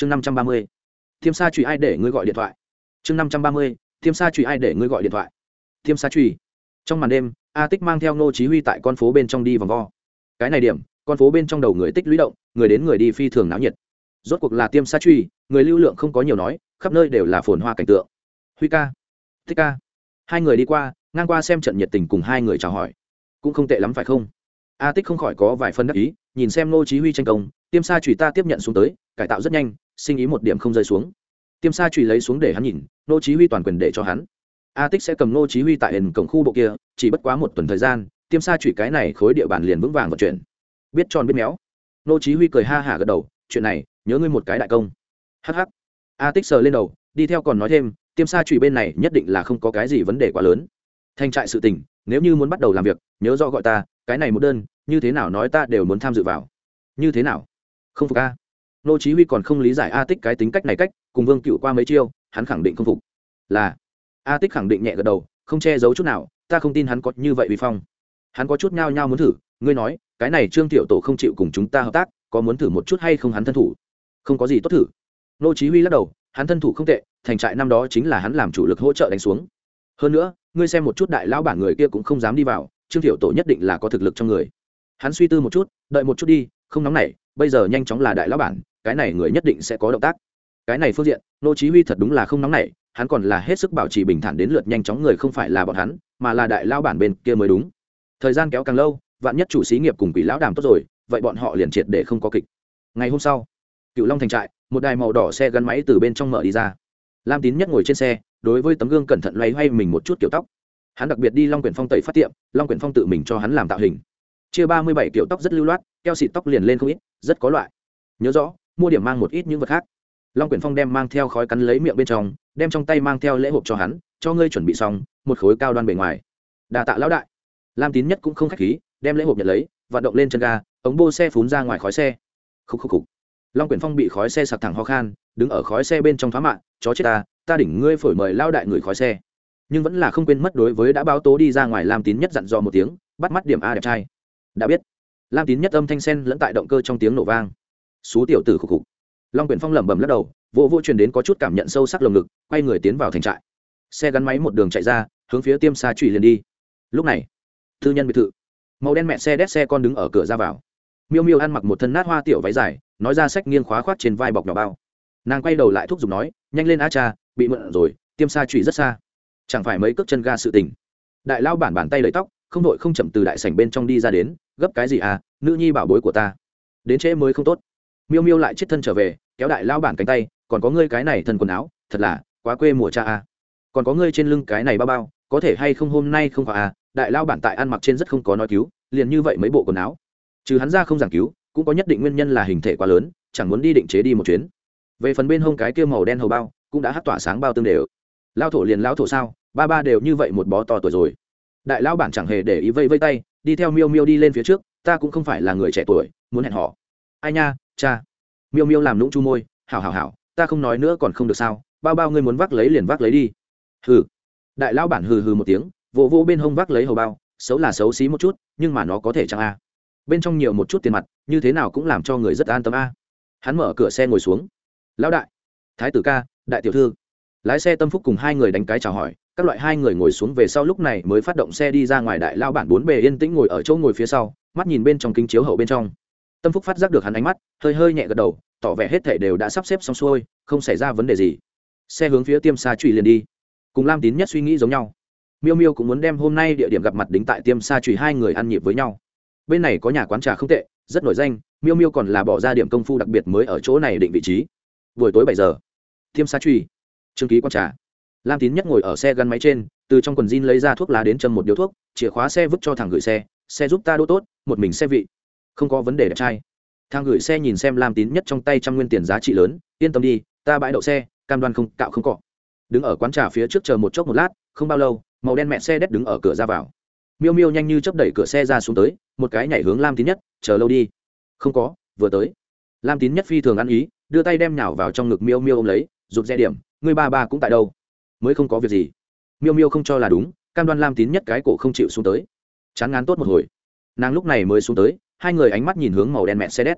chương năm trăm ba mươi. Thiêm sa truy ai để ngươi gọi điện thoại? Chương năm trăm ba mươi. Thiêm sa truy ai để ngươi gọi điện thoại? Thiêm sa truy trong màn đêm, a tích mang theo ngô chí huy tại con phố bên trong đi vòng vo. Cái này điểm, con phố bên trong đầu người tích lũy động, người đến người đi phi thường náo nhiệt. Rốt cuộc là tiêm sa truy người lưu lượng không có nhiều nói, khắp nơi đều là phồn hoa cảnh tượng. Huy ca, tích ca. Hai người đi qua, ngang qua xem trận nhiệt tình cùng hai người chào hỏi. Cũng không tệ lắm phải không? A tích không khỏi có vài phân đắc ý, nhìn xem ngô chí huy tranh công tiêm sa truy ta tiếp nhận xuống tới, cải tạo rất nhanh sinh ý một điểm không rơi xuống. Tiêm sa trùy lấy xuống để hắn nhìn nô chí huy toàn quyền để cho hắn. A tích sẽ cầm nô chí huy tại hình cổng khu bộ kia, chỉ bất quá một tuần thời gian, tiêm sa trùy cái này khối địa bàn liền vững vàng vận chuyển. Biết tròn biết méo. Nô chí huy cười ha hả gật đầu, chuyện này, nhớ ngươi một cái đại công. Hắc hắc. A tích sờ lên đầu, đi theo còn nói thêm, tiêm sa trùy bên này nhất định là không có cái gì vấn đề quá lớn. Thanh trại sự tình, nếu như muốn bắt đầu làm việc, nhớ rõ gọi ta, cái này một đơn, như thế nào nói ta đều muốn tham dự vào. Như thế nào? Không phục a nô chí huy còn không lý giải a tích cái tính cách này cách, cùng vương cựu qua mấy chiêu, hắn khẳng định không phục. Là, a tích khẳng định nhẹ gật đầu, không che giấu chút nào, ta không tin hắn có như vậy uy phong. Hắn có chút nhao nhao muốn thử, ngươi nói, cái này trương tiểu tổ không chịu cùng chúng ta hợp tác, có muốn thử một chút hay không hắn thân thủ? Không có gì tốt thử. Nô chí huy lắc đầu, hắn thân thủ không tệ, thành trại năm đó chính là hắn làm chủ lực hỗ trợ đánh xuống. Hơn nữa, ngươi xem một chút đại lão bản người kia cũng không dám đi vào, trương tiểu tổ nhất định là có thực lực trong người. Hắn suy tư một chút, đợi một chút đi, không nóng nảy, bây giờ nhanh chóng là đại lão bản cái này người nhất định sẽ có động tác. Cái này phương diện, nô chí huy thật đúng là không nóng nảy, hắn còn là hết sức bảo trì bình thản đến lượt nhanh chóng người không phải là bọn hắn, mà là đại lão bản bên kia mới đúng. Thời gian kéo càng lâu, vạn nhất chủ xí nghiệp cùng quỷ lão đàm tốt rồi, vậy bọn họ liền triệt để không có kịch. Ngày hôm sau, cựu long thành trại, một đài màu đỏ xe gắn máy từ bên trong mở đi ra. Lam tín nhất ngồi trên xe, đối với tấm gương cẩn thận loay hoay mình một chút kiểu tóc. Hắn đặc biệt đi long quyển phong tẩy phát tiệm, long quyển phong tự mình cho hắn làm tạo hình. Chia ba mươi bảy kiểu tóc rất lưu loát, keo xịt tóc liền lên không ít, rất có loại. Nhớ rõ mua điểm mang một ít những vật khác. Long quyển phong đem mang theo khói cắn lấy miệng bên trong, đem trong tay mang theo lễ hộp cho hắn, cho ngươi chuẩn bị xong, một khối cao đoan bề ngoài. Đà tạ lão đại. Lam tín nhất cũng không k h á c h khí, đem lễ hộp nhận lấy và động lên chân ga, ống bô xe phún ra ngoài khói xe. Khúc khúc khúc. Long quyển phong bị khói xe sặc thẳng ho khan, đứng ở khói xe bên trong thoá mạng, chó chết ta ta đỉnh ngươi phổi mời lao đại người khói xe. Nhưng vẫn là không quên mất đối với đã báo tố đi ra ngoài lam tín nhất dặn dò một tiếng, bắt mắt điểm a đẹp trai. Đã biết. Lam tín nhất âm thanh sen lẫn tại động cơ trong tiếng nổ vang xú tiểu tử khục khục. Long quyển phong lẩm bẩm lắc đầu vô vô truyền đến có chút cảm nhận sâu sắc lồng ngực, quay người tiến vào thành trại. Xe gắn máy một đường chạy ra, hướng phía tiêm xa trụy liền đi. Lúc này, thư nhân biệt thự. Màu đen mẹ xe đét xe con đứng ở cửa ra vào. Miêu miêu ăn mặc một thân nát hoa tiểu váy dài, nói ra sách nghiêng khóa khoác trên vai bọc nhỏ bao. Nàng quay đầu lại thúc giục nói, nhanh lên a cha, bị mượn rồi, tiêm xa trụy rất xa. Chẳng phải mấy cước chân ga sự tình. Đại lao bản bàn tay lấy tóc, không đội không chậm từ đại sảnh bên trong đi ra đến, gấp cái gì à nữ nhi bảo bối của ta, đến trễ mới không tốt miêu miêu lại chết thân trở về, kéo đại lao bản cánh tay, còn có ngươi cái này thân quần áo, thật là, quá quê mùa cha à. còn có ngươi trên lưng cái này bao bao, có thể hay không hôm nay không phải à đại lao bản tại ăn mặc trên rất không có nói cứu, liền như vậy mấy bộ quần áo. Trừ hắn ra không giảng cứu, cũng có nhất định nguyên nhân là hình thể quá lớn, chẳng muốn đi định chế đi một chuyến. Về phần bên hông cái kia màu đen hầu bao, cũng đã hát tỏa sáng bao tương đều. Lao thổ liền lao thổ sao, ba ba đều như vậy một bó to tuổi rồi. Đại lao bản chẳng hề để ý vây vây tay, đi theo miêu miêu đi lên phía trước, ta cũng không phải là người trẻ tuổi, muốn hẹn họ ai nha cha, miêu miêu làm nũng chu môi, hảo hảo hảo, ta không nói nữa còn không được sao, bao bao ngươi muốn vác lấy liền vác lấy đi. Hừ. Đại lão bản hừ hừ một tiếng vỗ vỗ bên hông vác lấy hầu bao, xấu là xấu xí một chút, nhưng mà nó có thể chăng a. Bên trong nhiều một chút tiền mặt, như thế nào cũng làm cho người rất an tâm a. Hắn mở cửa xe ngồi xuống. Lão đại, thái tử ca, đại tiểu thư. Lái xe tâm phúc cùng hai người đánh cái chào hỏi, các loại hai người ngồi xuống về sau lúc này mới phát động xe đi ra ngoài đại lao bản bốn bề yên tĩnh ngồi ở chỗ ngồi phía sau, mắt nhìn bên trong kính chiếu hậu bên trong tâm phúc phát giác được hắn ánh mắt, hơi hơi nhẹ gật đầu, tỏ vẻ hết thể đều đã sắp xếp xong xuôi, không xảy ra vấn đề gì. Xe hướng phía tiêm xa trụy liền đi. Cùng lam tín nhất suy nghĩ giống nhau. Miêu miêu cũng muốn đem hôm nay địa điểm gặp mặt đính tại tiêm xa trụy hai người ăn nhịp với nhau. Bên này có nhà quán trà không tệ, rất nổi danh, miêu miêu còn là bỏ ra điểm công phu đặc biệt mới ở chỗ này định vị trí. Buổi tối bảy giờ. Tiêm xa trụy trương ký quán trà. Lam tín nhất ngồi ở xe gắn máy trên, từ trong quần jean lấy ra thuốc lá đến châm một điếu thuốc, chìa khóa xe vứt cho thằng gửi xe xe giúp ta đỗ tốt, một mình xe vị không có vấn đề đẹp trai. Thang gửi xe nhìn xem lam tín nhất trong tay trăm nguyên tiền giá trị lớn, yên tâm đi, ta bãi đậu xe, cam đoan không, cạo không cọ. Đứng ở quán trà phía trước chờ một chốc một lát, không bao lâu, màu đen mẹ xe đét đứng ở cửa ra vào. Miêu miêu nhanh như chấp đẩy cửa xe ra xuống tới, một cái nhảy hướng lam tín nhất, chờ lâu đi. Không có, vừa tới. Lam tín nhất phi thường ăn ý, đưa tay đem nhào vào trong ngực miêu miêu ôm lấy, rụt rẽ điểm người ba ba cũng tại đâu? Mới không có việc gì. Miêu miêu không cho là đúng, cam đoan lam tín nhất cái cổ không chịu xuống tới. Chán ngán tốt một hồi. Nàng lúc này mới xuống tới hai người ánh mắt nhìn hướng màu đen mẹ xe đét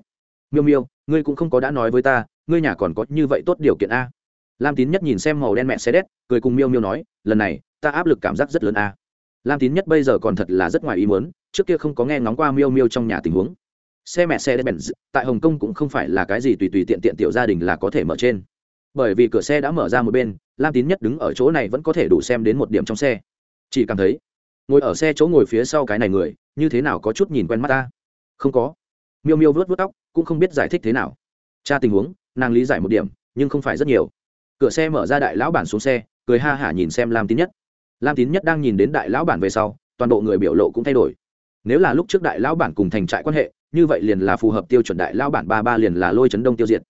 miêu miêu, ngươi cũng không có đã nói với ta, ngươi nhà còn có như vậy tốt điều kiện a? Lam tín nhất nhìn xem màu đen mẹ xe đét cười cùng miêu miêu nói, lần này, ta áp lực cảm giác rất lớn a. Lam tín nhất bây giờ còn thật là rất ngoài ý muốn, trước kia không có nghe ngóng qua miêu miêu trong nhà tình huống. Xe mẹ xe đét bèn tại hồng kông cũng không phải là cái gì tùy tùy tiện tiện tiểu gia đình là có thể mở trên. Bởi vì cửa xe đã mở ra một bên, lam tín nhất đứng ở chỗ này vẫn có thể đủ xem đến một điểm trong xe. Chỉ cảm thấy, ngồi ở xe chỗ ngồi phía sau cái này người, như thế nào có chút nhìn quen mắt ta không có. Miêu miêu vớt vớt tóc, cũng không biết giải thích thế nào. Cha tình huống, nàng lý giải một điểm, nhưng không phải rất nhiều. Cửa xe mở ra đại lão bản xuống xe, cười ha hả nhìn xem lam tín nhất. Lam tín nhất đang nhìn đến đại lão bản về sau, toàn bộ người biểu lộ cũng thay đổi. Nếu là lúc trước đại lão bản cùng thành trại quan hệ, như vậy liền là phù hợp tiêu chuẩn đại lão bản ba ba liền là lôi chấn đông tiêu diệt.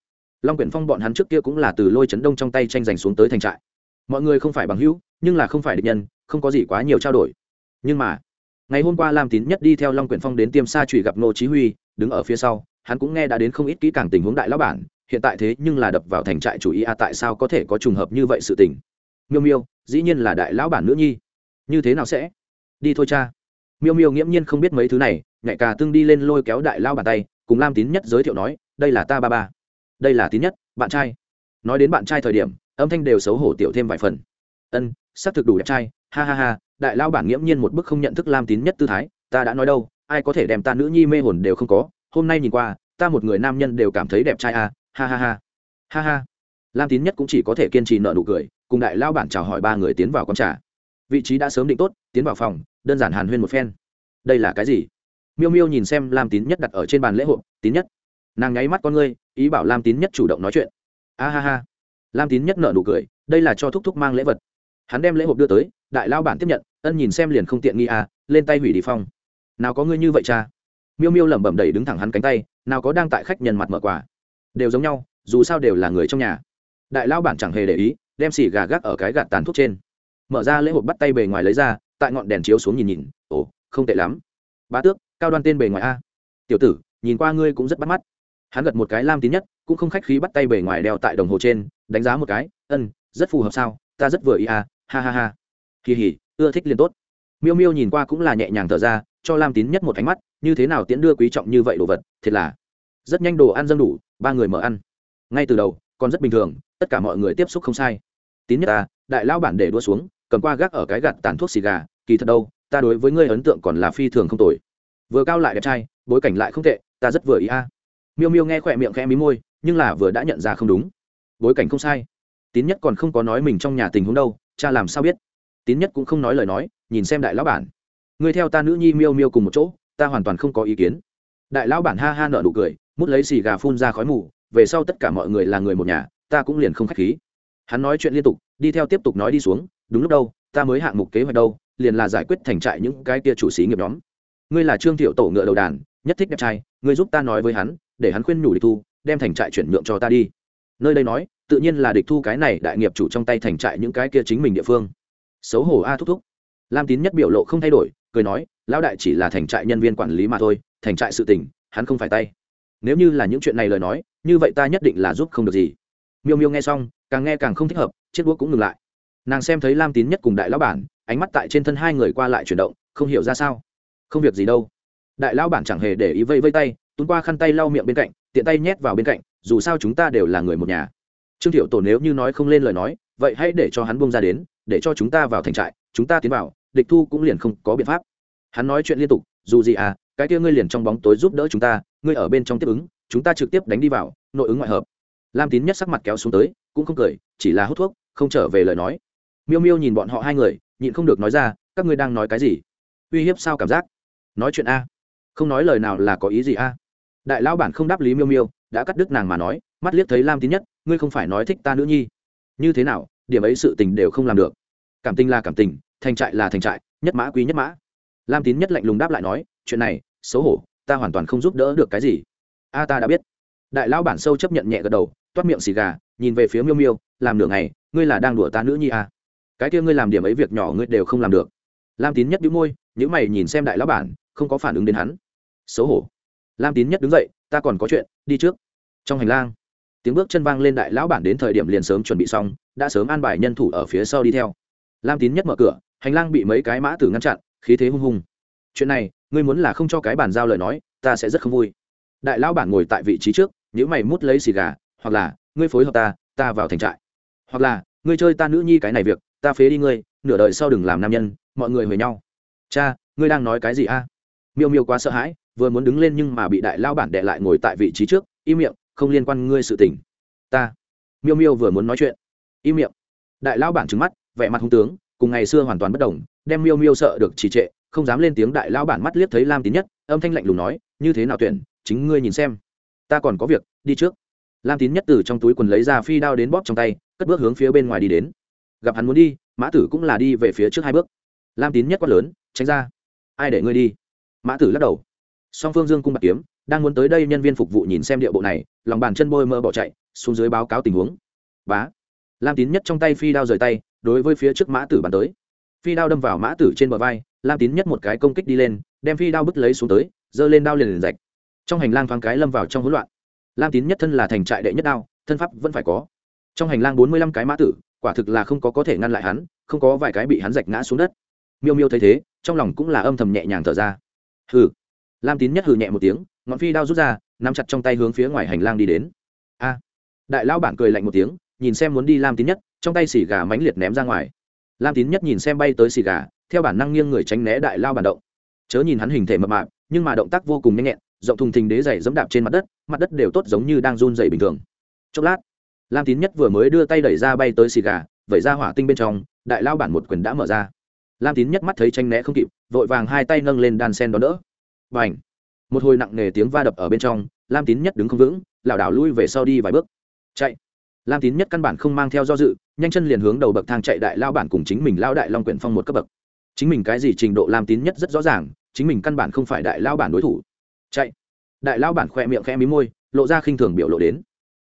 Long quyển phong bọn hắn trước kia cũng là từ lôi chấn đông trong tay tranh giành xuống tới thành trại. Mọi người không phải bằng hữu, nhưng là không phải địch nhân, không có gì quá nhiều trao đổi. Nhưng mà ngày hôm qua lam tín nhất đi theo long quyển phong đến tiêm sa trụy gặp nô chí huy, đứng ở phía sau, hắn cũng nghe đã đến không ít kỹ càng tình huống đại lão bản, hiện tại thế nhưng là đập vào thành trại chủ ý a, tại sao có thể có trùng hợp như vậy sự tình? Miêu miêu, dĩ nhiên là đại lão bản nữ nhi. Như thế nào sẽ? Đi thôi cha. Miêu miêu nghiễm nhiên không biết mấy thứ này, nhạy cả tương đi lên lôi kéo đại lão bàn tay, cùng lam tín nhất giới thiệu nói, đây là ta ba ba. Đây là tín nhất, bạn trai. Nói đến bạn trai thời điểm, âm thanh đều xấu hổ tiểu thêm vài phần. Ân, xác thực đủ đẹp trai ha ha ha đại lao bản nghiễm nhiên một bức không nhận thức lam tín nhất tư thái ta đã nói đâu ai có thể đem ta nữ nhi mê hồn đều không có hôm nay nhìn qua ta một người nam nhân đều cảm thấy đẹp trai à, ha ha ha. Ha ha. Lam tín nhất cũng chỉ có thể kiên trì nợ nụ cười cùng đại lao bản chào hỏi ba người tiến vào con trà. Vị trí đã sớm định tốt tiến vào phòng đơn giản hàn huyên một phen. Đây là cái gì? Miêu miêu nhìn xem lam tín nhất đặt ở trên bàn lễ hội tín nhất nàng nháy mắt con ngươi ý bảo lam tín nhất chủ động nói chuyện. A ha ha. Lam tín nhất nợ nụ cười đây là cho thúc thúc mang lễ vật hắn đem lễ hộp đưa tới, đại lao bản tiếp nhận, ân nhìn xem liền không tiện nghi à lên tay hủy đi phong. Nào có ngươi như vậy cha? Miêu miêu lẩm bẩm đầy đứng thẳng hắn cánh tay, nào có đang tại khách nhân mặt mở quà. Đều giống nhau, dù sao đều là người trong nhà. Đại lao bản chẳng hề để ý, đem xì gà gác ở cái gạt tàn thuốc trên. Mở ra lễ hộp bắt tay bề ngoài lấy ra, tại ngọn đèn chiếu xuống nhìn nhìn, ồ, không tệ lắm. Bá tước, cao đoan tên bề ngoài a. Tiểu tử, nhìn qua ngươi cũng rất bắt mắt. Hắn gật một cái lam tín nhất, cũng không khách khí bắt tay bề ngoài đeo tại đồng hồ trên, đánh giá một cái, ân, rất phù hợp sao? Ta rất vừa ý à ha ha ha. Kỳ hỉ, ưa thích liền tốt. Miêu miêu nhìn qua cũng là nhẹ nhàng thở ra, cho lam tín nhất một ánh mắt, như thế nào tiễn đưa quý trọng như vậy đồ vật, thiệt là rất nhanh đồ ăn dâng đủ, ba người mở ăn. Ngay từ đầu, còn rất bình thường, tất cả mọi người tiếp xúc không sai. Tín nhất ta, đại lao bản để đua xuống, cầm qua gác ở cái gạt tàn thuốc xì gà, kỳ thật đâu, ta đối với ngươi ấn tượng còn là phi thường không tồi. Vừa cao lại đẹp trai, bối cảnh lại không tệ, ta rất vừa ý a. Miêu miêu nghe khỏe miệng khẽ mí môi, nhưng là vừa đã nhận ra không đúng. Bối cảnh không sai. Tín nhất còn không có nói mình trong nhà tình huống đâu cha làm sao biết? Tín nhất cũng không nói lời nói, nhìn xem đại lão bản. Người theo ta nữ nhi miêu miêu cùng một chỗ, ta hoàn toàn không có ý kiến. Đại lão bản ha ha nợ nụ cười, mút lấy xì gà phun ra khói mù, về sau tất cả mọi người là người một nhà, ta cũng liền không k h á c h khí. Hắn nói chuyện liên tục, đi theo tiếp tục nói đi xuống, đúng lúc đâu, ta mới hạng mục kế hoạch đâu, liền là giải quyết thành trại những cái tia chủ xí nghiệp nhóm. Ngươi là trương thiệu tổ ngựa đầu đàn, nhất thích đẹp trai, ngươi giúp ta nói với hắn, để hắn khuyên nhủ đi thu, đem thành trại chuyển nhượng cho ta đi nơi đây nói, tự nhiên là địch thu cái này đại nghiệp chủ trong tay thành trại những cái kia chính mình địa phương. Xấu hổ a thúc thúc. Lam tín nhất biểu lộ không thay đổi, cười nói, lão đại chỉ là thành trại nhân viên quản lý mà thôi, thành trại sự tình, hắn không phải tay. Nếu như là những chuyện này lời nói, như vậy ta nhất định là giúp không được gì. Miêu miêu nghe xong, càng nghe càng không thích hợp, chiếc búa cũng ngừng lại. Nàng xem thấy lam tín nhất cùng đại lão bản, ánh mắt tại trên thân hai người qua lại chuyển động, không hiểu ra sao. Không việc gì đâu. Đại lão bản chẳng hề để ý vây vây tay, túm qua khăn tay lau miệng bên cạnh, tiện tay nhét vào bên cạnh dù sao chúng ta đều là người một nhà. Trương thiệu tổ nếu như nói không lên lời nói, vậy hãy để cho hắn bông ra đến, để cho chúng ta vào thành trại, chúng ta tiến vào, địch thu cũng liền không có biện pháp. Hắn nói chuyện liên tục, dù gì à cái kia ngươi liền trong bóng tối giúp đỡ chúng ta, ngươi ở bên trong tiếp ứng, chúng ta trực tiếp đánh đi vào, nội ứng ngoại hợp. Lam tín nhất sắc mặt kéo xuống tới, cũng không cười, chỉ là hút thuốc, không trở về lời nói. Miêu miêu nhìn bọn họ hai người, nhịn không được nói ra, các ngươi đang nói cái gì? Uy hiếp sao cảm giác? Nói chuyện a. Không nói lời nào là có ý gì a? Đại lão bản không đáp lý miêu miêu đã cắt đứt nàng mà nói, mắt liếc thấy lam tín nhất, ngươi không phải nói thích ta nữ nhi. Như thế nào, điểm ấy sự tình đều không làm được. Cảm tình là cảm tình, thành trại là thành trại, nhất mã quý nhất mã. Lam tín nhất lạnh lùng đáp lại nói, chuyện này, xấu hổ, ta hoàn toàn không giúp đỡ được cái gì. A ta đã biết. Đại lão bản sâu chấp nhận nhẹ gật đầu, toát miệng xì gà, nhìn về phía miêu miêu, làm nửa ngày, ngươi là đang đùa ta nữ nhi à. cái kia ngươi làm điểm ấy việc nhỏ ngươi đều không làm được. Lam tín nhất đĩu môi nhữ mày nhìn xem đại lão bản, không có phản ứng đến hắn. Xấu hổ. Lam tín nhất đứng dậy ta còn có chuyện, đi trước. Trong hành lang, tiếng bước chân vang lên đại lão bản đến thời điểm liền sớm chuẩn bị xong, đã sớm an bài nhân thủ ở phía sau đi theo. Lam tín nhất mở cửa, hành lang bị mấy cái mã tử ngăn chặn, khí thế hung hùng. Chuyện này, ngươi muốn là không cho cái bàn giao lời nói, ta sẽ rất không vui. Đại lão bản ngồi tại vị trí trước nếu mày mút lấy xì gà, hoặc là, ngươi phối hợp ta ta vào thành trại. Hoặc là, ngươi chơi ta nữ nhi cái này việc, ta phế đi ngươi, nửa đời sau đừng làm nam nhân, mọi người về nhau. Cha, ngươi đang nói cái gì a? Miêu miêu quá sợ hãi vừa muốn đứng lên nhưng mà bị đại lao bản đệ lại ngồi tại vị trí trước, im miệng, không liên quan ngươi sự tình. Ta. Miêu miêu vừa muốn nói chuyện, im miệng. Đại lao bản trứng mắt, vẻ mặt hung tướng, cùng ngày xưa hoàn toàn bất đồng, đem miêu miêu sợ được trì trệ, không dám lên tiếng đại lao bản mắt liếc thấy lam tín nhất, âm thanh lạnh lùng nói, như thế nào tuyển, chính ngươi nhìn xem. Ta còn có việc, đi trước. Lam tín nhất từ trong túi quần lấy ra phi đao đến bóp trong tay, cất bước hướng phía bên ngoài đi đến. Gặp hắn muốn đi, mã tử cũng là đi về phía trước hai bước. Lam tín nhất quát lớn, tránh ra. Ai để ngươi đi? Mã tử lắc đầu song phương dương cung bạc kiếm, đang muốn tới đây nhân viên phục vụ nhìn xem địa bộ này, lòng bàn chân bôi mơ bỏ chạy, xuống dưới báo cáo tình huống. Bá. Lam tín nhất trong tay phi đao rời tay, đối với phía trước mã tử bắn tới. Phi đao đâm vào mã tử trên bờ vai, lam tín nhất một cái công kích đi lên, đem phi đao bứt lấy xuống tới, giơ lên đao liền liền rạch. Trong hành lang thoáng cái lâm vào trong hỗn loạn. Lam tín nhất thân là thành trại đệ nhất đao, thân pháp vẫn phải có. Trong hành lang bốn mươi lăm cái mã tử, quả thực là không có có thể ngăn lại hắn, không có vài cái bị hắn rạch ngã xuống đất. Miêu miêu thấy thế, trong lòng cũng là âm thầm nhẹ nhàng thở ra. Hừ lam tín nhất hừ nhẹ một tiếng ngọn phi đao rút ra, nắm chặt trong tay hướng phía ngoài hành lang đi đến. A! Đại lão bản cười lạnh một tiếng, nhìn xem muốn đi lam tín nhất, trong tay xì gà mãnh liệt ném ra ngoài. Lam tín nhất nhìn xem bay tới xì gà, theo bản năng nghiêng người tránh né đại lao bản động. Chớ nhìn hắn hình thể mập mạp, nhưng mà động tác vô cùng nhanh nhẹn, rộng thùng thình đế dày dẫm đạp trên mặt đất mặt đất đều tốt giống như đang run dày bình thường. Chốc lát, lam tín nhất vừa mới đưa tay đẩy ra bay tới xì gà, vẩy ra hỏa tinh bên trong, đại lao bản một quyền đã mở ra. Lam tín nhất mắt thấy tranh né không kịp, vội vàng hai tay nâng lên đan sen đón đỡ và n h một hồi nặng nề tiếng va đập ở bên trong, lam tín nhất đứng không vững, lảo đảo lui về sau đi vài bước. Chạy. Lam tín nhất căn bản không mang theo do dự, nhanh chân liền hướng đầu bậc thang chạy đại lao bản cùng chính mình lao đại long quyển phong một cấp bậc. Chính mình cái gì trình độ lam tín nhất rất rõ ràng, chính mình căn bản không phải đại lao bản đối thủ. Chạy. Đại lao bản khoe miệng khẽ mí môi, lộ ra khinh thường biểu lộ đến.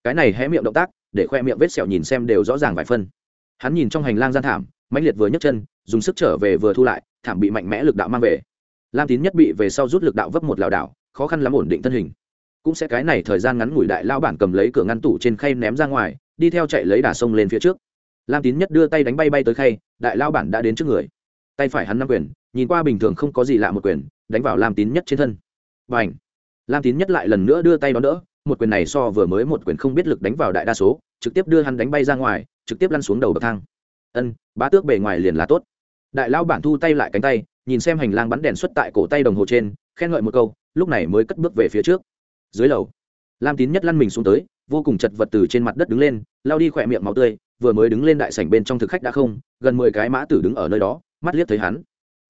Cái này hé miệng động tác, để khoe miệng vết sẹo nhìn xem đều rõ ràng vài phân. Hắn nhìn trong hành lang gian thảm, mãnh liệt vừa nhấc chân, dùng sức trở về vừa thu lại, thảm bị mạnh mẽ lực đạo mang về lam tín nhất bị về sau rút lực đạo vấp một lảo đảo, khó khăn lắm ổn định thân hình. Cũng sẽ cái này thời gian ngắn ngủi đại lao bản cầm lấy cửa ngăn tủ trên khay ném ra ngoài, đi theo chạy lấy đà sông lên phía trước. Lam tín nhất đưa tay đánh bay bay tới khay, đại lao bản đã đến trước người. Tay phải hắn năm quyền, nhìn qua bình thường không có gì lạ một quyền, đánh vào lam tín nhất trên thân. Và ảnh lam tín nhất lại lần nữa đưa tay đón đỡ, một quyền này so vừa mới một quyền không biết lực đánh vào đại đa số, trực tiếp đưa hắn đánh bay ra ngoài, trực tiếp lăn xuống đầu bậc thang. Ân, bá tước bề ngoài liền là tốt đại lao bản thu tay lại cánh tay, nhìn xem hành lang bắn đèn xuất tại cổ tay đồng hồ trên, khen ngợi một câu, lúc này mới cất bước về phía trước. Dưới lầu, lam tín nhất lăn mình xuống tới, vô cùng chật vật từ trên mặt đất đứng lên lao đi khỏe miệng máu tươi, vừa mới đứng lên đại sảnh bên trong thực khách đã không, gần mười cái mã tử đứng ở nơi đó, mắt liếc thấy hắn.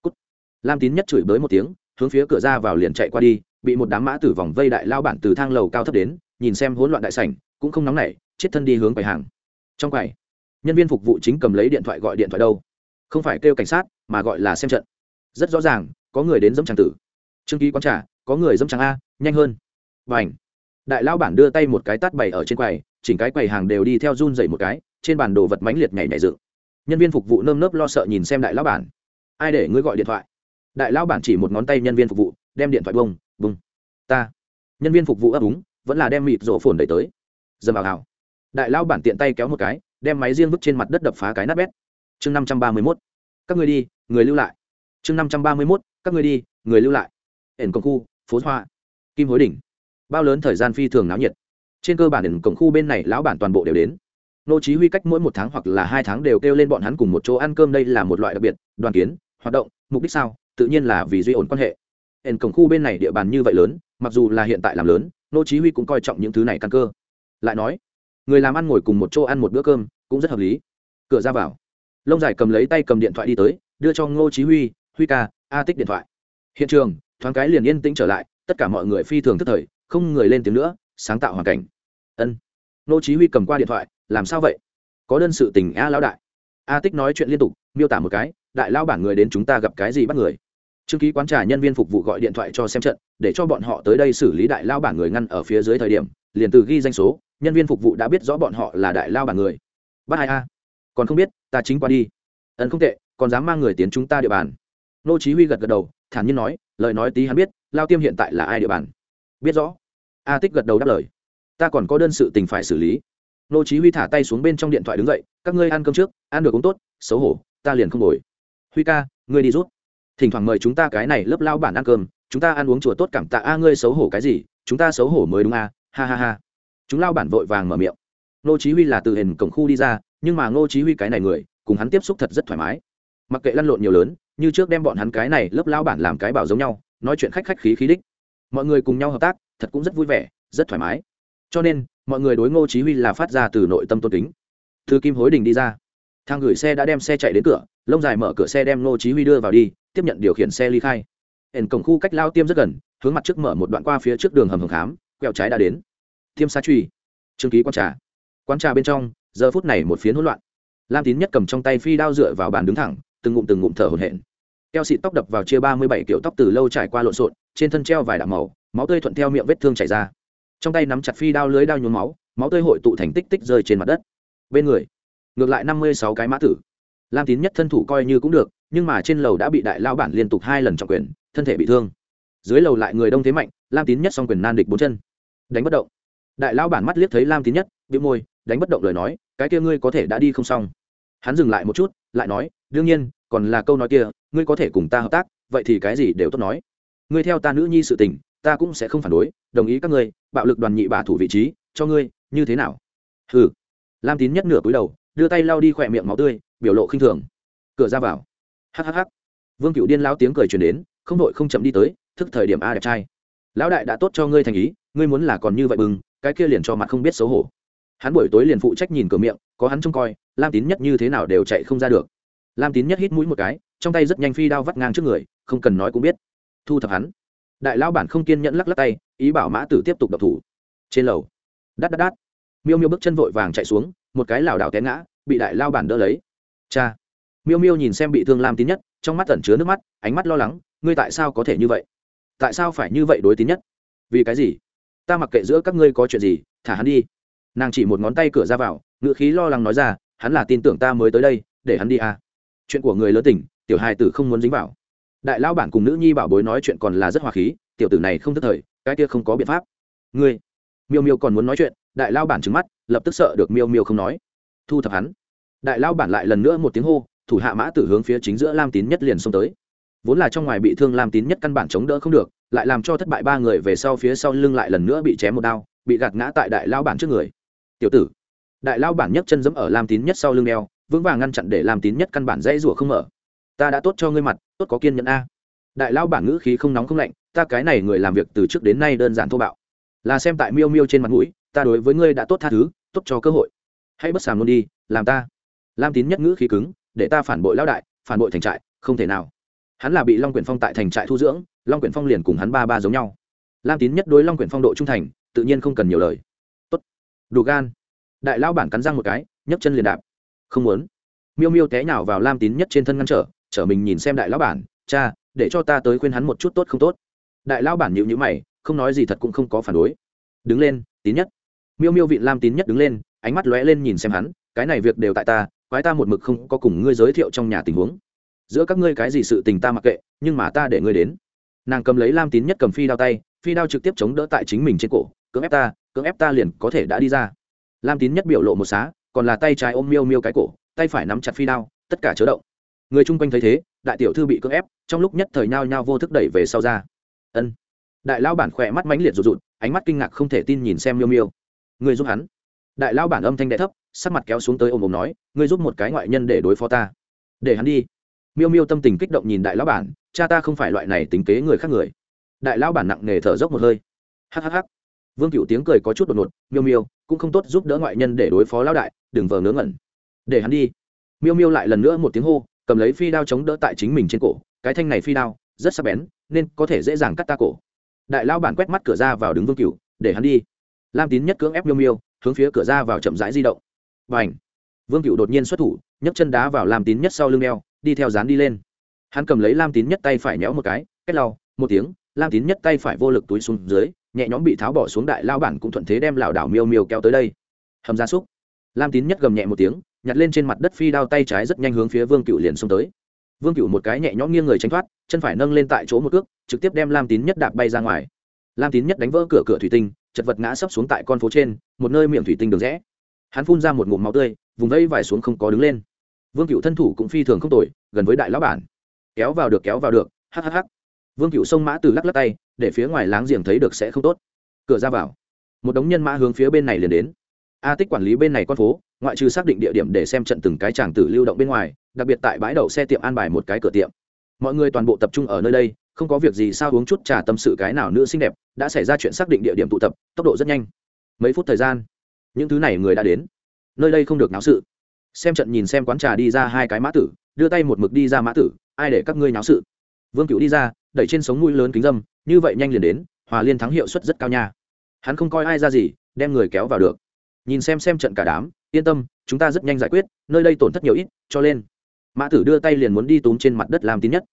Cút. lam tín nhất chửi bới một tiếng, hướng phía cửa ra vào liền chạy qua đi, bị một đám mã tử vòng vây đại lao bản từ thang lầu cao thấp đến, nhìn xem hỗn loạn đại sảnh, cũng không nóng nảy, chết thân đi hướng quầy hàng. Trong quầy, nhân viên phục vụ chính cầm lấy điện thoại gọi điện thoại đâu không phải kêu cảnh sát, mà gọi là xem trận. Rất rõ ràng, có người đến dẫm tràng tử. Trương ký quán trả có người dẫm tràng a, nhanh hơn. Và ảnh đại lao bản đưa tay một cái tát bày ở trên quầy, chỉnh cái quầy hàng đều đi theo run dày một cái, trên bản đồ vật mánh liệt nhảy nhảy dựng. Nhân viên phục vụ nơm nớp lo sợ nhìn xem đại lao bản. Ai để ngươi gọi điện thoại? Đại lao bản chỉ một ngón tay nhân viên phục vụ, đem điện thoại bông bông ta. Nhân viên phục vụ ấp úng, vẫn là đem mịt rổ phồn đẩy tới. Dầm vào hào. Đại lao bản tiện tay kéo một cái, đem máy riêng vứt trên mặt đất đập phá cái nát bét chương năm trăm ba mươi mốt. Các người đi, người lưu lại. Chương năm trăm ba mươi mốt, các người đi, người lưu lại. Ẩn cổng khu, phố hoa. Kim hối đỉnh. Bao lớn thời gian phi thường náo nhiệt. Trên cơ bản ẩn cổng khu bên này lão bản toàn bộ đều đến. Nô chí huy cách mỗi một tháng hoặc là hai tháng đều kêu lên bọn hắn cùng một chỗ ăn cơm đây là một loại đặc biệt, đoàn kiến, hoạt động, mục đích sao, tự nhiên là vì duy ổn quan hệ. Ẩn cổng khu bên này địa bàn như vậy lớn, mặc dù là hiện tại làm lớn, nô chí huy cũng coi trọng những thứ này căn cơ. Lại nói, người làm ăn ngồi cùng một chỗ ăn một bữa cơm cũng rất hợp lý. Cửa ra vào lông dài cầm lấy tay cầm điện thoại đi tới, đưa cho ngô chí huy huy ca, a tích điện thoại. Hiện trường, thoáng cái liền yên tĩnh trở lại, tất cả mọi người phi thường thức thời, không người lên tiếng nữa, sáng tạo hoàn cảnh. Ân. Ngô chí huy cầm qua điện thoại, làm sao vậy? Có đơn sự tình a lão đại. A tích nói chuyện liên tục, miêu tả một cái, đại lao bản người đến chúng ta gặp cái gì bắt người? Trương ký quán trà nhân viên phục vụ gọi điện thoại cho xem trận, để cho bọn họ tới đây xử lý đại lao bản người ngăn ở phía dưới thời điểm, liền từ ghi danh số, nhân viên phục vụ đã biết rõ bọn họ là đại lao bản người. Bắt hai a còn không biết, ta chính qua đi. Ấn không tệ, còn dám mang người tiến chúng ta địa bàn. Nô chí huy gật gật đầu, thản nhiên nói, lời nói tí hắn biết, lao tiêm hiện tại là ai địa bàn? Biết rõ. A tích gật đầu đáp lời. Ta còn có đơn sự tình phải xử lý. Nô chí huy thả tay xuống bên trong điện thoại đứng dậy, các ngươi ăn cơm trước, ăn được cũng tốt, xấu hổ, ta liền không ngồi. Huy ca, ngươi đi rút. Thỉnh thoảng mời chúng ta cái này lớp lao bản ăn cơm, chúng ta ăn uống chùa tốt cảm tạ a, ngươi xấu hổ cái gì, chúng ta xấu hổ mới đúng a, ha ha ha. Chúng lao bản vội vàng mở miệng. Nô chí huy là từ hình cổng khu đi ra nhưng mà ngô chí huy cái này người, cùng hắn tiếp xúc thật rất thoải mái. Mặc kệ lăn lộn nhiều lớn, như trước đem bọn hắn cái này lớp lao bản làm cái bảo giống nhau, nói chuyện khách khách khí khí đích. Mọi người cùng nhau hợp tác, thật cũng rất vui vẻ, rất thoải mái. Cho nên, mọi người đối ngô chí huy là phát ra từ nội tâm tôn kính. Thư kim hối đình đi ra. Thang gửi xe đã đem xe chạy đến cửa, lông dài mở cửa xe đem ngô chí huy đưa vào đi, tiếp nhận điều khiển xe ly khai. Ẩn cổng khu cách lao tiêm rất gần, hướng mặt trước mở một đoạn qua phía trước đường hầm hầm khám, quẹo trái đã đến. Tiêm sa truy trương ký quan trà. Quán trà bên trong giờ phút này một phiến hỗn loạn. Lam tín nhất cầm trong tay phi đao dựa vào bàn đứng thẳng, từng ngụm từng ngụm thở hổn hển. Keo xịt tóc đập vào chia ba mươi bảy kiểu tóc từ lâu trải qua lộn xộn, trên thân treo vài đạo màu, máu tươi thuận theo miệng vết thương chảy ra. Trong tay nắm chặt phi đao lưới đao nhuốm máu máu tươi hội tụ thành tích tích rơi trên mặt đất. Bên người, ngược lại năm mươi sáu cái mã tử. Lam tín nhất thân thủ coi như cũng được, nhưng mà trên lầu đã bị đại lao bản liên tục hai lần trọng quyền, thân thể bị thương. Dưới lầu lại người đông thế mạnh, lam tín nhất s o n g quyền nan địch bốn chân. Đánh bất động. Đại lao bản mắt liếc thấy lam tín nhất bĩu môi, đánh bất động lời nói, cái kia ngươi có thể đã đi không xong? Hắn dừng lại một chút, lại nói, đương nhiên, còn là câu nói kia, ngươi có thể cùng ta hợp tác, vậy thì cái gì đều tốt nói. Ngươi theo ta nữ nhi sự tình, ta cũng sẽ không phản đối, đồng ý các ngươi, bạo lực đoàn nhị bả thủ vị trí, cho ngươi, như thế nào? Hừ. Lam tín nhất nửa cúi đầu, đưa tay lau đi khỏe miệng máu tươi, biểu lộ khinh thường. Cửa ra vào. Hhh vương cựu điên lao tiếng cười truyền đến, không đội không chậm đi tới, thức thời điểm a đẹp trai. Lão đại đã tốt cho ngươi thành ý, ngươi muốn là còn như vậy bừng, cái kia liền cho mặt không biết xấu hổ hắn buổi tối liền phụ trách nhìn cửa miệng, có hắn trông coi, lam tín nhất như thế nào đều chạy không ra được. Lam tín nhất hít mũi một cái, trong tay rất nhanh phi đao vắt ngang trước người, không cần nói cũng biết. Thu thập hắn. Đại lão bản không kiên nhẫn lắc lắc tay, ý bảo mã tử tiếp tục đập thủ. Trên lầu, đắt đắt đắt. Miêu miêu bước chân vội vàng chạy xuống, một cái lảo đảo té ngã, bị đại lao bản đỡ lấy. Cha. Miêu miêu nhìn xem bị thương lam tín nhất, trong mắt tẩn chứa nước mắt, ánh mắt lo lắng, ngươi tại sao có thể như vậy? Tại sao phải như vậy đối tín nhất? Vì cái gì? Ta mặc kệ giữa các ngươi có chuyện gì, thả hắn đi nàng chỉ một ngón tay cửa ra vào ngựa khí lo lắng nói ra, hắn là tin tưởng ta mới tới đây, để hắn đi à. chuyện của người lớn tỉnh, tiểu hài tử không muốn dính vào. Đại lao bản cùng nữ nhi bảo bối nói chuyện còn là rất hòa khí, tiểu tử này không tức thời, cái kia không có biện pháp. Ngươi. Miêu miêu còn muốn nói chuyện, đại lao bản trứng mắt, lập tức sợ được miêu miêu không nói. Thu thập hắn. Đại lao bản lại lần nữa một tiếng hô, thủ hạ mã tử hướng phía chính giữa lam tín nhất liền xông tới. Vốn là trong ngoài bị thương lam tín nhất căn bản chống đỡ không được, lại làm cho thất bại ba người về sau phía sau lưng lại lần nữa bị chém một đao, bị gạt ngã tại đại lao bản trước người tiểu tử. Đại lao bản nhất chân dẫm ở lam tín nhất sau lưng đeo, vững vàng ngăn chặn để lam tín nhất căn bản dãy rủa không mở. Ta đã tốt cho ngươi mặt, tốt có kiên nhẫn a. Đại lao bản ngữ khí không nóng không lạnh, ta cái này người làm việc từ trước đến nay đơn giản thô bạo. Là xem tại miêu miêu trên mặt mũi, ta đối với ngươi đã tốt tha thứ, tốt cho cơ hội. Hãy bất sàm luôn đi, làm ta. Lam tín nhất ngữ khí cứng, để ta phản bội lão đại, phản bội thành trại, không thể nào. Hắn là bị long quyển phong tại thành trại thu dưỡng, long quyển phong liền cùng hắn ba ba giống nhau. Lam tín nhất đối long quyển phong độ trung thành, tự nhiên không cần nhiều lời đủ gan. Đại lão bản cắn răng một cái, nhấc chân liền đạp. Không muốn. Miêu miêu té nhào vào lam tín nhất trên thân ngăn trở chở mình nhìn xem đại lão bản, cha, để cho ta tới khuyên hắn một chút tốt không tốt. Đại lão bản nhịu nhữ mày, không nói gì thật cũng không có phản đối. Đứng lên, tín nhất. Miêu miêu vị lam tín nhất đứng lên, ánh mắt lóe lên nhìn xem hắn, cái này việc đều tại ta, quái ta một mực không có cùng ngươi giới thiệu trong nhà tình huống. Giữa các ngươi cái gì sự tình ta mặc kệ, nhưng mà ta để ngươi đến. Nàng cầm lấy lam tín nhất cầm phi đao tay, phi đao trực tiếp chống đỡ tại chính mình trên cổ, cưỡng ép ta cưỡng ép ta liền có thể đã đi ra. Lam tín nhất biểu lộ một xá, còn là tay trái ôm miêu miêu cái cổ, tay phải nắm chặt phi đao, tất cả chớ động. Người chung quanh thấy thế, đại tiểu thư bị cưỡng ép, trong lúc nhất thời nhao nhao vô thức đẩy về sau ra. Ân. Đại lao bản khỏe mắt mãnh liệt rụt rụt, ánh mắt kinh ngạc không thể tin nhìn xem miêu miêu. Người giúp hắn. Đại lao bản âm thanh đệ thấp, sắc mặt kéo xuống tới ôm ôm nói, ngươi giúp một cái ngoại nhân để đối phó ta. Để hắn đi. Miêu miêu tâm tình kích động nhìn đại lao bản, cha ta không phải loại này tính kế người khác người. Đại lao bản nặng nề thở dốc một hơi. Hhh vương cựu tiếng cười có chút đột ngột, miêu miêu, cũng không tốt giúp đỡ ngoại nhân để đối phó lão đại, đừng vờ ngớ ngẩn. Để hắn đi. Miêu miêu lại lần nữa một tiếng hô, cầm lấy phi đao chống đỡ tại chính mình trên cổ, cái thanh này phi đao, rất sắc bén, nên có thể dễ dàng cắt ta cổ. Đại lão bản quét mắt cửa ra vào đứng vương cựu để hắn đi. Lam tín nhất cưỡng ép miêu miêu, hướng phía cửa ra vào chậm rãi di động. Và ảnh vương cựu đột nhiên xuất thủ, nhấc chân đá vào lam tín nhất sau lưng đeo đi theo dán đi lên. Hắn cầm lấy lam tín nhất tay phải nhéo một cái cách lau, một tiếng, lam tín nhất tay phải vô lực túi xuống dưới nhẹ nhõm bị tháo bỏ xuống đại lao bản cũng thuận thế đem lảo đảo miêu miêu kéo tới đây. Hầm gia súc. Lam tín nhất gầm nhẹ một tiếng, nhặt lên trên mặt đất phi đao tay trái rất nhanh hướng phía vương cựu liền xông tới. Vương cựu một cái nhẹ nhõm nghiêng người tránh thoát, chân phải nâng lên tại chỗ một cước, trực tiếp đem lam tín nhất đạp bay ra ngoài. Lam tín nhất đánh vỡ cửa cửa thủy tinh, chật vật ngã sấp xuống tại con phố trên, một nơi miệng thủy tinh đường rẽ. Hắn phun ra một ngụm máu tươi, vùng vẫy vải xuống không có đứng lên. Vương cựu thân thủ cũng phi thường không tội gần với đại lão bản. Kéo vào được, kéo vào được hhh vương cựu sông mã từ lắc lắc tay, để phía ngoài láng giềng thấy được sẽ không tốt. Cửa ra vào, một đống nhân mã hướng phía bên này liền đến. A tích quản lý bên này con phố, ngoại trừ xác định địa điểm để xem trận từng cái tràng tử lưu động bên ngoài, đặc biệt tại bãi đậu xe tiệm an bài một cái cửa tiệm. Mọi người toàn bộ tập trung ở nơi đây, không có việc gì sao uống chút trà tâm sự cái nào nữ xinh đẹp, đã xảy ra chuyện xác định địa điểm tụ tập, tốc độ rất nhanh. Mấy phút thời gian, những thứ này người đã đến. Nơi đây không được náo sự. Xem trận nhìn xem quán trà đi ra hai cái mã tử, đưa tay một mực đi ra mã tử, ai để các ngươi náo sự? Vương cựu đi ra đẩy trên sống mũi lớn kính dâm, như vậy nhanh liền đến, hòa liên thắng hiệu suất rất cao nha. Hắn không coi ai ra gì, đem người kéo vào được. Nhìn xem xem trận cả đám, yên tâm, chúng ta rất nhanh giải quyết, nơi đây tổn thất nhiều ít, cho lên. Mã tử đưa tay liền muốn đi túm trên mặt đất làm tín nhất.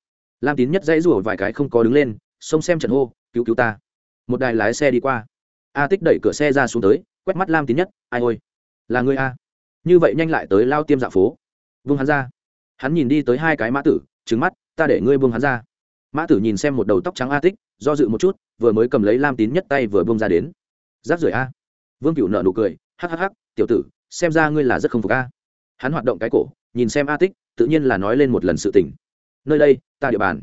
Lam tín nhất dãy rủa vài cái không có đứng lên, xông xem trận hô, cứu cứu ta. Một đài lái xe đi qua. A tích đẩy cửa xe ra xuống tới, quét mắt lam tín nhất, ai ôi, là người a. Như vậy nhanh lại tới lao tiêm dạ phố. Vương hắn ra. Hắn nhìn đi tới hai cái mã tử trứng mắt, ta để ngươi vương hắn ra mã tử nhìn xem một đầu tóc trắng a tích, do dự một chút, vừa mới cầm lấy lam tín nhất tay vừa bông ra đến. Giáp rưởi a. Vương cựu nợ nụ cười hhh tiểu tử, xem ra ngươi là rất không phục a. Hắn hoạt động cái cổ, nhìn xem a tích, tự nhiên là nói lên một lần sự tình. Nơi đây, ta địa bàn.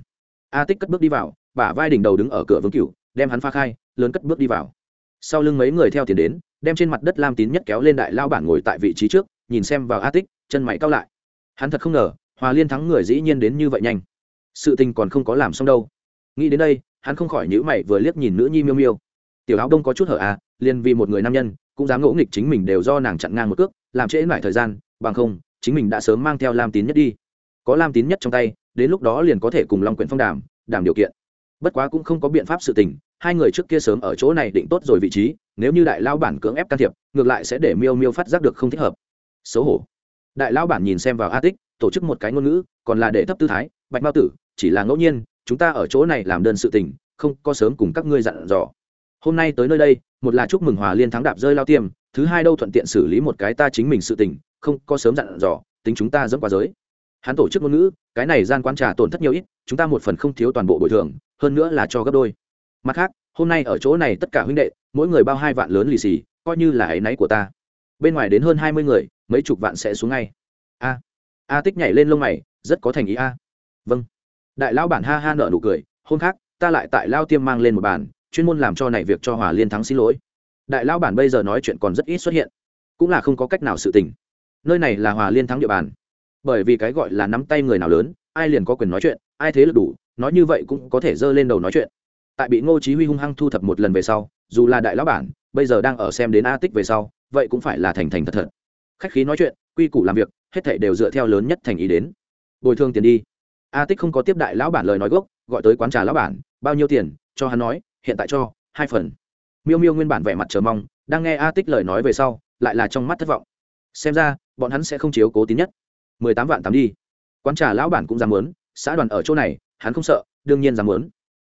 A tích cất bước đi vào, bả vai đỉnh đầu đứng ở cửa vương cựu đem hắn pha khai, lớn cất bước đi vào. Sau lưng mấy người theo tiền đến, đem trên mặt đất lam tín nhất kéo lên đại lao bản ngồi tại vị trí trước, nhìn xem vào a tích, chân mày cao lại. Hắn thật không ngờ, hòa liên thắng người dĩ nhiên đến như vậy nhanh sự tình còn không có làm xong đâu. Nghĩ đến đây, hắn không khỏi nhữ mày vừa liếc nhìn nữ nhi miêu miêu. Tiểu áo đông có chút hở à liền vì một người nam nhân, cũng dám ngỗ nghịch chính mình đều do nàng chặn ngang một cước, làm trễ lại thời gian, bằng không, chính mình đã sớm mang theo lam tín nhất đi. Có lam tín nhất trong tay, đến lúc đó liền có thể cùng long quyển phong đàm đàm điều kiện. Bất quá cũng không có biện pháp sự tình, hai người trước kia sớm ở chỗ này định tốt rồi vị trí, nếu như đại lao bản cưỡng ép can thiệp, ngược lại sẽ để miêu miêu phát giác được không thích hợp. Xấu hổ. Đại lao bản nhìn xem vào a tích, tổ chức một cái ngôn ngữ, còn là để thấp tư thái, bạch mao tử chỉ là ngẫu nhiên, chúng ta ở chỗ này làm đơn sự tình, không có sớm cùng các ngươi dặn dò. Hôm nay tới nơi đây, một là chúc mừng hòa liên thắng đạp rơi lao tiêm, thứ hai đâu thuận tiện xử lý một cái ta chính mình sự tình, không có sớm dặn dò, tính chúng ta dẫm qua giới. Hắn tổ chức ngôn ngữ, cái này gian quan trà tổn thất nhiều ít, chúng ta một phần không thiếu toàn bộ bồi thường, hơn nữa là cho gấp đôi. Mặt khác, hôm nay ở chỗ này tất cả huynh đệ, mỗi người bao hai vạn lớn lì xì, coi như là áy náy của ta. Bên ngoài đến hơn hai mươi người, mấy chục vạn sẽ xuống ngay. A a tích nhảy lên lông mày, rất có thành ý a. Vâng đại lão bản ha ha nợ nụ cười, hôm khác, ta lại tại lao tiêm mang lên một bàn, chuyên môn làm cho này việc cho hòa liên thắng xin lỗi. Đại lão bản bây giờ nói chuyện còn rất ít xuất hiện, cũng là không có cách nào sự tình. Nơi này là hòa liên thắng địa bàn. Bởi vì cái gọi là nắm tay người nào lớn, ai liền có quyền nói chuyện, ai thế lực đủ, nói như vậy cũng có thể giơ lên đầu nói chuyện. Tại bị ngô chí huy hung hăng thu thập một lần về sau, dù là đại lão bản, bây giờ đang ở xem đến a tích về sau, vậy cũng phải là thành thành thật thật. Khách khí nói chuyện, quy củ làm việc, hết thảy đều dựa theo lớn nhất thành ý đến. Bồi thường tiền đi a tích không có tiếp đại lão bản lời nói gốc, gọi tới quán trà lão bản, bao nhiêu tiền? Cho hắn nói, hiện tại cho, hai phần. Miêu miêu nguyên bản vẻ mặt chờ mong, đang nghe a tích lời nói về sau, lại là trong mắt thất vọng. Xem ra, bọn hắn sẽ không chiếu cố tín nhất. Mười tám vạn tám đi. Quán trà lão bản cũng dám muốn, xã đoàn ở chỗ này, hắn không sợ, đương nhiên dám muốn.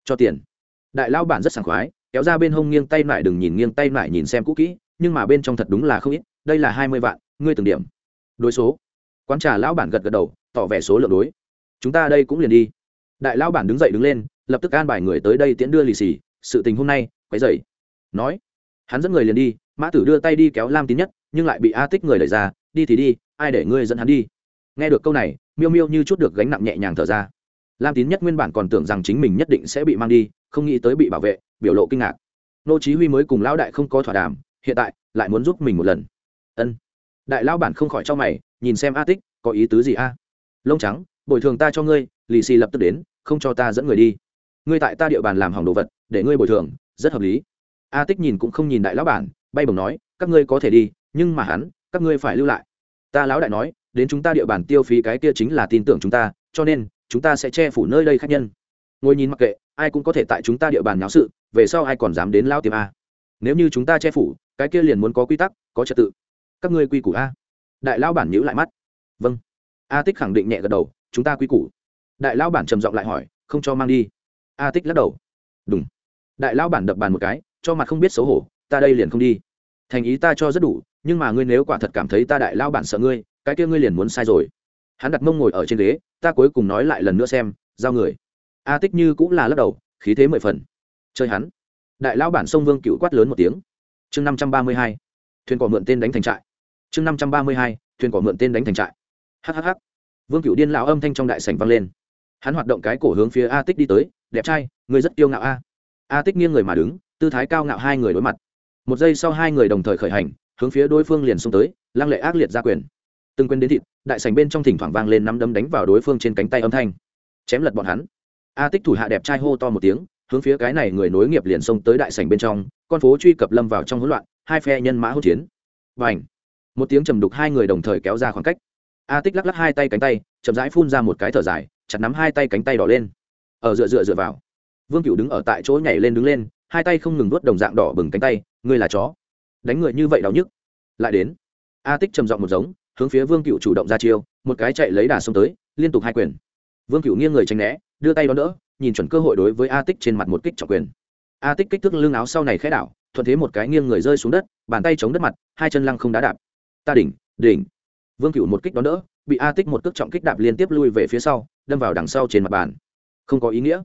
Cho tiền. Đại lão bản rất sảng khoái, kéo ra bên hông nghiêng tay lại đừng nhìn nghiêng tay lại nhìn xem cũ kỹ, nhưng mà bên trong thật đúng là không ít, đây là hai mươi vạn, ngươi từng điểm. Đối số. Quán trà lão bản gật gật đầu, tỏ vẻ số lượng đối chúng ta đây cũng liền đi. Đại lão bản đứng dậy đứng lên, lập tức an bài người tới đây tiễn đưa lì xì. Sự tình hôm nay, quấy dậy nói, hắn dẫn người liền đi, mã tử đưa tay đi kéo lam tín nhất, nhưng lại bị a tích người đẩy ra, đi thì đi, ai để ngươi dẫn hắn đi? Nghe được câu này, miêu miêu như chút được gánh nặng nhẹ nhàng thở ra. Lam tín nhất nguyên bản còn tưởng rằng chính mình nhất định sẽ bị mang đi, không nghĩ tới bị bảo vệ, biểu lộ kinh ngạc. Nô chí huy mới cùng lão đại không có thỏa đàm, hiện tại lại muốn giúp mình một lần. Ân. Đại lão bản không khỏi cho mày, nhìn xem a tích, có ý tứ gì a? Lông trắng bồi thường ta cho ngươi, lì xì lập tức đến, không cho ta dẫn người đi. Ngươi tại ta địa bàn làm hỏng đồ vật, để ngươi bồi thường, rất hợp lý. A tích nhìn cũng không nhìn đại lão bản, bay bổng nói, các ngươi có thể đi, nhưng mà hắn, các ngươi phải lưu lại. Ta lão đại nói, đến chúng ta địa bàn tiêu phí cái kia chính là tin tưởng chúng ta, cho nên, chúng ta sẽ che phủ nơi đây khách nhân. Ngồi nhìn mặc kệ, ai cũng có thể tại chúng ta địa bàn nháo sự, về sau ai còn dám đến lao tiệm a. Nếu như chúng ta che phủ, cái kia liền muốn có quy tắc, có trật tự. Các ngươi quy củ a. Đại lão bản nhữ lại mắt. Vâng. A tích khẳng định nhẹ gật đầu chúng ta quy củ. Đại lão bản trầm giọng lại hỏi, không cho mang đi. A tích lắc đầu. Đúng. Đại lão bản đập bàn một cái, cho mặt không biết xấu hổ, ta đây liền không đi. Thành ý ta cho rất đủ, nhưng mà ngươi nếu quả thật cảm thấy ta đại lão bản sợ ngươi, cái kia ngươi liền muốn sai rồi. Hắn đặt mông ngồi ở trên ghế, ta cuối cùng nói lại lần nữa xem, giao người. A tích như cũng là lắc đầu, khí thế mười phần. Chơi hắn. Đại lão bản sông vương cựu quát lớn một tiếng. Chương năm trăm ba mươi hai. Thuyền cỏ mượn tên đánh thành trại. Chương năm trăm ba mươi hai. Thuyền cỏ mượn tên đánh thành trại. Hhh vương cựu điên lão âm thanh trong đại sảnh vang lên. Hắn hoạt động cái cổ hướng phía a tích đi tới, đẹp trai, người rất kiêu ngạo a. A tích nghiêng người mà đứng, tư thái cao ngạo hai người đối mặt. Một giây sau hai người đồng thời khởi hành, hướng phía đối phương liền xông tới, lăng lệ ác liệt ra quyền. Từng quên đến thịt, đại sành bên trong thỉnh thoảng vang lên nắm đấm đánh vào đối phương trên cánh tay âm thanh. Chém lật bọn hắn. A tích thủ hạ đẹp trai hô to một tiếng, hướng phía cái này người nối nghiệp liền xông tới đại sành bên trong, con phố truy cập lâm vào trong hỗn loạn, hai phe nhân mã hỗn chiến. Và ảnh một tiếng trầm đục hai người đồng thời kéo ra khoảng cách a tích lắc lắc hai tay cánh tay, chậm rãi phun ra một cái thở dài, chặt nắm hai tay cánh tay đỏ lên. Ở dựa dựa dựa vào. Vương cựu đứng ở tại chỗ nhảy lên đứng lên, hai tay không ngừng vuốt đồng dạng đỏ bừng cánh tay, ngươi là chó. Đánh người như vậy đau nhức. Lại đến. A tích trầm giọng một giống, hướng phía vương cựu chủ động ra chiêu, một cái chạy lấy đà xông tới, liên tục hai quyền. Vương cựu nghiêng người tranh né, đưa tay đón đỡ, nhìn chuẩn cơ hội đối với a tích trên mặt một kích trọng quyền. A tích kích thước lưng áo sau này khẽ đảo, thuận thế một cái nghiêng người rơi xuống đất, bàn tay chống đất mặt, hai chân lăng không đá đạp. Ta đỉnh đỉnh vương cựu một kích đón đỡ, bị a tích một cước trọng kích đạp liên tiếp lui về phía sau, đâm vào đằng sau trên mặt bàn. Không có ý nghĩa.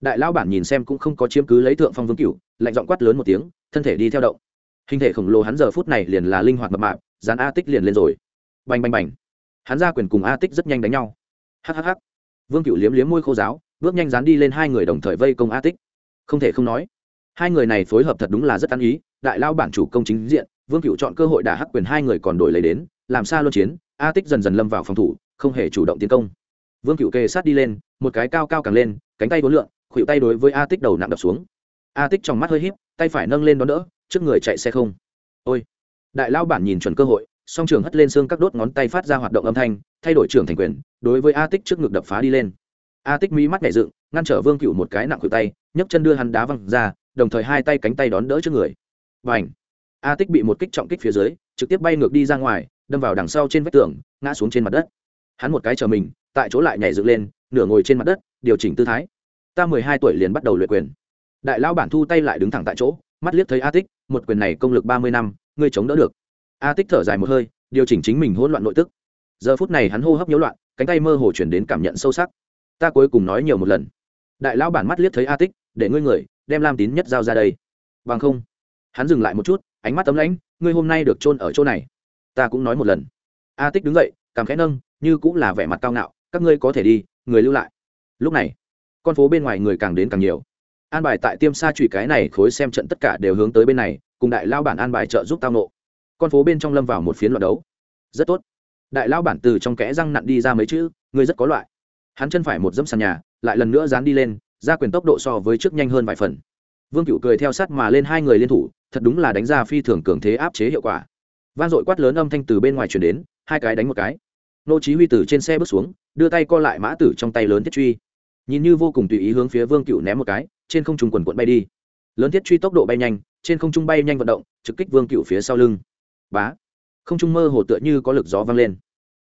Đại lão bản nhìn xem cũng không có chiếm cứ lấy thượng phong vương cựu lạnh giọng quát lớn một tiếng, thân thể đi theo động. Hình thể khổng lồ hắn giờ phút này liền là linh hoạt mập mạp, dán a tích liền lên rồi. Bành bành bành. Hắn ra quyền cùng a tích rất nhanh đánh nhau. Hhh vương cựu liếm liếm môi khô giáo, bước nhanh dán đi lên hai người đồng thời vây công a tích. Không thể không nói, hai người này phối hợp thật đúng là rất ăn ý. Đại lao bản chủ công chính diện, vương cựu chọn cơ hội đả hắc quyền hai người còn đổi lấy đến làm sao luân chiến, a tích dần dần lâm vào phòng thủ, không hề chủ động tiến công. Vương cựu kề sát đi lên, một cái cao cao càng lên, cánh tay đối lượng khuỵu tay đối với a tích đầu nặng đập xuống. A tích trong mắt hơi h í p tay phải nâng lên đón đỡ, trước người chạy xe không. Ôi! Đại lao bản nhìn chuẩn cơ hội, song trường hất lên xương các đốt ngón tay phát ra hoạt động âm thanh, thay đổi trường thành quyền, đối với a tích trước ngực đập phá đi lên. A tích mỹ mắt nhảy dựng, ngăn trở vương cựu một cái nặng khuỵu tay, nhấc chân đưa hắn đá văng ra, đồng thời hai tay cánh tay đón đỡ trước người. Và ảnh a tích bị một kích trọng kích phía dưới, trực tiếp bay ngược đi ra ngoài đâm vào đằng sau trên vách tường, ngã xuống trên mặt đất. Hắn một cái chờ mình, tại chỗ lại nhảy dựng lên, nửa ngồi trên mặt đất, điều chỉnh tư thái. Ta mười hai tuổi liền bắt đầu luyện quyền. Đại lao bản thu tay lại đứng thẳng tại chỗ, mắt liếc thấy a tích, một quyền này công lực ba mươi năm, ngươi chống đỡ được. A tích thở dài một hơi, điều chỉnh chính mình hỗn loạn nội tức. Giờ phút này hắn hô hấp nhiễu loạn, cánh tay mơ hồ chuyển đến cảm nhận sâu sắc. Ta cuối cùng nói nhiều một lần. Đại lão bản mắt liếc thấy a tích, để ngươi người, đem lam tín nhất giao ra đây. Bằng không, hắn dừng lại một chút, ánh mắt tấm lãnh, ngươi hôm nay được chôn ở chỗ này ta cũng nói một lần. A tích đứng dậy, cảm khẽ nâng, như cũng là vẻ mặt cao ngạo, các ngươi có thể đi, người lưu lại. Lúc này, con phố bên ngoài người càng đến càng nhiều. An bài tại tiêm xa trụy cái này khối xem trận tất cả đều hướng tới bên này, cùng đại lao bản an bài trợ giúp tao nộ. Con phố bên trong lâm vào một phiến loạt đấu. Rất tốt. Đại lao bản từ trong kẽ răng nặn đi ra mấy chữ ngươi rất có loại. Hắn chân phải một dẫm sàn nhà, lại lần nữa dán đi lên, ra quyền tốc độ so với trước nhanh hơn vài phần. Vương cựu cười theo sát mà lên hai người liên thủ, thật đúng là đánh ra phi thường cường thế áp chế hiệu quả vang dội quát lớn âm thanh từ bên ngoài chuyển đến, hai cái đánh một cái. Nô chí huy từ trên xe bước xuống, đưa tay co lại mã tử trong tay lớn thiết truy. Nhìn như vô cùng tùy ý hướng phía vương cựu ném một cái, trên không trung quần cuộn bay đi. Lớn thiết truy tốc độ bay nhanh, trên không trung bay nhanh vận động, trực kích vương cựu phía sau lưng. Bá! Không trung mơ hồ tựa như có lực gió vang lên.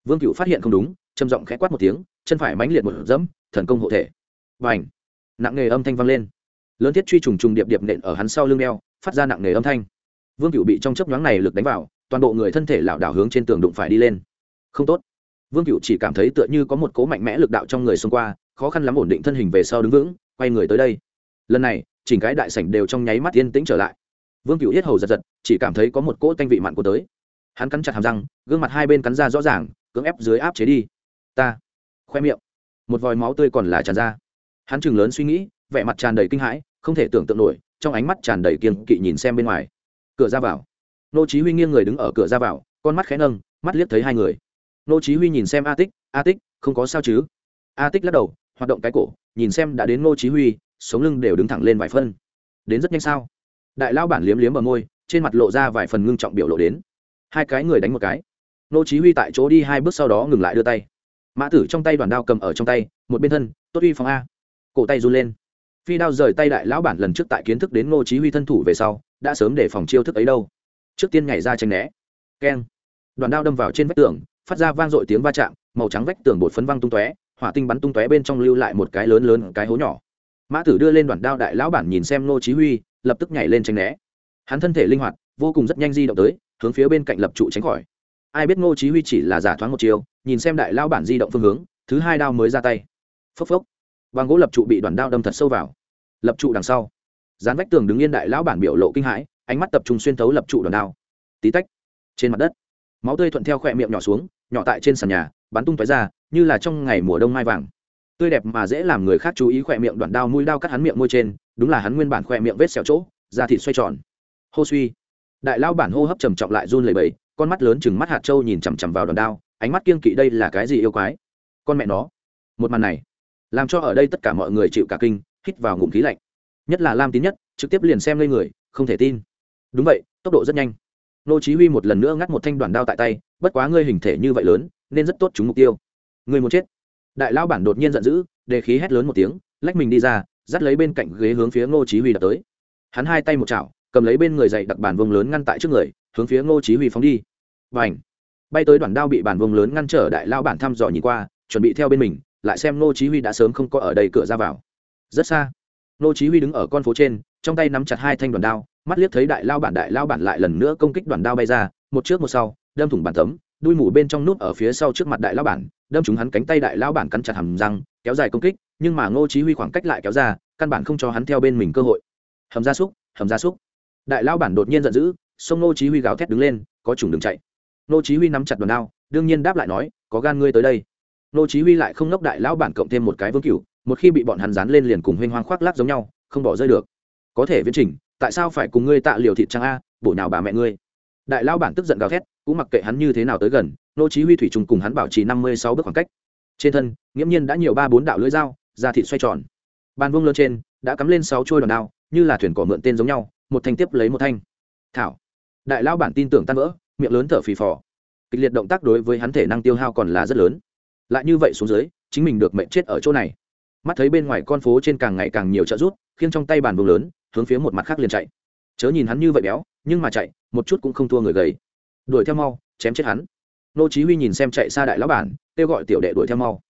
Vương cựu phát hiện không đúng, trầm giọng khẽ quát một tiếng, chân phải mãnh liệt một dẫm, thần công hộ thể. Vành nặng nghề âm thanh vang lên. Lớn thiết truy trùng trùng điệp điệp nện ở hắn sau lưng đeo, phát ra nặng nghề âm thanh. Vương cựu bị trong chớp nhoáng này lực đánh vào toàn bộ người thân thể lảo đảo hướng trên tường đụng phải đi lên. Không tốt. Vương cựu chỉ cảm thấy tựa như có một cố mạnh mẽ lực đạo trong người xông qua, khó khăn lắm ổn định thân hình về sau đứng vững, quay người tới đây. Lần này, chỉnh cái đại sảnh đều trong nháy mắt yên tĩnh trở lại. Vương cựu yết hầu giật giật, chỉ cảm thấy có một cỗ tanh vị mặn của tới. Hắn cắn chặt hàm răng, gương mặt hai bên cắn ra rõ ràng, cưỡng ép dưới áp chế đi. Ta, khoe miệng, một vòi máu tươi còn là tràn ra. Hắn chừng lớn suy nghĩ, vẻ mặt tràn đầy kinh hãi, không thể tưởng tượng nổi, trong ánh mắt tràn đầy kiên kỵ nhìn xem bên ngoài. Cửa ra vào nô chí huy nghiêng người đứng ở cửa ra vào, con mắt khẽ nâng, mắt liếc thấy hai người. Nô chí huy nhìn xem a tích a tích, không có sao chứ? A tích lắc đầu, hoạt động cái cổ, nhìn xem đã đến nô chí huy, sống lưng đều đứng thẳng lên vài phân. Đến rất nhanh sao? Đại lão bản liếm liếm bờ môi, trên mặt lộ ra vài phần ngưng trọng biểu lộ đến. Hai cái người đánh một cái. Nô chí huy tại chỗ đi hai bước sau đó ngừng lại đưa tay. Mã tử trong tay đoàn đao cầm ở trong tay, một bên thân, tốt uy phòng a. Cổ tay run lên. Phi đao rời tay đại lão bản lần trước tại kiến thức đến ngô chí huy thân thủ về sau, đã sớm để phòng chiêu thức ấy đâu trước tiên nhảy ra tránh né. Keng. Đoàn đao đâm vào trên vách tường phát ra vang dội tiếng va chạm màu trắng vách tường bột phấn văng tung tóe hỏa tinh bắn tung tóe bên trong lưu lại một cái lớn lớn cái hố nhỏ. Mã tử đưa lên đoàn đao đại lão bản nhìn xem ngô chí huy lập tức nhảy lên tránh né. Hắn thân thể linh hoạt vô cùng rất nhanh di động tới hướng phía bên cạnh lập trụ tránh khỏi. Ai biết ngô chí huy chỉ là giả thoáng một chiều nhìn xem đại lão bản di động phương hướng thứ hai đao mới ra tay. Phấp phấp, bằng gỗ lập trụ bị đoàn đao đâm thật sâu vào. Lập trụ đằng sau. Dán vách tường đứng yên đại lão bản biểu lộ kinh hãi ánh mắt tập trung xuyên thấu lập trụ đòn đao. Tí tách, trên mặt đất, máu tươi thuận theo khỏe miệng nhỏ xuống, nhỏ tại trên sàn nhà, bắn tung tói ra, như là trong ngày mùa đông mai vàng. Tươi đẹp mà dễ làm người khác chú ý khỏe miệng đoạn đao mũi đao cắt hắn miệng môi trên, đúng là hắn nguyên bản khỏe miệng vết xẹo chỗ, da thịt xoay tròn. Hô suy. Đại lao bản hô hấp trầm trọng lại run lẩy bẩy, con mắt lớn chừng mắt hạt trâu nhìn chằm chằm vào đòn đao, ánh mắt kiêng kỵ đây là cái gì yêu quái? Con mẹ nó. Một màn này, làm cho ở đây tất cả mọi người chịu cả kinh, hít vào ngụm khí lạnh. Nhất là lam tín nhất, trực tiếp liền xem lên người, không thể tin đúng vậy, tốc độ rất nhanh. Nô chí huy một lần nữa ngắt một thanh đoàn đao tại tay, bất quá ngươi hình thể như vậy lớn, nên rất tốt trúng mục tiêu. Ngươi muốn chết. Đại lão bản đột nhiên giận dữ, đề khí hét lớn một tiếng, lách mình đi ra, dắt lấy bên cạnh ghế hướng phía ngô chí huy đập tới. Hắn hai tay một chảo, cầm lấy bên người dậy đặc bản vông lớn ngăn tại trước người, hướng phía ngô chí huy phóng đi. Vành bay tới đoàn đao bị bản vông lớn ngăn trở, đại lão bản thăm dò nhìn qua, chuẩn bị theo bên mình, lại xem ngô chí huy đã sớm không có ở đây cửa ra vào. Rất xa. Ngô chí huy đứng ở con phố trên, trong tay nắm chặt hai thanh đoàn đao mắt liếc thấy đại lao bản đại lao bản lại lần nữa công kích đoàn đao bay ra, một trước một sau, đâm thủng bàn tấm, đuôi mủ bên trong nút ở phía sau trước mặt đại lao bản, đâm chúng hắn cánh tay đại lao bản cắn chặt hầm răng, kéo dài công kích, nhưng mà ngô chí huy khoảng cách lại kéo ra, căn bản không cho hắn theo bên mình cơ hội. Hầm gia súc hầm gia súc đại lao bản đột nhiên giận dữ, xông ngô chí huy gào thét đứng lên, có chủng đường chạy. Ngô chí huy nắm chặt đoàn đao, đương nhiên đáp lại nói, có gan ngươi tới đây. Ngô chí huy lại không nốc đại lao bản cộng thêm một cái vương cửu, một khi bị bọn hắn dán lên liền cùng huynh hoang khoác lác giống nhau, không bỏ rơi được. Có thể viễn trình tại sao phải cùng ngươi tạ liều thịt trang a, bổ nào bà mẹ ngươi? Đại lao bản tức giận gào thét, cũng mặc kệ hắn như thế nào tới gần, nô chí huy thủy trùng cùng hắn bảo trì năm mươi sáu bước khoảng cách. Trên thân, nghiễm nhiên đã nhiều ba bốn đạo lưỡi dao, da thịt xoay tròn. Bàn vuông lớn trên, đã cắm lên sáu chuôi đòn đao, như là thuyền cỏ mượn tên giống nhau, một thanh tiếp lấy một thanh. Thảo. Đại lao bản tin tưởng tan vỡ, miệng lớn thở phì phò. Kịch liệt động tác đối với hắn thể năng tiêu hao còn là rất lớn. Lại như vậy xuống dưới, chính mình được mệnh chết ở chỗ này. Mắt thấy bên ngoài con phố trên càng ngày càng nhiều trợ rút khiêng trong tay bàn vuông lớn hướng phía một mặt khác liền chạy. Chớ nhìn hắn như vậy béo, nhưng mà chạy, một chút cũng không thua người gầy. Đuổi theo mau, chém chết hắn. Nô chí huy nhìn xem chạy xa đại lão bản, kêu gọi tiểu đệ đuổi theo mau.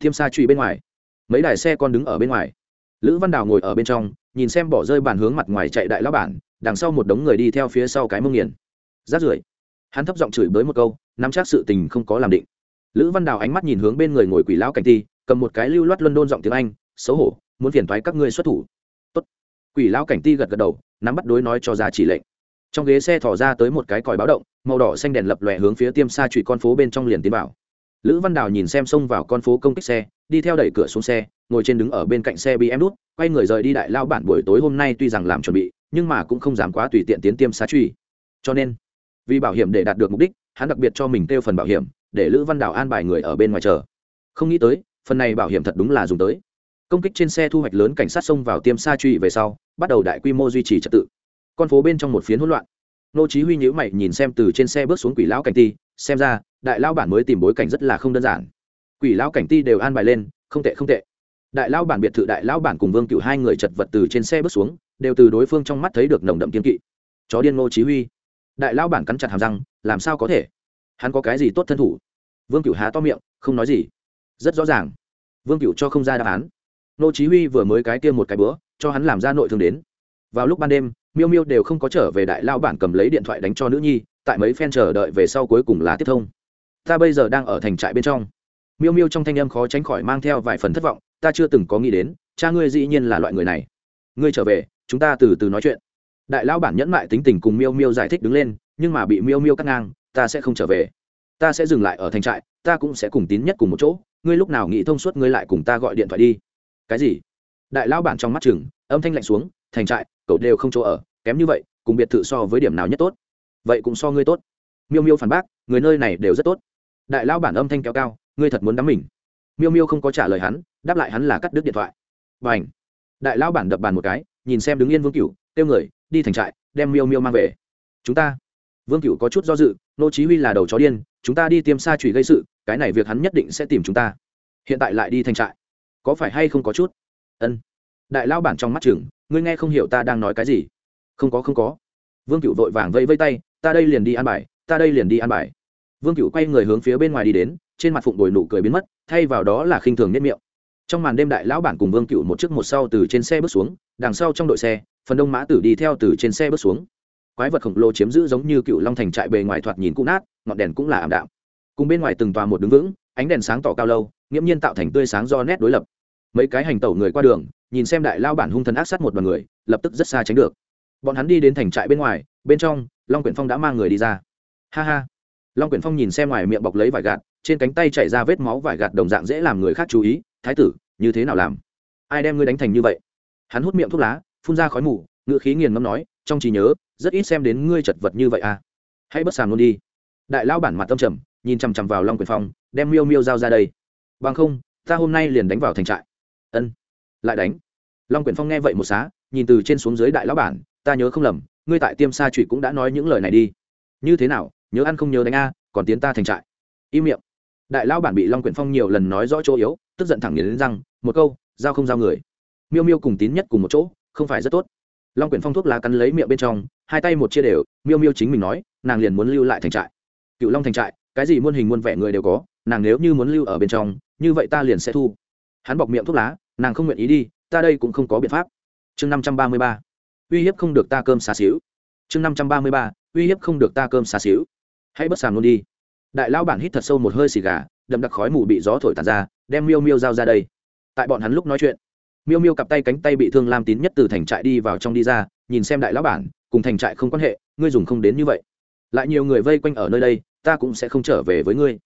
Thiêm xa truy bên ngoài. Mấy đài xe con đứng ở bên ngoài. Lữ văn đào ngồi ở bên trong, nhìn xem bỏ rơi bàn hướng mặt ngoài chạy đại lão bản, đằng sau một đống người đi theo phía sau cái mông nghiền. Rát rưởi. Hắn thấp giọng chửi bới một câu, nắm chắc sự tình không có làm định. Lữ văn đào ánh mắt nhìn hướng bên người ngồi quỷ lão cảnh ti, cầm một cái lưu loát luân đôn giọng tiếng anh, xấu hổ, muốn phiền thoái các ngươi xuất thủ quỷ lão cảnh ti gật gật đầu, nắm bắt đối nói cho ra chỉ lệnh. Trong ghế xe thỏ ra tới một cái còi báo động, màu đỏ xanh đèn lập lòe hướng phía tiêm xa trụy con phố bên trong liền tiến vào. Lữ văn đào nhìn xem xông vào con phố công kích xe, đi theo đẩy cửa xuống xe, ngồi trên đứng ở bên cạnh xe bị em đút quay người rời đi đại lao bản buổi tối hôm nay tuy rằng làm chuẩn bị, nhưng mà cũng không dám quá tùy tiện tiến tiêm xa trụy. Cho nên, vì bảo hiểm để đạt được mục đích, hắn đặc biệt cho mình kêu phần bảo hiểm, để lữ văn đào an bài người ở bên ngoài chờ. Không nghĩ tới, phần này bảo hiểm thật đúng là dùng tới công kích trên xe thu hoạch lớn cảnh sát xông vào tiêm xa truy về sau, bắt đầu đại quy mô duy trì trật tự. Con phố bên trong một phiến hỗn loạn. Nô chí huy nhíu mày nhìn xem từ trên xe bước xuống quỷ lão cảnh ti, xem ra, đại lão bản mới tìm bối cảnh rất là không đơn giản. Quỷ lão cảnh ti đều an bài lên, không tệ không tệ. Đại lão bản biệt thự đại lão bản cùng vương cựu hai người chật vật từ trên xe bước xuống, đều từ đối phương trong mắt thấy được nồng đậm kiên kỵ. Chó điên nô chí huy. Đại lão bản cắn chặt hàm răng, làm sao có thể? Hắn có cái gì tốt thân thủ? Vương cựu há to miệng, không nói gì. Rất rõ ràng. Vương cựu cho không ra đáp án nô chí huy vừa mới cái kia một cái bữa, cho hắn làm ra nội thương đến. Vào lúc ban đêm, miêu miêu đều không có trở về đại lao bản cầm lấy điện thoại đánh cho nữ nhi, tại mấy phen chờ đợi về sau cuối cùng là tiếp thông. Ta bây giờ đang ở thành trại bên trong. Miêu miêu trong thanh âm khó tránh khỏi mang theo vài phần thất vọng, ta chưa từng có nghĩ đến, cha ngươi dĩ nhiên là loại người này. Ngươi trở về, chúng ta từ từ nói chuyện. Đại lao bản nhẫn mại tính tình cùng miêu miêu giải thích đứng lên, nhưng mà bị miêu miêu cắt ngang, ta sẽ không trở về. Ta sẽ dừng lại ở thành trại, ta cũng sẽ cùng tín nhất cùng một chỗ. Ngươi lúc nào nghĩ thông suốt ngươi lại cùng ta gọi điện thoại đi cái gì? Đại lao bản trong mắt chừng, âm thanh lạnh xuống, thành trại, cậu đều không chỗ ở, kém như vậy, cùng biệt thự so với điểm nào nhất tốt? Vậy cũng so ngươi tốt. Miêu miêu phản bác, người nơi này đều rất tốt. Đại lao bản âm thanh kéo cao, ngươi thật muốn đắm mình. Miêu miêu không có trả lời hắn, đáp lại hắn là cắt đứt điện thoại. Và ảnh đại lao bản đập bàn một cái, nhìn xem đứng yên vương cửu, kêu người, đi thành trại, đem miêu miêu mang về. Chúng ta? Vương cửu có chút do dự, nô chí huy là đầu chó điên, chúng ta đi tiêm xa chủy gây sự, cái này việc hắn nhất định sẽ tìm chúng ta. Hiện tại lại đi thành trại có phải hay không có chút? Ân. Đại lao bản trong mắt chừng, ngươi nghe không hiểu ta đang nói cái gì. Không có không có. Vương cựu vội vàng vẫy vây tay, ta đây liền đi ăn bài, ta đây liền đi ăn bài. Vương cựu quay người hướng phía bên ngoài đi đến, trên mặt phụng bồi nụ cười biến mất, thay vào đó là khinh thường nếp miệng. Trong màn đêm đại lão bản cùng vương cựu một chiếc một sau từ trên xe bước xuống, đằng sau trong đội xe, phần đông mã tử đi theo từ trên xe bước xuống. Quái vật khổng lồ chiếm giữ giống như cựu long thành trại bề ngoài thoạt nhìn cũ nát, ngọn đèn cũng là ảm đạm. Cùng bên ngoài từng tòa một đứng vững ánh đèn sáng tỏ cao lâu, nghiễm nhiên tạo thành tươi sáng do nét đối lập. Mấy cái hành tẩu người qua đường, nhìn xem đại lao bản hung thần ác sát một đoàn người, lập tức rất xa tránh được. Bọn hắn đi đến thành trại bên ngoài, bên trong, long quyển phong đã mang người đi ra. Ha ha. Long quyển phong nhìn xem ngoài miệng bọc lấy vải gạt, trên cánh tay chảy ra vết máu vải gạt đồng dạng dễ làm người khác chú ý, thái tử, như thế nào làm? Ai đem ngươi đánh thành như vậy? Hắn hút miệng thuốc lá, phun ra khói mù ngự khí nghiền ngâm nói, trong trí nhớ, rất ít xem đến ngươi chật vật như vậy à. Hãy bất sàm luôn đi. Đại lao bản mặt tâm trầm, nhìn chằm chằm vào long quyền phong đem miêu miêu giao ra đây. Bằng không ta hôm nay liền đánh vào thành trại. Ân lại đánh. Long quyền phong nghe vậy một xá nhìn từ trên xuống dưới đại lão bản ta nhớ không lầm ngươi tại tiêm sa trụy cũng đã nói những lời này đi. Như thế nào nhớ ăn không nhớ đánh a còn tiến ta thành trại. Im miệng. Đại lão bản bị long quyển phong nhiều lần nói rõ chỗ yếu tức giận thẳng nghiến rằng, một câu giao không giao người. Miêu miêu cùng tín nhất cùng một chỗ không phải rất tốt. Long quyển phong thuốc lá cắn lấy miệng bên trong hai tay một chia đều miêu miêu chính mình nói nàng liền muốn lưu lại thành trại. Cựu long thành trại cái gì muôn hình muôn vẻ người đều có nàng nếu như muốn lưu ở bên trong, như vậy ta liền sẽ thu. Hắn bọc miệng thuốc lá, nàng không nguyện ý đi, ta đây cũng không có biện pháp. Chương năm trăm ba mươi ba. Uy hiếp không được ta cơm xa xíu. Chương năm trăm ba mươi ba. Uy hiếp không được ta cơm xa xíu. Hãy bất sàm luôn đi. Đại lão bản hít thật sâu một hơi xì gà, đậm đặc khói mù bị gió thổi tàn ra, đem miêu miêu giao ra đây. Tại bọn hắn lúc nói chuyện, miêu miêu cặp tay cánh tay bị thương lam tín nhất từ thành trại đi vào trong đi ra, nhìn xem đại lão bản, cùng thành trại không quan hệ, ngươi dùng không đến như vậy. Lại nhiều người vây quanh ở nơi đây, ta cũng sẽ không trở về với ngươi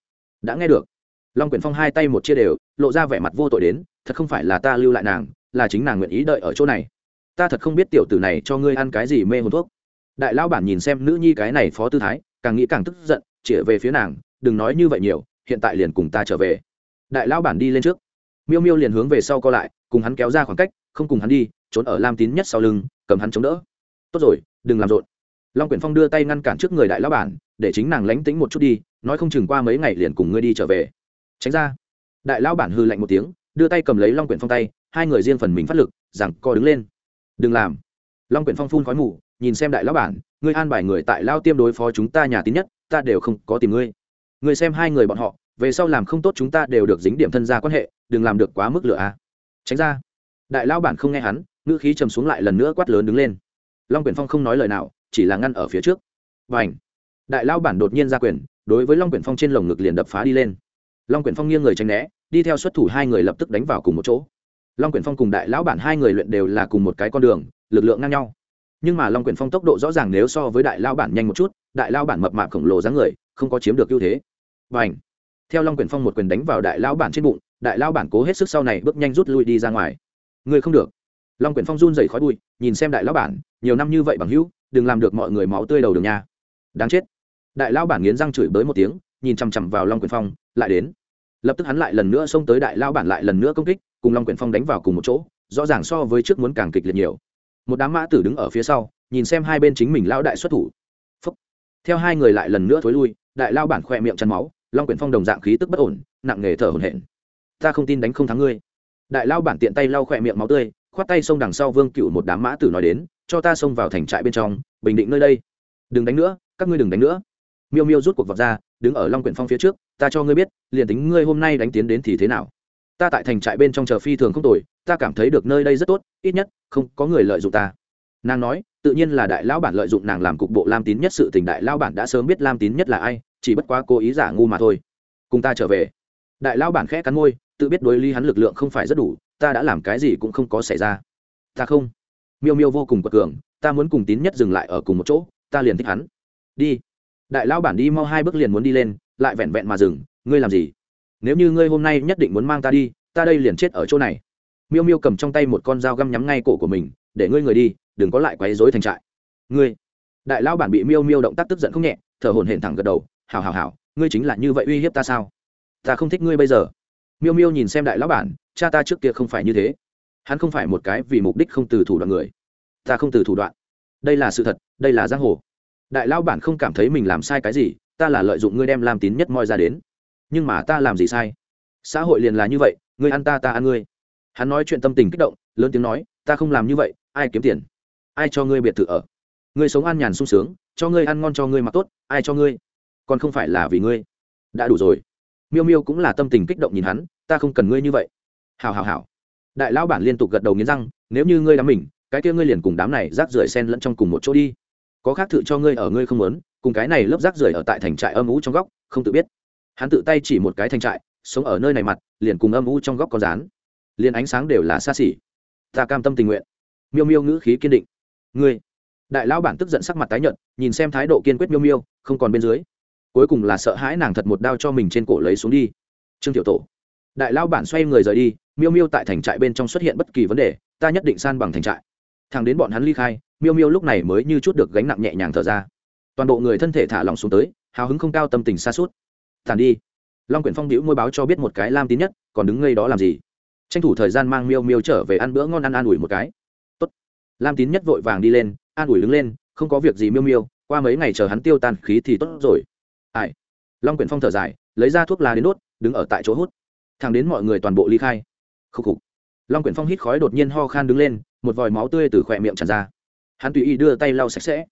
đã nghe được. Long quyển phong hai tay một chia đều, lộ ra vẻ mặt vô tội đến, thật không phải là ta lưu lại nàng, là chính nàng nguyện ý đợi ở chỗ này. Ta thật không biết tiểu tử này cho ngươi ăn cái gì mê hồn thuốc. Đại lão bản nhìn xem nữ nhi cái này phó tư thái, càng nghĩ càng tức giận, chĩa về phía nàng, đừng nói như vậy nhiều, hiện tại liền cùng ta trở về. Đại lão bản đi lên trước. Miêu miêu liền hướng về sau co lại, cùng hắn kéo ra khoảng cách, không cùng hắn đi, trốn ở lam tín nhất sau lưng, cầm hắn chống đỡ. Tốt rồi, đừng làm rộn. Long quyển phong đưa tay ngăn cản trước người đại lão bản để chính nàng lánh tĩnh một chút đi, nói không chừng qua mấy ngày liền cùng ngươi đi trở về. Tránh ra. Đại lão bản hư lạnh một tiếng, đưa tay cầm lấy long quyển phong tay, hai người riêng phần mình phát lực, rằng co đứng lên. Đừng làm. Long quyển phong phun khói mù, nhìn xem đại lão bản, ngươi an bài người tại lao tiêm đối phó chúng ta nhà tín nhất, ta đều không có tìm ngươi. Ngươi xem hai người bọn họ, về sau làm không tốt chúng ta đều được dính điểm thân gia quan hệ, đừng làm được quá mức lửa à. tránh ra. Đại lão bản không nghe hắn, ngữ khí trầm xuống lại lần nữa quát lớn đứng lên. Long quyển phong không nói lời nào, chỉ là ngăn ở phía trước. Và ảnh đại lao bản đột nhiên ra quyền, đối với long quyển phong trên lồng ngực liền đập phá đi lên. Long quyển phong nghiêng người tránh né, đi theo xuất thủ hai người lập tức đánh vào cùng một chỗ. Long quyển phong cùng đại lão bản hai người luyện đều là cùng một cái con đường, lực lượng ngang nhau. Nhưng mà long quyển phong tốc độ rõ ràng nếu so với đại lao bản nhanh một chút, đại lao bản mập mạp khổng lồ dáng người, không có chiếm được ưu thế. Và ảnh theo long quyển phong một quyền đánh vào đại lao bản trên bụng, đại lao bản cố hết sức sau này bước nhanh rút lui đi ra ngoài. Người không được. Long quyển phong run dày khói bụi, nhìn xem đại lao bản, nhiều năm như vậy bằng hữu, đừng làm được mọi người máu tươi đầu đường nhà đáng chết đại lao bản nghiến răng chửi bới một tiếng, nhìn chằm chằm vào long quyển phong, lại đến. Lập tức hắn lại lần nữa xông tới đại lao bản lại lần nữa công kích, cùng long quyển phong đánh vào cùng một chỗ, rõ ràng so với trước muốn càng kịch liệt nhiều. Một đám mã tử đứng ở phía sau, nhìn xem hai bên chính mình lao đại xuất thủ. Phúc. theo hai người lại lần nữa thối lui, đại lao bản khoe miệng chăn máu, long quyển phong đồng dạng khí tức bất ổn, nặng nghề thở hổn hển. Ta không tin đánh không thắng ngươi. Đại lao bản tiện tay lau khoe miệng máu tươi, khoát tay xông đằng sau vương cựu một đám mã tử nói đến, cho ta xông vào thành trại bên trong, bình định nơi đây. Đừng đánh nữa, các ngươi đừng đánh nữa miêu miêu rút cuộc vọt ra, đứng ở long quyển phong phía trước, ta cho ngươi biết, liền tính ngươi hôm nay đánh tiến đến thì thế nào? Ta tại thành trại bên trong chờ phi thường không tồi, ta cảm thấy được nơi đây rất tốt, ít nhất, không có người lợi dụng ta. Nàng nói, tự nhiên là đại lão bản lợi dụng nàng làm cục bộ lam tín nhất sự tình, đại lão bản đã sớm biết lam tín nhất là ai, chỉ bất quá cố ý giả ngu mà thôi. Cùng ta trở về. Đại lão bản khẽ cắn môi, tự biết đối ly hắn lực lượng không phải rất đủ, ta đã làm cái gì cũng không có xảy ra. Ta không. Miêu miêu vô cùng quật cường, ta muốn cùng tín nhất dừng lại ở cùng một chỗ, ta liền thích hắn. Đi đại lão bản đi mau hai bước liền muốn đi lên, lại vẹn vẹn mà dừng, ngươi làm gì? Nếu như ngươi hôm nay nhất định muốn mang ta đi, ta đây liền chết ở chỗ này. Miêu miêu cầm trong tay một con dao găm nhắm ngay cổ của mình, để ngươi người đi, đừng có lại quấy dối thành trại. Ngươi? Đại lão bản bị miêu miêu động tác tức giận không nhẹ, thở hổn hển thẳng gật đầu, hảo hảo hảo, ngươi chính là như vậy uy hiếp ta sao? Ta không thích ngươi bây giờ. Miêu miêu nhìn xem đại lão bản, cha ta trước kia không phải như thế. Hắn không phải một cái vì mục đích không từ thủ đoạn người. Ta không từ thủ đoạn. Đây là sự thật, đây là giang hồ đại lão bản không cảm thấy mình làm sai cái gì, ta là lợi dụng ngươi đem làm tín nhất moi ra đến. Nhưng mà ta làm gì sai? Xã hội liền là như vậy, ngươi ăn ta ta ăn ngươi. Hắn nói chuyện tâm tình kích động, lớn tiếng nói, ta không làm như vậy, ai kiếm tiền? Ai cho ngươi biệt thự ở? Ngươi sống an nhàn sung sướng, cho ngươi ăn ngon cho ngươi mặc tốt, ai cho ngươi? Còn không phải là vì ngươi. Đã đủ rồi. Miêu miêu cũng là tâm tình kích động nhìn hắn, ta không cần ngươi như vậy. Hào hào hào đại lão bản liên tục gật đầu nghiến răng, nếu như ngươi đám mình, cái kia ngươi liền cùng đám này rác rưởi sen lẫn trong cùng một chỗ đi có khác thự cho ngươi ở ngươi không muốn, cùng cái này lớp rác rưởi ở tại thành trại âm ú trong góc, không tự biết. Hắn tự tay chỉ một cái thành trại, sống ở nơi này mặt, liền cùng âm ú trong góc có rán liền ánh sáng đều là xa xỉ. Ta cam tâm tình nguyện. Miêu miêu ngữ khí kiên định. Ngươi. Đại lão bản tức giận sắc mặt tái nhợt, nhìn xem thái độ kiên quyết miêu miêu, không còn bên dưới. Cuối cùng là sợ hãi nàng thật một đao cho mình trên cổ lấy xuống đi. Trương tiểu tổ. Đại lão bản xoay người rời đi, miêu miêu tại thành trại bên trong xuất hiện bất kỳ vấn đề, ta nhất định san bằng thành trại thằng đến bọn hắn ly khai, miêu miêu lúc này mới như chút được gánh nặng nhẹ nhàng thở ra. Toàn bộ người thân thể thả lỏng xuống tới, hào hứng không cao tâm tình xa suốt tàn đi. Long quyển phong đĩu môi báo cho biết một cái lam tín nhất, còn đứng ngây đó làm gì? Tranh thủ thời gian mang miêu miêu trở về ăn bữa ngon ăn an ủi một cái. Tốt. lam tín nhất vội vàng đi lên, an ủi đứng lên, không có việc gì miêu miêu, qua mấy ngày chờ hắn tiêu tan khí thì tốt rồi. Ai? Long quyển phong thở dài, lấy ra thuốc lá đến đốt, đứng ở tại chỗ hút. Thẳng đến mọi người toàn bộ ly khai. Khúc khục. Long quyển phong hít khói đột nhiên ho khan đứng lên một vòi máu tươi từ khỏe miệng tràn ra. Hắn tùy ý đưa tay lau sạch sẽ.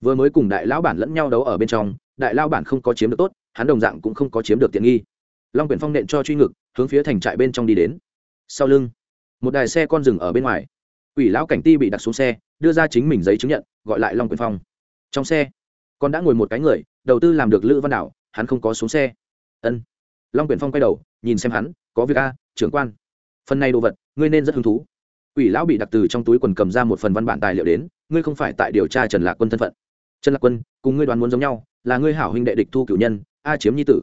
Vừa mới cùng đại lão bản lẫn nhau đấu ở bên trong, đại lão bản không có chiếm được tốt, hắn đồng dạng cũng không có chiếm được tiện nghi. Long quyển phong nện cho truy ngực, hướng phía thành trại bên trong đi đến. Sau lưng, một đài xe con rừng ở bên ngoài. Ủy lão cảnh ti bị đặt xuống xe, đưa ra chính mình giấy chứng nhận, gọi lại long quyển phong. Trong xe, con đã ngồi một cái người, đầu tư làm được lữ văn đảo, hắn không có xuống xe. Ân. Long quyển phong quay đầu, nhìn xem hắn, có việc a, trưởng quan. Phần này đồ vật, ngươi nên rất hứng thú. Quỷ lão bị đặc từ trong túi quần cầm ra một phần văn bản tài liệu đến, ngươi không phải tại điều tra trần lạc quân thân phận. Trần lạc quân, cùng ngươi đoán muốn giống nhau, là ngươi hảo huynh đệ địch thu cửu nhân, a chiếm nhi tử.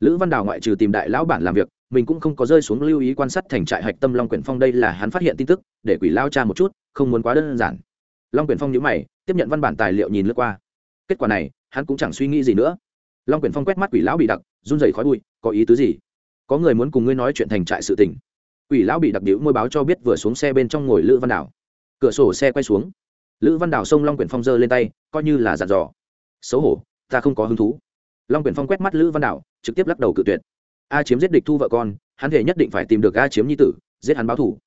Lữ văn đào ngoại trừ tìm đại lão bản làm việc, mình cũng không có rơi xuống lưu ý quan sát thành trại hạch tâm long quyển phong, đây là hắn phát hiện tin tức, để quỷ lao cha một chút, không muốn quá đơn giản. Long quyển phong nhữ mày, tiếp nhận văn bản tài liệu nhìn lướt qua. Kết quả này, hắn cũng chẳng suy nghĩ gì nữa. Long quyển phong quét mắt quỷ lão bị đặc, run rẩy khói bụi, có ý tứ gì? Có người muốn cùng ngươi nói chuyện thành trại sự tình quỷ lão bị đặc điệu môi báo cho biết vừa xuống xe bên trong ngồi lữ văn đảo cửa sổ xe quay xuống. Lữ văn đảo xông long quyển phong giơ lên tay, coi như là dặn giò. xấu hổ, ta không có hứng thú. Long quyển phong quét mắt lữ văn đảo trực tiếp lắc đầu cự tuyệt. A chiếm giết địch thu vợ con, hắn thể nhất định phải tìm được a chiếm nhi tử, giết hắn báo thủ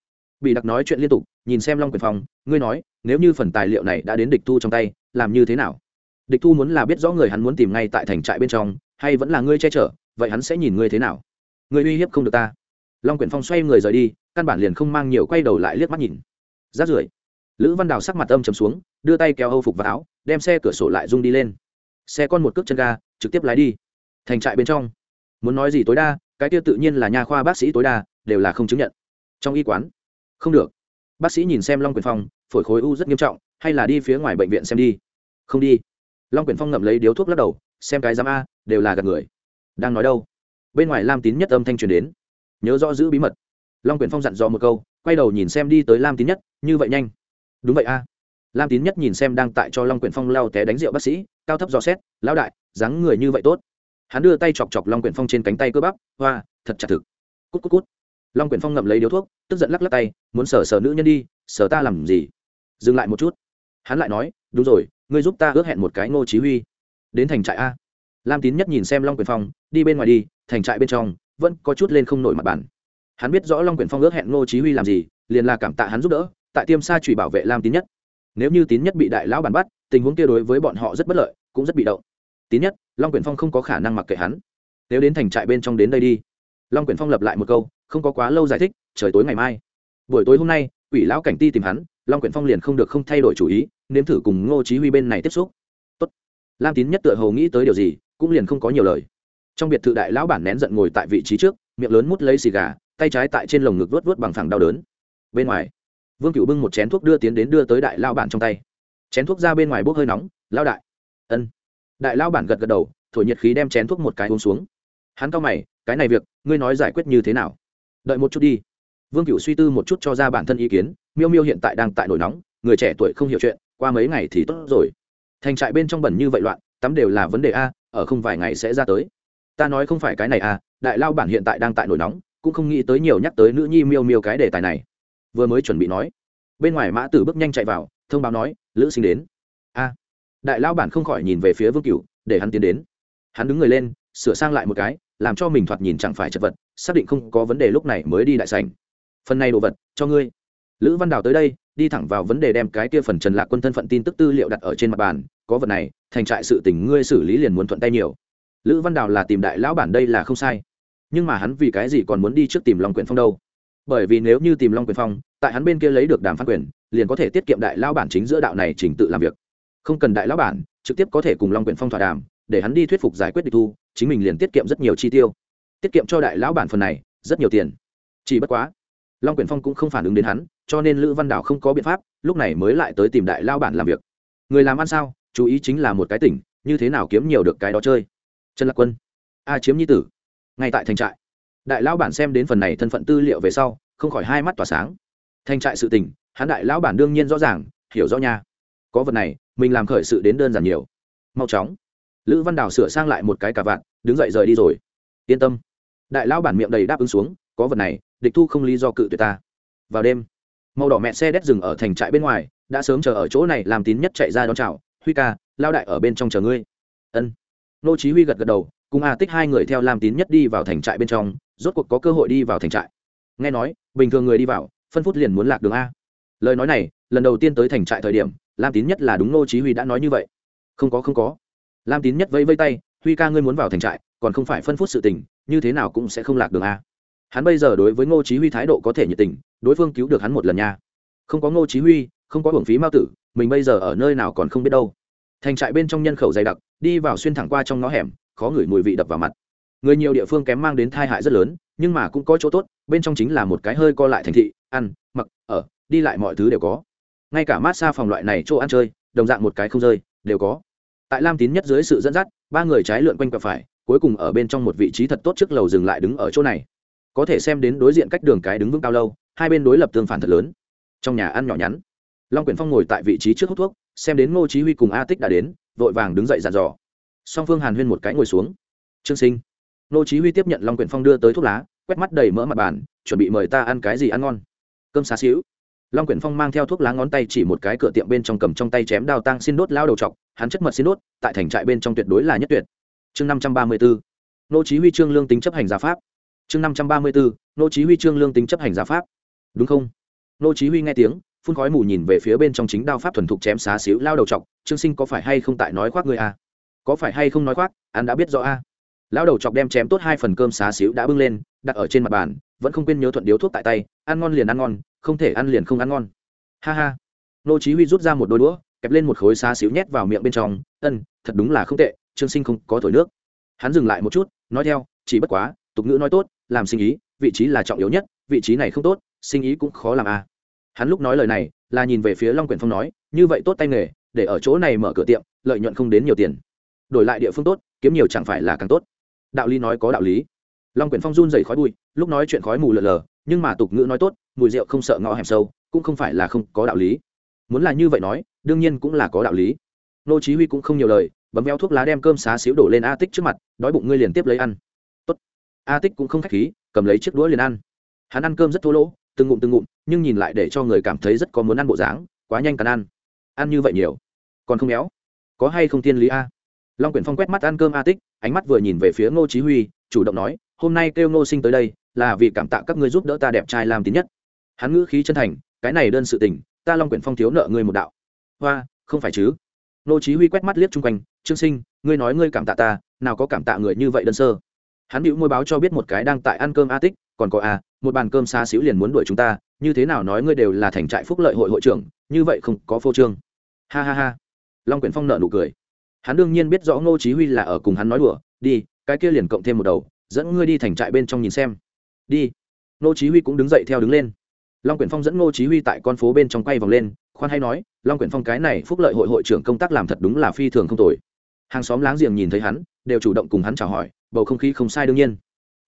bị đặc nói chuyện liên tục, nhìn xem long quyển phong, ngươi nói, nếu như phần tài liệu này đã đến địch thu trong tay, làm như thế nào? Địch thu muốn là biết rõ người hắn muốn tìm ngay tại thành trại bên trong, hay vẫn là ngươi che chở, vậy hắn sẽ nhìn ngươi thế nào? Ngươi uy hiếp không được ta long quyển phong xoay người rời đi, căn bản liền không mang nhiều quay đầu lại liếc mắt nhìn. Rát rưởi, lữ văn đào sắc mặt âm chầm xuống, đưa tay kéo âu phục vào áo, đem xe cửa sổ lại rung đi lên. Xe con một cước chân ga, trực tiếp lái đi. Thành trại bên trong. Muốn nói gì tối đa, cái kia tự nhiên là nha khoa bác sĩ tối đa, đều là không chứng nhận. Trong y quán. Không được. Bác sĩ nhìn xem long quyền phong, phổi khối u rất nghiêm trọng, hay là đi phía ngoài bệnh viện xem đi? Không đi. Long quyền phong ngậm lấy điếu thuốc lắc đầu, xem cái giám a, đều là gạt người. Đang nói đâu? Bên ngoài lam tín nhất âm thanh truyền đến nhớ rõ giữ bí mật. Long quyền phong dặn dò một câu, quay đầu nhìn xem đi tới lam tín nhất, như vậy nhanh. Đúng vậy a. Lam tín nhất nhìn xem đang tại cho long quyền phong lao té đánh rượu bác sĩ, cao thấp dò xét, lão đại, dáng người như vậy tốt. Hắn đưa tay chọc chọc long quyển phong trên cánh tay cơ bắp, hoa, thật chặt thực. Cút cút cút. Long quyển phong ngậm lấy điếu thuốc, tức giận lắc lắc tay, muốn sờ sờ nữ nhân đi, sờ ta làm gì? Dừng lại một chút. Hắn lại nói, đúng rồi, ngươi giúp ta ước hẹn một cái ngô chí huy. Đến thành trại a. Lam tín nhất nhìn xem long quyển phong, đi bên ngoài đi, thành trại bên trong vẫn có chút lên không nổi mặt bàn. Hắn biết rõ long quyển phong ước hẹn ngô chí huy làm gì, liền là cảm tạ hắn giúp đỡ, tại tiêm sa trùy bảo vệ lam tín nhất. Nếu như tín nhất bị đại lão bản bắt, tình huống kia đối với bọn họ rất bất lợi, cũng rất bị động. Tín nhất, long quyển phong không có khả năng mặc kệ hắn. Nếu đến thành trại bên trong đến đây đi. Long quyển phong lập lại một câu, không có quá lâu giải thích, trời tối ngày mai. Buổi tối hôm nay, quỷ lão cảnh ti tìm hắn, long quyển phong liền không được không thay đổi chủ ý, nếm thử cùng ngô chí huy bên này tiếp xúc. Tốt. Lam tín nhất tựa hồ nghĩ tới điều gì, cũng liền không có nhiều lời trong biệt thự đại lão bản nén giận ngồi tại vị trí trước, miệng lớn mút lấy xì gà, tay trái tại trên lồng ngực vuốt vuốt bằng phẳng đau đớn. Bên ngoài, vương cửu bưng một chén thuốc đưa tiến đến đưa tới đại lao bản trong tay. Chén thuốc ra bên ngoài bốc hơi nóng lao đại. Ân. Đại lao bản gật gật đầu, thổi nhiệt khí đem chén thuốc một cái uống xuống. Hắn cao mày, cái này việc, ngươi nói giải quyết như thế nào? Đợi một chút đi. Vương cựu suy tư một chút cho ra bản thân ý kiến, miêu miêu hiện tại đang tại nổi nóng, người trẻ tuổi không hiểu chuyện, qua mấy ngày thì tốt rồi. Thành trại bên trong bẩn như vậy loạn, tắm đều là vấn đề a, ở không vài ngày sẽ ra tới ta nói không phải cái này à, đại lao bản hiện tại đang tại nổi nóng cũng không nghĩ tới nhiều nhắc tới nữ nhi miêu miêu cái đề tài này. Vừa mới chuẩn bị nói bên ngoài mã tử bước nhanh chạy vào thông báo nói lữ sinh đến. A. Đại lao bản không khỏi nhìn về phía vương cựu để hắn tiến đến. Hắn đứng người lên sửa sang lại một cái làm cho mình thoạt nhìn chẳng phải chật vật xác định không có vấn đề lúc này mới đi đại sành phần này đồ vật cho ngươi. Lữ văn đào tới đây đi thẳng vào vấn đề đem cái kia phần trần lạc quân thân phận tin tức tư liệu đặt ở trên mặt bàn có vật này thành trại sự tình ngươi xử lý liền muốn thuận tay nhiều lữ văn đào là tìm đại lão bản đây là không sai. Nhưng mà hắn vì cái gì còn muốn đi trước tìm long quyền phong đâu? Bởi vì nếu như tìm long quyền phong, tại hắn bên kia lấy được đàm phán quyền, liền có thể tiết kiệm đại lão bản chính giữa đạo này trình tự làm việc. Không cần đại lão bản, trực tiếp có thể cùng long Quyền phong thỏa đàm, để hắn đi thuyết phục giải quyết địch thu, chính mình liền tiết kiệm rất nhiều chi tiêu. Tiết kiệm cho đại lão bản phần này, rất nhiều tiền. Chỉ bất quá, long Quyền phong cũng không phản ứng đến hắn, cho nên lữ văn Đào không có biện pháp, lúc này mới lại tới tìm đại lao bản làm việc. Người làm ăn sao? Chú ý chính là một cái tỉnh, như thế nào kiếm nhiều được cái đó chơi? Trần lạc quân. A chiếm nhi tử. Ngay tại thành trại. Đại lão bản xem đến phần này thân phận tư liệu về sau, không khỏi hai mắt tỏa sáng. Thành trại sự tình, hắn đại lão bản đương nhiên rõ ràng, hiểu rõ nha. Có vật này, mình làm khởi sự đến đơn giản nhiều. Mau chóng. Lữ văn đào sửa sang lại một cái cả vạn đứng dậy rời đi rồi. Yên tâm. Đại lão bản miệng đầy đáp ứng xuống, có vật này, địch thu không lý do cự tuyệt ta. Vào đêm, màu đỏ mẹ xe đét dừng ở thành trại bên ngoài, đã sớm chờ ở chỗ này làm tín nhất chạy ra đón chào. Huy ca, lao đại ở bên trong chờ ngươi. Ân nô chí huy gật gật đầu, cùng a tích hai người theo Lam tín nhất đi vào thành trại bên trong, rốt cuộc có cơ hội đi vào thành trại. Nghe nói, bình thường người đi vào, phân phút liền muốn lạc đường a. Lời nói này, lần đầu tiên tới thành trại thời điểm, lam tín nhất là đúng nô chí huy đã nói như vậy. Không có không có. Lam tín nhất vẫy vẫy tay, huy ca ngươi muốn vào thành trại, còn không phải phân phút sự tình, như thế nào cũng sẽ không lạc đường a. Hắn bây giờ đối với ngô chí huy thái độ có thể nhiệt tình, đối phương cứu được hắn một lần nha. Không có ngô chí huy, không có hưởng phí mao tử, mình bây giờ ở nơi nào còn không biết đâu. Thành trại bên trong nhân khẩu dày đặc đi vào xuyên thẳng qua trong ngõ hẻm, khó ngửi mùi vị đập vào mặt. Người nhiều địa phương kém mang đến tai hại rất lớn, nhưng mà cũng có chỗ tốt, bên trong chính là một cái hơi co lại thành thị, ăn, mặc, ở, đi lại mọi thứ đều có. Ngay cả mát xa phòng loại này chỗ ăn chơi, đồng dạng một cái không rơi, đều có. Tại lam tín nhất dưới sự dẫn dắt, ba người trái lượn quanh quẹo phải, cuối cùng ở bên trong một vị trí thật tốt trước lầu dừng lại đứng ở chỗ này. Có thể xem đến đối diện cách đường cái đứng vững cao lâu, hai bên đối lập tương phản thật lớn. Trong nhà ăn nhỏ nhắn, long quyển phong ngồi tại vị trí trước hút thuốc, xem đến ngô chí huy cùng a tích đã đến vội vàng đứng dậy dàn dò. Song phương hàn huyên một cái ngồi xuống. Trương sinh. Nô chí huy tiếp nhận long quyển phong đưa tới thuốc lá, quét mắt đầy mỡ mặt bàn, chuẩn bị mời ta ăn cái gì ăn ngon. Cơm xá xíu. Long quyển phong mang theo thuốc lá ngón tay chỉ một cái cửa tiệm bên trong cầm trong tay chém đao tang xin đốt lao đầu chọc, hắn chất mật xin đốt, tại thành trại bên trong tuyệt đối là nhất tuyệt. Chương năm trăm ba mươi bốn nô chí huy trương lương tính chấp hành giả pháp. Chương năm trăm ba mươi bốn nô chí huy trương lương tính chấp hành giả pháp. Đúng không? Nô chí huy nghe tiếng phun khói mù nhìn về phía bên trong chính đao pháp thuần thục chém xá xíu lao đầu chọc, trương sinh có phải hay không tại nói khoác ngươi a à? có phải hay không nói khoác, hắn đã biết rõ a à? lao đầu chọc đem chém tốt hai phần cơm xá xíu đã bưng lên, đặt ở trên mặt bàn, vẫn không quên nhớ thuận điếu thuốc tại tay, ăn ngon liền ăn ngon, không thể ăn liền không ăn ngon ha ha nô chí huy rút ra một đôi đũa, kẹp lên một khối xá xíu nhét vào miệng bên trong, ân, thật đúng là không tệ, trương sinh không có thổi nước hắn dừng lại một chút, nói theo, chỉ bất quá, tục ngữ nói tốt, làm sinh ý, vị trí là trọng yếu nhất, vị trí này không tốt, sinh ý cũng khó làm a à hắn lúc nói lời này, là nhìn về phía long quyển phong nói, như vậy tốt tay nghề, để ở chỗ này mở cửa tiệm, lợi nhuận không đến nhiều tiền. Đổi lại địa phương tốt, kiếm nhiều chẳng phải là càng tốt. Đạo lý nói có đạo lý. Long quyển phong run dày khói bụi, lúc nói chuyện khói mù lờ lờ, nhưng mà tục ngữ nói tốt, mùi rượu không sợ ngõ hẻm sâu, cũng không phải là không có đạo lý. Muốn là như vậy nói, đương nhiên cũng là có đạo lý. Nô chí huy cũng không nhiều lời, bấm veo thuốc lá đem cơm xá xíu đổ lên a tích trước mặt, đói bụng ngươi liền tiếp lấy ăn. Tốt. A tích cũng không khách khí, cầm lấy chiếc đũa liền ăn. Hắn ăn cơm rất thô lỗ từng ngụm từng ngụm, nhưng nhìn lại để cho người cảm thấy rất có muốn ăn bộ dáng, quá nhanh cần ăn. Ăn như vậy nhiều, còn không béo có hay không thiên lý a? Long quyển phong quét mắt ăn cơm a tích, ánh mắt vừa nhìn về phía ngô chí huy, chủ động nói, hôm nay kêu ngô sinh tới đây, là vì cảm tạ các ngươi giúp đỡ ta đẹp trai làm tín nhất. Hắn ngữ khí chân thành, cái này đơn sự tình, ta long quyển phong thiếu nợ ngươi một đạo. Hoa, không phải chứ? Ngô chí huy quét mắt liếc chung quanh, trương sinh, ngươi nói ngươi cảm tạ ta, nào có cảm tạ người như vậy đơn sơ? Hắn bĩu môi báo cho biết một cái đang tại ăn cơm a tích còn có a, một bàn cơm xa xíu liền muốn đuổi chúng ta, như thế nào nói ngươi đều là thành trại phúc lợi hội hội trưởng, như vậy không có phô trương. Ha ha ha. Long quyển phong nợ nụ cười. Hắn đương nhiên biết rõ ngô chí huy là ở cùng hắn nói đùa, đi, cái kia liền cộng thêm một đầu, dẫn ngươi đi thành trại bên trong nhìn xem. Đi. Ngô chí huy cũng đứng dậy theo đứng lên. Long quyển phong dẫn ngô chí huy tại con phố bên trong quay vòng lên, khoan hay nói, long quyển phong cái này phúc lợi hội hội trưởng công tác làm thật đúng là phi thường không tồi. Hàng xóm láng giềng nhìn thấy hắn, đều chủ động cùng hắn chào hỏi, bầu không khí không sai đương nhiên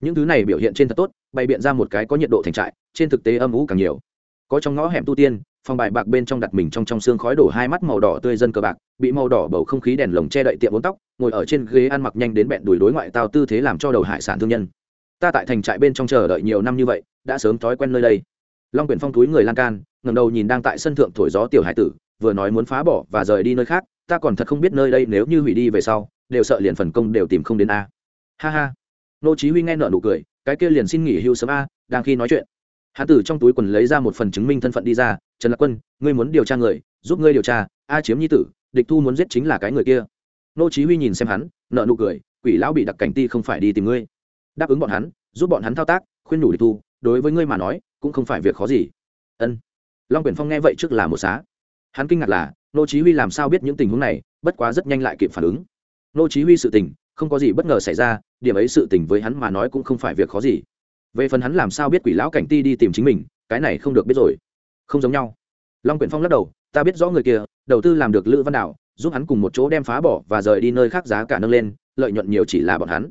những thứ này biểu hiện trên thật tốt, bày biện ra một cái có nhiệt độ thành trại, trên thực tế âm ủ càng nhiều. Có trong ngõ hẻm tu tiên, phòng bài bạc bên trong đặt mình trong trong xương khói đổ hai mắt màu đỏ tươi dân cờ bạc, bị màu đỏ bầu không khí đèn lồng che đậy tiệm bốn tóc, ngồi ở trên ghế ăn mặc nhanh đến bẹn đùi đối ngoại tao tư thế làm cho đầu hải sản thương nhân. Ta tại thành trại bên trong chờ đợi nhiều năm như vậy, đã sớm thói quen nơi đây. Long quyển phong túi người lan can, ngẩng đầu nhìn đang tại sân thượng thổi gió tiểu hải tử, vừa nói muốn phá bỏ và rời đi nơi khác, ta còn thật không biết nơi đây nếu như hủy đi về sau, đều sợ liền phần công đều tìm không đến a. Ha ha nô chí huy nghe nở nụ cười, cái kia liền xin nghỉ hưu sớm a, đang khi nói chuyện. Hắn từ trong túi quần lấy ra một phần chứng minh thân phận đi ra, trần lạc quân, ngươi muốn điều tra người, giúp ngươi điều tra, a chiếm nhi tử, địch thu muốn giết chính là cái người kia. Nô chí huy nhìn xem hắn, nở nụ cười, quỷ lão bị đặc cảnh ti không phải đi tìm ngươi. Đáp ứng bọn hắn, giúp bọn hắn thao tác, khuyên nhủ địch thu, đối với ngươi mà nói, cũng không phải việc khó gì. Ân. Long quyền phong nghe vậy trước là một xá. Hắn kinh ngạc là, nô chí huy làm sao biết những tình huống này, bất quá rất nhanh lại kịp phản ứng. Nô chí huy sự tình không có gì bất ngờ xảy ra, điểm ấy sự tình với hắn mà nói cũng không phải việc khó gì. Về phần hắn làm sao biết quỷ lão cảnh ti đi tìm chính mình, cái này không được biết rồi. Không giống nhau. Long quyển phong lắc đầu, ta biết rõ người kia, đầu tư làm được lữ văn đạo, giúp hắn cùng một chỗ đem phá bỏ và rời đi nơi khác giá cả nâng lên, lợi nhuận nhiều chỉ là bọn hắn.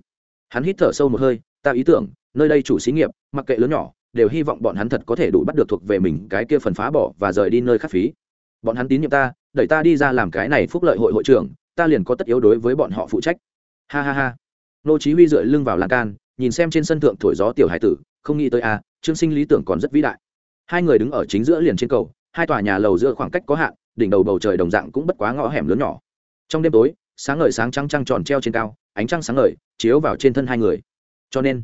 Hắn hít thở sâu một hơi, ta ý tưởng, nơi đây chủ xí nghiệp, mặc kệ lớn nhỏ, đều hy vọng bọn hắn thật có thể đủ bắt được thuộc về mình cái kia phần phá bỏ và rời đi nơi khác phí. Bọn hắn tín nhiệm ta, đẩy ta đi ra làm cái này phúc lợi hội hội trưởng, ta liền có tất yếu đối với bọn họ phụ trách ha ha ha. Nô chí huy dựa lưng vào lan can, nhìn xem trên sân thượng thổi gió tiểu hải tử, không nghĩ tới a trương sinh lý tưởng còn rất vĩ đại. Hai người đứng ở chính giữa liền trên cầu, hai tòa nhà lầu giữa khoảng cách có hạn, đỉnh đầu bầu trời đồng dạng cũng bất quá ngõ hẻm lớn nhỏ. Trong đêm tối, sáng ngời sáng trăng trăng tròn treo trên cao, ánh trăng sáng ngời chiếu vào trên thân hai người. Cho nên,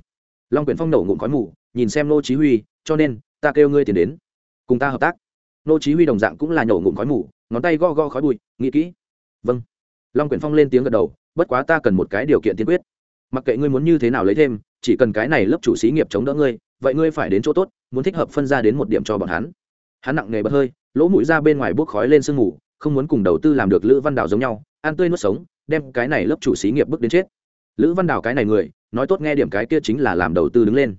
long quyển phong nổ ngụm khói mù, nhìn xem nô chí huy, cho nên, ta kêu ngươi tiền đến, cùng ta hợp tác. Nô chí huy đồng dạng cũng là nổ ngụm khói mù, ngón tay go go khói bụi, nghĩ kỹ. Vâng. Long quyển phong lên tiếng gật đầu bất quá ta cần một cái điều kiện tiên quyết. Mặc kệ ngươi muốn như thế nào lấy thêm, chỉ cần cái này lớp chủ sĩ nghiệp chống đỡ ngươi, vậy ngươi phải đến chỗ tốt, muốn thích hợp phân ra đến một điểm cho bọn hắn. Hắn nặng nghề bật hơi, lỗ mũi ra bên ngoài bốc khói lên sương mù, không muốn cùng đầu tư làm được lữ văn đào giống nhau, ăn tươi nuốt sống, đem cái này lớp chủ xí nghiệp bước đến chết. Lữ văn đào cái này người, nói tốt nghe điểm cái kia chính là làm đầu tư đứng lên.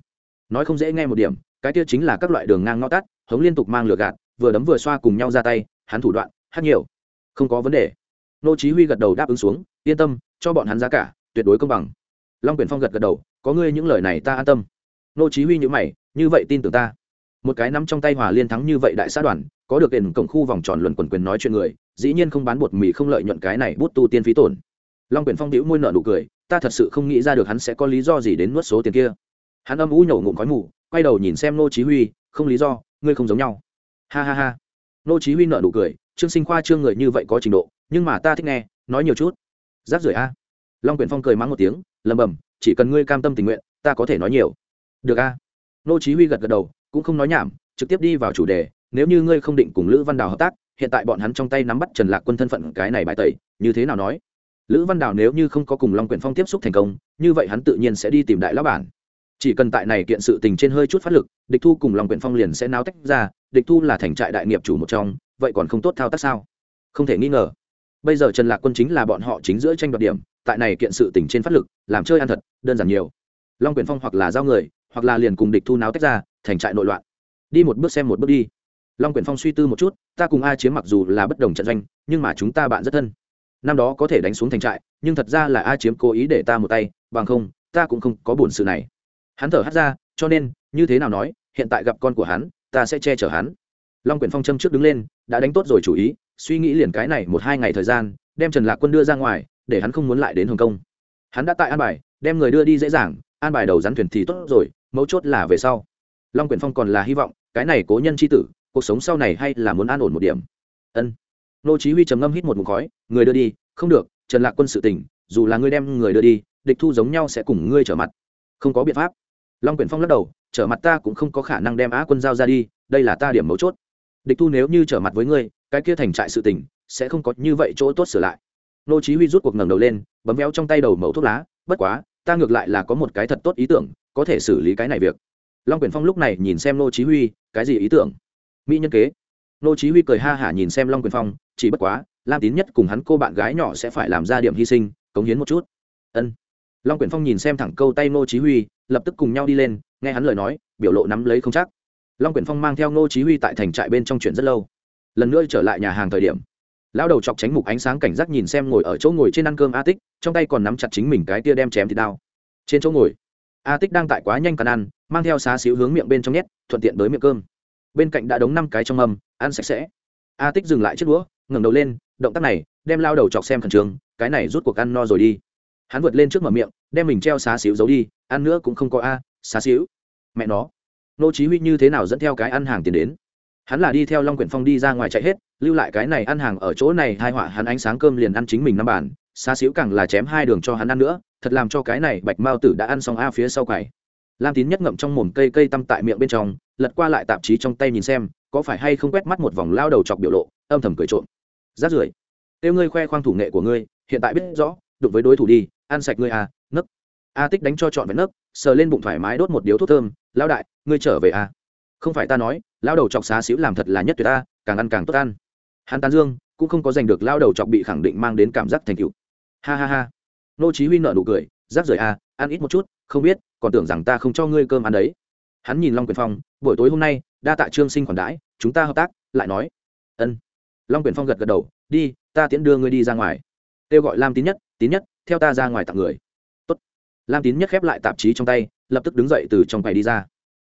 Nói không dễ nghe một điểm, cái kia chính là các loại đường ngang ngõ tắt, hống liên tục mang lửa gạt, vừa đấm vừa xoa cùng nhau ra tay, hắn thủ đoạn, hát nhiều. Không có vấn đề. Nô chí huy gật đầu đáp ứng xuống yên tâm, cho bọn hắn giá cả, tuyệt đối công bằng. Long quyền phong gật gật đầu, có ngươi những lời này ta an tâm. Nô chí huy như mày, như vậy tin tưởng ta. Một cái nắm trong tay hòa liên thắng như vậy đại xã đoàn, có được đền cổng khu vòng tròn luận quần quyền nói chuyện người, dĩ nhiên không bán bột mì không lợi nhuận cái này bút tu tiên phí tổn. Long quyền phong bĩu môi nở nụ cười, ta thật sự không nghĩ ra được hắn sẽ có lý do gì đến nuốt số tiền kia. Hắn âm u nhổ ngụm khói mù, quay đầu nhìn xem nô chí huy, không lý do, ngươi không giống nhau. Ha ha ha. Nô chí huy nở nụ cười, trương sinh khoa trương người như vậy có trình độ, nhưng mà ta thích nghe, nói nhiều chút giáp rưởi a. Long quyền phong cười mắng một tiếng lầm bầm chỉ cần ngươi cam tâm tình nguyện, ta có thể nói nhiều. Được a. Nô chí huy gật gật đầu, cũng không nói nhảm, trực tiếp đi vào chủ đề, nếu như ngươi không định cùng lữ văn đào hợp tác, hiện tại bọn hắn trong tay nắm bắt trần lạc quân thân phận cái này bài tẩy, như thế nào nói? Lữ văn đào nếu như không có cùng long quyền phong tiếp xúc thành công, như vậy hắn tự nhiên sẽ đi tìm đại lão bản. Chỉ cần tại này kiện sự tình trên hơi chút phát lực, địch thu cùng long quyền phong liền sẽ náo tách ra, địch thu là thành trại đại nghiệp chủ một trong, vậy còn không tốt thao tác sao? Không thể nghi ngờ bây giờ trần lạc quân chính là bọn họ chính giữa tranh đoạt điểm, tại này kiện sự tỉnh trên phát lực, làm chơi ăn thật, đơn giản nhiều. Long quyền phong hoặc là giao người, hoặc là liền cùng địch thu náo tách ra, thành trại nội loạn. Đi một bước xem một bước đi. Long quyền phong suy tư một chút, ta cùng a chiếm mặc dù là bất đồng trận doanh, nhưng mà chúng ta bạn rất thân. Năm đó có thể đánh xuống thành trại, nhưng thật ra là a chiếm cố ý để ta một tay, bằng không, ta cũng không có buồn sự này. Hắn thở hắt ra, cho nên, như thế nào nói, hiện tại gặp con của hắn, ta sẽ che chở hắn. Long quyền phong châm trước đứng lên, đã đánh tốt rồi chủ ý suy nghĩ liền cái này một hai ngày thời gian, đem trần lạc quân đưa ra ngoài, để hắn không muốn lại đến hồng kông. Hắn đã tại an bài, đem người đưa đi dễ dàng, an bài đầu rắn thuyền thì tốt rồi, mấu chốt là về sau. Long quyền phong còn là hy vọng, cái này cố nhân c h i tử, cuộc sống sau này hay là muốn an ổn một điểm. Ân. Nô chí huy trầm ngâm hít một mụn khói, người đưa đi, không được, trần lạc quân sự tỉnh dù là ngươi đem người đưa đi, địch thu giống nhau sẽ cùng ngươi trở mặt. Không có biện pháp. Long quyển phong lắc đầu, trở mặt ta cũng không có khả năng đem á quân giao ra đi, đây là ta điểm mấu chốt địch thu nếu như trở mặt với ngươi, cái kia thành trại sự tình sẽ không có như vậy chỗ tốt sửa lại. Nô chí huy rút cuộc ngẩng đầu lên, bấm véo trong tay đầu mẫu thuốc lá, bất quá, ta ngược lại là có một cái thật tốt ý tưởng, có thể xử lý cái này việc. Long quyền phong lúc này nhìn xem nô chí huy, cái gì ý tưởng? Mỹ nhân kế. Nô chí huy cười ha hả nhìn xem long quyền phong, chỉ bất quá, lam tín nhất cùng hắn cô bạn gái nhỏ sẽ phải làm ra điểm hy sinh, cống hiến một chút. Ân. Long quyền phong nhìn xem thẳng câu tay nô chí huy, lập tức cùng nhau đi lên, nghe hắn lời nói, biểu lộ nắm lấy không chắc long quyền phong mang theo Ngô chí huy tại thành trại bên trong chuyện rất lâu. Lần nữa trở lại nhà hàng thời điểm, lão đầu chọc tránh mục ánh sáng cảnh giác nhìn xem ngồi ở chỗ ngồi trên ăn cơm a tích trong tay còn nắm chặt chính mình cái tia đem chém thịt đao. Trên chỗ ngồi a tích đang tại quá nhanh cần ăn, mang theo xá xíu hướng miệng bên trong nhét, thuận tiện tới miệng cơm. Bên cạnh đã đống năm cái trong mâm, ăn sạch sẽ. A tích dừng lại chiếc đũa, ngẩng đầu lên, động tác này đem lao đầu chọc xem khẩn trương, cái này rút cuộc ăn no rồi đi. Hắn vượt lên trước mở miệng, đem mình treo xá xíu giấu đi, ăn nữa cũng không có a, xá xíu. Mẹ nó nô chí huy như thế nào dẫn theo cái ăn hàng tiền đến? Hắn là đi theo long quyển phong đi ra ngoài chạy hết, lưu lại cái này ăn hàng ở chỗ này, hai họa hắn ánh sáng cơm liền ăn chính mình năm bàn xa xíu càng là chém hai đường cho hắn ăn nữa, thật làm cho cái này bạch mao tử đã ăn xong a phía sau cày lam tín nhất ngậm trong mồm cây cây tăm tại miệng bên trong, lật qua lại tạp chí trong tay nhìn xem, có phải hay không quét mắt một vòng lao đầu chọc biểu lộ, âm thầm cười trộm. Rát rưởi. Tiêu ngươi khoe khoang thủ nghệ của ngươi, hiện tại biết rõ, đụng với đối thủ đi, ăn sạch ngươi à a tích đánh cho trọn vẹn nấc, sờ lên bụng thoải mái đốt một điếu thuốc thơm. Lao đại, ngươi trở về à? Không phải ta nói lao đầu chọc xá xíu làm thật là nhất tuyệt ta, càng ăn càng tốt ăn. Hắn tán dương, cũng không có giành được lao đầu chọc bị khẳng định mang đến cảm giác thành cựu ha ha ha. Nô chí huy nở nụ cười, rác rưởi à ăn ít một chút, không biết, còn tưởng rằng ta không cho ngươi cơm ăn đấy. Hắn nhìn long quyền phong, buổi tối hôm nay, đa tạ trương sinh khoản đãi, chúng ta hợp tác, lại nói. Ân. Long quyền phong gật gật đầu, đi, ta tiễn đưa ngươi đi ra ngoài. Kêu gọi lam tín nhất tín nhất, theo ta ra ngoài tặng người lam tín nhất khép lại tạp chí trong tay, lập tức đứng dậy từ trong quầy đi ra.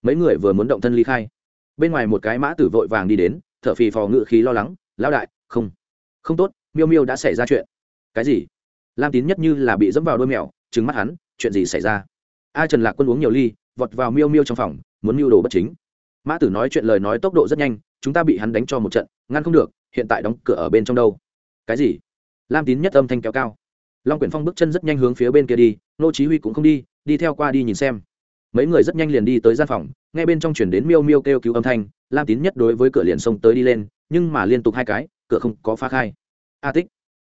Mấy người vừa muốn động thân ly khai. Bên ngoài một cái mã tử vội vàng đi đến thợ phì phò ngự khí lo lắng, lão đại, không không tốt, miêu miêu đã xảy ra chuyện. Cái gì? Lam tín nhất như là bị dẫm vào đôi mèo trứng mắt hắn, chuyện gì xảy ra? A trần lạc quân uống nhiều ly, vọt vào miêu miêu trong phòng, muốn mưu đồ bất chính. Mã tử nói chuyện lời nói tốc độ rất nhanh, chúng ta bị hắn đánh cho một trận, ngăn không được, hiện tại đóng cửa ở bên trong đâu. Cái gì? Lam tín nhất âm thanh kéo cao. Long quyển phong bước chân rất nhanh hướng phía bên kia đi nô chí huy cũng không đi đi theo qua đi nhìn xem. Mấy người rất nhanh liền đi tới gian phòng, nghe bên trong truyền đến miêu miêu kêu cứu âm thanh, lam tín nhất đối với cửa liền xông tới đi lên, nhưng mà liên tục hai cái, cửa không có phá khai. A tích.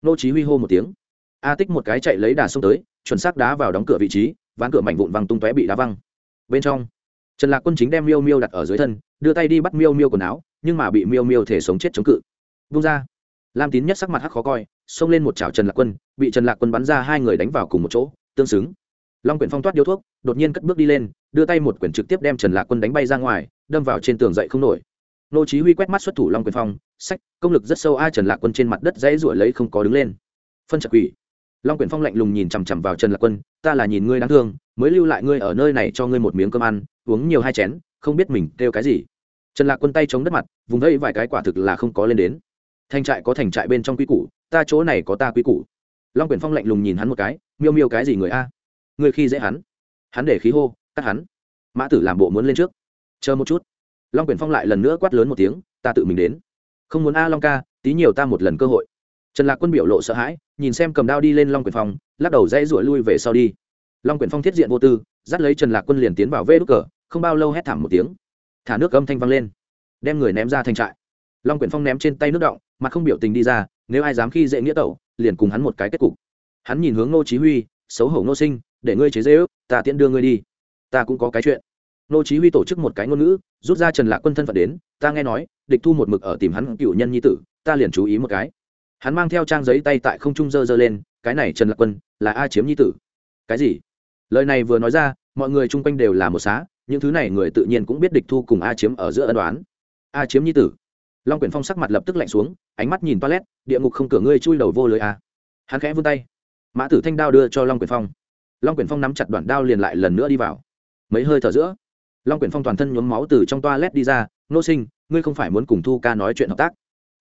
Nô chí huy hô một tiếng. A tích một cái chạy lấy đà xông tới, chuẩn xác đá vào đóng cửa vị trí, ván cửa mảnh vụn văng tung tóe bị đá văng. Bên trong, trần lạc quân chính đem miêu miêu đặt ở dưới thân, đưa tay đi bắt miêu miêu quần áo, nhưng mà bị miêu miêu thể sống chết chống cự. Vung ra. Lam tín nhất sắc mặt hắc khó coi, xông lên một chảo trần lạc quân, bị trần lạc quân bắn ra hai người đánh vào cùng một chỗ tương xứng. Long quyển phong toát điếu thuốc, đột nhiên cất bước đi lên, đưa tay một quyển trực tiếp đem trần lạc quân đánh bay ra ngoài, đâm vào trên tường dậy không nổi. Nô chí huy quét mắt xuất thủ long quyển phong, sách, công lực rất sâu ai trần lạc quân trên mặt đất dãy ruổi lấy không có đứng lên. Phân chặt quỷ. Long quyển phong lạnh lùng nhìn chằm chằm vào trần lạc quân, ta là nhìn ngươi đáng thương, mới lưu lại ngươi ở nơi này cho ngươi một miếng cơm ăn, uống nhiều hai chén, không biết mình kêu cái gì. Trần lạc quân tay chống đất mặt, vùng vẫy vài cái quả thực là không có lên đến. Thành trại có thành trại bên trong quy củ, ta chỗ này có ta quy củ long quyển phong lạnh lùng nhìn hắn một cái, miêu miêu cái gì người a? Người khi dễ hắn. Hắn để khí hô, cắt hắn. Mã tử làm bộ muốn lên trước. Chờ một chút. Long quyển phong lại lần nữa quát lớn một tiếng, ta tự mình đến. Không muốn a, long ca, tí nhiều ta một lần cơ hội. Trần lạc quân biểu lộ sợ hãi, nhìn xem cầm đao đi lên long quyển phong, lắc đầu dãy ruổi lui về sau đi. Long quyển phong thiết diện vô tư, dắt lấy trần lạc quân liền tiến vào vê đúc cờ, không bao lâu hét thảm một tiếng. Thả nước âm thanh vang lên. Đem người ném ra thành trại. Long quyển phong ném trên tay nước động, mặt không biểu tình đi ra, nếu ai dám khi dễ nghĩa tẩu liền cùng hắn một cái kết cục. Hắn nhìn hướng ngô chí huy, xấu hổ ngô sinh, để ngươi chế dễ ước ta tiễn đưa ngươi đi. Ta cũng có cái chuyện. Ngô chí huy tổ chức một cái ngôn ngữ, rút ra trần lạc quân thân phận đến, ta nghe nói, địch thu một mực ở tìm hắn cựu nhân nhi tử, ta liền chú ý một cái. Hắn mang theo trang giấy tay tại không trung dơ dơ lên, cái này trần lạc quân, là a chiếm nhi tử. Cái gì? Lời này vừa nói ra, mọi người chung quanh đều là một xá, những thứ này người tự nhiên cũng biết địch thu cùng a chiếm ở giữa ân đoán a chiếm nhi tử long quyển phong sắc mặt lập tức lạnh xuống, ánh mắt nhìn toilet, địa ngục không cửa ngươi chui đầu vô lưới à? hắn khẽ vươn tay. Mã tử thanh đao đưa cho long quyển phong. Long quyển phong nắm chặt đoạn đao liền lại lần nữa đi vào. Mấy hơi thở giữa, long quyển phong toàn thân nhuốm máu từ trong toilet đi ra, nô sinh, ngươi không phải muốn cùng thu ca nói chuyện hợp tác.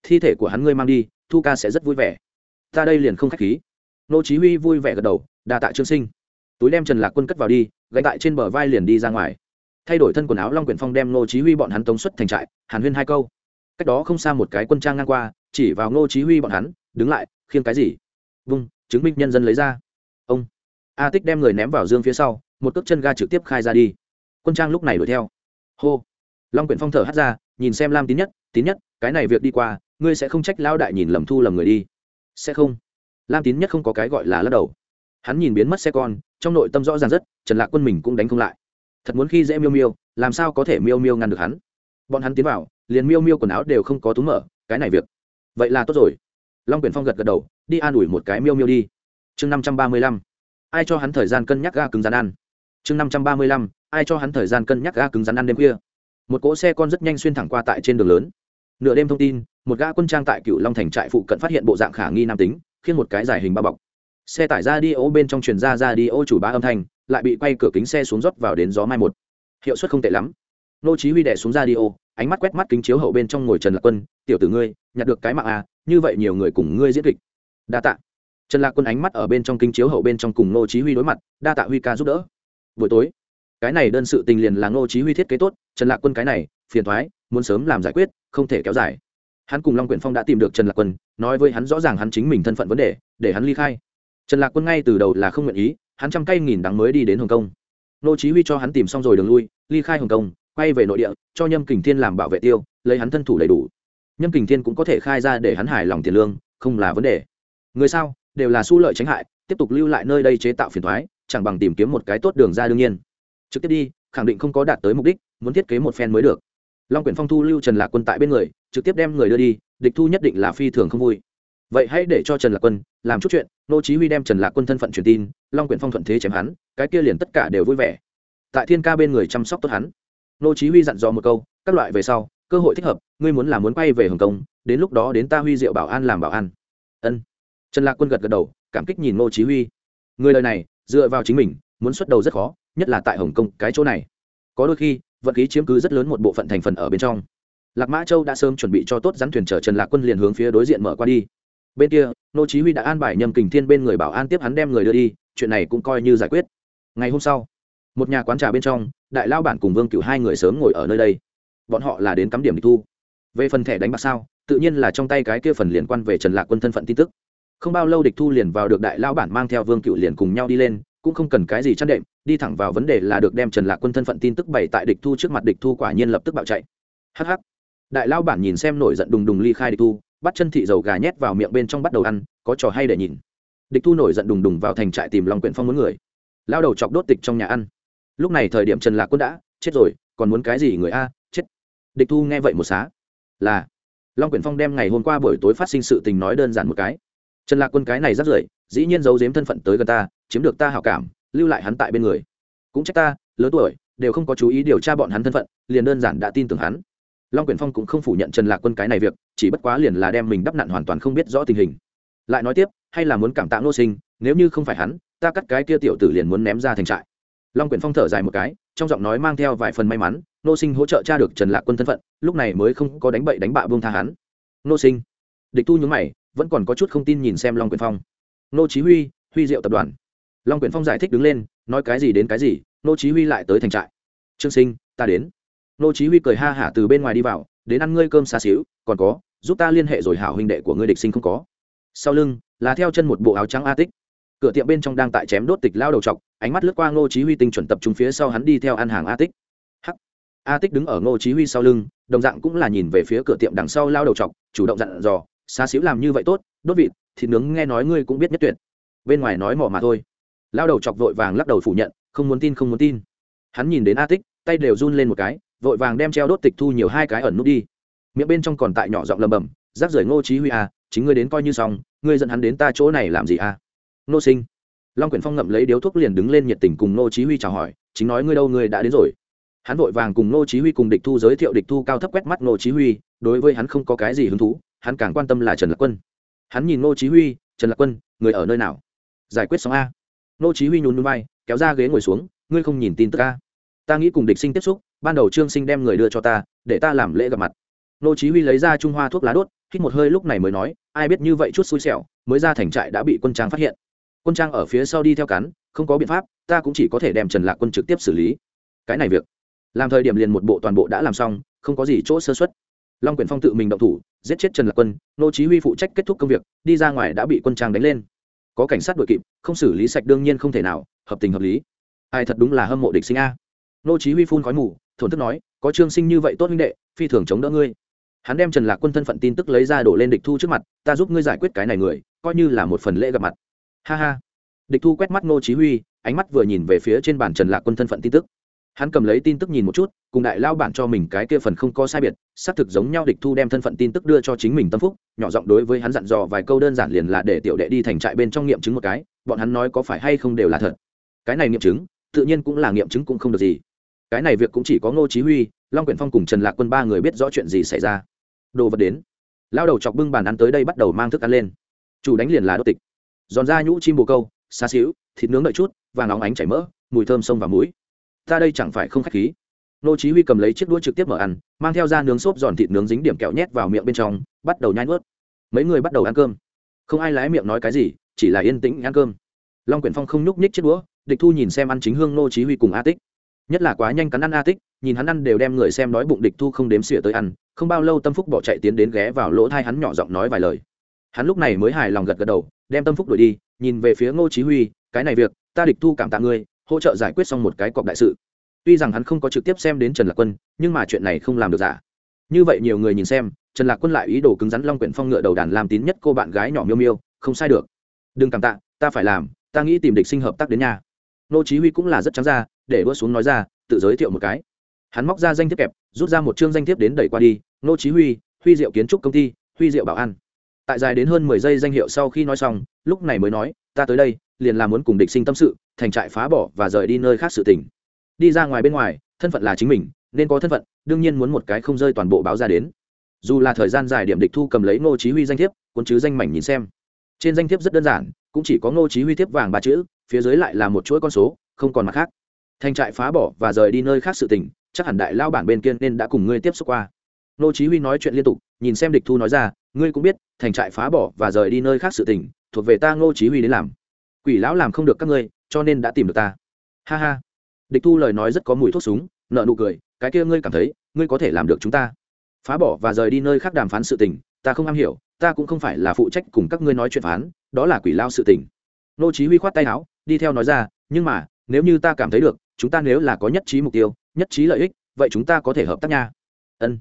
Thi thể của hắn ngươi mang đi, thu ca sẽ rất vui vẻ. Ta đây liền không k h á c h khí. Nô chí huy vui vẻ gật đầu, đa tạ trương sinh. Túi đem trần lạc quân cất vào đi, gánh tại trên bờ vai liền đi ra ngoài. Thay đổi thân quần áo, long quyển phong đem nô chí huy bọn hắn tống xuất thành trại, hàn huyên hai câu cách đó không xa một cái quân trang ngang qua, chỉ vào Ngô chí huy bọn hắn, đứng lại, khiêng cái gì? Vung, chứng minh nhân dân lấy ra. Ông a tích đem người ném vào dương phía sau, một cước chân ga trực tiếp khai ra đi. Quân trang lúc này đuổi theo. Hô. Long quyển phong thở hắt ra, nhìn xem lam tín nhất tín nhất, cái này việc đi qua, ngươi sẽ không trách lao đại nhìn lầm thu lầm người đi. Sẽ không. Lam tín nhất không có cái gọi là lắc đầu. Hắn nhìn biến mất xe con, trong nội tâm rõ ràng rất, trần lạc quân mình cũng đánh không lại. Thật muốn khi dễ miêu miêu, làm sao có thể miêu miêu ngăn được hắn? Bọn hắn tiến vào liền miêu miêu quần áo đều không có túm mở, cái này việc. Vậy là tốt rồi. Long quyển phong gật gật đầu, đi an ủi một cái miêu miêu đi. Chương năm trăm ba mươi lăm. Ai cho hắn thời gian cân nhắc ga cứng rắn ăn? Chương năm trăm ba mươi lăm, ai cho hắn thời gian cân nhắc ga cứng rắn ăn đêm khuya? Một cỗ xe con rất nhanh xuyên thẳng qua tại trên đường lớn. Nửa đêm thông tin, một gã quân trang tại cựu long thành trại phụ cận phát hiện bộ dạng khả nghi nam tính khiến một cái giải hình bao bọc. Xe tải ra đi ô bên trong truyền ra ra đi ô chủ bá âm thanh, lại bị quay cửa kính xe xuống rót vào đến gió mai một. Hiệu suất không tệ lắm. Nô chí huy đè xuống ra đi ô ánh mắt quét mắt kính chiếu hậu bên trong ngồi trần lạc quân, tiểu tử ngươi, nhặt được cái mạng à như vậy nhiều người cùng ngươi diễn kịch. Đa tạ. Trần lạc quân ánh mắt ở bên trong kính chiếu hậu bên trong cùng Ngô chí huy đối mặt, đa tạ huy ca giúp đỡ. Buổi tối, cái này đơn sự tình liền là Ngô chí huy thiết kế tốt, trần lạc quân cái này, phiền toái, muốn sớm làm giải quyết, không thể kéo dài. Hắn cùng long quyển phong đã tìm được trần lạc quân, nói với hắn rõ ràng hắn chính mình thân phận vấn đề, để hắn ly khai. Trần lạc quân ngay từ đầu là không nguyện ý, hắn trăm cây nghìn đắng mới đi đến hồng kông. Nô chí huy cho hắn tìm xong rồi đường lui, ly khai hồng kông quay về nội địa, cho nhâm kình thiên làm bảo vệ tiêu, lấy hắn thân thủ đầy đủ. Nhâm kình thiên cũng có thể khai ra để hắn hài lòng tiền lương, không là vấn đề. Người sao? Đều là su lợi tránh hại, tiếp tục lưu lại nơi đây chế tạo phiền thoái chẳng bằng tìm kiếm một cái tốt đường ra đương nhiên. Trực tiếp đi, khẳng định không có đạt tới mục đích, muốn thiết kế một phen mới được. Long quyển phong thu lưu trần lạc quân tại bên người, trực tiếp đem người đưa đi, địch thu nhất định là phi thường không vui. Vậy hãy để cho trần lạc quân làm chút chuyện, nô chí huy đem trần lạc quân thân phận truyền tin, long quyển phong thuận thế chém hắn, cái kia liền tất cả đều vui vẻ. Tại thiên ca bên người chăm sóc tốt hắn nô chí huy dặn dò một câu, các loại về sau, cơ hội thích hợp, ngươi muốn là muốn quay về hồng kông, đến lúc đó đến ta huy diệu bảo an làm bảo an. Ân. Trần lạc quân gật gật đầu, cảm kích nhìn nô chí huy. Người lời này, dựa vào chính mình, muốn xuất đầu rất khó, nhất là tại hồng kông, cái chỗ này. Có đôi khi, vận khí chiếm cứ rất lớn một bộ phận thành phần ở bên trong. Lạc mã châu đã sớm chuẩn bị cho tốt rắn thuyền chở trần lạc quân liền hướng phía đối diện mở qua đi. Bên kia, nô chí huy đã an bài nhâm kình thiên bên người bảo an tiếp hắn đem người đưa đi, chuyện này cũng coi như giải quyết. Ngày hôm sau một nhà quán trà bên trong, đại lao bản cùng vương cựu hai người sớm ngồi ở nơi đây. Bọn họ là đến cắm điểm địch thu. Về phần thẻ đánh bạc sao, tự nhiên là trong tay cái kia phần liên quan về trần lạc quân thân phận tin tức. Không bao lâu địch thu liền vào được đại lao bản mang theo vương cựu liền cùng nhau đi lên, cũng không cần cái gì chăn đệm, đi thẳng vào vấn đề là được đem trần lạc quân thân phận tin tức bày tại địch thu trước mặt địch thu quả nhiên lập tức bạo chạy. Hh đại lao bản nhìn xem nổi giận đùng đùng ly khai địch thu, bắt chân thị dầu gà nhét vào miệng bên trong bắt đầu ăn, có trò hay để nhìn. Địch thu nổi giận đùng đùng vào thành trại tìm lòng quyển phong muốn người. Lao đầu chọc đốt tịch trong nhà ăn lúc này thời điểm trần lạc quân đã, chết rồi, còn muốn cái gì người a, chết. Địch thu nghe vậy một xá, là, long quyển phong đem ngày hôm qua buổi tối phát sinh sự tình nói đơn giản một cái. Trần lạc quân cái này rất rưởi, dĩ nhiên giấu giếm thân phận tới gần ta, chiếm được ta hảo cảm, lưu lại hắn tại bên người. Cũng trách ta, lớn tuổi, đều không có chú ý điều tra bọn hắn thân phận, liền đơn giản đã tin tưởng hắn. Long quyển phong cũng không phủ nhận trần lạc quân cái này việc, chỉ bất quá liền là đem mình đắp nặn hoàn toàn không biết rõ tình hình. Lại nói tiếp, hay là muốn cảm tạ nô sinh, nếu như không phải hắn, ta cắt cái kia tiểu tử liền muốn ném ra thành trại long quyển phong thở dài một cái, trong giọng nói mang theo vài phần may mắn, nô sinh hỗ trợ cha được trần lạc quân thân phận, lúc này mới không có đánh bậy đánh bạ buông tha hắn. Nô sinh. Địch tu nhúng mày, vẫn còn có chút không tin nhìn xem long quyển phong. Nô chí huy huy diệu tập đoàn. Long quyển phong giải thích đứng lên, nói cái gì đến cái gì, nô chí huy lại tới thành trại. Trương sinh, ta đến. Nô chí huy cười ha hả từ bên ngoài đi vào, đến ăn ngươi cơm xa xíu còn có, giúp ta liên hệ rồi hảo huynh đệ của ngươi địch sinh không có. Sau lưng, là theo chân một bộ áo trắng a tích cửa tiệm bên trong đang tại chém đốt tịch lao đầu trọc ánh mắt lướt qua ngô chí huy tinh chuẩn tập trung phía sau hắn đi theo ăn hàng a tích hắc. A tích đứng ở ngô chí huy sau lưng, đồng dạng cũng là nhìn về phía cửa tiệm đằng sau lao đầu trọc chủ động dặn dò xa xíu làm như vậy tốt, đốt vịt, thịt nướng nghe nói ngươi cũng biết nhất tuyệt. Bên ngoài nói mỏ mà thôi. Lao đầu chọc vội vàng lắc đầu phủ nhận, không muốn tin, không muốn tin. Hắn nhìn đến a tích tay đều run lên một cái, vội vàng đem treo đốt tịch thu nhiều hai cái ẩn nút đi. Miệng bên trong còn tại nhỏ giọng lầm bầm rác rưởi ngô chí huy à chính ngươi đến coi như xong, ngươi dẫn hắn đến ta chỗ này làm gì à? Nô sinh. Long quyển phong ngậm lấy điếu thuốc liền đứng lên nhiệt tình cùng Nô chí huy chào hỏi, chính nói, ngươi đâu, ngươi đã đến rồi. Hắn vội vàng cùng Nô chí huy cùng địch thu giới thiệu địch thu cao thấp quét mắt Nô chí huy, đối với hắn không có cái gì hứng thú, hắn càng quan tâm là trần lạc quân. Hắn nhìn Nô chí huy, trần lạc quân, người ở nơi nào? Giải quyết xong a. Nô chí huy nhún nhún vai, kéo ra ghế ngồi xuống, ngươi không nhìn tin tức a? Ta nghĩ cùng địch sinh tiếp xúc, ban đầu trương sinh đem người đưa cho ta, để ta làm lễ gặp mặt. Nô chí huy lấy ra trung hoa thuốc lá đốt, hít một hơi lúc này mới nói, ai biết như vậy chút xui xẻo, mới ra thành trại đã bị quân trang phát hiện quân trang ở phía sau đi theo cắn, không có biện pháp, ta cũng chỉ có thể đem trần lạc quân trực tiếp xử lý. Cái này việc, làm thời điểm liền một bộ toàn bộ đã làm xong, không có gì chỗ sơ xuất long quyển phong tự mình động thủ, giết chết trần lạc quân, nô chí huy phụ trách kết thúc công việc, đi ra ngoài đã bị quân trang đánh lên. Có cảnh sát đuổi kịp, không xử lý sạch đương nhiên không thể nào, hợp tình hợp lý. Ai thật đúng là hâm mộ địch sinh a. Nô chí huy phun khói mù, thổn thức nói, có trương sinh như vậy tốt huynh đệ, phi thường chống đỡ ngươi. Hắn đem trần lạc quân thân phận tin tức lấy ra đổ lên địch thu trước mặt, ta giúp ngươi giải quyết cái này người, coi như là một phần lễ gặp mặt ha ha. Địch thu quét mắt Ngô chí huy, ánh mắt vừa nhìn về phía trên bàn trần lạc quân thân phận tin tức. Hắn cầm lấy tin tức nhìn một chút, cùng đại lao bản cho mình cái kia phần không có sai biệt, xác thực giống nhau địch thu đem thân phận tin tức đưa cho chính mình tâm phúc, nhỏ giọng đối với hắn dặn dò vài câu đơn giản liền là để tiểu đệ đi thành trại bên trong nghiệm chứng một cái, bọn hắn nói có phải hay không đều là thật. Cái này nghiệm chứng, tự nhiên cũng là nghiệm chứng cũng không được gì. Cái này việc cũng chỉ có ngô chí huy, long quyển phong cùng trần lạc quân ba người biết rõ chuyện gì xảy ra. Đồ vật đến. Lao đầu chọc bưng bàn ăn tới đây bắt đầu mang thức ăn lên. Chủ đánh liền là đốt tịch giòn da nhũ chim bồ câu, xa xíu, thịt nướng đợi chút vàng óng ánh chảy mỡ, mùi thơm sông và mũi ta đây chẳng phải không khách khí. Nô chí huy cầm lấy chiếc đũa trực tiếp mở ăn, mang theo ra nướng xốp giòn thịt nướng dính điểm kẹo nhét vào miệng bên trong, bắt đầu nhai nuốt. Mấy người bắt đầu ăn cơm. Không ai lái miệng nói cái gì, chỉ là yên tĩnh ăn cơm. Long quyển phong không nhúc nhích chiếc đũa, địch thu nhìn xem ăn chính hương nô chí huy cùng a tích. Nhất là quá nhanh cắn ăn a tích, nhìn hắn ăn đều đem người xem nói bụng địch thu không đếm xỉa tới ăn, không bao lâu tâm phúc bỏ chạy tiến đến ghé vào lỗ tai hắn nhỏ giọng nói vài lời hắn lúc này mới hài lòng gật gật đầu, đem tâm phúc đuổi đi, nhìn về phía ngô chí huy, cái này việc, ta địch thu cảm tạ ngươi, hỗ trợ giải quyết xong một cái cọc đại sự. Tuy rằng hắn không có trực tiếp xem đến trần lạc quân, nhưng mà chuyện này không làm được giả. Như vậy nhiều người nhìn xem, trần lạc quân lại ý đồ cứng rắn long quyển phong ngựa đầu đàn làm tín nhất cô bạn gái nhỏ miêu miêu, không sai được. Đừng cảm tạ, ta phải làm, ta nghĩ tìm địch sinh hợp tác đến nhà. Ngô chí huy cũng là rất trắng ra, để đua xuống nói ra, tự giới thiệu một cái. Hắn móc ra danh thiếp kẹp, rút ra một chương danh thiếp đến đẩy qua đi. Ngô chí huy huy diệu kiến trúc công ty, huy diệu bảo an tại dài đến hơn mười giây danh hiệu sau khi nói xong, lúc này mới nói, ta tới đây, liền là muốn cùng địch sinh tâm sự, thành trại phá bỏ và rời đi nơi khác sự tình. Đi ra ngoài bên ngoài, thân phận là chính mình, nên có thân phận, đương nhiên muốn một cái không rơi toàn bộ báo ra đến. Dù là thời gian dài điểm địch thu cầm lấy ngô chí huy danh thiếp, cuốn chứ danh mảnh nhìn xem. Trên danh thiếp rất đơn giản, cũng chỉ có ngô chí huy thiếp vàng ba chữ, phía dưới lại là một chuỗi con số, không còn mặt khác. Thành trại phá bỏ và rời đi nơi khác sự tình, chắc hẳn đại lao bản bên kia nên đã cùng ngươi tiếp xúc qua. Ngô chí huy nói chuyện liên tục, nhìn xem địch thu nói ra ngươi cũng biết, thành trại phá bỏ và rời đi nơi khác sự tình, thuộc về ta Ngô chí huy đến làm. Quỷ lão làm không được các ngươi, cho nên đã tìm được ta. Ha ha. Địch thu lời nói rất có mùi thuốc súng nợ nụ cười, cái kia ngươi cảm thấy, ngươi có thể làm được chúng ta. Phá bỏ và rời đi nơi khác đàm phán sự tình, ta không am hiểu, ta cũng không phải là phụ trách cùng các ngươi nói chuyện phán, đó là quỷ lao sự tình. Nô chí huy khoát tay áo, đi theo nói ra, nhưng mà, nếu như ta cảm thấy được, chúng ta nếu là có nhất trí mục tiêu, nhất trí lợi ích, vậy chúng ta có thể hợp tác nha. Ân.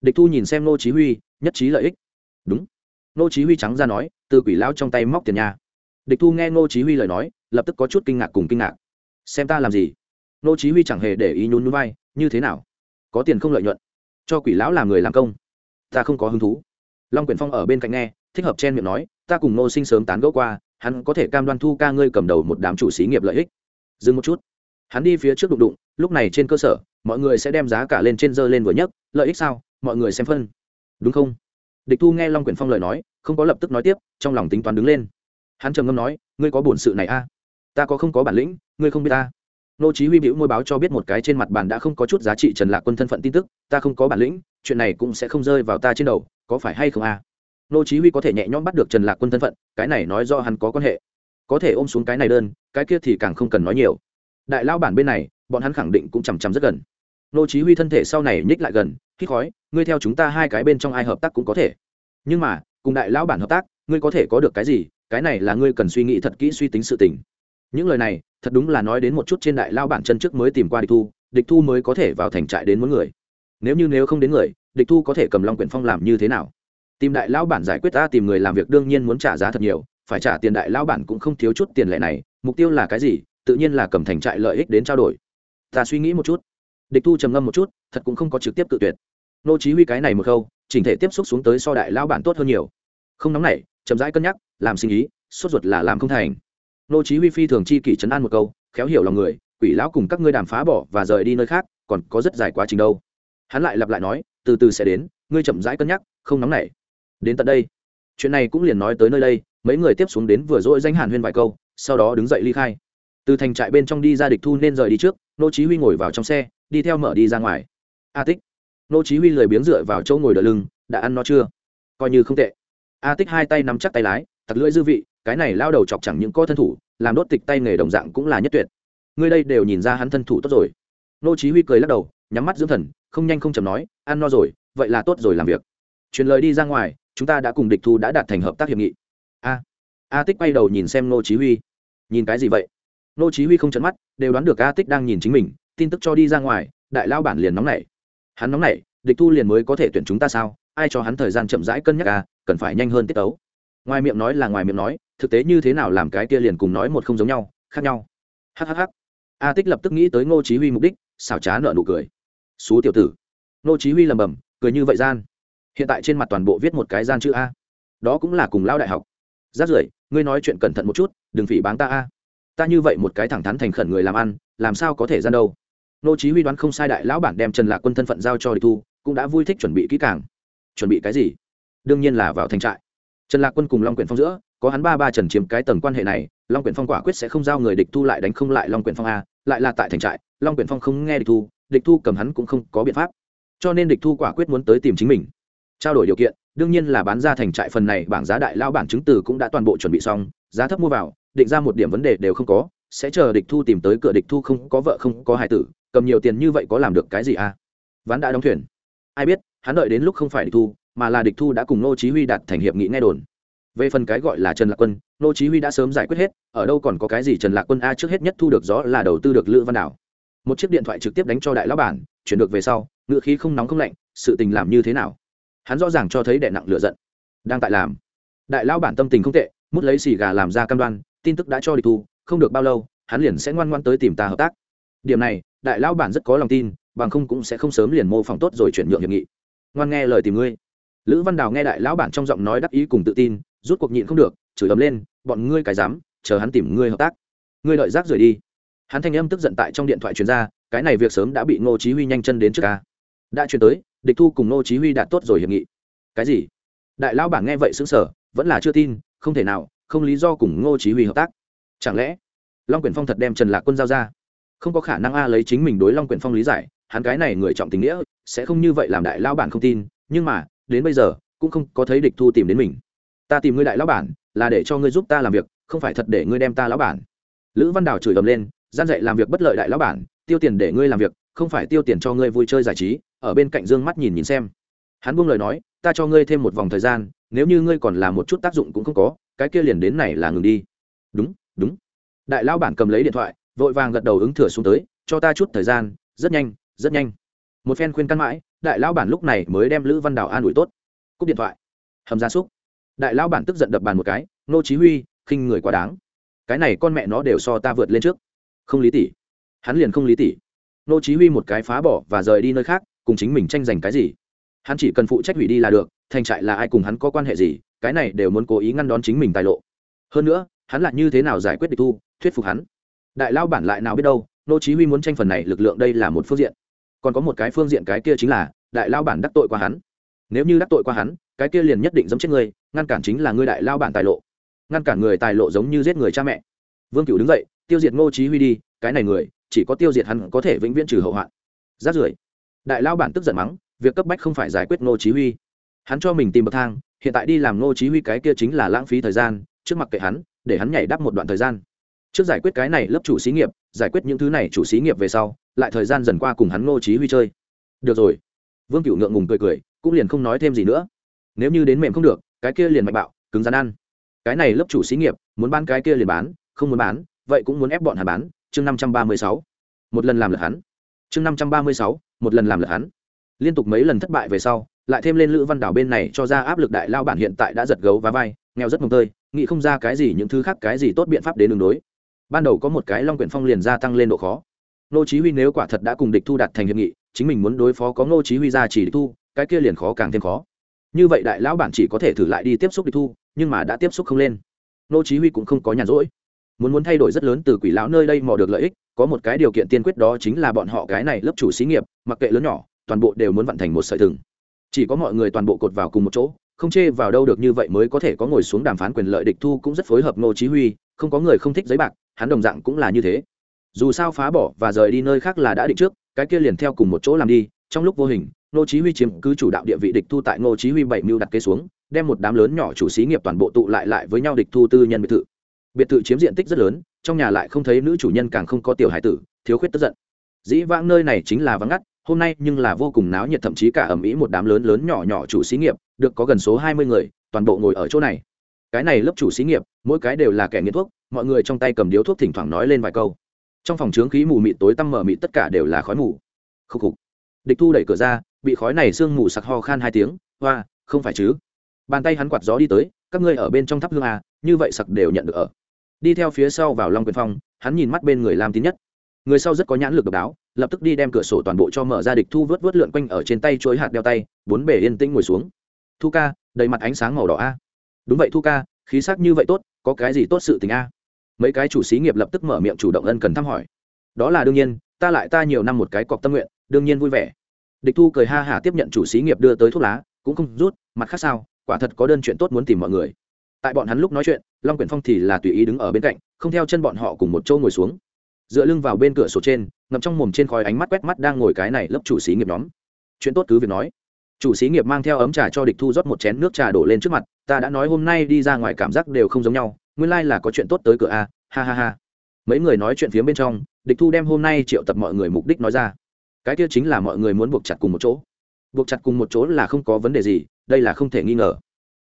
Địch thu nhìn xem nô chí huy, nhất trí lợi ích đúng. Nô chí huy trắng ra nói, từ quỷ lão trong tay móc tiền nha. Địch thu nghe nô chí huy lời nói, lập tức có chút kinh ngạc cùng kinh ngạc. Xem ta làm gì? Nô chí huy chẳng hề để ý nhún nhún vai, như thế nào? Có tiền không lợi nhuận? Cho quỷ lão làm người làm công. Ta không có hứng thú. Long quyển phong ở bên cạnh nghe, thích hợp chen miệng nói, ta cùng nô sinh sớm tán gẫu qua, hắn có thể cam đoan thu ca ngươi cầm đầu một đám chủ xí nghiệp lợi ích. Dừng một chút. Hắn đi phía trước đụng đụng, lúc này trên cơ sở, mọi người sẽ đem giá cả lên trên dơ lên vừa nhất lợi ích sao? Mọi người xem phân. Đúng không? Địch thu nghe long quyển phong lời nói, không có lập tức nói tiếp, trong lòng tính toán đứng lên. Hắn trầm ngâm nói, ngươi có bổn sự này a? À? ta có không có bản lĩnh, ngươi không biết ta. Nô chí huy biểu môi báo cho biết một cái trên mặt bàn đã không có chút giá trị trần lạc quân thân phận tin tức, ta không có bản lĩnh, chuyện này cũng sẽ không rơi vào ta trên đầu, có phải hay không a? Nô chí huy có thể nhẹ nhõm bắt được trần lạc quân thân phận, cái này nói do hắn có quan hệ. Có thể ôm xuống cái này đơn, cái kia thì càng không cần nói nhiều. Đại lao bản bên này, bọn hắn khẳng định cũng chằm chằm rất gần nô chí huy thân thể sau này nhích lại gần, hít khói, ngươi theo chúng ta hai cái bên trong ai hợp tác cũng có thể. Nhưng mà, cùng đại lão bản hợp tác, ngươi có thể có được cái gì? Cái này là ngươi cần suy nghĩ thật kỹ suy tính sự tình. Những lời này, thật đúng là nói đến một chút trên đại lao bản chân trước mới tìm qua địch thu địch thu mới có thể vào thành trại đến muốn người. Nếu như nếu không đến người, địch thu có thể cầm long quyển phong làm như thế nào? Tìm đại lão bản giải quyết ta, tìm người làm việc đương nhiên muốn trả giá thật nhiều, phải trả tiền đại lão bản cũng không thiếu chút tiền lệ này, mục tiêu là cái gì? Tự nhiên là cầm thành trại lợi ích đến trao đổi. Ta suy nghĩ một chút địch thu trầm ngâm một chút, thật cũng không có trực tiếp tự tuyệt. Nô chí huy cái này một khâu, chỉnh thể tiếp xúc xuống tới so đại lão bản tốt hơn nhiều. Không nóng nảy, chậm rãi cân nhắc, làm sinh ý, sốt ruột là làm không thành. Nô chí huy phi thường chi kỷ chấn an một câu, khéo hiểu lòng người, quỷ lão cùng các ngươi đàm phá bỏ và rời đi nơi khác, còn có rất dài quá trình đâu. Hắn lại lặp lại nói, từ từ sẽ đến, ngươi chậm rãi cân nhắc, không nóng nảy. Đến tận đây. Chuyện này cũng liền nói tới nơi đây, mấy người tiếp xuống đến vừa dỗi danh hàn huyên vài câu, sau đó đứng dậy ly khai. Từ thành trại bên trong đi ra địch thu nên rời đi trước, nô chí huy ngồi vào trong xe đi theo mở đi ra ngoài. A tích. Nô chí huy lười biếng dựa vào chỗ ngồi đỡ lưng, đã ăn nó chưa? Coi như không tệ. A tích hai tay nắm chắc tay lái tặc lưỡi dư vị, cái này lao đầu chọc chẳng những có thân thủ, làm đốt tịch tay nghề đồng dạng cũng là nhất tuyệt. Ngươi đây đều nhìn ra hắn thân thủ tốt rồi. Nô chí huy cười lắc đầu, nhắm mắt dưỡng thần, không nhanh không chậm nói, ăn no rồi, vậy là tốt rồi làm việc. Truyền lời đi ra ngoài, chúng ta đã cùng địch thu đã đạt thành hợp tác hiệp nghị. A a tích quay đầu nhìn xem nô chí huy. Nhìn cái gì vậy? Nô chí huy không chớn mắt, đều đoán được a tích đang nhìn chính mình tin tức cho đi ra ngoài, đại lao bản liền nóng nảy. Hắn nóng nảy, địch thu liền mới có thể tuyển chúng ta sao? Ai cho hắn thời gian chậm rãi cân nhắc à? Cần phải nhanh hơn tiết tấu. Ngoài miệng nói là ngoài miệng nói, thực tế như thế nào làm cái kia liền cùng nói một không giống nhau, khác nhau. Hhh a tích lập tức nghĩ tới ngô chí huy mục đích, xảo trá nợ nụ cười. Xú tiểu tử. Ngô chí huy lầm bầm cười như vậy gian. Hiện tại trên mặt toàn bộ viết một cái gian chữ a. Đó cũng là cùng lao đại học. Rát rưởi, ngươi nói chuyện cẩn thận một chút, đừng phỉ báng ta a. Ta như vậy một cái thẳng thắn thành khẩn người làm ăn, làm sao có thể gian đâu? Nô chí huy đoán không sai đại lão bản đem trần lạc quân thân phận giao cho địch thu, cũng đã vui thích chuẩn bị kỹ càng. Chuẩn bị cái gì? Đương nhiên là vào thành trại. Trần lạc quân cùng long quyển phong giữa, có hắn ba ba trần chiếm cái tầng quan hệ này, long quyển phong quả quyết sẽ không giao người địch thu lại đánh không lại long quyển phong a, lại là tại thành trại, long quyển phong không nghe địch thu địch thu cầm hắn cũng không có biện pháp. Cho nên địch thu quả quyết muốn tới tìm chính mình. Trao đổi điều kiện, đương nhiên là bán ra thành trại phần này, bảng giá đại lao bản chứng từ cũng đã toàn bộ chuẩn bị xong, giá thấp mua vào, định ra một điểm vấn đề đều không có, sẽ chờ địch thu tìm tới cửa địch thu không có vợ không có hài tử cầm nhiều tiền như vậy có làm được cái gì à? Ván đã đóng thuyền. Ai biết, hắn đợi đến lúc không phải địch thu, mà là địch thu đã cùng nô chí huy đạt thành hiệp nghị nghe đồn. Về phần cái gọi là trần lạc quân nô chí huy đã sớm giải quyết hết, ở đâu còn có cái gì trần lạc quân a trước hết nhất thu được rõ là đầu tư được lữ văn đảo. Một chiếc điện thoại trực tiếp đánh cho đại lão bản, chuyển được về sau, ngựa khí không nóng không lạnh, sự tình làm như thế nào? Hắn rõ ràng cho thấy đệ nặng lửa giận. Đang tại làm. Đại lão bản tâm tình không tệ, mút lấy xì gà làm ra cam đoan, tin tức đã cho địch thu, không được bao lâu, hắn liền sẽ ngoan ngoan tới tìm ta hợp tác. Điểm này đại lão bản rất có lòng tin, bằng không cũng sẽ không sớm liền mô phỏng tốt rồi chuyển nhượng hiệp nghị. Ngoan nghe lời tìm ngươi. Lữ văn đào nghe đại lão bản trong giọng nói đắc ý cùng tự tin, rút cuộc nhịn không được, chửi ấm lên, bọn ngươi cái dám, chờ hắn tìm ngươi hợp tác. Ngươi đợi rác rời đi. Hắn thanh âm tức giận tại trong điện thoại truyền ra, cái này việc sớm đã bị ngô chí huy nhanh chân đến trước ca đã chuyển tới, địch thu cùng ngô chí huy đạt tốt rồi hiệp nghị. Cái gì? Đại lão bản nghe vậy sững sờ, vẫn là chưa tin, không thể nào, không lý do cùng ngô chí huy hợp tác. Chẳng lẽ long quyển phong thật đem trần lạc quân giao ra? Không có khả năng a lấy chính mình đối long quyển phong lý giải, hắn cái này người trọng tình nghĩa, sẽ không như vậy làm đại lao bản không tin, nhưng mà, đến bây giờ, cũng không có thấy địch thu tìm đến mình. Ta tìm ngươi đại lão bản, là để cho ngươi giúp ta làm việc, không phải thật để ngươi đem ta lão bản. Lữ văn đào chửi ầm lên, gian dạy làm việc bất lợi đại lão bản, tiêu tiền để ngươi làm việc, không phải tiêu tiền cho ngươi vui chơi giải trí, ở bên cạnh dương mắt nhìn nhìn xem. Hắn buông lời nói, ta cho ngươi thêm một vòng thời gian, nếu như ngươi còn làm một chút tác dụng cũng không có, cái kia liền đến này là ngừng đi. Đúng đúng. Đại lão bản cầm lấy điện thoại vội vàng gật đầu ứng thừa xuống tới, cho ta chút thời gian, rất nhanh rất nhanh. Một phen khuyên căn mãi, đại lão bản lúc này mới đem lữ văn đào an ủi tốt. Cúp điện thoại. Hầm gia súc. Đại lão bản tức giận đập bàn một cái, nô chí huy, khinh người quá đáng. Cái này con mẹ nó đều so ta vượt lên trước. Không lý tỷ hắn liền không lý tỷ nô chí huy một cái phá bỏ và rời đi nơi khác, cùng chính mình tranh giành cái gì? Hắn chỉ cần phụ trách hủy đi là được, thành trại là ai cùng hắn có quan hệ gì, cái này đều muốn cố ý ngăn đón chính mình tài lộ. Hơn nữa, hắn là như thế nào giải quyết địch thu, thuyết phục hắn? Đại lao bản lại nào biết đâu, nô chí huy muốn tranh phần này, lực lượng đây là một phương diện. Còn có một cái phương diện cái kia chính là, đại lao bản đắc tội qua hắn. Nếu như đắc tội qua hắn, cái kia liền nhất định giống chết ngươi ngăn cản chính là ngươi đại lao bản tài lộ. Ngăn cản người tài lộ giống như giết người cha mẹ. Vương cửu đứng dậy, tiêu diệt ngô chí huy đi, cái này người, chỉ có tiêu diệt hắn có thể vĩnh viễn trừ hậu hoạn. Rát rưởi. Đại lao bản tức giận mắng, việc cấp bách không phải giải quyết ngô chí huy. Hắn cho mình tìm bậc thang, hiện tại đi làm ngô chí huy cái kia chính là lãng phí thời gian, trước mặt kệ hắn, để hắn nhảy đáp một đoạn thời gian trước giải quyết cái này lớp chủ xí nghiệp, giải quyết những thứ này chủ xí nghiệp về sau, lại thời gian dần qua cùng hắn ngô chí huy chơi. Được rồi. Vương Cựu ngượng ngùng cười cười, cũng liền không nói thêm gì nữa. Nếu như đến mềm không được, cái kia liền mạnh bạo, cứng rắn ăn. Cái này lớp chủ xí nghiệp, muốn bán cái kia liền bán, không muốn bán, vậy cũng muốn ép bọn hắn bán. Chương năm trăm ba mươi sáu. Một lần làm lật hắn. Chương năm trăm ba mươi sáu, một lần làm lật hắn. Liên tục mấy lần thất bại về sau, lại thêm lên lữ văn đảo bên này cho ra áp lực đại lao bản hiện tại đã giật gấu và vai, nghèo rất mồng tơi, nghĩ không ra cái gì những thứ khác, cái gì tốt biện pháp đến đường đối ban đầu có một cái long quyển phong liền gia tăng lên độ khó. Ngô chí huy nếu quả thật đã cùng địch thu đạt thành hiệp nghị, chính mình muốn đối phó có Ngô chí huy ra chỉ địch thu, cái kia liền khó càng thêm khó. Như vậy đại lão bản chỉ có thể thử lại đi tiếp xúc địch thu, nhưng mà đã tiếp xúc không lên. Ngô chí huy cũng không có nhàn rỗi. Muốn muốn thay đổi rất lớn từ quỷ lão nơi đây mò được lợi ích, có một cái điều kiện tiên quyết đó chính là bọn họ cái này lớp chủ xí nghiệp, mặc kệ lớn nhỏ, toàn bộ đều muốn vận thành một sợi thừng. Chỉ có mọi người toàn bộ cột vào cùng một chỗ, không chê vào đâu được như vậy mới có thể có ngồi xuống đàm phán quyền lợi địch thu cũng rất phối hợp Ngô chí huy, không có người không thích giấy bạc hắn đồng dạng cũng là như thế. Dù sao phá bỏ và rời đi nơi khác là đã định trước, cái kia liền theo cùng một chỗ làm đi, trong lúc vô hình, Ngô chí huy chiếm cứ chủ đạo địa vị địch thu tại Ngô chí huy bảy mưu đặt kế xuống, đem một đám lớn nhỏ chủ xí nghiệp toàn bộ tụ lại lại với nhau địch thu tư nhân biệt thự. Biệt thự chiếm diện tích rất lớn, trong nhà lại không thấy nữ chủ nhân càng không có tiểu hải tử, thiếu khuyết tức giận. Dĩ vãng nơi này chính là vắng ngắt, hôm nay nhưng là vô cùng náo nhiệt thậm chí cả ẩm ý một đám lớn lớn nhỏ nhỏ chủ xí nghiệp, được có gần số 20 người, toàn bộ ngồi ở chỗ này cái này lớp chủ xí nghiệp, mỗi cái đều là kẻ nghiện thuốc, mọi người trong tay cầm điếu thuốc thỉnh thoảng nói lên vài câu. Trong phòng chướng khí mù mịt tối tăm mờ mịt tất cả đều là khói mù. Khúc khục. Địch thu đẩy cửa ra, bị khói này sương mù sặc ho khan hai tiếng, hoa, không phải chứ? Bàn tay hắn quạt gió đi tới, các ngươi ở bên trong thắp hương à như vậy sặc đều nhận được ở. Đi theo phía sau vào long quyền phong, hắn nhìn mắt bên người làm tín nhất. Người sau rất có nhãn lực độc đáo, lập tức đi đem cửa sổ toàn bộ cho mở ra địch thu vớt vớt lượn quanh ở trên tay chuối hạt đeo tay, bốn bể yên tĩnh ngồi xuống. Thu ca, đầy mặt ánh sáng màu đỏ a đúng vậy thu ca, khí sắc như vậy tốt, có cái gì tốt sự tình a? Mấy cái chủ xí nghiệp lập tức mở miệng chủ động ân cần thăm hỏi. Đó là đương nhiên, ta lại ta nhiều năm một cái cọc tâm nguyện, đương nhiên vui vẻ. Địch thu cười ha hả tiếp nhận chủ xí nghiệp đưa tới thuốc lá, cũng không rút, mặt khác sao, quả thật có đơn chuyện tốt muốn tìm mọi người. Tại bọn hắn lúc nói chuyện, long quyển phong thì là tùy ý đứng ở bên cạnh, không theo chân bọn họ cùng một chỗ ngồi xuống. Dựa lưng vào bên cửa sổ trên ngậm trong mồm trên khói ánh mắt quét mắt đang ngồi cái này lớp chủ xí nghiệp nhóm. Chuyện tốt cứ việc nói chủ xí nghiệp mang theo ấm trà cho địch thu rót một chén nước trà đổ lên trước mặt, ta đã nói hôm nay đi ra ngoài cảm giác đều không giống nhau, nguyên lai、like、là có chuyện tốt tới cửa a, ha ha ha. Mấy người nói chuyện phía bên trong, địch thu đem hôm nay triệu tập mọi người mục đích nói ra. Cái kia chính là mọi người muốn buộc chặt cùng một chỗ. Buộc chặt cùng một chỗ là không có vấn đề gì, đây là không thể nghi ngờ.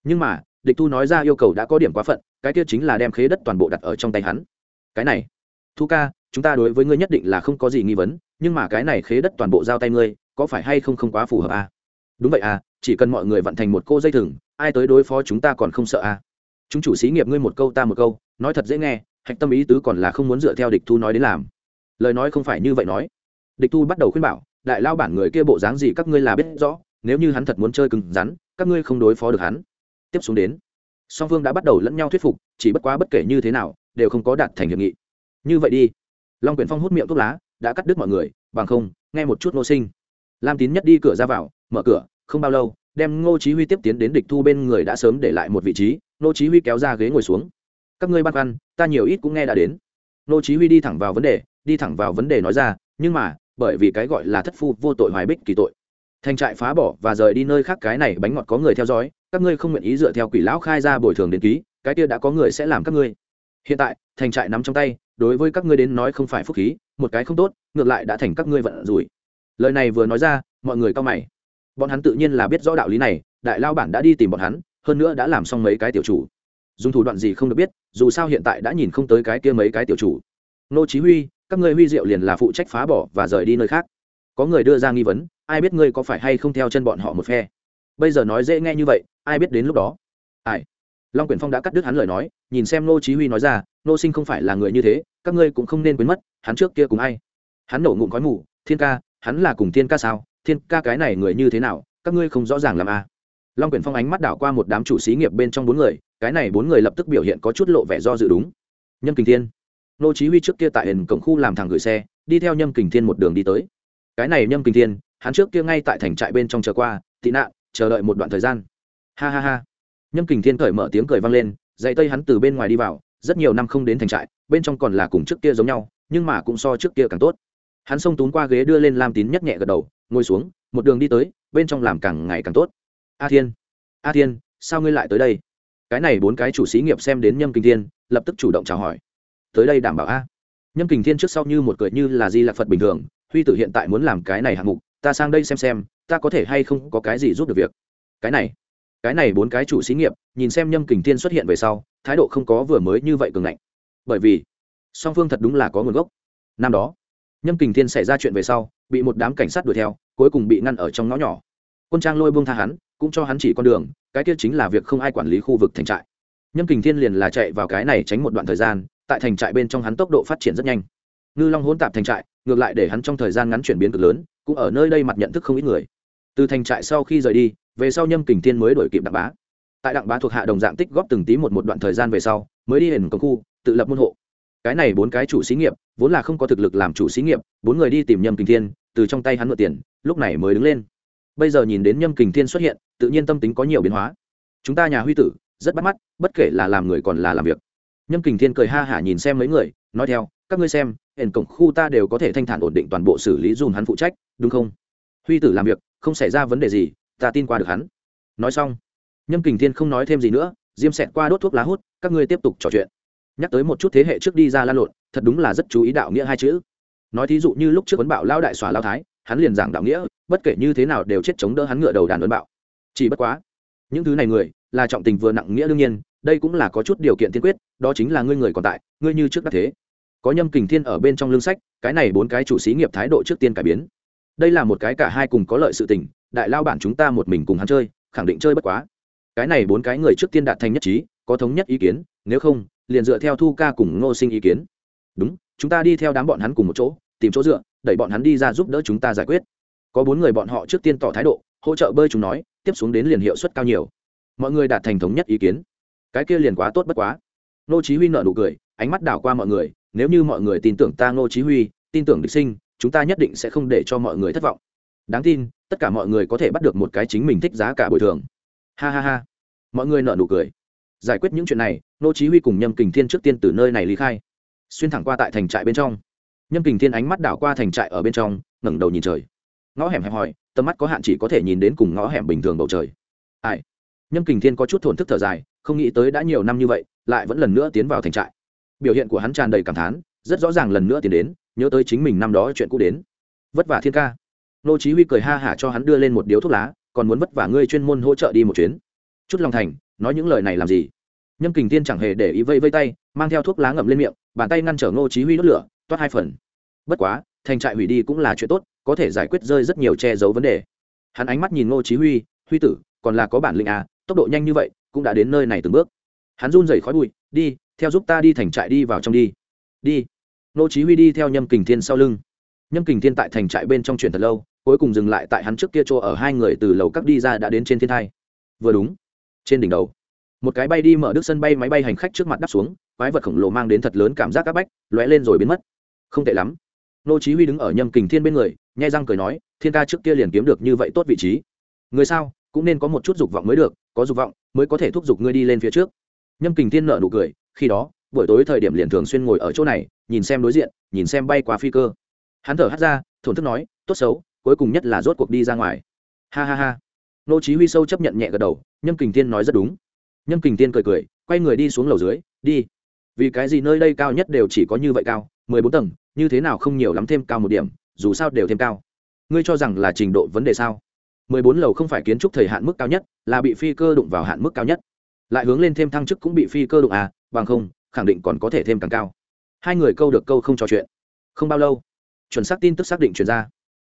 Nhưng mà, địch thu nói ra yêu cầu đã có điểm quá phận, cái kia chính là đem khế đất toàn bộ đặt ở trong tay hắn. Cái này, thu ca, chúng ta đối với ngươi nhất định là không có gì nghi vấn, nhưng mà cái này khế đất toàn bộ giao tay ngươi, có phải hay không không quá phù hợp à? Đúng vậy à chỉ cần mọi người vận thành một cô dây thừng, ai tới đối phó chúng ta còn không sợ à? chúng chủ xí nghiệp ngươi một câu ta một câu, nói thật dễ nghe, hạch tâm ý tứ còn là không muốn dựa theo địch thu nói đến làm. Lời nói không phải như vậy nói. Địch thu bắt đầu khuyên bảo, đại lao bản người kia bộ dáng gì các ngươi là biết rõ, nếu như hắn thật muốn chơi cứng rắn, các ngươi không đối phó được hắn. Tiếp xuống đến, song phương đã bắt đầu lẫn nhau thuyết phục, chỉ bất quá bất kể như thế nào, đều không có đạt thành hiệp nghị. Như vậy đi. Long quyển phong hút miệng thuốc lá, đã cắt đứt mọi người, bằng không, nghe một chút nô sinh. Lam tín nhất đi cửa ra vào mở cửa, không bao lâu, đem ngô chí huy tiếp tiến đến địch thu bên người đã sớm để lại một vị trí, ngô chí huy kéo ra ghế ngồi xuống. Các ngươi băn khoăn, ta nhiều ít cũng nghe đã đến. Ngô chí huy đi thẳng vào vấn đề, đi thẳng vào vấn đề nói ra, nhưng mà, bởi vì cái gọi là thất phu vô tội hoài bích kỳ tội. Thành trại phá bỏ và rời đi nơi khác cái này bánh ngọt có người theo dõi, các ngươi không nguyện ý dựa theo quỷ lão khai ra bồi thường đến ký, cái kia đã có người sẽ làm các ngươi. Hiện tại, thành trại nắm trong tay, đối với các ngươi đến nói không phải phúc khí, một cái không tốt, ngược lại đã thành các ngươi vận rủi. Lời này vừa nói ra, mọi người cao mày bọn hắn tự nhiên là biết rõ đạo lý này, đại lao bản đã đi tìm bọn hắn, hơn nữa đã làm xong mấy cái tiểu chủ. Dùng thủ đoạn gì không được biết, dù sao hiện tại đã nhìn không tới cái kia mấy cái tiểu chủ. Nô chí huy, các ngươi huy diệu liền là phụ trách phá bỏ và rời đi nơi khác. Có người đưa ra nghi vấn, ai biết ngươi có phải hay không theo chân bọn họ một phe? Bây giờ nói dễ nghe như vậy, ai biết đến lúc đó? Ai? Long quyển phong đã cắt đứt hắn lời nói, nhìn xem nô chí huy nói ra, nô sinh không phải là người như thế, các ngươi cũng không nên quên mất, hắn trước kia cùng ai? Hắn nổ ngụm khói mù, thiên ca, hắn là cùng thiên ca sao? Thiên ca cái này người như thế nào, các ngươi không rõ ràng làm a à. long quyển phong ánh mắt đảo qua một đám chủ xí nghiệp bên trong bốn người, cái này bốn người lập tức biểu hiện có chút lộ vẻ do dự đúng. Nhâm kình thiên. Nô chí huy trước kia tại hình cổng khu làm thằng gửi xe, đi theo nhâm kình thiên một đường đi tới. Cái này nhâm kình thiên, hắn trước kia ngay tại thành trại bên trong chờ qua, tị nạn, chờ đợi một đoạn thời gian. Ha ha ha. Nhâm kình thiên cởi mở tiếng cười vang lên dậy tây hắn từ bên ngoài đi vào, rất nhiều năm không đến thành trại, bên trong còn là cùng trước kia giống nhau, nhưng mà cũng so trước kia càng tốt. Hắn xông tún qua ghế đưa lên lam tín nhấc nhẹ gật đầu ngồi xuống, một đường đi tới, bên trong làm càng ngày càng tốt. A thiên a thiên, sao ngươi lại tới đây? Cái này bốn cái chủ xí nghiệp xem đến nhâm kình thiên, lập tức chủ động chào hỏi. Tới đây đảm bảo a. Nhâm kình thiên trước sau như một cười như là di lạc phật bình thường, huy tử hiện tại muốn làm cái này hạng mục, ta sang đây xem xem, ta có thể hay không có cái gì giúp được việc. Cái này cái này bốn cái chủ xí nghiệp, nhìn xem nhâm kình thiên xuất hiện về sau, thái độ không có vừa mới như vậy cường ngạnh. Bởi vì, song phương thật đúng là có nguồn gốc. Năm đó, nhâm kình thiên xảy ra chuyện về sau bị một đám cảnh sát đuổi theo, cuối cùng bị ngăn ở trong ngõ nhỏ. Quân trang lôi buông tha hắn, cũng cho hắn chỉ con đường, cái kia chính là việc không ai quản lý khu vực thành trại. Nhâm kình thiên liền là chạy vào cái này tránh một đoạn thời gian, tại thành trại bên trong hắn tốc độ phát triển rất nhanh. Ngư long hỗn tạp thành trại, ngược lại để hắn trong thời gian ngắn chuyển biến cực lớn, cũng ở nơi đây mặt nhận thức không ít người. Từ thành trại sau khi rời đi, về sau nhâm kình thiên mới đổi kịp đặng bá. Tại đặng bá thuộc hạ đồng dạng tích góp từng tí một một đoạn thời gian về sau, mới đi hình công khu, tự lập môn hộ. Cái này bốn cái chủ xí nghiệp, vốn là không có thực lực làm chủ xí nghiệp, bốn người đi tìm nhâm kình thiên từ trong tay hắn mượn tiền, lúc này mới đứng lên. Bây giờ nhìn đến nhâm kình thiên xuất hiện, tự nhiên tâm tính có nhiều biến hóa. Chúng ta nhà huy tử, rất bắt mắt, bất kể là làm người còn là làm việc. Nhâm kình thiên cười ha hả nhìn xem mấy người, nói theo, các ngươi xem, hển cổng khu ta đều có thể thanh thản ổn định toàn bộ xử lý dùm hắn phụ trách, đúng không? Huy tử làm việc, không xảy ra vấn đề gì, ta tin qua được hắn. Nói xong, nhâm kình thiên không nói thêm gì nữa, diêm xẹt qua đốt thuốc lá hút, các ngươi tiếp tục trò chuyện. Nhắc tới một chút thế hệ trước đi ra lan lộn, thật đúng là rất chú ý đạo nghĩa hai chữ nói thí dụ như lúc trước ấn bạo lao đại xòa lao thái, hắn liền giảng đạo nghĩa, bất kể như thế nào đều chết chống đỡ hắn ngựa đầu đàn ấn bạo. Chỉ bất quá, những thứ này người, là trọng tình vừa nặng nghĩa đương nhiên, đây cũng là có chút điều kiện tiên quyết, đó chính là ngươi người còn tại, ngươi như trước đắc thế. Có nhâm kình thiên ở bên trong lương sách, cái này bốn cái chủ xí nghiệp thái độ trước tiên cải biến. Đây là một cái cả hai cùng có lợi sự tình, đại lao bản chúng ta một mình cùng hắn chơi, khẳng định chơi bất quá. Cái này bốn cái người trước tiên đạt thành nhất trí, có thống nhất ý kiến, nếu không, liền dựa theo thu ca cùng ngô sinh ý kiến. Đúng chúng ta đi theo đám bọn hắn cùng một chỗ, tìm chỗ dựa, đẩy bọn hắn đi ra giúp đỡ chúng ta giải quyết. Có bốn người bọn họ trước tiên tỏ thái độ, hỗ trợ bơi chúng nói, tiếp xuống đến liền hiệu suất cao nhiều. Mọi người đạt thành thống nhất ý kiến. Cái kia liền quá tốt bất quá. Nô chí huy nở nụ cười, ánh mắt đảo qua mọi người, nếu như mọi người tin tưởng ta nô chí huy, tin tưởng địch sinh, chúng ta nhất định sẽ không để cho mọi người thất vọng. Đáng tin, tất cả mọi người có thể bắt được một cái chính mình thích giá cả bồi thường. Ha ha ha. Mọi người nở nụ cười. Giải quyết những chuyện này nô chí huy cùng nhâm kình thiên trước tiên từ nơi này ly khai xuyên thẳng qua tại thành trại bên trong. Nhâm kình thiên ánh mắt đảo qua thành trại ở bên trong, ngẩng đầu nhìn trời. Ngõ hẻm hẹp hòi, tầm mắt có hạn chỉ có thể nhìn đến cùng ngõ hẻm bình thường bầu trời. Ai? Nhâm kình thiên có chút thổn thức thở dài, không nghĩ tới đã nhiều năm như vậy, lại vẫn lần nữa tiến vào thành trại. Biểu hiện của hắn tràn đầy cảm thán, rất rõ ràng lần nữa tiến đến, nhớ tới chính mình năm đó chuyện cũ đến. Vất vả thiên ca. Nô chí huy cười ha hả cho hắn đưa lên một điếu thuốc lá, còn muốn vất vả ngươi chuyên môn hỗ trợ đi một chuyến. Chút lòng thành, nói những lời này làm gì? Nhâm kình thiên chẳng hề để ý vây vây tay mang theo thuốc lá ngậm lên miệng, bàn tay ngăn trở ngô chí huy đốt lửa, toát hai phần. Bất quá, thành trại hủy đi cũng là chuyện tốt, có thể giải quyết rơi rất nhiều che giấu vấn đề. Hắn ánh mắt nhìn ngô chí huy huy tử, còn là có bản lĩnh à tốc độ nhanh như vậy, cũng đã đến nơi này từng bước. Hắn run rẩy khói bụi, đi, theo giúp ta đi thành trại đi vào trong đi. Đi. Ngô chí huy đi theo nhâm kình thiên sau lưng. Nhâm kình thiên tại thành trại bên trong chuyển thật lâu, cuối cùng dừng lại tại hắn trước kia chỗ ở hai người từ lầu các đi ra đã đến trên thiên thai. Vừa đúng, trên đỉnh đầu một cái bay đi mở đức sân bay máy bay hành khách trước mặt đáp xuống, quái vật khổng lồ mang đến thật lớn cảm giác áp bách, lóe lên rồi biến mất. Không tệ lắm. Nô chí huy đứng ở nhâm kình thiên bên người, nhai răng cười nói, thiên ca trước kia liền kiếm được như vậy tốt vị trí. Người sao, cũng nên có một chút dục vọng mới được, có dục vọng mới có thể thúc giục ngươi đi lên phía trước. Nhâm kình thiên nở nụ cười, khi đó, buổi tối thời điểm liền thường xuyên ngồi ở chỗ này, nhìn xem đối diện, nhìn xem bay qua phi cơ. Hắn thở hắt ra, thổn thức nói, tốt xấu, cuối cùng nhất là rốt cuộc đi ra ngoài. Ha ha ha. Nô chí huy sâu chấp nhận nhẹ gật đầu, nhâm kình Thiên nói rất đúng nhâm kình tiên cười cười, quay người đi xuống lầu dưới, đi. Vì cái gì nơi đây cao nhất đều chỉ có như vậy cao? Mười bốn tầng, như thế nào không nhiều lắm thêm cao một điểm, dù sao đều thêm cao. Ngươi cho rằng là trình độ vấn đề sao? Mười bốn lầu không phải kiến trúc thời hạn mức cao nhất, là bị phi cơ đụng vào hạn mức cao nhất. Lại hướng lên thêm thăng chức cũng bị phi cơ đụng à bằng không, khẳng định còn có thể thêm càng cao. Hai người câu được câu không trò chuyện. Không bao lâu, chuẩn xác tin tức xác định chuyển ra.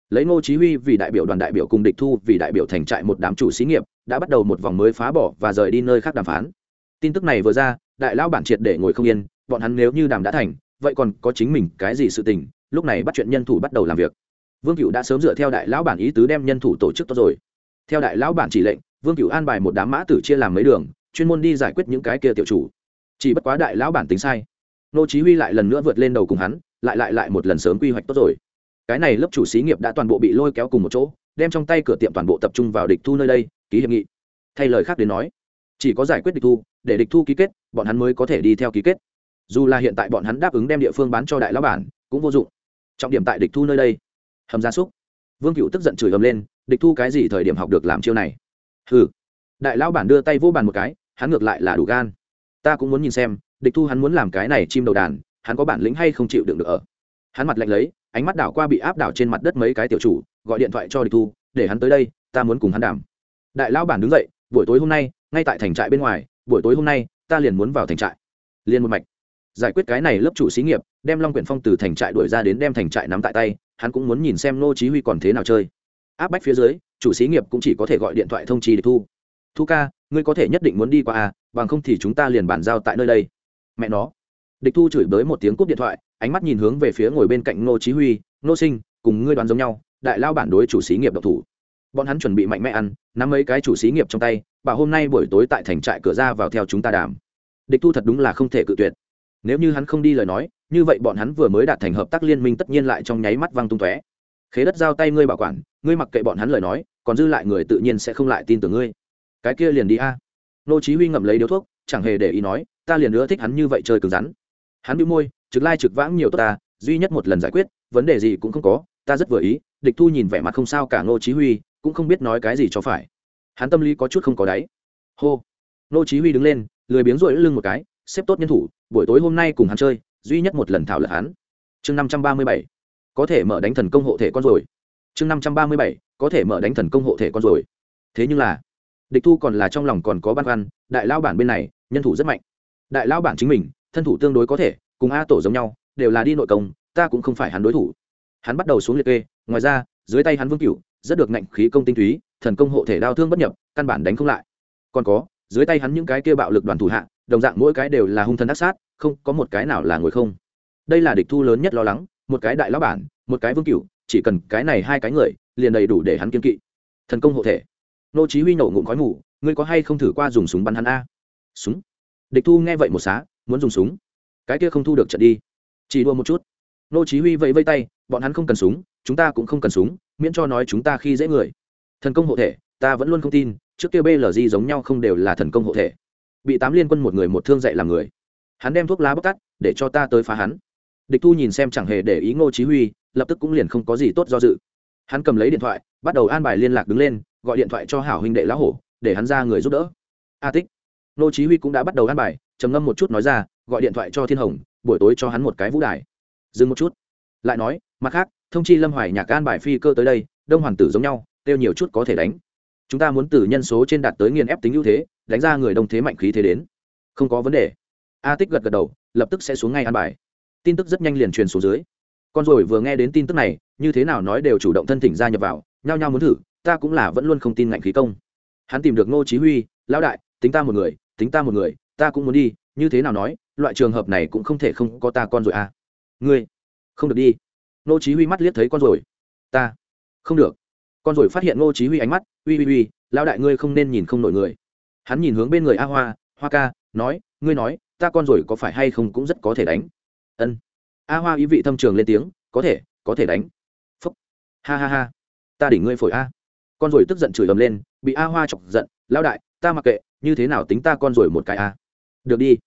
Lấy ngô chí huy vì đại biểu đoàn đại biểu cùng địch thu, vì đại biểu thành trại một đám chủ xí nghiệp đã bắt đầu một vòng mới phá bỏ và rời đi nơi khác đàm phán. Tin tức này vừa ra, đại lão bản triệt để ngồi không yên, bọn hắn nếu như đàm đã thành, vậy còn có chính mình cái gì sự tình? Lúc này bắt chuyện nhân thủ bắt đầu làm việc. Vương cựu đã sớm dựa theo đại lão bản ý tứ đem nhân thủ tổ chức tốt rồi. Theo đại lão bản chỉ lệnh, vương cựu an bài một đám mã tử chia làm mấy đường, chuyên môn đi giải quyết những cái kia tiểu chủ. Chỉ bất quá đại lão bản tính sai. Nô chí huy lại lần nữa vượt lên đầu cùng hắn, lại lại lại một lần sớm quy hoạch tốt rồi. Cái này lớp chủ xí nghiệp đã toàn bộ bị lôi kéo cùng một chỗ, đem trong tay cửa tiệm toàn bộ tập trung vào địch thu nơi đây ký hiệp nghị. Thay lời khác đến nói, chỉ có giải quyết địch thu, để địch thu ký kết, bọn hắn mới có thể đi theo ký kết. Dù là hiện tại bọn hắn đáp ứng đem địa phương bán cho đại lão bản, cũng vô dụng. Trọng điểm tại địch thu nơi đây. Hầm gia súc. Vương cựu tức giận chửi ầm lên, địch thu cái gì thời điểm học được làm chiêu này? Ừ đại lão bản đưa tay vô bàn một cái, hắn ngược lại là đủ gan. Ta cũng muốn nhìn xem, địch thu hắn muốn làm cái này chim đầu đàn, hắn có bản lĩnh hay không chịu đựng được ở? Hắn mặt lạnh lấy, ánh mắt đảo qua bị áp đảo trên mặt đất mấy cái tiểu chủ, gọi điện thoại cho địch thu, để hắn tới đây, ta muốn cùng hắn đảm đại lão bản đứng dậy, buổi tối hôm nay, ngay tại thành trại bên ngoài, buổi tối hôm nay, ta liền muốn vào thành trại. Liền một mạch. Giải quyết cái này lớp chủ xí nghiệp, đem long quyển phong từ thành trại đuổi ra đến đem thành trại nắm tại tay, hắn cũng muốn nhìn xem nô chí huy còn thế nào chơi. Áp bách phía dưới, chủ xí nghiệp cũng chỉ có thể gọi điện thoại thông chi để thu. Thu ca, ngươi có thể nhất định muốn đi qua à bằng không thì chúng ta liền bàn giao tại nơi đây. Mẹ nó. Địch thu chửi bới một tiếng cúp điện thoại, ánh mắt nhìn hướng về phía ngồi bên cạnh nô chí huy nô sinh, cùng ngươi đoán giống nhau, đại lao bản đối chủ xí nghiệp độc thủ bọn hắn chuẩn bị mạnh mẽ ăn, nắm mấy cái chủ xí nghiệp trong tay, bảo hôm nay buổi tối tại thành trại cửa ra vào theo chúng ta đàm. Địch thu thật đúng là không thể cự tuyệt. Nếu như hắn không đi lời nói, như vậy bọn hắn vừa mới đạt thành hợp tác liên minh tất nhiên lại trong nháy mắt văng tung tóe. Khế đất giao tay ngươi bảo quản, ngươi mặc kệ bọn hắn lời nói, còn dư lại người tự nhiên sẽ không lại tin tưởng ngươi. Cái kia liền đi a. Nô chí huy ngậm lấy điếu thuốc, chẳng hề để ý nói, ta liền nữa thích hắn như vậy chơi cứng rắn. Hắn bĩu môi, trực lai trực vãng nhiều tốt ta, duy nhất một lần giải quyết, vấn đề gì cũng không có, ta rất vừa ý, địch thu nhìn vẻ mặt không sao cả nô chí huy cũng không biết nói cái gì cho phải. Hắn tâm lý có chút không có đáy. Hô. Nô chí huy đứng lên, lười biếng rũi lưng một cái, xếp tốt nhân thủ, buổi tối hôm nay cùng hắn chơi, duy nhất một lần thảo luận hắn. Chương 537 có thể mở đánh thần công hộ thể con rồi. Chương 537 có thể mở đánh thần công hộ thể con rồi. Thế nhưng là, địch thu còn là trong lòng còn có băn khoăn, đại lao bản bên này, nhân thủ rất mạnh. Đại lao bản chính mình, thân thủ tương đối có thể, cùng a tổ giống nhau, đều là đi nội công, ta cũng không phải hắn đối thủ. Hắn bắt đầu xuống liệt kê, ngoài ra, dưới tay hắn vương cửu rất được ngạnh khí công tinh túy, thần công hộ thể đao thương bất nhập, căn bản đánh không lại. Còn có, dưới tay hắn những cái kia bạo lực đoàn thủ hạ, đồng dạng mỗi cái đều là hung thần ác sát, không có một cái nào là ngồi không. Đây là địch thu lớn nhất lo lắng, một cái đại lão bản, một cái vương cửu, chỉ cần cái này hai cái người, liền đầy đủ để hắn kiên kỵ. Thần công hộ thể. Nô chí huy nổ ngụm khói mù, ngươi có hay không thử qua dùng súng bắn hắn a? Súng? Địch thu nghe vậy một xá, muốn dùng súng. Cái kia không thu được trận đi. Chỉ đua một chút. Nô chí huy vẫy vẫy tay, bọn hắn không cần súng chúng ta cũng không cần súng, miễn cho nói chúng ta khi dễ người. Thần công hộ thể, ta vẫn luôn không tin, trước kia blg giống nhau không đều là thần công hộ thể. Bị tám liên quân một người một thương dạy làm người. Hắn đem thuốc lá bóc tắt, để cho ta tới phá hắn. Địch thu nhìn xem chẳng hề để ý ngô chí huy, lập tức cũng liền không có gì tốt do dự. Hắn cầm lấy điện thoại, bắt đầu an bài liên lạc đứng lên, gọi điện thoại cho hảo huynh đệ lão hổ, để hắn ra người giúp đỡ. A tích. Ngô chí huy cũng đã bắt đầu an bài, trầm ngâm một chút nói ra, gọi điện thoại cho thiên hồng, buổi tối cho hắn một cái vũ đài. Dừng một chút. Lại nói, mặt khác thông chi lâm hoài nhạc an bài phi cơ tới đây, đông hoàng tử giống nhau tiêu nhiều chút có thể đánh. Chúng ta muốn từ nhân số trên đạt tới nghiền ép tính ưu thế, đánh ra người đông thế mạnh khí thế đến. Không có vấn đề. A tích gật gật đầu, lập tức sẽ xuống ngay an bài. Tin tức rất nhanh liền truyền xuống dưới. Con rồi vừa nghe đến tin tức này, như thế nào nói đều chủ động thân thỉnh ra nhập vào, nhao nhao muốn thử, ta cũng là vẫn luôn không tin ngạnh khí công. Hắn tìm được ngô chí huy, lão đại, tính ta một người, tính ta một người, ta cũng muốn đi, như thế nào nói, loại trường hợp này cũng không thể không có ta con rồi à. Ngươi, không được đi. Nô chí huy mắt liếc thấy con rồi ta? Không được. Con rồi phát hiện Nô chí huy ánh mắt, uy uy uy, lão đại ngươi không nên nhìn không nổi người. Hắn nhìn hướng bên người a hoa hoa ca, nói, ngươi nói, ta con rồi có phải hay không cũng rất có thể đánh? Ân. A hoa ý vị thâm trường lên tiếng, có thể có thể đánh. Phúc. Ha ha ha, ta đỉnh ngươi phổi a. Con rồi tức giận chửi ầm lên, bị a hoa chọc giận, lão đại, ta mặc kệ, như thế nào tính ta con rồi một cái a? Được đi.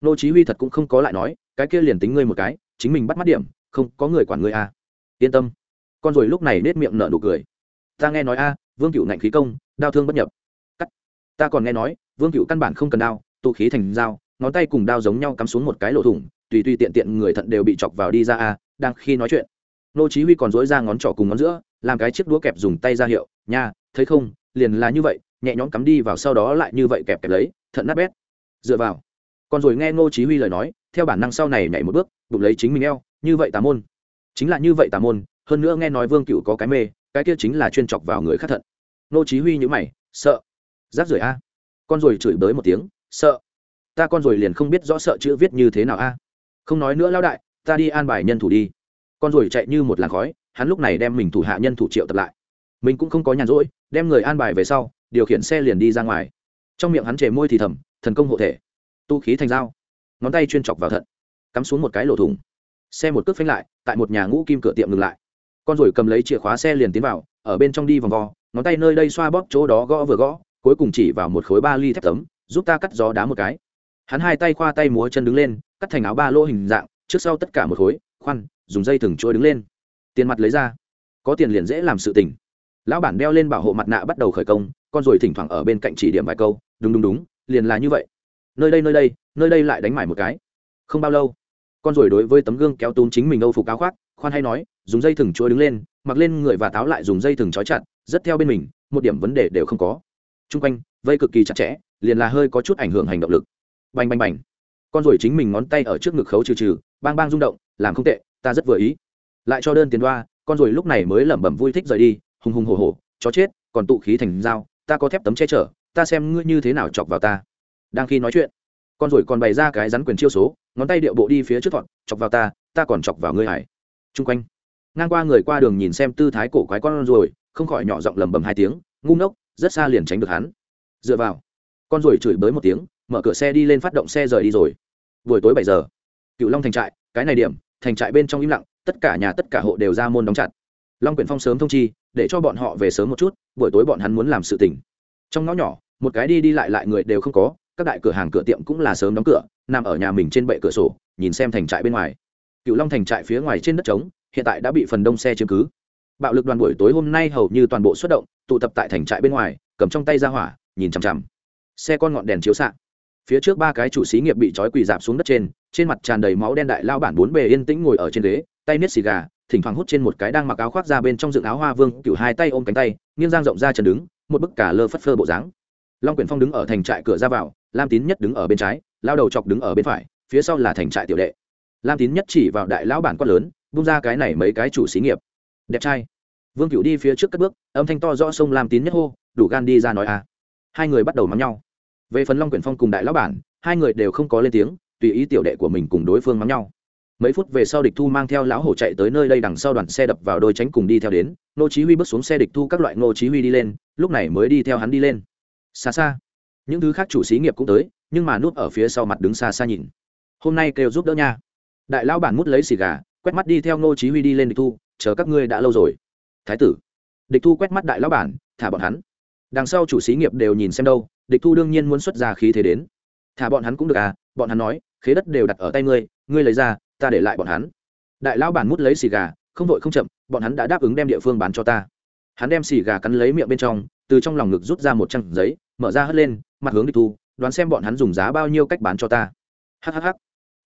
Nô chí huy thật cũng không có lại nói, cái kia liền tính ngươi một cái, chính mình bắt mắt điểm không, có người quản ngươi a yên tâm. Con rồi lúc này nết miệng nở nụ cười. Ta nghe nói a, vương cựu ngạnh khí công, đao thương bất nhập. Cắt. Ta còn nghe nói, vương cựu căn bản không cần đao, tụ khí thành dao, ngón tay cùng đao giống nhau cắm xuống một cái lỗ thủng, tùy tùy tiện tiện người thận đều bị chọc vào đi ra a, đang khi nói chuyện. Nô chí huy còn dỗi ra ngón trỏ cùng ngón giữa, làm cái chiếc đũa kẹp dùng tay ra hiệu, nha, thấy không, liền là như vậy, nhẹ nhõm cắm đi vào sau đó lại như vậy kẹp kẹp lấy, thận nát bét. Dựa vào. Còn rồi nghe ngô chí huy lời nói, theo bản năng sau này nhảy một bước, bụng lấy chính mình eo như vậy tà môn. Chính là như vậy tà môn, hơn nữa nghe nói vương cựu có cái mê, cái kia chính là chuyên chọc vào người khác thận. Nô chí huy nhíu mày, sợ. Rác rưởi a. Con rồi chửi bới một tiếng, sợ. Ta con rồi liền không biết rõ sợ chữ viết như thế nào a. Không nói nữa lao đại, ta đi an bài nhân thủ đi. Con rồi chạy như một làn khói, hắn lúc này đem mình thủ hạ nhân thủ triệu tập lại. Mình cũng không có nhàn rỗi, đem người an bài về sau, điều khiển xe liền đi ra ngoài. Trong miệng hắn chề môi thì thầm, thần công hộ thể. Tu khí thành dao. Ngón tay chuyên chọc vào thận. Cắm xuống một cái lỗ thủng xe một cước phanh lại, tại một nhà ngũ kim cửa tiệm ngừng lại. Con rồi cầm lấy chìa khóa xe liền tiến vào, ở bên trong đi vòng vo, ngón tay nơi đây xoa bóp chỗ đó gõ vừa gõ, cuối cùng chỉ vào một khối ba ly thép tấm, giúp ta cắt gió đá một cái. Hắn hai tay khoa tay múa chân đứng lên, cắt thành áo ba lỗ hình dạng, trước sau tất cả một khối, khoan, dùng dây thừng trôi đứng lên. Tiền mặt lấy ra. Có tiền liền dễ làm sự tình. Lão bản đeo lên bảo hộ mặt nạ bắt đầu khởi công, con rồi thỉnh thoảng ở bên cạnh chỉ điểm vài câu, đúng đúng đúng, liền là như vậy. Nơi đây nơi đây nơi đây lại đánh mải một cái. Không bao lâu con rồi đối với tấm gương kéo túm chính mình âu phục áo khoác, khoan hay nói, dùng dây thừng chuỗi đứng lên, mặc lên người và táo lại dùng dây thừng trói chặt, rất theo bên mình, một điểm vấn đề đều không có. T r u n g quanh, vây cực kỳ chặt chẽ, liền là hơi có chút ảnh hưởng hành động lực. Bành bành bành. Con rồi chính mình ngón tay ở trước ngực khấu trừ trừ, bang bang rung động, làm không tệ, ta rất vừa ý. Lại cho đơn tiền đoa, con rồi lúc này mới lẩm bẩm vui thích rời đi, hùng hùng hổ hổ, chó chết, còn tụ khí thành dao, ta có thép tấm che chở, ta xem ngươi như thế nào chọc vào ta. Đang khi nói chuyện, con rồi còn bày ra cái rắn quyền chiêu số ngón tay điệu bộ đi phía trước thọn chọc vào ta ta còn chọc vào ngươi hải chung quanh, ngang qua người qua đường nhìn xem tư thái cổ quái con rồi không khỏi nhỏ giọng lầm bầm hai tiếng, ngu ngốc, rất xa liền tránh được hắn. Dựa vào, con rồi chửi bới một tiếng, mở cửa xe đi lên phát động xe rời đi rồi. Buổi tối bảy giờ cựu long thành trại, cái này điểm, thành trại bên trong im lặng, tất cả nhà tất cả hộ đều ra môn đóng chặt. Long quyển phong sớm thông chi, để cho bọn họ về sớm một chút, buổi tối bọn hắn muốn làm sự tình. Trong ngõ nhỏ, một cái đi đi lại lại người đều không có các đại cửa hàng cửa tiệm cũng là sớm đóng cửa, nằm ở nhà mình trên bệ cửa sổ, nhìn xem thành trại bên ngoài. Cựu long thành trại phía ngoài trên đất trống, hiện tại đã bị phần đông xe chiếm cứ. Bạo lực đoàn buổi tối hôm nay hầu như toàn bộ xuất động, tụ tập tại thành trại bên ngoài, cầm trong tay ra hỏa, nhìn chằm chằm. Xe con ngọn đèn chiếu xạ. Phía trước ba cái chủ xí nghiệp bị trói quỳ dạp xuống đất trên trên mặt tràn đầy máu đen đại lao bản bốn bề yên tĩnh ngồi ở trên ghế, tay niết xì gà, thỉnh thoảng hút trên một cái đang mặc áo khoác ra bên trong dựng áo hoa vương cựu hai tay ôm cánh tay, nghiêng giang rộng ra chân đứng, một bức cả lơ phất phơ bộ dáng. Long quyển phong đứng ở thành trại cửa ra vào lam tín nhất đứng ở bên trái, lao đầu chọc đứng ở bên phải, phía sau là thành trại tiểu đệ. Lam tín nhất chỉ vào đại lão bản quát lớn bung ra cái này mấy cái chủ xí nghiệp. Đẹp trai. Vương cựu đi phía trước cất bước, âm thanh to rõ sông lam tín nhất hô, đủ gan đi ra nói à. Hai người bắt đầu mắng nhau. Về phần long quyển phong cùng đại lão bản, hai người đều không có lên tiếng, tùy ý tiểu đệ của mình cùng đối phương mắng nhau. Mấy phút về sau địch thu mang theo lão hổ chạy tới nơi đây đằng sau đoàn xe đập vào đôi tránh cùng đi theo đến nô chí huy bước xuống xe địch thu các loại nô chí huy đi lên, lúc này mới đi theo hắn đi lên. Xa xa những thứ khác chủ xí nghiệp cũng tới, nhưng mà núp ở phía sau mặt đứng xa xa nhìn. Hôm nay kêu giúp đỡ nha. Đại lão bản mút lấy xì gà, quét mắt đi theo ngô chí huy đi lên địch thu, chờ các ngươi đã lâu rồi. Thái tử. Địch thu quét mắt đại lão bản, thả bọn hắn. Đằng sau chủ xí nghiệp đều nhìn xem đâu, địch thu đương nhiên muốn xuất ra khí thế đến. Thả bọn hắn cũng được à bọn hắn nói, khế đất đều đặt ở tay ngươi ngươi lấy ra, ta để lại bọn hắn. Đại lão bản mút lấy xì gà, không vội không chậm, bọn hắn đã đáp ứng đem địa phương bán cho ta. Hắn đem xì gà cắn lấy miệng bên trong, từ trong lòng ngực rút ra một trang giấy, mở ra hất lên mặt hướng địch thu, đoán xem bọn hắn dùng giá bao nhiêu cách bán cho ta. Hhh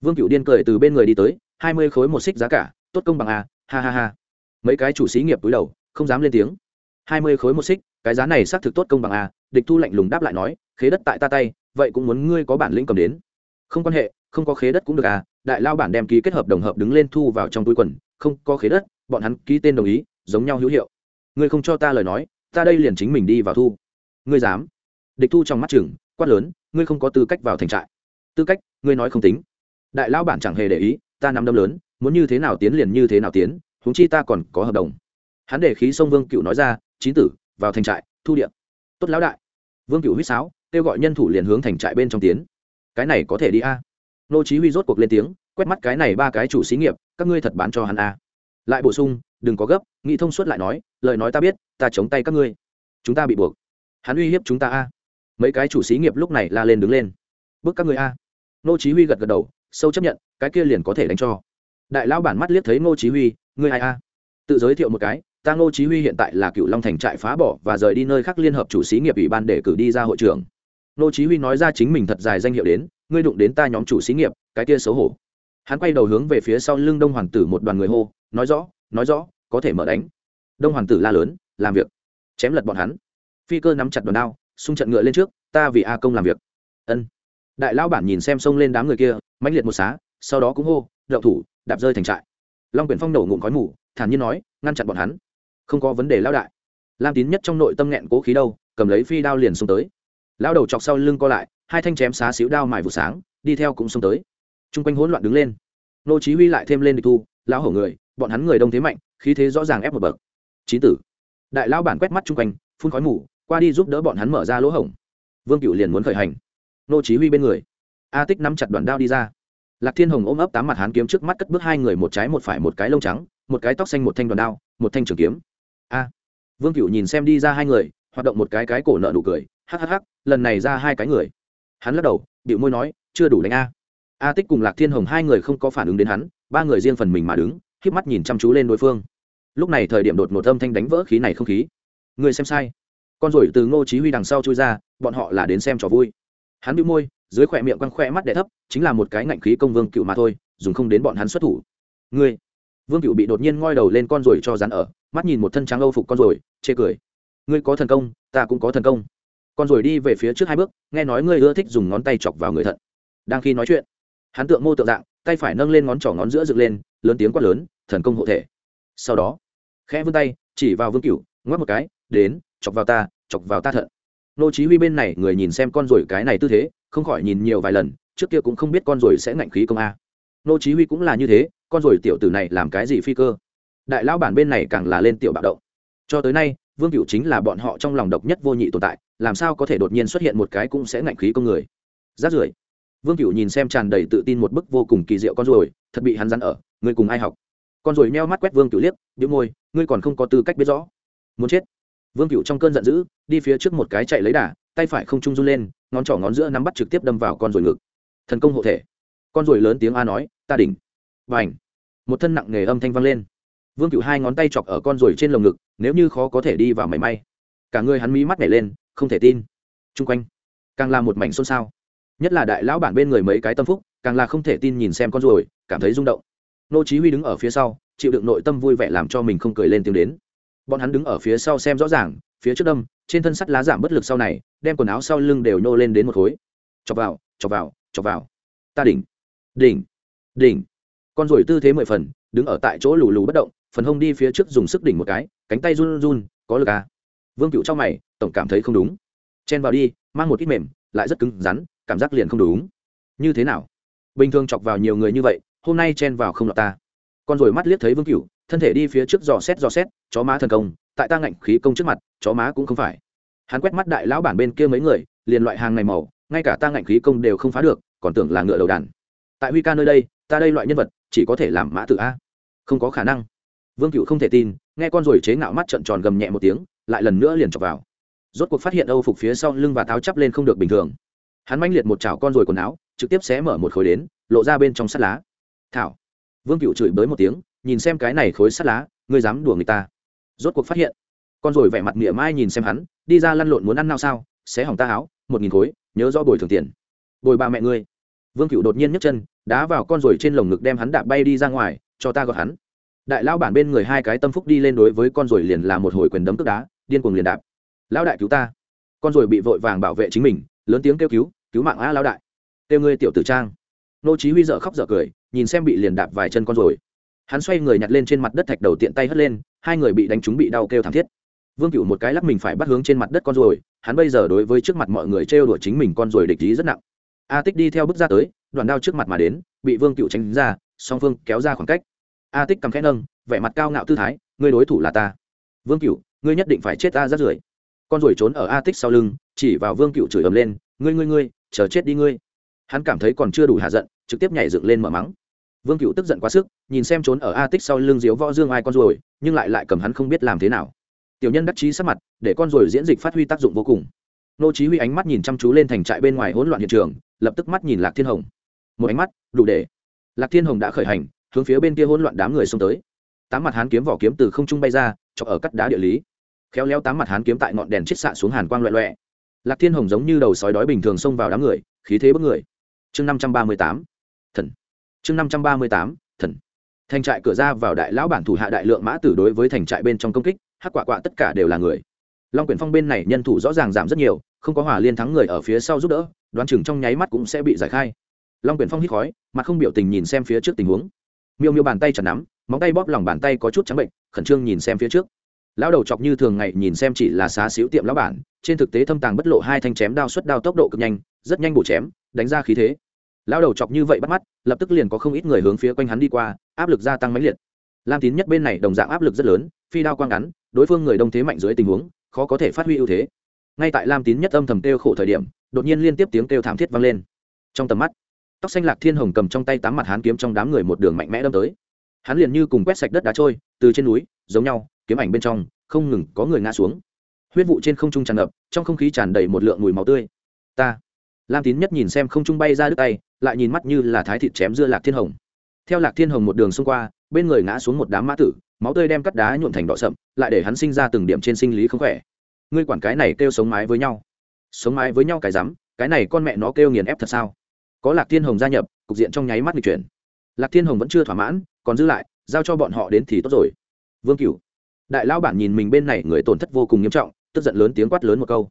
vương cựu điên cười từ bên người đi tới, hai mươi khối một xích giá cả, tốt công bằng a ha ha ha. Mấy cái chủ xí nghiệp túi đầu, không dám lên tiếng. hai mươi khối một xích, cái giá này xác thực tốt công bằng a địch thu lạnh lùng đáp lại nói, khế đất tại ta tay, vậy cũng muốn ngươi có bản lĩnh cầm đến. Không quan hệ, không có khế đất cũng được à đại lao bản đem ký kết hợp đồng hợp đứng lên thu vào trong túi quần, không có khế đất, bọn hắn ký tên đồng ý, giống nhau hữu hiệu. Ngươi không cho ta lời nói, ta đây liền chính mình đi vào thu. Ngươi dám? Địch thu trong mắt chừng, quát lớn, ngươi không có tư cách vào thành trại. Tư cách, ngươi nói không tính. Đại lão bản chẳng hề để ý, ta nắm đâm lớn, muốn như thế nào tiến liền như thế nào tiến, huống chi ta còn có hợp đồng. Hắn để khí sông vương cựu nói ra, chín tử, vào thành trại, thu điện tốt lão đại. Vương cựu huýt sáo, kêu gọi nhân thủ liền hướng thành trại bên trong tiến. Cái này có thể đi a. Nô chí huy rốt cuộc lên tiếng, quét mắt cái này ba cái chủ xí nghiệp, các ngươi thật bán cho hắn a. Lại bổ sung, đừng có gấp. Nghị thông suốt lại nói, lời nói ta biết, ta chống tay các ngươi. Chúng ta bị buộc. Hắn uy hiếp chúng ta a mấy cái chủ xí nghiệp lúc này la lên đứng lên. Bước các người a. Nô chí huy gật gật đầu, sâu chấp nhận, cái kia liền có thể đánh cho. Đại lão bản mắt liếc thấy nô chí huy, ngươi ai a? Tự giới thiệu một cái, ta ngô chí huy hiện tại là cựu long thành trại phá bỏ và rời đi nơi khác liên hợp chủ sĩ nghiệp ủy ban để cử đi ra hội trưởng. Ngô chí huy nói ra chính mình thật dài danh hiệu đến, ngươi đụng đến ta nhóm chủ sĩ nghiệp, cái kia xấu hổ. Hắn quay đầu hướng về phía sau lưng đông hoàng tử một đoàn người hô, nói rõ nói rõ, có thể mở đánh. Đông hoàng tử la lớn, làm việc. Chém lật bọn hắn. Phi cơ nắm chặt đòn đao xung trận ngựa lên trước, ta vì a công làm việc. Ân. Đại lão bản nhìn xem xông lên đám người kia, mãnh liệt một xá, sau đó cũng hô, đậu thủ, đạp rơi thành trại. Long quyển phong nổ ngụm khói mù, thản nhiên nói, ngăn chặn bọn hắn. Không có vấn đề lão đại. Lam tín nhất trong nội tâm nghẹn cố khí đâu, cầm lấy phi đao liền xông tới. Lão đầu chọc sau lưng co lại, hai thanh chém xá xíu đao mài vụ sáng, đi theo cũng xông tới. Chung quanh hỗn loạn đứng lên. Nô chí huy lại thêm lên địch thu, lão hổ người, bọn hắn người đông thế mạnh, khí thế rõ ràng ép một bậc. Chín tử. Đại lão bản quét mắt chung quanh, phun khói mù qua đi giúp đỡ bọn hắn mở ra lỗ hổng. Vương cựu liền muốn khởi hành. Nô chí huy bên người. A tích nắm chặt đoạn đao đi ra. Lạc thiên hồng ôm ấp tám mặt hán kiếm trước mắt cất bước hai người, một trái một phải, một cái lông trắng, một cái tóc xanh, một thanh đoạn đao, một thanh trường kiếm. A. Vương cựu nhìn xem đi ra hai người, hoạt động một cái cái cổ nợ nụ cười, hắc hắc hắc, lần này ra hai cái người. Hắn lắc đầu điệu môi nói, chưa đủ đánh a. A tích cùng lạc thiên hồng hai người không có phản ứng đến hắn, ba người riêng phần mình mà đứng híp mắt nhìn chăm chú lên đối phương. Lúc này thời điểm đột một âm thanh đánh vỡ khí này không khí. Người xem sai con rồi từ ngô chí huy đằng sau chui ra, bọn họ là đến xem trò vui. Hắn bĩu môi, dưới khỏe miệng quăng khoẹt mắt đè thấp, chính là một cái ngạnh khí công vương cựu mà thôi, dùng không đến bọn hắn xuất thủ. Ngươi, vương cựu bị đột nhiên ngoi đầu lên con rồi cho rắn ở, mắt nhìn một thân trắng âu phục con rồi chê cười. Ngươi có thần công, ta cũng có thần công. Con rồi đi về phía trước hai bước, nghe nói ngươi ưa thích dùng ngón tay chọc vào người thận đang khi nói chuyện, hắn tượng mô tượng dạng, tay phải nâng lên ngón trỏ ngón giữa dựng lên, lớn tiếng quát lớn, thần công hộ thể. Sau đó, khẽ vươn tay, chỉ vào vương cửu ngoắc một cái đến, chọc vào ta, chọc vào ta thận. Nô chí huy bên này, người nhìn xem con rồi cái này tư thế, không khỏi nhìn nhiều vài lần, trước kia cũng không biết con rồi sẽ ngạnh khí công a. Nô chí huy cũng là như thế, con rồi tiểu tử này làm cái gì phi cơ? Đại lão bản bên này càng là lên tiểu bạo động. Cho tới nay, vương cửu chính là bọn họ trong lòng độc nhất vô nhị tồn tại, làm sao có thể đột nhiên xuất hiện một cái cũng sẽ ngạnh khí công người? Rát rưởi. Vương cửu nhìn xem tràn đầy tự tin một bức vô cùng kỳ diệu con rồi thật bị hắn rắn ở người cùng ai học? Con rồi meo mắt quét vương cửu liếc nhíu môi, ngươi còn không có tư cách biết rõ. Muốn chết vương cựu trong cơn giận dữ, đi phía trước một cái chạy lấy đà, tay phải không trung run lên, ngón trỏ ngón giữa nắm bắt trực tiếp đâm vào con ruồi ngực. Thần công hộ thể. Con ruồi lớn tiếng a nói, ta đỉnh. Và ảnh một thân nặng nghề âm thanh vang lên. Vương cựu hai ngón tay chọc ở con ruồi trên lồng ngực, nếu như khó có thể đi vào mảy may. Cả người hắn mí mắt nhảy lên, không thể tin. Chung quanh, càng là một mảnh xôn xao. Nhất là đại lão bản bên người mấy cái tâm phúc, càng là không thể tin nhìn xem con ruồi, cảm thấy rung động. Nô chí huy đứng ở phía sau, chịu đựng nội tâm vui vẻ làm cho mình không cười lên tiếng đến bọn hắn đứng ở phía sau xem rõ ràng, phía trước đâm, trên thân sắt lá giảm bất lực sau này, đem quần áo sau lưng đều nhô lên đến một khối. Chọc vào chọc vào chọc vào. Ta đỉnh đỉnh đỉnh. Con ruồi tư thế mười phần, đứng ở tại chỗ lù lù bất động, phần hông đi phía trước dùng sức đỉnh một cái, cánh tay run run, có lực à. Vương cựu trong mày, tổng cảm thấy không đúng. Chen vào đi, mang một ít mềm, lại rất cứng rắn, cảm giác liền không đúng. Như thế nào? Bình thường chọc vào nhiều người như vậy, hôm nay chen vào không lọt ta. Con rồi mắt liếc thấy vương cựu thân thể đi phía trước dò xét dò xét, chó má thần công, tại ta ngạnh khí công trước mặt, chó má cũng không phải. Hắn quét mắt đại lão bản bên kia mấy người, liền loại hàng này màu, ngay cả ta ngạnh khí công đều không phá được, còn tưởng là ngựa đầu đàn. Tại huy ca nơi đây, ta đây loại nhân vật, chỉ có thể làm mã tử a. Không có khả năng. Vương cựu không thể tin, nghe con rồi chế ngạo mắt trợn tròn gầm nhẹ một tiếng, lại lần nữa liền chọc vào. Rốt cuộc phát hiện âu phục phía sau lưng và tháo chắp lên không được bình thường. Hắn manh liệt một chảo con rồi quần áo, trực tiếp xé mở một khối đến, lộ ra bên trong sắt lá. Thảo. Vương cựu chửi bới một tiếng nhìn xem cái này khối sắt lá, ngươi dám đùa người ta. Rốt cuộc phát hiện, con rồi vẻ mặt mỉa mai nhìn xem hắn, đi ra lăn lộn muốn ăn nào sao, xé hỏng ta áo, một nghìn khối, nhớ do bồi thường tiền. Bồi ba mẹ ngươi. Vương cựu đột nhiên nhấc chân, đá vào con rồi trên lồng ngực đem hắn đạp bay đi ra ngoài, cho ta gọi hắn. Đại lao bản bên người hai cái tâm phúc đi lên đối với con rồi liền là một hồi quyền đấm tức đá, điên cuồng liền đạp. Lão đại cứu ta. Con rồi bị vội vàng bảo vệ chính mình, lớn tiếng kêu cứu cứu mạng a lão đại. Kêu ngươi tiểu tử trang. Nô chí huy dở khóc dở cười, nhìn xem bị liền đạp vài chân con rồi hắn xoay người nhặt lên trên mặt đất thạch đầu tiện tay hất lên, hai người bị đánh trúng bị đau kêu thảm thiết. Vương cựu một cái lắc mình phải bắt hướng trên mặt đất con ruồi, hắn bây giờ đối với trước mặt mọi người trêu đùa chính mình con ruồi địch ý rất nặng. A tích đi theo bước ra tới, đoạn đao trước mặt mà đến, bị vương cựu tránh ra, song phương kéo ra khoảng cách. A tích cầm khẽ nâng, vẻ mặt cao ngạo tư thái, ngươi đối thủ là ta. Vương cựu ngươi nhất định phải chết ta rát rưởi con ruồi trốn ở a tích sau lưng, chỉ vào vương cựu chửi ầm lên, ngươi ngươi ngươi, chờ chết đi ngươi. Hắn cảm thấy còn chưa đủ hạ giận, trực tiếp nhảy dựng lên mở mắng vương cựu tức giận quá sức, nhìn xem trốn ở a tích sau lưng diếu võ dương ai con ruồi, nhưng lại lại cầm hắn không biết làm thế nào. Tiểu nhân đắc chí sắc mặt, để con ruồi diễn dịch phát huy tác dụng vô cùng. Nô chí huy ánh mắt nhìn chăm chú lên thành trại bên ngoài hỗn loạn hiện trường, lập tức mắt nhìn lạc thiên hồng. Một ánh mắt, đủ để. Lạc thiên hồng đã khởi hành, hướng phía bên kia hỗn loạn đám người xông tới. Tám mặt hán kiếm vỏ kiếm từ không trung bay ra, chọc ở cắt đá địa lý. Khéo léo tám mặt hán kiếm tại ngọn đèn chết xạ xuống hàn quang loẹ loẹ. Lạc thiên hồng giống như đầu sói đói bình thường xông vào đám người, khí thế bất người. Chương năm trăm ba mươi tám. Thần chương năm trăm ba mươi tám, thần. Thành trại cửa ra vào đại lão bản thủ hạ đại lượng mã tử đối với thành trại bên trong công kích, hắc quả quạ tất cả đều là người. Long quyển phong bên này nhân thủ rõ ràng giảm rất nhiều, không có hỏa liên thắng người ở phía sau giúp đỡ, đoán chừng trong nháy mắt cũng sẽ bị giải khai. Long quyển phong hít khói, mặt không biểu tình nhìn xem phía trước tình huống. Miêu miêu bàn tay chặt nắm, móng tay bóp lòng bàn tay có chút trắng bệnh, khẩn trương nhìn xem phía trước. Lão đầu chọc như thường ngày nhìn xem chỉ là xá xíu tiệm lão bản, trên thực tế thâm tàng bất lộ hai thanh chém đao xuất đao tốc độ cực nhanh, rất nhanh bổ chém, đánh ra khí thế lão đầu chọc như vậy bắt mắt, lập tức liền có không ít người hướng phía quanh hắn đi qua, áp lực gia tăng mãnh liệt. Lam tín nhất bên này đồng dạng áp lực rất lớn, phi đao quang ngắn, đối phương người đông thế mạnh dưới tình huống, khó có thể phát huy ưu thế. Ngay tại lam tín nhất âm thầm kêu khổ thời điểm, đột nhiên liên tiếp tiếng kêu thảm thiết vang lên. Trong tầm mắt, tóc xanh lạc thiên hồng cầm trong tay tám mặt hán kiếm trong đám người một đường mạnh mẽ đâm tới. Hắn liền như cùng quét sạch đất đá trôi, từ trên núi, giống nhau, kiếm ảnh bên trong, không ngừng có người ngã xuống. Huyết vụ trên không trung tràn ngập, trong không khí tràn đầy một lượng mùi máu tươi. Ta. Lam tín nhất nhìn xem không trung bay ra đứt tay lại nhìn mắt như là thái thịt chém dưa lạc thiên hồng. Theo lạc thiên hồng một đường xông qua, bên người ngã xuống một đám mã tử, máu tươi đem cắt đá nhuộn thành đỏ sậm, lại để hắn sinh ra từng điểm trên sinh lý không khỏe. Ngươi quản cái này kêu sống mái với nhau. Sống mái với nhau cái rắm, cái này con mẹ nó kêu nghiền ép thật sao? Có lạc thiên hồng gia nhập, cục diện trong nháy mắt lịch chuyển. Lạc thiên hồng vẫn chưa thỏa mãn, còn giữ lại, giao cho bọn họ đến thì tốt rồi. Vương cửu. Đại lao bản nhìn mình bên này người tổn thất vô cùng nghiêm trọng, tức giận lớn tiếng quát lớn một câu.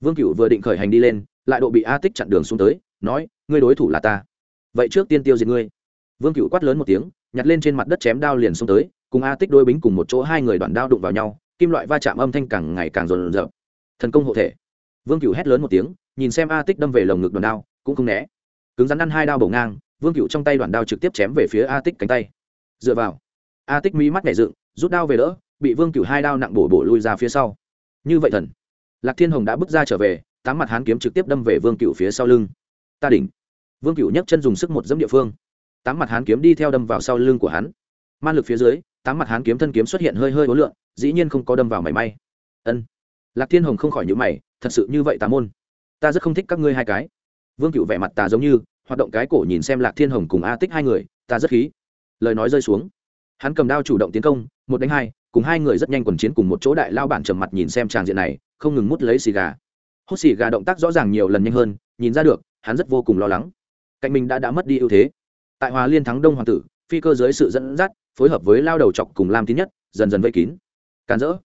Vương cửu vừa định khởi hành đi lên lại độ bị a tích chặn đường xuống tới, nói, ngươi đối thủ là ta. Vậy trước tiên tiêu diệt ngươi. Vương cửu quát lớn một tiếng, nhặt lên trên mặt đất chém đao liền xuống tới, cùng a tích đôi bính cùng một chỗ hai người đoạn đao đụng vào nhau, kim loại va chạm âm thanh càng ngày càng rồn rợp thần công hộ thể. Vương cửu hét lớn một tiếng, nhìn xem a tích đâm về lồng ngực đoạn đao, cũng không né. Cứng rắn ăn hai đao bổ ngang, vương cửu trong tay đoạn đao trực tiếp chém về phía a tích cánh tay. Dựa vào, a tích mỹ mắt nhảy dựng, rút đao về đỡ, bị vương cửu hai đao nặng bổ bổ lui ra phía sau. Như vậy thần. Lạc thiên hồng đã bước ra trở về tám mặt hán kiếm trực tiếp đâm về vương cựu phía sau lưng. Ta đỉnh. Vương cựu nhấc chân dùng sức một dẫm địa phương. Tám mặt hán kiếm đi theo đâm vào sau lưng của hắn. Man lực phía dưới, tám mặt hán kiếm thân kiếm xuất hiện hơi hơi hối lượng dĩ nhiên không có đâm vào mảy may. Ân. Lạc thiên hồng không khỏi nhữ mày, thật sự như vậy tà môn. Ta rất không thích các ngươi hai cái. Vương cựu vẻ mặt tà giống như, hoạt động cái cổ nhìn xem lạc thiên hồng cùng a tích hai người, ta rất khí. Lời nói rơi xuống. Hắn cầm đao chủ động tiến công, một đánh hai, cùng hai người rất nhanh quần chiến cùng một chỗ đại lao bản trầm mặt nhìn xem tràng diện này, không ngừng mút lấy xì gà. Hốt xì gà động tác rõ ràng nhiều lần nhanh hơn, nhìn ra được, hắn rất vô cùng lo lắng. Cạnh mình đã đã mất đi ưu thế. Tại hòa liên thắng đông hoàng tử, phi cơ dưới sự dẫn dắt, phối hợp với lao đầu chọc cùng lam tín nhất, dần dần vây kín. Càn rỡ.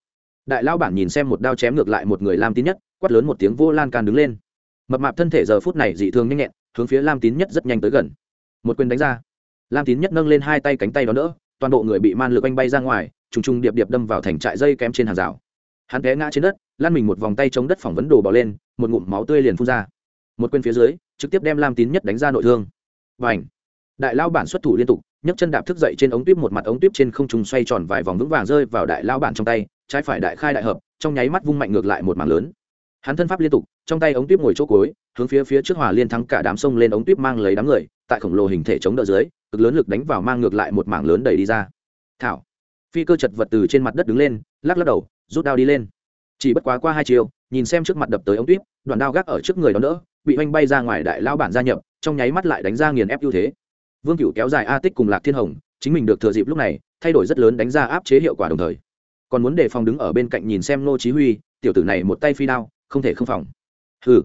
Đại lao bản nhìn xem một đao chém ngược lại một người lam tín nhất, quát lớn một tiếng vô lan can đứng lên. Mập mạp thân thể giờ phút này dị thường nhanh nhẹn, hướng phía lam tín nhất rất nhanh tới gần. Một quyền đánh ra. Lam tín nhất nâng lên hai tay cánh tay đó nữa toàn bộ người bị man lực anh bay ra ngoài, trùng trùng điệp điệp đâm vào thành trại dây kém trên hàng rào hắn té ngã trên đất lan mình một vòng tay chống đất phỏng vấn đồ bỏ lên, một ngụm máu tươi liền phun ra. Một quyền phía dưới, trực tiếp đem lam tín nhất đánh ra nội thương. Và ảnh đại lao bản xuất thủ liên tục, nhấc chân đạp thức dậy trên ống tuyếp một mặt ống tuyếp trên không trung xoay tròn vài vòng vững vàng rơi vào đại lao bản trong tay, trái phải đại khai đại hợp, trong nháy mắt vung mạnh ngược lại một mảng lớn. Hắn thân pháp liên tục, trong tay ống tuyếp ngồi chỗ cối hướng phía phía trước hòa liên thắng cả đám sông lên ống tuyếp mang lấy đám người, tại khổng lồ hình thể chống đỡ dưới, cực lớn lực đánh vào mang ngược lại một mảng lớn đẩy đi ra. Thảo! Phi cơ chật vật từ trên mặt đất đứng lên, lắc lắc đầu rút đao đi lên. Chỉ bất quá qua hai chiều, nhìn xem trước mặt đập tới ống tuyếp đoạn đao gác ở trước người đó nữa, bị oanh bay ra ngoài đại lao bản gia nhập, trong nháy mắt lại đánh ra nghiền ép ưu thế. Vương cựu kéo dài a tích cùng lạc thiên hồng, chính mình được thừa dịp lúc này, thay đổi rất lớn đánh ra áp chế hiệu quả đồng thời. Còn muốn đề phòng đứng ở bên cạnh nhìn xem nô chí huy, tiểu tử này một tay phi đao, không thể không phòng. Hừ.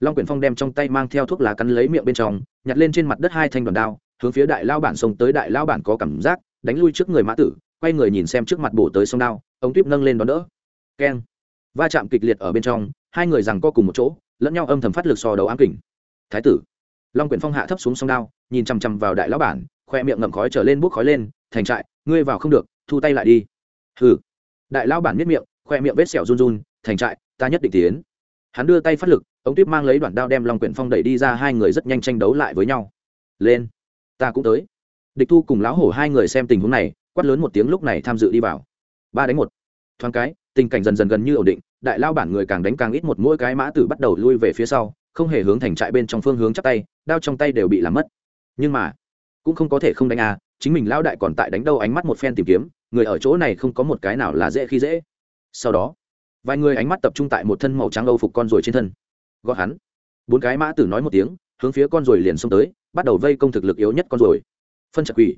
Long quyển phong đem trong tay mang theo thuốc lá cắn lấy miệng bên trong, nhặt lên trên mặt đất hai thanh đoàn đao, hướng phía đại lao bản xông tới đại lao bản có cảm giác, đánh lui trước người mã tử, quay người nhìn xem trước mặt bổ tới sông đao. Ống tuyếp nâng lên đón đỡ. Keng. Va chạm kịch liệt ở bên trong, hai người rằng co cùng một chỗ, lẫn nhau âm thầm phát lực so đầu ám kỉnh thái tử. Long quyển phong hạ thấp xuống sông đao, nhìn chằm chằm vào đại lão bản, khoe miệng ngậm khói trở lên bút khói lên, thành trại, ngươi vào không được, thu tay lại đi. Hừ. Đại lão bản miết miệng, khoe miệng vết sẹo run run, thành trại, ta nhất định tiến. Hắn đưa tay phát lực, ống tuyếp mang lấy đoạn đao đem long quyển phong đẩy đi ra, hai người rất nhanh tranh đấu lại với nhau. Lên. Ta cũng tới. Địch thu cùng lão hổ hai người xem tình huống này, quát lớn một tiếng lúc này tham dự đi vào ba đánh một. Thoáng cái, tình cảnh dần dần gần như ổn định, đại lao bản người càng đánh càng ít một mỗi cái mã tử bắt đầu lui về phía sau, không hề hướng thành trại bên trong phương hướng chắp tay, đao trong tay đều bị làm mất. Nhưng mà, cũng không có thể không đánh à chính mình lao đại còn tại đánh đâu ánh mắt một phen tìm kiếm, người ở chỗ này không có một cái nào là dễ khi dễ. Sau đó, vài người ánh mắt tập trung tại một thân màu trắng âu phục con ruồi trên thân. Gọi hắn. Bốn cái mã tử nói một tiếng, hướng phía con ruồi liền xông tới, bắt đầu vây công thực lực yếu nhất con ruồi. Phân trận quỷ.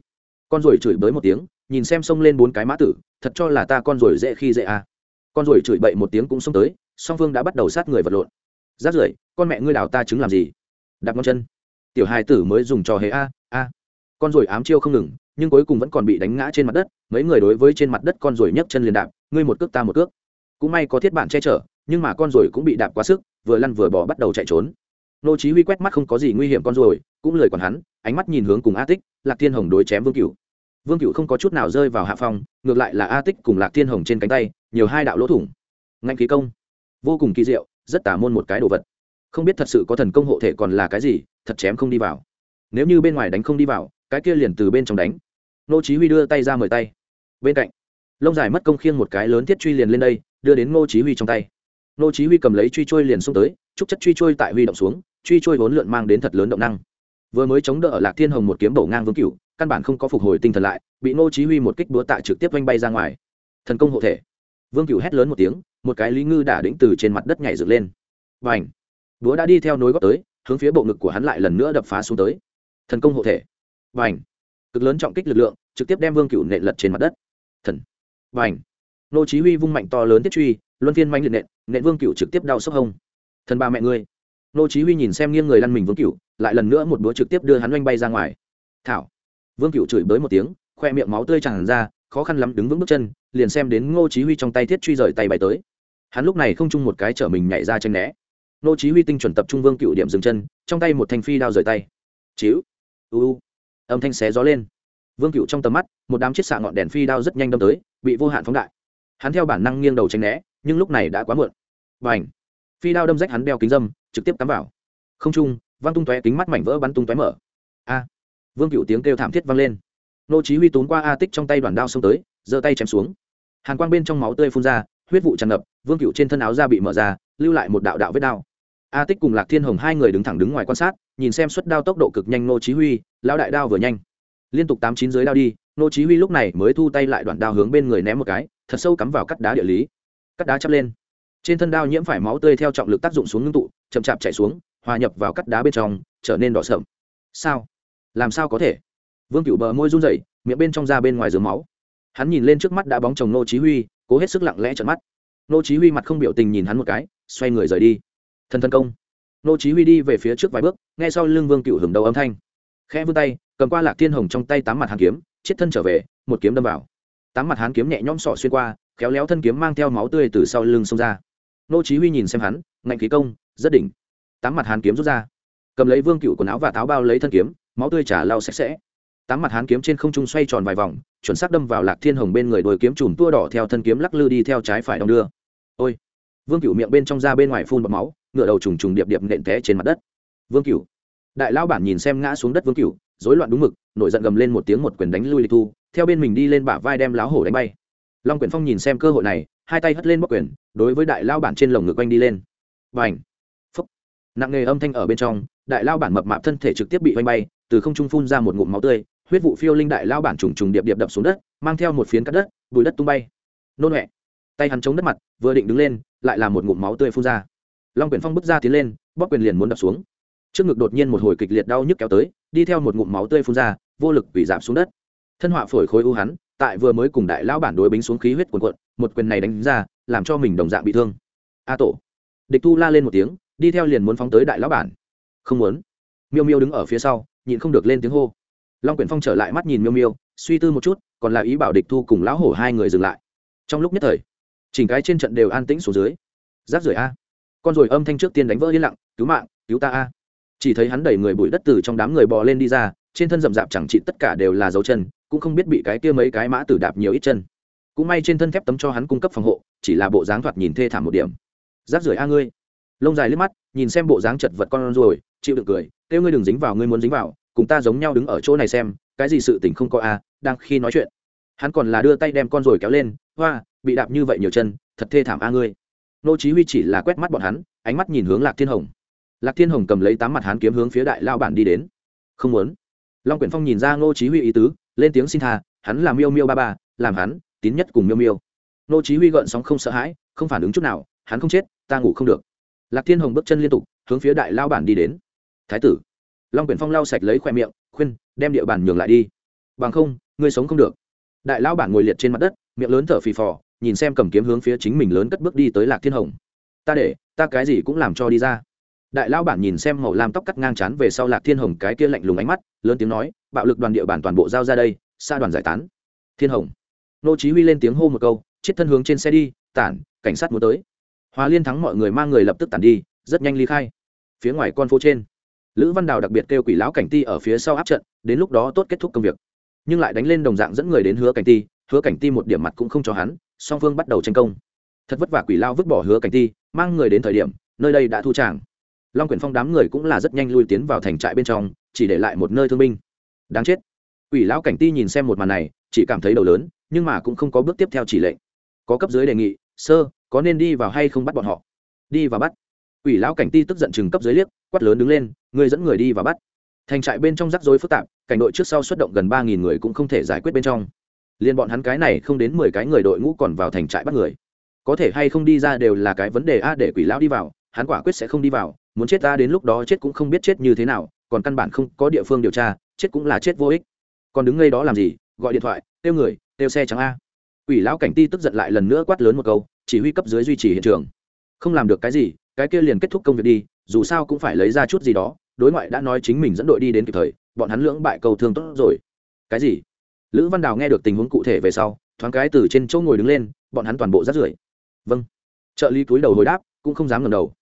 Con ruồi chửi bới một tiếng nhìn xem xông lên bốn cái mã tử, thật cho là ta con rồi dễ khi dễ à. con rồi chửi bậy một tiếng cũng xông tới, song phương đã bắt đầu sát người vật lộn. Rát rưởi, con mẹ ngươi đào ta chứng làm gì? Đạp ngón chân. Tiểu hai tử mới dùng trò hề a a. Con rồi ám chiêu không ngừng, nhưng cuối cùng vẫn còn bị đánh ngã trên mặt đất, mấy người đối với trên mặt đất con rồi nhấc chân liền đạp, ngươi một cước ta một cước. Cũng may có thiết bản che chở, nhưng mà con rồi cũng bị đạp quá sức, vừa lăn vừa bỏ bắt đầu chạy trốn. Nô chí huy quét mắt không có gì nguy hiểm con rồi cũng lời còn hắn, ánh mắt nhìn hướng cùng a tích, lạc thiên hồng đối chém vương cửu vương cựu không có chút nào rơi vào hạ phong, ngược lại là a tích cùng lạc thiên hồng trên cánh tay, nhiều hai đạo lỗ thủng. Ngạnh khí công. Vô cùng kỳ diệu, rất tả môn một cái đồ vật. Không biết thật sự có thần công hộ thể còn là cái gì, thật chém không đi vào. Nếu như bên ngoài đánh không đi vào, cái kia liền từ bên trong đánh. Nô chí huy đưa tay ra mời tay. Bên cạnh, lông dài mất công khiêng một cái lớn thiết truy liền lên đây, đưa đến nô chí huy trong tay. Nô chí huy cầm lấy truy trôi liền xuống tới, trúc chất truy trôi tại huy động xuống, truy trôi vốn lượn mang đến thật lớn động năng. Vừa mới chống đỡ ở lạc thiên hồng một kiếm bổ ngang vương cửu căn bản không có phục hồi tinh thần lại, bị nô chí huy một kích búa tạ trực tiếp vanh bay ra ngoài. Thần công hộ thể. Vương cửu hét lớn một tiếng, một cái lý ngư đả đĩnh từ trên mặt đất nhảy dựng lên. Vành búa đã đi theo nối gót tới, hướng phía bộ ngực của hắn lại lần nữa đập phá xuống tới. Thần công hộ thể. Vành cực lớn trọng kích lực lượng, trực tiếp đem vương cửu nện lật trên mặt đất. Thần! Vành nô chí huy vung mạnh to lớn tiết truy, luân phiên manh liệt nện nện vương cửu trực tiếp đau sốc hông. Thần ba mẹ ngươi! Nô chí huy nhìn xem nghiêng người lăn mình vương cửu, lại lần nữa một búa trực tiếp đưa hắn oanh bay ra ngoài. Thảo! Vương Cựu chửi bới một tiếng, khoe miệng máu tươi tràn ra, khó khăn lắm đứng vững bước chân, liền xem đến ngô chí huy trong tay thiết truy rời tay bay tới. Hắn lúc này không chung một cái trở mình nhảy ra tranh né. Ngô chí huy tinh chuẩn tập trung vương cựu điểm dừng chân, trong tay một thanh phi đao rời tay. Chiếu u u, âm thanh xé gió lên. Vương cựu trong tầm mắt, một đám chiếc xạ ngọn đèn phi đao rất nhanh đâm tới, bị vô hạn phóng đại. Hắn theo bản năng nghiêng đầu tránh né, nhưng lúc này đã quá muộn. Bành! Phi đao đâm rách hắn đeo kính dâm, trực tiếp cắm vào. Không trung văng tung tóe kính mắt mảnh vỡ bắn tung tóe mở. A! Vương cựu tiếng kêu thảm thiết vang lên. Nô chí huy tốn qua a tích trong tay đoàn đao xông tới, giơ tay chém xuống. Hàn quang bên trong máu tươi phun ra, huyết vụ tràn ngập, vương cựu trên thân áo da bị mở ra, lưu lại một đạo đạo vết đao. A tích cùng lạc thiên hồng hai người đứng thẳng đứng ngoài quan sát, nhìn xem suất đao tốc độ cực nhanh nô chí huy, lão đại đao vừa nhanh. Liên tục tám chín dưới đao đi, nô chí huy lúc này mới thu tay lại đoạn đao hướng bên người ném một cái, thật sâu cắm vào cắt đá địa lý. Cắt đá chắp lên. Trên thân đao nhiễm phải máu tươi theo trọng lực tác dụng xuống ngưng tụ, chậm chạp chảy xuống, hòa nhập vào cắt đá bên trong, trở nên đỏ sậm. Sao? Làm sao có thể? Vương cựu bờ môi run rẩy, miệng bên trong ra bên ngoài giường máu. Hắn nhìn lên trước mắt đã bóng chồng nô chí huy, cố hết sức lặng lẽ trợn mắt. Nô chí huy mặt không biểu tình nhìn hắn một cái, xoay người rời đi. Thần thân công. Nô chí huy đi về phía trước vài bước, nghe sau lưng vương cựu hưởng đầu âm thanh. Khẽ vươn tay, cầm qua lạc thiên hồng trong tay tám mặt hàn kiếm chết thân trở về, một kiếm đâm vào. Tám mặt hàn kiếm nhẹ nhõm sọ xuyên qua, khéo léo thân kiếm mang theo máu tươi từ sau lưng xông ra. Nô chí huy nhìn xem hắn, ngạnh khí công, rất đỉnh. Tám mặt hàn kiếm rút ra. Cầm lấy vương cựu quần áo và tháo bao lấy thân kiếm máu tươi trả lau sạch sẽ. Tám mặt hán kiếm trên không trung xoay tròn vài vòng, chuẩn xác đâm vào lạc thiên hồng bên người đồi kiếm chùm tua đỏ theo thân kiếm lắc lư đi theo trái phải đong đưa. Ôi! Vương cửu miệng bên trong ra bên ngoài phun bọt máu, ngựa đầu trùng trùng điệp điệp nện té trên mặt đất. Vương cửu! Đại lao bản nhìn xem ngã xuống đất vương cửu, rối loạn đúng mực, nổi giận gầm lên một tiếng một quyền đánh lui lịch thu, theo bên mình đi lên bả vai đem láo hổ đánh bay. Long quyền phong nhìn xem cơ hội này, hai tay hất lên bóc quyền, đối với đại lao bản trên lồng ngực quanh đi lên. Và ảnh phúc! Nặng nghề âm thanh ở bên trong, đại lao bản mập mạp thân thể trực tiếp bị oanh bay từ không trung phun ra một ngụm máu tươi, huyết vụ phiêu linh đại lao bản trùng trùng điệp điệp đập xuống đất, mang theo một phiến cắt đất, bùi đất tung bay. Nôn huệ tay hắn chống đất mặt, vừa định đứng lên, lại là một ngụm máu tươi phun ra. Long quyển phong bước ra tiến lên, bóp quyền liền muốn đập xuống. Trước ngực đột nhiên một hồi kịch liệt đau nhức kéo tới, đi theo một ngụm máu tươi phun ra, vô lực bị giảm xuống đất. Thân họa phổi khối u hắn, tại vừa mới cùng đại lao bản đối bính xuống khí huyết cuồn cuộn, một quyền này đánh ra, làm cho mình đồng dạng bị thương. A tổ. Địch thu la lên một tiếng, đi theo liền muốn phóng tới đại lão bản. Không muốn. Miêu miêu đứng ở phía sau nhịn không được lên tiếng hô. Long quyển phong trở lại mắt nhìn miêu miêu, suy tư một chút, còn là ý bảo địch thu cùng lão hổ hai người dừng lại. Trong lúc nhất thời, chỉnh cái trên trận đều an tĩnh xuống dưới. Giáp rưởi a. Con rồi âm thanh trước tiên đánh vỡ yên lặng, cứu mạng, cứu ta a. Chỉ thấy hắn đẩy người bụi đất từ trong đám người bò lên đi ra, trên thân rậm rạp chẳng trị tất cả đều là dấu chân, cũng không biết bị cái kia mấy cái mã tử đạp nhiều ít chân. Cũng may trên thân thép tấm cho hắn cung cấp phòng hộ, chỉ là bộ dáng thoạt nhìn thê thảm một điểm. Giáp rưởi a ngươi. Lông dài liếc mắt, nhìn xem bộ dáng chật vật con rồi chịu được cười, kêu ngươi đừng dính vào, ngươi muốn dính vào, cùng ta giống nhau đứng ở chỗ này xem, cái gì sự tình không có a, đang khi nói chuyện. Hắn còn là đưa tay đem con rồi kéo lên, hoa, bị đạp như vậy nhiều chân, thật thê thảm a ngươi. Nô chí huy chỉ là quét mắt bọn hắn, ánh mắt nhìn hướng lạc thiên hồng. Lạc thiên hồng cầm lấy tám mặt hắn kiếm hướng phía đại lao bản đi đến. Không muốn. Long quyển phong nhìn ra nô chí huy ý tứ, lên tiếng xin tha, hắn làm miêu miêu ba ba, làm hắn, tín nhất cùng miêu miêu. Nô chí huy gợn sóng không sợ hãi, không phản ứng chút nào, hắn không chết, ta ngủ không được. Lạc thiên hồng bước chân liên tục, hướng phía đại lao bản đi đến thái tử. Long quyển phong lau sạch lấy khoe miệng, khuyên, đem địa bàn nhường lại đi. Bằng không, ngươi sống không được. Đại lão bản ngồi liệt trên mặt đất, miệng lớn thở phì phò, nhìn xem cầm kiếm hướng phía chính mình lớn cất bước đi tới lạc thiên hồng. Ta để, ta cái gì cũng làm cho đi ra. Đại lão bản nhìn xem màu lam tóc cắt ngang chán về sau lạc thiên hồng cái kia lạnh lùng ánh mắt, lớn tiếng nói, bạo lực đoàn địa bản toàn bộ giao ra đây xa đoàn giải tán. Thiên hồng. Nô chí huy lên tiếng hô một câu, chết thân hướng trên xe đi, tản, cảnh sát muốn tới. Hòa liên thắng mọi người mang người lập tức tản đi, rất nhanh ly khai. Phía ngoài con phố trên lữ văn đào đặc biệt kêu quỷ lão cảnh ti ở phía sau áp trận, đến lúc đó tốt kết thúc công việc. Nhưng lại đánh lên đồng dạng dẫn người đến hứa cảnh ti, hứa cảnh ti một điểm mặt cũng không cho hắn, song phương bắt đầu tranh công. Thật vất vả quỷ lao vứt bỏ hứa cảnh ti, mang người đến thời điểm, nơi đây đã thu tràng. Long quyển phong đám người cũng là rất nhanh lui tiến vào thành trại bên trong, chỉ để lại một nơi thương binh. Đáng chết. Quỷ lão cảnh ti nhìn xem một màn này, chỉ cảm thấy đầu lớn, nhưng mà cũng không có bước tiếp theo chỉ lệnh. Có cấp dưới đề nghị, sơ, có nên đi vào hay không bắt bọn họ? Đi và bắt. Quỷ lão cảnh ti tức giận chừng cấp dưới liếc quát lớn đứng lên người dẫn người đi và bắt. Thành trại bên trong rắc rối phức tạp, cảnh đội trước sau xuất động gần ba nghìn người cũng không thể giải quyết bên trong. Liên bọn hắn cái này không đến mười cái người đội ngũ còn vào thành trại bắt người. Có thể hay không đi ra đều là cái vấn đề a, để quỷ lão đi vào, hắn quả quyết sẽ không đi vào, muốn chết ta đến lúc đó chết cũng không biết chết như thế nào, còn căn bản không có địa phương điều tra, chết cũng là chết vô ích. Còn đứng ngay đó làm gì? Gọi điện thoại kêu người kêu xe trắng a. Quỷ lão cảnh ti tức giận lại lần nữa quát lớn một câu, chỉ huy cấp dưới duy trì hiện trường. Không làm được cái gì, cái kia liền kết thúc công việc đi dù sao cũng phải lấy ra chút gì đó, đối ngoại đã nói chính mình dẫn đội đi đến kịp thời, bọn hắn lưỡng bại cầu thương tốt rồi. Cái gì? Lữ văn đào nghe được tình huống cụ thể về sau, thoáng cái từ trên chỗ ngồi đứng lên, bọn hắn toàn bộ rát rưởi. Vâng. Trợ lý cúi đầu hồi đáp, cũng không dám ngẩng đầu.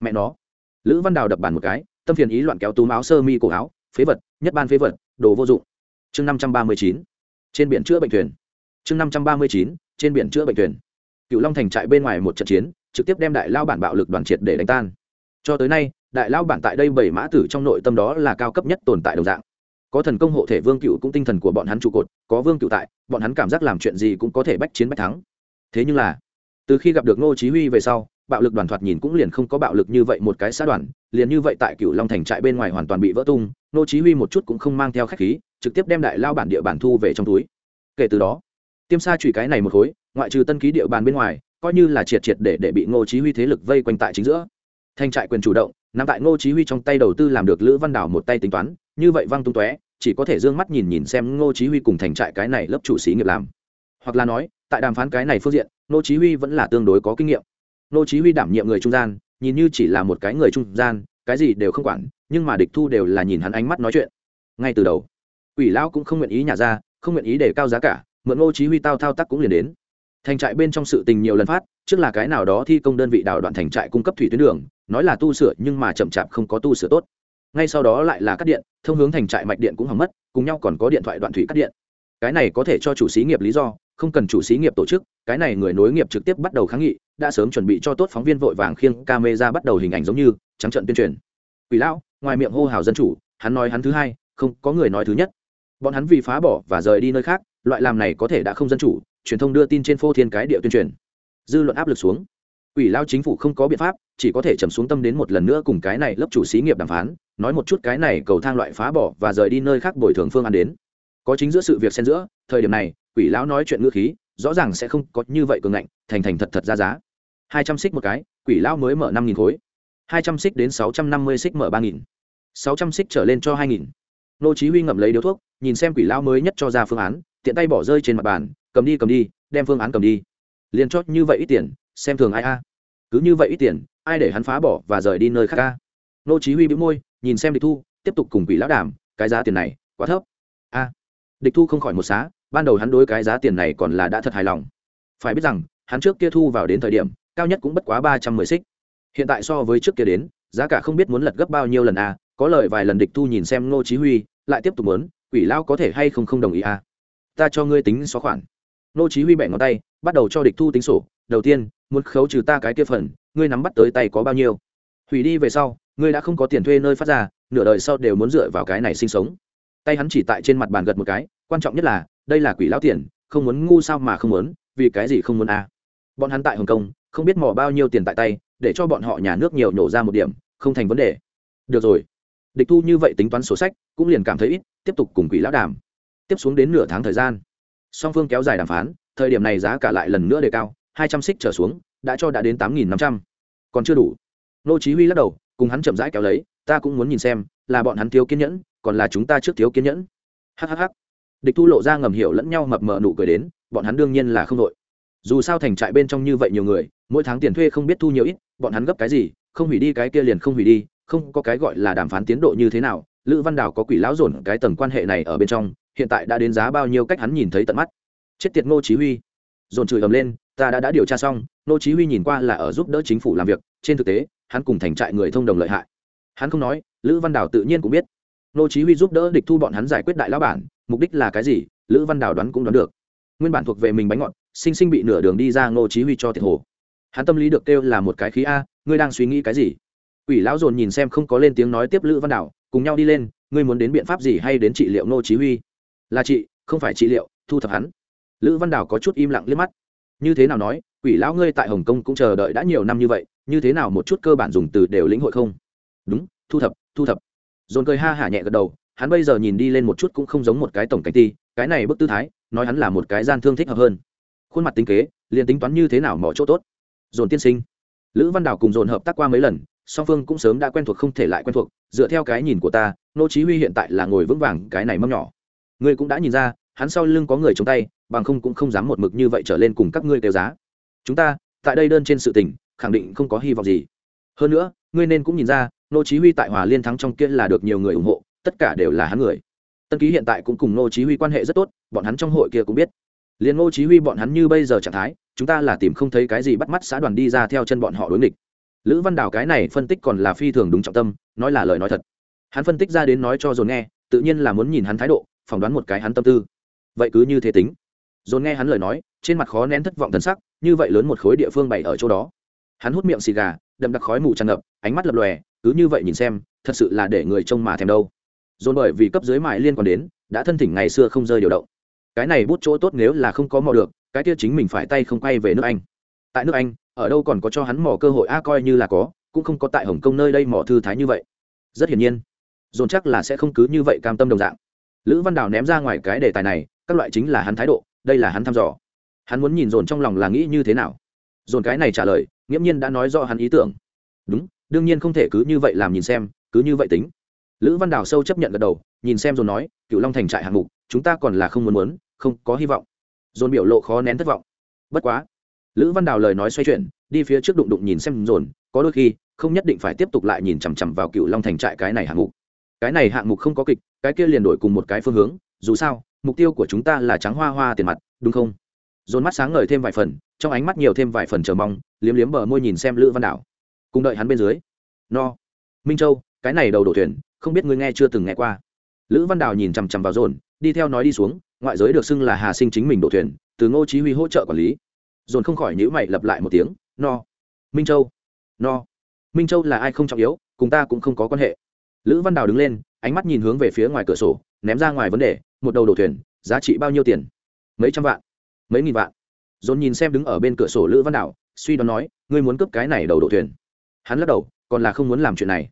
Mẹ nó. Lữ văn đào đập bàn một cái, tâm phiền ý loạn kéo túm áo sơ mi cổ áo, phế vật, nhất ban phế vật, đồ vô dụng. Chương năm trăm ba mươi chín. Trên biển chữa bệnh thuyền. Chương năm trăm ba mươi chín. Trên biển chữa bệnh thuyền. Cựu long thành trại bên ngoài một trận chiến, trực tiếp đem đại lao bản bạo lực đoàn triệt để đánh tan cho tới nay, đại lao bản tại đây bảy mã tử trong nội tâm đó là cao cấp nhất tồn tại đồng dạng. Có thần công hộ thể vương cựu cũng tinh thần của bọn hắn trụ cột, có vương cựu tại, bọn hắn cảm giác làm chuyện gì cũng có thể bách chiến bách thắng. Thế nhưng là, từ khi gặp được ngô chí huy về sau, bạo lực đoàn thoạt nhìn cũng liền không có bạo lực như vậy một cái xã đoàn, liền như vậy tại cựu long thành trại bên ngoài hoàn toàn bị vỡ tung, ngô chí huy một chút cũng không mang theo khách khí, trực tiếp đem đại lao bản địa bản thu về trong túi. Kể từ đó, tiêm sa chủy cái này một khối, ngoại trừ tân ký địa bàn bên ngoài, coi như là triệt triệt để để bị ngô chí huy thế lực vây quanh tại chính giữa. Thanh trại quyền chủ động nằm tại ngô chí huy trong tay đầu tư làm được lữ văn đảo một tay tính toán, như vậy văng tung tóe, chỉ có thể dương mắt nhìn nhìn xem ngô chí huy cùng thành trại cái này lớp chủ sĩ nghiệp làm. Hoặc là nói, tại đàm phán cái này phương diện, ngô chí huy vẫn là tương đối có kinh nghiệm. Ngô chí huy đảm nhiệm người trung gian, nhìn như chỉ là một cái người trung gian, cái gì đều không quản, nhưng mà địch thu đều là nhìn hắn ánh mắt nói chuyện. Ngay từ đầu, quỷ lão cũng không nguyện ý nhả ra, không nguyện ý để cao giá cả, mượn ngô chí huy tao thao tác cũng liền đến. Thành trại bên trong sự tình nhiều lần phát, trước là cái nào đó thi công đơn vị đào đoạn thành trại cung cấp thủy tuyến đường nói là tu sửa nhưng mà chậm chạp không có tu sửa tốt. Ngay sau đó lại là cắt điện, thông hướng thành trại mạch điện cũng hỏng mất, cùng nhau còn có điện thoại đoạn thủy cắt điện. Cái này có thể cho chủ xí nghiệp lý do, không cần chủ xí nghiệp tổ chức, cái này người nối nghiệp trực tiếp bắt đầu kháng nghị, đã sớm chuẩn bị cho tốt phóng viên vội vàng khiêng camera bắt đầu hình ảnh giống như trắng trận tuyên truyền. Quỷ lão, ngoài miệng hô hào dân chủ, hắn nói hắn thứ hai, không có người nói thứ nhất. Bọn hắn vì phá bỏ và rời đi nơi khác, loại làm này có thể đã không dân chủ, truyền thông đưa tin trên phô thiên cái địa tuyên truyền. Dư luận áp lực xuống. Quỷ lao chính phủ không có biện pháp, chỉ có thể trầm xuống tâm đến một lần nữa cùng cái này lớp chủ xí nghiệp đàm phán, nói một chút cái này cầu thang loại phá bỏ và rời đi nơi khác bồi thường phương án đến. Có chính giữa sự việc xen giữa, thời điểm này, quỷ lão nói chuyện ngữ khí, rõ ràng sẽ không có như vậy cường ngạnh, thành thành thật thật ra giá. Hai trăm xích một cái, quỷ lão mới mở năm nghìn khối. Hai trăm xích đến sáu trăm năm mươi xích mở ba nghìn. Sáu trăm xích trở lên cho hai nghìn. Nô chí huy ngậm lấy điếu thuốc, nhìn xem quỷ lão mới nhất cho ra phương án, tiện tay bỏ rơi trên mặt bàn, cầm đi cầm đi, đem phương án cầm đi. Liền chót như vậy ít tiền xem thường ai a. Cứ như vậy ít tiền, ai để hắn phá bỏ và rời đi nơi khác a? Nô chí huy bĩu môi, nhìn xem địch thu, tiếp tục cùng quỷ lão đàm, cái giá tiền này quá thấp. A, địch thu không khỏi một xá, ban đầu hắn đối cái giá tiền này còn là đã thật hài lòng. Phải biết rằng, hắn trước kia thu vào đến thời điểm, cao nhất cũng bất quá ba trăm mười xích. Hiện tại so với trước kia đến, giá cả không biết muốn lật gấp bao nhiêu lần a, có lời vài lần địch thu nhìn xem nô chí huy, lại tiếp tục muốn, quỷ lão có thể hay không không đồng ý a? Ta cho ngươi tính số khoản. Nô chí huy bẻ ngón tay, bắt đầu cho địch thu tính sổ đầu tiên, muốn khấu trừ ta cái kia phần, ngươi nắm bắt tới tay có bao nhiêu? Hủy đi về sau, ngươi đã không có tiền thuê nơi phát ra, nửa đời sau đều muốn dựa vào cái này sinh sống. Tay hắn chỉ tại trên mặt bàn gật một cái, quan trọng nhất là, đây là quỷ lão tiền, không muốn ngu sao mà không muốn, vì cái gì không muốn à. bọn hắn tại hồng kông, không biết mò bao nhiêu tiền tại tay, để cho bọn họ nhà nước nhiều nổ ra một điểm, không thành vấn đề. Được rồi. Địch thu như vậy tính toán sổ sách, cũng liền cảm thấy ít, tiếp tục cùng quỷ lão đàm. Tiếp xuống đến nửa tháng thời gian, song phương kéo dài đàm phán, thời điểm này giá cả lại lần nữa đề cao hai trăm xích trở xuống, đã cho đã đến tám nghìn năm trăm. Còn chưa đủ. Nô chí huy lắc đầu, cùng hắn chậm rãi kéo lấy, ta cũng muốn nhìn xem, là bọn hắn thiếu kiên nhẫn, còn là chúng ta trước thiếu kiên nhẫn. Hhh địch thu lộ ra ngầm hiểu lẫn nhau mập mờ nụ cười đến, bọn hắn đương nhiên là không đội. Dù sao thành trại bên trong như vậy nhiều người, mỗi tháng tiền thuê không biết thu nhiều ít, bọn hắn gấp cái gì, không hủy đi cái kia liền không hủy đi, không có cái gọi là đàm phán tiến độ như thế nào, lữ văn đào có quỷ lão dồn cái tầng quan hệ này ở bên trong, hiện tại đã đến giá bao nhiêu cách hắn nhìn thấy tận mắt. Chết tiệt ngô chí huy. Dồn chửi ầm lên ta đã đã điều tra xong ngô chí huy nhìn qua là ở giúp đỡ chính phủ làm việc trên thực tế hắn cùng thành trại người thông đồng lợi hại. Hắn không nói lữ văn đào tự nhiên cũng biết. Ngô chí huy giúp đỡ địch thu bọn hắn giải quyết đại lão bản mục đích là cái gì lữ văn đào đoán cũng đoán được. Nguyên bản thuộc về mình bánh ngọt sinh sinh bị nửa đường đi ra ngô chí huy cho thiệt hồ. Hắn tâm lý được kêu là một cái khí a ngươi đang suy nghĩ cái gì? Quỷ lão dồn nhìn xem không có lên tiếng nói tiếp lữ văn Đào, cùng nhau đi lên ngươi muốn đến biện pháp gì hay đến trị liệu ngô chí huy? Là chị không phải trị liệu thu thập hắn. Lữ văn Đào có chút im lặng liếc mắt như thế nào nói, quỷ lão ngươi tại hồng kông cũng chờ đợi đã nhiều năm như vậy, như thế nào một chút cơ bản dùng từ đều lĩnh hội không? Đúng, thu thập thu thập. Dồn cười ha hả nhẹ gật đầu, hắn bây giờ nhìn đi lên một chút cũng không giống một cái tổng cảnh ti, cái này bức tư thái, nói hắn là một cái gian thương thích hợp hơn. Khuôn mặt tính kế, liền tính toán như thế nào mỏ chỗ tốt. Dồn tiên sinh. Lữ văn đào cùng dồn hợp tác qua mấy lần, song phương cũng sớm đã quen thuộc không thể lại quen thuộc, dựa theo cái nhìn của ta, nô chí huy hiện tại là ngồi vững vàng cái này mâm nhỏ. Ngươi cũng đã nhìn ra hắn sau lưng có người chống tay, bằng không cũng không dám một mực như vậy trở lên cùng các ngươi kêu giá. Chúng ta, tại đây đơn trên sự tình, khẳng định không có hy vọng gì. Hơn nữa, ngươi nên cũng nhìn ra, nô chí huy tại hòa liên thắng trong kia là được nhiều người ủng hộ, tất cả đều là hắn người. Tân ký hiện tại cũng cùng nô chí huy quan hệ rất tốt, bọn hắn trong hội kia cũng biết. Liền nô chí huy bọn hắn như bây giờ trạng thái, chúng ta là tìm không thấy cái gì bắt mắt xã đoàn đi ra theo chân bọn họ đối địch. lữ văn đào cái này phân tích còn là phi thường đúng trọng tâm, nói là lời nói thật. Hắn phân tích ra đến nói cho dồn nghe, tự nhiên là muốn nhìn hắn thái độ, phỏng đoán một cái hắn tâm tư vậy cứ như thế tính. Dồn nghe hắn lời nói, trên mặt khó nén thất vọng thần sắc, như vậy lớn một khối địa phương bày ở chỗ đó. Hắn hút miệng xì gà, đậm đặc khói mù tràn ngập, ánh mắt lập lòe, cứ như vậy nhìn xem, thật sự là để người trông mà thèm đâu. Dồn bởi vì cấp dưới mại liên còn đến, đã thân thỉnh ngày xưa không rơi điều động. Cái này bút chỗ tốt nếu là không có mò được, cái kia chính mình phải tay không quay về nước anh. Tại nước anh, ở đâu còn có cho hắn mò cơ hội a, coi như là có, cũng không có tại hồng kông nơi đây mò thư thái như vậy. Rất hiển nhiên, dồn chắc là sẽ không cứ như vậy cam tâm đồng dạng. Lữ văn đào ném ra ngoài cái đề tài này các loại chính là hắn thái độ, đây là hắn thăm dò. Hắn muốn nhìn dồn trong lòng là nghĩ như thế nào. Dồn cái này trả lời, nghiễm nhiên đã nói rõ hắn ý tưởng. Đúng, đương nhiên không thể cứ như vậy làm nhìn xem, cứ như vậy tính. Lữ văn đào sâu chấp nhận gật đầu, nhìn xem dồn nói cựu long thành trại hạng mục, chúng ta còn là không muốn muốn, không có hy vọng. Dồn biểu lộ khó nén thất vọng. Bất quá, lữ văn đào lời nói xoay chuyển, đi phía trước đụng đụng nhìn xem dồn, có đôi khi, không nhất định phải tiếp tục lại nhìn chằm chằm vào cựu long thành trại cái này hạng mục. Cái này hạng mục không có kịch, cái kia liền đổi cùng một cái phương hướng dù sao, mục tiêu của chúng ta là trắng hoa hoa tiền mặt, đúng không? Dồn mắt sáng ngời thêm vài phần, trong ánh mắt nhiều thêm vài phần chờ mong, liếm liếm bờ môi nhìn xem lữ văn đảo. Cùng đợi hắn bên dưới. No. Minh châu, cái này đầu đổ thuyền, không biết ngươi nghe chưa từng nghe qua. Lữ văn đảo nhìn chằm chằm vào dồn, đi theo nói đi xuống, ngoại giới được xưng là hà sinh chính mình đổ thuyền, từ ngô chí huy hỗ trợ quản lý. Dồn không khỏi nhíu mày lặp lại một tiếng, no. Minh châu. No. Minh châu là ai không trọng yếu, cùng ta cũng không có quan hệ. Lữ văn đào đứng lên, ánh mắt nhìn hướng về phía ngoài cửa sổ, ném ra ngoài vấn đề một đầu đồ thuyền giá trị bao nhiêu tiền? Mấy trăm vạn? Mấy nghìn vạn? Dồn nhìn xem đứng ở bên cửa sổ lữ văn Đảo, suy đoán nói ngươi muốn cướp cái này đầu đồ thuyền. Hắn lắc đầu còn là không muốn làm chuyện này.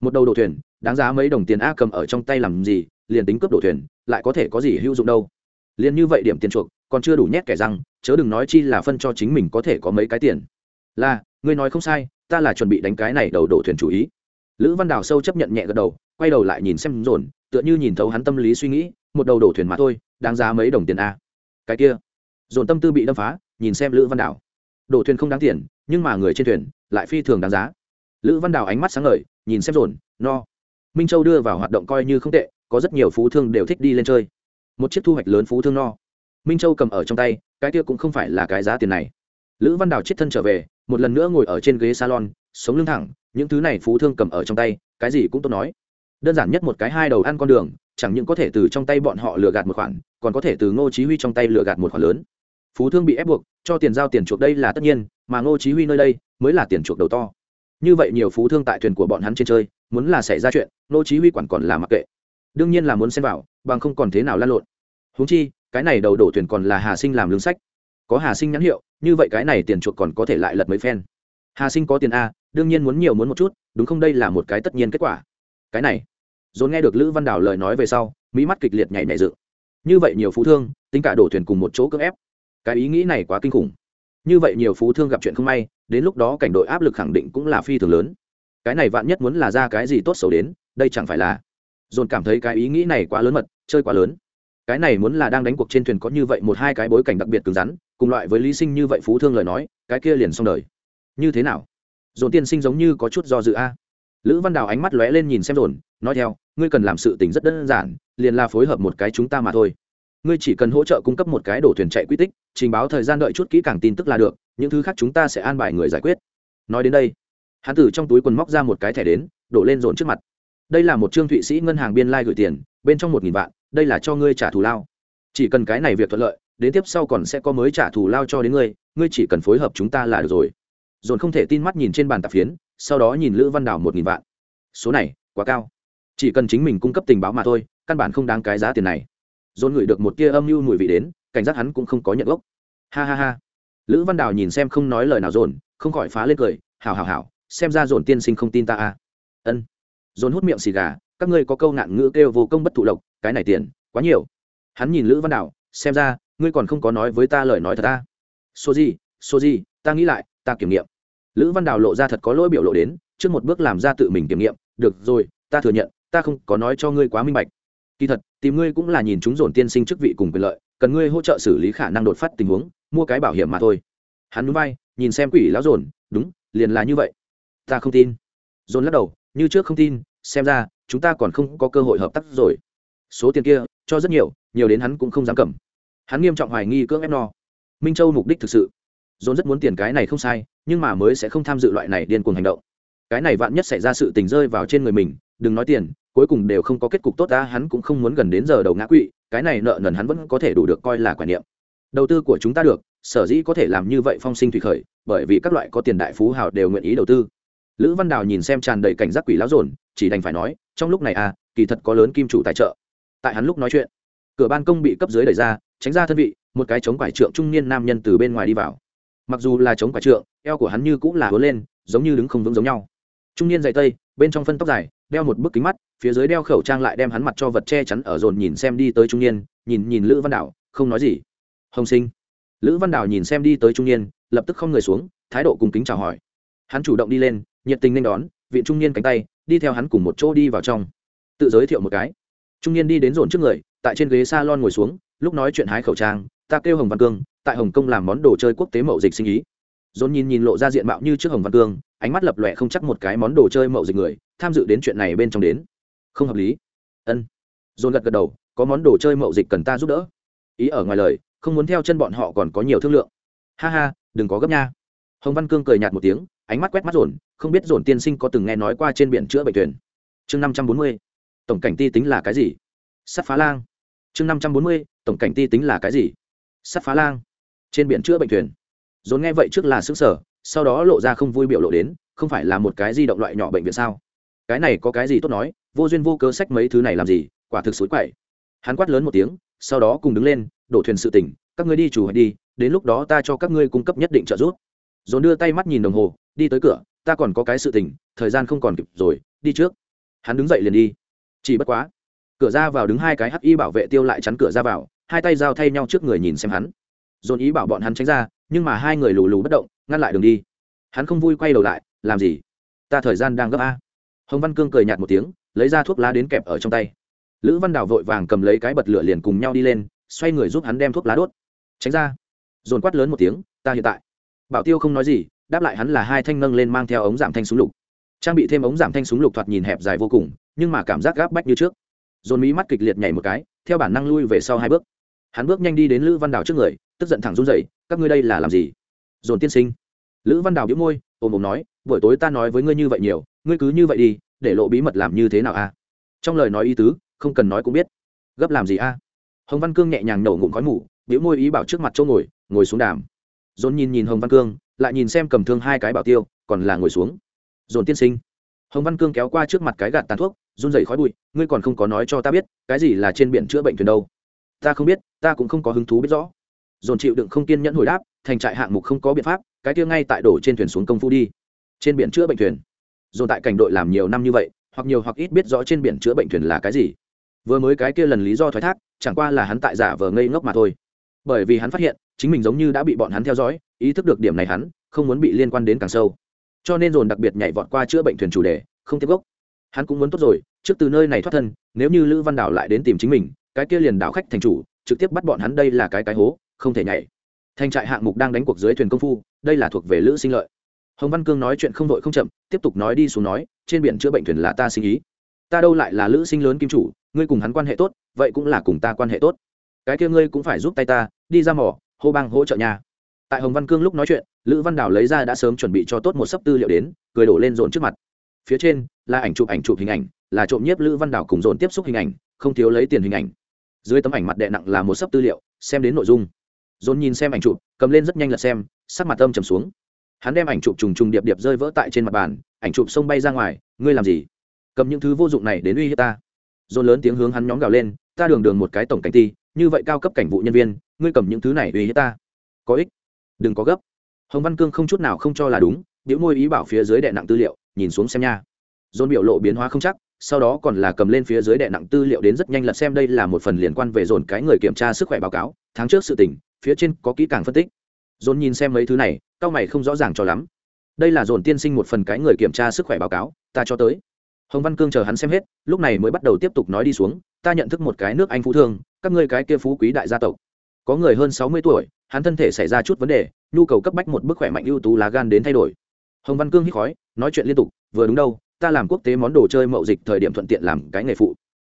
Một đầu đồ thuyền đáng giá mấy đồng tiền a cầm ở trong tay làm gì liền tính cướp đồ thuyền lại có thể có gì hữu dụng đâu. Liền như vậy điểm tiền chuộc còn chưa đủ nhét kẻ răng chớ đừng nói chi là phân cho chính mình có thể có mấy cái tiền. Là ngươi nói không sai ta là chuẩn bị đánh cái này đầu đổ thuyền chủ ý. Lữ văn đào sâu chấp nhận nhẹ gật đầu quay đầu lại nhìn xem dồn tựa như nhìn thấu hắn tâm lý suy nghĩ một đầu đổ thuyền mà thôi, đáng giá mấy đồng tiền a. Cái kia, dồn tâm tư bị đâm phá, nhìn xem lữ văn đào đổ thuyền không đáng tiền, nhưng mà người trên thuyền lại phi thường đáng giá. Lữ văn đào ánh mắt sáng ngời, nhìn xem dồn, no. Minh châu đưa vào hoạt động coi như không tệ, có rất nhiều phú thương đều thích đi lên chơi. Một chiếc thu hoạch lớn phú thương no. Minh châu cầm ở trong tay, cái kia cũng không phải là cái giá tiền này. Lữ văn đào chết thân trở về, một lần nữa ngồi ở trên ghế salon, sống lưng thẳng, những thứ này phú thương cầm ở trong tay, cái gì cũng tốt nói. Đơn giản nhất một cái hai đầu ăn con đường chẳng những có thể từ trong tay bọn họ lừa gạt một khoản, còn có thể từ ngô chí huy trong tay lừa gạt một khoản lớn. Phú thương bị ép buộc, cho tiền giao tiền chuộc đây là tất nhiên, mà ngô chí huy nơi đây mới là tiền chuộc đầu to. Như vậy nhiều phú thương tại thuyền của bọn hắn trên chơi, muốn là xảy ra chuyện, ngô chí huy quản còn là mặc kệ. Đương nhiên là muốn xem vào, bằng không còn thế nào lan lộn. Huống chi, cái này đầu đổ thuyền còn là hà sinh làm lương sách. Có hà sinh nhãn hiệu, như vậy cái này tiền chuộc còn có thể lại lật mấy phen. Hà sinh có tiền a, đương nhiên muốn nhiều muốn một chút, đúng không? Đây là một cái tất nhiên kết quả. Cái này dồn nghe được lữ văn đào lời nói về sau mỹ mắt kịch liệt nhảy nhảy dự như vậy nhiều phú thương, tính cả đổ thuyền cùng một chỗ cưỡng ép. Cái ý nghĩ này quá kinh khủng. Như vậy nhiều phú thương gặp chuyện không may, đến lúc đó cảnh đội áp lực khẳng định cũng là phi thường lớn. Cái này vạn nhất muốn là ra cái gì tốt xấu đến, đây chẳng phải là. Dồn cảm thấy cái ý nghĩ này quá lớn mật, chơi quá lớn. Cái này muốn là đang đánh cuộc trên thuyền có như vậy một hai cái bối cảnh đặc biệt cứng rắn, cùng loại với lý sinh như vậy phú thương lời nói, cái kia liền xong đời. Như thế nào? Dồn tiên sinh giống như có chút do dự a. Lữ văn đào ánh mắt lóe lên nhìn xem dồn nói theo ngươi cần làm sự tình rất đơn giản, liền là phối hợp một cái chúng ta mà thôi. Ngươi chỉ cần hỗ trợ cung cấp một cái đổ thuyền chạy quy tích, trình báo thời gian đợi chút kỹ càng tin tức là được, những thứ khác chúng ta sẽ an bài người giải quyết. Nói đến đây, hắn từ trong túi quần móc ra một cái thẻ đến, đổ lên dồn trước mặt. Đây là một trương thụy sĩ ngân hàng biên lai、like、gửi tiền, bên trong một nghìn vạn, đây là cho ngươi trả thù lao. Chỉ cần cái này việc thuận lợi, đến tiếp sau còn sẽ có mới trả thù lao cho đến ngươi ngươi chỉ cần phối hợp chúng ta là được rồi. Dồn không thể tin mắt nhìn trên bàn tạp phiến, sau đó nhìn lữ văn Đào một nghìn vạn. Số này, quá cao chỉ cần chính mình cung cấp tình báo mà thôi, căn bản không đáng cái giá tiền này. Dồn ngửi được một tia âm mưu mùi vị đến, cảnh giác hắn cũng không có nhận gốc. Ha ha ha. Lữ văn đào nhìn xem không nói lời nào dồn, không khỏi phá lên cười hào hào hào xem ra dồn tiên sinh không tin ta à. ân. Dồn hút miệng xì gà, các ngươi có câu nạn ngữ kêu vô công bất thụ lộc, cái này tiền quá nhiều. Hắn nhìn lữ văn đào, xem ra, ngươi còn không có nói với ta lời nói thật ta. Số gì số gì ta nghĩ lại, ta kiểm nghiệm. Lữ văn đào lộ ra thật có lỗi biểu lộ đến, trước một bước làm ra tự mình kiểm nghiệm, được rồi, ta thừa nhận ta không có nói cho ngươi quá minh bạch. Kỳ thật, tìm ngươi cũng là nhìn chúng dồn tiên sinh chức vị cùng quyền lợi, cần ngươi hỗ trợ xử lý khả năng đột phát tình huống, mua cái bảo hiểm mà thôi. Hắn núi bay nhìn xem quỷ lão dồn, đúng, liền là như vậy. Ta không tin. Dồn lắc đầu, như trước không tin, xem ra, chúng ta còn không có cơ hội hợp tác rồi. Số tiền kia, cho rất nhiều nhiều đến hắn cũng không dám cầm. Hắn nghiêm trọng hoài nghi cưỡng ép no. Minh châu mục đích thực sự. Dồn rất muốn tiền cái này không sai, nhưng mà mới sẽ không tham dự loại này điên cuồng hành động. Cái này vạn nhất xảy ra sự tình rơi vào trên người mình, đừng nói tiền cuối cùng đều không có kết cục tốt, ta hắn cũng không muốn gần đến giờ đầu ngã quỵ, cái này nợ nần hắn vẫn có thể đủ được coi là quản niệm. Đầu tư của chúng ta được, sở dĩ có thể làm như vậy phong sinh thủy khởi, bởi vì các loại có tiền đại phú hào đều nguyện ý đầu tư. Lữ văn đào nhìn xem tràn đầy cảnh giác quỷ lão dồn, chỉ đành phải nói, trong lúc này à kỳ thật có lớn kim chủ tài trợ. Tại hắn lúc nói chuyện, cửa ban công bị cấp dưới đẩy ra, tránh ra thân vị, một cái chống quải trượng trung niên nam nhân từ bên ngoài đi vào. Mặc dù là chống quải trượng, eo của hắn như cũng là hứa lên, giống như đứng không vững giống nhau trung niên dày tây, bên trong phân tóc dài, đeo một bức kính mắt, phía dưới đeo khẩu trang lại đem hắn mặt cho vật che chắn ở dồn nhìn xem đi tới trung niên, nhìn nhìn lữ văn đảo, không nói gì. Hồng sinh. Lữ văn đảo nhìn xem đi tới trung niên, lập tức không người xuống, thái độ cùng kính chào hỏi. Hắn chủ động đi lên, nhiệt tình nên đón viện trung niên cánh tay, đi theo hắn cùng một chỗ đi vào trong. Tự giới thiệu một cái. Trung niên đi đến dồn trước người, tại trên ghế s a lon ngồi xuống, lúc nói chuyện hái khẩu trang, ta kêu hồng văn cương, tại hồng kông làm món đồ chơi quốc tế mậu dịch sinh ý dồn nhìn nhìn lộ ra diện mạo như trước hồng văn cương, ánh mắt lập lòe không chắc một cái món đồ chơi mậu dịch người, tham dự đến chuyện này bên trong đến. Không hợp lý. Ân. Dồn gật gật đầu, có món đồ chơi mậu dịch cần ta giúp đỡ. Ý ở ngoài lời, không muốn theo chân bọn họ còn có nhiều thương lượng. Ha ha, đừng có gấp nha. Hồng văn cương cười nhạt một tiếng, ánh mắt quét mắt dồn, không biết dồn tiên sinh có từng nghe nói qua trên biển chữa bệnh thuyền. Chương năm trăm bốn mươi, tổng cảnh ti tính là cái gì? Sắt phá lang. Chương năm trăm bốn mươi, tổng cảnh ti tính là cái gì? Sắt phá lang. Trên biển chữa bệnh thuyền dồn nghe vậy trước là xứng sở sau đó lộ ra không vui biểu lộ đến, không phải là một cái di động loại nhỏ bệnh viện sao? Cái này có cái gì tốt nói, vô duyên vô cớ sách mấy thứ này làm gì, quả thực xối quậy. Hắn quát lớn một tiếng, sau đó cùng đứng lên, đổ thuyền sự tỉnh, các ngươi đi chủ hạch đi, đến lúc đó ta cho các ngươi cung cấp nhất định trợ giúp. Dồn đưa tay mắt nhìn đồng hồ, đi tới cửa, ta còn có cái sự tình thời gian không còn kịp rồi, đi trước. Hắn đứng dậy liền đi. Chỉ bất quá, cửa ra vào đứng hai cái hắc y bảo vệ tiêu lại chắn cửa ra vào, hai tay giao thay nhau trước người nhìn xem hắn dồn ý bảo bọn hắn tránh ra, nhưng mà hai người lù lù bất động, ngăn lại đường đi. Hắn không vui quay đầu lại, làm gì? Ta thời gian đang gấp a. Hồng văn cương cười nhạt một tiếng, lấy ra thuốc lá đến kẹp ở trong tay. Lữ văn đào vội vàng cầm lấy cái bật lửa liền cùng nhau đi lên, xoay người giúp hắn đem thuốc lá đốt. Tránh ra. Dồn quát lớn một tiếng, ta hiện tại. Bảo tiêu không nói gì, đáp lại hắn là hai thanh nâng lên mang theo ống giảm thanh súng lục. Trang bị thêm ống giảm thanh súng lục thoạt nhìn hẹp dài vô cùng, nhưng mà cảm giác gáp bách như trước. Dồn mỹ mắt kịch liệt nhảy một cái, theo bản năng lui về sau hai bước. Hắn bước nhanh đi đến lữ văn đào trước người tức giận thẳng run rẩy, các ngươi đây là làm gì? Dồn tiên sinh. Lữ văn đào biếu môi ôm ôm nói buổi tối ta nói với ngươi như vậy nhiều ngươi cứ như vậy đi để lộ bí mật làm như thế nào a trong lời nói ý tứ không cần nói cũng biết. Gấp làm gì a hồng văn cương nhẹ nhàng nổ ngụm khói mù biếu môi ý bảo trước mặt chỗ ngồi ngồi xuống đàm. Dồn nhìn nhìn hồng văn cương lại nhìn xem cầm thương hai cái bảo tiêu còn là ngồi xuống. Dồn tiên sinh. Hồng văn cương kéo qua trước mặt cái gạt tàn thuốc run rẩy khói bụi ngươi còn không có nói cho ta biết cái gì là trên biển chữa bệnh thuyền đâu? Ta không biết ta cũng không có hứng thú biết rõ dồn chịu đựng không kiên nhẫn hồi đáp, thành trại hạng mục không có biện pháp, cái kia ngay tại đổ trên thuyền xuống công phu đi. Trên biển chữa bệnh thuyền. Dồn tại cảnh đội làm nhiều năm như vậy, hoặc nhiều hoặc ít biết rõ trên biển chữa bệnh thuyền là cái gì. Vừa mới cái kia lần lý do thoái thác, chẳng qua là hắn tại giả vờ ngây ngốc mà thôi. Bởi vì hắn phát hiện, chính mình giống như đã bị bọn hắn theo dõi, ý thức được điểm này hắn, không muốn bị liên quan đến càng sâu. Cho nên dồn đặc biệt nhảy vọt qua chữa bệnh thuyền chủ đề, không tiếp gốc. Hắn cũng muốn tốt rồi, trước từ nơi này thoát thân, nếu như lữ văn đảo lại đến tìm chính mình, cái kia liền đảo khách thành chủ, trực tiếp bắt bọn hắn đây là cái cái hố không thể nhảy. Thành trại hạng mục đang đánh cuộc dưới thuyền công phu, đây là thuộc về lữ sinh lợi. Hồng văn cương nói chuyện không đội không chậm, tiếp tục nói đi xuống nói, trên biển chữa bệnh thuyền là ta sinh ý. Ta đâu lại là lữ sinh lớn kim chủ, ngươi cùng hắn quan hệ tốt, vậy cũng là cùng ta quan hệ tốt. Cái kia ngươi cũng phải giúp tay ta, đi ra mỏ, hô bang hỗ trợ nhà. Tại hồng văn cương lúc nói chuyện, lữ văn đảo lấy ra đã sớm chuẩn bị cho tốt một sấp tư liệu đến, cười đổ lên dồn trước mặt. Phía trên, là ảnh chụp ảnh chụp hình ảnh, là trộm nhiếp lữ văn đảo cùng dồn tiếp xúc hình ảnh, không thiếu lấy tiền hình ảnh. Dưới tấm ảnh mặt đệ nặng là một sấp tư liệu, xem đến nội dung dồn nhìn xem ảnh chụp, cầm lên rất nhanh lật xem, sắc mặt âm trầm xuống. Hắn đem ảnh chụp trùng trùng điệp điệp rơi vỡ tại trên mặt bàn, ảnh chụp xông bay ra ngoài, ngươi làm gì? Cầm những thứ vô dụng này đến uy hiếp ta. Dồn lớn tiếng hướng hắn nhóm gào lên, ta đường đường một cái tổng cảnh ti như vậy cao cấp cảnh vụ nhân viên, ngươi cầm những thứ này uy hiếp ta. Có ích. Đừng có gấp. Hồng văn cương không chút nào không cho là đúng, biểu môi ý bảo phía dưới đệ nặng tư liệu, nhìn xuống xem nha. Dồn biểu lộ biến hóa không chắc sau đó còn là cầm lên phía dưới đệ nặng tư liệu đến rất nhanh lật xem đây là một phần liên quan về dồn cái người kiểm tra sức khỏe báo cáo, tháng trước sự tình, phía trên có kỹ càng phân tích. Dồn nhìn xem mấy thứ này, cao mày không rõ ràng cho lắm. Đây là dồn tiên sinh một phần cái người kiểm tra sức khỏe báo cáo, ta cho tới. Hồng văn cương chờ hắn xem hết, lúc này mới bắt đầu tiếp tục nói đi xuống, ta nhận thức một cái nước anh phú thương, các ngươi cái kia phú quý đại gia tộc. Có người hơn sáu mươi tuổi, hắn thân thể xảy ra chút vấn đề, nhu cầu cấp bách một bức khỏe mạnh ưu tú lá gan đến thay đổi. Hồng văn cương hít khói, nói chuyện liên tục, vừa đúng đâu ta làm quốc tế món đồ chơi mậu dịch thời điểm thuận tiện làm cái nghề phụ.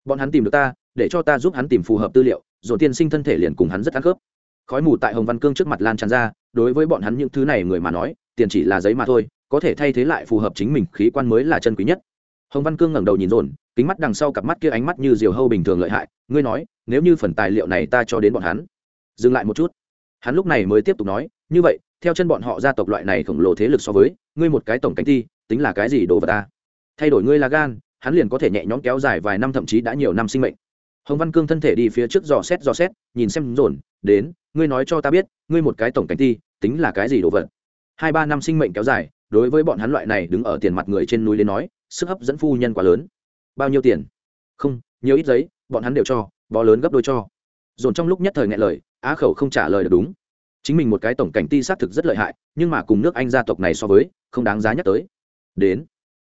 Bọn hắn tìm được ta, để cho ta giúp hắn tìm phù hợp tư liệu, rồi tiên sinh thân thể liền cùng hắn rất ăn khớp. Khói mù tại hồng văn cương trước mặt lan tràn ra, đối với bọn hắn những thứ này người mà nói, tiền chỉ là giấy mà thôi, có thể thay thế lại phù hợp chính mình, khí quan mới là chân quý nhất. Hồng văn cương ngẩng đầu nhìn dồn, kính mắt đằng sau cặp mắt kia ánh mắt như diều hâu bình thường lợi hại, ngươi nói, nếu như phần tài liệu này ta cho đến bọn hắn. Dừng lại một chút. Hắn lúc này mới tiếp tục nói, như vậy, theo chân bọn họ gia tộc loại này khổng lồ thế lực so với, ngươi một cái tổng cánh thi tính là cái gì đồ vật ta? Thay đổi ngươi là gan, hắn liền có thể nhẹ nhõm kéo dài vài năm thậm chí đã nhiều năm sinh mệnh. Hồng văn cương thân thể đi phía trước dò xét dò xét, nhìn xem dồn, đến, ngươi nói cho ta biết, ngươi một cái tổng cảnh ti, tính là cái gì đồ vật? Hai ba năm sinh mệnh kéo dài, đối với bọn hắn loại này đứng ở tiền mặt người trên núi lên nói, sức hấp dẫn phu nhân quá lớn. Bao nhiêu tiền? Không, nhiều ít giấy, bọn hắn đều cho, bó lớn gấp đôi cho. Dồn trong lúc nhất thời ngại lời, á khẩu không trả lời được đúng. Chính mình một cái tổng cảnh ti xác thực rất lợi hại, nhưng mà cùng nước anh gia tộc này so với, không đáng giá nhắc tới. Đến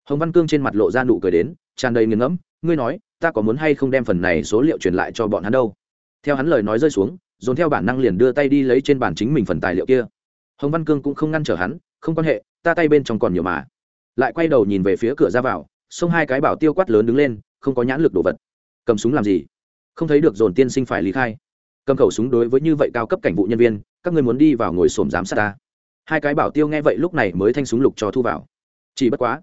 hồng văn cương trên mặt lộ ra nụ cười đến, tràn đầy nghiền ngẫm, ngươi nói, ta có muốn hay không đem phần này số liệu truyền lại cho bọn hắn đâu? Theo hắn lời nói rơi xuống, dồn theo bản năng liền đưa tay đi lấy trên bản chính mình phần tài liệu kia. Hồng văn cương cũng không ngăn trở hắn, không quan hệ, ta tay bên trong còn nhiều mà. Lại quay đầu nhìn về phía cửa ra vào, xông hai cái bảo tiêu quát lớn đứng lên, không có nhãn lực đồ vật. Cầm súng làm gì? Không thấy được dồn tiên sinh phải lý khai. Cầm khẩu súng đối với như vậy cao cấp cảnh vụ nhân viên, các người muốn đi vào ngồi xổm giám sát ta. Hai cái bảo tiêu nghe vậy lúc này mới thanh súng lục cho thu vào. Chỉ bất quá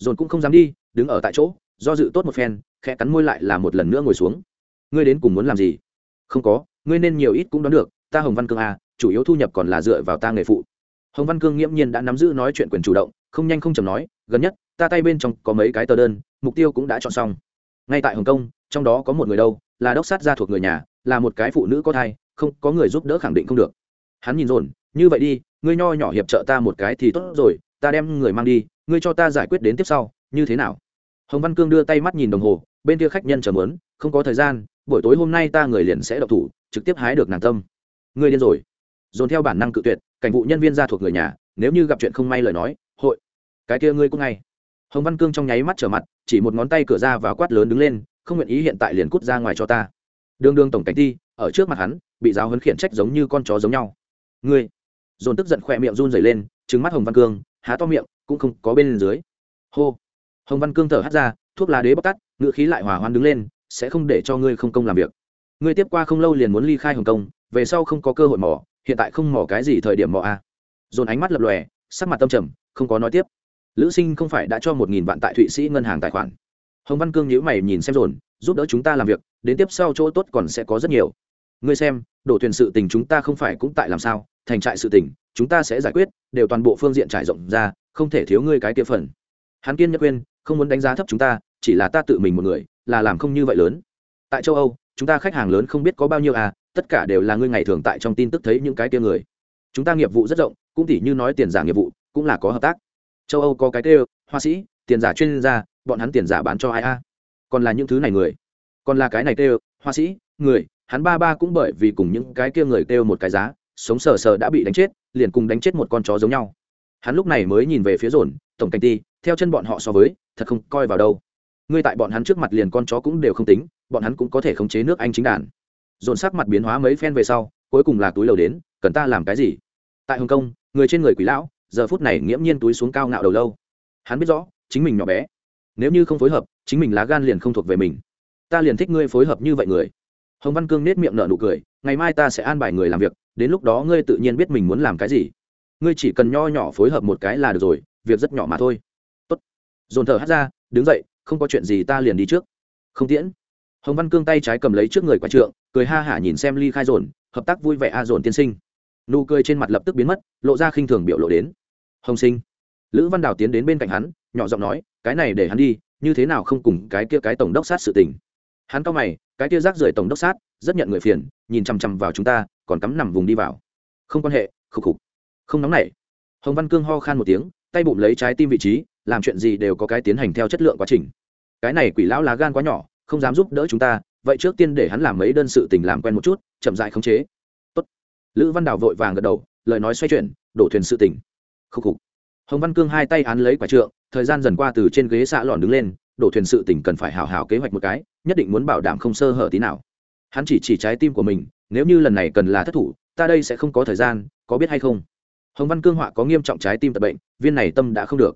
dồn cũng không dám đi, đứng ở tại chỗ, do dự tốt một phen, khẽ cắn môi lại là một lần nữa ngồi xuống. Ngươi đến cùng muốn làm gì? Không có, ngươi nên nhiều ít cũng đoán được, ta hồng văn cương à chủ yếu thu nhập còn là dựa vào ta nghề phụ. Hồng văn cương nghiễm nhiên đã nắm giữ nói chuyện quyền chủ động, không nhanh không chầm nói, gần nhất, ta tay bên trong có mấy cái tờ đơn, mục tiêu cũng đã chọn xong. Ngay tại hồng kông trong đó có một người đâu, là đốc sát gia thuộc người nhà, là một cái phụ nữ có thai, không, có người giúp đỡ khẳng định không được. Hắn nhìn dồn, như vậy đi, ngươi nho nhỏ hiệp trợ ta một cái thì tốt rồi, ta đem người mang đi ngươi cho ta giải quyết đến tiếp sau, như thế nào? Hồng văn cương đưa tay mắt nhìn đồng hồ, bên kia khách nhân chờ mớn, không có thời gian, buổi tối hôm nay ta người liền sẽ độc thủ, trực tiếp hái được nàng tâm. Ngươi điên rồi. Dồn theo bản năng cự tuyệt, cảnh vụ nhân viên ra thuộc người nhà, nếu như gặp chuyện không may lời nói, hội. Cái kia ngươi cũng ngay. Hồng văn cương trong nháy mắt trở mặt, chỉ một ngón tay cửa ra và quát lớn đứng lên, không nguyện ý hiện tại liền cút ra ngoài cho ta. Đương đương tổng cảnh ti, ở trước mặt hắn, bị giáo huấn khiển trách giống như con chó giống nhau. Ngươi. Dồn tức giận khỏe miệng run rẩy lên trứng mắt hồng văn cương, há to miệng cũng không có bên dưới. Hô. Hồng văn cương thở hắt ra, thuốc lá đế bóc tắt ngựa khí lại hòa hoan đứng lên, sẽ không để cho ngươi không công làm việc. Ngươi tiếp qua không lâu liền muốn ly khai hồng kông, về sau không có cơ hội mỏ hiện tại không mỏ cái gì thời điểm mỏ a à. dồn ánh mắt lập lòe, sắc mặt tâm trầm, không có nói tiếp. Lữ sinh không phải đã cho một nghìn vạn tại thụy sĩ ngân hàng tài khoản. Hồng văn cương nhíu mày nhìn xem dồn, giúp đỡ chúng ta làm việc, đến tiếp sau chỗ tốt còn sẽ có rất nhiều. Ngươi xem, đổ thuyền sự tình chúng ta không phải cũng tại làm sao, thành trại sự tình, chúng ta sẽ giải quyết, đều toàn bộ phương diện trải rộng ra không thể thiếu ngươi cái kia phần. Hắn kiên nhất quên không muốn đánh giá thấp chúng ta, chỉ là ta tự mình một người, là làm không như vậy lớn. Tại châu âu, chúng ta khách hàng lớn không biết có bao nhiêu à tất cả đều là ngươi ngày thường tại trong tin tức thấy những cái kia người. Chúng ta nghiệp vụ rất rộng, cũng tỉ như nói tiền giả nghiệp vụ, cũng là có hợp tác. Châu âu có cái kêu hoa sĩ, tiền giả chuyên gia, bọn hắn tiền giả bán cho ai a? Còn là những thứ này người. Còn là cái này kêu hoa sĩ, người, hắn ba ba cũng bởi vì cùng những cái kia người kêu một cái giá, sống sờ sờ đã bị đánh chết, liền cùng đánh chết một con chó giống nhau hắn lúc này mới nhìn về phía rồn tổng cảnh ti theo chân bọn họ so với, thật không coi vào đâu. Ngươi tại bọn hắn trước mặt liền con chó cũng đều không tính, bọn hắn cũng có thể khống chế nước anh chính đàn. Dồn sắc mặt biến hóa mấy phen về sau, cuối cùng là túi lầu đến, cần ta làm cái gì? Tại hồng kông, người trên người quỷ lão, giờ phút này nghiễm nhiên túi xuống cao ngạo đầu lâu. Hắn biết rõ, chính mình nhỏ bé. Nếu như không phối hợp, chính mình lá gan liền không thuộc về mình. Ta liền thích ngươi phối hợp như vậy người. Hồng văn cương nết miệng nở nụ cười, ngày mai ta sẽ an bài người làm việc, đến lúc đó ngươi tự nhiên biết mình muốn làm cái gì ngươi chỉ cần nho nhỏ phối hợp một cái là được rồi, việc rất nhỏ mà thôi. Tốt. Dồn thở hát ra, đứng dậy, không có chuyện gì ta liền đi trước. Không tiễn. Hồng văn cương tay trái cầm lấy trước người quái trượng, cười ha hả nhìn xem ly khai dồn, hợp tác vui vẻ a dồn tiên sinh. Nụ cười trên mặt lập tức biến mất, lộ ra khinh thường biểu lộ đến. Hồng sinh. Lữ văn đào tiến đến bên cạnh hắn, nhỏ giọng nói, cái này để hắn đi, như thế nào không cùng cái kia cái tổng đốc sát sự tình. Hắn cao mày, cái kia rác rưởi tổng đốc sát, rất nhận người phiền, nhìn chằm chằm vào chúng ta, còn cắm nằm vùng đi vào. Không quan hệ, khục khục không nóng nảy. Hồng văn cương ho khan một tiếng, tay bụng lấy trái tim vị trí, làm chuyện gì đều có cái tiến hành theo chất lượng quá trình. Cái này quỷ lão lá gan quá nhỏ, không dám giúp đỡ chúng ta, vậy trước tiên để hắn làm mấy đơn sự tình làm quen một chút, chậm dại khống chế. Tốt. lữ văn đào vội vàng gật đầu, lời nói xoay chuyển, đổ thuyền sự tình. Khúc khục. Hồng văn cương hai tay án lấy quả trượng, thời gian dần qua từ trên ghế xạ lòn đứng lên, đổ thuyền sự tình cần phải hào hào kế hoạch một cái, nhất định muốn bảo đảm không sơ hở tí nào. Hắn chỉ chỉ trái tim của mình, nếu như lần này cần là thất thủ, ta đây sẽ không có thời gian, có biết hay không? Hồng văn cương họa có nghiêm trọng trái tim tật bệnh, viên này tâm đã không được.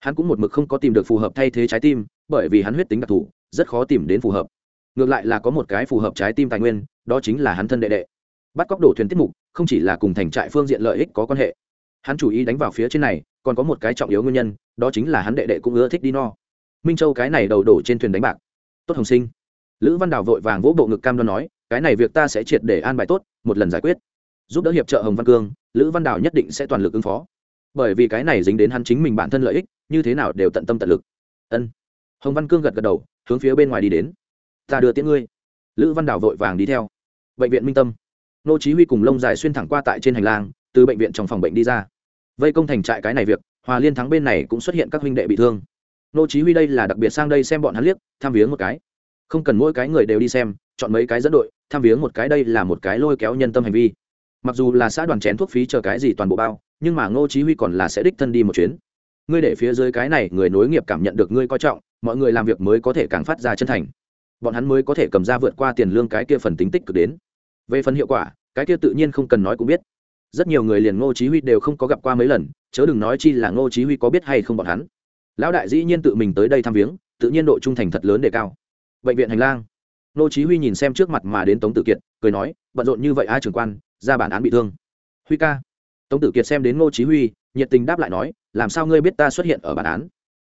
Hắn cũng một mực không có tìm được phù hợp thay thế trái tim, bởi vì hắn huyết tính đặc thù, rất khó tìm đến phù hợp. Ngược lại là có một cái phù hợp trái tim tài nguyên, đó chính là hắn thân đệ đệ. Bắt cóc đổ thuyền tiết mục, không chỉ là cùng thành trại phương diện lợi ích có quan hệ. Hắn chủ ý đánh vào phía trên này, còn có một cái trọng yếu nguyên nhân, đó chính là hắn đệ đệ cũng ưa thích đi no. Minh châu cái này đầu đổ trên thuyền đánh bạc. Tốt hồng sinh. Lữ văn đào vội vàng vỗ bộ ngực cam đoan nói, cái này việc ta sẽ triệt để an bài tốt, một lần giải quyết giúp đỡ hiệp trợ hồng văn cương, lữ văn đào nhất định sẽ toàn lực ứng phó. Bởi vì cái này dính đến hắn chính mình bản thân lợi ích, như thế nào đều tận tâm tận lực. Ân. Hồng văn cương gật gật đầu, hướng phía bên ngoài đi đến. Ta đưa tiễn ngươi. Lữ văn đào vội vàng đi theo. Bệnh viện minh tâm. Nô chí huy cùng lông dài xuyên thẳng qua tại trên hành lang, từ bệnh viện trong phòng bệnh đi ra. Vây công thành trại cái này việc, hòa liên thắng bên này cũng xuất hiện các huynh đệ bị thương. Nô chí huy đây là đặc biệt sang đây xem bọn hắn liếc, tham viếng một cái. Không cần mỗi cái người đều đi xem, chọn mấy cái dẫn đội, tham viếng một cái đây là một cái lôi kéo nhân tâm hành vi mặc dù là xã đoàn chén thuốc phí chờ cái gì toàn bộ bao, nhưng mà ngô chí huy còn là sẽ đích thân đi một chuyến. Ngươi để phía dưới cái này người nối nghiệp cảm nhận được ngươi coi trọng, mọi người làm việc mới có thể càng phát ra chân thành. Bọn hắn mới có thể cầm ra vượt qua tiền lương cái kia phần tính tích cực đến. Về phần hiệu quả, cái kia tự nhiên không cần nói cũng biết. Rất nhiều người liền ngô chí huy đều không có gặp qua mấy lần, chớ đừng nói chi là ngô chí huy có biết hay không bọn hắn. Lão đại dĩ nhiên tự mình tới đây thăm viếng, tự nhiên độ trung thành thật lớn đề cao. Bệnh viện hành lang. Ngô chí huy nhìn xem trước mặt mà đến tống tử kiệt, cười nói, bận rộn như vậy ai trưởng quan ra bản án bị thương. Huy ca. Tống tử kiệt xem đến ngô chí huy, nhiệt tình đáp lại nói, làm sao ngươi biết ta xuất hiện ở bản án?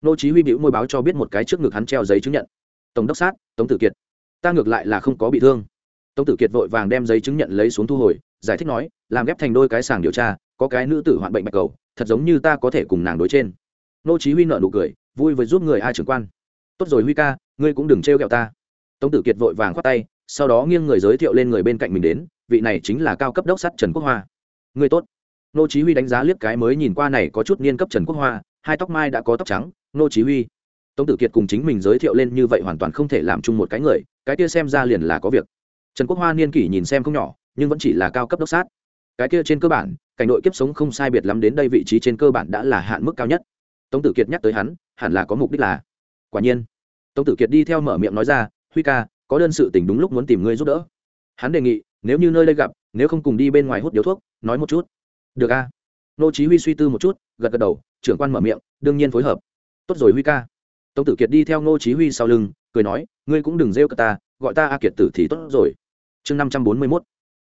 Ngô chí huy bĩu môi báo cho biết một cái trước ngực hắn treo giấy chứng nhận. Tổng đốc sát, tống tử kiệt. Ta ngược lại là không có bị thương. Tống tử kiệt vội vàng đem giấy chứng nhận lấy xuống thu hồi, giải thích nói, làm ghép thành đôi cái sàng điều tra, có cái nữ tử hoạn bệnh bạch cầu, thật giống như ta có thể cùng nàng đối trên. Ngô chí huy nở nụ cười, vui với giúp người ai trưởng quan. Tốt rồi huy ca, ngươi cũng đừng treo gẹo ta. Tống tử kiệt vội vàng khoát tay sau đó nghiêng người giới thiệu lên người bên cạnh mình đến, vị này chính là cao cấp đốc sát trần quốc hoa. Người tốt. Nô chí huy đánh giá liếc cái mới nhìn qua này có chút niên cấp trần quốc hoa, hai tóc mai đã có tóc trắng, nô chí huy. Tống tử kiệt cùng chính mình giới thiệu lên như vậy hoàn toàn không thể làm chung một cái người, cái kia xem ra liền là có việc. Trần quốc hoa niên kỷ nhìn xem không nhỏ, nhưng vẫn chỉ là cao cấp đốc sát. Cái kia trên cơ bản, cảnh đội kiếp sống không sai biệt lắm đến đây vị trí trên cơ bản đã là hạn mức cao nhất. Tống tử kiệt nhắc tới hắn, hẳn là có mục đích là. Quả nhiên. Tống tử kiệt đi theo mở miệng nói ra, huy ca có đơn sự tình đúng lúc muốn tìm ngươi giúp đỡ. Hắn đề nghị, nếu như nơi đây gặp, nếu không cùng đi bên ngoài hút điếu thuốc, nói một chút. Được a. Nô chí huy suy tư một chút, gật gật đầu, trưởng quan mở miệng, đương nhiên phối hợp. Tốt rồi huy ca. Tống tử kiệt đi theo nô chí huy sau lưng, cười nói, ngươi cũng đừng rêu cả ta, gọi ta a kiệt tử thì tốt rồi. Chương 541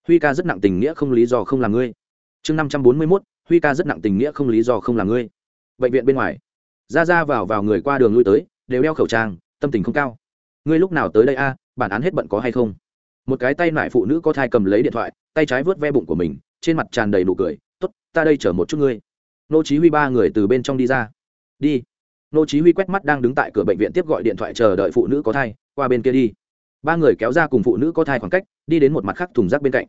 huy ca rất nặng tình nghĩa không lý do không là ngươi. Chương 541 huy ca rất nặng tình nghĩa không lý do không là ngươi. Bệnh viện bên ngoài. Ra ra vào vào người qua đường lui tới, đều đeo khẩu trang, tâm tình không cao. Ngươi lúc nào tới đây a? Bản án hết bận có hay không? Một cái tay nải phụ nữ có thai cầm lấy điện thoại, tay trái vớt ve bụng của mình, trên mặt tràn đầy nụ cười t ố t ta đây chở một chút ngươi. Nô chí huy ba người từ bên trong đi ra. Đi. Nô chí huy quét mắt đang đứng tại cửa bệnh viện tiếp gọi điện thoại chờ đợi phụ nữ có thai, qua bên kia đi. Ba người kéo ra cùng phụ nữ có thai khoảng cách, đi đến một mặt khác thùng rác bên cạnh.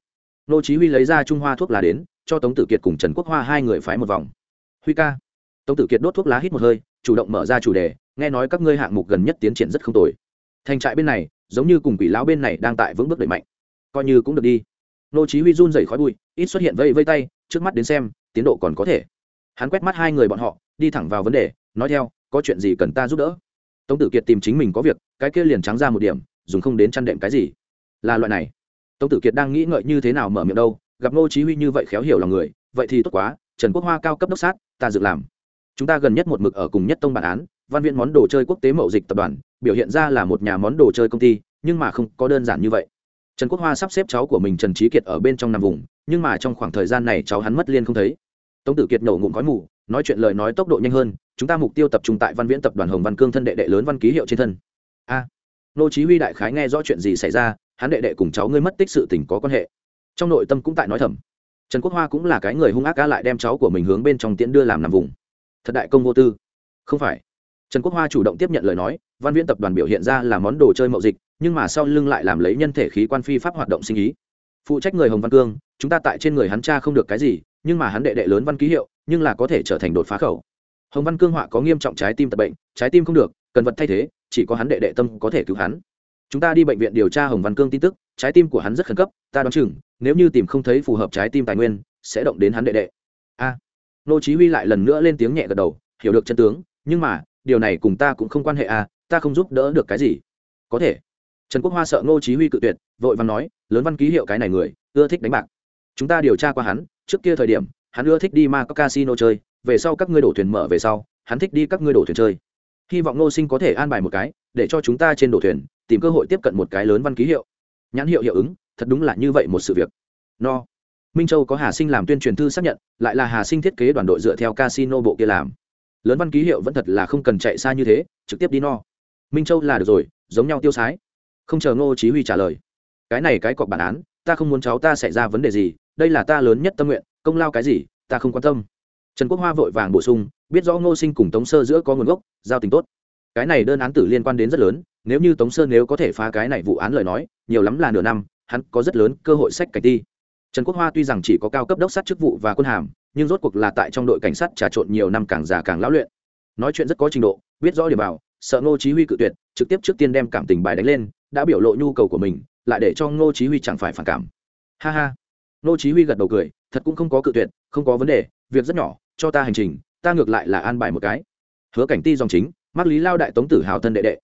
Nô chí huy lấy ra trung hoa thuốc lá đến, cho tống tử kiệt cùng trần quốc hoa hai người phái một vòng. Huy ca. Tống tử kiệt đốt thuốc lá hít một hơi, chủ động mở ra chủ đề, nghe nói các ngươi hạng mục gần nhất tiến triển rất không tồi. Thành trại bên này giống như cùng quỷ lão bên này đang tại vững bước đẩy mạnh. Coi như cũng được đi. Nô chí huy run rẩy khói bụi, ít xuất hiện vây vây tay, trước mắt đến xem, tiến độ còn có thể. Hắn quét mắt hai người bọn họ, đi thẳng vào vấn đề, nói theo, có chuyện gì cần ta giúp đỡ? Tống tử kiệt tìm chính mình có việc, cái kia liền trắng ra một điểm, dùng không đến chăn đệm cái gì. Là loại này. Tống tử kiệt đang nghĩ ngợi như thế nào mở miệng đâu, gặp ngô chí huy như vậy khéo hiểu lòng người, vậy thì tốt quá, trần quốc hoa cao cấp đốc sát, ta dự làm. Chúng ta gần nhất một mực ở cùng nhất tông bản án, văn viện món đồ chơi quốc tế mậu dịch tập đoàn biểu hiện ra là một nhà món đồ chơi công ty, nhưng mà không có đơn giản như vậy. Trần quốc hoa sắp xếp cháu của mình trần trí kiệt ở bên trong nằm vùng, nhưng mà trong khoảng thời gian này cháu hắn mất liên không thấy. Tống tử kiệt nổ ngụm khói mù, nói chuyện lời nói tốc độ nhanh hơn, chúng ta mục tiêu tập trung tại văn viễn tập đoàn hồng văn cương thân đệ đệ lớn văn ký hiệu trên thân. A. Nô chí huy đại khái nghe rõ chuyện gì xảy ra, hắn đệ đệ cùng cháu ngươi mất tích sự tình có quan hệ. Trong nội tâm cũng tại nói thầm. Trần quốc hoa cũng là cái người hung ác cá lại đem cháu của mình hướng bên trong tiễn đưa làm nằm vùng. Thật đại công vô tư. Không phải trần quốc hoa chủ động tiếp nhận lời nói, văn viễn tập đoàn biểu hiện ra là món đồ chơi mậu dịch, nhưng mà sau lưng lại làm lấy nhân thể khí quan phi pháp hoạt động sinh ý. Phụ trách người hồng văn cương, chúng ta tại trên người hắn cha không được cái gì, nhưng mà hắn đệ đệ lớn văn ký hiệu, nhưng là có thể trở thành đột phá khẩu. Hồng văn cương họa có nghiêm trọng trái tim tật bệnh, trái tim không được, cần vật thay thế, chỉ có hắn đệ đệ tâm có thể cứu hắn. Chúng ta đi bệnh viện điều tra hồng văn cương tin tức, trái tim của hắn rất khẩn cấp, ta đoán chừng, nếu như tìm không thấy phù hợp trái tim tài nguyên, sẽ động đến hắn đệ đệ. A. Nô chí huy lại lần nữa lên tiếng nhẹ gật đầu, hiểu được chân tướng, nhưng mà điều này cùng ta cũng không quan hệ à ta không giúp đỡ được cái gì. Có thể. Trần quốc hoa sợ ngô chí huy cự tuyệt, vội vàng nói, lớn văn ký hiệu cái này người, ưa thích đánh bạc. Chúng ta điều tra qua hắn, trước kia thời điểm, hắn ưa thích đi ma các casino chơi, về sau các ngươi đổ thuyền mở về sau, hắn thích đi các ngươi đổ thuyền chơi. Hy vọng ngô sinh có thể an bài một cái, để cho chúng ta trên đổ thuyền, tìm cơ hội tiếp cận một cái lớn văn ký hiệu. Nhãn hiệu hiệu ứng, thật đúng là như vậy một sự việc. No. Minh châu có hà sinh làm tuyên truyền thư xác nhận, lại là hà sinh thiết kế đoàn đội dựa theo casino bộ kia làm lớn văn ký hiệu vẫn thật là không cần chạy xa như thế, trực tiếp đi no. Minh châu là được rồi, giống nhau tiêu sái. Không chờ ngô chí huy trả lời. Cái này cái cọc bản án, ta không muốn cháu ta xảy ra vấn đề gì, đây là ta lớn nhất tâm nguyện, công lao cái gì, ta không quan tâm. Trần quốc hoa vội vàng bổ sung, biết rõ ngô sinh cùng tống sơ giữa có nguồn gốc, giao tình tốt. Cái này đơn án tử liên quan đến rất lớn, nếu như tống sơ nếu có thể phá cái này vụ án lời nói, nhiều lắm là nửa năm, hắn có rất lớn cơ hội sách cảnh ti trần quốc hoa tuy rằng chỉ có cao cấp đốc sát chức vụ và quân hàm, nhưng rốt cuộc là tại trong đội cảnh sát trà trộn nhiều năm càng già càng lão luyện. Nói chuyện rất có trình độ, biết rõ điểm bảo sợ ngô chí huy cự tuyệt, trực tiếp trước tiên đem cảm tình bài đánh lên, đã biểu lộ nhu cầu của mình, lại để cho ngô chí huy chẳng phải phản cảm. Ha ha. Ngô chí huy gật đầu cười, thật cũng không có cự tuyệt, không có vấn đề, việc rất nhỏ, cho ta hành trình, ta ngược lại là an bài một cái. Hứa cảnh ti dòng chính mắc lý lao đại tống tử hào thân đệ đệ.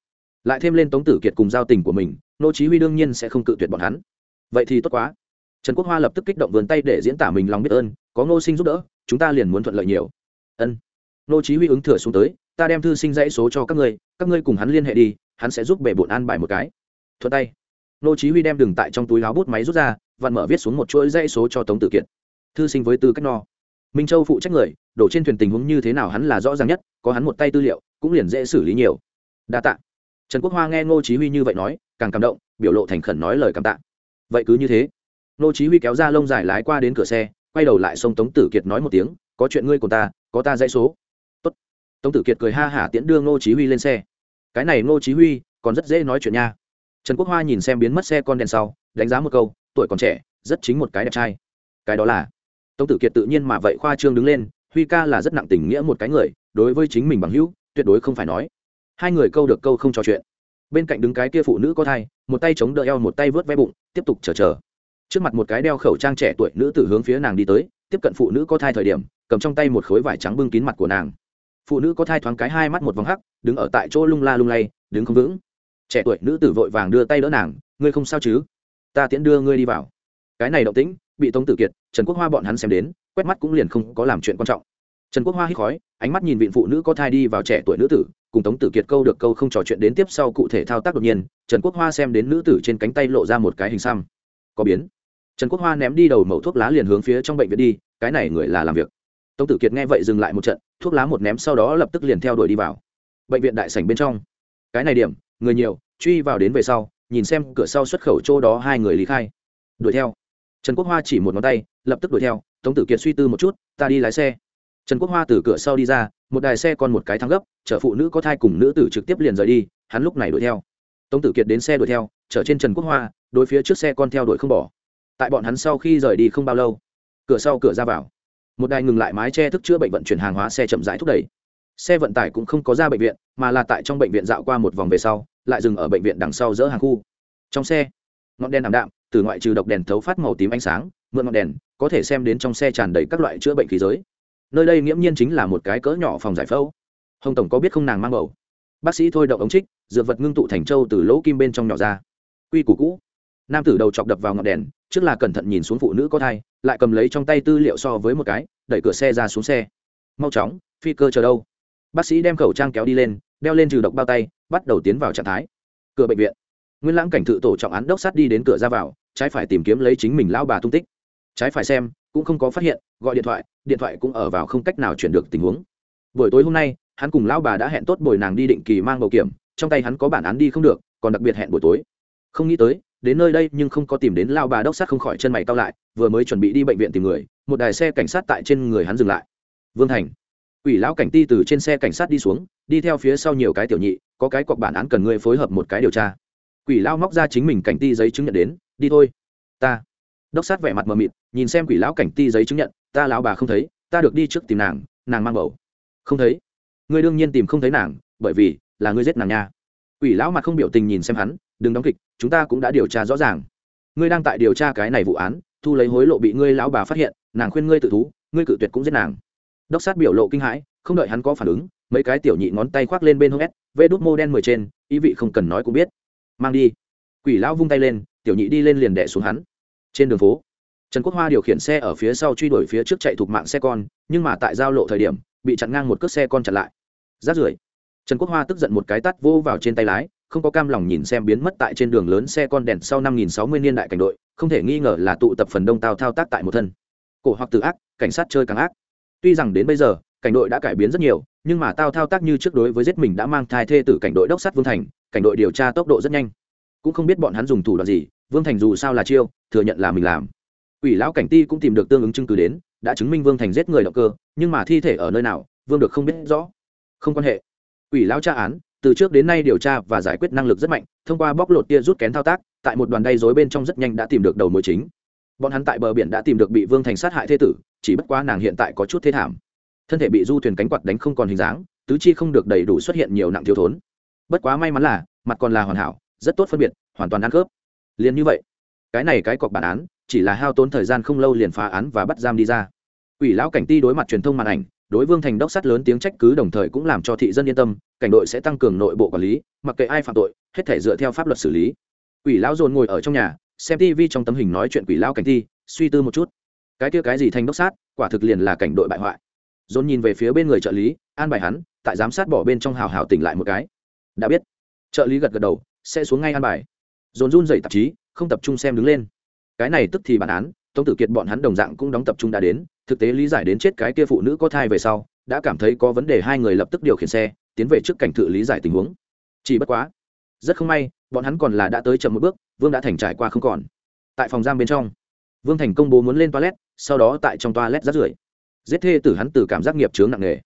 Lại thêm lên tống tử kiệt cùng giao tình của mình, ngô chí huy đương nhiên sẽ không cự tuyệt bọn hắn. Vậy thì tốt quá trần quốc hoa lập tức kích động vươn tay để diễn tả mình lòng biết ơn, có ngô sinh giúp đỡ, chúng ta liền muốn thuận lợi nhiều. Ân. Ngô chí huy ứng thừa xuống tới, ta đem thư sinh dãy số cho các ngươi các ngươi cùng hắn liên hệ đi, hắn sẽ giúp bệ bộn an bài một cái. Thuận tay. Ngô chí huy đem đường tại trong túi áo bút máy rút ra, vặn mở viết xuống một chuỗi dãy số cho tống tử kiệt. Thư sinh với tư cách no. Minh châu phụ trách người, đổ trên thuyền tình huống như thế nào hắn là rõ ràng nhất, có hắn một tay tư liệu, cũng liền dễ xử lý nhiều. Đa tạ. Trần quốc hoa nghe ngô chí huy như vậy nói, càng cảm động, biểu lộ thành khẩn nói lời cảm tạ. Vậy cứ như thế. Nô chí huy kéo ra lông dài lái qua đến cửa xe, quay đầu lại xông tống tử kiệt nói một tiếng, có chuyện ngươi của ta, có ta dãy số. Tốt. Tống tử kiệt cười ha hả tiễn đưa Nô chí huy lên xe. Cái này Nô chí huy, còn rất dễ nói chuyện nha. Trần quốc hoa nhìn xem biến mất xe con đèn sau, đánh giá một câu, tuổi còn trẻ, rất chính một cái đẹp trai. Cái đó là tống tử kiệt tự nhiên mà vậy khoa trương đứng lên, huy ca là rất nặng tình nghĩa một cái người, đối với chính mình bằng hữu, tuyệt đối không phải nói. Hai người câu được câu không trò chuyện. Bên cạnh đứng cái kia phụ nữ có thai, một tay chống đỡ eo, một tay vớt ve bụng, tiếp tục chờ chờ trước mặt một cái đeo khẩu trang trẻ tuổi nữ tử hướng phía nàng đi tới, tiếp cận phụ nữ có thai thời điểm, cầm trong tay một khối vải trắng bưng kín mặt của nàng. Phụ nữ có thai thoáng cái hai mắt một vòng hắc, đứng ở tại chỗ lung la lung lay, đứng không vững. Trẻ tuổi nữ tử vội vàng đưa tay đỡ nàng, ngươi không sao chứ? Ta tiễn đưa ngươi đi vào. Cái này động tĩnh, bị tống tử kiệt, trần quốc hoa bọn hắn xem đến, quét mắt cũng liền không có làm chuyện quan trọng. Trần quốc hoa hít khói, ánh mắt nhìn vị phụ nữ có thai đi vào trẻ tuổi nữ tử, cùng tống tử kiệt câu được câu không trò chuyện đến tiếp sau cụ thể thao tác đột nhiên, trần quốc hoa xem đến nữ tử trên cánh tay lộ ra một cái hình xăm. Có biến trần quốc hoa ném đi đầu mẩu thuốc lá liền hướng phía trong bệnh viện đi, cái này người là làm việc. Tống tử kiệt nghe vậy dừng lại một trận, thuốc lá một ném sau đó lập tức liền theo đuổi đi vào. Bệnh viện đại sảnh bên trong. Cái này điểm, người nhiều, truy vào đến về sau, nhìn xem cửa sau xuất khẩu chỗ đó hai người lý khai. Đuổi theo. Trần quốc hoa chỉ một ngón tay, lập tức đuổi theo, tống tử kiệt suy tư một chút, ta đi lái xe. Trần quốc hoa từ cửa sau đi ra, một đài xe còn một cái thang gấp, chở phụ nữ có thai cùng nữ tử trực tiếp liền rời đi, hắn lúc này đuổi theo. Tống tử kiệt đến xe đuổi theo, chở trên trần quốc hoa, đối phía trước xe con theo đuổi không bỏ tại bọn hắn sau khi rời đi không bao lâu, cửa sau cửa ra vào, một đài ngừng lại mái che thức chữa bệnh vận chuyển hàng hóa xe chậm rãi thúc đẩy. Xe vận tải cũng không có ra bệnh viện, mà là tại trong bệnh viện dạo qua một vòng về sau, lại dừng ở bệnh viện đằng sau dỡ hàng khu. Trong xe, ngọn đèn ảm đạm, từ ngoại trừ độc đèn thấu phát màu tím ánh sáng, mượn ngọn đèn, có thể xem đến trong xe tràn đầy các loại chữa bệnh khí giới. Nơi đây nghiễm nhiên chính là một cái cỡ nhỏ phòng giải phẫu. Hồng tổng có biết không nàng mang bầu? Bác sĩ thôi động ống trích, dược vật ngưng tụ thành trâu từ lỗ kim bên trong nhỏ ra. Quy củ cũ, nam tử đầu chọc đập vào ngọn đèn trước là cẩn thận nhìn xuống phụ nữ có thai, lại cầm lấy trong tay tư liệu so với một cái, đẩy cửa xe ra xuống xe. Mau chóng, phi cơ chờ đâu? Bác sĩ đem khẩu trang kéo đi lên, đeo lên trừ độc bao tay, bắt đầu tiến vào trạng thái. Cửa bệnh viện. Nguyên lãng cảnh tự tổ trọng án đốc sát đi đến cửa ra vào, trái phải tìm kiếm lấy chính mình lao bà tung tích. Trái phải xem, cũng không có phát hiện, gọi điện thoại điện thoại cũng ở vào không cách nào chuyển được tình huống. Buổi tối hôm nay, hắn cùng lao bà đã hẹn tốt bồi nàng đi định kỳ mang bầu kiểm, trong tay hắn có bản án đi không được, còn đặc biệt hẹn buổi tối. Không nghĩ tới đến nơi đây nhưng không có tìm đến lao bà đốc sát không khỏi chân mày cao lại, vừa mới chuẩn bị đi bệnh viện tìm người, một đài xe cảnh sát tại trên người hắn dừng lại. Vương thành, ủy lão cảnh ti từ trên xe cảnh sát đi xuống, đi theo phía sau nhiều cái tiểu nhị, có cái cọc bản án cần ngươi phối hợp một cái điều tra. Quỷ lão móc ra chính mình cảnh ti giấy chứng nhận đến, đi thôi, ta. Đốc sát vẻ mặt mờ mịt, nhìn xem quỷ lão cảnh ti giấy chứng nhận, ta lão bà không thấy, ta được đi trước tìm nàng nàng mang bầu. Không thấy? Ngươi đương nhiên tìm không thấy nàng, bởi vì là ngươi giết nàng nha. Quỷ lão mặt không biểu tình nhìn xem hắn, đừng đóng kịch chúng ta cũng đã điều tra rõ ràng. Ngươi đang tại điều tra cái này vụ án, thu lấy hối lộ bị ngươi lão bà phát hiện, nàng khuyên ngươi tự thú, ngươi cự tuyệt cũng giết nàng. Đốc sát biểu lộ kinh hãi, không đợi hắn có phản ứng, mấy cái tiểu nhị ngón tay khoác lên bên hông s, vê đút mô đen mười trên, ý vị không cần nói cũng biết. Mang đi. Quỷ lão vung tay lên, tiểu nhị đi lên liền đẻ xuống hắn. Trên đường phố, trần quốc hoa điều khiển xe ở phía sau truy đuổi phía trước chạy thuộc mạng xe con, nhưng mà tại giao lộ thời điểm, bị chặn ngang một cước xe con chặn lại. Rát rưởi, trần quốc hoa tức giận một cái tắt vô vào trên tay lái không có cam lòng nhìn xem biến mất tại trên đường lớn xe con đèn sau năm nghìn sáu mươi niên đại cảnh đội, không thể nghi ngờ là tụ tập phần đông tao thao tác tại một thân. Cổ hoặc từ ác, cảnh sát chơi càng ác. Tuy rằng đến bây giờ, cảnh đội đã cải biến rất nhiều, nhưng mà tao thao tác như trước đối với giết mình đã mang thai thê tử cảnh đội đốc sát vương thành, cảnh đội điều tra tốc độ rất nhanh. Cũng không biết bọn hắn dùng thủ đoạn gì, vương thành dù sao là chiêu, thừa nhận là mình làm. Ủy lão cảnh ti cũng tìm được tương ứng chứng cứ đến, đã chứng minh vương thành giết người động cơ, nhưng mà thi thể ở nơi nào, vương được không biết rõ. Không quan hệ. Ủy lão tra án từ trước đến nay điều tra và giải quyết năng lực rất mạnh, thông qua bóc lột tia rút kén thao tác, tại một đoàn đay dối bên trong rất nhanh đã tìm được đầu mối chính. Bọn hắn tại bờ biển đã tìm được bị vương thành sát hại thế tử, chỉ bất quá nàng hiện tại có chút thế thảm. Thân thể bị du thuyền cánh quạt đánh không còn hình dáng, tứ chi không được đầy đủ xuất hiện nhiều nặng thiếu thốn. Bất quá may mắn là, mặt còn là hoàn hảo, rất tốt phân biệt, hoàn toàn ăn khớp. Liền như vậy, cái này cái cọc bản án, chỉ là hao tốn thời gian không lâu liền phá án và bắt giam đi ra. Ủy lão cảnh ti đối mặt truyền thông màn ảnh đối vương thành đốc sát lớn tiếng trách cứ đồng thời cũng làm cho thị dân yên tâm, cảnh đội sẽ tăng cường nội bộ quản lý, mặc kệ ai phạm tội, hết thể dựa theo pháp luật xử lý. Quỷ lão dồn ngồi ở trong nhà, xem tv trong tấm hình nói chuyện quỷ lão cảnh thi, suy tư một chút. Cái kia cái gì thành đốc sát, quả thực liền là cảnh đội bại hoại. Dồn nhìn về phía bên người trợ lý, an bài hắn, tại giám sát bỏ bên trong hào hào tỉnh lại một cái. Đã biết. Trợ lý gật gật đầu, sẽ xuống ngay an bài. Dồn run dậy tạp chí, không tập trung xem đứng lên. Cái này tức thì bản án, tống tử kiệt bọn hắn đồng dạng cũng đóng tập trung đã đến thực tế lý giải đến chết cái kia phụ nữ có thai về sau, đã cảm thấy có vấn đề, hai người lập tức điều khiển xe, tiến về trước cảnh thự lý giải tình huống. Chỉ bất quá, rất không may, bọn hắn còn là đã tới chậm một bước, vương đã thành trải qua không còn. Tại phòng giam bên trong, vương thành công bố muốn lên toilet, sau đó tại trong toilet rát rưởi. Giết thê tử hắn từ cảm giác nghiệp chướng nặng nề.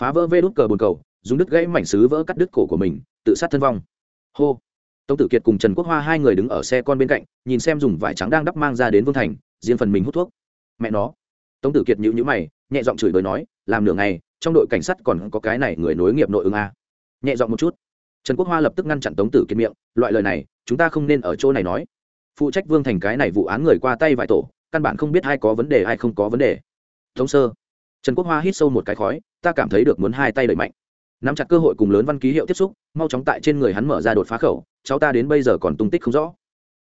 Phá vỡ vê đốt cờ bồn cầu, dùng đứt gãy mảnh xứ vỡ cắt đứt cổ của mình, tự sát thân vong. Hô! Tống tử kiệt cùng trần quốc hoa hai người đứng ở xe con bên cạnh, nhìn xem dùng vải trắng đang đắp mang ra đến vương thành, riêng phần mình hút thuốc. Mẹ nó! Tống tử kiệt nhữ nhữ mày, nhẹ giọng chửi bới nói, làm nửa ngày, trong đội cảnh sát còn có cái này người nối nghiệp nội ứng a. Nhẹ giọng một chút. Trần quốc hoa lập tức ngăn chặn tống tử kiệt miệng, loại lời này, chúng ta không nên ở chỗ này nói. Phụ trách vương thành cái này vụ án người qua tay vài tổ, căn bản không biết ai có vấn đề, ai không có vấn đề. Thống sơ. Trần quốc hoa hít sâu một cái khói, ta cảm thấy được muốn hai tay đẩy mạnh. Nắm chặt cơ hội cùng lớn văn ký hiệu tiếp xúc, mau chóng tại trên người hắn mở ra đột phá khẩu, cháu ta đến bây giờ còn tung tích không rõ.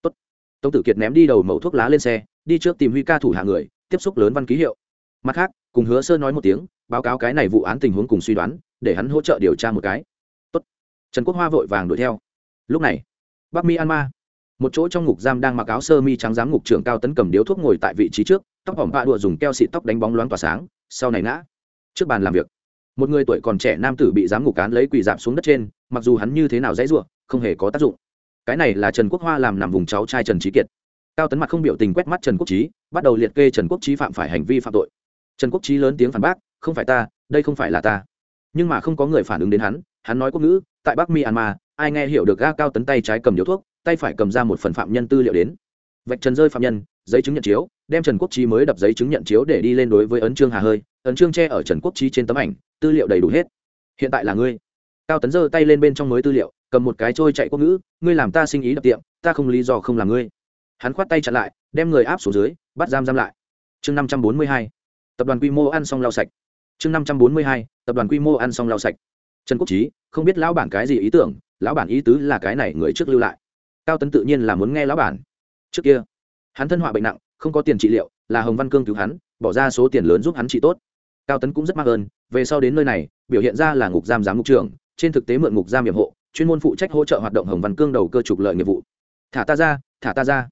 Tốt. tống tử kiệt ném đi đầu mẩu thuốc lá lên xe, đi trước tìm huy ca thủ hạ người tiếp xúc lớn văn ký hiệu. Mặt khác, cùng hứa sơ nói một tiếng, báo cáo cái này vụ án tình huống cùng suy đoán, để hắn hỗ trợ điều tra một cái. Tốt. trần quốc hoa vội vàng đuổi theo. Lúc này, bắc myanmar một chỗ trong ngục giam đang mặc áo sơ mi trắng giám ngục trưởng cao tấn cầm điếu thuốc ngồi tại vị trí trước, tóc hỏng bạ đụa dùng keo xịt tóc đánh bóng loáng tỏa sáng, sau này ngã. Trước bàn làm việc, một người tuổi còn trẻ nam tử bị giám ngục cán lấy quỳ dạp xuống đất trên, mặc dù hắn như thế nào dễ dụa không hề có tác dụng. Cái này là trần quốc hoa làm nằm vùng cháu trai trần trí kiệt. Cao tấn mặt không biểu tình quét mắt trần quốc trí bắt đầu liệt kê trần quốc trí phạm phải hành vi phạm tội. Trần quốc trí lớn tiếng phản bác, không phải ta, đây không phải là ta. Nhưng mà không có người phản ứng đến hắn hắn nói quốc ngữ, tại bắc myanmar, ai nghe hiểu được ga cao tấn tay trái cầm điếu thuốc, tay phải cầm ra một phần phạm nhân tư liệu đến. Vạch trần rơi phạm nhân, giấy chứng nhận chiếu, đem trần quốc trí mới đập giấy chứng nhận chiếu để đi lên đối với ấn trương hà hơi, ấn trương che ở trần quốc trí trên tấm ảnh, tư liệu đầy đủ hết. Hiện tại là ngươi. Cao tấn giơ tay lên bên trong mới tư liệu, cầm một cái trôi chạy quốc ngữ, ngươi làm ta sinh ý đập tiệm, ta không lý do không làm ngươi hắn khoát tay chặn lại, đem người áp xuống dưới, bắt giam giam lại. Chương năm trăm bốn mươi hai, tập đoàn quy mô ăn xong lau sạch. Chương năm trăm bốn mươi hai, tập đoàn quy mô ăn xong lau sạch. Trần quốc trí không biết lão bản cái gì ý tưởng, lão bản ý tứ là cái này người trước lưu lại. Cao tấn tự nhiên là muốn nghe lão bản. Trước kia, hắn thân họa bệnh nặng, không có tiền trị liệu, là hồng văn cương cứu hắn, bỏ ra số tiền lớn giúp hắn trị tốt. Cao tấn cũng rất mắc ơn, về sau đến nơi này, biểu hiện ra là ngục giam giám ngục trưởng, trên thực tế mượn ngục giam nhiệm hộ, chuyên môn phụ trách hỗ trợ hoạt động hồng văn cương đầu cơ trục lợi nghiệp vụ. Thả ta ra, thả ta ra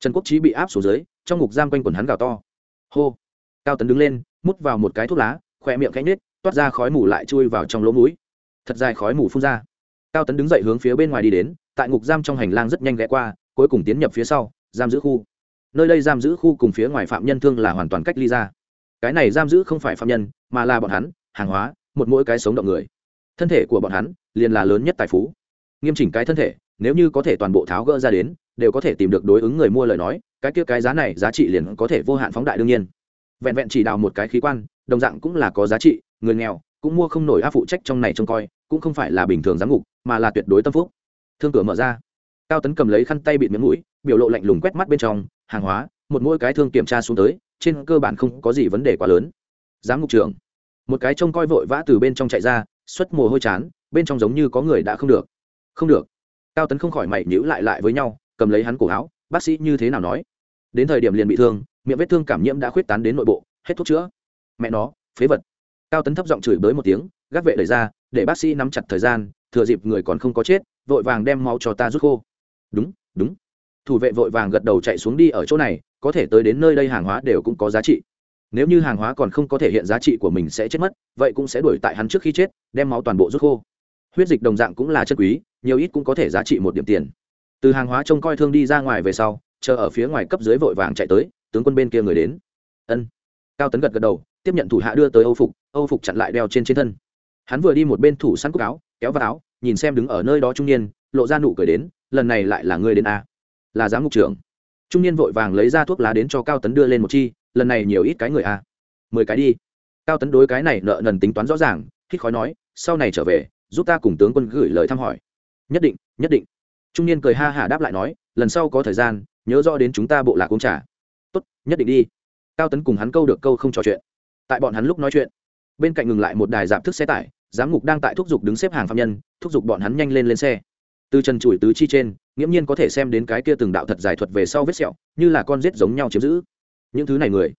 trần quốc trí bị áp xuống dưới, trong ngục giam quanh quần hắn gào to. Hô! Cao tấn đứng lên, mút vào một cái thuốc lá, khỏe miệng cánh nết toát ra khói mù lại chui vào trong lỗ mũi. Thật dài khói mù phun ra. Cao tấn đứng dậy hướng phía bên ngoài đi đến, tại ngục giam trong hành lang rất nhanh ghé qua, cuối cùng tiến nhập phía sau, giam giữ khu. Nơi đây giam giữ khu cùng phía ngoài phạm nhân thương là hoàn toàn cách ly ra. Cái này giam giữ không phải phạm nhân, mà là bọn hắn, hàng hóa, một mỗi cái sống động người. Thân thể của bọn hắn, liền là lớn nhất tài phú. Nghiêm chỉnh cái thân thể, nếu như có thể toàn bộ tháo gỡ ra đến đều có thể tìm được đối ứng người mua lời nói, cái kia cái giá này giá trị liền có thể vô hạn phóng đại đương nhiên. Vẹn vẹn chỉ đào một cái khí quan, đồng dạng cũng là có giá trị, người nghèo cũng mua không nổi áp phụ trách trong này trông coi, cũng không phải là bình thường giám ngục, mà là tuyệt đối tâm phúc. Thương cửa mở ra. Cao tấn cầm lấy khăn tay bịt miếng mũi, biểu lộ lạnh lùng quét mắt bên trong, hàng hóa, một mỗi cái thương kiểm tra xuống tới, trên cơ bản không có gì vấn đề quá lớn. Giám ngục trưởng. Một cái trông coi vội vã từ bên trong chạy ra, xuất mồ hôi chán, bên trong giống như có người đã không được. Không được. Cao tấn không khỏi mày nhữ lại lại với nhau cầm lấy hắn cổ áo, bác sĩ như thế nào nói? Đến thời điểm liền bị thương, miệng vết thương cảm nhiễm đã khuyết tán đến nội bộ, hết thuốc chữa. Mẹ nó, phế vật. Cao tấn thấp giọng chửi bới một tiếng, gác vệ đẩy ra, để bác sĩ nắm chặt thời gian, thừa dịp người còn không có chết, vội vàng đem máu cho ta rút khô. Đúng đúng. Thủ vệ vội vàng gật đầu chạy xuống đi ở chỗ này, có thể tới đến nơi đây hàng hóa đều cũng có giá trị. Nếu như hàng hóa còn không có thể hiện giá trị của mình sẽ chết mất, vậy cũng sẽ đuổi tại hắn trước khi chết, đem máu toàn bộ rút khô. Huyết dịch đồng dạng cũng là chất quý, nhiều ít cũng có thể giá trị một điểm tiền từ hàng hóa trông coi thương đi ra ngoài về sau, chờ ở phía ngoài cấp dưới vội vàng chạy tới, tướng quân bên kia người đến. Ân. Cao tấn gật gật đầu, tiếp nhận thủ hạ đưa tới âu phục âu phục chặn lại đeo trên trên thân. Hắn vừa đi một bên thủ săn cúc áo, kéo vào áo, nhìn xem đứng ở nơi đó trung niên, lộ ra nụ cười đến, lần này lại là ngươi đến a là giám mục trưởng. Trung niên vội vàng lấy ra thuốc lá đến cho cao tấn đưa lên một chi, lần này nhiều ít cái người a mười cái đi. Cao tấn đối cái này nợ nần tính toán rõ ràng hít khói nói, sau này trở về, giúp ta cùng tướng quân gửi lời thăm hỏi. Nhất định nhất định trung niên cười ha hả đáp lại nói, lần sau có thời gian, nhớ rõ đến chúng ta bộ lạc uống trà. Tốt, nhất định đi. Cao tấn cùng hắn câu được câu không trò chuyện. Tại bọn hắn lúc nói chuyện, bên cạnh ngừng lại một đài giảm thức xe tải, giám ngục đang tại thúc giục đứng xếp hàng phạm nhân, thúc giục bọn hắn nhanh lên lên xe. Từ trần chùi tứ chi trên, nghiễm nhiên có thể xem đến cái kia từng đạo thật giải thuật về sau vết sẹo, như là con rết giống nhau chiếm giữ. Những thứ này người,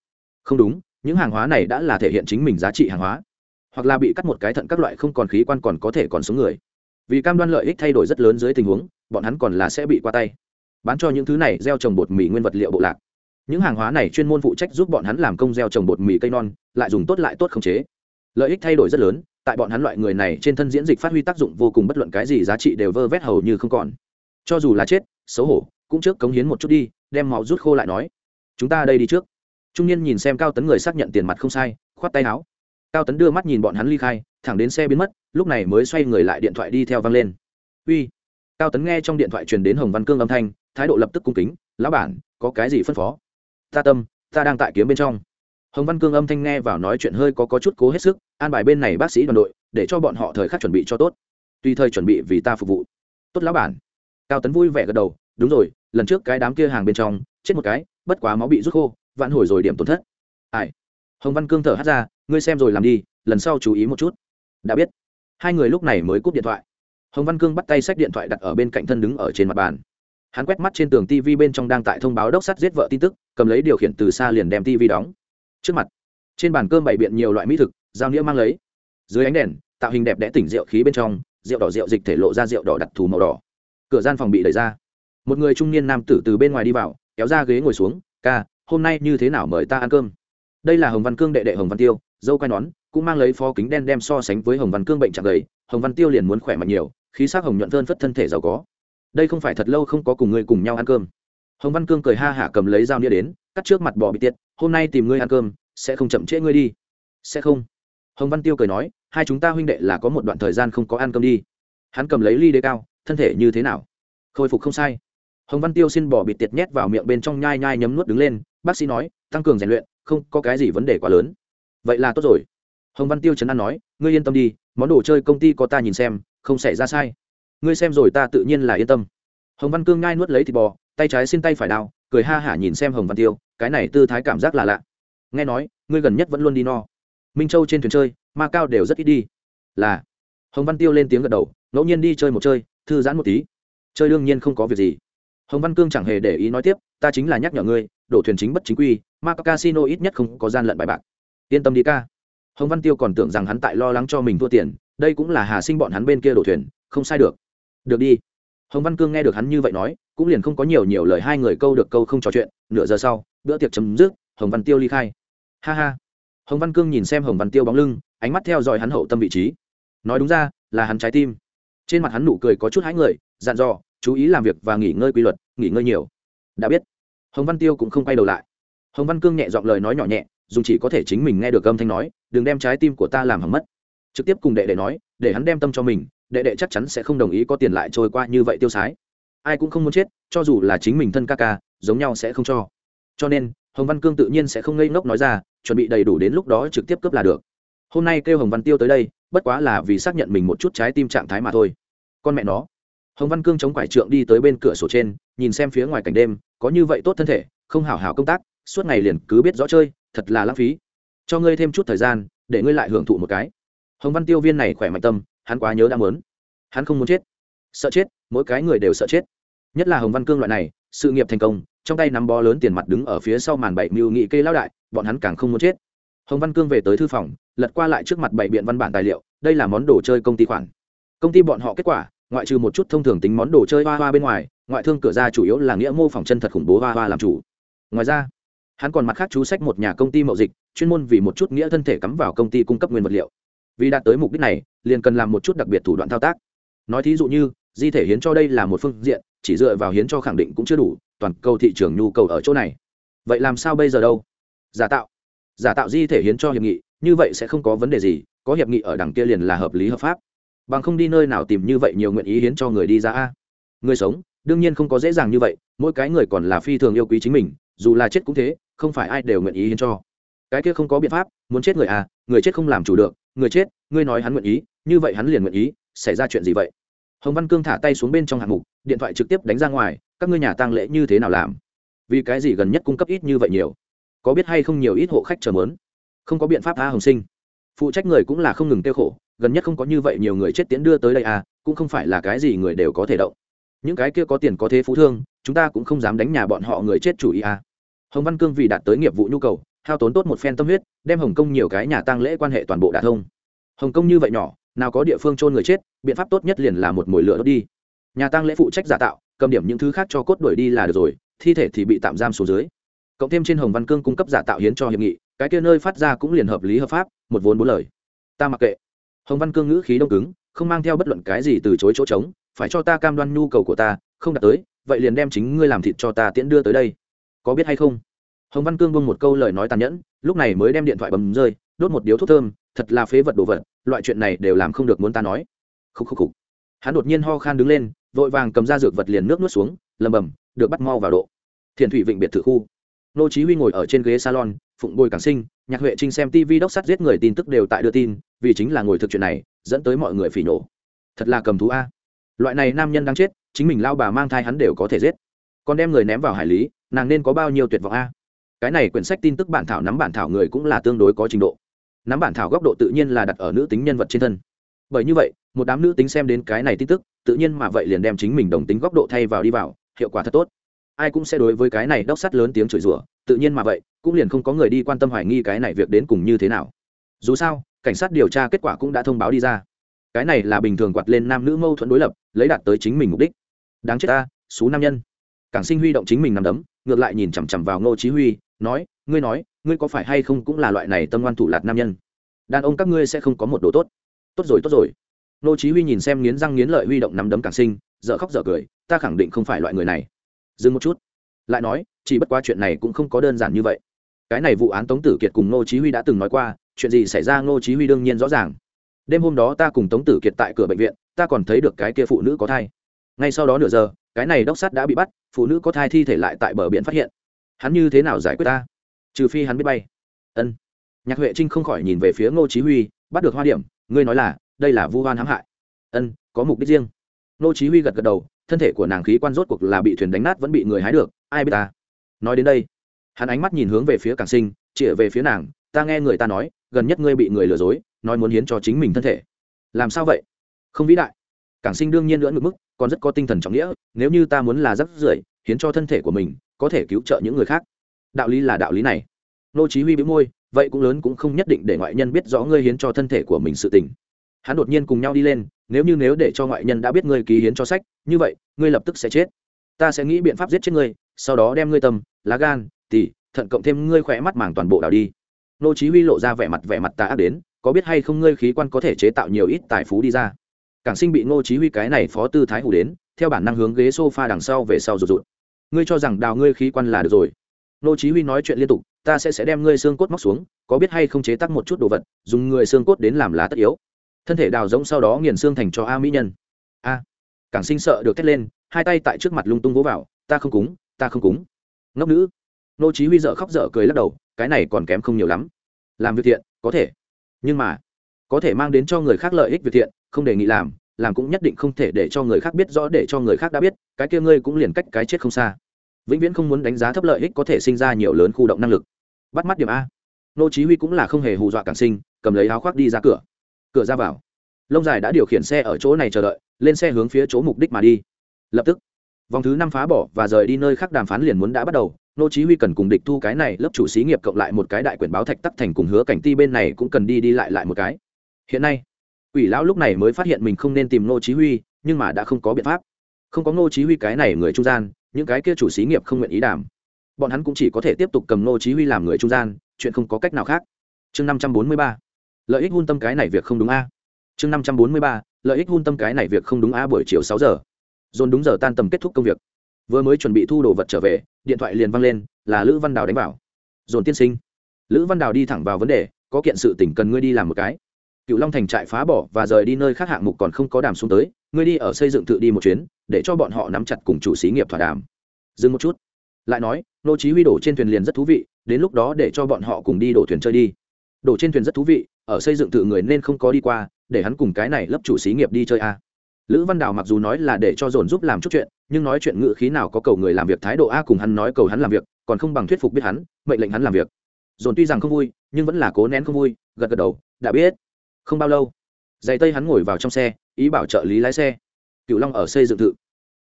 không đúng, những hàng hóa này đã là thể hiện chính mình giá trị hàng hóa, hoặc là bị cắt một cái thận các loại không còn khí quan còn có thể còn sống người. Vì cam đoan lợi ích thay đổi rất lớn dưới tình huống bọn hắn còn là sẽ bị qua tay. Bán cho những thứ này gieo trồng bột mì nguyên vật liệu bộ lạc. Những hàng hóa này chuyên môn phụ trách giúp bọn hắn làm công gieo trồng bột mì cây non, lại dùng tốt lại tốt khống chế. Lợi ích thay đổi rất lớn, tại bọn hắn loại người này trên thân diễn dịch phát huy tác dụng vô cùng bất luận cái gì giá trị đều vơ vét hầu như không còn. Cho dù là chết, xấu hổ, cũng trước cống hiến một chút đi, đem máu rút khô lại nói. Chúng ta đây đi trước. Trung niên nhìn xem cao tấn người xác nhận tiền mặt không sai, khoát tay áo. Cao tấn đưa mắt nhìn bọn hắn ly khai, thẳng đến xe biến mất, lúc này mới xoay người lại điện thoại đi theo văng lên. Uy cao tấn nghe trong điện thoại truyền đến hồng văn cương âm thanh thái độ lập tức cung kính lão bản có cái gì phân phó? Ta tâm ta đang tại kiếm bên trong. Hồng văn cương âm thanh nghe vào nói chuyện hơi có, có chút cố hết sức an bài bên này bác sĩ đoàn đội để cho bọn họ thời khắc chuẩn bị cho tốt. Tùy thời chuẩn bị vì ta phục vụ. Tốt lão bản. Cao tấn vui vẻ gật đầu đúng rồi lần trước cái đám kia hàng bên trong chết một cái bất quá máu bị rút khô vạn hồi rồi điểm tổn thất. Ai? Hồng văn cương thở hát ra ngươi xem rồi làm đi lần sau chú ý một chút. Đã biết. Hai người lúc này mới cúp điện thoại hồng văn cương bắt tay sách điện thoại đặt ở bên cạnh thân đứng ở trên mặt bàn. Hắn quét mắt trên tường tv bên trong đang tại thông báo đốc sắt giết vợ tin tức, cầm lấy điều khiển từ xa liền đem tv đóng. Trước mặt, trên bàn cơm bày biện nhiều loại mỹ thực, dao nĩa mang lấy. Dưới ánh đèn, tạo hình đẹp đẽ tỉnh rượu khí bên trong, rượu đỏ rượu dịch thể lộ ra rượu đỏ đặc thù màu đỏ. Cửa gian phòng bị đẩy ra. Một người trung niên nam tử từ bên ngoài đi vào, kéo ra ghế ngồi xuống, ca, hôm nay như thế nào mời ta ăn cơm? Đây là hồng văn cương đệ đệ hồng văn tiêu, dâu quai nón, cũng mang lấy phó kính đen đem so sánh với hồng văn cương bệnh trạng gầy, hồng văn tiêu liền muốn khỏe mạnh nhiều khí sắc hồng nhuận thơn phất thân thể giàu có. Đây không phải thật lâu không có cùng ngươi cùng nhau ăn cơm. Hồng văn cương cười ha hả cầm lấy dao nĩa đến, cắt trước mặt bỏ bị tiệt. hôm nay tìm ngươi ăn cơm, sẽ không chậm trễ ngươi đi. Sẽ không. Hồng văn tiêu cười nói, hai chúng ta huynh đệ là có một đoạn thời gian không có ăn cơm đi. Hắn cầm lấy ly đế cao, thân thể như thế nào? Khôi phục không sai. Hồng văn tiêu xin bỏ bịt tiệt nhét vào miệng bên trong nhai nhai nhấm nuốt đứng lên, bác sĩ nói, tăng cường rèn luyện, không có cái gì vấn đề quá lớn. Vậy là tốt rồi. Hồng văn tiêu trấn an nói, ngươi yên tâm đi, món đồ chơi công ty có ta nhìn xem không xảy ra sai. Ngươi xem rồi ta tự nhiên là yên tâm. Hồng văn cương ngai nuốt lấy thịt bò tay trái xin tay phải đào, cười ha hả nhìn xem hồng văn tiêu cái này tư thái cảm giác là lạ. Nghe nói ngươi gần nhất vẫn luôn đi no. Minh châu trên thuyền chơi ma cao đều rất ít đi. Là. Hồng văn tiêu lên tiếng gật đầu ngẫu nhiên đi chơi một chơi thư giãn một tí. Chơi đương nhiên không có việc gì. Hồng văn cương chẳng hề để ý nói tiếp ta chính là nhắc nhở ngươi đổ thuyền chính bất chính quy mà casino ít nhất không có gian lận bài bạc. Yên tâm đi ca. Hồng văn tiêu còn tưởng rằng hắn tại lo lắng cho mình thua tiền đây cũng là hà sinh bọn hắn bên kia đổ thuyền, không sai được. Được đi. Hồng văn cương nghe được hắn như vậy nói, cũng liền không có nhiều nhiều lời hai người câu được câu không trò chuyện, nửa giờ sau, bữa tiệc chấm dứt, hồng văn tiêu ly khai. Ha ha. Hồng văn cương nhìn xem hồng văn tiêu bóng lưng, ánh mắt theo dõi hắn hậu tâm vị trí. Nói đúng ra, là hắn trái tim. Trên mặt hắn nụ cười có chút hãi người, dặn dò, chú ý làm việc và nghỉ ngơi quy luật, nghỉ ngơi nhiều. Đã biết. Hồng văn tiêu cũng không quay đầu lại. Hồng văn cương nhẹ giọng lời nói nhỏ nhẹ dùng chỉ có thể chính mình nghe được âm thanh nói, đừng đem trái tim của ta làm hỏng mất trực tiếp cùng đệ đệ nói, để hắn đem tâm cho mình, đệ đệ chắc chắn sẽ không đồng ý có tiền lại trôi qua như vậy tiêu sái. Ai cũng không muốn chết, cho dù là chính mình thân ca ca, giống nhau sẽ không cho. Cho nên, hồng văn cương tự nhiên sẽ không ngây ngốc nói ra, chuẩn bị đầy đủ đến lúc đó trực tiếp cướp là được. Hôm nay kêu hồng văn tiêu tới đây, bất quá là vì xác nhận mình một chút trái tim trạng thái mà thôi. Con mẹ nó. Hồng văn cương chống quải trượng đi tới bên cửa sổ trên, nhìn xem phía ngoài cảnh đêm, có như vậy tốt thân thể, không hảo hảo công tác, suốt ngày liền cứ biết rõ chơi, thật là lãng phí. Cho ngươi thêm chút thời gian, để ngươi lại hưởng thụ một cái hồng văn tiêu viên này khỏe mạnh tâm, hắn quá nhớ đã muốn. Hắn không muốn chết. Sợ chết, mỗi cái người đều sợ chết. Nhất là hồng văn cương loại này, sự nghiệp thành công, trong tay nắm bó lớn tiền mặt đứng ở phía sau màn bảy mưu nghị kê lao đại, bọn hắn càng không muốn chết. Hồng văn cương về tới thư phòng, lật qua lại trước mặt bảy biện văn bản tài liệu, đây là món đồ chơi công ty khoản. Công ty bọn họ kết quả, ngoại trừ một chút thông thường tính món đồ chơi hoa hoa bên ngoài, ngoại thương cửa ra chủ yếu là nghĩa mô phỏng chân thật khủng bố hoa hoa làm chủ. Ngoài ra, hắn còn mặt khác chú sách một nhà công ty mậu dịch, chuyên môn vì một chút nghĩa thân thể cắm vào công ty cung cấp nguyên vật liệu vì đạt tới mục đích này, liền cần làm một chút đặc biệt thủ đoạn thao tác. Nói thí dụ như, di thể hiến cho đây là một phương diện, chỉ dựa vào hiến cho khẳng định cũng chưa đủ, toàn cầu thị trường nhu cầu ở chỗ này. Vậy làm sao bây giờ đâu? Giả tạo. Giả tạo di thể hiến cho hiệp nghị, như vậy sẽ không có vấn đề gì, có hiệp nghị ở đằng kia liền là hợp lý hợp pháp. Bằng không đi nơi nào tìm như vậy nhiều nguyện ý hiến cho người đi ra a? Người sống, đương nhiên không có dễ dàng như vậy, mỗi cái người còn là phi thường yêu quý chính mình, dù là chết cũng thế, không phải ai đều nguyện ý hiến cho. Cái kia không có biện pháp, muốn chết người à người chết không làm chủ được người chết, ngươi nói hắn nguyện ý, như vậy hắn liền nguyện ý, xảy ra chuyện gì vậy? Hồng văn cương thả tay xuống bên trong hạng mục, điện thoại trực tiếp đánh ra ngoài, các ngươi nhà tăng lễ như thế nào làm? Vì cái gì gần nhất cung cấp ít như vậy nhiều? Có biết hay không nhiều ít hộ khách chờ mớn? Không có biện pháp a hồng sinh. Phụ trách người cũng là không ngừng tiêu khổ, gần nhất không có như vậy nhiều người chết tiễn đưa tới đây à cũng không phải là cái gì người đều có thể động. Những cái kia có tiền có thế phú thương, chúng ta cũng không dám đánh nhà bọn họ người chết chủ ý à. Hồng văn cương vì đạt tới nghiệp vụ nhu cầu hao tốn tốt một phen tâm huyết, đem hồng kông nhiều cái nhà tăng lễ quan hệ toàn bộ đả thông. Hồng kông như vậy nhỏ, nào có địa phương trôn người chết, biện pháp tốt nhất liền là một mồi lửa đốt đi. Nhà tăng lễ phụ trách giả tạo, cầm điểm những thứ khác cho cốt đuổi đi là được rồi, thi thể thì bị tạm giam xuống dưới. Cộng thêm trên hồng văn cương cung cấp giả tạo hiến cho hiệp nghị, cái kia nơi phát ra cũng liền hợp lý hợp pháp, một vốn bốn lời. Ta mặc kệ. Hồng văn cương ngữ khí đông cứng, không mang theo bất luận cái gì từ chối chỗ trống, phải cho ta cam đoan nhu cầu của ta, không đạt tới, vậy liền đem chính ngươi làm thịt cho ta tiễn đưa tới đây. Có biết hay không? Hồng văn cương bông một câu lời nói tàn nhẫn, lúc này mới đem điện thoại bấm rơi, đốt một điếu thuốc thơm, thật là phế vật đồ vật, loại chuyện này đều làm không được muốn ta nói. Khúc khúc khúc hắn đột nhiên ho khan đứng lên, vội vàng cầm ra dược vật liền nước nuốt xuống, lầm bầm, được bắt mau vào độ. Thiền thủy vịnh biệt thự khu. Nô chí huy ngồi ở trên ghế salon, phụng bồi cảng sinh, nhạc huệ trinh xem tv đốc sát giết người tin tức đều tại đưa tin, vì chính là ngồi thực chuyện này, dẫn tới mọi người phỉ nổ thật là cầm thú a. Loại này nam nhân đang chết, chính mình lao bà mang thai hắn đều có thể giết. Còn đem người ném vào hải lý, nàng nên có bao nhiêu tuyệt vọng a? Cái này quyển sách tin tức bản thảo nắm bản thảo người cũng là tương đối có trình độ. Nắm bản thảo góc độ tự nhiên là đặt ở nữ tính nhân vật trên thân. Bởi như vậy, một đám nữ tính xem đến cái này tin tức, tự nhiên mà vậy liền đem chính mình đồng tính góc độ thay vào đi vào, hiệu quả thật tốt. Ai cũng sẽ đối với cái này đốc sắt lớn tiếng chửi rủa, tự nhiên mà vậy, cũng liền không có người đi quan tâm hoài nghi cái này việc đến cùng như thế nào. Dù sao, cảnh sát điều tra kết quả cũng đã thông báo đi ra. Cái này là bình thường quạt lên nam nữ mâu thuẫn đối lập, lấy đạt tới chính mình mục đích. Đáng chết ta số nam nhân. Cảng sinh huy động chính mình nằm đấm, ngược lại nhìn chằm chằm vào ngô chí huy nói, ngươi nói, ngươi có phải hay không cũng là loại này tâm ngoan thủ lạt nam nhân? Đàn ông các ngươi sẽ không có một đồ tốt. Tốt rồi tốt rồi. Nô chí huy nhìn xem nghiến răng nghiến lợi huy động nắm đấm càng sinh, dở khóc dở cười, ta khẳng định không phải loại người này. Dừng một chút. Lại nói, chỉ bất quá chuyện này cũng không có đơn giản như vậy. Cái này vụ án tống tử kiệt cùng nô chí huy đã từng nói qua, chuyện gì xảy ra nô chí huy đương nhiên rõ ràng. Đêm hôm đó ta cùng tống tử kiệt tại cửa bệnh viện, ta còn thấy được cái kia phụ nữ có thai. Ngay sau đó nửa giờ, cái này đốc sát đã bị bắt, phụ nữ có thai thi thể lại tại bờ biển phát hiện hắn như thế nào giải quyết ta? Trừ phi hắn biết bay. Ân. Nhạc huệ trinh không khỏi nhìn về phía ngô chí huy, bắt được hoa điểm, ngươi nói là, đây là vu hoan hãm hại. Ân, có mục đích riêng. Ngô chí huy gật gật đầu, thân thể của nàng khí quan rốt cuộc là bị thuyền đánh nát vẫn bị người hái được, ai biết ta? Nói đến đây, hắn ánh mắt nhìn hướng về phía cảng sinh, chĩa về phía nàng, ta nghe người ta nói, gần nhất ngươi bị người lừa dối, nói muốn hiến cho chính mình thân thể. Làm sao vậy? Không vĩ đại. Cảng sinh đương nhiên lưỡng ngược mức, còn rất có tinh thần trọng nghĩa, nếu như ta muốn là rắc rưởi, hiến cho thân thể của mình có thể cứu trợ những người khác. Đạo lý là đạo lý này. Nô chí huy bĩu môi, vậy cũng lớn cũng không nhất định để ngoại nhân biết rõ ngươi hiến cho thân thể của mình sự tình. Hắn đột nhiên cùng nhau đi lên, nếu như nếu để cho ngoại nhân đã biết ngươi ký hiến cho sách, như vậy, ngươi lập tức sẽ chết. Ta sẽ nghĩ biện pháp giết chết ngươi, sau đó đem ngươi tâm, lá gan tỉ thận cộng thêm ngươi khỏe mắt màng toàn bộ đào đi. Nô chí huy lộ ra vẻ mặt vẻ mặt tà ác đến, có biết hay không ngươi khí quan có thể chế tạo nhiều ít tài phú đi ra. Cảng sinh bị nô chí huy cái này phó tư thái hủ đến, theo bản năng hướng ghế sofa đằng sau về sau rụt rụt ngươi cho rằng đào ngươi khí quan là được rồi. Nô chí huy nói chuyện liên tục, ta sẽ sẽ đem ngươi xương cốt móc xuống, có biết hay không chế tác một chút đồ vật, dùng người xương cốt đến làm lá tất yếu. Thân thể đào giống sau đó nghiền xương thành cho a mỹ nhân. A. Cảng sinh sợ được thét lên, hai tay tại trước mặt lung tung vỗ vào, ta không cúng, ta không cúng. Ngốc nữ. Nô chí huy dở khóc dở cười lắc đầu, cái này còn kém không nhiều lắm. Làm việc thiện, có thể. Nhưng mà, có thể mang đến cho người khác lợi ích việc thiện, không đề nghị làm làm cũng nhất định không thể để cho người khác biết rõ, để cho người khác đã biết, cái kia ngươi cũng liền cách cái chết không xa vĩnh viễn không muốn đánh giá thấp lợi ích có thể sinh ra nhiều lớn khu động năng lực. Bắt mắt điểm a. Nô chí huy cũng là không hề hù dọa cảng sinh, cầm lấy áo khoác đi ra cửa. Cửa ra vào. Lông dài đã điều khiển xe ở chỗ này chờ đợi, lên xe hướng phía chỗ mục đích mà đi. Lập tức, vòng thứ năm phá bỏ và rời đi nơi khác đàm phán liền muốn đã bắt đầu. Nô chí huy cần cùng địch thu cái này, lớp chủ xí nghiệp cộng lại một cái đại quyển báo thạch tắc thành cùng hứa cảnh ti bên này cũng cần đi đi lại lại một cái. Hiện nay ủy lão lúc này mới phát hiện mình không nên tìm nô chí huy, nhưng mà đã không có biện pháp. Không có nô chí huy cái này người trung gian những cái kia chủ xí nghiệp không nguyện ý đảm, bọn hắn cũng chỉ có thể tiếp tục cầm nô chí huy làm người trung gian chuyện không có cách nào khác. Chương 543 lợi ích hun tâm cái này việc không đúng a. Chương 543 lợi ích hun tâm cái này việc không đúng a buổi chiều 6 giờ. Dồn đúng giờ tan tầm kết thúc công việc. Vừa mới chuẩn bị thu đồ vật trở về điện thoại liền vang lên là lữ văn đào đánh vào. Dồn tiên sinh. Lữ văn đào đi thẳng vào vấn đề có kiện sự tỉnh cần ngươi đi làm một cái cựu long thành trại phá bỏ và rời đi nơi khác hạng mục còn không có đàm xuống tới, ngươi đi ở xây dựng tự đi một chuyến, để cho bọn họ nắm chặt cùng chủ xí nghiệp thỏa đàm. Dừng một chút. Lại nói, nô chí huy đổ trên thuyền liền rất thú vị, đến lúc đó để cho bọn họ cùng đi đổ thuyền chơi đi. Đổ trên thuyền rất thú vị, ở xây dựng tự người nên không có đi qua, để hắn cùng cái này lấp chủ xí nghiệp đi chơi a lữ văn đào mặc dù nói là để cho dồn giúp làm chút chuyện, nhưng nói chuyện ngữ khí nào có cầu người làm việc thái độ a cùng hắn nói cầu hắn làm việc, còn không bằng thuyết phục biết hắn, mệnh lệnh hắn làm việc. Dồn tuy rằng không vui, nhưng vẫn là cố nén không vui, gật gật đầu, đã biết không bao lâu, giày tây hắn ngồi vào trong xe, ý bảo trợ lý lái xe. Cựu long ở xây dựng thự.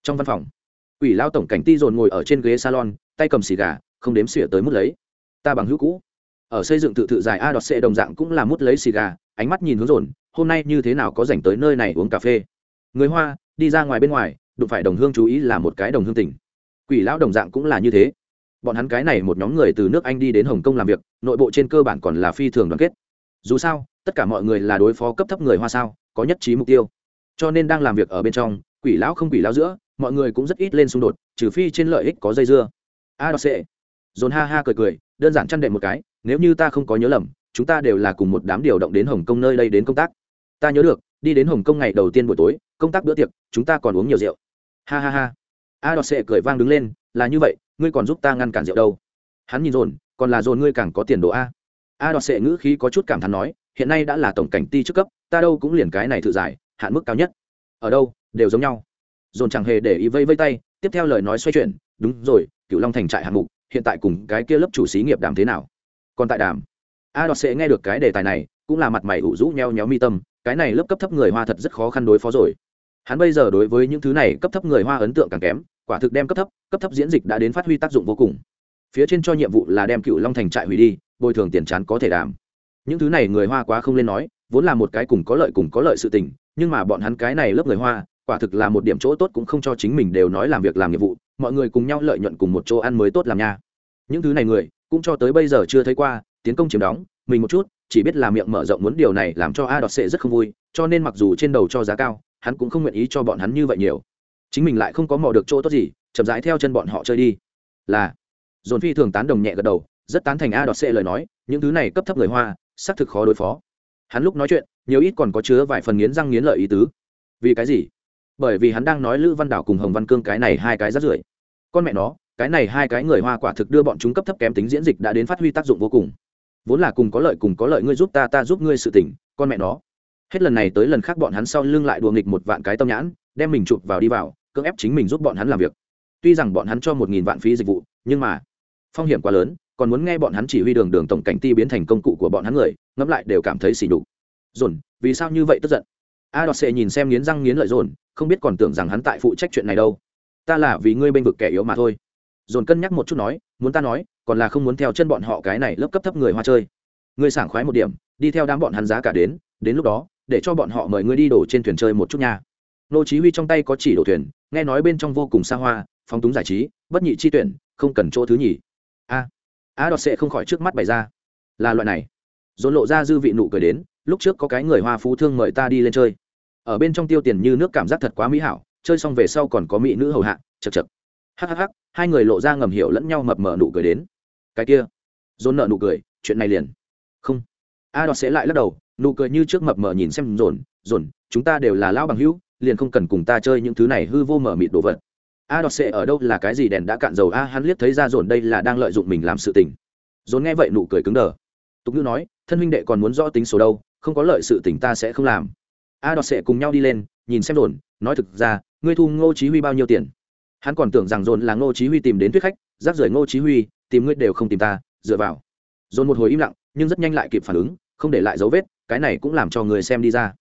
Trong văn phòng ủy lao tổng cảnh ti dồn ngồi ở trên ghế salon, tay cầm xì gà, không đếm xỉa tới mút lấy. Ta bằng hữu cũ. Ở xây dựng tự tự dài a đọt xệ đồng dạng cũng là mút lấy xì gà, ánh mắt nhìn hướng dồn, hôm nay như thế nào có dành tới nơi này uống cà phê. Người hoa, đi ra ngoài bên ngoài, đụng phải đồng hương chú ý là một cái đồng hương tỉnh. Quỷ lão đồng dạng cũng là như thế. Bọn hắn cái này một nhóm người từ nước anh đi đến hồng kông làm việc, nội bộ trên cơ bản còn là phi thường đoàn kết dù sao, tất cả mọi người là đối phó cấp thấp người hoa sao, có nhất trí mục tiêu. Cho nên đang làm việc ở bên trong, quỷ lão không quỷ lão giữa, mọi người cũng rất ít lên xung đột, trừ phi trên lợi ích có dây dưa. A đọc sệ. Dồn ha ha cười cười, đơn giản chăn đệm một cái, nếu như ta không có nhớ lầm, chúng ta đều là cùng một đám điều động đến hồng kông nơi đây đến công tác. Ta nhớ được, đi đến hồng kông ngày đầu tiên buổi tối, công tác bữa tiệc, chúng ta còn uống nhiều rượu. Ha ha ha. A đọt sệ cười vang đứng lên, là như vậy, ngươi còn giúp ta ngăn cản rượu đâu? Hắn nhìn dồn, còn là dồn ngươi càng có tiền đồ a a đọt sệ ngữ khí có chút cảm thán nói, hiện nay đã là tổng cảnh ti trước cấp, ta đâu cũng liền cái này thử giải, hạn mức cao nhất. Ở đâu, đều giống nhau. Dồn chẳng hề để ý vây vây tay, tiếp theo lời nói xoay chuyển, đúng rồi cựu long thành trại hạng mục, hiện tại cùng cái kia lớp chủ xí nghiệp đàm thế nào? Còn tại đàm. A đọt sẽ nghe được cái đề tài này, cũng là mặt mày ủ rũ nheo nhéo mi tâm, cái này lớp cấp thấp người hoa thật rất khó khăn đối phó rồi. Hắn bây giờ đối với những thứ này cấp thấp người hoa ấn tượng càng kém, quả thực đem cấp thấp cấp thấp diễn dịch đã đến phát huy tác dụng vô cùng. Phía trên cho nhiệm vụ là đem cựu long thành trại hủy đi bồi thường tiền chán có thể đảm. Những thứ này người hoa quá không lên nói, vốn là một cái cùng có lợi cùng có lợi sự tình, nhưng mà bọn hắn cái này lớp người hoa, quả thực là một điểm chỗ tốt cũng không cho chính mình đều nói làm việc làm nhiệm vụ, mọi người cùng nhau lợi nhuận cùng một chỗ ăn mới tốt làm nha. Những thứ này người, cũng cho tới bây giờ chưa thấy qua, tiến công chiếm đóng, mình một chút, chỉ biết là miệng mở rộng muốn điều này làm cho a đọt sệ rất không vui, cho nên mặc dù trên đầu cho giá cao, hắn cũng không nguyện ý cho bọn hắn như vậy nhiều. Chính mình lại không có mò được chỗ tốt gì, chậm rãi theo chân bọn họ chơi đi. Là, dồn phi thường tán đồng nhẹ gật đầu rất tán thành a đọt sệ lời nói, những thứ này cấp thấp người hoa, xác thực khó đối phó. Hắn lúc nói chuyện, nhiều ít còn có chứa vài phần nghiến răng nghiến lợi ý tứ. Vì cái gì? Bởi vì hắn đang nói lữ văn đảo cùng hồng văn cương cái này hai cái rất rưởi. Con mẹ nó, cái này hai cái người hoa quả thực đưa bọn chúng cấp thấp kém tính diễn dịch đã đến phát huy tác dụng vô cùng. Vốn là cùng có lợi cùng có lợi ngươi giúp ta ta giúp ngươi sự tỉnh con mẹ nó. Hết lần này tới lần khác bọn hắn sau lưng lại đùa nghịch một vạn cái tâm nhãn, đem mình chụp vào đi vào, cưỡng ép chính mình giúp bọn hắn làm việc. Tuy rằng bọn hắn cho một nghìn vạn phí dịch vụ, nhưng mà, phong hiểm quá lớn còn muốn nghe bọn hắn chỉ huy đường đường tổng cảnh ti biến thành công cụ của bọn hắn người, ngẫm lại đều cảm thấy xỉ đục dồn, vì sao như vậy tức giận? A đọt sệ nhìn xem nghiến răng nghiến lợi dồn, không biết còn tưởng rằng hắn tại phụ trách chuyện này đâu. Ta là vì ngươi bênh vực kẻ yếu mà thôi. Dồn cân nhắc một chút nói, muốn ta nói, còn là không muốn theo chân bọn họ cái này lớp cấp thấp người hoa chơi. Ngươi sảng khoái một điểm, đi theo đám bọn hắn giá cả đến đến lúc đó, để cho bọn họ mời ngươi đi đổ trên thuyền chơi một chút nha. Nô chí huy trong tay có chỉ đổ thuyền, nghe nói bên trong vô cùng xa hoa, phóng túng giải trí, bất nhị chi tuyển, không cần chỗ thứ nhỉ a a đọt sẽ không khỏi trước mắt bày ra. Là loại này. Dồn lộ ra dư vị nụ cười đến, lúc trước có cái người hoa phú thương mời ta đi lên chơi. Ở bên trong tiêu tiền như nước cảm giác thật quá mỹ hảo, chơi xong về sau còn có mỹ nữ hầu hạ, chật chật. Hhh hai người lộ ra ngầm hiểu lẫn nhau mập mờ nụ cười đến. Cái kia. Dồn nợ nụ cười, chuyện này liền. Không. A đọt sẽ lại lắc đầu, nụ cười như trước mập mờ nhìn xem dồn dồn, chúng ta đều là lão bằng hữu, liền không cần cùng ta chơi những thứ này hư vô mờ mịt đồ vật a đọt sẽ ở đâu là cái gì đèn đã cạn dầu? A, hắn liếc thấy ra dồn đây là đang lợi dụng mình làm sự tình. Dồn nghe vậy nụ cười cứng đờ. Tục ngữ nói, thân huynh đệ còn muốn rõ tính số đâu, không có lợi sự tình ta sẽ không làm. A đọt sẽ cùng nhau đi lên, nhìn xem dồn, nói thực ra, ngươi thu ngô chí huy bao nhiêu tiền? Hắn còn tưởng rằng dồn là ngô chí huy tìm đến thuyết khách, rác rưởi ngô chí huy, tìm ngươi đều không tìm ta, dựa vào. Dồn một hồi im lặng, nhưng rất nhanh lại kịp phản ứng, không để lại dấu vết, cái này cũng làm cho người xem đi ra.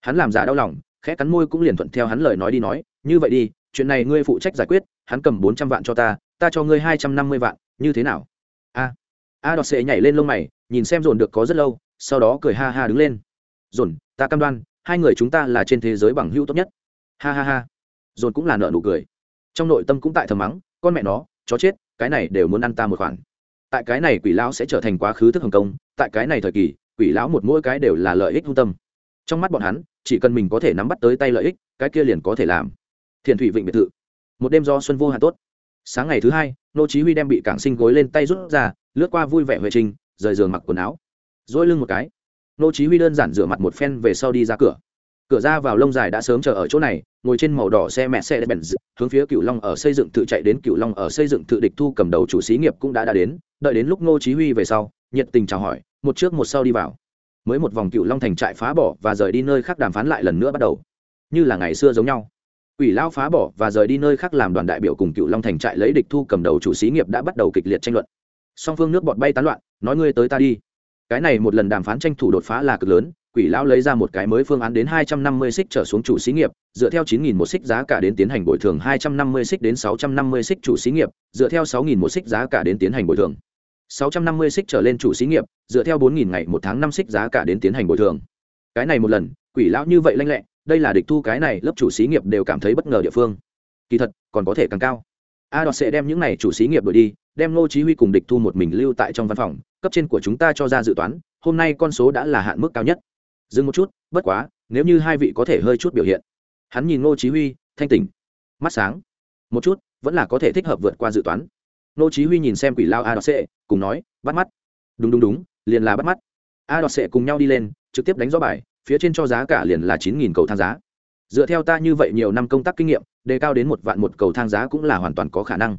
Hắn làm giả đau lòng, khẽ cắn môi cũng liền thuận theo hắn lời nói đi nói, như vậy đi chuyện này ngươi phụ trách giải quyết, hắn cầm bốn trăm vạn cho ta ta cho ngươi hai trăm năm mươi vạn, như thế nào? A a đọt sệ nhảy lên lông mày, nhìn xem dồn được có rất lâu, sau đó cười ha ha đứng lên. Dồn, ta cam đoan, hai người chúng ta là trên thế giới bằng hữu tốt nhất. Ha ha ha. Dồn cũng là nợ nụ cười. Trong nội tâm cũng tại thầm mắng, con mẹ nó, chó chết, cái này đều muốn ăn ta một khoản. Tại cái này quỷ lão sẽ trở thành quá khứ thức hồng công, tại cái này thời kỳ, quỷ lão một mỗi cái đều là lợi ích hung tâm. Trong mắt bọn hắn, chỉ cần mình có thể nắm bắt tới tay lợi ích, cái kia liền có thể làm thiền thủy vịnh biệt thự. Một đêm do xuân vô hạn tốt. Sáng ngày thứ hai, nô chí huy đem bị cảng sinh gối lên tay rút ra, lướt qua vui vẻ huệ trình, rời giường mặc quần áo. Dỗi lưng một cái, nô chí huy đơn giản rửa mặt một phen về sau đi ra cửa. Cửa ra vào lông dài đã sớm chờ ở chỗ này, ngồi trên màu đỏ xe mẹ xe bèn hướng phía cựu long ở xây dựng tự chạy đến cựu long ở xây dựng tự địch thu cầm đầu chủ sĩ nghiệp cũng đã đã đến, đợi đến lúc nô chí huy về sau, nhiệt tình chào hỏi, một trước một sau đi vào. Mới một vòng cựu long thành trại phá bỏ và rời đi nơi khác đàm phán lại lần nữa bắt đầu. Như là ngày xưa giống nhau. Quỷ lao phá bỏ và rời đi nơi khác làm đoàn đại biểu cùng Cựu Long thành trại lấy địch thu cầm đầu chủ xí nghiệp đã bắt đầu kịch liệt tranh luận. Song phương nước bọt bay tán loạn, nói ngươi tới ta đi. Cái này một lần đàm phán tranh thủ đột phá là cực lớn, Quỷ lão lấy ra một cái mới phương án đến hai trăm năm mươi xích trở xuống chủ xí nghiệp, dựa theo chín nghìn một xích giá cả đến tiến hành bồi thường hai trăm năm mươi xích đến sáu trăm năm mươi xích chủ xí nghiệp, dựa theo sáu nghìn một xích giá cả đến tiến hành bồi thường. sáu trăm năm mươi xích trở lên chủ xí nghiệp, dựa theo bốn nghìn ngày một tháng năm xích giá cả đến tiến hành bồi thường. Cái này một lần, Quỷ lão như vậy lanh lẹ, đây là địch thu cái này, lớp chủ xí nghiệp đều cảm thấy bất ngờ địa phương. Kỳ thật, còn có thể càng cao. A đọt sẽ đem những này chủ xí nghiệp đổi đi, đem ngô chí huy cùng địch thu một mình lưu tại trong văn phòng, cấp trên của chúng ta cho ra dự toán, hôm nay con số đã là hạn mức cao nhất. Dừng một chút, bất quá, nếu như hai vị có thể hơi chút biểu hiện. Hắn nhìn ngô chí huy, thanh tỉnh. Mắt sáng. Một chút, vẫn là có thể thích hợp vượt qua dự toán. Ngô chí huy nhìn xem quỷ lao a đọt sẽ, cùng nói, bắt mắt. Đúng đúng đúng, liền là bắt mắt. A đọt sẽ cùng nhau đi lên, trực tiếp đánh rõ bài phía trên cho giá cả liền là chín nghìn cầu thang giá. Dựa theo ta như vậy nhiều năm công tác kinh nghiệm, đề cao đến một vạn một cầu thang giá cũng là hoàn toàn có khả năng.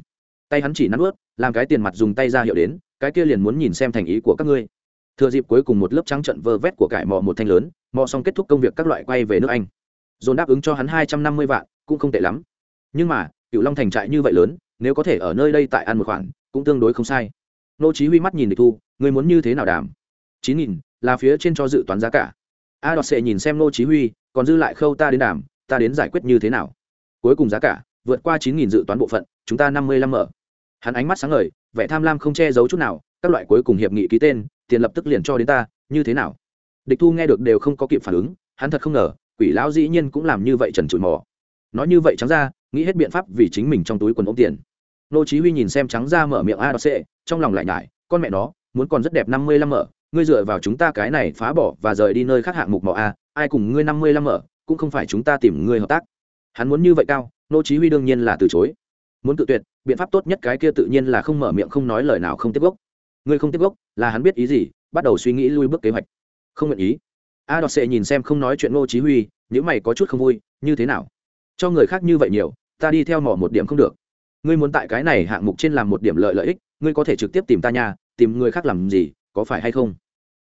Tay hắn chỉ nắn ướt, làm cái tiền mặt dùng tay ra hiệu đến, cái kia liền muốn nhìn xem thành ý của các ngươi. Thừa dịp cuối cùng một lớp trắng trận vơ vét của cải mò một thanh lớn mò xong kết thúc công việc các loại quay về nước anh. Dồn đáp ứng cho hắn hai trăm năm mươi vạn, cũng không tệ lắm. Nhưng mà cựu long thành trại như vậy lớn, nếu có thể ở nơi đây tại ăn một khoản, cũng tương đối không sai. Nô chí huy mắt nhìn địch thu người muốn như thế nào đảm? chín nghìn, là phía trên cho dự toán giá cả a đọt sệ nhìn xem nô chí huy, còn dư lại khâu ta đến đàm, ta đến giải quyết như thế nào? Cuối cùng giá cả, vượt qua chín nghìn dự toán bộ phận, chúng ta năm mươi lăm mở. Hắn ánh mắt sáng ngời, vẻ tham lam không che giấu chút nào, các loại cuối cùng hiệp nghị ký tên, tiền lập tức liền cho đến ta, như thế nào? Địch thu nghe được đều không có kịp phản ứng, hắn thật không ngờ, quỷ lão dĩ nhiên cũng làm như vậy trần trụi mò. Nói như vậy trắng ra, nghĩ hết biện pháp vì chính mình trong túi quần ống tiền. Nô chí huy nhìn xem trắng ra mở miệng a đọt sệ, trong lòng lại nhải, con mẹ nó, muốn còn rất đẹp năm mươi lăm mở ngươi dựa vào chúng ta cái này phá bỏ và rời đi nơi khác hạng mục mỏ a, ai cùng ngươi năm mươi lăm mở cũng không phải chúng ta tìm ngươi hợp tác. Hắn muốn như vậy cao, nô chí huy đương nhiên là từ chối. Muốn tự tuyệt, biện pháp tốt nhất cái kia tự nhiên là không mở miệng, không nói lời nào, không tiếp gốc. Ngươi không tiếp gốc, là hắn biết ý gì, bắt đầu suy nghĩ lui bước kế hoạch. Không nguyện ý. A đọt sệ nhìn xem không nói chuyện nô chí huy nếu mày có chút không vui, như thế nào? Cho người khác như vậy nhiều, ta đi theo mỏ một điểm không được. Ngươi muốn tại cái này hạng mục trên làm một điểm lợi lợi ích, ngươi có thể trực tiếp tìm ta nhà tìm người khác làm gì, có phải hay không?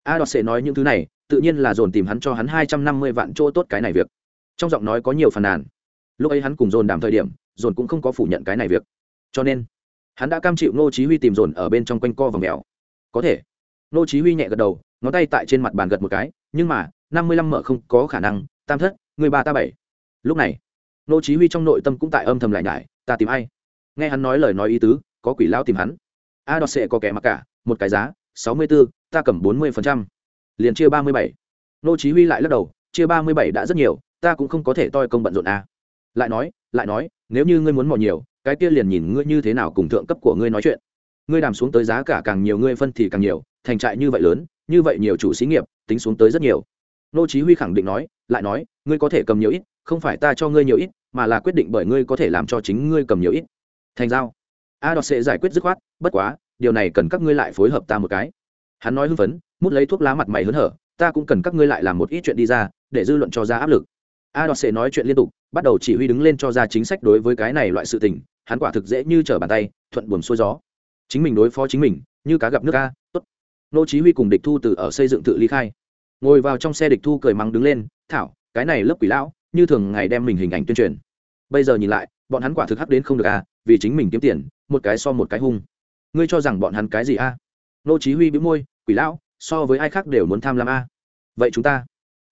A đọt sẽ nói những thứ này, tự nhiên là dồn tìm hắn cho hắn hai trăm năm mươi vạn chỗ tốt cái này việc. Trong giọng nói có nhiều phàn nàn. Lúc ấy hắn cùng dồn đàm thời điểm, dồn cũng không có phủ nhận cái này việc. Cho nên, hắn đã cam chịu ngô chí huy tìm dồn ở bên trong quanh co và mèo. Có thể, ngô chí huy nhẹ gật đầu, ngón tay tại trên mặt bàn gật một cái, nhưng mà, năm mươi lăm mở không có khả năng, tam thất, người ba ta bảy. Lúc này, Ngô chí huy trong nội tâm cũng tại âm thầm lại nhải, ta tìm ai? Nghe hắn nói lời nói ý tứ, có quỷ lao tìm hắn. A đọt sẽ có kẻ mặc cả, một cái giá 64, ta cầm 40%. liền chia 37. nô chí huy lại lắc đầu chia 37 đã rất nhiều ta cũng không có thể toi công bận rộn à. lại nói lại nói nếu như ngươi muốn mò nhiều cái kia liền nhìn ngươi như thế nào cùng thượng cấp của ngươi nói chuyện ngươi đàm xuống tới giá cả càng nhiều ngươi phân thì càng nhiều thành trại như vậy lớn như vậy nhiều chủ xí nghiệp tính xuống tới rất nhiều nô chí huy khẳng định nói lại nói ngươi có thể cầm nhiều ít không phải ta cho ngươi nhiều ít mà là quyết định bởi ngươi có thể làm cho chính ngươi cầm nhiều ít thành giao a đọt sẽ giải quyết dứt khoát bất quá điều này cần các ngươi lại phối hợp ta một cái. Hắn nói hưng phấn, mút lấy thuốc lá mặt mày hớn hở, ta cũng cần các ngươi lại làm một ít chuyện đi ra, để dư luận cho ra áp lực. A đọt sẽ nói chuyện liên tục, bắt đầu chỉ huy đứng lên cho ra chính sách đối với cái này loại sự tình, hắn quả thực dễ như trở bàn tay, thuận buồm xuôi gió. Chính mình đối phó chính mình, như cá gặp nước a tốt. Nô chí huy cùng địch thu từ ở xây dựng tự ly khai. Ngồi vào trong xe địch thu cười mắng đứng lên, thảo, cái này lớp quỷ lão, như thường ngày đem mình hình ảnh tuyên truyền. Bây giờ nhìn lại, bọn hắn quả thực hắc đến không được à vì chính mình kiếm tiền, một cái so một cái hung ngươi cho rằng bọn hắn cái gì a? Nô chí huy bĩu môi, quỷ lão, so với ai khác đều muốn tham lam a. Vậy chúng ta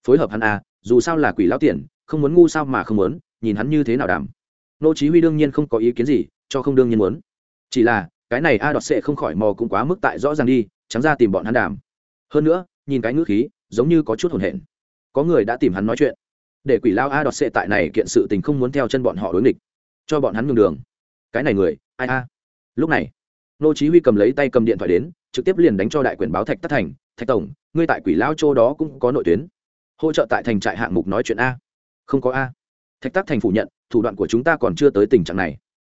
phối hợp hắn a, dù sao là quỷ lão tiền, không muốn ngu sao mà không muốn, nhìn hắn như thế nào đảm. Nô chí huy đương nhiên không có ý kiến gì, cho không đương nhiên muốn. Chỉ là, cái này a đọt sẽ không khỏi mò cũng quá mức tại rõ ràng đi trắng ra tìm bọn hắn đàm hơn nữa, nhìn cái ngữ khí, giống như có chút hồn hển. Có người đã tìm hắn nói chuyện. Để quỷ lao a đọt xệ tại này kiện sự tình không muốn theo chân bọn họ đối nghịch. Cho bọn hắn nhường đường. Cái này người, ai a? Lúc này nô chí huy cầm lấy tay cầm điện thoại đến, trực tiếp liền đánh cho đại quyền báo thạch tất thành, thạch tổng, ngươi tại quỷ lao châu đó cũng có nội tuyến. Hỗ trợ tại thành trại hạng mục nói chuyện a. Không có a. Thạch tác thành phủ nhận, thủ đoạn của chúng ta còn chưa tới tình trạng này.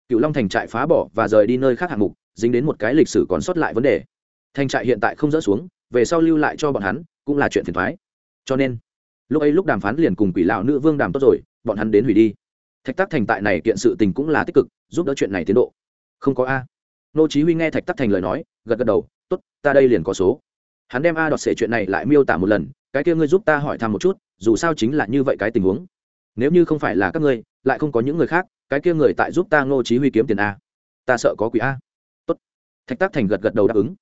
Cựu long thành trại phá bỏ và rời đi nơi khác hạng mục, dính đến một cái lịch sử còn sót lại vấn đề. Thành trại hiện tại không dỡ xuống, về sau lưu lại cho bọn hắn, cũng là chuyện phiền thoái cho nên, lúc ấy lúc đàm phán liền cùng quỷ lão nữ vương đàm tốt rồi, bọn hắn đến hủy đi. Thạch tắc thành tại này kiện sự tình cũng là tích cực, giúp đỡ chuyện này tiến độ. Không có a nô chí huy nghe thạch tắc thành lời nói, gật gật đầu, tốt, ta đây liền có số. Hắn đem a đọt sệ chuyện này lại miêu tả một lần, cái kia ngươi giúp ta hỏi thăm một chút, dù sao chính là như vậy cái tình huống. Nếu như không phải là các ngươi, lại không có những người khác, cái kia người tại giúp ta nô chí huy kiếm tiền a. Ta sợ có quỷ a. Tốt. Thạch tắc thành gật gật đầu đáp ứng.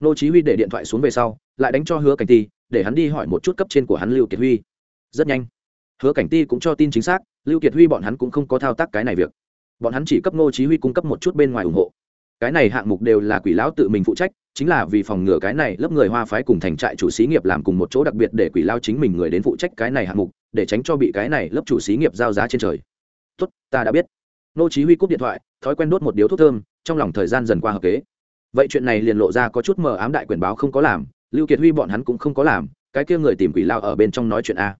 Nô chí huy để điện thoại xuống về sau, lại đánh cho hứa cảnh ti, để hắn đi hỏi một chút cấp trên của hắn lưu kiệt huy. Rất nhanh. Hứa cảnh ti cũng cho tin chính xác, lưu kiệt huy bọn hắn cũng không có thao tác cái này việc. Bọn hắn chỉ cấp nô chí huy cung cấp một chút bên ngoài ủng hộ cái này hạng mục đều là quỷ lão tự mình phụ trách, chính là vì phòng ngừa cái này lớp người hoa phái cùng thành trại chủ xí nghiệp làm cùng một chỗ đặc biệt để quỷ lao chính mình người đến phụ trách cái này hạng mục, để tránh cho bị cái này lớp chủ xí nghiệp giao giá trên trời. Tốt, ta đã biết. Nô chí huy cúp điện thoại, thói quen đốt một điếu thuốc thơm, trong lòng thời gian dần qua hợp kế. Vậy chuyện này liền lộ ra có chút mờ ám đại quyền báo không có làm, lưu kiệt huy bọn hắn cũng không có làm, cái kia người tìm quỷ lao ở bên trong nói chuyện a.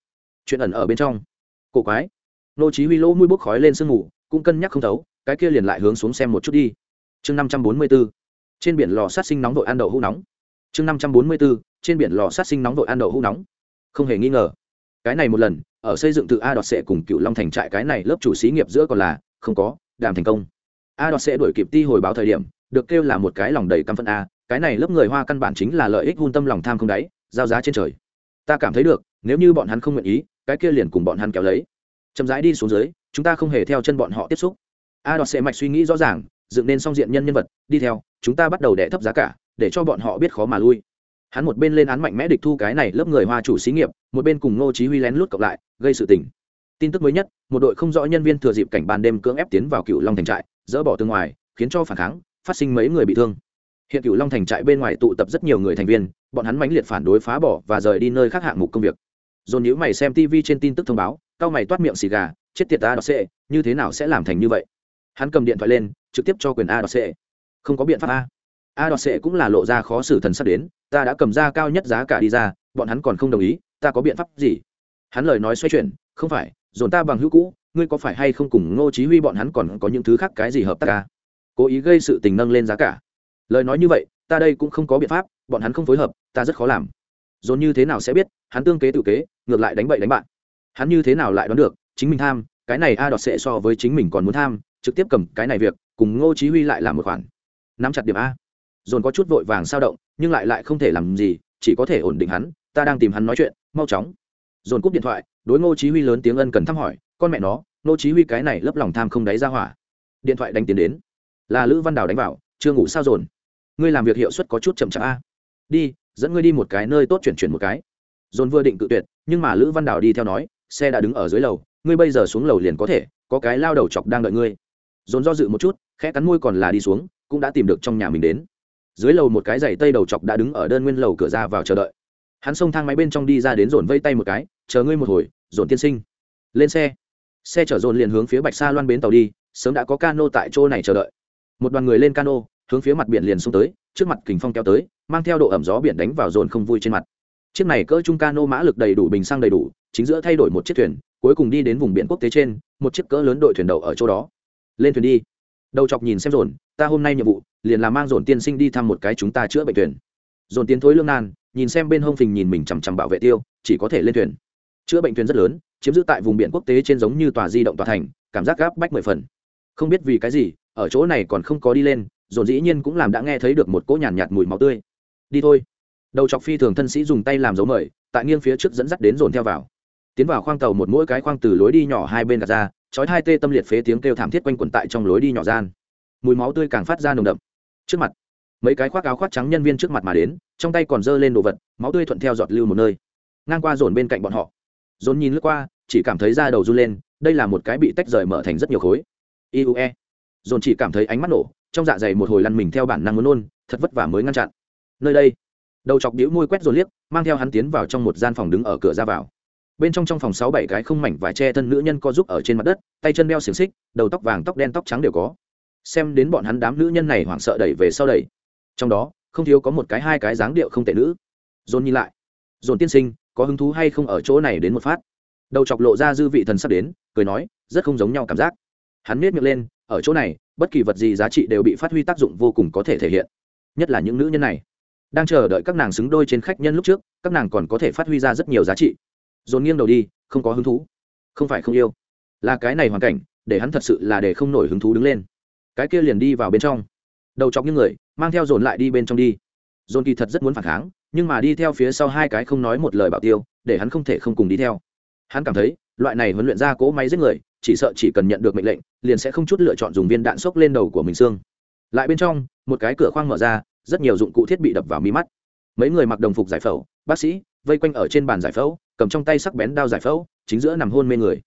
Chuyện ẩn ở bên trong. Cổ quái. Nô chí huy lỗ mũi bốc khói lên sương ngủ cũng cân nhắc không thấu, cái kia liền lại hướng xuống xem một chút đi chương 544 trên biển lò sát sinh nóng vội ăn đậu hũ nóng. Chương 544 trên biển lò sát sinh nóng vội ăn đậu hũ nóng. Không hề nghi ngờ, cái này một lần, ở xây dựng từ a đọt sẽ cùng cựu long thành trại cái này lớp chủ xí nghiệp giữa còn là, không có, đàm thành công. A đọt sẽ đuổi kịp ti hồi báo thời điểm, được kêu là một cái lòng đầy căm phẫn a, cái này lớp người hoa căn bản chính là lợi ích hun tâm lòng tham không đáy, giao giá trên trời. Ta cảm thấy được, nếu như bọn hắn không nguyện ý, cái kia liền cùng bọn hắn kéo lấy. Chậm rãi đi xuống dưới, chúng ta không hề theo chân bọn họ tiếp xúc. A đọt sẽ mạch suy nghĩ rõ ràng dựng nên song diện nhân nhân vật, đi theo, chúng ta bắt đầu đẻ thấp giá cả, để cho bọn họ biết khó mà lui. Hắn một bên lên án mạnh mẽ địch thu cái này lớp người hoa chủ xí nghiệp, một bên cùng ngô chí huy lén lút cộng lại, gây sự tình. Tin tức mới nhất, một đội không rõ nhân viên thừa dịp cảnh ban đêm cưỡng ép tiến vào cựu long thành trại, dỡ bỏ tương ngoài, khiến cho phản kháng, phát sinh mấy người bị thương. Hiện cựu long thành trại bên ngoài tụ tập rất nhiều người thành viên, bọn hắn mãnh liệt phản đối phá bỏ và rời đi nơi khác hạng mục công việc. Dồn nhữ mày xem tv trên tin tức thông báo cao mày toát miệng xì gà, chết tiệt ta đọc xệ như thế nào sẽ làm thành như vậy? Hắn cầm điện thoại lên trực tiếp cho quyền a đọt sệ không có biện pháp a. A đọt sệ cũng là lộ ra khó xử thần sắp đến, ta đã cầm ra cao nhất giá cả đi ra, bọn hắn còn không đồng ý, ta có biện pháp gì? Hắn lời nói xoay chuyển, không phải, dồn ta bằng hữu cũ, ngươi có phải hay không cùng ngô chí huy bọn hắn còn có những thứ khác cái gì hợp tác à? cố ý gây sự tình nâng lên giá cả. Lời nói như vậy, ta đây cũng không có biện pháp, bọn hắn không phối hợp, ta rất khó làm. Dồn như thế nào sẽ biết, hắn tương kế tự kế, ngược lại đánh bậy đánh bạn. Hắn như thế nào lại đoán được, chính mình tham, cái này a đọt sẽ so với chính mình còn muốn tham, trực tiếp cầm cái này việc cùng ngô chí huy lại làm một khoản. Nắm chặt điểm a. Dồn có chút vội vàng sao động, nhưng lại lại không thể làm gì, chỉ có thể ổn định hắn, ta đang tìm hắn nói chuyện, mau chóng. Dồn cúp điện thoại, đối ngô chí huy lớn tiếng ân cần thăm hỏi, con mẹ nó, ngô chí huy cái này lấp lòng tham không đáy ra hỏa. Điện thoại đánh tiến đến. Là lữ văn đào đánh vào, chưa ngủ sao dồn? Ngươi làm việc hiệu suất có chút chậm chạp a. Đi, dẫn ngươi đi một cái nơi tốt chuyển chuyển một cái. Dồn vừa định cự tuyệt, nhưng mà lữ văn đào đi theo nói, xe đã đứng ở dưới lầu, ngươi bây giờ xuống lầu liền có thể, có cái lao đầu chọc đang đợi ngươi dồn do dự một chút, khẽ cắn môi còn là đi xuống, cũng đã tìm được trong nhà mình đến. Dưới lầu một cái giày tây đầu chọc đã đứng ở đơn nguyên lầu cửa ra vào chờ đợi. Hắn xông thang máy bên trong đi ra đến dồn vây tay một cái, chờ ngươi một hồi, dồn tiên sinh. Lên xe. Xe chở dồn liền hướng phía bạch sa loan bến tàu đi, sớm đã có cano tại chỗ này chờ đợi. Một đoàn người lên cano, hướng phía mặt biển liền xông tới, trước mặt kình phong kéo tới, mang theo độ ẩm gió biển đánh vào dồn không vui trên mặt. Chiếc này cỡ trung cano mã lực đầy đủ bình xăng đầy đủ, chính giữa thay đổi một chiếc thuyền, cuối cùng đi đến vùng biển quốc tế trên, một chiếc cỡ lớn đội thuyền đầu ở chỗ đó lên thuyền đi. Đầu chọc nhìn xem dồn ta hôm nay nhiệm vụ liền là mang dồn tiên sinh đi thăm một cái chúng ta chữa bệnh thuyền. Dồn tiến thối lương nan nhìn xem bên hông phình nhìn mình chằm chằm bảo vệ tiêu chỉ có thể lên thuyền. Chữa bệnh thuyền rất lớn chiếm giữ tại vùng biển quốc tế trên giống như tòa di động tòa thành cảm giác gáp bách mười phần. Không biết vì cái gì ở chỗ này còn không có đi lên dồn dĩ nhiên cũng làm đã nghe thấy được một cỗ nhàn nhạt, nhạt mùi máu tươi. Đi thôi. Đầu chọc phi thường thân sĩ dùng tay làm dấu mời tại nghiêng phía trước dẫn dắt đến dồn theo vào. Tiến vào khoang tàu một mỗi cái khoang từ lối đi nhỏ hai bên gạt ra chói hai tê tâm liệt phế tiếng kêu thảm thiết quanh quẩn tại trong lối đi nhỏ gian. Mùi máu tươi càng phát ra nồng đậm. Trước mặt, mấy cái khoác áo khoác trắng nhân viên trước mặt mà đến, trong tay còn giơ lên đồ vật, máu tươi thuận theo giọt lưu một nơi. Ngang qua dồn bên cạnh bọn họ, dồn nhìn lướt qua, chỉ cảm thấy da đầu run lên, đây là một cái bị tách rời mở thành rất nhiều khối. Iue dồn chỉ cảm thấy ánh mắt nổ, trong dạ dày một hồi lăn mình theo bản năng muốn nôn, thật vất vả mới ngăn chặn. Nơi đây, đầu chọc đĩu môi quét rồi liếc, mang theo hắn tiến vào trong một gian phòng đứng ở cửa ra vào bên trong trong phòng sáu bảy cái không mảnh vải che thân nữ nhân co giúp ở trên mặt đất, tay chân đeo xiềng xích, đầu tóc vàng, tóc đen, tóc trắng đều có. Xem đến bọn hắn đám nữ nhân này hoảng sợ đẩy về sau đẩy. Trong đó, không thiếu có một cái hai cái dáng điệu không tệ nữ. Dồn nhìn lại. Dồn tiên sinh, có hứng thú hay không ở chỗ này đến một phát? Đầu chọc lộ ra dư vị thần sắp đến, cười nói, rất không giống nhau cảm giác. Hắn miết miệng lên, ở chỗ này, bất kỳ vật gì giá trị đều bị phát huy tác dụng vô cùng có thể thể hiện. Nhất là những nữ nhân này. Đang chờ đợi các nàng xứng đôi trên khách nhân lúc trước, các nàng còn có thể phát huy ra rất nhiều giá trị dồn nghiêng đầu đi, không có hứng thú. Không phải không yêu. Là cái này hoàn cảnh, để hắn thật sự là để không nổi hứng thú đứng lên. Cái kia liền đi vào bên trong. Đầu chọc những người, mang theo dồn lại đi bên trong đi. Dồn kỳ thật rất muốn phản kháng, nhưng mà đi theo phía sau hai cái không nói một lời bảo tiêu, để hắn không thể không cùng đi theo. Hắn cảm thấy, loại này huấn luyện ra cỗ máy giết người, chỉ sợ chỉ cần nhận được mệnh lệnh, liền sẽ không chút lựa chọn dùng viên đạn xốc lên đầu của mình xương. Lại bên trong, một cái cửa khoang mở ra, rất nhiều dụng cụ thiết bị đập vào mi mắt. Mấy người mặc đồng phục giải phẫu, bác sĩ, vây quanh ở trên bàn giải phẫu cầm trong tay sắc bén đao giải phẫu, chính giữa nằm hôn mê người.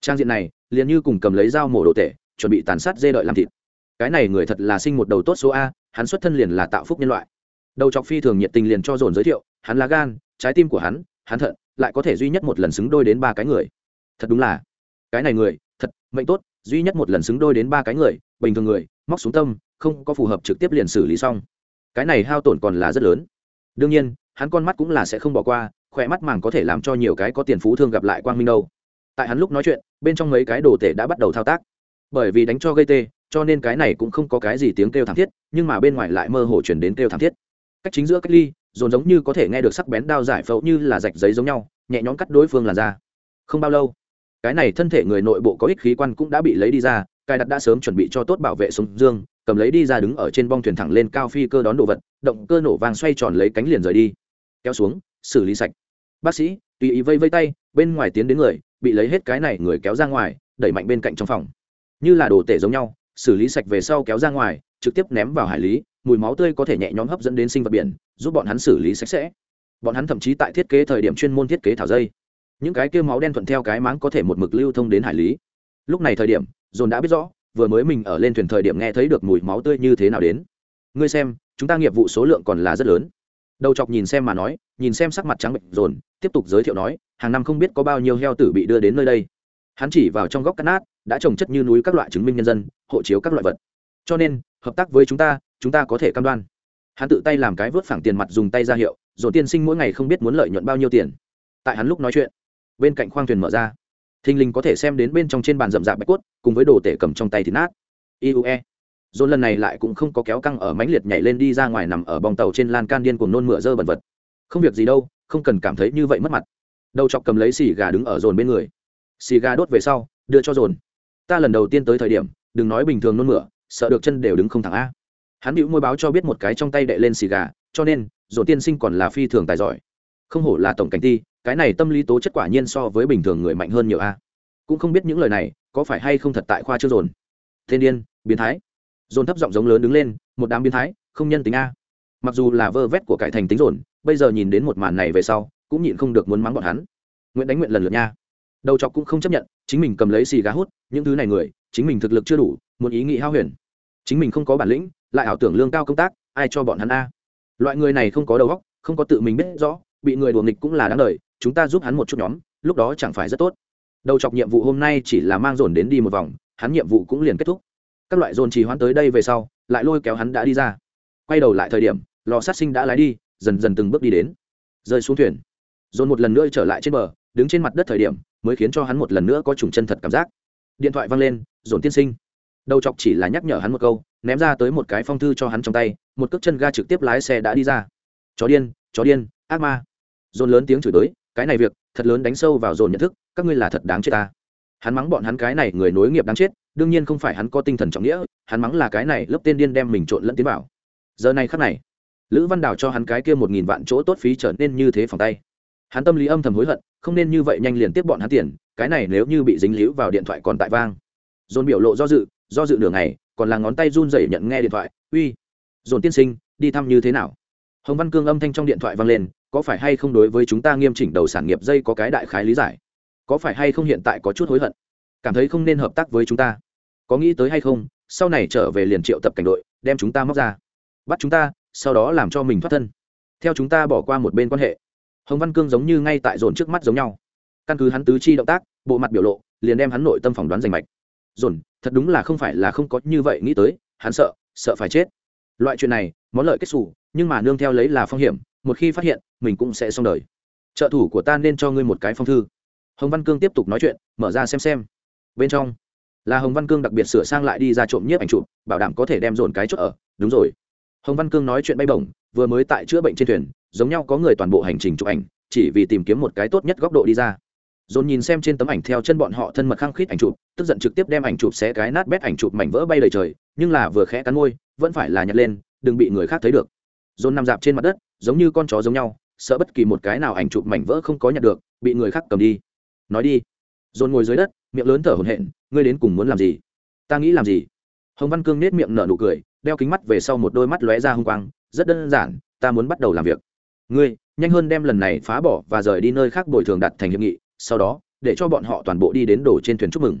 Trang diện này, liền như cùng cầm lấy dao mổ đồ tể, chuẩn bị tàn sát dê đợi làm thịt. Cái này người thật là sinh một đầu tốt số a, hắn xuất thân liền là tạo phúc nhân loại. Đầu chọc phi thường nhiệt tình liền cho dồn giới thiệu, hắn là gan, trái tim của hắn hắn thận, lại có thể duy nhất một lần xứng đôi đến ba cái người. Thật đúng là, cái này người, thật, mệnh tốt, duy nhất một lần xứng đôi đến ba cái người, bình thường người, móc xuống tâm, không có phù hợp trực tiếp liền xử lý xong. Cái này hao tổn còn là rất lớn. Đương nhiên, hắn con mắt cũng là sẽ không bỏ qua khỏe mắt màng có thể làm cho nhiều cái có tiền phú thương gặp lại quang minh đâu. Tại hắn lúc nói chuyện, bên trong mấy cái đồ tể đã bắt đầu thao tác. Bởi vì đánh cho gây tê, cho nên cái này cũng không có cái gì tiếng kêu thảm thiết, nhưng mà bên ngoài lại mơ hồ chuyển đến kêu thảm thiết. Cách chính giữa cách ly, dồn giống như có thể nghe được sắc bén đao giải phẫu như là rạch giấy giống nhau, nhẹ nhõm cắt đối phương làn ra không bao lâu, cái này thân thể người nội bộ có ích khí quan cũng đã bị lấy đi ra, cài đặt đã sớm chuẩn bị cho tốt bảo vệ súng dương, cầm lấy đi ra đứng ở trên bong thuyền thẳng lên cao phi cơ đón đồ vật, động cơ nổ vàng xoay tròn lấy cánh liền rời đi. Kéo xuống xử lý sạch. Bác sĩ, tùy ý vây vây tay, bên ngoài tiến đến người, bị lấy hết cái này người kéo ra ngoài, đẩy mạnh bên cạnh trong phòng. Như là đồ tể giống nhau, xử lý sạch về sau kéo ra ngoài, trực tiếp ném vào hải lý, mùi máu tươi có thể nhẹ nhõm hấp dẫn đến sinh vật biển, giúp bọn hắn xử lý sạch sẽ. Bọn hắn thậm chí tại thiết kế thời điểm chuyên môn thiết kế thảo dây. Những cái kêu máu đen thuận theo cái máng có thể một mực lưu thông đến hải lý. Lúc này thời điểm, dồn đã biết rõ, vừa mới mình ở lên thuyền thời điểm nghe thấy được mùi máu tươi như thế nào đến. Ngươi xem, chúng ta nghiệp vụ số lượng còn là rất lớn đầu chọc nhìn xem mà nói, nhìn xem sắc mặt trắng bệnh dồn, tiếp tục giới thiệu nói, hàng năm không biết có bao nhiêu heo tử bị đưa đến nơi đây. Hắn chỉ vào trong góc cắt nát, đã trồng chất như núi các loại chứng minh nhân dân, hộ chiếu các loại vật. Cho nên, hợp tác với chúng ta chúng ta có thể cam đoan. Hắn tự tay làm cái vớt phẳng tiền mặt dùng tay ra hiệu dồn tiên sinh mỗi ngày không biết muốn lợi nhuận bao nhiêu tiền. Tại hắn lúc nói chuyện, bên cạnh khoang thuyền mở ra. Thình lình có thể xem đến bên trong trên bàn rậm rạp bạch quất cùng với đồ tể cầm trong tay thì nát. Iue dồn lần này lại cũng không có kéo căng ở mãnh liệt nhảy lên đi ra ngoài nằm ở bong tàu trên lan can điên cùng nôn mửa dơ bẩn vật. Không việc gì đâu, không cần cảm thấy như vậy mất mặt. Đầu chọc cầm lấy xì gà đứng ở dồn bên người. Xì gà đốt về sau, đưa cho dồn. Ta lần đầu tiên tới thời điểm, đừng nói bình thường nôn mửa, sợ được chân đều đứng không thẳng a. Hắn hữu môi báo cho biết một cái trong tay đệ lên xì gà, cho nên, dồn tiên sinh còn là phi thường tài giỏi. Không hổ là tổng cảnh ti, cái này tâm lý tố chất quả nhiên so với bình thường người mạnh hơn nhiều a. Cũng không biết những lời này, có phải hay không thật tại khoa chưa dồn. Thiên điên, biến thái dồn thấp giọng giống lớn đứng lên, một đám biến thái, không nhân tính a. Mặc dù là vơ vét của cải thành tính dồn, bây giờ nhìn đến một màn này về sau, cũng nhịn không được muốn mắng bọn hắn. Nguyện đánh nguyện lần lượt nha. Đầu chọc cũng không chấp nhận, chính mình cầm lấy xì gá hút, những thứ này người, chính mình thực lực chưa đủ, muốn ý nghĩ hao huyền. Chính mình không có bản lĩnh, lại ảo tưởng lương cao công tác, ai cho bọn hắn a? Loại người này không có đầu óc, không có tự mình biết rõ, bị người đùa nghịch cũng là đáng đời, chúng ta giúp hắn một chút nhóm, lúc đó chẳng phải rất tốt. Đầu chọc nhiệm vụ hôm nay chỉ là mang dồn đến đi một vòng, hắn nhiệm vụ cũng liền kết thúc các loại dồn trì hoãn tới đây về sau, lại lôi kéo hắn đã đi ra. Quay đầu lại thời điểm, lò sát sinh đã lái đi, dần dần từng bước đi đến. Rơi xuống thuyền, dồn một lần nữa trở lại trên bờ, đứng trên mặt đất thời điểm, mới khiến cho hắn một lần nữa có trùng chân thật cảm giác. Điện thoại văng lên, dồn tiên sinh. Đầu chọc chỉ là nhắc nhở hắn một câu, ném ra tới một cái phong thư cho hắn trong tay, một cước chân ga trực tiếp lái xe đã đi ra. Chó điên chó điên, ác ma. Dồn lớn tiếng chửi tới, cái này việc, thật lớn đánh sâu vào dồn nhận thức, các ngươi là thật đáng chết ta. Hắn mắng bọn hắn cái này người nối nghiệp đáng chết đương nhiên không phải hắn có tinh thần trọng nghĩa hắn mắng là cái này lớp tên điên đem mình trộn lẫn tiến vào. Giờ này khắc này lữ văn đào cho hắn cái kia một nghìn vạn chỗ tốt phí trở nên như thế phòng tay. Hắn tâm lý âm thầm hối hận không nên như vậy nhanh liền tiếp bọn hắn tiền cái này nếu như bị dính líu vào điện thoại còn tại vang. Dồn biểu lộ do dự do dự đường này, còn là ngón tay run rẩy nhận nghe điện thoại uy dồn tiên sinh đi thăm như thế nào? Hồng văn cương âm thanh trong điện thoại vang lên có phải hay không đối với chúng ta nghiêm chỉnh đầu sản nghiệp dây có cái đại khái lý giải? Có phải hay không hiện tại có chút hối hận? Cảm thấy không nên hợp tác với chúng ta? Có nghĩ tới hay không, sau này trở về liền triệu tập cảnh đội, đem chúng ta móc ra. Bắt chúng ta, sau đó làm cho mình thoát thân. Theo chúng ta bỏ qua một bên quan hệ. Hồng văn cương giống như ngay tại dồn trước mắt giống nhau. Căn cứ hắn tứ chi động tác, bộ mặt biểu lộ, liền đem hắn nội tâm phỏng đoán rành mạch. Dồn, thật đúng là không phải là không có như vậy nghĩ tới, hắn sợ sợ phải chết. Loại chuyện này, món lợi kết xù, nhưng mà nương theo lấy là phong hiểm, một khi phát hiện, mình cũng sẽ xong đời. Trợ thủ của ta nên cho ngươi một cái phong thư. Hồng văn cương tiếp tục nói chuyện, mở ra xem xem. Bên trong là hồng văn cương đặc biệt sửa sang lại đi ra trộm nhiếp ảnh chụp, bảo đảm có thể đem dồn cái chốt ở. Đúng rồi. Hồng văn cương nói chuyện bay bổng, vừa mới tại chữa bệnh trên thuyền, giống nhau có người toàn bộ hành trình chụp ảnh, chỉ vì tìm kiếm một cái tốt nhất góc độ đi ra. Dồn nhìn xem trên tấm ảnh theo chân bọn họ thân mật khăng khít ảnh chụp, tức giận trực tiếp đem ảnh chụp xé cái nát bét ảnh chụp mảnh vỡ bay đầy trời, nhưng là vừa khẽ cắn môi, vẫn phải là nhặt lên, đừng bị người khác thấy được. Dồn nằm dạp trên mặt đất, giống như con chó giống nhau, sợ bất kỳ một cái nào ảnh chụp mảnh vỡ không có nhặt được, bị người khác cầm đi. Nói đi. Dồn ngồi dưới đất miệng lớn thở hổn hển, ngươi đến cùng muốn làm gì? Ta nghĩ làm gì? Hồng văn cương nết miệng nở nụ cười, đeo kính mắt về sau một đôi mắt lóe ra hung quang, rất đơn giản, ta muốn bắt đầu làm việc. Ngươi, nhanh hơn đem lần này phá bỏ và rời đi nơi khác bồi thường đặt thành hiệp nghị, sau đó, để cho bọn họ toàn bộ đi đến đổ trên thuyền chúc mừng.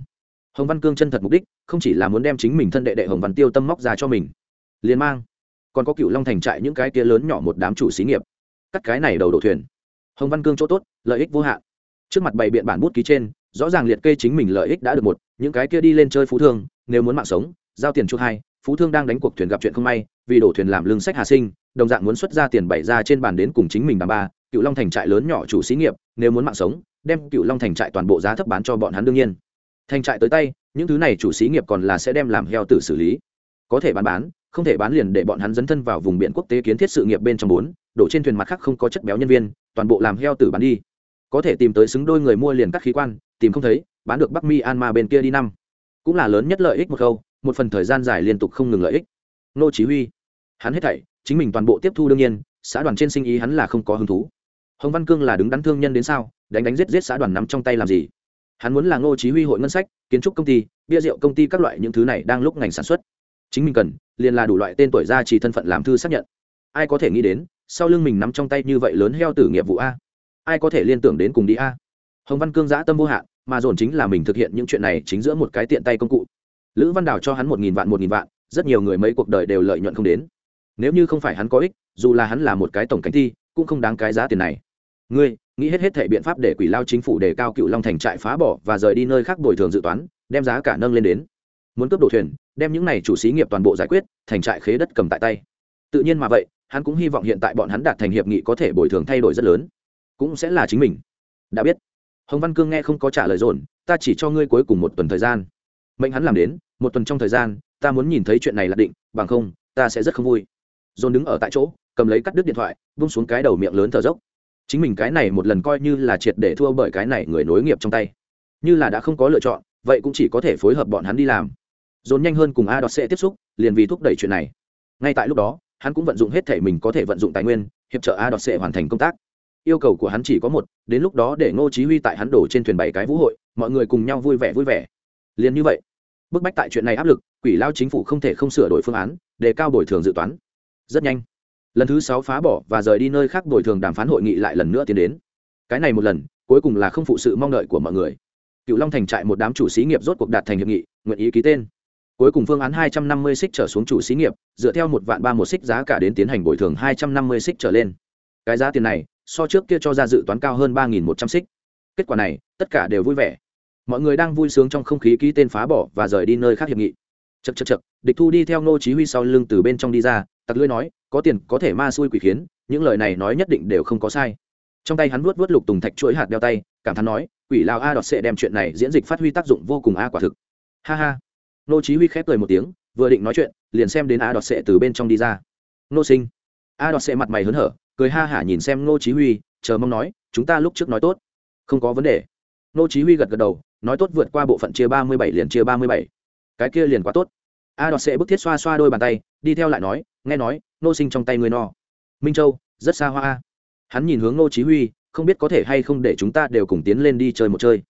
Hồng văn cương chân thật mục đích, không chỉ là muốn đem chính mình thân đệ đệ hồng văn tiêu tâm móc ra cho mình. Liền mang, còn có cựu long thành trại những cái kia lớn nhỏ một đám chủ xí nghiệp, cắt cái này đầu đổ thuyền. Hồng văn cương chỗ tốt, lợi ích vô hạn. Trước mặt bày biện bản bút ký trên rõ ràng liệt kê chính mình lợi ích đã được một, những cái kia đi lên chơi phú thương, nếu muốn mạng sống, giao tiền chuộc hai, phú thương đang đánh cuộc thuyền gặp chuyện không may, vì đổ thuyền làm lương sách hà sinh, đồng dạng muốn xuất ra tiền bày ra trên bàn đến cùng chính mình đàm ba, cựu long thành trại lớn nhỏ chủ xí nghiệp, nếu muốn mạng sống, đem cựu long thành trại toàn bộ giá thấp bán cho bọn hắn đương nhiên. Thành trại tới tay, những thứ này chủ xí nghiệp còn là sẽ đem làm heo tử xử lý. Có thể bán bán, không thể bán liền để bọn hắn dấn thân vào vùng biển quốc tế kiến thiết sự nghiệp bên trong bốn, đổ trên thuyền mặt khác không có chất béo nhân viên, toàn bộ làm heo tử bán đi có thể tìm tới xứng đôi người mua liền các khí quan, tìm không thấy, bán được bắc mi an ma bên kia đi năm. Cũng là lớn nhất lợi ích một khâu một phần thời gian dài liên tục không ngừng lợi ích. Nô chí huy. Hắn hết thảy, chính mình toàn bộ tiếp thu đương nhiên, xã đoàn trên sinh ý hắn là không có hứng thú. Hồng văn cương là đứng đắn thương nhân đến sao, đánh đánh giết giết xã đoàn nắm trong tay làm gì? Hắn muốn là ngô chí huy hội ngân sách, kiến trúc công ty, bia rượu công ty các loại những thứ này đang lúc ngành sản xuất. Chính mình cần, liền là đủ loại tên tuổi ra chỉ thân phận làm thư xác nhận. Ai có thể nghĩ đến, sau lưng mình nắm trong tay như vậy lớn heo tử nghiệp vụ a ai có thể liên tưởng đến cùng đi a? Hồng văn cương giã tâm vô hạn, mà dồn chính là mình thực hiện những chuyện này chính giữa một cái tiện tay công cụ. Lữ văn đào cho hắn một nghìn vạn, một nghìn vạn, rất nhiều người mấy cuộc đời đều lợi nhuận không đến. Nếu như không phải hắn có ích, dù là hắn là một cái tổng cánh thi, cũng không đáng cái giá tiền này. Ngươi, nghĩ hết hết thể biện pháp để quỷ lao chính phủ đề cao cựu long thành trại phá bỏ và rời đi nơi khác bồi thường dự toán, đem giá cả nâng lên đến. Muốn cướp đồ thuyền, đem những này chủ xí nghiệp toàn bộ giải quyết, thành trại khế đất cầm tại tay. Tự nhiên mà vậy, hắn cũng hy vọng hiện tại bọn hắn đạt thành hiệp nghị có thể bồi thường thay đổi rất lớn cũng sẽ là chính mình. Đã biết. Hồng văn cương nghe không có trả lời dồn, ta chỉ cho ngươi cuối cùng một tuần thời gian. Mệnh hắn làm đến, một tuần trong thời gian, ta muốn nhìn thấy chuyện này là định, bằng không, ta sẽ rất không vui. Dồn đứng ở tại chỗ, cầm lấy cắt đứt điện thoại bung xuống cái đầu miệng lớn thở dốc. Chính mình cái này một lần coi như là triệt để thua bởi cái này người nối nghiệp trong tay. Như là đã không có lựa chọn, vậy cũng chỉ có thể phối hợp bọn hắn đi làm. Dồn nhanh hơn cùng a đọt sẽ tiếp xúc, liền vì thúc đẩy chuyện này. Ngay tại lúc đó, hắn cũng vận dụng hết thể mình có thể vận dụng tài nguyên, hiệp trợ a đọt sẽ hoàn thành công tác yêu cầu của hắn chỉ có một, đến lúc đó để ngô chí huy tại hắn đổ trên thuyền bảy cái vũ hội, mọi người cùng nhau vui vẻ vui vẻ. Liền như vậy, bức bách tại chuyện này áp lực, quỷ lao chính phủ không thể không sửa đổi phương án, đề cao bồi thường dự toán. Rất nhanh, lần thứ sáu phá bỏ và rời đi nơi khác bồi thường đàm phán hội nghị lại lần nữa tiến đến. Cái này một lần, cuối cùng là không phụ sự mong đợi của mọi người. Cựu long thành trại một đám chủ xí nghiệp rốt cuộc đạt thành hiệp nghị, nguyện ý ký tên. Cuối cùng phương án hai trăm năm mươi xích trở xuống chủ xí nghiệp, dựa theo một vạn ba một xích giá cả đến tiến hành bồi thường hai trăm năm mươi xích trở lên. Cái giá tiền này so trước kia cho ra dự toán cao hơn ba nghìn một trăm xích. Kết quả này, tất cả đều vui vẻ. Mọi người đang vui sướng trong không khí ký tên phá bỏ và rời đi nơi khác hiệp nghị. Chật chật chật địch thu đi theo ngô chí huy sau lưng từ bên trong đi ra, tặc lưỡi nói, có tiền, có thể ma xui quỷ khiến, những lời này nói nhất định đều không có sai. Trong tay hắn vuốt vuốt lục tùng thạch chuỗi hạt đeo tay, cảm thán nói, quỷ lao a đọt sẽ đem chuyện này diễn dịch phát huy tác dụng vô cùng a quả thực. Ha ha. Ngô chí huy khép cười một tiếng, vừa định nói chuyện, liền xem đến a đọt sẽ từ bên trong đi ra. Ngô sinh. A đọt sẽ mặt mày hớn hở cười ha hả nhìn xem ngô chí huy, chờ mong nói, chúng ta lúc trước nói tốt. Không có vấn đề. Ngô chí huy gật gật đầu, nói tốt vượt qua bộ phận chia ba mươi bảy liền chia ba mươi bảy. Cái kia liền quá tốt. A đọt sẽ bức thiết xoa xoa đôi bàn tay, đi theo lại nói, nghe nói nô sinh trong tay người no minh châu, rất xa hoa hắn nhìn hướng nô chí huy, không biết có thể hay không để chúng ta đều cùng tiến lên đi chơi một chơi.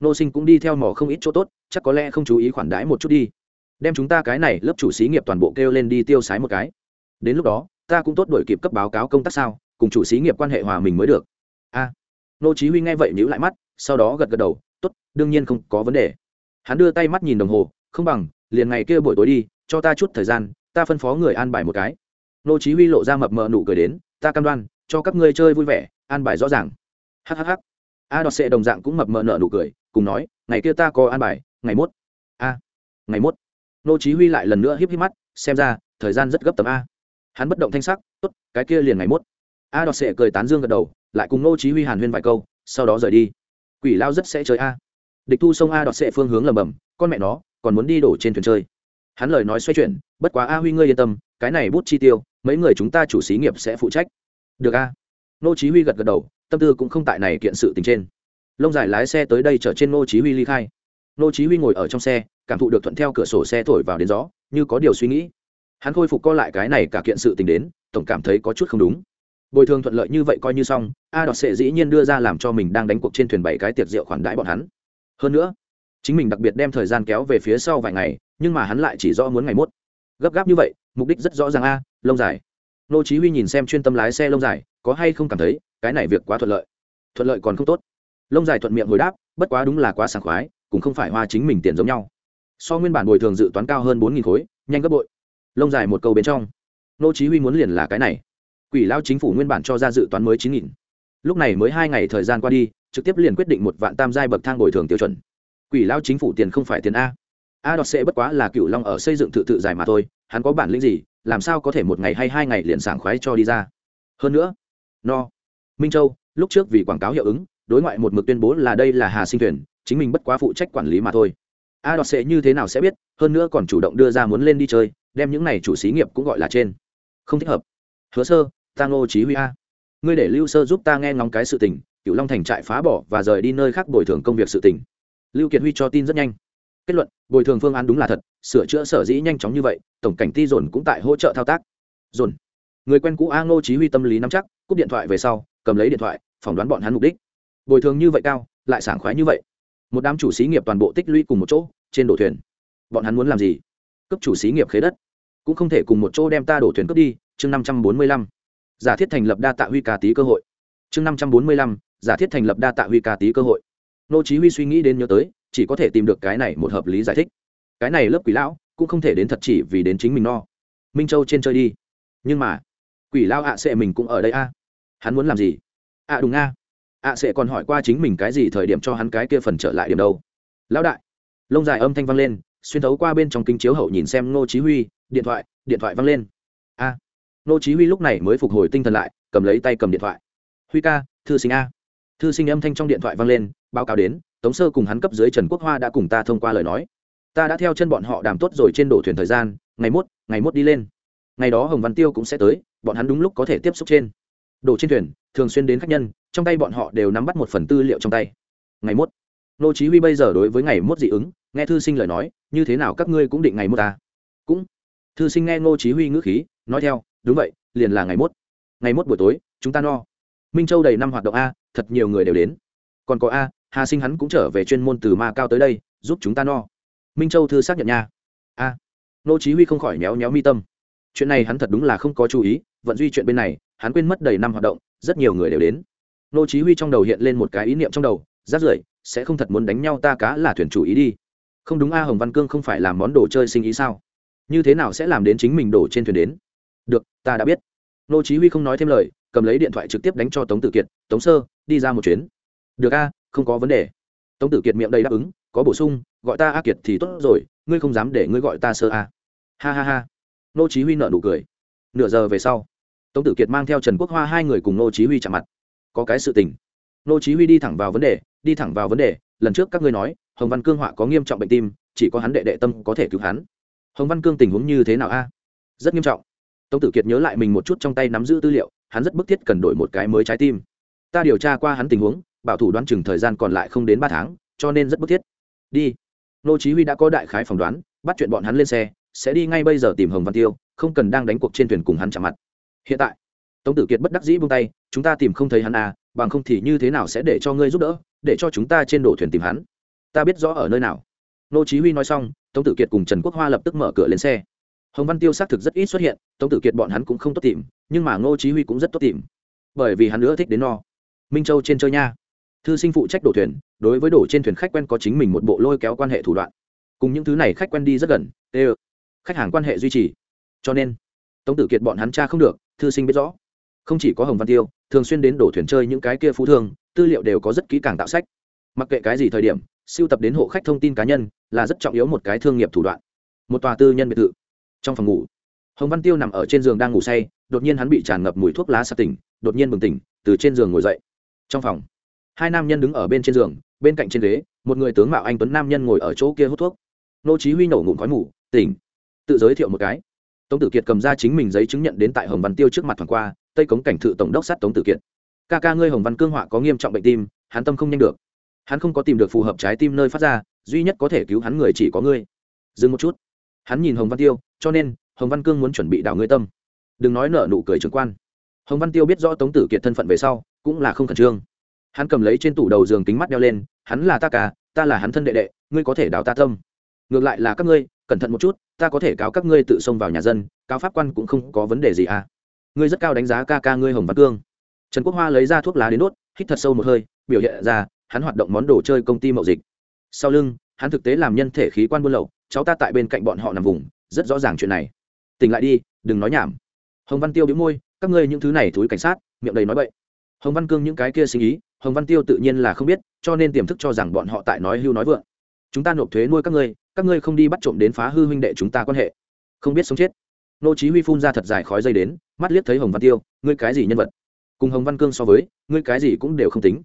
Nô sinh cũng đi theo mỏ không ít chỗ tốt, chắc có lẽ không chú ý khoản đãi một chút đi. Đem chúng ta cái này lớp chủ xí nghiệp toàn bộ kêu lên đi tiêu sái một cái. Đến lúc đó ta cũng tốt đổi kịp cấp báo cáo công tác sao, cùng chủ xí nghiệp quan hệ hòa mình mới được. A, nô chí huy nghe vậy nhíu lại mắt, sau đó gật gật đầu, tốt, đương nhiên không có vấn đề. Hắn đưa tay mắt nhìn đồng hồ, không bằng, liền ngày kia buổi tối đi, cho ta chút thời gian, ta phân phó người an bài một cái. Nô chí huy lộ ra mập mờ nụ cười đến, ta cam đoan, cho các ngươi chơi vui vẻ, an bài rõ ràng. Hhh a đọt sệ đồng dạng cũng mập mờ nở nụ cười, cùng nói, ngày kia ta có an bài, ngày mốt. A, ngày mốt. Nô chí huy lại lần nữa híp híp mắt, xem ra, thời gian rất gấp tầm a hắn bất động thanh sắc, tốt, cái kia liền ngày mốt. A đọt sệ cười tán dương gật đầu, lại cùng nô chí huy hàn huyên vài câu, sau đó rời đi. Quỷ lao rất sẽ chơi a. Địch thu sông a đọt sệ phương hướng lầm bầm, con mẹ nó, còn muốn đi đổ trên thuyền chơi. Hắn lời nói xoay chuyển, bất quá a huy ngươi yên tâm, cái này bút chi tiêu, mấy người chúng ta chủ xí nghiệp sẽ phụ trách. Được a. Nô chí huy gật gật đầu, tâm tư cũng không tại này kiện sự tình trên. Lông dài lái xe tới đây chở trên nô chí huy ly khai. Nô chí huy ngồi ở trong xe, cảm thụ được thuận theo cửa sổ xe thổi vào đến gió, như có điều suy nghĩ hắn khôi phục co lại cái này cả kiện sự tình đến, tổng cảm thấy có chút không đúng. Bồi thường thuận lợi như vậy coi như xong a đọt sệ dĩ nhiên đưa ra làm cho mình đang đánh cuộc trên thuyền bảy cái tiệc rượu khoản đãi bọn hắn. Hơn nữa, chính mình đặc biệt đem thời gian kéo về phía sau vài ngày, nhưng mà hắn lại chỉ rõ muốn ngày mốt. Gấp gáp như vậy, mục đích rất rõ ràng a, lông dài. Nô chí huy nhìn xem chuyên tâm lái xe lông dài, có hay không cảm thấy, cái này việc quá thuận lợi. Thuận lợi còn không tốt. Lông dài thuận miệng hồi đáp, bất quá đúng là quá sảng khoái, cũng không phải hoa chính mình tiền giống nhau. So nguyên bản bồi thường dự toán cao hơn bốn nghìn khối, nhanh gấp bội lông dài một câu bên trong. Nô chí huy muốn liền là cái này. Quỷ lao chính phủ nguyên bản cho ra dự toán mới chín nghìn. Lúc này mới hai ngày thời gian qua đi, trực tiếp liền quyết định một vạn tam giai bậc thang bồi thường tiêu chuẩn. Quỷ lao chính phủ tiền không phải tiền a. A đọt sẽ bất quá là cựu long ở xây dựng tự tự dài mà thôi, hắn có bản lĩnh gì, làm sao có thể một ngày hay hai ngày liền sảng khoái cho đi ra? Hơn nữa, no. Minh châu, lúc trước vì quảng cáo hiệu ứng, đối ngoại một mực tuyên bố là đây là hà sinh thuyền, chính mình bất quá phụ trách quản lý mà thôi. A đọt sẽ như thế nào sẽ biết, hơn nữa còn chủ động đưa ra muốn lên đi chơi đem những này chủ xí nghiệp cũng gọi là trên. Không thích hợp. Hứa sơ, ta ngô chí huy a. Ngươi để lưu sơ giúp ta nghe ngóng cái sự tình cựu long thành trại phá bỏ và rời đi nơi khác bồi thường công việc sự tình. Lưu kiệt huy cho tin rất nhanh. Kết luận, bồi thường phương án đúng là thật, sửa chữa sở dĩ nhanh chóng như vậy, tổng cảnh ti dồn cũng tại hỗ trợ thao tác. Dồn. Người quen cũ a ngô chí huy tâm lý nắm chắc, cúp điện thoại về sau, cầm lấy điện thoại, phỏng đoán bọn hắn mục đích. Bồi thường như vậy cao, lại sảng khoái như vậy. Một đám chủ xí nghiệp toàn bộ tích lũy cùng một chỗ, trên đổ thuyền. Bọn hắn muốn làm gì? Cấp chủ xí nghiệp khế đất cũng không thể cùng một chỗ đem ta đổ thuyền cướp đi, chương năm trăm bốn mươi lăm. Giả thiết thành lập đa tạ huy ca tý cơ hội. Chương năm trăm bốn mươi lăm, giả thiết thành lập đa tạ huy ca tý cơ hội. Nô chí huy suy nghĩ đến nhớ tới, chỉ có thể tìm được cái này một hợp lý giải thích. Cái này lớp quỷ lão cũng không thể đến thật chỉ vì đến chính mình no. Minh châu trên chơi đi. Nhưng mà, quỷ lão ạ à sẽ mình cũng ở đây a. Hắn muốn làm gì? Ạ à đúng a. Ạ sẽ còn hỏi qua chính mình cái gì thời điểm cho hắn cái kia phần trở lại điểm đâu. Lão đại, lông dài âm thanh vang lên xuyên thấu qua bên trong kính chiếu hậu nhìn xem ngô chí huy, điện thoại điện thoại vang lên. A. À. ngô chí huy lúc này mới phục hồi tinh thần lại, cầm lấy tay cầm điện thoại. Huy ca, thư sinh a. Thư sinh âm thanh trong điện thoại vang lên, báo cáo đến, tống sơ cùng hắn cấp dưới trần quốc hoa đã cùng ta thông qua lời nói. Ta đã theo chân bọn họ đàm tốt rồi trên đổ thuyền thời gian, ngày mốt ngày mốt đi lên. Ngày đó hồng văn tiêu cũng sẽ tới, bọn hắn đúng lúc có thể tiếp xúc trên. Đổ trên thuyền, thường xuyên đến khách nhân, trong tay bọn họ đều nắm bắt một phần tư liệu trong tay. Ngày mốt nô chí huy bây giờ đối với ngày mốt dị ứng, nghe thư sinh lời nói, như thế nào các ngươi cũng định ngày mốt ta? Cũng. Thư sinh nghe nô chí huy ngữ khí, nói theo, đúng vậy, liền là ngày mốt. Ngày mốt buổi tối, chúng ta no. Minh châu đầy năm hoạt động a, thật nhiều người đều đến. Còn có a, hà sinh hắn cũng trở về chuyên môn từ ma cao tới đây, giúp chúng ta no. Minh châu thư xác nhận nha. A. Nô chí huy không khỏi méo méo mi tâm. Chuyện này hắn thật đúng là không có chú ý, vận duy chuyện bên này, hắn quên mất đầy năm hoạt động, rất nhiều người đều đến. Nô chí huy trong đầu hiện lên một cái ý niệm trong đầu rát rưởi, sẽ không thật muốn đánh nhau, ta cá là thuyền chủ ý đi. Không đúng a, hồng văn cương không phải làm món đồ chơi sinh ý sao? Như thế nào sẽ làm đến chính mình đổ trên thuyền đến? Được, ta đã biết. Nô chí huy không nói thêm lời, cầm lấy điện thoại trực tiếp đánh cho tống tử kiệt, tống sơ, đi ra một chuyến. Được a, không có vấn đề. Tống tử kiệt miệng đầy đáp ứng, có bổ sung, gọi ta a kiệt thì tốt rồi, ngươi không dám để ngươi gọi ta sơ a. Ha ha ha. Nô chí huy nở nụ cười. Nửa giờ về sau, tống tử kiệt mang theo trần quốc hoa hai người cùng nô chí huy chạm mặt. Có cái sự tình nô chí huy đi thẳng vào vấn đề, đi thẳng vào vấn đề, lần trước các ngươi nói, hồng văn cương họa có nghiêm trọng bệnh tim, chỉ có hắn đệ đệ tâm có thể cứu hắn. Hồng văn cương tình huống như thế nào a? Rất nghiêm trọng. Tống tử kiệt nhớ lại mình một chút trong tay nắm giữ tư liệu, hắn rất bức thiết cần đổi một cái mới trái tim. Ta điều tra qua hắn tình huống, bảo thủ đoán chừng thời gian còn lại không đến ba tháng, cho nên rất bức thiết. Đi. Nô chí huy đã có đại khái phỏng đoán, bắt chuyện bọn hắn lên xe, sẽ đi ngay bây giờ tìm hồng văn tiêu, không cần đang đánh cuộc trên thuyền cùng hắn chạm mặt. Hiện tại, tống tử kiệt bất đắc dĩ buông tay, chúng ta tìm không thấy hắn à bằng không thì như thế nào sẽ để cho ngươi giúp đỡ, để cho chúng ta trên đổ thuyền tìm hắn? Ta biết rõ ở nơi nào. Nô chí huy nói xong, tống tử kiệt cùng trần quốc hoa lập tức mở cửa lên xe. Hồng văn tiêu xác thực rất ít xuất hiện, tống tử kiệt bọn hắn cũng không tốt tìm, nhưng mà ngô chí huy cũng rất tốt tìm. Bởi vì hắn nữa thích đến no. Minh châu trên chơi nha. Thư sinh phụ trách đổ thuyền, đối với đổ trên thuyền khách quen có chính mình một bộ lôi kéo quan hệ thủ đoạn. Cùng những thứ này khách quen đi rất gần ê khách hàng quan hệ duy trì. Cho nên, tống tử kiệt bọn hắn cha không được, thư sinh biết rõ không chỉ có hồng văn tiêu, thường xuyên đến đổ thuyền chơi những cái kia phú thương, tư liệu đều có rất kỹ càng tạo sách. Mặc kệ cái gì thời điểm siêu tập đến hộ khách thông tin cá nhân là rất trọng yếu một cái thương nghiệp thủ đoạn. Một tòa tư nhân biệt thự trong phòng ngủ. Hồng văn tiêu nằm ở trên giường đang ngủ say, đột nhiên hắn bị tràn ngập mùi thuốc lá sạc tỉnh, đột nhiên bừng tỉnh, từ trên giường ngồi dậy. Trong phòng, hai nam nhân đứng ở bên trên giường, bên cạnh trên ghế, một người tướng mạo anh tuấn nam nhân ngồi ở chỗ kia hút thuốc. Nô chí huy nổ ngụm khói mù, tỉnh. Tự giới thiệu một cái. Tống tử kiệt cầm ra chính mình giấy chứng nhận đến tại hồng văn tiêu trước mặt thoảng qua tây cống cảnh thự tổng đốc sát tống tử kiệt. Ca ca ngươi hồng văn cương họa có nghiêm trọng bệnh tim, hắn tâm không nhanh được. Hắn không có tìm được phù hợp trái tim nơi phát ra, duy nhất có thể cứu hắn người chỉ có ngươi. Dừng một chút. Hắn nhìn hồng văn tiêu, cho nên, hồng văn cương muốn chuẩn bị đảo ngươi tâm. Đừng nói nợ nụ cười trưởng quan. Hồng văn tiêu biết rõ tống tử kiệt thân phận về sau, cũng là không khẩn trương. Hắn cầm lấy trên tủ đầu giường kính mắt đeo lên, hắn là ta cả ta là hắn thân đệ đệ, ngươi có thể đào ta tâm. Ngược lại là các ngươi, cẩn thận một chút, ta có thể cáo các ngươi tự xông vào nhà dân, cáo pháp quan cũng không có vấn đề gì à ngươi rất cao đánh giá ca ca ngươi hồng văn cương. Trần quốc hoa lấy ra thuốc lá đến đốt, hít thật sâu một hơi, biểu hiện ra, hắn hoạt động món đồ chơi công ty mậu dịch. Sau lưng, hắn thực tế làm nhân thể khí quan buôn lậu, cháu ta tại bên cạnh bọn họ nằm vùng, rất rõ ràng chuyện này. Tỉnh lại đi, đừng nói nhảm. Hồng văn tiêu đĩu môi, các ngươi những thứ này thúi cảnh sát, miệng đầy nói bậy. Hồng văn cương những cái kia sinh ý, hồng văn tiêu tự nhiên là không biết, cho nên tiềm thức cho rằng bọn họ tại nói hưu nói vượng. Chúng ta nộp thuế nuôi các ngươi các ngươi không đi bắt trộm đến phá hư huynh đệ chúng ta quan hệ. Không biết sống chết nô chí huy phun ra thật dài khói dây đến, mắt liếc thấy hồng văn tiêu, ngươi cái gì nhân vật? Cùng hồng văn cương so với, ngươi cái gì cũng đều không tính.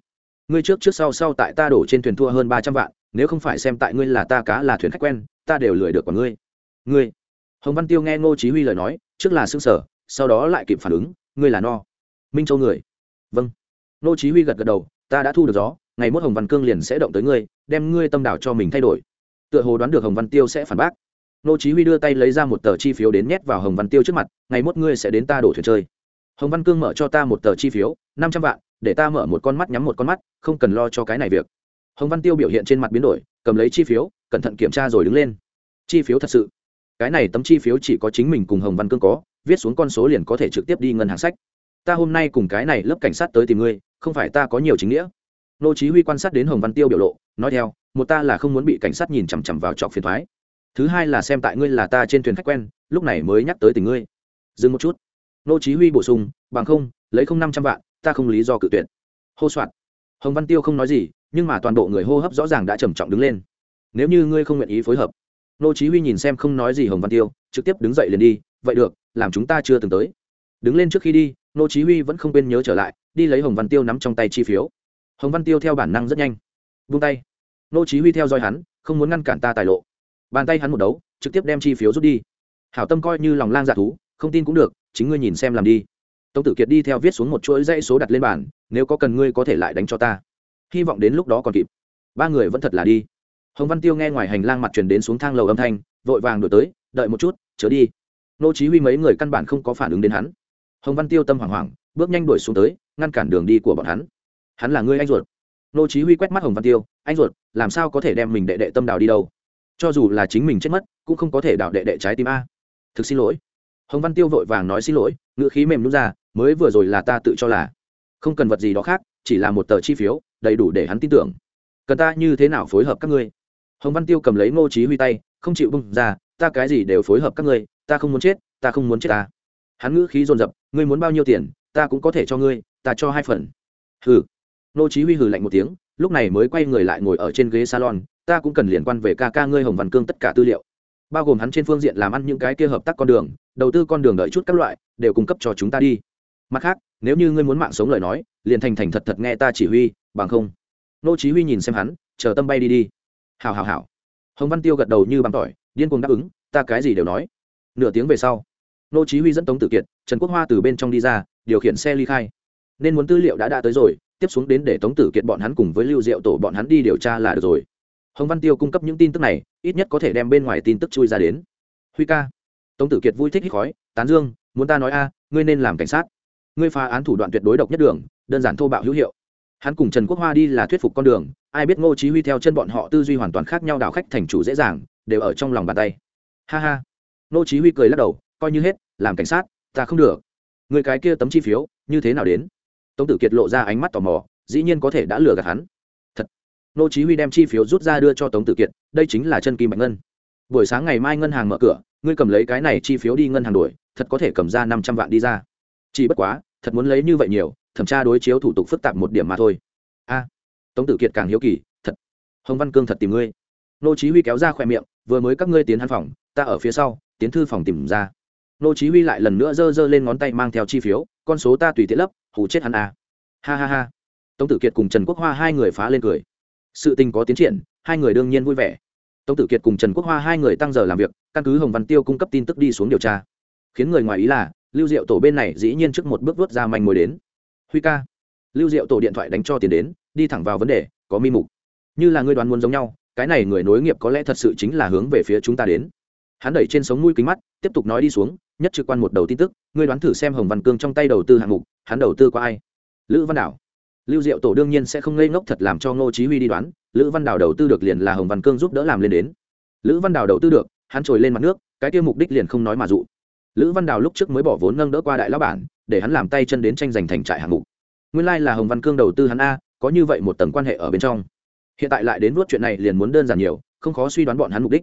Ngươi trước trước sau sau tại ta đổ trên thuyền thua hơn ba trăm vạn, nếu không phải xem tại ngươi là ta cá là thuyền khách quen, ta đều lười được của ngươi. Ngươi? Hồng văn tiêu nghe ngô chí huy lời nói, trước là sưng sở sau đó lại kịp phản ứng, ngươi là no. Minh châu người. Vâng. Ngô chí huy gật gật đầu, ta đã thu được gió, ngày mốt hồng văn cương liền sẽ động tới ngươi, đem ngươi tâm đảo cho mình thay đổi. Tựa hồ đoán được hồng văn tiêu sẽ phản bác. Nô chí huy đưa tay lấy ra một tờ chi phiếu đến nhét vào hồng văn tiêu trước mặt, ngày mốt ngươi sẽ đến ta đổ thuyền chơi. Hồng văn cương mở cho ta một tờ chi phiếu, năm trăm vạn, để ta mở một con mắt nhắm một con mắt, không cần lo cho cái này việc. Hồng văn tiêu biểu hiện trên mặt biến đổi, cầm lấy chi phiếu, cẩn thận kiểm tra rồi đứng lên. Chi phiếu thật sự. Cái này tấm chi phiếu chỉ có chính mình cùng hồng văn cương có, viết xuống con số liền có thể trực tiếp đi ngân hàng sách. Ta hôm nay cùng cái này lớp cảnh sát tới tìm ngươi, không phải ta có nhiều chính nghĩa. Nô chí huy quan sát đến hồng văn tiêu biểu lộ, nói theo, một ta là không muốn bị cảnh sát nhìn chằm chằm vào trọc phiền toái thứ hai là xem tại ngươi là ta trên thuyền khách quen, lúc này mới nhắc tới tình ngươi. Dừng một chút. Nô chí huy bổ sung, bằng không, lấy không năm trăm vạn, ta không lý do cự tuyệt. Hô soạn hồng văn tiêu không nói gì, nhưng mà toàn bộ người hô hấp rõ ràng đã trầm trọng đứng lên. Nếu như ngươi không nguyện ý phối hợp, nô chí huy nhìn xem không nói gì hồng văn tiêu, trực tiếp đứng dậy liền đi. Vậy được, làm chúng ta chưa từng tới. Đứng lên trước khi đi, nô chí huy vẫn không quên nhớ trở lại, đi lấy hồng văn tiêu nắm trong tay chi phiếu. Hồng văn tiêu theo bản năng rất nhanh. Buông tay. Nô chí huy theo dõi hắn, không muốn ngăn cản ta tài lộ bàn tay hắn một đấu, trực tiếp đem chi phiếu rút đi. Hảo tâm coi như lòng lang dạ thú, không tin cũng được, chính ngươi nhìn xem làm đi. Tống tử kiệt đi theo viết xuống một chuỗi dãy số đặt lên bàn, nếu có cần ngươi có thể lại đánh cho ta. Hy vọng đến lúc đó còn kịp. Ba người vẫn thật là đi. Hồng văn tiêu nghe ngoài hành lang mặt truyền đến xuống thang lầu âm thanh, vội vàng đổi tới, đợi một chút, chớ đi. Nô chí huy mấy người căn bản không có phản ứng đến hắn. Hồng văn tiêu tâm hoảng hoảng, bước nhanh đuổi xuống tới, ngăn cản đường đi của bọn hắn. Hắn là ngươi anh ruột. Nô chí huy quét mắt hồng văn tiêu, anh ruột, làm sao có thể đem mình đệ đệ tâm đào đi đâu? Cho dù là chính mình chết mất, cũng không có thể đạo đệ đệ trái tim a. Thực xin lỗi. Hồng văn tiêu vội vàng nói xin lỗi, ngữ khí mềm nhún ra, mới vừa rồi là ta tự cho là. Không cần vật gì đó khác, chỉ là một tờ chi phiếu, đầy đủ để hắn tin tưởng. Cần ta như thế nào phối hợp các ngươi? Hồng văn tiêu cầm lấy ngô chí huy tay, không chịu bưng ra, ta cái gì đều phối hợp các ngươi, ta không muốn chết, ta không muốn chết ta. Hắn ngữ khí dồn dập, ngươi muốn bao nhiêu tiền, ta cũng có thể cho ngươi, ta cho hai phần. Hừ. Ngô chí huy hừ lạnh một tiếng, lúc này mới quay người lại ngồi ở trên ghế salon ta cũng cần liên quan về ca ca ngươi hồng văn cương tất cả tư liệu. Bao gồm hắn trên phương diện làm ăn những cái kia hợp tác con đường, đầu tư con đường đợi chút các loại, đều cung cấp cho chúng ta đi. Mặt khác, nếu như ngươi muốn mạng sống lời nói, liền thành thành thật thật nghe ta chỉ huy, bằng không. Nô chí huy nhìn xem hắn, chờ tâm bay đi đi. Hảo hảo hảo. Hồng văn tiêu gật đầu như bằng tỏi, điên cuồng đáp ứng, ta cái gì đều nói. Nửa tiếng về sau, nô chí huy dẫn tống tử kiệt, trần quốc hoa từ bên trong đi ra, điều khiển xe ly khai. Nên muốn tư liệu đã đã tới rồi, tiếp xuống đến để tống tử kiệt bọn hắn cùng với lưu diệu tổ bọn hắn đi điều tra là được rồi hồng văn tiêu cung cấp những tin tức này, ít nhất có thể đem bên ngoài tin tức chui ra đến. Huy ca, tống tử kiệt vui thích hít khói, tán dương, muốn ta nói a, ngươi nên làm cảnh sát. Ngươi phá án thủ đoạn tuyệt đối độc nhất đường, đơn giản thô bạo hữu hiệu. Hắn cùng trần quốc hoa đi là thuyết phục con đường, ai biết ngô chí huy theo chân bọn họ tư duy hoàn toàn khác nhau đảo khách thành chủ dễ dàng, đều ở trong lòng bàn tay. Ha ha. Ngô chí huy cười lắc đầu, coi như hết, làm cảnh sát, ta không được. Người cái kia tấm chi phiếu, như thế nào đến? Tống tử kiệt lộ ra ánh mắt tò mò, dĩ nhiên có thể đã lừa gạt hắn. Nô chí huy đem chi phiếu rút ra đưa cho tống tử kiệt, đây chính là chân kim bạch ngân. Buổi sáng ngày mai ngân hàng mở cửa, ngươi cầm lấy cái này chi phiếu đi ngân hàng đổi thật có thể cầm ra 500 vạn đi ra. Chỉ bất quá, thật muốn lấy như vậy nhiều, thẩm tra đối chiếu thủ tục phức tạp một điểm mà thôi. A, tống tử kiệt càng hiếu kỳ, thật, hồng văn cương thật tìm ngươi. Nô chí huy kéo ra khoe miệng, vừa mới các ngươi tiến hắn phòng, ta ở phía sau, tiến thư phòng tìm ra. Nô chí huy lại lần nữa giơ giơ lên ngón tay mang theo chi phiếu, con số ta tùy tiện lấp, hù chết hắn à ha ha ha. Tống tử kiệt cùng trần quốc hoa hai người phá lên cười sự tình có tiến triển, hai người đương nhiên vui vẻ. Tống tử kiệt cùng trần quốc hoa hai người tăng giờ làm việc, căn cứ hồng văn tiêu cung cấp tin tức đi xuống điều tra. Khiến người ngoài ý là, lưu diệu tổ bên này dĩ nhiên trước một bước vớt ra manh mối đến. Huy ca. Lưu diệu tổ điện thoại đánh cho tiền đến, đi thẳng vào vấn đề, có mi mục. Như là ngươi đoán muốn giống nhau, cái này người nối nghiệp có lẽ thật sự chính là hướng về phía chúng ta đến. Hắn đẩy trên sống mũi kính mắt, tiếp tục nói đi xuống, nhất trực quan một đầu tin tức, ngươi đoán thử xem hồng văn cương trong tay đầu tư hạng mục, hắn đầu tư qua ai? Lữ văn đảo lưu diệu tổ đương nhiên sẽ không ngây ngốc thật làm cho ngô chí huy đi đoán, lữ văn đào đầu tư được liền là hồng văn cương giúp đỡ làm lên đến. Lữ văn đào đầu tư được, hắn trồi lên mặt nước, cái kia mục đích liền không nói mà dụ. Lữ văn đào lúc trước mới bỏ vốn nâng đỡ qua đại lão bản, để hắn làm tay chân đến tranh giành thành trại hạng mục. Nguyên lai là hồng văn cương đầu tư hắn a, có như vậy một tầng quan hệ ở bên trong. Hiện tại lại đến nuốt chuyện này liền muốn đơn giản nhiều, không khó suy đoán bọn hắn mục đích.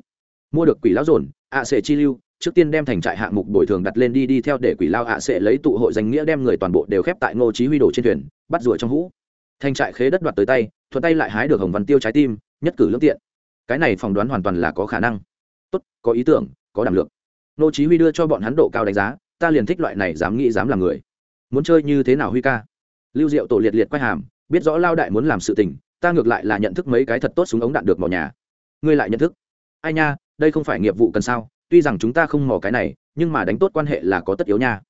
Mua được quỷ lão dồn ạ sẽ chi lưu, trước tiên đem thành trại hạng mục bồi thường đặt lên đi đi theo để quỷ lao ạ sẽ lấy tụ hội danh nghĩa đem người toàn bộ đều khép tại ngô chí huy đổ trên thuyền, bắt rùa trong hũ thành trại khế đất đoạt tới tay, thuận tay lại hái được hồng văn tiêu trái tim, nhất cử lưỡng tiện. Cái này phỏng đoán hoàn toàn là có khả năng. Tốt, có ý tưởng, có đảm lượng. Nô chí huy đưa cho bọn hắn độ cao đánh giá, ta liền thích loại này dám nghĩ dám làm người. Muốn chơi như thế nào huy ca? Lưu diệu tổ liệt liệt quay hàm, biết rõ lao đại muốn làm sự tình, ta ngược lại là nhận thức mấy cái thật tốt súng ống đạn được mỏ nhà. Ngươi lại nhận thức. Ai nha, đây không phải nghiệp vụ cần sao? Tuy rằng chúng ta không mỏ cái này, nhưng mà đánh tốt quan hệ là có tất yếu nha.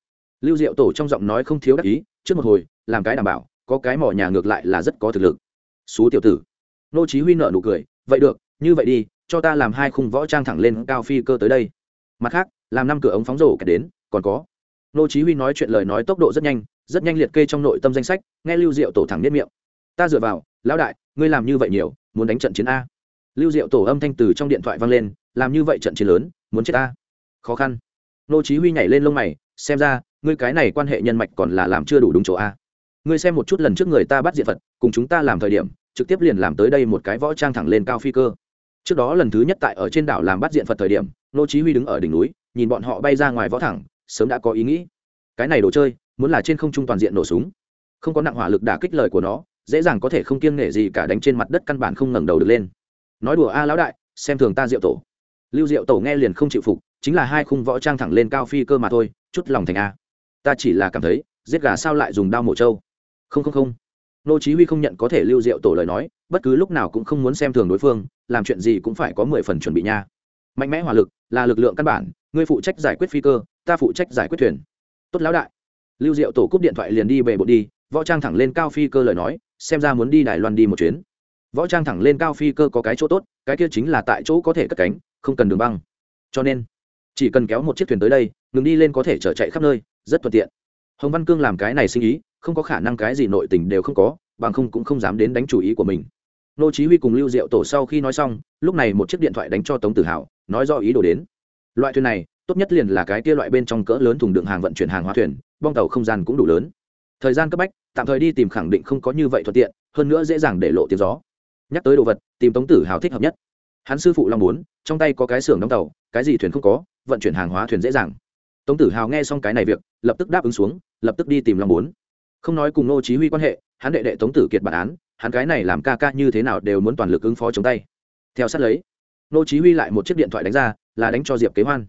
Lưu diệu tổ trong giọng nói không thiếu đắc ý, trước một hồi, làm cái đảm bảo có cái mỏ nhà ngược lại là rất có thực lực. Xú tiểu tử. Nô chí huy nở nụ cười, vậy được, như vậy đi, cho ta làm hai khung võ trang thẳng lên cao phi cơ tới đây. Mặt khác, làm năm cửa ống phóng rổ kẹt đến, còn có. Nô chí huy nói chuyện lời nói tốc độ rất nhanh rất nhanh liệt kê trong nội tâm danh sách, nghe lưu diệu tổ thẳng biết miệng. Ta dựa vào, lão đại, ngươi làm như vậy nhiều, muốn đánh trận chiến a. Lưu diệu tổ âm thanh từ trong điện thoại vang lên, làm như vậy trận chiến lớn, muốn chết ta. Khó khăn. Nô chí huy nhảy lên lông mày, xem ra, ngươi cái này quan hệ nhân mạch còn là làm chưa đủ đúng chỗ a ngươi xem một chút lần trước người ta bắt diện phật, cùng chúng ta làm thời điểm, trực tiếp liền làm tới đây một cái võ trang thẳng lên cao phi cơ. Trước đó lần thứ nhất tại ở trên đảo làm bắt diện phật thời điểm, nô chí huy đứng ở đỉnh núi, nhìn bọn họ bay ra ngoài võ thẳng, sớm đã có ý nghĩ. Cái này đồ chơi, muốn là trên không trung toàn diện nổ súng, không có nặng hỏa lực đả kích lời của nó, dễ dàng có thể không kiêng nể gì cả đánh trên mặt đất căn bản không ngẩng đầu được lên. Nói đùa a lão đại, xem thường ta diệu tổ. Lưu diệu tổ nghe liền không chịu phục, chính là hai khung võ trang thẳng lên cao phi cơ mà thôi, chút lòng thành a. Ta chỉ là cảm thấy, giết gà sao lại dùng đao mổ trâu không không không. Nô chí huy không nhận có thể lưu diệu tổ lời nói, bất cứ lúc nào cũng không muốn xem thường đối phương, làm chuyện gì cũng phải có mười phần chuẩn bị nha. Mạnh mẽ hỏa lực là lực lượng căn bản, ngươi phụ trách giải quyết phi cơ, ta phụ trách giải quyết thuyền. Tốt lão đại. Lưu diệu tổ cúp điện thoại liền đi về bộ đi, võ trang thẳng lên cao phi cơ lời nói, xem ra muốn đi đài loan đi một chuyến. Võ trang thẳng lên cao phi cơ có cái chỗ tốt, cái kia chính là tại chỗ có thể cất cánh, không cần đường băng. Cho nên, chỉ cần kéo một chiếc thuyền tới đây, ngừng đi lên có thể chở chạy khắp nơi, rất thuận tiện. Hồng văn cương làm cái này sinh ý không có khả năng cái gì nội tình đều không có, bằng không cũng không dám đến đánh chủ ý của mình. Nô chí huy cùng lưu diệu tổ sau khi nói xong, lúc này một chiếc điện thoại đánh cho tống tử hảo, nói do ý đồ đến. Loại thuyền này, tốt nhất liền là cái kia loại bên trong cỡ lớn thùng đựng hàng vận chuyển hàng hóa thuyền, bong tàu không gian cũng đủ lớn. Thời gian cấp bách, tạm thời đi tìm khẳng định không có như vậy thuận tiện, hơn nữa dễ dàng để lộ tiếng gió. Nhắc tới đồ vật, tìm tống tử hào thích hợp nhất. Hắn sư phụ long muốn trong tay có cái xưởng đóng tàu, cái gì thuyền không có, vận chuyển hàng hóa thuyền dễ dàng. Tống tử hào nghe xong cái này việc, lập tức đáp ứng xuống, lập tức đi tìm long muốn không nói cùng nô chí huy quan hệ, hắn đệ đệ tống tử kiệt bản án, hắn cái này làm ca ca như thế nào đều muốn toàn lực ứng phó chống tay. Theo sát lấy nô chí huy lại một chiếc điện thoại đánh ra, là đánh cho diệp kế hoan.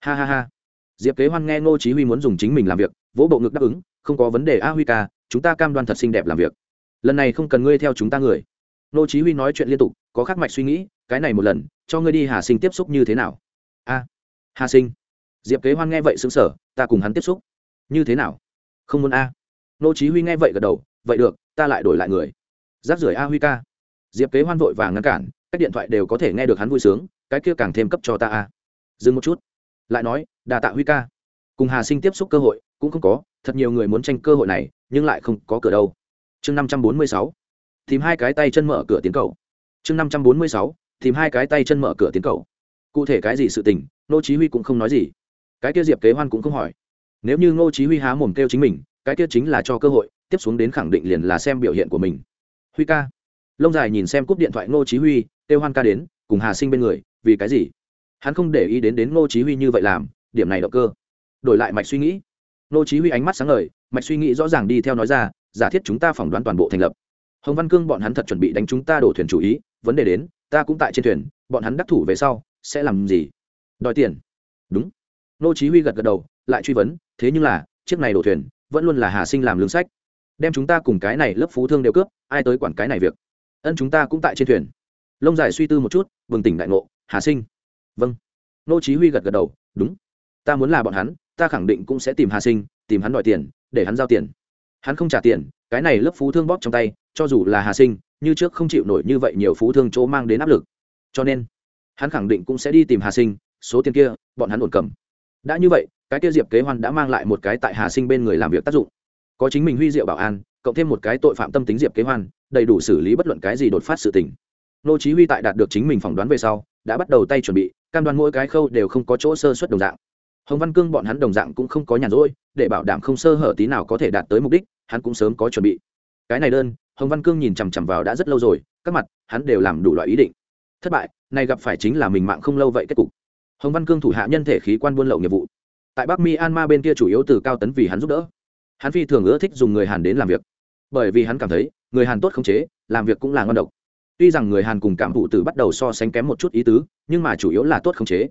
Ha ha ha. Diệp kế hoan nghe nô chí huy muốn dùng chính mình làm việc, vỗ bộ ngực đáp ứng, không có vấn đề, a huy ca, chúng ta cam đoan thật xinh đẹp làm việc. Lần này không cần ngươi theo chúng ta người. Nô chí huy nói chuyện liên tục, có khắc mạch suy nghĩ, cái này một lần, cho ngươi đi hà sinh tiếp xúc như thế nào? A, hà sinh. Diệp kế hoan nghe vậy sững sờ, ta cùng hắn tiếp xúc. Như thế nào? Không muốn a nô chí huy nghe vậy gật đầu, vậy được, ta lại đổi lại người. Giáp rưỡi a huy ca. Diệp kế hoan vội vàng ngăn cản các điện thoại đều có thể nghe được hắn vui sướng, cái kia càng thêm cấp cho ta a. Dừng một chút. Lại nói, đà tạ huy ca. Cùng hà sinh tiếp xúc cơ hội, cũng không có, thật nhiều người muốn tranh cơ hội này, nhưng lại không có cửa đâu. Chương năm trăm bốn mươi sáu. Tìm hai cái tay chân mở cửa tiến cầu. Chương năm trăm bốn mươi sáu. Tìm hai cái tay chân mở cửa tiến cầu. Cụ thể cái gì sự tình nô chí huy cũng không nói gì. Cái kia diệp kế hoan cũng không hỏi. Nếu như ngô chí huy há mồm kêu chính mình cái kia chính là cho cơ hội, tiếp xuống đến khẳng định liền là xem biểu hiện của mình. Huy ca. Lông dài nhìn xem cúp điện thoại ngô chí huy Têu hoan ca đến, cùng hà sinh bên người, vì cái gì? Hắn không để ý đến đến ngô chí huy như vậy làm, điểm này động cơ. Đổi lại mạch suy nghĩ. Ngô chí huy ánh mắt sáng ngời, mạch suy nghĩ rõ ràng đi theo nói ra, giả thiết chúng ta phỏng đoán toàn bộ thành lập. Hồng văn cương bọn hắn thật chuẩn bị đánh chúng ta đổ thuyền chủ ý, vấn đề đến, ta cũng tại trên thuyền, bọn hắn đắc thủ về sau, sẽ làm gì? Đòi tiền. Đúng. Ngô chí huy gật gật đầu, lại truy vấn, thế nhưng là, chiếc này đổ thuyền vẫn luôn là hà sinh làm lương sách. Đem chúng ta cùng cái này lớp phú thương đều cướp, ai tới quản cái này việc? Ân chúng ta cũng tại trên thuyền. Lông dài suy tư một chút, bừng tỉnh đại ngộ, hà sinh. Vâng. Nô chí huy gật gật đầu, đúng. Ta muốn là bọn hắn, ta khẳng định cũng sẽ tìm hà sinh, tìm hắn đòi tiền, để hắn giao tiền. Hắn không trả tiền, cái này lớp phú thương bóp trong tay, cho dù là hà sinh, như trước không chịu nổi như vậy nhiều phú thương chỗ mang đến áp lực. Cho nên, hắn khẳng định cũng sẽ đi tìm hà sinh, số tiền kia, bọn hắn ổn cầm đã như vậy, cái kia diệp kế hoan đã mang lại một cái tại hà sinh bên người làm việc tác dụng. Có chính mình huy diệu bảo an, cộng thêm một cái tội phạm tâm tính diệp kế hoan, đầy đủ xử lý bất luận cái gì đột phát sự tình. Nô chí huy tại đạt được chính mình phỏng đoán về sau, đã bắt đầu tay chuẩn bị, cam đoan mỗi cái khâu đều không có chỗ sơ suất đồng dạng. Hồng văn cương bọn hắn đồng dạng cũng không có nhàn rỗi, để bảo đảm không sơ hở tí nào có thể đạt tới mục đích, hắn cũng sớm có chuẩn bị. Cái này đơn, hồng văn cương nhìn chằm chằm vào đã rất lâu rồi, các mặt, hắn đều làm đủ loại ý định. Thất bại, này gặp phải chính là mình mạng không lâu vậy kết cục hồng văn cương thủ hạ nhân thể khí quan buôn lậu nghiệp vụ. Tại bắc myanmar bên kia chủ yếu từ cao tấn vì hắn giúp đỡ. Hắn phi thường ưa thích dùng người hàn đến làm việc. Bởi vì hắn cảm thấy, người hàn tốt khống chế, làm việc cũng là ngon độc. Tuy rằng người hàn cùng cảm thụ từ bắt đầu so sánh kém một chút ý tứ, nhưng mà chủ yếu là tốt khống chế.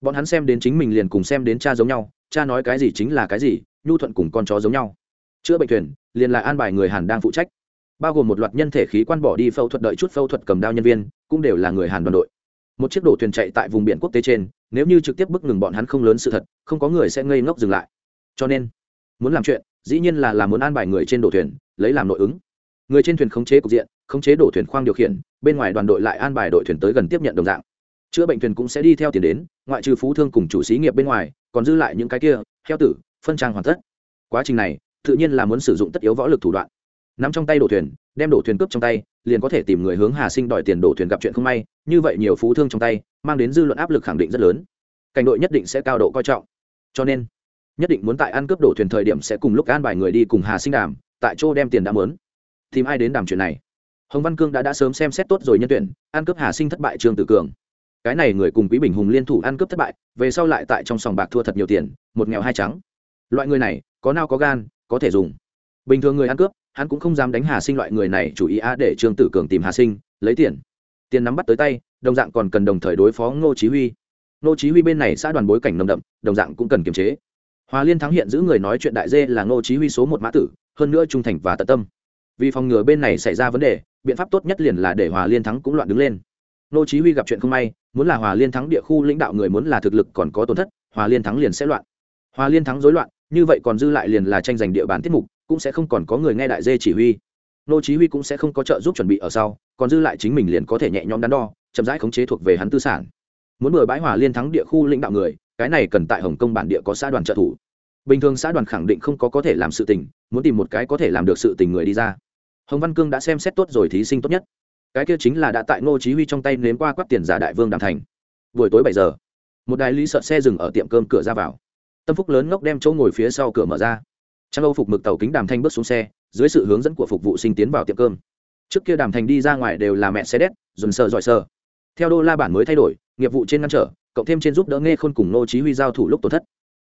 Bọn hắn xem đến chính mình liền cùng xem đến cha giống nhau, cha nói cái gì chính là cái gì, nhu thuận cùng con chó giống nhau. Chữa bệnh thuyền, liền là an bài người hàn đang phụ trách. Bao gồm một loạt nhân thể khí quan bỏ đi phẫu thuật đợi chút phẫu thuật cầm đao nhân viên, cũng đều là người hàn đoàn đội một chiếc đổ thuyền chạy tại vùng biển quốc tế trên, nếu như trực tiếp bức ngừng bọn hắn không lớn sự thật, không có người sẽ ngây ngốc dừng lại. Cho nên, muốn làm chuyện, dĩ nhiên là làm muốn an bài người trên đổ thuyền, lấy làm nội ứng. Người trên thuyền khống chế cục diện, khống chế đổ thuyền khoang điều khiển, bên ngoài đoàn đội lại an bài đội thuyền tới gần tiếp nhận đồng dạng. Chữa bệnh thuyền cũng sẽ đi theo tiền đến, ngoại trừ phú thương cùng chủ xí nghiệp bên ngoài, còn dư lại những cái kia, heo tử, phân trang hoàn tất. Quá trình này, tự nhiên là muốn sử dụng tất yếu võ lực thủ đoạn. Nắm trong tay đổ thuyền, đem đổ thuyền cướp trong tay liền có thể tìm người hướng hà sinh đòi tiền đổ thuyền gặp chuyện không may, như vậy nhiều phú thương trong tay, mang đến dư luận áp lực khẳng định rất lớn. Cảnh đội nhất định sẽ cao độ coi trọng. Cho nên, nhất định muốn tại ăn cướp đổ thuyền thời điểm sẽ cùng lúc an bài người đi cùng hà sinh đàm, tại chỗ đem tiền đã mớn. Tìm ai đến đàm chuyện này? Hồng văn cương đã đã sớm xem xét tốt rồi nhân tuyển, ăn cướp hà sinh thất bại trương tử cường. Cái này người cùng quý bình hùng liên thủ ăn cướp thất bại, về sau lại tại trong sòng bạc thua thật nhiều tiền, một nghèo hai trắng. Loại người này, có nao có gan, có thể dùng. Bình thường người ăn cướp hắn cũng không dám đánh hà sinh loại người này, chủ ý a để trương tử cường tìm hà sinh, lấy tiền. Tiền nắm bắt tới tay, đồng dạng còn cần đồng thời đối phó ngô chí huy. Ngô chí huy bên này xã đoàn bối cảnh nồng đậm, đồng dạng cũng cần kiềm chế. Hòa liên thắng hiện giữ người nói chuyện đại dê là ngô chí huy số một mã tử, hơn nữa trung thành và tận tâm. Vì phòng ngừa bên này xảy ra vấn đề, biện pháp tốt nhất liền là để hòa liên thắng cũng loạn đứng lên. Ngô chí huy gặp chuyện không may, muốn là hòa liên thắng địa khu lãnh đạo người muốn là thực lực còn có tổn thất, hòa liên thắng liền sẽ loạn. Hòa liên thắng rối loạn, như vậy còn dư lại liền là tranh giành địa bàn tiết mục cũng sẽ không còn có người nghe đại dê chỉ huy. Nô chí huy cũng sẽ không có trợ giúp chuẩn bị ở sau, còn dư lại chính mình liền có thể nhẹ nhõm đắn đo, chậm rãi khống chế thuộc về hắn tư sản. Muốn bừa bãi hòa liên thắng địa khu lãnh đạo người, cái này cần tại hồng kông bản địa có xã đoàn trợ thủ. Bình thường xã đoàn khẳng định không có có thể làm sự tình, muốn tìm một cái có thể làm được sự tình người đi ra. Hồng văn cương đã xem xét tốt rồi thí sinh tốt nhất. Cái kia chính là đã tại ngô chí huy trong tay nếm qua quát tiền giả đại vương đàm thành. Buổi tối bảy giờ, một đại lý sợ xe dừng ở tiệm cơm cửa ra vào. Tâm phúc lớn ngốc đem chỗ ngồi phía sau cửa mở ra trang âu phục mực tàu kính đàm thanh bước xuống xe, dưới sự hướng dẫn của phục vụ sinh tiến vào tiệm cơm. Trước kia đàm thành đi ra ngoài đều là mẹ xe đét dồn sờ giỏi sờ. Theo đô la bản mới thay đổi, nghiệp vụ trên ngăn trở, cộng thêm trên giúp đỡ nghe khôn cùng nô chí huy giao thủ lúc tổn thất.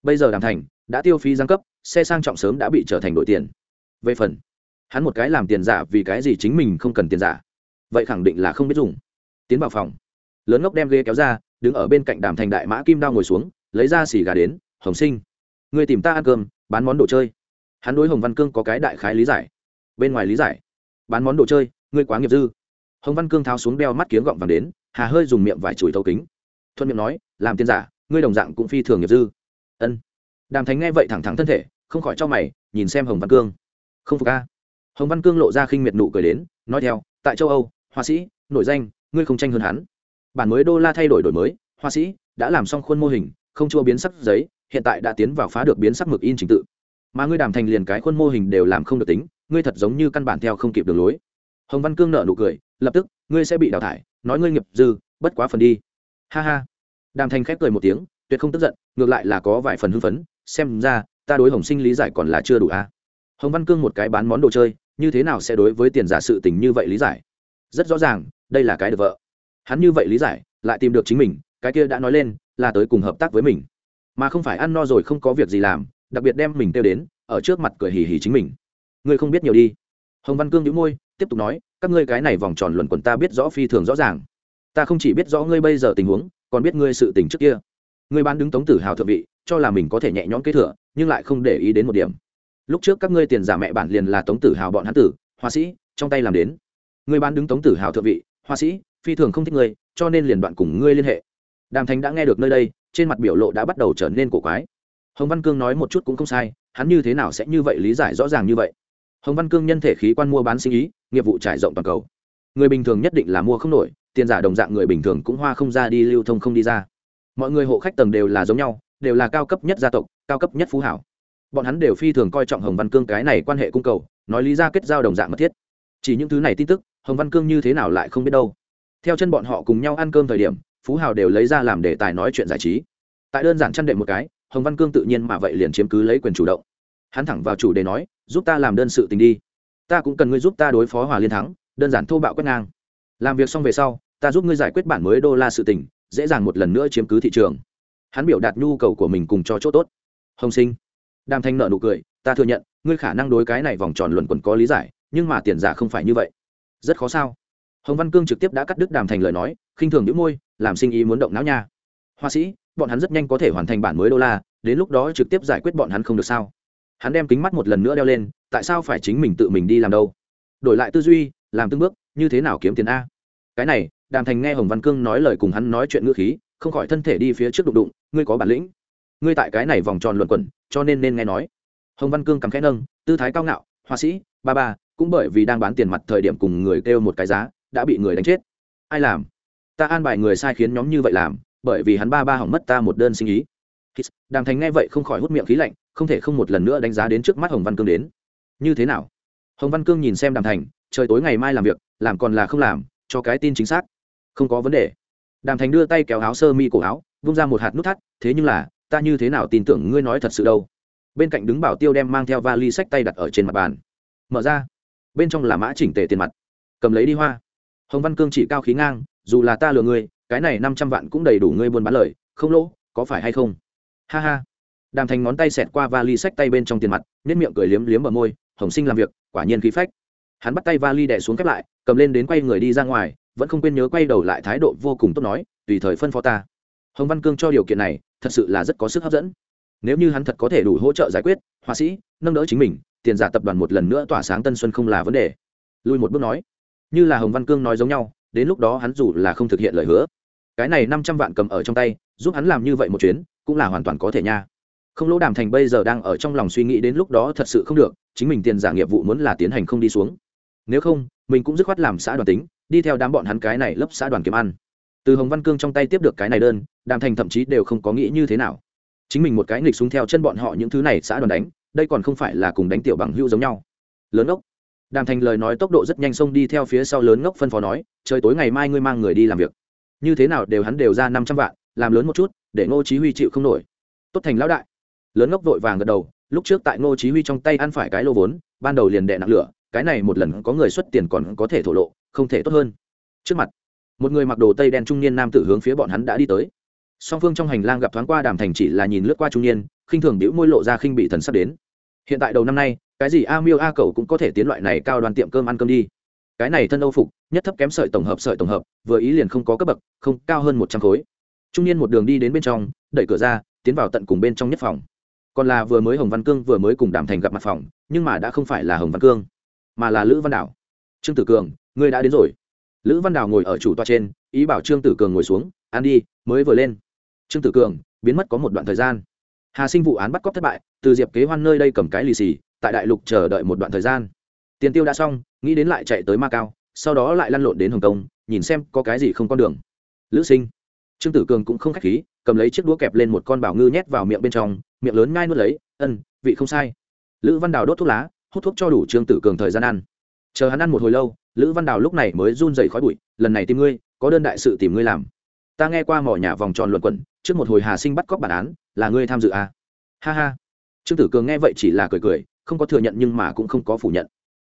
Bây giờ đàm thành đã tiêu phí giáng cấp, xe sang trọng sớm đã bị trở thành đổi tiền. Về phần, hắn một cái làm tiền giả vì cái gì chính mình không cần tiền giả? Vậy khẳng định là không biết dùng. Tiến vào phòng. Lớn ngốc đem ghế kéo ra, đứng ở bên cạnh đàm thành đại mã kim đao ngồi xuống, lấy ra xì gà đến, hồng sinh người tìm ta ăn cơm, bán món đồ chơi hắn đối hồng văn cương có cái đại khái lý giải. Bên ngoài lý giải, bán món đồ chơi, ngươi quá nghiệp dư. Hồng văn cương tháo xuống đeo mắt kiếng gọng vàng đến, hà hơi dùng miệng vải chùi thấu kính. Thuận miệng nói, làm tiền giả, ngươi đồng dạng cũng phi thường nghiệp dư. Ân. Đàm thánh nghe vậy thẳng thẳng thân thể, không khỏi cho mày, nhìn xem hồng văn cương. Không phục ca hồng văn cương lộ ra khinh miệt nụ cười đến, nói theo, tại châu âu, họa sĩ, nổi danh, ngươi không tranh hơn hắn. Bản mới đô la thay đổi đổi mới, họa sĩ, đã làm xong khuôn mô hình, không chua biến sắc giấy, hiện tại đã tiến vào phá được biến sắc mực in trình tự mà ngươi đàm thành liền cái khuôn mô hình đều làm không được tính, ngươi thật giống như căn bản theo không kịp đường lối. Hồng văn cương nợ nụ cười, lập tức, ngươi sẽ bị đào thải, nói ngươi nghiệp dư, bất quá phần đi. Ha ha. Đàm thành khép cười một tiếng, tuyệt không tức giận, ngược lại là có vài phần hưng phấn, xem ra, ta đối hồng sinh lý giải còn là chưa đủ a à? hồng văn cương một cái bán món đồ chơi, như thế nào sẽ đối với tiền giả sự tình như vậy lý giải? Rất rõ ràng, đây là cái được vợ. Hắn như vậy lý giải, lại tìm được chính mình, cái kia đã nói lên, là tới cùng hợp tác với mình. Mà không phải ăn no rồi không có việc gì làm đặc biệt đem mình tiêu đến, ở trước mặt cười hì hì chính mình. Ngươi không biết nhiều đi. Hồng văn cương nhíu môi, tiếp tục nói, các ngươi cái này vòng tròn luẩn quẩn ta biết rõ phi thường rõ ràng. Ta không chỉ biết rõ ngươi bây giờ tình huống, còn biết ngươi sự tình trước kia. Ngươi bán đứng tống tử hào thượng vị, cho là mình có thể nhẹ nhõm kế thừa, nhưng lại không để ý đến một điểm. Lúc trước các ngươi tiền giả mẹ bản liền là tống tử hào bọn hán tử hoa sĩ, trong tay làm đến. Ngươi bán đứng tống tử hào thượng vị hoa sĩ, phi thường không thích ngươi, cho nên liền đoạn cùng ngươi liên hệ. Đàm thành đã nghe được nơi đây, trên mặt biểu lộ đã bắt đầu trở nên cổ quái hồng văn cương nói một chút cũng không sai, hắn như thế nào sẽ như vậy lý giải rõ ràng như vậy? Hồng văn cương nhân thể khí quan mua bán sinh ý, nghiệp vụ trải rộng toàn cầu. Người bình thường nhất định là mua không nổi, tiền giả đồng dạng người bình thường cũng hoa không ra đi, lưu thông không đi ra. Mọi người hộ khách tầng đều là giống nhau, đều là cao cấp nhất gia tộc, cao cấp nhất phú hảo. Bọn hắn đều phi thường coi trọng hồng văn cương cái này quan hệ cung cầu, nói lý ra kết giao đồng dạng mật thiết. Chỉ những thứ này tin tức, hồng văn cương như thế nào lại không biết đâu. Theo chân bọn họ cùng nhau ăn cơm thời điểm, phú hào đều lấy ra làm đề tài nói chuyện giải trí. Tại đơn giản chăn đệm một cái hồng văn cương tự nhiên mà vậy liền chiếm cứ lấy quyền chủ động. Hắn thẳng vào chủ đề nói, giúp ta làm đơn sự tình đi. Ta cũng cần ngươi giúp ta đối phó hòa liên thắng, đơn giản thô bạo quét ngang. Làm việc xong về sau, ta giúp ngươi giải quyết bản mới đô la sự tình, dễ dàng một lần nữa chiếm cứ thị trường. Hắn biểu đạt nhu cầu của mình cùng cho chỗ tốt. Hồng sinh. Đàm thanh nợ nụ cười, ta thừa nhận, ngươi khả năng đối cái này vòng tròn luẩn quẩn có lý giải, nhưng mà tiền giả không phải như vậy. Rất khó sao? Hồng văn cương trực tiếp đã cắt đứt đàm thành lời nói, khinh thường những môi, làm sinh ý muốn động não nha. Hoa sĩ bọn hắn rất nhanh có thể hoàn thành bản mới đô la, đến lúc đó trực tiếp giải quyết bọn hắn không được sao? Hắn đem kính mắt một lần nữa đeo lên, tại sao phải chính mình tự mình đi làm đâu? Đổi lại tư duy, làm từng bước, như thế nào kiếm tiền a? Cái này, đàm thành nghe hồng văn cương nói lời cùng hắn nói chuyện ngữ khí, không khỏi thân thể đi phía trước đụng đụng, ngươi có bản lĩnh. Ngươi tại cái này vòng tròn luẩn quẩn, cho nên nên nghe nói. Hồng văn cương cầm khẽ nâng, tư thái cao ngạo hoa sĩ, ba ba, cũng bởi vì đang bán tiền mặt thời điểm cùng người kêu một cái giá, đã bị người đánh chết. Ai làm? Ta an bài người sai khiến nhóm như vậy làm bởi vì hắn ba ba hỏng mất ta một đơn sinh ý. Đàm thành nghe vậy không khỏi hút miệng khí lạnh, không thể không một lần nữa đánh giá đến trước mắt hồng văn cương đến. Như thế nào? Hồng văn cương nhìn xem đàm thành, trời tối ngày mai làm việc, làm còn là không làm, cho cái tin chính xác. Không có vấn đề. Đàm thành đưa tay kéo áo sơ mi cổ áo, vung ra một hạt nút thắt, thế nhưng là, ta như thế nào tin tưởng ngươi nói thật sự đâu? Bên cạnh đứng bảo tiêu đem mang theo vali sách tay đặt ở trên mặt bàn. Mở ra. Bên trong là mã chỉnh tề tiền mặt. Cầm lấy đi hoa. Hồng văn cương chỉ cao khí ngang, dù là ta lừa ngươi cái này năm trăm vạn cũng đầy đủ ngươi buôn bán lời, không lỗ, có phải hay không? Ha ha. Đàm thành ngón tay xẹt qua vali sách tay bên trong tiền mặt nếp miệng cười liếm liếm ở môi, hồng sinh làm việc, quả nhiên khí phách. Hắn bắt tay vali đẻ xuống khép lại, cầm lên đến quay người đi ra ngoài, vẫn không quên nhớ quay đầu lại thái độ vô cùng tốt nói, tùy thời phân phó ta. Hồng văn cương cho điều kiện này, thật sự là rất có sức hấp dẫn. Nếu như hắn thật có thể đủ hỗ trợ giải quyết, họa sĩ, nâng đỡ chính mình, tiền giả tập đoàn một lần nữa tỏa sáng tân xuân không là vấn đề. Lui một bước nói, như là hồng văn cương nói giống nhau, đến lúc đó hắn dù là không thực hiện lời hứa cái này năm trăm vạn cầm ở trong tay, giúp hắn làm như vậy một chuyến, cũng là hoàn toàn có thể nha. Không lỗ đàm thành bây giờ đang ở trong lòng suy nghĩ đến lúc đó thật sự không được, chính mình tiền giả nghiệp vụ muốn là tiến hành không đi xuống. Nếu không, mình cũng dứt khoát làm xã đoàn tính, đi theo đám bọn hắn cái này lấp xã đoàn kiếm ăn. Từ hồng văn cương trong tay tiếp được cái này đơn, đàm thành thậm chí đều không có nghĩ như thế nào. Chính mình một cái nghịch xuống theo chân bọn họ những thứ này xã đoàn đánh, đây còn không phải là cùng đánh tiểu bằng hưu giống nhau. Lớn ốc. Đàm thành lời nói tốc độ rất nhanh xông đi theo phía sau lớn ngốc phân phó nói, trời tối ngày mai ngươi mang người đi làm việc như thế nào đều hắn đều ra năm trăm vạn, làm lớn một chút, để ngô chí huy chịu không nổi. Tốt thành lão đại. Lớn ngốc vội vàng gật đầu, lúc trước tại ngô chí huy trong tay ăn phải cái lô vốn, ban đầu liền đè nặng lửa, cái này một lần có người xuất tiền còn có thể thổ lộ, không thể tốt hơn. Trước mặt, một người mặc đồ tây đen trung niên nam tử hướng phía bọn hắn đã đi tới. Song phương trong hành lang gặp thoáng qua đàm thành chỉ là nhìn lướt qua trung niên, khinh thường đĩu môi lộ ra khinh bị thần sắp đến. Hiện tại đầu năm nay, cái gì a miêu a cầu cũng có thể tiến loại này cao đoàn tiệm cơm ăn cơm đi. Cái này thân âu phục nhất thấp kém sợi tổng hợp sợi tổng hợp, vừa ý liền không có cấp bậc, không, cao hơn một trăm khối. Trung niên một đường đi đến bên trong, đẩy cửa ra, tiến vào tận cùng bên trong nhất phòng. Còn là vừa mới hồng văn cương vừa mới cùng đàm thành gặp mặt phòng, nhưng mà đã không phải là hồng văn cương, mà là lữ văn đảo. Trương tử cường, ngươi đã đến rồi. Lữ văn đảo ngồi ở chủ toa trên, ý bảo trương tử cường ngồi xuống ăn đi, mới vừa lên. Trương tử cường, biến mất có một đoạn thời gian. Hà sinh vụ án bắt cóc thất bại, từ diệp kế hoan nơi đây cầm cái lì xì, tại đại lục chờ đợi một đoạn thời gian. Tiền tiêu đã xong, nghĩ đến lại chạy tới ma cao sau đó lại lăn lộn đến hồng kông, nhìn xem có cái gì không con đường. Lữ sinh. Trương tử cường cũng không k h á c h khí, cầm lấy chiếc đũa kẹp lên một con bảo ngư nhét vào miệng bên trong, miệng lớn ngai nuốt lấy, ân, vị không sai. Lữ văn đào đốt thuốc lá, hút thuốc cho đủ trương tử cường thời gian ăn. Chờ hắn ăn một hồi lâu, lữ văn đào lúc này mới run dày khói bụi, lần này tìm ngươi, có đơn đại sự tìm ngươi làm. Ta nghe qua mỏ nhà vòng tròn luận quẩn, trước một hồi hà sinh bắt cóc bản án, là ngươi tham dự à? ha ha. Trương tử cường nghe vậy chỉ là cười cười, không có thừa nhận nhưng mà cũng không có phủ nhận.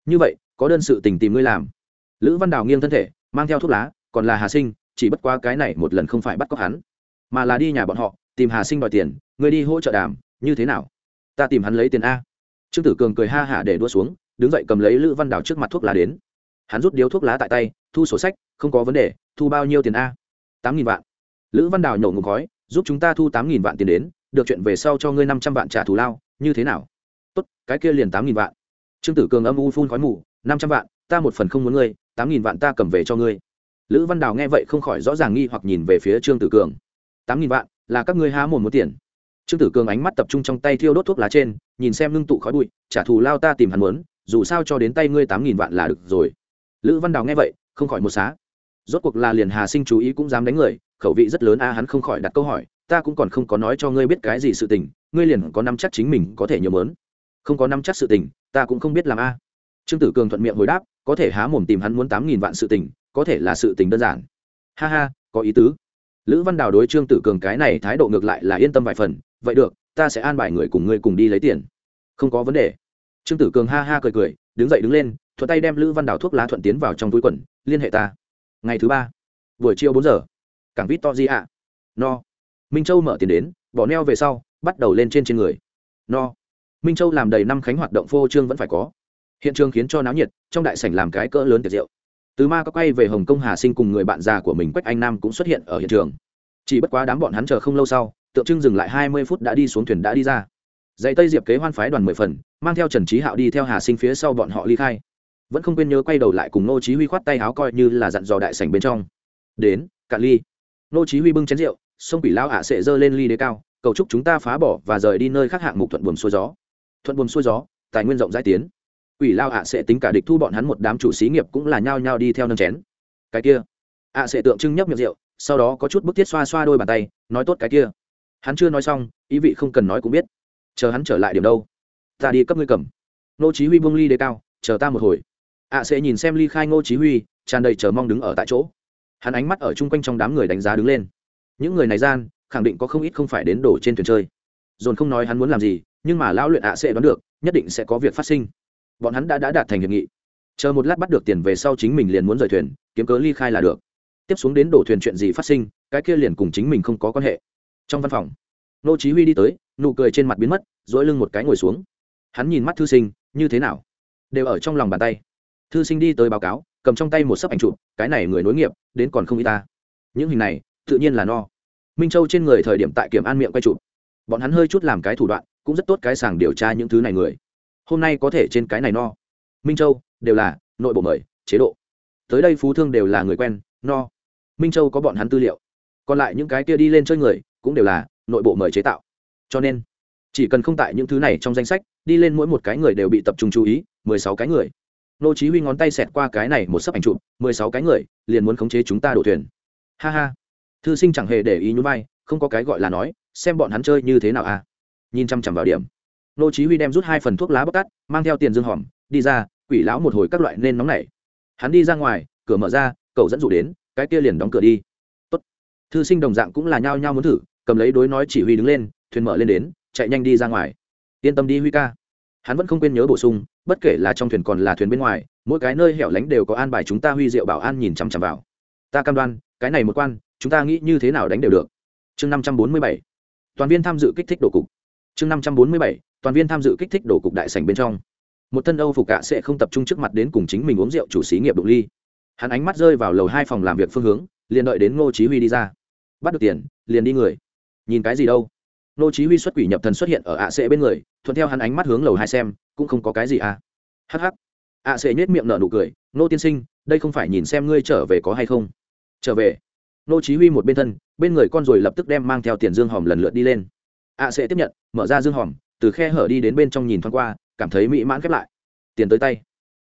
Như vậy, có đơn sự tình tìm ngươi làm lữ văn đào nghiêng thân thể, mang theo thuốc lá, còn là hà sinh, chỉ bất qua cái này một lần không phải bắt cóc hắn, mà là đi nhà bọn họ, tìm hà sinh đòi tiền ngươi đi hỗ trợ đàm, như thế nào? Ta tìm hắn lấy tiền a. Trương tử cường cười ha hả để đua xuống, đứng dậy cầm lấy lữ văn đào trước mặt thuốc lá đến. Hắn rút điếu thuốc lá tại tay, thu sổ sách, không có vấn đề, thu bao nhiêu tiền a? Tám nghìn vạn. Lữ văn đào nhổ ngục khói, giúp chúng ta thu tám nghìn vạn tiền đến, được chuyện về sau cho ngươi năm trăm vạn trả thù lao, như thế nào? Tốt, cái kia liền tám nghìn vạn. Trương tử cường âm u phun khói mù, năm trăm vạn ta một phần không muốn ngươi, tám nghìn vạn ta cầm về cho ngươi. Lữ văn đào nghe vậy không khỏi rõ ràng nghi hoặc nhìn về phía trương tử cường. Tám nghìn vạn, là các ngươi há mồm muốn tiền? Trương tử cường ánh mắt tập trung trong tay thiêu đốt thuốc lá trên, nhìn xem ngưng tụ khói bụi, trả thù lao ta tìm hắn muốn, dù sao cho đến tay ngươi tám nghìn vạn là được rồi. Lữ văn đào nghe vậy, không khỏi một xá. Rốt cuộc là liền hà sinh chú ý cũng dám đánh người, khẩu vị rất lớn a, hắn không khỏi đặt câu hỏi, ta cũng còn không có nói cho ngươi biết cái gì sự tình, ngươi liền có năm chắc chính mình có thể nhiều mớn. Không có năm chắc sự tình, ta cũng không biết làm a trương tử cường thuận miệng hồi đáp, có thể há mồm tìm hắn muốn tám nghìn vạn sự tình, có thể là sự tình đơn giản. Ha ha, có ý tứ. Lữ văn đào đối trương tử cường cái này thái độ ngược lại là yên tâm vài phần, vậy được, ta sẽ an bài người cùng ngươi cùng đi lấy tiền. Không có vấn đề. Trương tử cường ha ha cười cười, đứng dậy đứng lên, thuận tay đem lữ văn đào thuốc lá thuận tiến vào trong túi quần, liên hệ ta. Ngày thứ ba, buổi chiều bốn giờ. Cảng vít to di ạ no. Minh châu mở tiền đến, bỏ neo về sau, bắt đầu lên trên trên người. No. Minh châu làm đầy năm khánh hoạt động phô trương vẫn phải có hiện trường khiến cho náo nhiệt, trong đại sảnh làm cái cỡ lớn tiệc rượu. Từ ma có quay về hồng kông hà sinh cùng người bạn già của mình quách anh nam cũng xuất hiện ở hiện trường. Chỉ bất quá đám bọn hắn chờ không lâu sau, tượng trưng dừng lại hai mươi phút đã đi xuống thuyền đã đi ra. Dạy tây diệp kế hoan phái đoàn mười phần, mang theo trần trí hạo đi theo hà sinh phía sau bọn họ ly khai. Vẫn không quên nhớ quay đầu lại cùng nô chí huy khoát tay áo coi như là dặn dò đại sảnh bên trong. Đến, cạn ly. Nô chí huy bưng chén rượu, sông quỷ lao ạ sẽ dơ lên ly đế cao, cầu chúc chúng ta phá bỏ và rời đi nơi khác hạng mục thuận buồm xuôi gió. Thuận buồm xuôi gió, tài nguyên rộng rãi tiến quỷ lao ạ sẽ tính cả địch thu bọn hắn một đám chủ xí nghiệp cũng là nhao nhao đi theo nâng chén. Cái kia. Ạ sẽ tượng trưng nhấp miệng rượu, sau đó có chút bức thiết xoa xoa đôi bàn tay, nói tốt cái kia. Hắn chưa nói xong, ý vị không cần nói cũng biết. Chờ hắn trở lại điểm đâu? Ta đi cấp ngươi cầm. Nô chí huy buông ly đề cao, chờ ta một hồi. Ạ sẽ nhìn xem ly khai ngô chí huy, tràn đầy chờ mong đứng ở tại chỗ. Hắn ánh mắt ở chung quanh trong đám người đánh giá đứng lên. Những người này gian, khẳng định có không ít không phải đến đổ trên thuyền chơi. Dồn không nói hắn muốn làm gì, nhưng mà lão luyện ạ sẽ đoán được, nhất định sẽ có việc phát sinh bọn hắn đã đã đạt thành hiệp nghị. Chờ một lát bắt được tiền về sau chính mình liền muốn rời thuyền, kiếm cớ ly khai là được. Tiếp xuống đến đổ thuyền chuyện gì phát sinh, cái kia liền cùng chính mình không có quan hệ. Trong văn phòng, nô chí huy đi tới, nụ cười trên mặt biến mất, duỗi lưng một cái ngồi xuống. Hắn nhìn mắt thư sinh, như thế nào? Đều ở trong lòng bàn tay. Thư sinh đi tới báo cáo, cầm trong tay một sấp ảnh chụp, cái này người nối nghiệp, đến còn không y ta. Những hình này, tự nhiên là no. Minh châu trên người thời điểm tại kiểm an miệng quay chụp. Bọn hắn hơi chút làm cái thủ đoạn, cũng rất tốt cái sàng điều tra những thứ này người hôm nay có thể trên cái này no. Minh châu, đều là nội bộ mời, chế độ. Tới đây phú thương đều là người quen, no. Minh châu có bọn hắn tư liệu. Còn lại những cái kia đi lên chơi người, cũng đều là nội bộ mời chế tạo. Cho nên, chỉ cần không tại những thứ này trong danh sách, đi lên mỗi một cái người đều bị tập trung chú ý, mười sáu cái người. Nô chí huy ngón tay xẹt qua cái này một sấp ảnh chụp, mười sáu cái người, liền muốn khống chế chúng ta đổ thuyền. Ha ha. Thư sinh chẳng hề để ý nhún vai, không có cái gọi là nói, xem bọn hắn chơi như thế nào à. Nhìn chăm chăm vào điểm nô chí huy đem rút hai phần thuốc lá bóc tắt, mang theo tiền dương hòm, đi ra, quỷ lão một hồi các loại nên nóng nảy. Hắn đi ra ngoài, cửa mở ra, cậu dẫn dụ đến, cái kia liền đóng cửa đi. Tốt. Thư sinh đồng dạng cũng là nhao nhao muốn thử, cầm lấy đối nói chỉ huy đứng lên, thuyền mở lên đến, chạy nhanh đi ra ngoài. Yên tâm đi huy ca. Hắn vẫn không quên nhớ bổ sung, bất kể là trong thuyền còn là thuyền bên ngoài, mỗi cái nơi hẻo lánh đều có an bài chúng ta huy diệu bảo an nhìn chằm chằm vào. Ta cam đoan, cái này một quan, chúng ta nghĩ như thế nào đánh đều được. Chương năm trăm bốn mươi bảy. Toàn viên tham dự kích thích đổ cục. Chương năm trăm bốn mươi bảy toàn viên tham dự kích thích đổ cục đại sảnh bên trong. Một thân âu phục cạ sẽ không tập trung trước mặt đến cùng chính mình uống rượu chủ xí nghiệp đụng ly. Hắn ánh mắt rơi vào lầu hai phòng làm việc phương hướng, liền đợi đến ngô chí huy đi ra. Bắt được tiền, liền đi người. Nhìn cái gì đâu? Ngô chí huy xuất quỷ nhập thần xuất hiện ở ạ sẽ bên người, thuận theo hắn ánh mắt hướng lầu hai xem, cũng không có cái gì à. Hắc hắc. Ạ sẽ nhếch miệng nở nụ cười, ngô tiên sinh, đây không phải nhìn xem ngươi trở về có hay không? Trở về. Ngô chí huy một bên thân, bên người con rồi lập tức đem mang theo tiền dương hòm lần lượt đi lên. Ạ sẽ tiếp nhận, mở ra dương hòm từ khe hở đi đến bên trong nhìn thoáng qua, cảm thấy mỹ mãn khép lại. Tiền tới tay.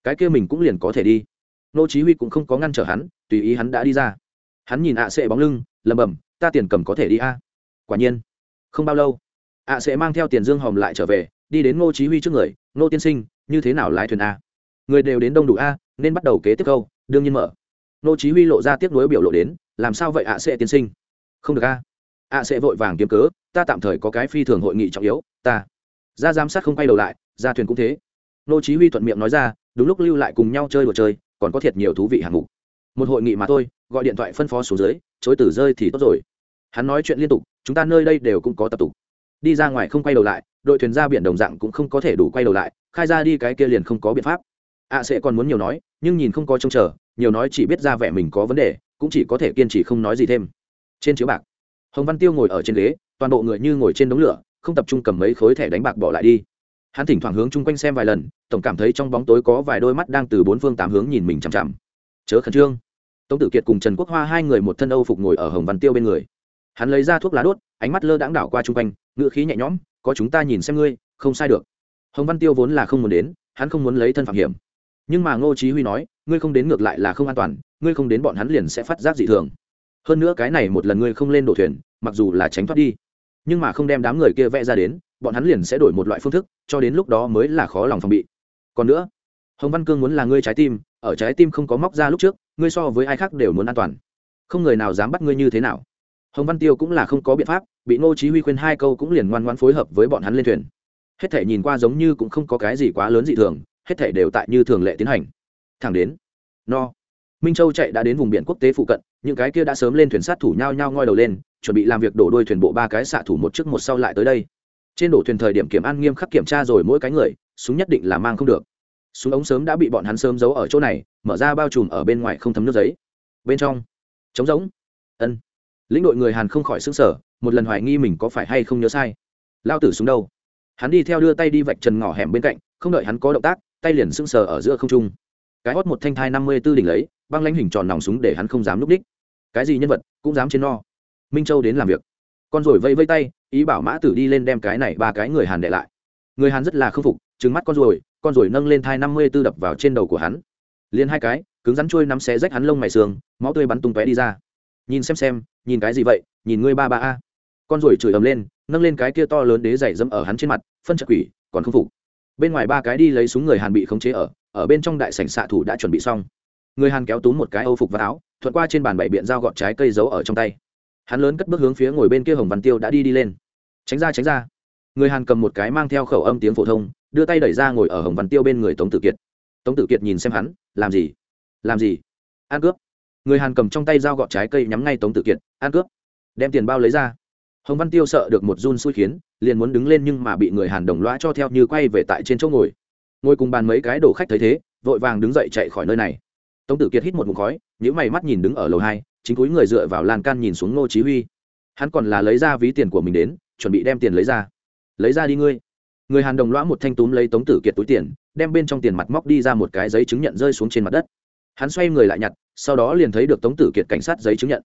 Cái kia mình cũng liền có thể đi. Nô chí huy cũng không có ngăn trở hắn, tùy ý hắn đã đi ra. Hắn nhìn ạ sệ bóng lưng lầm bầm ta tiền cầm có thể đi a? Quả nhiên, không bao lâu, ạ sệ mang theo tiền dương hòm lại trở về, đi đến nô chí huy trước người, nô tiên sinh, như thế nào lái thuyền a? Người đều đến đông đủ a, nên bắt đầu kế tiếp câu, đương nhiên mở. Nô chí huy lộ ra tiếc nuối biểu lộ đến, làm sao vậy ạ sệ tiên sinh? Không được a. Ạ sệ vội vàng kiếm cớ, ta tạm thời có cái phi thường hội nghị trọng yếu, ta ra giám sát không quay đầu lại ra thuyền cũng thế. Nô chí huy thuận miệng nói ra đúng lúc lưu lại cùng nhau chơi đùa chơi còn có thiệt nhiều thú vị hạng mục. Một hội nghị mà thôi gọi điện thoại phân phó xuống dưới chối từ rơi thì tốt rồi. Hắn nói chuyện liên tục chúng ta nơi đây đều cũng có tập tục. Đi ra ngoài không quay đầu lại đội thuyền ra biển đồng dạng cũng không có thể đủ quay đầu lại khai ra đi cái kia liền không có biện pháp. Ạ à, sẽ còn muốn nhiều nói nhưng nhìn không có trông chờ nhiều nói chỉ biết ra vẻ mình có vấn đề cũng chỉ có thể kiên trì không nói gì thêm. Trên chiếu bạc hồng văn tiêu ngồi ở trên ghế toàn bộ người như ngồi trên đống lửa không tập trung cầm mấy khối thẻ đánh bạc bỏ lại đi. Hắn thỉnh thoảng hướng chung quanh xem vài lần, tổng cảm thấy trong bóng tối có vài đôi mắt đang từ bốn phương tám hướng nhìn mình chằm chằm. Chớ khẩn trương. Tống tử kiệt cùng trần quốc hoa hai người một thân âu phục ngồi ở hồng văn tiêu bên người. Hắn lấy ra thuốc lá đốt, ánh mắt lơ đãng đảo qua chung quanh ngựa khí nhẹ nhõm, có chúng ta nhìn xem ngươi, không sai được. Hồng văn tiêu vốn là không muốn đến, hắn không muốn lấy thân phạm hiểm. Nhưng mà ngô chí huy nói, ngươi không đến ngược lại là không an toàn, ngươi không đến bọn hắn liền sẽ phát giác dị thường. Hơn nữa cái này một lần ngươi không lên đổ thuyền, mặc dù là tránh thoát đi nhưng mà không đem đám người kia vẽ ra đến, bọn hắn liền sẽ đổi một loại phương thức, cho đến lúc đó mới là khó lòng phòng bị. Còn nữa, hồng văn cương muốn là ngươi trái tim, ở trái tim không có móc ra lúc trước, ngươi so với ai khác đều muốn an toàn. Không người nào dám bắt ngươi như thế nào. Hồng văn tiêu cũng là không có biện pháp, bị ngô chí huy khuyên hai câu cũng liền ngoan ngoãn phối hợp với bọn hắn lên thuyền. Hết thảy nhìn qua giống như cũng không có cái gì quá lớn dị thường, hết thảy đều tại như thường lệ tiến hành. Thẳng đến, no minh châu chạy đã đến vùng biển quốc tế phụ cận, những cái kia đã sớm lên thuyền sát thủ nhao nhao ngoi đầu lên, chuẩn bị làm việc đổ đuôi thuyền bộ ba cái xạ thủ một trước một sau lại tới đây. Trên đổ thuyền thời điểm kiểm an nghiêm khắc kiểm tra rồi mỗi cái người, súng nhất định là mang không được. Súng ống sớm đã bị bọn hắn sớm giấu ở chỗ này, mở ra bao trùm ở bên ngoài không thấm nước giấy. Bên trong, trống giống ân. Lĩnh đội người hàn không khỏi xứng sở một lần hoài nghi mình có phải hay không nhớ sai. Lao tử xuống đâu? Hắn đi theo đưa tay đi vạch trần ngõ hẻm bên cạnh, không đợi hắn có động tác, tay liền sững sờ ở giữa không trung. Cái hót một thanh thai năm mươi tư đỉnh lấy băng lãnh hình tròn nòng súng để hắn không dám núp đích. Cái gì nhân vật cũng dám trên no. Minh châu đến làm việc. Con rồi vây vây tay, ý bảo mã tử đi lên đem cái này ba cái người hàn để lại. Người hàn rất là k phục trứng mắt con rồi con rồi nâng lên thai năm mươi tư đập vào trên đầu của hắn. Liền hai cái, cứng rắn trôi nắm xé rách hắn lông mày sườn, máu tươi bắn tung tóe đi ra. Nhìn xem xem, nhìn cái gì vậy, nhìn ngươi ba ba a. Con rồi chửi ầm lên, nâng lên cái kia to lớn đế dày dẫm ở hắn trên mặt, phân trợ quỷ, còn không phục. Bên ngoài ba cái đi lấy súng người hàn bị khống chế ở ở bên trong đại sảnh xạ thủ đã chuẩn bị xong người hàn kéo túm một cái âu phục và áo, thuận qua trên bàn bảy biện dao gọt trái cây giấu ở trong tay. Hắn lớn cất bước hướng phía ngồi bên kia hồng văn tiêu đã đi đi lên. Tránh ra tránh ra. Người hàn cầm một cái mang theo khẩu âm tiếng phổ thông, đưa tay đẩy ra ngồi ở hồng văn tiêu bên người tống tử kiệt. Tống tử kiệt nhìn xem hắn, làm gì? Làm gì? Ăn cướp. Người hàn cầm trong tay dao gọt trái cây nhắm ngay tống tử kiệt, ăn cướp. Đem tiền bao lấy ra. Hồng văn tiêu sợ được một run xui khiến, liền muốn đứng lên nhưng mà bị người hàn đồng loa cho theo như quay về tại trên chỗ ngồi. Ngồi cùng bàn mấy cái đồ khách thấy thế, vội vàng đứng dậy chạy khỏi nơi này tống tử kiệt hít một mụn khói những mày mắt nhìn đứng ở lầu hai, chính cúi người dựa vào lan can nhìn xuống ngô chí huy. Hắn còn là lấy ra ví tiền của mình đến, chuẩn bị đem tiền lấy ra. Lấy ra đi ngươi. Người hàn đồng loã một thanh túm lấy tống tử kiệt túi tiền, đem bên trong tiền mặt móc đi ra một cái giấy chứng nhận rơi xuống trên mặt đất. Hắn xoay người lại nhặt, sau đó liền thấy được tống tử kiệt cảnh sát giấy chứng nhận.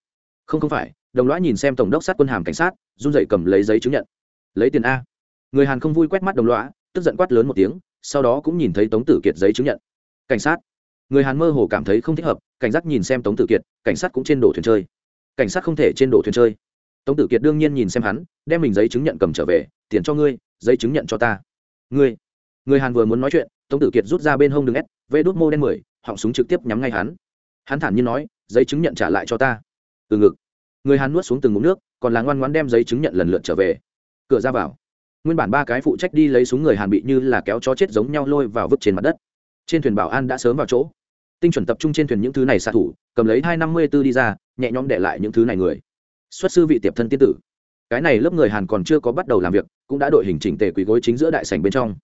Không không phải. Đồng loã nhìn xem tổng đốc sát quân hàm cảnh sát, run dậy cầm lấy giấy chứng nhận. Lấy tiền a. Người hàn không vui quét mắt đồng loã, tức giận quát lớn một tiếng, sau đó cũng nhìn thấy tống tử kiệt giấy chứng nhận. Cảnh sát người hàn mơ hồ cảm thấy không thích hợp, cảnh giác nhìn xem tống tử kiệt, cảnh sát cũng trên đổ thuyền chơi. Cảnh sát không thể trên đổ thuyền chơi. Tống tử kiệt đương nhiên nhìn xem hắn, đem mình giấy chứng nhận cầm trở về, tiền cho ngươi, giấy chứng nhận cho ta. Ngươi? Người hàn vừa muốn nói chuyện, tống tử kiệt rút ra bên hông đường s vê đốt mô đen mười, họng súng trực tiếp nhắm ngay hắn. Hắn thản nhiên nói, giấy chứng nhận trả lại cho ta. Từ ngực. Người hàn nuốt xuống từng ngụm nước, còn là ngoan ngoan đem giấy chứng nhận lần lượt trở về. Cửa ra vào. Nguyên bản ba cái phụ trách đi lấy súng người hàn bị như là kéo chó chết giống nhau lôi vào vứt trên mặt đất. Trên thuyền bảo an đã sớm vào chỗ tinh chuẩn tập trung trên thuyền những thứ này xạ thủ, cầm lấy hai năm mươi b ố đi ra, nhẹ nhõm để lại những thứ này người. Xuất sư vị tiệp thân tiên tử. Cái này lớp người hàn còn chưa có bắt đầu làm việc, cũng đã đội hình chỉnh tề quỳ gối chính giữa đại sảnh bên trong.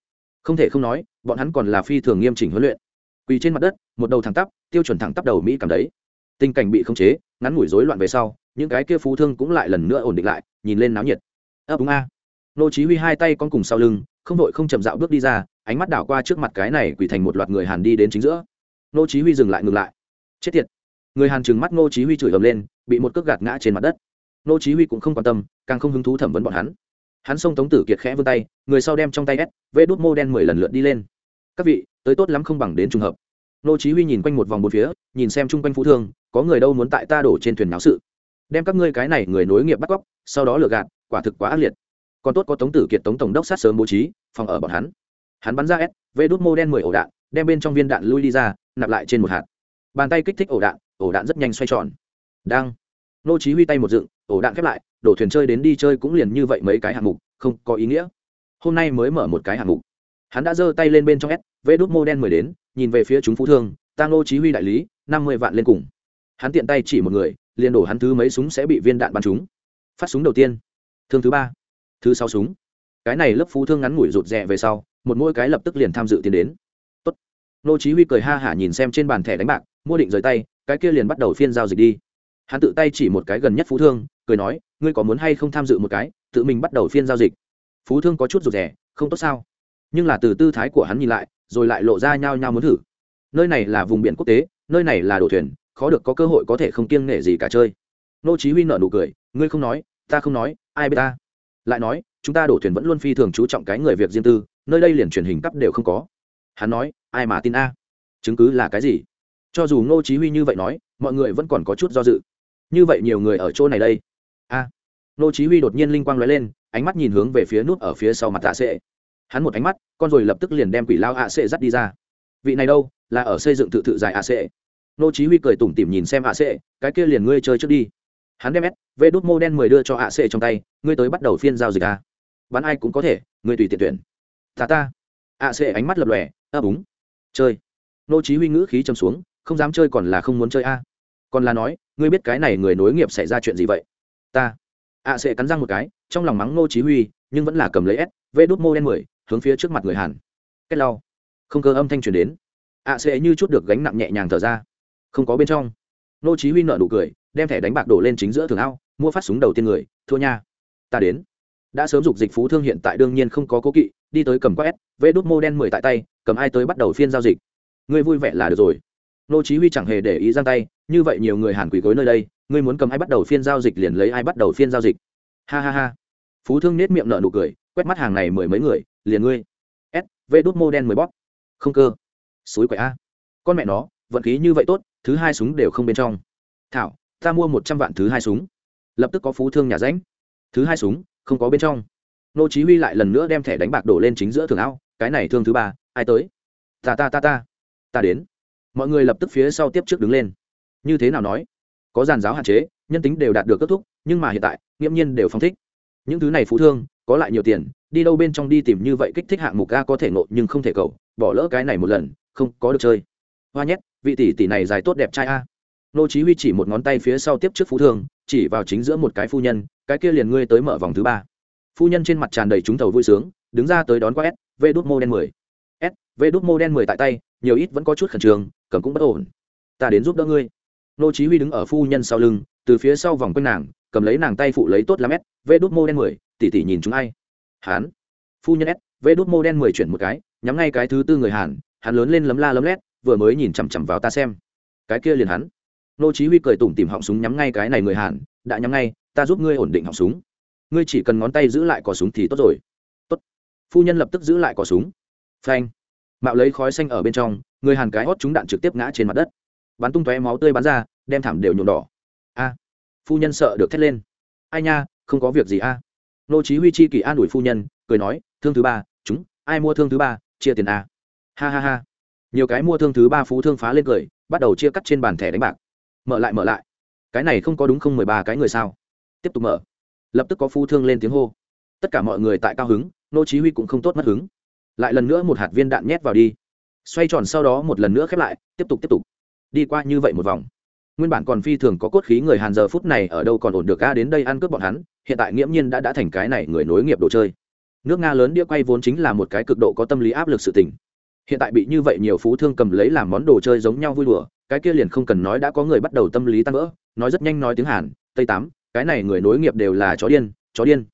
Không thể không nói, bọn hắn còn là phi thường nghiêm chỉnh huấn luyện. Quỳ trên mặt đất, một đầu thẳng tắp, tiêu chuẩn thẳng tắp đầu mỹ cảm đấy. Tình cảnh bị khống chế, ngắn ngủi rối loạn về sau, những cái kia phú thương cũng lại lần nữa ổn định lại, nhìn lên náo nhiệt. Ấp đúng a. Nô chí huy hai tay con cùng sau lưng, không đội không chậm dạo bước đi ra, ánh mắt đảo qua trước mặt cái này quỳ thành một loạt người hàn đi đến chính giữa nô chí huy dừng lại ngừng lại. Chết tiệt. Người hàn trừng mắt nô chí huy chửi ầm lên bị một cước gạt ngã trên mặt đất. Nô chí huy cũng không quan tâm càng không hứng thú thẩm vấn bọn hắn. Hắn xông tống tử kiệt khẽ vươn tay người sau đem trong tay ép, vê đút mô đen mười lần lượt đi lên. Các vị tới tốt lắm không bằng đến trùng hợp. Nô chí huy nhìn quanh một vòng bốn phía nhìn xem chung quanh phú thương có người đâu muốn tại ta đổ trên thuyền náo sự. Đem các ngươi cái này người nối nghiệp bắt cóc sau đó lừa gạt quả thực quá ác liệt. Còn tốt có tống tử kiệt tống tổng đốc sát sớm bố trí phòng ở bọn hắn. Hắn bắn ra s vê đút mô đen mười ổ đạn đem bên trong viên đạn lui đi ra nạp lại trên một hạt. Bàn tay kích thích ổ đạn ổ đạn rất nhanh xoay tròn. Đang nô chí huy tay một dựng, ổ đạn khép lại, đổ thuyền chơi đến đi chơi cũng liền như vậy mấy cái hạng mục, không có ý nghĩa. Hôm nay mới mở một cái hạng mục. Hắn đã giơ tay lên bên trong s vê đút mô đen mười đến, nhìn về phía chúng phú thương tăng nô chí huy đại lý, năm mươi vạn lên cùng. Hắn tiện tay chỉ một người, liền đổ hắn thứ mấy súng sẽ bị viên đạn bắn trúng. Phát súng đầu tiên. Thương thứ ba. Thứ sáu súng. Cái này lớp phú thương ngắn ngủi rụt rè về sau, một mỗi cái lập tức liền tham dự tiến đến nô chí huy cười ha hả nhìn xem trên bàn thẻ đánh bạc, mua định rời tay, cái kia liền bắt đầu phiên giao dịch đi. Hắn tự tay chỉ một cái gần nhất phú thương, cười nói, ngươi có muốn hay không tham dự một cái, tự mình bắt đầu phiên giao dịch? Phú thương có chút rụt rè, không tốt sao? Nhưng là từ tư thái của hắn nhìn lại, rồi lại lộ ra nhao nhao muốn thử. Nơi này là vùng biển quốc tế, nơi này là đồ thuyền, khó được có cơ hội có thể không kiêng nể gì cả chơi. Nô chí huy nở nụ cười, ngươi không nói, ta không nói, ai biết ta? Lại nói, chúng ta đổ thuyền vẫn luôn phi thường chú trọng cái người việc riêng tư, nơi đây liền truyền hình cấp đều không có. Hắn nói ai mà tin a? Chứng cứ là cái gì? Cho dù ngô chí huy như vậy nói mọi người vẫn còn có chút do dự. Như vậy nhiều người ở chỗ này đây. A. À, ngô chí huy đột nhiên linh quang lóe lên ánh mắt nhìn hướng về phía nút ở phía sau mặt tạ sệ. Hắn một ánh mắt con rồi lập tức liền đem quỷ lao ạ sệ dắt đi ra. Vị này đâu? Là ở xây dựng tự tự dài ạ sệ. Ngô chí huy cười tủm tỉm nhìn xem ạ sệ cái kia liền ngươi chơi trước đi. Hắn đem s vê đút mô đen mười đưa cho ạ sệ trong tay ngươi tới bắt đầu phiên giao dịch a. Bán ai cũng có thể ngươi tùy tiện tuyển. Ta ta. Ạ sệ ánh mắt lập lòe ấp úng chơi. Nô chí huy ngữ khí trầm xuống không dám chơi còn là không muốn chơi a. Còn là nói ngươi biết cái này người nối nghiệp xảy ra chuyện gì vậy? Ta. Ạ sẽ cắn răng một cái trong lòng mắng nô chí huy nhưng vẫn là cầm lấy s vê đút mô đen mười hướng phía trước mặt người hàn. Kết lau. Không cơ âm thanh truyền đến. Ạ sẽ như chút được gánh nặng nhẹ nhàng thở ra. Không có bên trong. Nô chí huy nở nụ cười đem thẻ đánh bạc đổ lên chính giữa thường ao mua phát súng đầu tiên người thua nha ta đến. Đã sớm dục dịch phú thương hiện tại đương nhiên không có cố kỵ đi tới cầm quét, vê đốt mô đen mười tại tay cầm ai tới bắt đầu phiên giao dịch. Ngươi vui vẻ là được rồi. Nô chí huy chẳng hề để ý giang tay, như vậy nhiều người hàn quỷ gối nơi đây, ngươi muốn cầm ai bắt đầu phiên giao dịch liền lấy ai bắt đầu phiên giao dịch. Ha ha ha. Phú thương nết miệng nở nụ cười, quét mắt hàng này mười mấy người, liền ngươi. S, v đốt mô đen mười bóp. Không cơ. Suối quậy a. Con mẹ nó, vận khí như vậy tốt, thứ hai súng đều không bên trong. Thảo, ta mua một trăm vạn thứ hai súng. Lập tức có phú thương nhà ránh thứ hai súng, không có bên trong. Nô chí huy lại lần nữa đem thẻ đánh bạc đổ lên chính giữa thường ao, cái này thương thứ ba ai tới? Ta ta ta ta. Ta đến. Mọi người lập tức phía sau tiếp trước đứng lên. Như thế nào nói? Có giàn giáo hạn chế, nhân tính đều đạt được kết thúc, nhưng mà hiện tại, nghiễm nhiên đều phong thích. Những thứ này phú thương, có lại nhiều tiền, đi đâu bên trong đi tìm như vậy kích thích hạng mục ga có thể ngộ nhưng không thể cầu, bỏ lỡ cái này một lần, không có được chơi. Hoa nhét, vị tỷ tỷ này dài tốt đẹp trai a. Nô chí huy chỉ một ngón tay phía sau tiếp trước phú thương, chỉ vào chính giữa một cái phu nhân, cái kia liền ngươi tới mở vòng thứ ba. Phu nhân trên mặt tràn đầy chúng tàu vui sướng, đứng ra tới đón qua s v đút mô đen mười vê đúc mô đen mười tại tay, nhiều ít vẫn có chút khẩn trương, cầm cũng bất ổn. Ta đến giúp đỡ ngươi. Nô chí huy đứng ở phu nhân sau lưng, từ phía sau vòng quanh nàng, cầm lấy nàng tay phụ lấy tốt lắm s vê đút mô đen mười, tỷ tỷ nhìn chúng ai? Hán. Phu nhân s vê đúc mô đen mười chuyển một cái, nhắm ngay cái thứ tư người hàn, hắn lớn lên lấm la lấm lét, vừa mới nhìn chằm chằm vào ta xem. Cái kia liền hắn. Nô chí huy cười tủm tỉm họng súng nhắm ngay cái này người hàn, đã nhắm ngay, ta giúp ngươi ổn định họng súng. Ngươi chỉ cần ngón tay giữ lại cò súng thì tốt rồi. Tốt. Phu nhân lập tức giữ lại cò súng. Phanh mạo lấy khói xanh ở bên trong, người hàn cái hót trúng đạn trực tiếp ngã trên mặt đất. Bắn tung tóe máu tươi bắn ra, đem thảm đều nhuộm đỏ. A, phu nhân sợ được thét lên. Ai nha, không có việc gì a. Nô chí huy chi kỳ an ủi phu nhân, cười nói, thương thứ ba, chúng, ai mua thương thứ ba, chia tiền a. Ha ha ha. Nhiều cái mua thương thứ ba phú thương phá lên cười, bắt đầu chia cắt trên bàn thẻ đánh bạc. Mở lại mở lại. Cái này không có đúng không mười ba cái người sao? Tiếp tục mở. Lập tức có phú thương lên tiếng hô. Tất cả mọi người tại cao hứng, nô chí huy cũng không tốt mất hứng lại lần nữa một hạt viên đạn nhét vào đi. Xoay tròn sau đó một lần nữa khép lại, tiếp tục tiếp tục. Đi qua như vậy một vòng. Nguyên bản còn phi thường có cốt khí người hàn giờ phút này ở đâu còn ổn được ga đến đây ăn cướp bọn hắn, hiện tại nghiễm nhiên đã đã thành cái này người nối nghiệp đồ chơi. Nước nga lớn đĩa quay vốn chính là một cái cực độ có tâm lý áp lực sự tình. Hiện tại bị như vậy nhiều phú thương cầm lấy làm món đồ chơi giống nhau vui đùa, cái kia liền không cần nói đã có người bắt đầu tâm lý tan vỡ, nói rất nhanh nói tiếng hàn, tây tám, cái này người nối nghiệp đều là chó điên chó điên.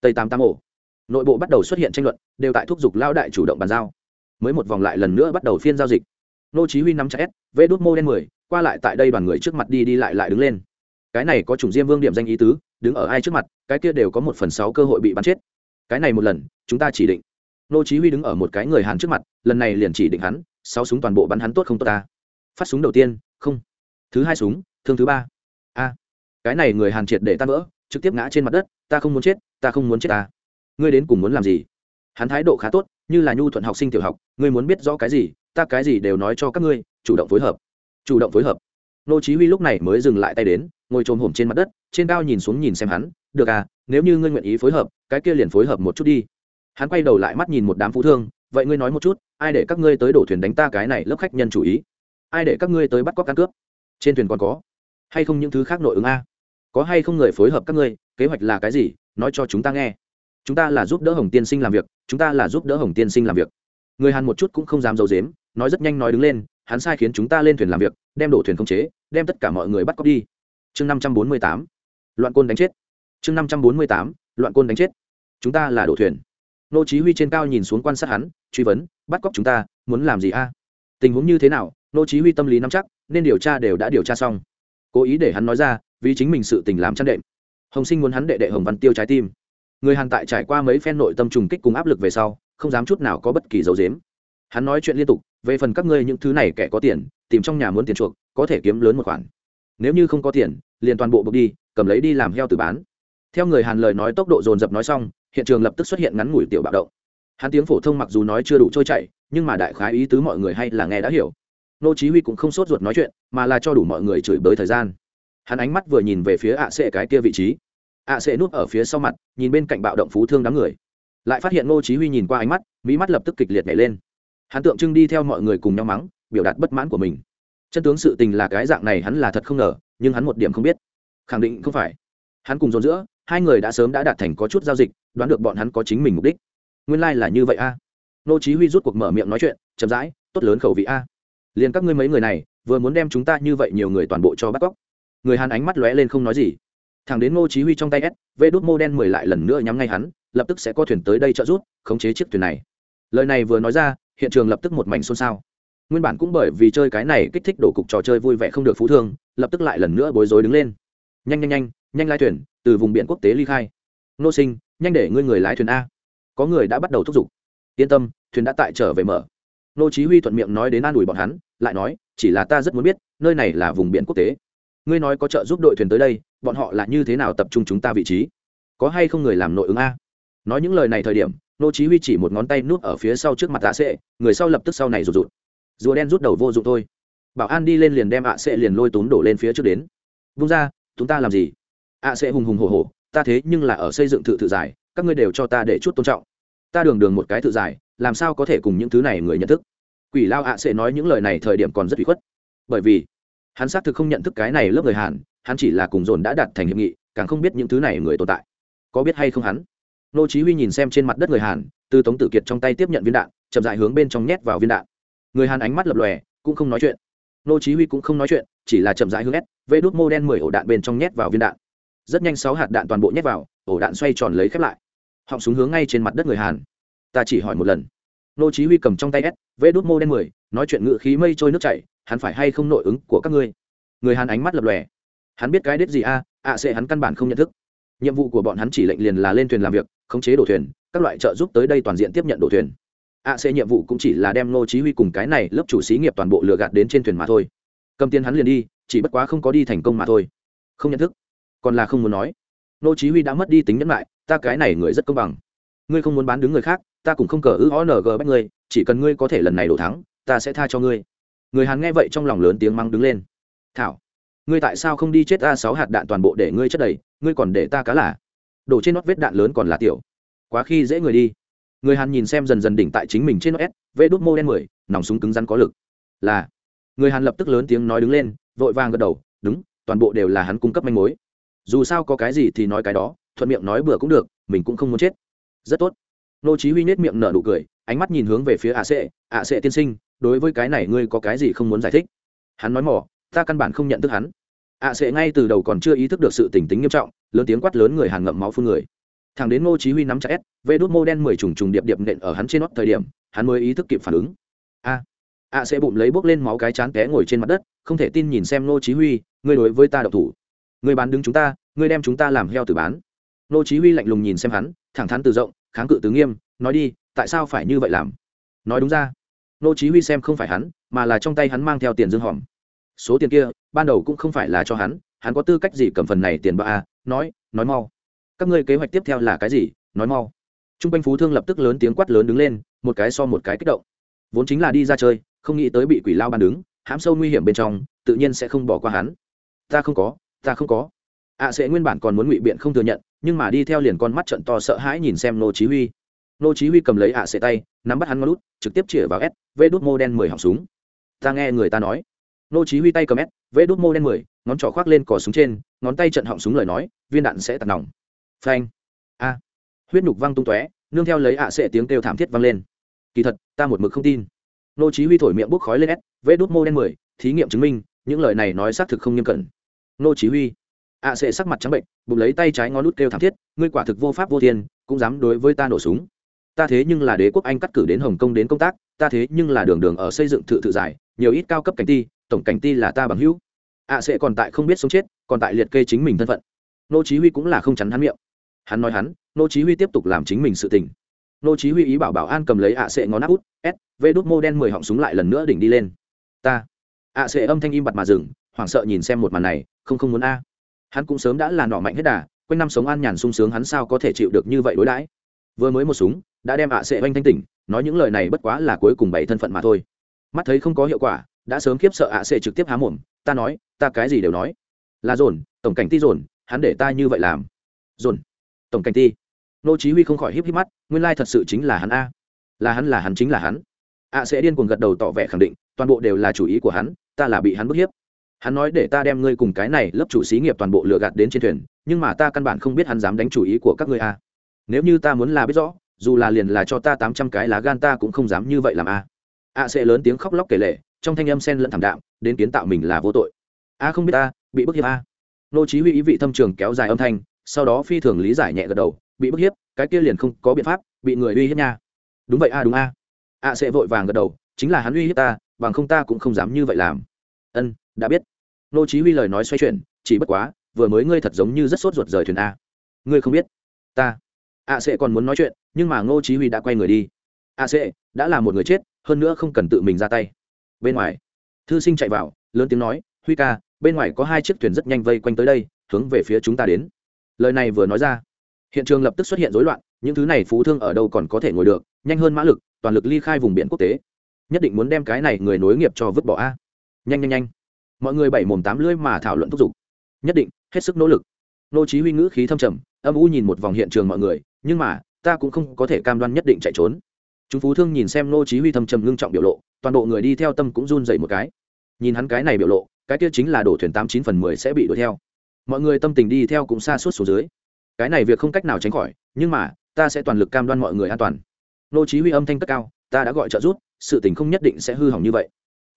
Tây tám tám ổ nội bộ bắt đầu xuất hiện tranh luận, đều tại thúc giục lao đại chủ động bàn giao. Mới một vòng lại lần nữa bắt đầu phiên giao dịch. Nô chí huy nắm chặt s, vê đốt mô đen mười, qua lại tại đây đoàn người trước mặt đi đi lại lại đứng lên. Cái này có chủng diêm vương điểm danh ý tứ, đứng ở ai trước mặt, cái kia đều có một phần sáu cơ hội bị bắn chết. Cái này một lần, chúng ta chỉ định. Nô chí huy đứng ở một cái người hàn trước mặt, lần này liền chỉ định hắn, sáu súng toàn bộ bắn hắn tốt không tốt ta. Phát súng đầu tiên, không. Thứ hai súng, thương thứ ba. A. Cái này người hàn triệt để tan vỡ, trực tiếp ngã trên mặt đất, ta không muốn chết, ta không muốn chết ta ngươi đến cùng muốn làm gì? Hắn thái độ khá tốt, như là nhu thuận học sinh tiểu học, ngươi muốn biết rõ cái gì, ta cái gì đều nói cho các ngươi, chủ động phối hợp. Chủ động phối hợp. Nô chí huy lúc này mới dừng lại tay đến, ngồi trồm hổm trên mặt đất, trên cao nhìn xuống nhìn xem hắn, được à nếu như ngươi nguyện ý phối hợp, cái kia liền phối hợp một chút đi. Hắn quay đầu lại mắt nhìn một đám phú thương, vậy ngươi nói một chút, ai để các ngươi tới đổ thuyền đánh ta cái này lớp khách nhân chủ ý? Ai để các ngươi tới bắt cóc căn cướp? Trên thuyền còn có? Hay không những thứ khác nội ứng a? Có hay không người phối hợp các ngươi, kế hoạch là cái gì? Nói cho chúng ta nghe chúng ta là giúp đỡ hồng tiên sinh làm việc, chúng ta là giúp đỡ hồng tiên sinh làm việc. Người hàn một chút cũng không dám d i ấ u dếm nói rất nhanh nói đứng lên, hắn sai khiến chúng ta lên thuyền làm việc, đem đổ thuyền không chế, đem tất cả mọi người bắt cóc đi. Chương năm trăm bốn mươi tám, loạn côn đánh chết. Chương năm trăm bốn mươi tám, loạn côn đánh chết. Chúng ta là đổ thuyền. Nô chí huy trên cao nhìn xuống quan sát hắn, truy vấn, bắt cóc chúng ta, muốn làm gì a? Tình huống như thế nào? Nô chí huy tâm lý nắm chắc, nên điều tra đều đã điều tra xong. Cố ý để hắn nói ra, vì chính mình sự tình làm chăn đệm. Hồng sinh muốn hắn đệ đệ hồng văn tiêu trái tim người hàn tại trải qua mấy phen nội tâm trùng kích cùng áp lực về sau, không dám chút nào có bất kỳ dấu dếm hắn nói chuyện liên tục, về phần các ngươi những thứ này kẻ có tiền, tìm trong nhà muốn tiền chuộc, có thể kiếm lớn một khoản. Nếu như không có tiền, liền toàn bộ buộc đi, cầm lấy đi làm heo từ bán. Theo người hàn lời nói tốc độ dồn dập nói xong, hiện trường lập tức xuất hiện ngắn ngủi tiểu bạo động. Hắn tiếng phổ thông mặc dù nói chưa đủ trôi chảy, nhưng mà đại khái ý tứ mọi người hay là nghe đã hiểu. Nô chí huy cũng không sốt ruột nói chuyện, mà là cho đủ mọi người chửi bới thời gian. Hắn ánh mắt vừa nhìn về phía ạ sệ cái kia vị trí ạ sệ núp ở phía sau mặt, nhìn bên cạnh bạo động phú thương đám người. Lại phát hiện Ngô chí huy nhìn qua ánh mắt, mỹ mắt lập tức kịch liệt nhảy lên. Hắn tượng trưng đi theo mọi người cùng nhau mắng, biểu đạt bất mãn của mình. Chân tướng sự tình là cái dạng này hắn là thật không ngờ, nhưng hắn một điểm không biết. Khẳng định không phải. Hắn cùng dồn giữa, hai người đã sớm đã đạt thành có chút giao dịch, đoán được bọn hắn có chính mình mục đích. Nguyên lai là như vậy a. Nô chí huy rút cuộc mở miệng nói chuyện, chậm rãi, tốt lớn khẩu vị a. Liền các ngươi mấy người này, vừa muốn đem chúng ta như vậy nhiều người toàn bộ cho bắt cóc. Người hàn ánh mắt lóe lên không nói gì thằng đến ngô chí huy trong tay s vê đút mô đen mười lại lần nữa nhắm ngay hắn, lập tức sẽ có thuyền tới đây trợ giúp, khống chế chiếc thuyền này. Lời này vừa nói ra, hiện trường lập tức một mảnh xôn xao. Nguyên bản cũng bởi vì chơi cái này kích thích đổ cục trò chơi vui vẻ không được phú thương, lập tức lại lần nữa bối rối đứng lên. Nhanh nhanh nhanh nhanh lái thuyền, từ vùng biển quốc tế ly khai. Nô sinh, nhanh để ngươi người lái thuyền a. Có người đã bắt đầu thúc giục. Yên tâm, thuyền đã tại trở về mở. Nô chí huy thuận miệng nói đến an ủi bọn hắn, lại nói, chỉ là ta rất muốn biết, nơi này là vùng biển quốc tế ngươi nói có trợ giúp đội thuyền tới đây, bọn họ là như thế nào tập trung chúng ta vị trí? Có hay không người làm nội ứng a? Nói những lời này thời điểm, nô chí huy chỉ một ngón tay nuốt ở phía sau trước mặt ạ sệ, người sau lập tức sau này rụt rụt. Rùa đen rút đầu vô dụng thôi. Bảo an đi lên liền đem ạ sệ liền lôi túm đổ lên phía trước đến. Vung ra, chúng ta làm gì? Ạ sệ hùng hùng hổ hổ, ta thế nhưng là ở xây dựng thự thự giải, các ngươi đều cho ta để chút tôn trọng. Ta đường đường một cái thự giải, làm sao có thể cùng những thứ này người nhận thức? Quỷ lao ạ sệ nói những lời này thời điểm còn rất bị khuất. Bởi vì hắn xác thực không nhận thức cái này lớp người hàn, hắn chỉ là cùng dồn đã đạt thành hiệp nghị, càng không biết những thứ này người tồn tại. Có biết hay không hắn? Nô chí huy nhìn xem trên mặt đất người hàn, từ tống tử kiệt trong tay tiếp nhận viên đạn, chậm rãi hướng bên trong nhét vào viên đạn. Người hàn ánh mắt lập lòe, cũng không nói chuyện. Nô chí huy cũng không nói chuyện, chỉ là chậm rãi hướng ép vê đút mô đen 10 ổ đạn bên trong nhét vào viên đạn. Rất nhanh sáu hạt đạn toàn bộ nhét vào, ổ đạn xoay tròn lấy khép lại. Họng súng hướng ngay trên mặt đất người hàn. Ta chỉ hỏi một lần. Nô chí huy cầm trong tay s vê đút mô đen 10 nói chuyện ngựa khí mây trôi nước chảy hắn phải hay không nội ứng của các ngươi? Người hàn ánh mắt lập lòe. Hắn biết cái đết gì a? Ạ sẽ hắn căn bản không nhận thức. Nhiệm vụ của bọn hắn chỉ lệnh liền là lên thuyền làm việc, khống chế đổ thuyền, các loại trợ giúp tới đây toàn diện tiếp nhận đổ thuyền. Ạ sẽ nhiệm vụ cũng chỉ là đem ngô chí huy cùng cái này lớp chủ xí nghiệp toàn bộ lừa gạt đến trên thuyền mà thôi. Cầm tiền hắn liền đi, chỉ bất quá không có đi thành công mà thôi. Không nhận thức. Còn là không muốn nói. Ngô chí huy đã mất đi tính nhẫn lại ta cái này người rất công bằng. Ngươi không muốn bán đứng người khác, ta cũng không cờ ư ó ng bắt ngươi, chỉ cần ngươi có thể lần này đổ thắng, ta sẽ tha cho ngươi người hàn nghe vậy trong lòng lớn tiếng mắng đứng lên. Thảo, ngươi tại sao không đi chết a sáu hạt đạn toàn bộ để ngươi chất đầy, ngươi còn để ta cá là? Đổ trên nót vết đạn lớn còn là tiểu. Quá khi dễ người đi. Người hàn nhìn xem dần dần đỉnh tại chính mình trên s, vê đốt mô đen mười, nòng súng cứng rắn có lực. Là. Người hàn lập tức lớn tiếng nói đứng lên, vội vàng gật đầu, đúng, toàn bộ đều là hắn cung cấp manh mối. Dù sao có cái gì thì nói cái đó, thuận miệng nói bừa cũng được, mình cũng không muốn chết. Rất tốt. Nô chí huy nết miệng nở nụ cười, ánh mắt nhìn hướng về phía ạ sệ ạ sệ tiên sinh đối với cái này ngươi có cái gì không muốn giải thích? Hắn nói mỏ, ta căn bản không nhận thức hắn. Ạ sệ ngay từ đầu còn chưa ý thức được sự tình tính nghiêm trọng, lớn tiếng quát lớn người hàn ngậm máu phun người. Thằng đến ngô chí huy nắm chặt s, vê đốt mô đen mười trùng trùng điệp điệp nện ở hắn trên nót thời điểm, hắn mới ý thức kịp phản ứng. A ạ sẽ bụng lấy bốc lên máu cái chán té ngồi trên mặt đất, không thể tin nhìn xem ngô chí huy, ngươi đối với ta độc thủ. Ngươi bán đứng chúng ta, ngươi đem chúng ta làm heo tử bán. Ngô chí huy lạnh lùng nhìn xem hắn, thẳng thắn từ rộng, kháng cự từ nghiêm, nói đi, tại sao phải như vậy làm? Nói đúng ra. Nô chí huy xem không phải hắn, mà là trong tay hắn mang theo tiền dương hòm. Số tiền kia, ban đầu cũng không phải là cho hắn hắn có tư cách gì cầm phần này tiền ba a à? nói nói mau. Các ngươi kế hoạch tiếp theo là cái gì? Nói mau. Trung quanh phú thương lập tức lớn tiếng quát lớn đứng lên, một cái so một cái kích động. Vốn chính là đi ra chơi, không nghĩ tới bị quỷ lao bàn đứng, hãm sâu nguy hiểm bên trong, tự nhiên sẽ không bỏ qua hắn. Ta không có, ta không có. Ạ sẽ nguyên bản còn muốn ngụy biện không thừa nhận, nhưng mà đi theo liền con mắt trận to sợ hãi nhìn xem nô chí huy nô chí huy cầm lấy ạ sẽ tay, nắm bắt hắn ngón út, trực tiếp chĩa vào s vê đốt mô đen mười họng súng. Ta nghe người ta nói. Nô chí huy tay cầm s vê đốt mô đen mười, ngón trỏ khoác lên cò súng trên, ngón tay trận họng súng lời nói, viên đạn sẽ tạt nòng. Phanh. A. Huyết nhục văng tung tóe, nương theo lấy ạ à sệ tiếng kêu thảm thiết vang lên. Kỳ thật, ta một mực không tin. Nô chí huy thổi miệng bốc khói lên s vê đốt mô đen mười, thí nghiệm chứng minh, những lời này nói xác thực không nghiêm cẩn. Nô chí huy. ạ à sệ sắc mặt trắng bệnh, bụng lấy tay trái ngón nút kêu thảm thiết, ngươi quả thực vô pháp vô thiên, cũng dám đối với ta nổ súng ta thế nhưng là đế quốc anh cắt cử đến hồng kông đến công tác, ta thế nhưng là đường đường ở xây dựng thự tự giải, nhiều ít cao cấp cảnh ti, tổng cảnh ti là ta bằng hữu. Ạ à sẽ còn tại không biết sống chết, còn tại liệt kê chính mình thân phận. Nô chí huy cũng là không chắn hắn miệng. Hắn nói hắn, nô chí huy tiếp tục làm chính mình sự tình. Nô chí huy ý bảo bảo an cầm lấy ạ sẽ ngón áp út, s vê đốt mô đen mười họng súng lại lần nữa đỉnh đi lên. Ta. Ạ sẽ âm thanh im bặt mà dừng, hoảng sợ nhìn xem một màn này, không không muốn a. Hắn cũng sớm đã là nọ mạnh hết đà, quanh năm sống an nhàn sung sướng hắn sao có thể chịu được như vậy đối đãi? Vừa mới một súng, đã đem ạ sệ oanh thanh tỉnh, nói những lời này bất quá là cuối cùng bảy thân phận mà thôi. Mắt thấy không có hiệu quả, đã sớm khiếp sợ ạ sệ trực tiếp há mồm, ta nói, ta cái gì đều nói? Là dồn, tổng cảnh ti dồn, hắn để ta như vậy làm. Dồn, tổng cảnh ti. Nô chí huy không khỏi híp híp mắt, nguyên lai thật sự chính là hắn a. Là hắn là hắn chính là hắn. Ạ sẽ điên cuồng gật đầu tỏ vẻ khẳng định, toàn bộ đều là chủ ý của hắn, ta là bị hắn bức hiếp. Hắn nói để ta đem ngươi cùng cái này lớp chủ xí nghiệp toàn bộ lừa gạt đến trên thuyền, nhưng mà ta căn bản không biết hắn dám đánh chủ ý của các ngươi a nếu như ta muốn là biết rõ, dù là liền là cho ta tám trăm cái lá gan ta cũng không dám như vậy làm a. A sẽ lớn tiếng khóc lóc kể lể, trong thanh âm sen lẫn thảm đạm, đến kiến tạo mình là vô tội. A không biết ta, bị bức hiếp a. Nô chí huy ý vị thâm trường kéo dài âm thanh, sau đó phi thường lý giải nhẹ gật đầu, bị bức hiếp, cái kia liền không có biện pháp, bị người uy hiếp nha. Đúng vậy a, đúng a. A sẽ vội vàng gật đầu, chính là hắn uy hiếp ta, bằng không ta cũng không dám như vậy làm. Ân, đã biết. Nô chí huy lời nói xoay chuyển, chỉ bất quá, vừa mới ngươi thật giống như rất sốt ruột rời thuyền a. Ngươi không biết. Ta a sẽ còn muốn nói chuyện, nhưng mà ngô chí huy đã quay người đi. A sẽ đã là một người chết, hơn nữa không cần tự mình ra tay. Bên ngoài, thư sinh chạy vào, lớn tiếng nói, huy ca, bên ngoài có hai chiếc thuyền rất nhanh vây quanh tới đây, hướng về phía chúng ta đến. Lời này vừa nói ra, hiện trường lập tức xuất hiện rối loạn, những thứ này phú thương ở đâu còn có thể ngồi được, nhanh hơn mã lực, toàn lực ly khai vùng biển quốc tế. Nhất định muốn đem cái này người nối nghiệp cho vứt bỏ a. Nhanh nhanh nhanh. Mọi người bảy mồm tám lưỡi mà thảo luận thúc giục. Nhất định, hết sức nỗ lực nô chí huy ngữ khí thâm trầm, âm u nhìn một vòng hiện trường mọi người, nhưng mà, ta cũng không có thể cam đoan nhất định chạy trốn. Chúng phú thương nhìn xem nô chí huy thâm trầm ngưng trọng biểu lộ, toàn bộ người đi theo tâm cũng run rẩy một cái. Nhìn hắn cái này biểu lộ, cái kia chính là đổ thuyền tám chín phần mười sẽ bị đuổi theo. Mọi người tâm tình đi theo cũng xa suốt xuống dưới. Cái này việc không cách nào tránh khỏi, nhưng mà, ta sẽ toàn lực cam đoan mọi người an toàn. Nô chí huy âm thanh cất cao, ta đã gọi trợ giúp, sự tình không nhất định sẽ hư hỏng như vậy.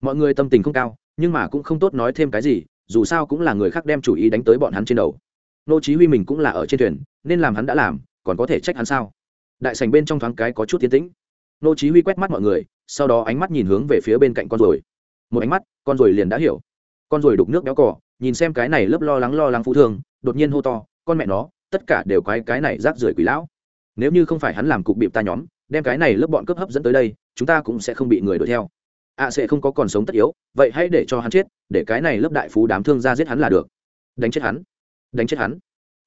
Mọi người tâm tình không cao, nhưng mà cũng không tốt nói thêm cái gì, dù sao cũng là người khác đem chủ ý đánh tới bọn hắn trên đầu nô chí huy mình cũng là ở trên thuyền nên làm hắn đã làm còn có thể trách hắn sao? Đại sảnh bên trong thoáng cái có chút tiến tĩnh. Nô chí huy quét mắt mọi người sau đó ánh mắt nhìn hướng về phía bên cạnh con ruồi. một ánh mắt con ruồi liền đã hiểu. Con ruồi đục nước béo cỏ nhìn xem cái này lớp lo lắng lo lắng phú thương đột nhiên hô to con mẹ nó tất cả đều cái cái này rác rưởi quỷ lão. Nếu như không phải hắn làm cục bịp ta nhóm đem cái này lớp bọn cướp hấp dẫn tới đây chúng ta cũng sẽ không bị người đuổi theo. Ạ à, sẽ không có còn sống tất yếu vậy hãy để cho hắn chết để cái này lớp đại phú đám thương ra giết hắn là được. Đánh chết hắn đánh chết hắn.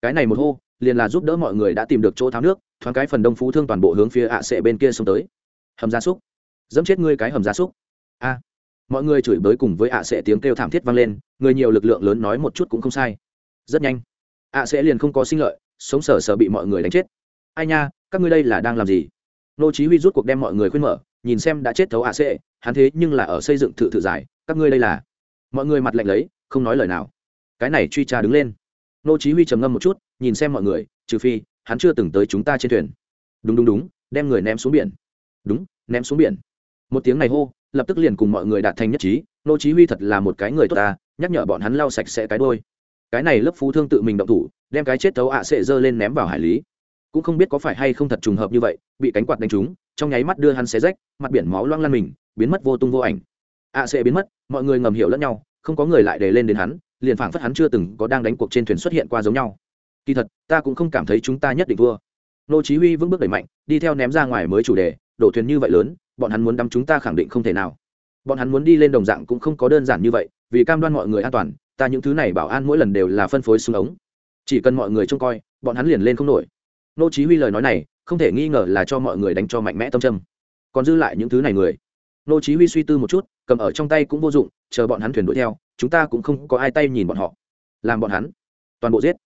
Cái này một hô, liền là giúp đỡ mọi người đã tìm được chỗ tháo nước, thoáng cái phần đông phú thương toàn bộ hướng phía ạ à sệ bên kia xông tới. Hầm gia súc. Dẫm chết ngươi cái hầm gia súc. A. Mọi người chửi bới cùng với ạ sệ tiếng kêu thảm thiết vang lên, người nhiều lực lượng lớn nói một chút cũng không sai. Rất nhanh. ạ sẽ liền không có sinh lợi, sống sờ sờ bị mọi người đánh chết. Ai nha, các ngươi đây là đang làm gì? Nô chí huy rút cuộc đem mọi người khuyên mở, nhìn xem đã chết thấu ạ ac hắn thế nhưng là ở xây dựng thự thự giải, các ngươi đây là. Mọi người mặt lạnh lấy, không nói lời nào. Cái này truy tra đứng lên nô chí huy trầm ngâm một chút, nhìn xem mọi người, trừ phi, hắn chưa từng tới chúng ta trên thuyền. Đúng đúng đúng, đem người ném xuống biển. Đúng, ném xuống biển. Một tiếng này hô, lập tức liền cùng mọi người đạt thành nhất trí, nô chí huy thật là một cái người tốt ta, nhắc nhở bọn hắn lau sạch sẽ cái đôi cái này lớp phú thương tự mình động thủ, đem cái chết thấu ạ sệ dơ lên ném vào hải lý. Cũng không biết có phải hay không thật trùng hợp như vậy, bị cánh quạt đánh trúng, trong nháy mắt đưa hắn xé rách, mặt biển máu loang lan mình, biến mất vô tung vô ảnh. ạ sệ biến mất, mọi người ngầm hiểu lẫn nhau, không có người lại để lên đến hắn liền phảng phất hắn chưa từng có đang đánh cuộc trên thuyền xuất hiện qua giống nhau. Kỳ thật, ta cũng không cảm thấy chúng ta nhất định thua. Nô chí huy vững bước đẩy mạnh, đi theo ném ra ngoài mới chủ đề, đổ thuyền như vậy lớn, bọn hắn muốn đắm chúng ta khẳng định không thể nào. Bọn hắn muốn đi lên đồng dạng cũng không có đơn giản như vậy, vì cam đoan mọi người an toàn, ta những thứ này bảo an mỗi lần đều là phân phối xuống ống. Chỉ cần mọi người trông coi, bọn hắn liền lên không nổi. Nô chí huy lời nói này, không thể nghi ngờ là cho mọi người đánh cho mạnh mẽ tâm trầm còn dư lại những thứ này người. Nô chí huy suy tư một chút, cầm ở trong tay cũng vô dụng, chờ bọn hắn thuyền đuổi theo chúng ta cũng không có ai tay nhìn bọn họ. Làm bọn hắn. Toàn bộ giết.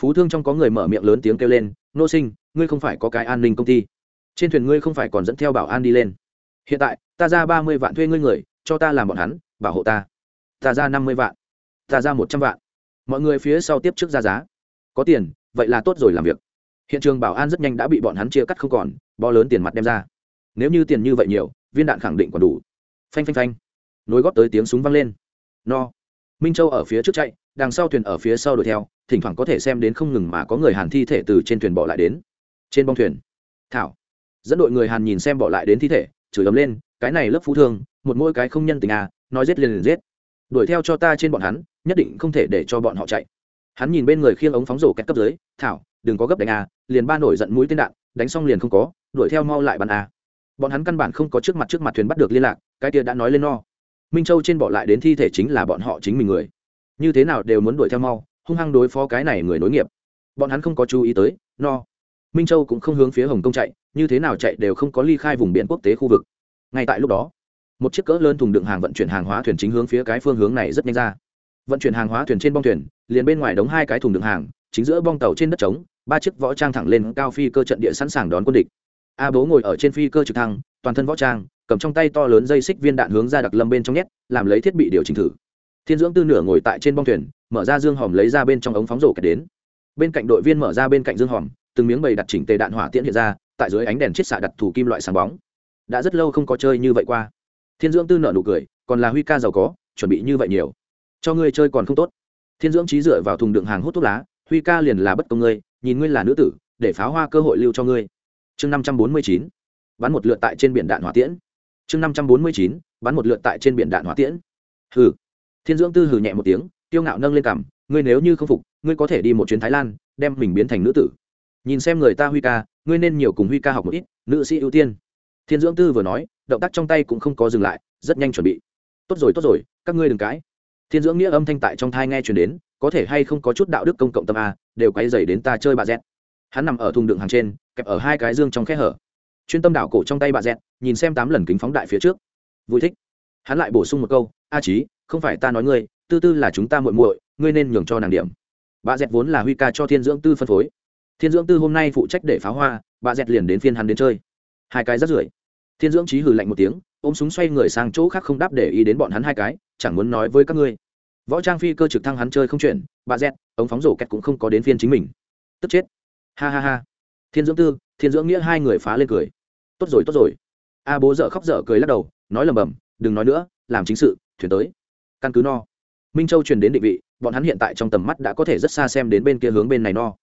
Phú thương trong có người mở miệng lớn tiếng kêu lên, nô sinh, ngươi không phải có cái an ninh công ty. Trên thuyền ngươi không phải còn dẫn theo bảo an đi lên. Hiện tại, ta ra ba mươi vạn thuê ngươi người, cho ta làm bọn hắn, bảo hộ ta. Ta ra năm mươi vạn. Ta ra một trăm vạn. Mọi người phía sau tiếp trước ra giá. Có tiền, vậy là tốt rồi làm việc. Hiện trường bảo an rất nhanh đã bị bọn hắn chia cắt không còn bo lớn tiền mặt đem ra. Nếu như tiền như vậy nhiều, viên đạn khẳng định còn đủ. Phanh phanh phanh. Nối góp tới tiếng súng vang lên no. Minh châu ở phía trước chạy, đằng sau thuyền ở phía sau đuổi theo, thỉnh thoảng có thể xem đến không ngừng mà có người hàn thi thể từ trên thuyền bỏ lại đến. Trên bong thuyền, thảo. Dẫn đội người hàn nhìn xem bỏ lại đến thi thể, chửi ấm lên, cái này lớp phú thương, một mỗi cái không nhân tình à nói giết liền liền giết. Đuổi theo cho ta trên bọn hắn, nhất định không thể để cho bọn họ chạy. Hắn nhìn bên người khiêng ống phóng rổ cách cấp dưới, thảo, đừng có gấp đánh à liền ba nổi giận mũi tên đạn, đánh xong liền không có, đuổi theo mau lại bàn à. Bọn hắn căn bản không có trước mặt trước mặt thuyền bắt được liên lạc, cái kia đã nói lên no minh châu trên bỏ lại đến thi thể chính là bọn họ chính mình người. Như thế nào đều muốn đuổi theo mau, hung hăng đối phó cái này người nối nghiệp. Bọn hắn không có chú ý tới, no. Minh châu cũng không hướng phía hồng kông chạy, như thế nào chạy đều không có ly khai vùng biển quốc tế khu vực. Ngay tại lúc đó, một chiếc cỡ lớn thùng đựng hàng vận chuyển hàng hóa thuyền chính hướng phía cái phương hướng này rất nhanh ra. Vận chuyển hàng hóa thuyền trên bong thuyền, liền bên ngoài đóng hai cái thùng đựng hàng, chính giữa bong tàu trên đất trống, ba chiếc võ trang thẳng lên cao phi cơ trận địa sẵn sàng đón quân địch. A bố ngồi ở trên phi cơ trực thăng, toàn thân võ trang cầm trong tay to lớn dây xích viên đạn hướng ra đặc lâm bên trong nhét, làm lấy thiết bị điều chỉnh thử. Thiên dưỡng tư nửa ngồi tại trên bong thuyền, mở ra dương hòm lấy ra bên trong ống phóng rổ kẹt đến. Bên cạnh đội viên mở ra bên cạnh dương hòm, từng miếng bầy đặt chỉnh tề đạn hỏa tiễn hiện ra, tại dưới ánh đèn chiết xạ đặt thủ kim loại sáng bóng. Đã rất lâu không có chơi như vậy qua. Thiên dưỡng tư nợ nụ cười, còn là huy ca giàu có, chuẩn bị như vậy nhiều. Cho ngươi chơi còn không tốt. Thiên dưỡng trí dựa vào thùng đựng hàng hút thuốc lá, huy ca liền là bất công ngươi, nhìn ngươi là nữ tử, để pháo hoa cơ hội lưu cho ngươi. Chương năm trăm bốn mươi chín, bắn một lượt tại trên biển đạn hỏa tiễn chương năm trăm bốn mươi chín, bắn một lượt tại trên biển đạn hỏa tiễn. Hừ. Thiên dưỡng tư hừ nhẹ một tiếng tiêu ngạo nâng lên cằm, ngươi nếu như không phục, ngươi có thể đi một chuyến thái lan, đem mình biến thành nữ tử. Nhìn xem người ta huy ca, ngươi nên nhiều cùng huy ca học một ít, nữ sĩ ưu tiên. Thiên dưỡng tư vừa nói, động tác trong tay cũng không có dừng lại, rất nhanh chuẩn bị. Tốt rồi tốt rồi, các ngươi đừng cãi. Thiên dưỡng nghĩa âm thanh tại trong thai nghe chuyển đến, có thể hay không có chút đạo đức công cộng tâm a, đều quay dày đến ta chơi bà dẹt. Hắn nằm ở thùng đựng hàng trên, kẹp ở hai cái dương trong khe hở chuyên tâm đảo cổ trong tay bà dẹt, nhìn xem tám lần kính phóng đại phía trước. Vui thích. Hắn lại bổ sung một câu, a trí không phải ta nói ngươi, tư tư là chúng ta muội muội, ngươi nên nhường cho nàng điểm. Bà dẹt vốn là huy ca cho thiên dưỡng tư phân phối. Thiên dưỡng tư hôm nay phụ trách để pháo hoa, bà dẹt liền đến phiên hắn đến chơi. Hai cái rất rưởi. Thiên dưỡng trí hừ lạnh một tiếng, ôm súng xoay người sang chỗ khác không đáp để ý đến bọn hắn hai cái, chẳng muốn nói với các ngươi. Võ trang phi cơ trực thăng hắn chơi không chuyển, bà dẹt, ống phóng rổ kẹt cũng không có đến phiên chính mình. Tức chết. Ha ha ha thiên dưỡng tư, thiên dưỡng nghĩa hai người phá lên cười. Tốt rồi tốt rồi. A bố dợ khóc dở cười lắc đầu, nói lầm bầm đừng nói nữa, làm chính sự, thuyền tới. Căn cứ no. Minh châu truyền đến định vị, bọn hắn hiện tại trong tầm mắt đã có thể rất xa xem đến bên kia hướng bên này no.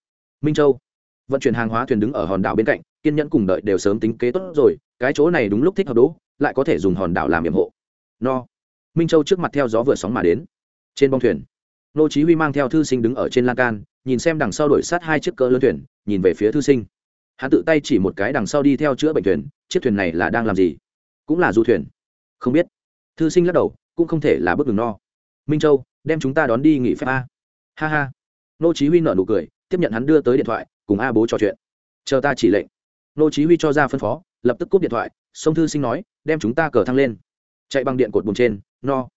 Minh châu, vận chuyển hàng hóa thuyền đứng ở hòn đảo bên cạnh, kiên nhẫn cùng đợi đều sớm tính kế tốt rồi, cái chỗ này đúng lúc thích hợp đỗ lại có thể dùng hòn đảo làm nhiệm hộ. No. Minh châu trước mặt theo gió vừa sóng mà đến. Trên bong thuyền, nô chí huy mang theo thư sinh đứng ở trên lan can, nhìn xem đằng sau đuổi sát hai chiếc cỡ lớn thuyền, nhìn về phía thư sinh hắn tự tay chỉ một cái đằng sau đi theo chữa bệnh thuyền, chiếc thuyền này là đang làm gì? Cũng là du thuyền. Không biết. Thư sinh lắc đầu, cũng không thể là bước đường no. Minh châu, đem chúng ta đón đi nghỉ phép a. Ha ha. Nô chí huy nở nụ cười, tiếp nhận hắn đưa tới điện thoại, cùng a bố trò chuyện. Chờ ta chỉ lệnh. Nô chí huy cho ra phân phó, lập tức cúp điện thoại sông thư sinh nói, đem chúng ta cờ thăng lên. Chạy bằng điện cột buồn trên, no.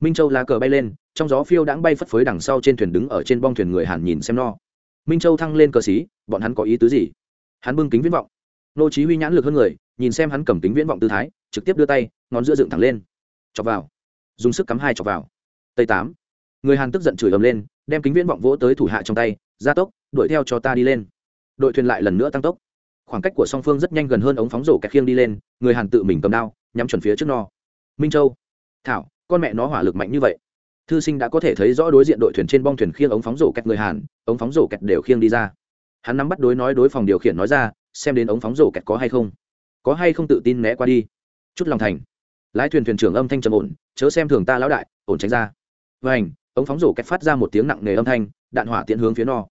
Minh châu lá cờ bay lên, trong gió phiêu đãng bay phất phới đằng sau trên thuyền đứng ở trên bong thuyền người hàn nhìn xem no. Minh châu thăng lên cờ xí, bọn hắn có ý tứ gì? Hắn bưng kính viễn vọng. Nô chí huy nhãn lực hơn người, nhìn xem hắn cầm kính viễn vọng tư thái, trực tiếp đưa tay, ngón giữa dựng thẳng lên. Chọc vào. Dùng sức cắm hai chọc vào. Tây tám. Người hàn tức giận chửi ầm lên, đem kính viễn vọng vỗ tới thủ hạ trong tay gia tốc, đuổi theo cho ta đi lên. Đội thuyền lại lần nữa tăng tốc. Khoảng cách của song phương rất nhanh gần hơn ống phóng rổ kẹt khiêng đi lên, người hàn tự mình cầm đao, nhắm chuẩn phía trước no. Minh châu. Thảo, con mẹ nó hỏa lực mạnh như vậy. Thư sinh đã có thể thấy rõ đối diện đội thuyền trên bong thuyền khiêng ống phóng rổ kẹt người hàn, ống phóng rổ kẹt đều khiêng đi ra hắn nắm bắt đối nói đối phòng điều khiển nói ra, xem đến ống phóng rổ kẹt có hay không. Có hay không tự tin né qua đi. Chút lòng thành. Lái thuyền thuyền trưởng âm thanh trầm ổn, chớ xem thường ta lão đại, ổn tránh ra. Và ảnh ống phóng rổ kẹt phát ra một tiếng nặng nề âm thanh, đạn hỏa tiện hướng phía no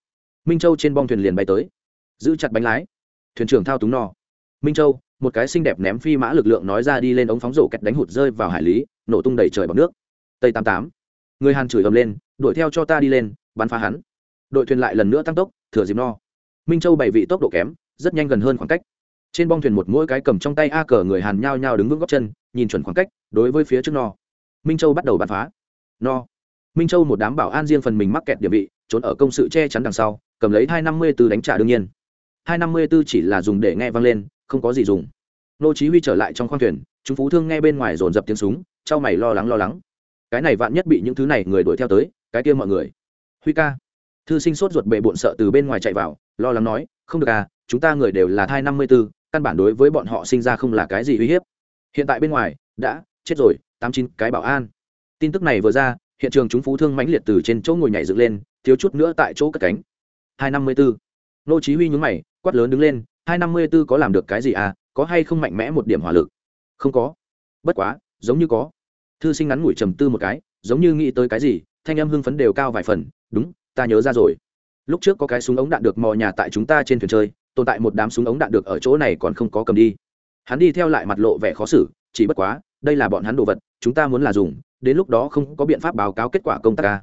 minh châu trên bong thuyền liền bay tới. Giữ chặt bánh lái. Thuyền trưởng thao túng no minh châu, một cái xinh đẹp ném phi mã lực lượng nói ra đi lên ống phóng rổ kẹt đánh hụt rơi vào hải lý, nổ tung đầy trời bằng nước. Tây tám tám. Người hàn chửi ầm lên, đuổi theo cho ta đi lên, bắn phá hắn. Đội thuyền lại lần nữa tăng tốc, thừa dịp no minh châu bảy vị tốc độ kém, rất nhanh gần hơn khoảng cách. Trên bong thuyền một mỗi cái cầm trong tay a cờ người hàn nhao nhao đứng vững góc chân, nhìn chuẩn khoảng cách, đối với phía trước no. Minh châu bắt đầu bắn phá. No. Minh châu một đám bảo an riêng phần mình mắc kẹt địa vị, trốn ở công sự che chắn đằng sau, cầm lấy hai năm mươi b ố đánh trả đương nhiên. Hai năm mươi b ố chỉ là dùng để nghe vang lên, không có gì dùng. Nô chí huy trở lại trong khoang thuyền chúng phú thương nghe bên ngoài dồn dập tiếng súng, trao mày lo lắng lo lắng. Cái này vạn nhất bị những thứ này người đuổi theo tới, cái kia mọi người. Huy ca. Thư sinh sốt ruột bệ bộn sợ từ bên ngoài chạy vào lo lắng nói, không được à chúng ta người đều là thai năm mươi b ố căn bản đối với bọn họ sinh ra không là cái gì uy hiếp. Hiện tại bên ngoài, đã, chết rồi, tám chín cái bảo an. Tin tức này vừa ra, hiện trường chúng phú thương mãnh liệt từ trên chỗ ngồi nhảy dựng lên, thiếu chút nữa tại chỗ cất cánh. Hai năm mươi bốn nô chí huy nhún mày, quát lớn đứng lên, hai năm mươi b ố có làm được cái gì à có hay không mạnh mẽ một điểm hỏa lực? Không có. Bất quá, giống như có. Thư sinh ngắn ngủi trầm tư một cái, giống như nghĩ tới cái gì, thanh âm hưng phấn đều cao vài phần, đúng, ta nhớ ra rồi lúc trước có cái súng ống đạn được mò nhà tại chúng ta trên thuyền chơi, tồn tại một đám súng ống đạn được ở chỗ này còn không có cầm đi. Hắn đi theo lại mặt lộ vẻ khó xử, chỉ bất quá, đây là bọn hắn đồ vật, chúng ta muốn là dùng, đến lúc đó không có biện pháp báo cáo kết quả công tác ca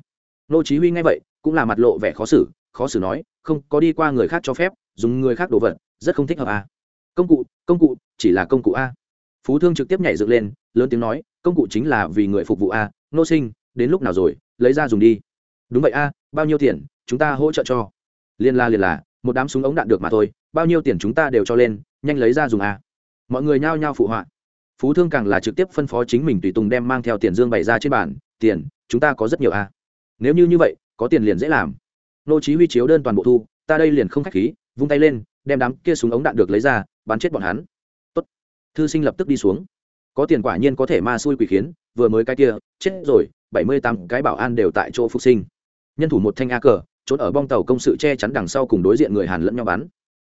nô chí huy nghe vậy, cũng là mặt lộ vẻ khó xử khó xử nói, không, có đi qua người khác cho phép, dùng người khác đồ vật, rất không thích hợp à. công cụ công cụ, chỉ là công cụ a phú thương trực tiếp nhảy dựng lên, lớn tiếng nói, công cụ chính là vì người phục vụ a nô sinh, đến lúc nào rồi, lấy ra dùng đi. Đúng vậy a bao nhiêu tiền? Chúng ta hỗ trợ cho. Liên la liền là một đám súng ống đạn được mà thôi, bao nhiêu tiền chúng ta đều cho lên, nhanh lấy ra dùng à. Mọi người nhao nhao phụ họa. Phú thương càng là trực tiếp phân phó chính mình tùy tùng đem mang theo tiền dương bày ra trên bàn, tiền, chúng ta có rất nhiều à. Nếu như như vậy, có tiền liền dễ làm. Nô chí huy chiếu đơn toàn bộ thu, ta đây liền không khách khí, vung tay lên, đem đám kia súng ống đạn được lấy ra, bắn chết bọn hắn. Tốt. Thư sinh lập tức đi xuống. Có tiền quả nhiên có thể ma xui quỷ khiến, vừa mới cái kia, chết rồi, bảy mươi tám cái bảo an đều tại chỗ phục sinh. Nhân thủ một thanh a cờ trốn ở bong tàu công sự che chắn đằng sau cùng đối diện người hàn lẫn nhau bắn.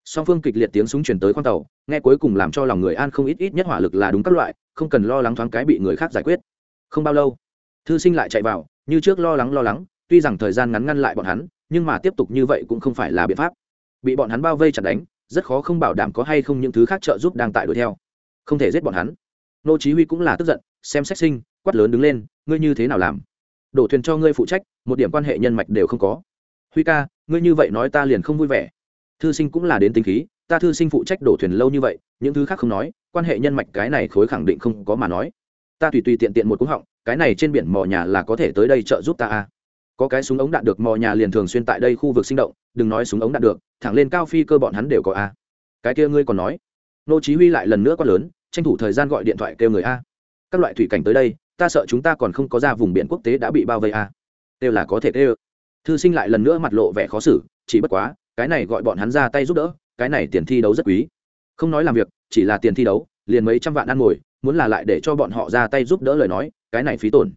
Song phương kịch liệt tiếng súng truyền tới khoang tàu, nghe cuối cùng làm cho lòng người an không ít ít nhất hỏa lực là đúng các loại, không cần lo lắng thoáng cái bị người khác giải quyết. Không bao lâu, thư sinh lại chạy vào, như trước lo lắng lo lắng, tuy rằng thời gian ngắn ngăn lại bọn hắn, nhưng mà tiếp tục như vậy cũng không phải là biện pháp. Bị bọn hắn bao vây chặt đánh, rất khó không bảo đảm có hay không những thứ khác trợ giúp đang tại đuổi theo. Không thể giết bọn hắn. Nô chí huy cũng là tức giận, xem xét sinh, quát lớn đứng lên, ngươi như thế nào làm? Đổ thuyền cho ngươi phụ trách, một điểm quan hệ nhân mạch đều không có huy ca, ngươi như vậy nói ta liền không vui vẻ. Thư sinh cũng là đến tính khí, ta thư sinh phụ trách đổ thuyền lâu như vậy, những thứ khác không nói, quan hệ nhân mạch cái này khối khẳng định không có mà nói. Ta tùy tùy tiện tiện một cúng họng, cái này trên biển mò nhà là có thể tới đây trợ giúp ta à. Có cái súng ống đạn được, mò nhà liền thường xuyên tại đây khu vực sinh động, đừng nói súng ống đạn được, thẳng lên cao phi cơ bọn hắn đều có a cái kia ngươi còn nói. Nô chí huy lại lần nữa quát lớn, tranh thủ thời gian gọi điện thoại kêu người a. Các loại thủy cảnh tới đây, ta sợ chúng ta còn không có ra vùng biển quốc tế đã bị bao vây a đều là có thể kêu thư sinh lại lần nữa mặt lộ vẻ khó xử, chỉ bất quá, cái này gọi bọn hắn ra tay giúp đỡ, cái này tiền thi đấu rất quý. Không nói làm việc, chỉ là tiền thi đấu, liền mấy trăm vạn ăn ngồi, muốn là lại để cho bọn họ ra tay giúp đỡ lời nói, cái này phí tổn.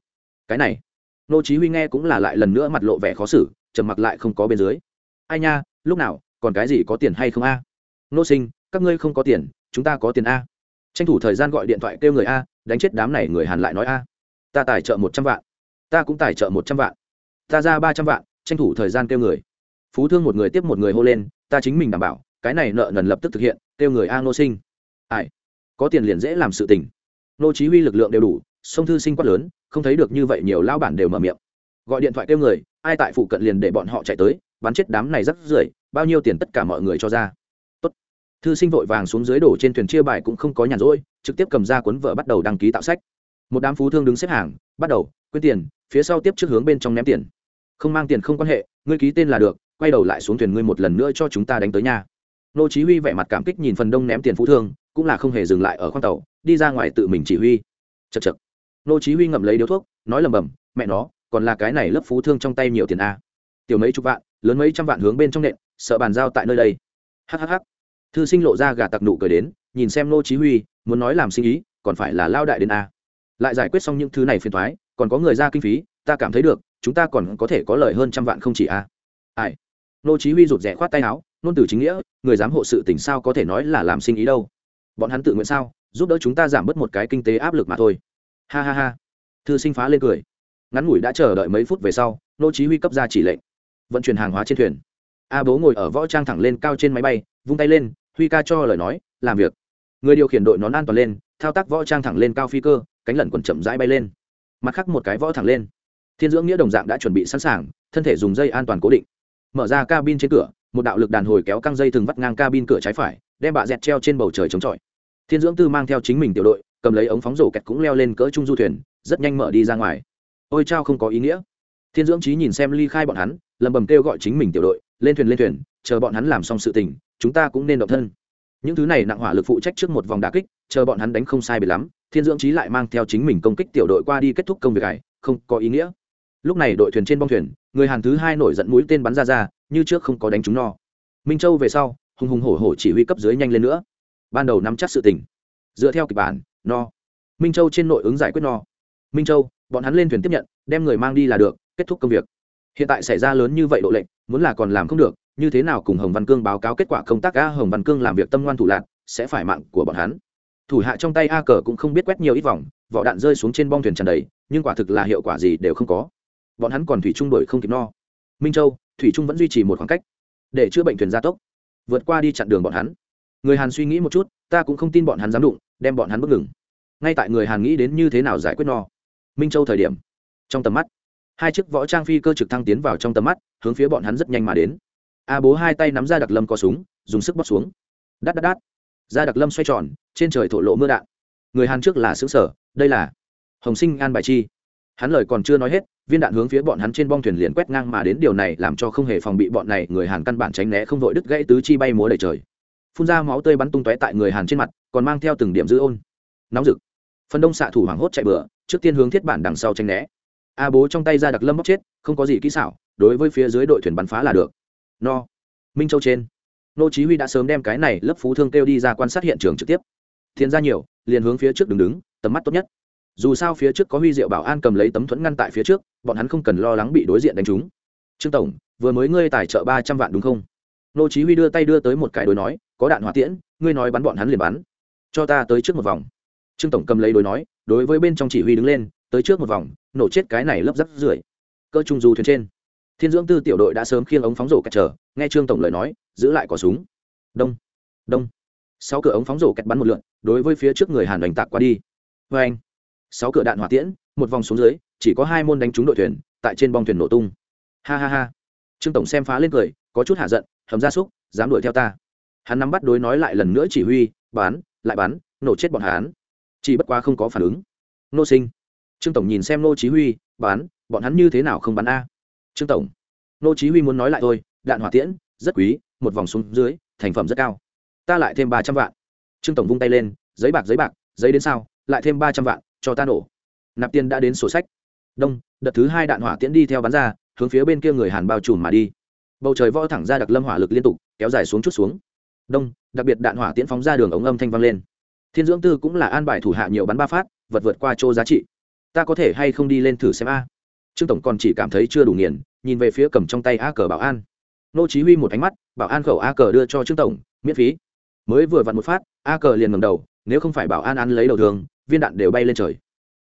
Cái này, nô chí huy nghe cũng là lại lần nữa mặt lộ vẻ khó xử, trầm mặc lại không có bên dưới. Ai nha, lúc nào, còn cái gì có tiền hay không a? Nô sinh, các ngươi không có tiền, chúng ta có tiền a. Tranh thủ thời gian gọi điện thoại kêu người a, đánh chết đám này người hàn lại nói a. Ta tài trợ một trăm vạn. Ta cũng tài trợ một trăm vạn. Ta ra ba trăm vạn tranh thủ thời gian kêu người. Phú thương một người tiếp một người hô lên, ta chính mình đảm bảo, cái này nợ nần lập tức thực hiện, kêu người a nô sinh. Ai? Có tiền liền dễ làm sự tình. Nô chí huy lực lượng đều đủ, sông thư sinh quát lớn, không thấy được như vậy nhiều lao bản đều mở miệng. Gọi điện thoại kêu người, ai tại phụ cận liền để bọn họ chạy tới, bắn chết đám này rất rưởi, bao nhiêu tiền tất cả mọi người cho ra. Tốt. thư sinh vội vàng xuống dưới đổ trên thuyền chia bài cũng không có nhàn rỗi, trực tiếp cầm ra cuốn vợ bắt đầu đăng ký tạo sách. Một đám phú thương đứng xếp hàng, bắt đầu, quyên tiền, phía sau tiếp trước hướng bên trong ném tiền không mang tiền không quan hệ, ngươi ký tên là được, quay đầu lại xuống thuyền ngươi một lần nữa cho chúng ta đánh tới nhà nô chí huy vẻ mặt cảm kích nhìn phần đông ném tiền phú thương, cũng là không hề dừng lại ở khoang tàu, đi ra ngoài tự mình chỉ huy. Chật chật nô chí huy ngậm lấy điếu thuốc, nói lầm bầm mẹ nó, còn là cái này lớp phú thương trong tay nhiều tiền a. Tiểu mấy chục vạn, lớn mấy trăm vạn hướng bên trong nện, sợ bàn giao tại nơi đây. Hhh thư sinh lộ ra gà tặc nụ cười đến, nhìn xem nô chí huy, muốn nói làm sinh ý, còn phải là lao đại đến a. Lại giải quyết xong những thứ này phiền toái, còn có người ra kinh phí, ta cảm thấy được chúng ta còn có thể có lợi hơn trăm vạn không chỉ a ai? Nô chí huy rụt rè khoát tay áo, nôn từ chính nghĩa, người dám hộ sự tình sao có thể nói là làm sinh ý đâu? Bọn hắn tự nguyện sao? Giúp đỡ chúng ta giảm bớt một cái kinh tế áp lực mà thôi. Ha ha ha. Thư sinh phá lên cười. Ngắn ngủi đã chờ đợi mấy phút về sau, nô chí huy cấp ra chỉ lệnh. Vận chuyển hàng hóa trên thuyền. A bố ngồi ở võ trang thẳng lên cao trên máy bay, vung tay lên, huy ca cho lời nói, làm việc. Người điều khiển đội nón an toàn lên, thao tác võ trang thẳng lên cao phi cơ, cánh lẩn quần chậm rãi bay lên. Mặt khác một cái võ thẳng lên thiên dưỡng nghĩa đồng dạng đã chuẩn bị sẵn sàng, thân thể dùng dây an toàn cố định. Mở ra cabin trên cửa, một đạo lực đàn hồi kéo căng dây thường vắt ngang cabin cửa trái phải, đem bạ dẹt treo trên bầu trời chống chọi. Thiên dưỡng tư mang theo chính mình tiểu đội, cầm lấy ống phóng rổ kẹt cũng leo lên cỡ trung du thuyền, rất nhanh mở đi ra ngoài. Ôi chao không có ý nghĩa. Thiên dưỡng trí nhìn xem ly khai bọn hắn lầm bầm kêu gọi chính mình tiểu đội, lên thuyền lên thuyền, chờ bọn hắn làm xong sự tình, chúng ta cũng nên động thân. Những thứ này nặng hỏa lực phụ trách trước một vòng đà kích, chờ bọn hắn đánh không sai bị lắm, thiên dưỡng trí lại mang theo chính mình công kích tiểu đội qua đi kết thúc công việc này, không có ý nghĩa lúc này đội thuyền trên bong thuyền, người hàn thứ hai nổi giận mũi tên bắn ra ra, như trước không có đánh chúng no. Minh châu về sau, hùng hùng hổ hổ chỉ huy cấp dưới nhanh lên nữa. Ban đầu nắm chắc sự tình. Dựa theo kịch bản, no. Minh châu trên nội ứng giải quyết no. Minh châu, bọn hắn lên thuyền tiếp nhận, đem người mang đi là được, kết thúc công việc. Hiện tại xảy ra lớn như vậy độ lệnh, muốn là còn làm không được, như thế nào cùng hồng văn cương báo cáo kết quả công tác a hồng văn cương làm việc tâm ngoan thủ lạc sẽ phải mạng của bọn hắn. Thủ hạ trong tay a cờ cũng không biết quét nhiều ít vòng, vỏ đạn rơi xuống trên bong thuyền tràn đầy, nhưng quả thực là hiệu quả gì đều không có bọn hắn còn thủy trung đổi không kịp no. Minh châu, thủy trung vẫn duy trì một khoảng cách, để chữa bệnh thuyền gia tốc, vượt qua đi chặn đường bọn hắn. Người hàn suy nghĩ một chút, ta cũng không tin bọn hắn dám đụng, đem bọn hắn bất ngừng. Ngay tại người hàn nghĩ đến như thế nào giải quyết no. Minh châu thời điểm, trong tầm mắt, hai chiếc võ trang phi cơ trực thăng tiến vào trong tầm mắt, hướng phía bọn hắn rất nhanh mà đến. A bố hai tay nắm ra đặc lâm có súng, dùng sức bóp xuống. Đắt đắt đắt ra đặc lâm xoay tròn, trên trời thổ lộ mưa đạn. Người hàn trước là xứ sở, đây là hồng sinh an bài chi hắn lời còn chưa nói hết, viên đạn hướng phía bọn hắn trên bong thuyền liền quét ngang mà đến, điều này làm cho không hề phòng bị bọn này người hàn căn bản tránh né không vội đứt gãy tứ chi bay múa đầy trời. Phun ra máu tươi bắn tung tóe tại người hàn trên mặt, còn mang theo từng điểm dư ôn. Nóng rực. Phần đông xạ thủ hoảng hốt chạy bừa, trước tiên hướng thiết bản đằng sau tránh né. A bố trong tay ra đặc lâm bóc chết, không có gì kỹ xảo, đối với phía dưới đội thuyền bắn phá là được. No. Minh châu trên. Nô chí huy đã sớm đem cái này lớp phú thương kêu đi ra quan sát hiện trường trực tiếp. Thiên ra nhiều, liền hướng phía trước đứng đứng, tầm mắt tốt nhất dù sao phía trước có huy diệu bảo an cầm lấy tấm thuẫn ngăn tại phía trước, bọn hắn không cần lo lắng bị đối diện đánh trúng. Trương tổng, vừa mới ngươi tài trợ ba trăm vạn đúng không? Nô chí huy đưa tay đưa tới một cái đối nói, có đạn hỏa tiễn, ngươi nói bắn bọn hắn liền bắn. Cho ta tới trước một vòng. Trương tổng cầm lấy đối nói, đối với bên trong chỉ huy đứng lên, tới trước một vòng, nổ chết cái này lấp rắc rưởi. Cơ trung du thuyền trên. Thiên dưỡng tư tiểu đội đã sớm khiêng ống phóng rổ kẹt chờ, nghe trương tổng lời nói, giữ lại cỏ súng. Đông đông. Sáu cửa ống phóng rổ kẹt bắn một lượn, đối với phía trước người hàn đánh tạc qua đi. Với anh sáu cửa đạn hỏa tiễn, một vòng xuống dưới, chỉ có hai môn đánh trúng đội thuyền, tại trên bong thuyền nổ tung. Ha ha ha. Trương tổng xem phá lên cười, có chút hạ giận, hầm ra súc, dám đuổi theo ta. Hắn nắm bắt đối nói lại lần nữa chỉ huy, bán, lại bắn, nổ chết bọn hắn. Chỉ bất quá không có phản ứng. Nô sinh. Trương tổng nhìn xem nô chí huy, bán, bọn hắn như thế nào không bắn a? Trương tổng. Nô chí huy muốn nói lại thôi, đạn hỏa tiễn, rất quý, một vòng xuống dưới, thành phẩm rất cao. Ta lại thêm ba trăm vạn. Trương tổng vung tay lên, giấy bạc giấy bạc, giấy đến sao, lại thêm ba trăm vạn cho ta nổ. Nạp tiền đã đến sổ sách. Đông, đợt thứ hai đạn hỏa tiễn đi theo bắn ra, hướng phía bên kia người hàn bao trùm mà đi. Bầu trời võ thẳng ra đặc lâm hỏa lực liên tục, kéo dài xuống chút xuống. Đông, đặc biệt đạn hỏa tiễn phóng ra đường ống âm thanh vang lên. Thiên dưỡng tư cũng là an bài thủ hạ nhiều bắn ba phát, vật vượt qua chỗ giá trị. Ta có thể hay không đi lên thử xem a? Trương tổng còn chỉ cảm thấy chưa đủ nghiền, nhìn về phía cầm trong tay a cờ bảo an. Nô chí huy một ánh mắt, bảo an khẩu a cờ đưa cho trương tổng, miễn phí. Mới vừa vặn một phát, a cờ liền ngẩng đầu, nếu không phải bảo an ăn lấy đầu thường viên đạn đều bay lên trời.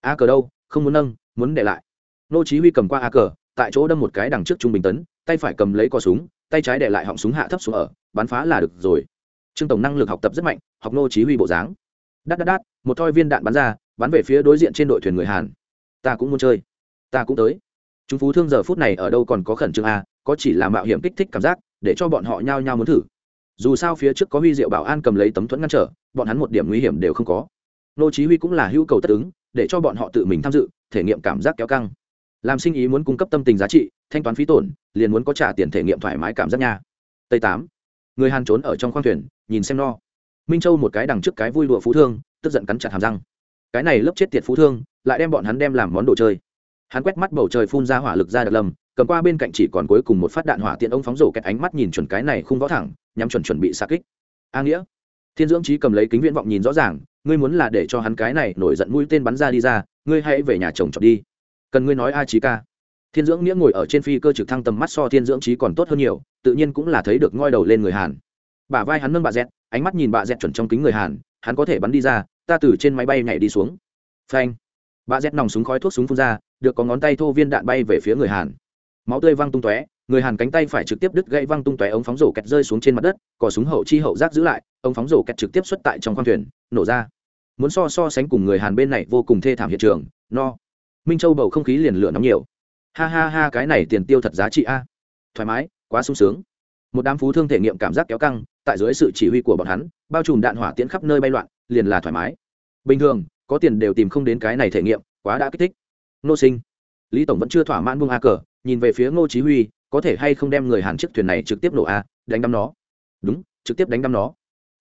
A cờ đâu? Không muốn nâng, muốn để lại. Nô chí huy cầm qua a cờ, tại chỗ đâm một cái đằng trước trung bình tấn, tay phải cầm lấy cò súng, tay trái để lại họng súng hạ thấp xuống ở, bắn phá là được rồi. Trương tổng năng lực học tập rất mạnh, học nô chí huy bộ dáng. Đát đát đát một thoi viên đạn bắn ra, bắn về phía đối diện trên đội thuyền người hàn. Ta cũng muốn chơi. Ta cũng tới. Chúng phú thương giờ phút này ở đâu còn có khẩn trương a, có chỉ là mạo hiểm kích thích cảm giác, để cho bọn họ nhao nhao muốn thử. Dù sao phía trước có huy diệu bảo an cầm lấy tấm thuẫn ngăn trở, bọn hắn một điểm nguy hiểm đều không có nô chí huy cũng là hữu cầu tất ứng để cho bọn họ tự mình tham dự thể nghiệm cảm giác kéo căng. Làm sinh ý muốn cung cấp tâm tình giá trị thanh toán phí tổn liền muốn có trả tiền thể nghiệm thoải mái cảm giác nha. Tây tám. Người hàn trốn ở trong khoang thuyền nhìn xem no. Minh châu một cái đằng trước cái vui đùa phú thương tức giận cắn chặt hàm răng. Cái này lớp chết tiệt phú thương lại đem bọn hắn đem làm món đồ chơi. Hắn quét mắt bầu trời phun ra hỏa lực ra đặc lầm, cầm qua bên cạnh chỉ còn cuối cùng một phát đạn hỏa tiện ông phóng rổ kẹt ánh mắt nhìn chuẩn cái này không võ thẳng nhắm chuẩn chuẩn bị xa kích. A nghĩa. Thiên dưỡng trí cầm lấy kính viễn vọng nhìn rõ ràng ngươi muốn là để cho hắn cái này nổi giận mũi tên bắn ra đi ra, ngươi hãy về nhà chồng chọn đi. Cần ngươi nói a trí ca. Thiên dưỡng nghĩa ngồi ở trên phi cơ trực thăng tầm mắt so thiên dưỡng trí còn tốt hơn nhiều, tự nhiên cũng là thấy được ngoi đầu lên người hàn. Bả vai hắn nâng bà dẹt, ánh mắt nhìn bà dẹt chuẩn trong kính người hàn, hắn có thể bắn đi ra, ta từ trên máy bay nhảy đi xuống. Phanh. Bà dẹt nòng súng khói thuốc súng phun ra, được có ngón tay thô viên đạn bay về phía người hàn. Máu tươi văng tung tóe, người hàn cánh tay phải trực tiếp đứt gãy văng tung tóe ống phóng rổ kẹt rơi xuống trên mặt đất, cò súng hậu chi hậu giác giữ lại, ống phóng rổ kẹt trực tiếp xuất tại trong khoang thuyền, nổ ra muốn so so sánh cùng người hàn bên này vô cùng thê thảm hiện trường, no. Minh châu bầu không khí liền lửa nóng nhiều. Ha ha ha, cái này tiền tiêu thật giá trị a. Thoải mái, quá sung sướng. Một đám phú thương thể nghiệm cảm giác kéo căng, tại dưới sự chỉ huy của bọn hắn, bao trùm đạn hỏa tiễn khắp nơi bay loạn, liền là thoải mái. Bình thường, có tiền đều tìm không đến cái này thể nghiệm, quá đã kích thích. Nô sinh. Lý tổng vẫn chưa thỏa mãn buông a cờ, nhìn về phía ngô chí huy, có thể hay không đem người hàn chiếc thuyền này trực tiếp nổ a, đánh đắm nó. Đúng, trực tiếp đánh đắm nó.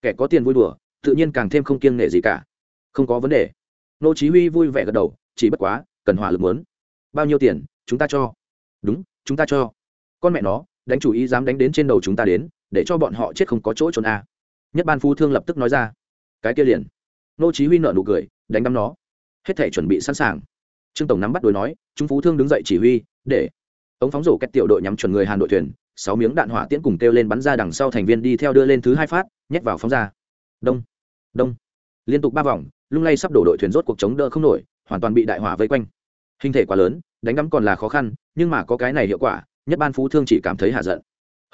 Kẻ có tiền vui đùa, tự nhiên càng thêm không kiêng nể gì cả không có vấn đề. Nô chí huy vui vẻ gật đầu, chỉ bất quá, cần hỏa lực muốn. Bao nhiêu tiền, chúng ta cho. Đúng, chúng ta cho. Con mẹ nó, đánh chủ ý dám đánh đến trên đầu chúng ta đến, để cho bọn họ chết không có chỗ trốn a. Nhất ban phú thương lập tức nói ra. Cái kia liền. Nô chí huy nở nụ cười, đánh đấm nó. Hết thể chuẩn bị sẵn sàng. Trương tổng nắm bắt đuổi nói, chúng phú thương đứng dậy chỉ huy, để. Ống phóng rổ kết tiểu đội nhắm chuẩn người hàn đội thuyền, sáu miếng đạn hỏa tiễn cùng kêu lên bắn ra đằng sau thành viên đi theo đưa lên thứ hai phát, nhét vào phóng ra. Đông. Đông. Liên tục ba vòng lung lay sắp đổ đội thuyền rốt cuộc chống đỡ không nổi, hoàn toàn bị đại hỏa vây quanh. Hình thể quá lớn, đánh đắm còn là khó khăn, nhưng mà có cái này hiệu quả, nhất ban phú thương chỉ cảm thấy hạ giận.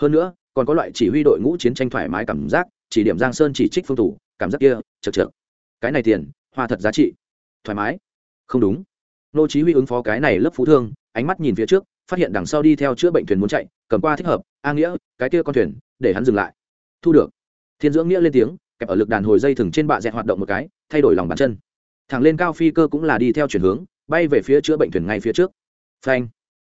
Hơn nữa, còn có loại chỉ huy đội ngũ chiến tranh thoải mái cảm giác, chỉ điểm giang sơn chỉ trích phương thủ, cảm giác kia chật chật cái này tiền, hoa thật giá trị. Thoải mái? Không đúng. Nô chí huy ứng phó cái này lớp phú thương, ánh mắt nhìn phía trước, phát hiện đằng sau đi theo chữa bệnh thuyền muốn chạy, cầm qua thích hợp, a nghĩa, cái kia con thuyền, để hắn dừng lại. Thu được. Thiên dưỡng nghĩa lên tiếng, kẹp ở lực đàn hồi dây thừng trên bạ dẹt hoạt động một cái thay đổi lòng bàn chân. Thẳng lên cao phi cơ cũng là đi theo chuyển hướng, bay về phía chữa bệnh thuyền ngay phía trước. Phanh.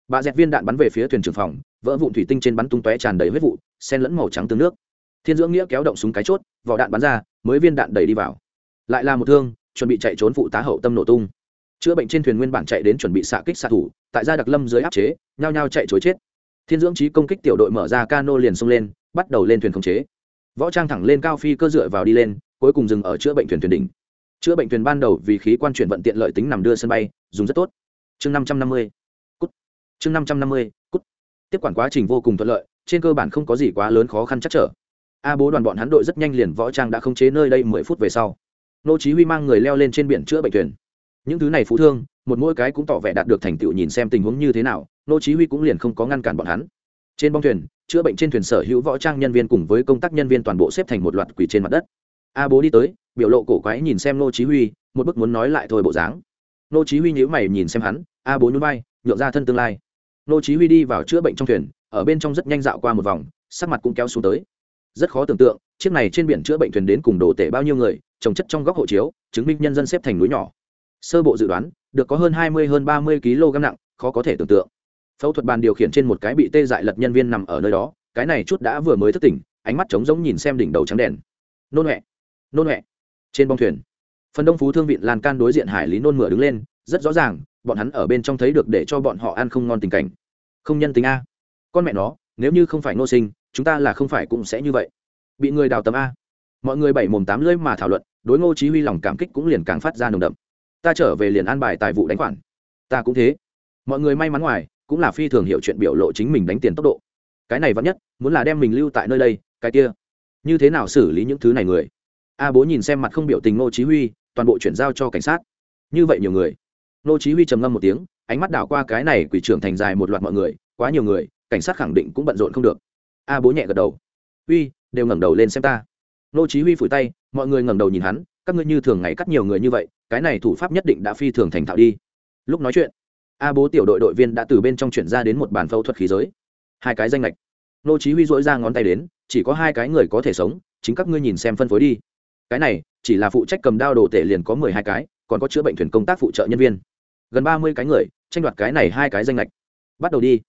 Bà dẹt viên đạn bắn về phía thuyền trưởng phòng, vỡ vụn thủy tinh trên bắn tung tóe tràn đầy huyết vụ, sen lẫn màu trắng tương nước. Thiên dưỡng nghĩa kéo động súng cái chốt, vỏ đạn bắn ra, mới viên đạn đẩy đi vào. Lại là một thương, chuẩn bị chạy trốn phụ tá hậu tâm nổ tung. Chữa bệnh trên thuyền nguyên bản chạy đến chuẩn bị xạ kích xạ thủ, tại gia đặc lâm dưới áp chế, nhao nhao chạy chối chết. Thiên dưỡng trí công kích tiểu đội mở ra cano liền xông lên, bắt đầu lên thuyền khống chế. Võ trang thẳng lên cao phi cơ dựa vào đi lên, cuối cùng dừng ở chữa bệnh thuyền thuyền đỉnh chữa bệnh thuyền ban đầu vì khí quan chuyển vận tiện lợi tính nằm đưa sân bay, dùng rất tốt. Chương năm trăm năm mươi, cút. Chương năm trăm năm mươi, cút. Tiếp quản quá trình vô cùng thuận lợi, trên cơ bản không có gì quá lớn khó khăn chắc trở. A bố đoàn bọn hắn đội rất nhanh liền võ trang đã khống chế nơi đây mười phút về sau. Nô chí huy mang người leo lên trên biển chữa bệnh thuyền. Những thứ này phú thương, một mỗi cái cũng tỏ vẻ đạt được thành tựu nhìn xem tình huống như thế nào, nô chí huy cũng liền không có ngăn cản bọn hắn. Trên bong thuyền, chữa bệnh trên thuyền sở hữu võ trang nhân viên cùng với công tác nhân viên toàn bộ xếp thành một loạt quỳ trên mặt đất. A bố đi tới biểu lộ cổ quái nhìn xem nô chí huy, một bức muốn nói lại thôi bộ dáng. Nô chí huy nhíu mày nhìn xem hắn, a bố nhún vai, nhượng ra thân tương lai. Nô chí huy đi vào chữa bệnh trong thuyền, ở bên trong rất nhanh dạo qua một vòng, sắc mặt cũng kéo xuống tới. Rất khó tưởng tượng, chiếc này trên biển chữa bệnh thuyền đến cùng đổ tể bao nhiêu người, trồng chất trong góc hộ chiếu, chứng minh nhân dân xếp thành núi nhỏ. Sơ bộ dự đoán, được có hơn hai mươi hơn ba mươi kg nặng, khó có thể tưởng tượng. Phẫu thuật bàn điều khiển trên một cái bị tê dại lật nhân viên nằm ở nơi đó, cái này chút đã vừa mới thức tỉnh, ánh mắt trống rỗng nhìn xem đỉnh đầu trắng đèn. Nôn huệ nôn huệ trên bong thuyền. Phần đông phú thương viện lan can đối diện hải lý nôn mửa đứng lên, rất rõ ràng, bọn hắn ở bên trong thấy được để cho bọn họ ăn không ngon tình cảnh. Không nhân tính a. Con mẹ nó, nếu như không phải nô sinh, chúng ta là không phải cũng sẽ như vậy. Bị người đào tầm a. Mọi người bảy mồm tám lưỡi mà thảo luận, đối ngô chí huy lòng cảm kích cũng liền càng phát ra nồng đậm. Ta trở về liền an bài tài vụ đánh khoản. Ta cũng thế. Mọi người may mắn ngoài, cũng là phi thường hiểu chuyện biểu lộ chính mình đánh tiền tốc độ. Cái này vẫn nhất, muốn là đem mình lưu tại nơi đây, cái kia. Như thế nào xử lý những thứ này người? A bố nhìn xem mặt không biểu tình ngô chí huy, toàn bộ chuyển giao cho cảnh sát. Như vậy nhiều người. Ngô chí huy trầm ngâm một tiếng, ánh mắt đảo qua cái này quỷ trưởng thành dài một loạt mọi người, quá nhiều người, cảnh sát khẳng định cũng bận rộn không được. A bố nhẹ gật đầu. Uy, đều ngẩng đầu lên xem ta. Ngô chí huy phủi tay, mọi người ngẩng đầu nhìn hắn, các ngươi như thường ngày cắt nhiều người như vậy, cái này thủ pháp nhất định đã phi thường thành thạo đi. Lúc nói chuyện, a bố tiểu đội đội viên đã từ bên trong chuyển ra đến một bàn phẫu thuật khí giới. Hai cái danh lệch nô chí huy duỗi ra ngón tay đến, chỉ có hai cái người có thể sống, chính các ngươi nhìn xem phân phối đi cái này, chỉ là phụ trách cầm đao đồ tể liền có mười hai cái, còn có chữa bệnh thuyền công tác phụ trợ nhân viên. Gần ba mươi cái người, tranh đoạt cái này hai cái danh lệch bắt đầu đi.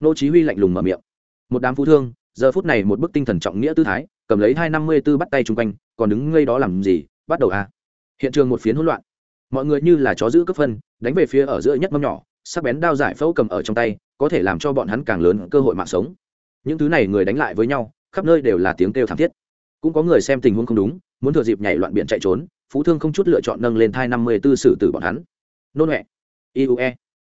Nô chí huy lạnh lùng mở miệng. Một đám phú thương, giờ phút này một bức tinh thần trọng nghĩa tư thái, cầm lấy hai năm mươi tư bắt tay chung quanh, còn đứng ngây đó làm gì, bắt đầu à. Hiện trường một phiến hỗn loạn. Mọi người như là chó giữ cấp phân, đánh về phía ở giữa nhất mâm nhỏ, sắc bén đao giải phẫu cầm ở trong tay, có thể làm cho bọn hắn càng lớn cơ hội mạng sống. Những thứ này người đánh lại với nhau, khắp nơi đều là tiếng kêu thảm thiết. Cũng có người xem tình huống không đúng muốn thừa dịp nhảy loạn biển chạy trốn, phú thương không chút lựa chọn nâng lên thai năm mươi b ố xử tử bọn hắn. Nôn huệ. Iue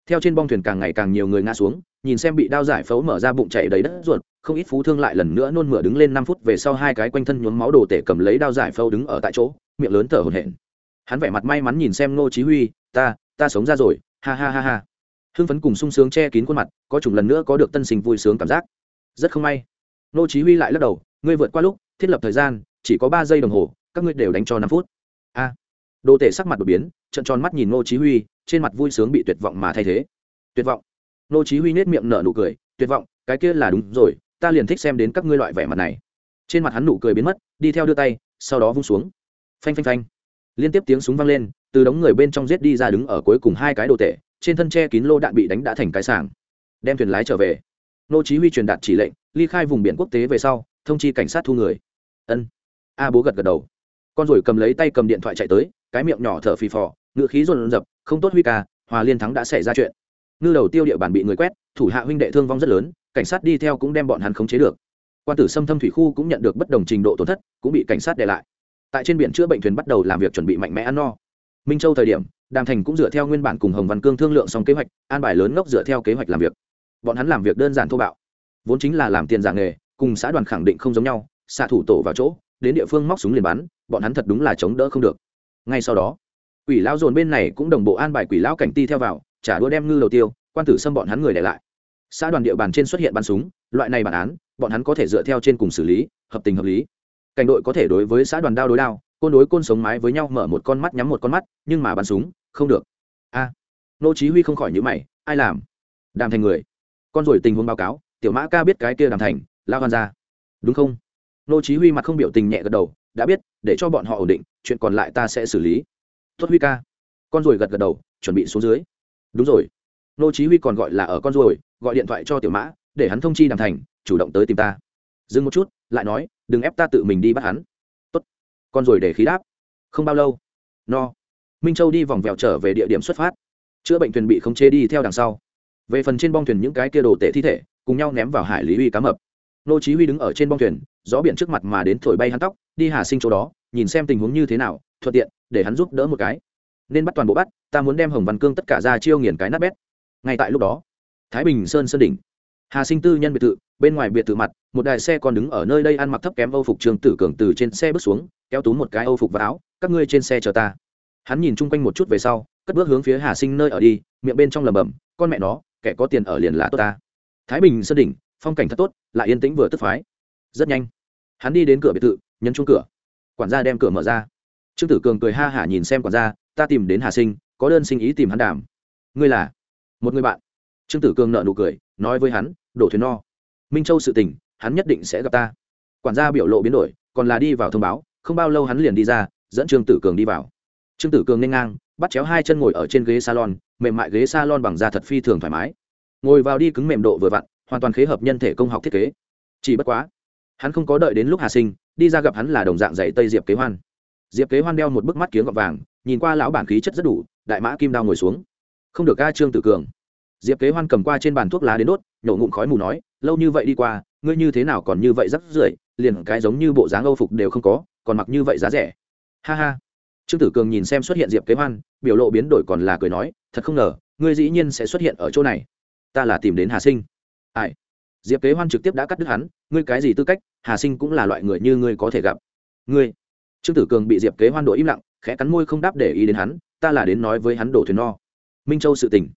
theo trên bong thuyền càng ngày càng nhiều người ngã xuống, nhìn xem bị đao giải phẫu mở ra bụng chảy đầy đất ruột, không ít phú thương lại lần nữa nôn mửa đứng lên năm phút về sau hai cái quanh thân nhuốm máu đồ tể cầm lấy đao giải phẫu đứng ở tại chỗ, miệng lớn thở hổn hển. Hắn vẻ mặt may mắn nhìn xem ngô chí huy, ta ta sống ra rồi, ha ha ha ha. Hưng phấn cùng sung sướng che kín khuôn mặt, có chủng lần nữa có được tân sinh vui sướng cảm giác. Rất không may. Ngô chí huy lại lắc đầu, ngươi vượt qua lúc, thiết lập thời gian chỉ có ba giây đồng hồ, các ngươi đều đánh cho năm phút. A. Đồ tể sắc mặt đột biến, trợn tròn mắt nhìn ngô chí huy, trên mặt vui sướng bị tuyệt vọng mà thay thế. Tuyệt vọng. Ngô chí huy nét miệng nở nụ cười, tuyệt vọng, cái kia là đúng rồi, ta liền thích xem đến các ngươi loại vẻ mặt này. Trên mặt hắn nụ cười biến mất, đi theo đưa tay, sau đó vung xuống. Phanh phanh phanh. Liên tiếp tiếng súng vang lên, từ đống người bên trong giết đi ra đứng ở cuối cùng hai cái đồ tể, trên thân che kín lô đạn bị đánh đã thành cái sàng đem thuyền lái trở về. Nô chí huy truyền đạt chỉ lệnh, ly khai vùng biển quốc tế về sau, thông chi cảnh sát thu người. Ân a bố gật gật đầu. Con rồi cầm lấy tay cầm điện thoại chạy tới, cái miệng nhỏ thở phì phò ngựa khí run rập, không tốt huy ca, hòa liên thắng đã xảy ra chuyện. Ngư đầu tiêu địa bàn bị người quét, thủ hạ huynh đệ thương vong rất lớn, cảnh sát đi theo cũng đem bọn hắn khống chế được. Quan tử xâm thâm thủy khu cũng nhận được bất đồng trình độ tổn thất, cũng bị cảnh sát để lại. Tại trên biển chữa bệnh thuyền bắt đầu làm việc chuẩn bị mạnh mẽ ăn no. Minh châu thời điểm, đàm thành cũng dựa theo nguyên bản cùng hồng văn cương thương lượng xong kế hoạch, an bài lớn ngốc dựa theo kế hoạch làm việc. Bọn hắn làm việc đơn giản thô bạo. Vốn chính là làm tiền giả nghề, cùng xã đoàn khẳng định không giống nhau, xạ thủ tổ vào chỗ đến địa phương móc súng liền bắn, bọn hắn thật đúng là chống đỡ không được. Ngay sau đó, quỷ lão dồn bên này cũng đồng bộ an bài quỷ lão cảnh ti theo vào, trả đũa đem ngư đầu tiêu, quan tử xâm bọn hắn người để lại. Xã đoàn địa bàn trên xuất hiện bắn súng, loại này bản án, bọn hắn có thể dựa theo trên cùng xử lý, hợp tình hợp lý. Cảnh đội có thể đối với xã đoàn đao đối đao, côn đối côn sống mái với nhau mở một con mắt nhắm một con mắt, nhưng mà bắn súng, không được. A, nô chí huy không khỏi nhíu mày, ai làm? Đàm thành người. Con rồi tình huống báo cáo, tiểu mã ca biết cái kia đàm thành, lao gan ra. Đúng không? Nô chí huy mặt không biểu tình nhẹ gật đầu, đã biết, để cho bọn họ ổn định, chuyện còn lại ta sẽ xử lý. Tốt huy ca. Con rồi gật gật đầu, chuẩn bị xuống dưới. Đúng rồi. Nô chí huy còn gọi là ở con rồi gọi điện thoại cho tiểu mã, để hắn thông chi đàm thành, chủ động tới tìm ta. Dừng một chút, lại nói, đừng ép ta tự mình đi bắt hắn. Tốt. Con rồi để khí đáp. Không bao lâu. No. Minh châu đi vòng vèo trở về địa điểm xuất phát. Chữa bệnh thuyền bị khống chế đi theo đằng sau. Về phần trên bong thuyền những cái kia đồ tệ thi thể, cùng nhau ném vào hải lý uy cá mập nô chí huy đứng ở trên bong thuyền, gió biển trước mặt mà đến thổi bay hắn tóc, đi hà sinh chỗ đó, nhìn xem tình huống như thế nào, thuận tiện, để hắn giúp đỡ một cái. Nên bắt toàn bộ bắt, ta muốn đem hồng văn cương tất cả ra chiêu nghiền cái nát bét. Ngay tại lúc đó, thái bình sơn sơn đỉnh. Hà sinh tư nhân biệt thự, bên ngoài biệt thự mặt, một đài xe còn đứng ở nơi đây ăn mặc thấp kém âu phục trường tử cường từ trên xe bước xuống, kéo túm một cái âu phục và áo, các ngươi trên xe chờ ta. Hắn nhìn chung quanh một chút về sau, cất bước hướng phía hà sinh nơi ở đi, miệng bên trong lầm bầm con mẹ nó, kẻ có tiền ở liền là tốt ta. Thái bình sơn đỉnh phong cảnh thật tốt, lại yên tĩnh vừa tức phái. Rất nhanh, hắn đi đến cửa biệt thự, nhấn chung cửa. Quản gia đem cửa mở ra. Trương tử cường cười ha hả nhìn xem quản gia, ta tìm đến hà sinh, có đơn sinh ý tìm hắn đàm. Ngươi là? Một người bạn. Trương tử cường nợ nụ cười, nói với hắn, đổ thuyền no. Minh châu sự tình, hắn nhất định sẽ gặp ta. Quản gia biểu lộ biến đổi, còn là đi vào thông báo, không bao lâu hắn liền đi ra, dẫn trương tử cường đi vào. Trương tử cường nên ngang, bắt chéo hai chân ngồi ở trên ghế salon, mềm mại ghế salon bằng da thật phi thường thoải mái. Ngồi vào đi cứng mềm độ vừa vặn hoàn toàn khế hợp nhân thể công học thiết kế. Chỉ bất quá, hắn không có đợi đến lúc hà sinh, đi ra gặp hắn là đồng dạng dạy tây diệp kế hoan. Diệp kế hoan đeo một bức mắt kiếng gọt vàng, nhìn qua lão bản khí chất rất đủ, đại mã kim đao ngồi xuống. Không được ca trương tử cường. Diệp kế hoan cầm qua trên bàn thuốc lá đến đốt, nhổ ngụm khói mù nói, lâu như vậy đi qua, ngươi như thế nào còn như vậy rắc rưởi, liền cái giống như bộ dáng âu phục đều không có, còn mặc như vậy giá rẻ. Ha ha. Trương tử cường nhìn xem xuất hiện diệp kế hoan, biểu lộ biến đổi còn là cười nói, thật không ngờ, ngươi dĩ nhiên sẽ xuất hiện ở chỗ này. Ta là tìm đến hà sinh ai? Diệp kế hoan trực tiếp đã cắt đứt hắn, ngươi cái gì tư cách, hà sinh cũng là loại người như ngươi có thể gặp. Ngươi? Trương tử cường bị diệp kế hoan đổi im lặng, khẽ cắn môi không đáp để ý đến hắn, ta là đến nói với hắn đổ thuyền no. Minh châu sự tình.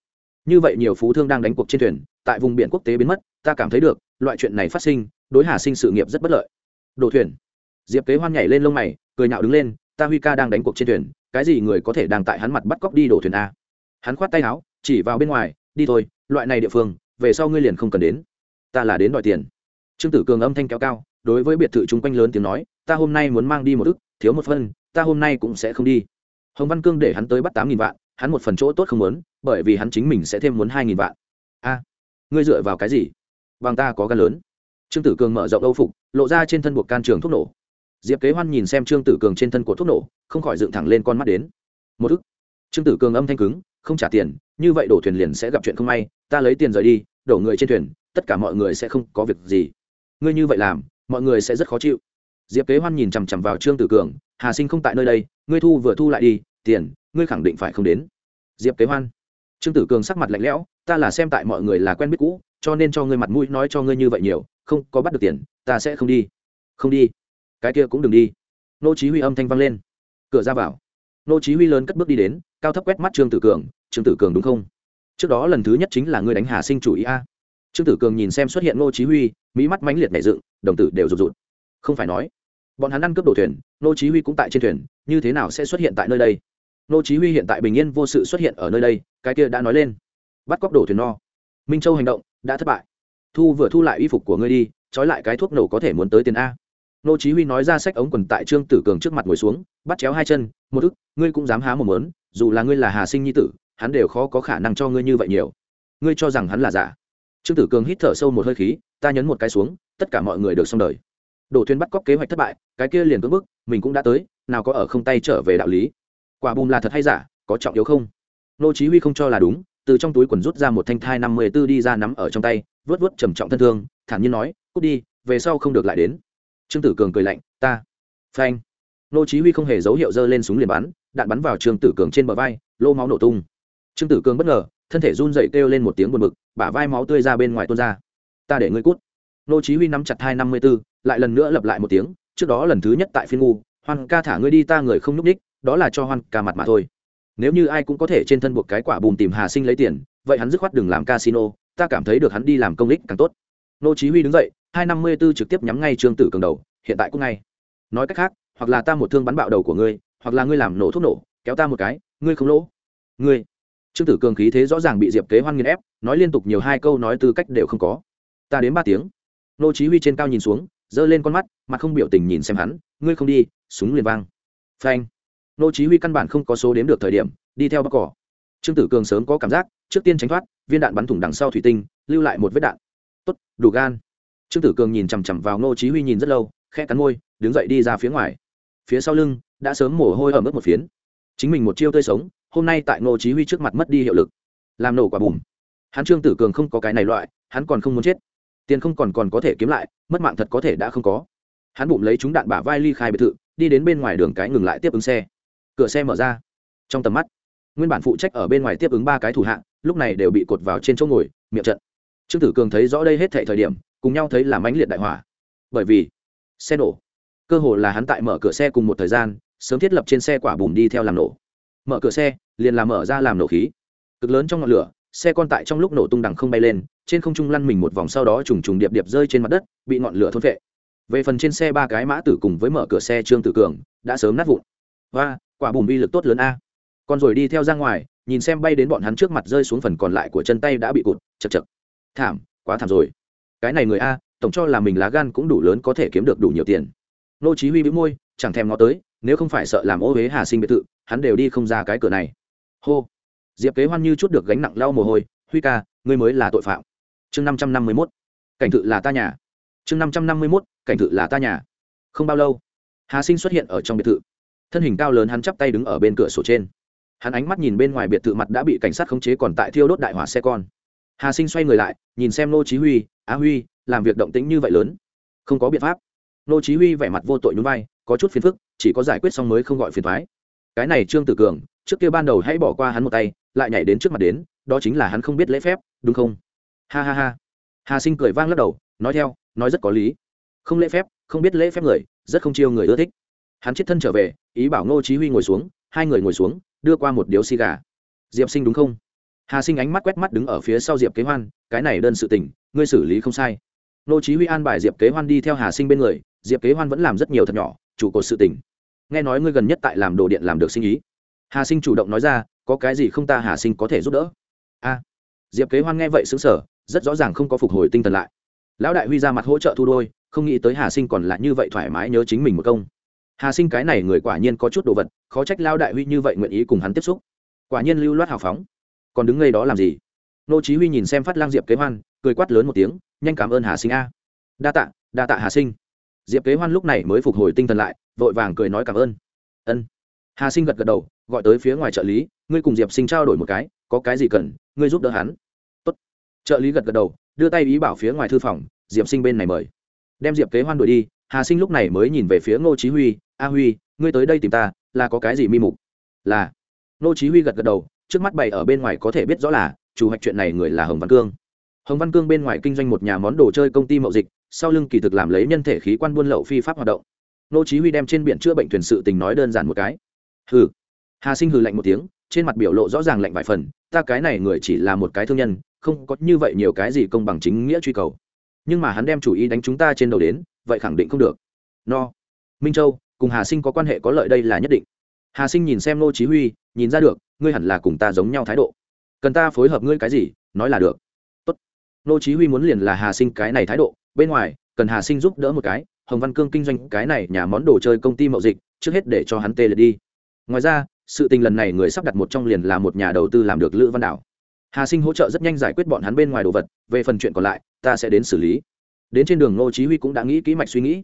Như vậy nhiều phú thương đang đánh cuộc trên thuyền, tại vùng biển quốc tế biến mất, ta cảm thấy được, loại chuyện này phát sinh, đối hà sinh sự nghiệp rất bất lợi. Đổ thuyền. Diệp kế hoan nhảy lên lông mày, cười nhạo đứng lên, ta huy ca đang đánh cuộc trên thuyền, cái gì người có thể đang tại hắn mặt bắt cóc đi đổ thuyền a? Hắn khoát tay áo, chỉ vào bên ngoài, đi thôi, loại này địa phương về sau ngươi liền không cần đến. Ta là đến đòi tiền. Trương tử cường âm thanh kéo cao, đối với biệt thự chung quanh lớn tiếng nói, ta hôm nay muốn mang đi một ức, thiếu một phân ta hôm nay cũng sẽ không đi. Hồng văn cương để hắn tới bắt tám nghìn vạn, hắn một phần chỗ tốt không muốn, bởi vì hắn chính mình sẽ thêm muốn hai nghìn vạn. A, ngươi dựa vào cái gì? Bằng ta có gan lớn. Trương tử cường mở rộng âu phục, lộ ra trên thân buộc can trường thuốc nổ. Diệp kế hoan nhìn xem trương tử cường trên thân của thuốc nổ, không khỏi dựng thẳng lên con mắt đến. Một ức. Trương tử cường âm thanh cứng không trả tiền, như vậy đổ thuyền liền sẽ gặp chuyện không may, ta lấy tiền rời đi, đổ người trên thuyền, tất cả mọi người sẽ không có việc gì. Ngươi như vậy làm, mọi người sẽ rất khó chịu. Diệp kế hoan nhìn chằm chằm vào trương tử cường, hà sinh không tại nơi đây, ngươi thu vừa thu lại đi, tiền, ngươi khẳng định phải không đến. Diệp kế hoan, trương tử cường sắc mặt lạnh lẽo, ta là xem tại mọi người là quen biết cũ, cho nên cho ngươi mặt mũi nói cho ngươi như vậy nhiều, không có bắt được tiền, ta sẽ không đi. Không đi. Cái kia cũng đừng đi. Nô chí huy âm thanh vang lên. Cửa ra vào nô chí huy lớn cất bước đi đến, cao thấp quét mắt trương tử cường, trương tử cường đúng không? Trước đó lần thứ nhất chính là ngươi đánh hà sinh chủ ý a. Trương tử cường nhìn xem xuất hiện nô chí huy, mỹ mắt mãnh liệt nảy dựng, đồng tử đều rụt rụt. Không phải nói, bọn hắn ăn cướp đổ thuyền, nô chí huy cũng tại trên thuyền, như thế nào sẽ xuất hiện tại nơi đây? Nô chí huy hiện tại bình yên vô sự xuất hiện ở nơi đây, cái kia đã nói lên. Bắt cóc đổ thuyền no. Minh châu hành động đã thất bại. Thu vừa thu lại y phục của ngươi đi, trói lại cái thuốc nổ có thể muốn tới tiền a nô chí huy nói ra sách ống quần tại trương tử cường trước mặt ngồi xuống, bắt chéo hai chân, một ức, ngươi cũng dám há một lớn dù là ngươi là hà sinh nhi tử, hắn đều khó có khả năng cho ngươi như vậy nhiều. Ngươi cho rằng hắn là giả? Trương tử cường hít thở sâu một hơi khí, ta nhấn một cái xuống, tất cả mọi người được xong đời. Đổ thuyền bắt cóc kế hoạch thất bại, cái kia liền cưỡng bức, mình cũng đã tới, nào có ở không tay trở về đạo lý. Quả bùm là thật hay giả, có trọng yếu không? Nô chí huy không cho là đúng, từ trong túi quần rút ra một thanh thai năm mươi 54 đi ra nắm ở trong tay vớt vớt trầm trọng thân thương, thản nhiên nói, cút đi, về sau không được lại đến trương tử cường cười lạnh ta phanh. Nô chí huy không hề dấu hiệu giơ lên súng liền bắn đạn bắn vào trương tử cường trên bờ vai lô máu nổ tung. Trương tử cường bất ngờ thân thể run rẩy kêu lên một tiếng buồn bực bả vai máu tươi ra bên ngoài tuôn ra. Ta để ngươi cút. Nô chí huy nắm chặt hai năm mươi tư, lại lần nữa lặp lại một tiếng trước đó lần thứ nhất tại phiên ngu hoan ca thả ngươi đi ta người không núp đích đó là cho hoan ca mặt mà thôi. Nếu như ai cũng có thể trên thân buộc cái quả bùm tìm hà sinh lấy tiền vậy hắn dứt khoát đừng làm casino ta cảm thấy được hắn đi làm công ích càng tốt. Nô chí huy đứng dậy hai năm mươi 254 trực tiếp nhắm ngay trương tử cường đầu, hiện tại cũng ngay. Nói cách khác, hoặc là ta một thương bắn bạo đầu của ngươi, hoặc là ngươi làm nổ thuốc nổ, kéo ta một cái, ngươi không lỗ. Ngươi. Trương tử cường khí thế rõ ràng bị diệp kế hoan nghiền ép, nói liên tục nhiều hai câu nói tư cách đều không có. Ta đến ba tiếng. Nô chí huy trên cao nhìn xuống, giơ lên con mắt mặt không biểu tình nhìn xem hắn, ngươi không đi, súng liền vang. Phanh. Nô chí huy căn bản không có số đếm được thời điểm, đi theo bắc cỏ. Trương tử cường sớm có cảm giác, trước tiên tránh thoát, viên đạn bắn thủng đằng sau thủy tinh, lưu lại một vết đạn. Tốt, đủ gan trương tử cường nhìn chằm chằm vào nô chí huy nhìn rất lâu, khẽ cắn môi, đứng dậy đi ra phía ngoài. Phía sau lưng, đã sớm mồ hôi ở mức một phiến. Chính mình một chiêu tươi sống, hôm nay tại nô chí huy trước mặt mất đi hiệu lực. Làm nổ quả bùm. Hắn trương tử cường không có cái này loại, hắn còn không muốn chết. Tiền không còn còn có thể kiếm lại, mất mạng thật có thể đã không có. Hắn bụng lấy chúng đạn bả vai ly khai biệt thự, đi đến bên ngoài đường cái ngừng lại tiếp ứng xe. Cửa xe mở ra. Trong tầm mắt, nguyên bản phụ trách ở bên ngoài tiếp ứng ba cái thủ hạng, lúc này đều bị cột vào trên chỗ ngồi, miệng trận. Trương tử cường thấy rõ đây hết thệ thời điểm cùng nhau thấy là mãnh liệt đại hỏa. Bởi vì, xe nổ, cơ hồ là hắn tại mở cửa xe cùng một thời gian, sớm thiết lập trên xe quả bùm đi theo làm nổ. Mở cửa xe, liền làm mở ra làm nổ khí. Cực lớn trong ngọn lửa, xe con tại trong lúc nổ tung đằng không bay lên, trên không trung lăn mình một vòng sau đó trùng trùng điệp điệp rơi trên mặt đất, bị ngọn lửa thôn vệ về phần trên xe ba cái mã tử cùng với mở cửa xe trương tử cường, đã sớm nát vụn. Và quả bùm vi lực tốt lớn a. Còn rồi đi theo ra ngoài, nhìn xem bay đến bọn hắn trước mặt rơi xuống phần còn lại của chân tay đã bị cụt, chật chật. Thảm, quá thảm rồi cái này người a, tổng cho là mình lá gan cũng đủ lớn có thể kiếm được đủ nhiều tiền. Nô chí huy bĩu môi, chẳng thèm ngó tới, nếu không phải sợ làm ô huế hà sinh biệt thự, hắn đều đi không ra cái cửa này. Hô. Diệp kế hoan như chút được gánh nặng lau mồ hôi, huy ca, ngươi mới là tội phạm. Chương năm trăm năm mươi mốt. Cảnh thự là ta nhà. Chương năm trăm năm mươi mốt, cảnh thự là ta nhà. Không bao lâu, hà sinh xuất hiện ở trong biệt thự. Thân hình cao lớn hắn chắp tay đứng ở bên cửa sổ trên. Hắn ánh mắt nhìn bên ngoài biệt thự mặt đã bị cảnh sát khống chế còn tại thiêu đốt đại hỏa xe con hà sinh xoay người lại, nhìn xem nô chí huy, á huy, làm việc động tĩnh như vậy lớn, không có biện pháp. Nô chí huy vẻ mặt vô tội nhún vai, có chút phiền phức, chỉ có giải quyết xong mới không gọi phiền toái. Cái này trương tử cường, trước kia ban đầu hãy bỏ qua hắn một tay, lại nhảy đến trước mặt đến, đó chính là hắn không biết lễ phép, đúng không? Ha ha ha. Hà sinh cười vang lắc đầu, nói theo, nói rất có lý. Không lễ phép, không biết lễ phép người, rất không chiêu người ưa thích. Hắn chết thân trở về, ý bảo ngô chí huy ngồi xuống, hai người ngồi xuống, đưa qua một điếu xì gà. Diệp sinh đúng không? Hà sinh ánh mắt quét mắt đứng ở phía sau diệp kế hoan, cái này đơn sự tình, ngươi xử lý không sai. Nô chí huy an bài diệp kế hoan đi theo hà sinh bên người, diệp kế hoan vẫn làm rất nhiều thật nhỏ, chủ cột sự tình. Nghe nói ngươi gần nhất tại làm đồ điện làm được sinh ý. Hà sinh chủ động nói ra, có cái gì không ta hà sinh có thể giúp đỡ? A. Diệp kế hoan nghe vậy sững sở rất rõ ràng không có phục hồi tinh thần lại. Lão đại huy ra mặt hỗ trợ thu đôi, không nghĩ tới hà sinh còn lại như vậy thoải mái nhớ chính mình một công. Hà sinh cái này người quả nhiên có chút đồ vật, khó trách lao đại huy như vậy nguyện ý cùng hắn tiếp xúc. Quả nhiên lưu loát hào phóng còn đứng ngay đó làm gì? Nô chí huy nhìn xem phát lang diệp kế hoan, cười quát lớn một tiếng, nhanh cảm ơn hà sinh a. Đa tạ đa tạ hà sinh. Diệp kế hoan lúc này mới phục hồi tinh thần lại, vội vàng cười nói cảm ơn. Ân. Hà sinh gật gật đầu, gọi tới phía ngoài trợ lý, ngươi cùng diệp sinh trao đổi một cái, có cái gì cần, ngươi giúp đỡ hắn. Tốt. trợ lý gật gật đầu, đưa tay ý bảo phía ngoài thư phòng, diệp sinh bên này mời. Đem diệp kế hoan đuổi đi, hà sinh lúc này mới nhìn về phía ngô chí huy, a huy, ngươi tới đây tìm ta, là có cái gì mi mục? Là. Ngô chí huy gật gật đầu trước mắt bày ở bên ngoài có thể biết rõ là, chủ hoạch chuyện này người là hồng văn cương. Hồng văn cương bên ngoài kinh doanh một nhà món đồ chơi công ty mậu dịch, sau lưng kỳ thực làm lấy nhân thể khí quan buôn lậu phi pháp hoạt động. Nô chí huy đem trên biển chữa bệnh thuyền sự tình nói đơn giản một cái. Hừ. Hà sinh hừ lạnh một tiếng, trên mặt biểu lộ rõ ràng lạnh vài phần, ta cái này người chỉ là một cái thương nhân, không có như vậy nhiều cái gì công bằng chính nghĩa truy cầu. Nhưng mà hắn đem chủ ý đánh chúng ta trên đầu đến, vậy khẳng định không được. No. Minh châu, cùng hà sinh có quan hệ có lợi đây là nhất định hà sinh nhìn xem nô chí huy, nhìn ra được, ngươi hẳn là cùng ta giống nhau thái độ. Cần ta phối hợp ngươi cái gì, nói là được. Tốt. Nô chí huy muốn liền là hà sinh cái này thái độ, bên ngoài, cần hà sinh giúp đỡ một cái, hồng văn cương kinh doanh cái này nhà món đồ chơi công ty mậu dịch, trước hết để cho hắn tê liệt đi. Ngoài ra, sự tình lần này người sắp đặt một trong liền là một nhà đầu tư làm được lữ văn đảo. Hà sinh hỗ trợ rất nhanh giải quyết bọn hắn bên ngoài đồ vật, về phần chuyện còn lại, ta sẽ đến xử lý. Đến trên đường ngô chí huy cũng đã nghĩ kỹ mạch suy nghĩ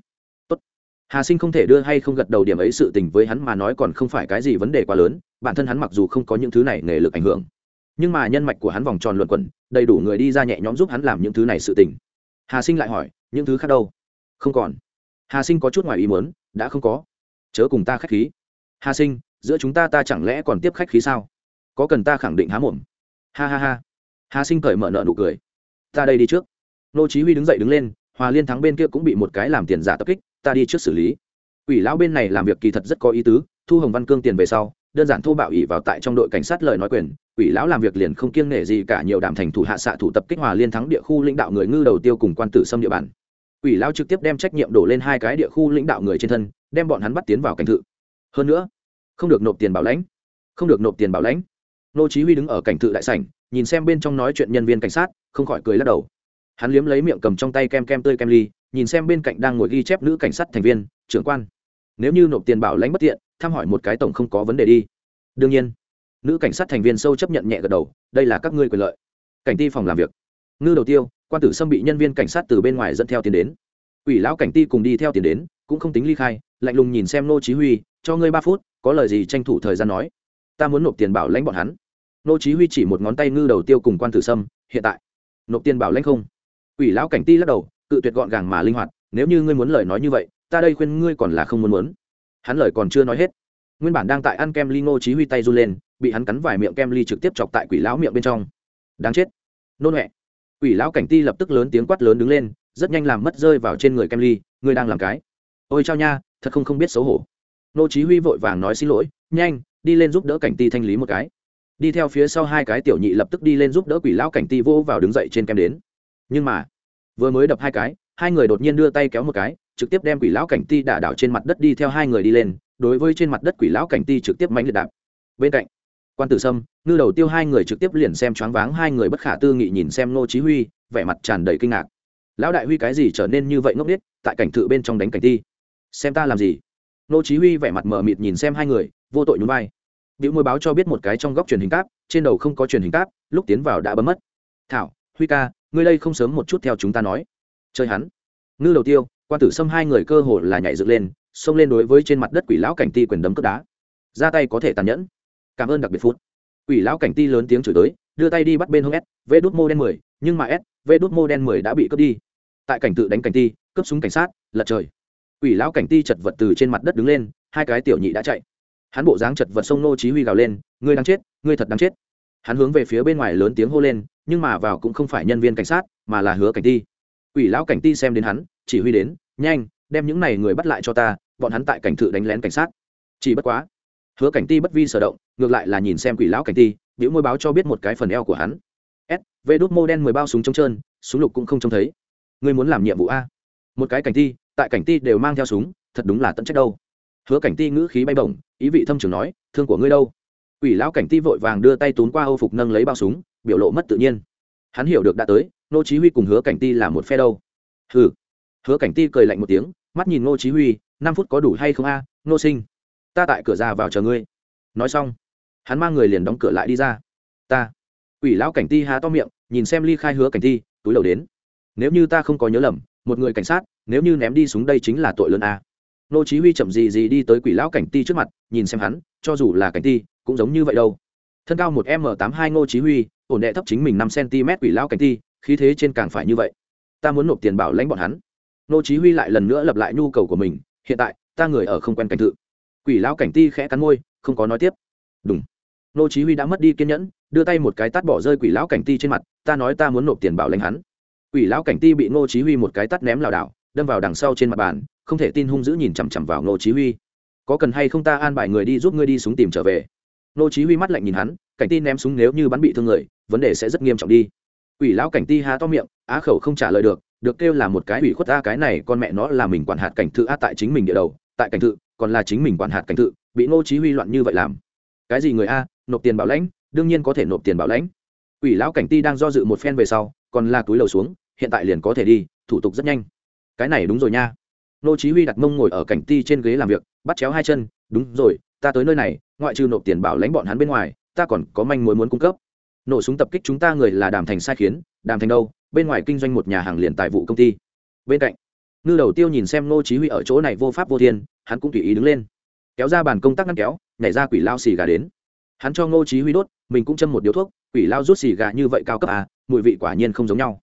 hà sinh không thể đưa hay không gật đầu điểm ấy sự tình với hắn mà nói còn không phải cái gì vấn đề quá lớn, bản thân hắn mặc dù không có những thứ này nghề lực ảnh hưởng, nhưng mà nhân mạch của hắn vòng tròn luận quẩn, đầy đủ người đi ra nhẹ nhõm giúp hắn làm những thứ này sự tình. Hà sinh lại hỏi, những thứ khác đâu? Không còn. Hà sinh có chút ngoài ý muốn, đã không có. Chớ cùng ta khách khí. Hà sinh, giữa chúng ta ta chẳng lẽ còn tiếp khách khí sao? Có cần ta khẳng định há mồm? Ha ha ha. Hà sinh cởi mở nợ nụ cười. Ta đây đi trước. Nô chí huy đứng dậy đứng lên, hòa liên thắng bên kia cũng bị một cái làm tiền giả tập kích ta đi trước xử lý. Ủy lão bên này làm việc kỳ thật rất có ý tứ, thu hồng văn cương tiền về sau, đơn giản thô bạo ỉ vào tại trong đội cảnh sát lời nói quyền ủy lão làm việc liền không kiêng nể gì cả nhiều đảm thành thủ hạ xạ thủ tập kích hòa liên thắng địa khu lãnh đạo người ngư đầu tiêu cùng quan tử xâm địa bàn. Ủy lão trực tiếp đem trách nhiệm đổ lên hai cái địa khu lãnh đạo người trên thân, đem bọn hắn bắt tiến vào cảnh thự. Hơn nữa, không được nộp tiền bảo lãnh, không được nộp tiền bảo lãnh. Nô chí huy đứng ở cảnh thự đại sảnh, nhìn xem bên trong nói chuyện nhân viên cảnh sát, không khỏi cười lắc đầu. Hắn liếm lấy miệng cầm trong tay kem kem tươi kem ly nhìn xem bên cạnh đang ngồi ghi chép nữ cảnh sát thành viên, trưởng quan. Nếu như nộp tiền bảo lãnh bất tiện, thăm hỏi một cái tổng không có vấn đề đi. Đương nhiên, nữ cảnh sát thành viên sâu chấp nhận nhẹ gật đầu, đây là các ngươi quyền lợi. Cảnh ti phòng làm việc. Ngư đầu tiêu, quan tử sâm bị nhân viên cảnh sát từ bên ngoài dẫn theo tiền đến. Ủy lão cảnh ti cùng đi theo tiền đến, cũng không tính ly khai, lạnh lùng nhìn xem nô chí huy, cho ngươi ba phút, có lời gì tranh thủ thời gian nói. Ta muốn nộp tiền bảo lãnh bọn hắn. Nô chí huy chỉ một ngón tay ngư đầu tiêu cùng quan tử sâm, hiện tại. Nộp tiền bảo lãnh không? Ủy lão cảnh ti lắc đầu cự tuyệt gọn gàng mà linh hoạt, nếu như ngươi muốn lời nói như vậy, ta đây khuyên ngươi còn là không muốn muốn. Hắn lời còn chưa nói hết, nguyên bản đang tại ăn kem ly ngô chí huy tay run lên, bị hắn cắn vài miệng kem ly trực tiếp chọc tại quỷ lão miệng bên trong. Đáng chết. Nôn mẹ quỷ lão cảnh ti lập tức lớn tiếng quát lớn đứng lên, rất nhanh làm mất rơi vào trên người kem ly, ngươi đang làm cái. Ôi chao nha, thật không không biết xấu hổ. Nô chí huy vội vàng nói xin lỗi, nhanh, đi lên giúp đỡ cảnh ti thanh lý một cái. Đi theo phía sau hai cái tiểu nhị lập tức đi lên giúp đỡ quỷ lão cảnh ti vô vào đứng dậy trên kem đến. Nhưng mà vừa mới đập hai cái hai người đột nhiên đưa tay kéo một cái trực tiếp đem quỷ lão cảnh ti đả đảo trên mặt đất đi theo hai người đi lên đối với trên mặt đất quỷ lão cảnh ti trực tiếp mánh liệt đạp. Bên cạnh quan tử sâm ngư đầu tiêu hai người trực tiếp liền xem choáng váng hai người bất khả tư nghị nhìn xem nô chí huy vẻ mặt tràn đầy kinh ngạc. Lão đại huy cái gì trở nên như vậy ngốc nghếch tại cảnh thự bên trong đánh cảnh ti? Xem ta làm gì? Nô chí huy vẻ mặt mờ mịt nhìn xem hai người vô tội nhún vai. Biểu môi báo cho biết một cái trong góc truyền hình cáp, trên đầu không có truyền hình cáp, lúc tiến vào đã bấm mất. Thảo, Huy ca, ngươi đây không sớm một chút theo chúng ta nói. Chơi hắn. Ngư đầu tiêu, quan tử xâm hai người cơ hồ là nhảy dựng lên, xông lên đối với trên mặt đất quỷ lão cảnh ti quyền đấm cướp đá. Ra tay có thể tàn nhẫn. Cảm ơn đặc biệt phút. Quỷ lão cảnh ti lớn tiếng chửi tới, đưa tay đi bắt bên hông S, vê đút mô đen 10, nhưng mà S, vê đút mô đen 10 đã bị cướp đi. Tại cảnh tự đánh cảnh ti, cướp súng cảnh sát, lật trời. Quỷ lão cảnh ti chật vật từ trên mặt đất đứng lên, hai cái tiểu nhị đã chạy hắn bộ dáng chật vật sông nô chí huy gào lên ngươi đang chết ngươi thật đang chết hắn hướng về phía bên ngoài lớn tiếng hô lên nhưng mà vào cũng không phải nhân viên cảnh sát, mà là hứa cảnh ti. Quỷ lão cảnh ti xem đến hắn, chỉ huy đến, nhanh, đem những này người bắt lại cho ta, bọn hắn tại cảnh thự đánh lén cảnh sát. Chỉ bất quá, hứa cảnh ti bất vi sở động, ngược lại là nhìn xem quỷ lão cảnh ti, biểu môi báo cho biết một cái phần eo của hắn. S, v đốt mô đen mười bao súng trống trơn, súng lục cũng không trông thấy. Ngươi muốn làm nhiệm vụ a? Một cái cảnh ti, tại cảnh ti đều mang theo súng, thật đúng là tận trách đâu. Hứa cảnh ti ngữ khí bay bổng, ý vị thâm trường nói, thương của ngươi đâu? Quỷ lão cảnh ti vội vàng đưa tay tốn qua âu phục nâng lấy bao súng biểu lộ mất tự nhiên. Hắn hiểu được đã tới nô chí huy cùng hứa cảnh ti là một phe đâu. Hừ. Hứa cảnh ti cười lạnh một tiếng, mắt nhìn nô chí huy, năm phút có đủ hay không a nô sinh? Ta tại cửa ra vào chờ ngươi. Nói xong, hắn mang người liền đóng cửa lại đi ra. Ta. Ủy lão cảnh ti há to miệng, nhìn xem ly khai hứa cảnh ti, túi đầu đến. Nếu như ta không có nhớ lầm, một người cảnh sát, nếu như ném đi xuống đây chính là tội lớn a. Nô chí huy chậm gì gì đi tới quỷ lão cảnh ti trước mặt, nhìn xem hắn, cho dù là cảnh ti, cũng giống như vậy đâu. Thân cao một m tám hai ngô chí huy ổn đệ thấp chính mình năm cm quỷ lão cảnh ti khí thế trên càng phải như vậy. Ta muốn nộp tiền bảo lãnh bọn hắn. Nô chí huy lại lần nữa lặp lại nhu cầu của mình, hiện tại, ta người ở không quen cảnh tự quỷ lão cảnh ti khẽ cắn môi, không có nói tiếp. Đúng nô chí huy đã mất đi kiên nhẫn, đưa tay một cái tát bỏ rơi quỷ lão cảnh ti trên mặt, ta nói ta muốn nộp tiền bảo lãnh hắn. Quỷ lão cảnh ti bị nô chí huy một cái tát ném lảo đảo, đâm vào đằng sau trên mặt bàn, không thể tin hung dữ nhìn chằm chằm vào nô chí huy. Có cần hay không ta an bài người đi giúp ngươi đi xuống tìm trở về. Nô chí huy mắt lạnh nhìn hắn cảnh ti ném súng nếu như bắn bị thương người, vấn đề sẽ rất nghiêm trọng đi. Quỷ lão cảnh ti há to miệng, á khẩu không trả lời được được kêu là một cái ủy khuất a cái này con mẹ nó là mình quản hạt cảnh thự a tại chính mình địa đầu, tại cảnh thự, còn là chính mình quản hạt cảnh thự, bị ngô chí huy loạn như vậy làm. Cái gì người a, nộp tiền bảo lãnh, đương nhiên có thể nộp tiền bảo lãnh. Quỷ lão cảnh ti đang do dự một phen về sau, còn là túi lầu xuống, hiện tại liền có thể đi, thủ tục rất nhanh. Cái này đúng rồi nha. Ngô chí huy đặt mông ngồi ở cảnh ti trên ghế làm việc, bắt chéo hai chân, đúng rồi, ta tới nơi này, ngoại trừ nộp tiền bảo lãnh bọn hắn bên ngoài ta còn có manh mối muốn cung cấp. Nổ súng tập kích chúng ta người là đàm thành sai khiến, đàm thành đâu? Bên ngoài kinh doanh một nhà hàng liền tài vụ công ty. Bên cạnh, ngư đầu tiêu nhìn xem ngô chí huy ở chỗ này vô pháp vô thiên, hắn cũng tùy ý đứng lên. Kéo ra bàn công tác ngăn kéo, nhảy ra quỷ lao xì gà đến. Hắn cho ngô chí huy đốt, mình cũng châm một điếu thuốc, quỷ lao rút xì gà như vậy cao cấp à mùi vị quả nhiên không giống nhau.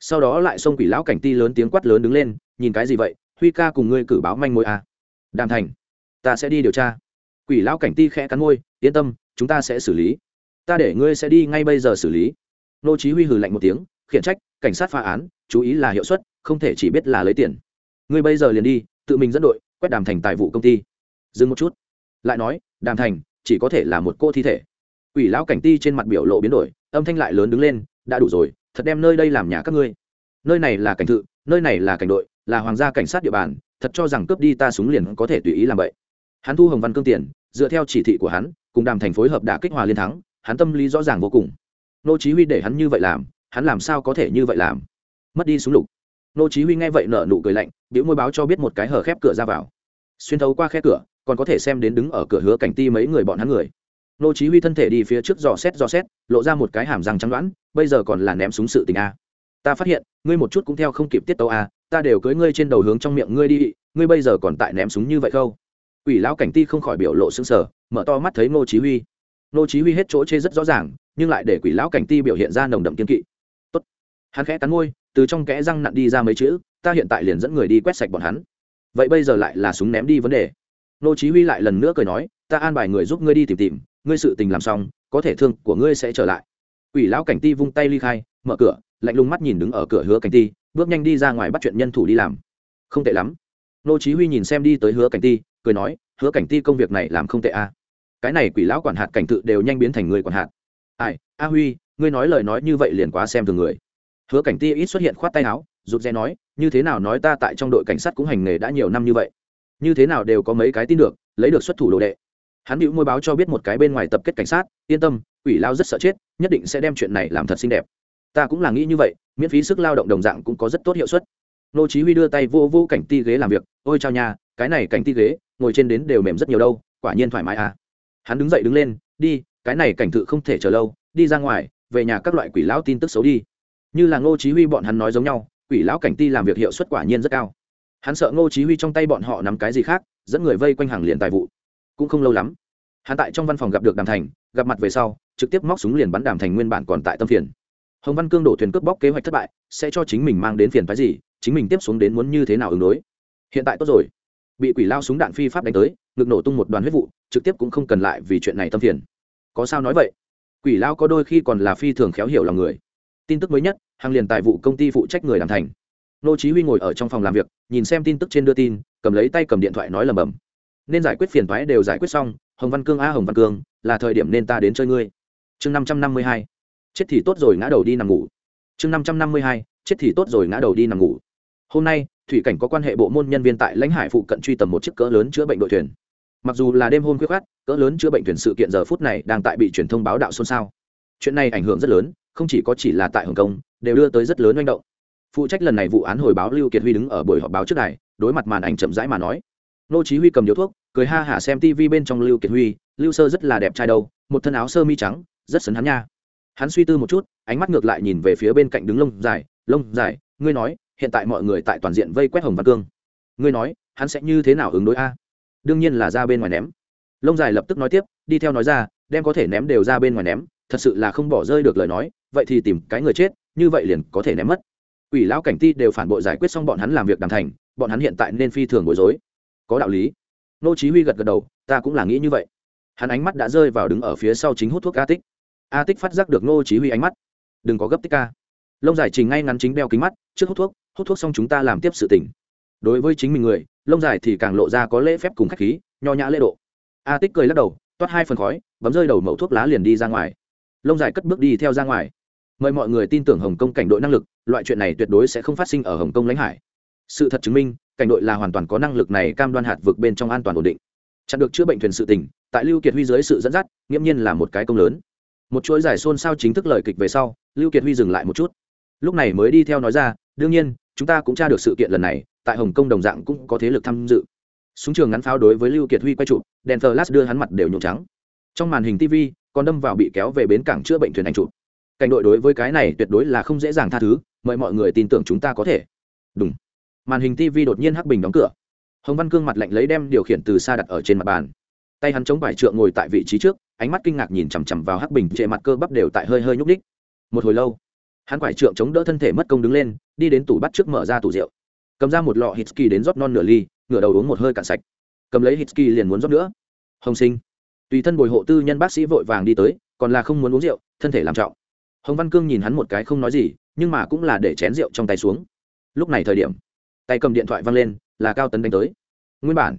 Sau đó lại xông quỷ lão cảnh ti lớn tiếng quát lớn đứng lên, nhìn cái gì vậy? Huy ca cùng ngươi cử báo manh mối à. Đàm thành, ta sẽ đi điều tra quỷ lão cảnh ti khẽ cắn môi, yên tâm, chúng ta sẽ xử lý. Ta để ngươi sẽ đi ngay bây giờ xử lý. Nô chí huy hừ lạnh một tiếng, khiển trách, cảnh sát phá án, chú ý là hiệu suất, không thể chỉ biết là lấy tiền. Ngươi bây giờ liền đi, tự mình dẫn đội, quét đàm thành tài vụ công ty. Dừng một chút. Lại nói, đàm thành, chỉ có thể là một cô thi thể. Quỷ lão cảnh ti trên mặt biểu lộ biến đổi, âm thanh lại lớn đứng lên, đã đủ rồi, thật đem nơi đây làm nhà các ngươi. Nơi này là cảnh thự, nơi này là cảnh đội, là hoàng gia cảnh sát địa bàn, thật cho rằng cướp đi ta súng liền có thể tùy ý làm vậy. Hắn thu hồng văn cương tiền dựa theo chỉ thị của hắn, cùng đàm thành phối hợp đã kích hòa liên thắng, hắn tâm lý rõ ràng vô cùng. Nô chí huy để hắn như vậy làm, hắn làm sao có thể như vậy làm? Mất đi súng lục. Nô chí huy nghe vậy nở nụ cười lạnh biểu môi báo cho biết một cái hở khép cửa ra vào. Xuyên thấu qua khe cửa, còn có thể xem đến đứng ở cửa hứa cảnh ti mấy người bọn hắn người. Nô chí huy thân thể đi phía trước dò xét dò xét, lộ ra một cái hàm răng trắng đoán, bây giờ còn là ném súng sự tình a. Ta phát hiện, ngươi một chút cũng theo không kịp tiết tấu a, ta đều cưới ngươi trên đầu hướng trong miệng ngươi đi, ngươi bây giờ còn tại ném súng như vậy không? Quỷ lão cảnh ti không khỏi biểu lộ sững sờ, mở to mắt thấy Ngô chí huy. Ngô chí huy hết chỗ chê rất rõ ràng, nhưng lại để quỷ lão cảnh ti biểu hiện ra nồng đậm kiên kỵ. Tốt. Hắn khẽ cắn môi, từ trong kẽ răng nặn đi ra mấy chữ, ta hiện tại liền dẫn người đi quét sạch bọn hắn. Vậy bây giờ lại là súng ném đi vấn đề. Ngô chí huy lại lần nữa cười nói, ta an bài người giúp ngươi đi tìm tìm, ngươi sự tình làm xong, có thể thương của ngươi sẽ trở lại. Quỷ lão cảnh ti vung tay ly khai, mở cửa, lạnh lùng mắt nhìn đứng ở cửa hứa cảnh ti, bước nhanh đi ra ngoài bắt chuyện nhân thủ đi làm. Không tệ lắm nô chí huy nhìn xem đi tới hứa cảnh ti, cười nói, hứa cảnh ti công việc này làm không tệ a à. cái này quỷ lão quản hạt cảnh tự đều nhanh biến thành người quản hạt. Ai, a huy, ngươi nói lời nói như vậy liền quá xem thường người. Hứa cảnh ti ít xuất hiện khoát tay áo, rụt rè nói, như thế nào nói ta tại trong đội cảnh sát cũng hành nghề đã nhiều năm như vậy. Như thế nào đều có mấy cái tin được, lấy được xuất thủ đồ đệ. Hắn bị môi báo cho biết một cái bên ngoài tập kết cảnh sát, yên tâm, quỷ lao rất sợ chết, nhất định sẽ đem chuyện này làm thật xinh đẹp. Ta cũng là nghĩ như vậy, miễn phí sức lao động đồng dạng cũng có rất tốt hiệu suất nô chí huy đưa tay vô vô cảnh ti ghế làm việc, ôi chào nhà cái này cảnh ti ghế, ngồi trên đến đều mềm rất nhiều đâu, quả nhiên thoải mái à. Hắn đứng dậy đứng lên, đi, cái này cảnh thự không thể chờ lâu, đi ra ngoài, về nhà các loại quỷ lão tin tức xấu đi. Như là ngô chí huy bọn hắn nói giống nhau, quỷ lão cảnh ti làm việc hiệu suất quả nhiên rất cao. Hắn sợ ngô chí huy trong tay bọn họ nắm cái gì khác, dẫn người vây quanh hàng liền tài vụ. Cũng không lâu lắm, hắn tại trong văn phòng gặp được đàm thành, gặp mặt về sau, trực tiếp móc súng liền bắn đàm thành nguyên bản còn tại tâm phiền hồng văn cương đổ thuyền cướp bóc kế hoạch thất bại, sẽ cho chính mình mang đến phiền phái gì, chính mình tiếp xuống đến muốn như thế nào ứng đối. Hiện tại tốt rồi. Bị quỷ lao súng đạn phi pháp đánh tới, ngực nổ tung một đoàn huyết vụ, trực tiếp cũng không cần lại vì chuyện này tâm phiền. Có sao nói vậy? Quỷ lao có đôi khi còn là phi thường khéo hiểu lòng người. Tin tức mới nhất, hàng liền tài vụ công ty phụ trách người làm thành. Nô chí huy ngồi ở trong phòng làm việc, nhìn xem tin tức trên đưa tin, cầm lấy tay cầm điện thoại nói lầm bầm nên giải quyết phiền toái đều giải quyết xong, hồng văn cương a, hồng văn cương, là thời điểm nên ta đến chơi ngươi. Chương 552 chết thì tốt rồi ngã đầu đi nằm ngủ. Chương 552 chết thì tốt rồi ngã đầu đi nằm ngủ. Hôm nay, thủy cảnh có quan hệ bộ môn nhân viên tại lãnh hải phụ cận truy tầm một chiếc cỡ lớn chữa bệnh đội thuyền. Mặc dù là đêm hôm khuyết khát cỡ lớn chữa bệnh thuyền sự kiện giờ phút này đang tại bị truyền thông báo đạo xôn xao. Chuyện này ảnh hưởng rất lớn, không chỉ có chỉ là tại hồng kông, đều đưa tới rất lớn manh động. Phụ trách lần này vụ án hồi báo lưu kiệt huy đứng ở buổi họp báo trước này đối mặt màn ảnh chậm rãi mà nói. Nô chí huy cầm điếu thuốc, cười ha hả xem tv bên trong lưu kiệt huy, lưu sơ rất là đẹp trai đâu, một thân áo sơ mi trắng, rất sấn hắn nha hắn suy tư một chút, ánh mắt ngược lại nhìn về phía bên cạnh đứng lông dài lông dài, ngươi nói, hiện tại mọi người tại toàn diện vây quét hồng văn cương. Ngươi nói, hắn sẽ như thế nào ứng đối a? Đương nhiên là ra bên ngoài ném. Lông dài lập tức nói tiếp, đi theo nói ra, đem có thể ném đều ra bên ngoài ném, thật sự là không bỏ rơi được lời nói, vậy thì tìm cái người chết, như vậy liền có thể ném mất. Ủy lão cảnh ti đều phản bội giải quyết xong bọn hắn làm việc đàm thành, bọn hắn hiện tại nên phi thường bối rối. Có đạo lý. Nô chí huy gật gật đầu, ta cũng là nghĩ như vậy. Hắn ánh mắt đã rơi vào đứng ở phía sau chính hút thuốc ca tích a tích phát giác được nô chí huy ánh mắt. Đừng có gấp tích ca. Lông dài trình ngay ngắn chính đeo kính mắt, trước hút thuốc hút thuốc xong chúng ta làm tiếp sự tình. Đối với chính mình người, lông dài thì càng lộ ra có lễ phép cùng khách khí, nho nhã lễ độ. A tích cười lắc đầu, toát hai phần khói, bấm rơi đầu mẩu thuốc lá liền đi ra ngoài. Lông dài cất bước đi theo ra ngoài. Mời mọi người tin tưởng hồng kông cảnh đội năng lực, loại chuyện này tuyệt đối sẽ không phát sinh ở hồng kông lãnh hải. Sự thật chứng minh, cảnh đội là hoàn toàn có năng lực này cam đoan hạt vực bên trong an toàn ổn định. Chặn được chữa bệnh thuyền sự tỉnh tại lưu kiệt huy dưới sự dẫn dắt, nghiễm nhiên là một cái công lớn một chuỗi giải xôn xao chính thức lời kịch về sau, lưu kiệt huy dừng lại một chút. Lúc này mới đi theo nói ra, đương nhiên, chúng ta cũng tra được sự kiện lần này, tại hồng kông đồng dạng cũng có thế lực tham dự. Súng trường ngắn pháo đối với lưu kiệt huy quay chụp, đèn flash đưa hắn mặt đều nhuộm trắng. Trong màn hình tv còn đâm vào bị kéo về bến cảng chữa bệnh thuyền anh chụp. Cảnh đội đối với cái này tuyệt đối là không dễ dàng tha thứ, mời mọi người tin tưởng chúng ta có thể. Đúng màn hình tv đột nhiên hắc bình đóng cửa. Hồng văn cương mặt lạnh lấy đem điều khiển từ xa đặt ở trên mặt bàn tay hắn chống vải trượng ngồi tại vị trí trước, ánh mắt kinh ngạc nhìn chằm chằm vào hắc bình, trệ mặt cơ bắp đều tại hơi hơi nhúc ních một hồi lâu, hắn quải trượng chống đỡ thân thể mất công đứng lên, đi đến tủ bắt trước mở ra tủ rượu. Cầm ra một lọ hitsky đến rót non nửa ly, ngửa đầu uống một hơi cạn sạch. Cầm lấy hitsky liền muốn rót nữa. Hồng sinh, tùy thân bồi hộ tư nhân bác sĩ vội vàng đi tới, còn là không muốn uống rượu, thân thể làm trọng. Hồng văn cương nhìn hắn một cái không nói gì, nhưng mà cũng là để chén rượu trong tay xuống. Lúc này thời điểm, tay cầm điện thoại văng lên, là cao tấn đánh tới. Nguyên bản,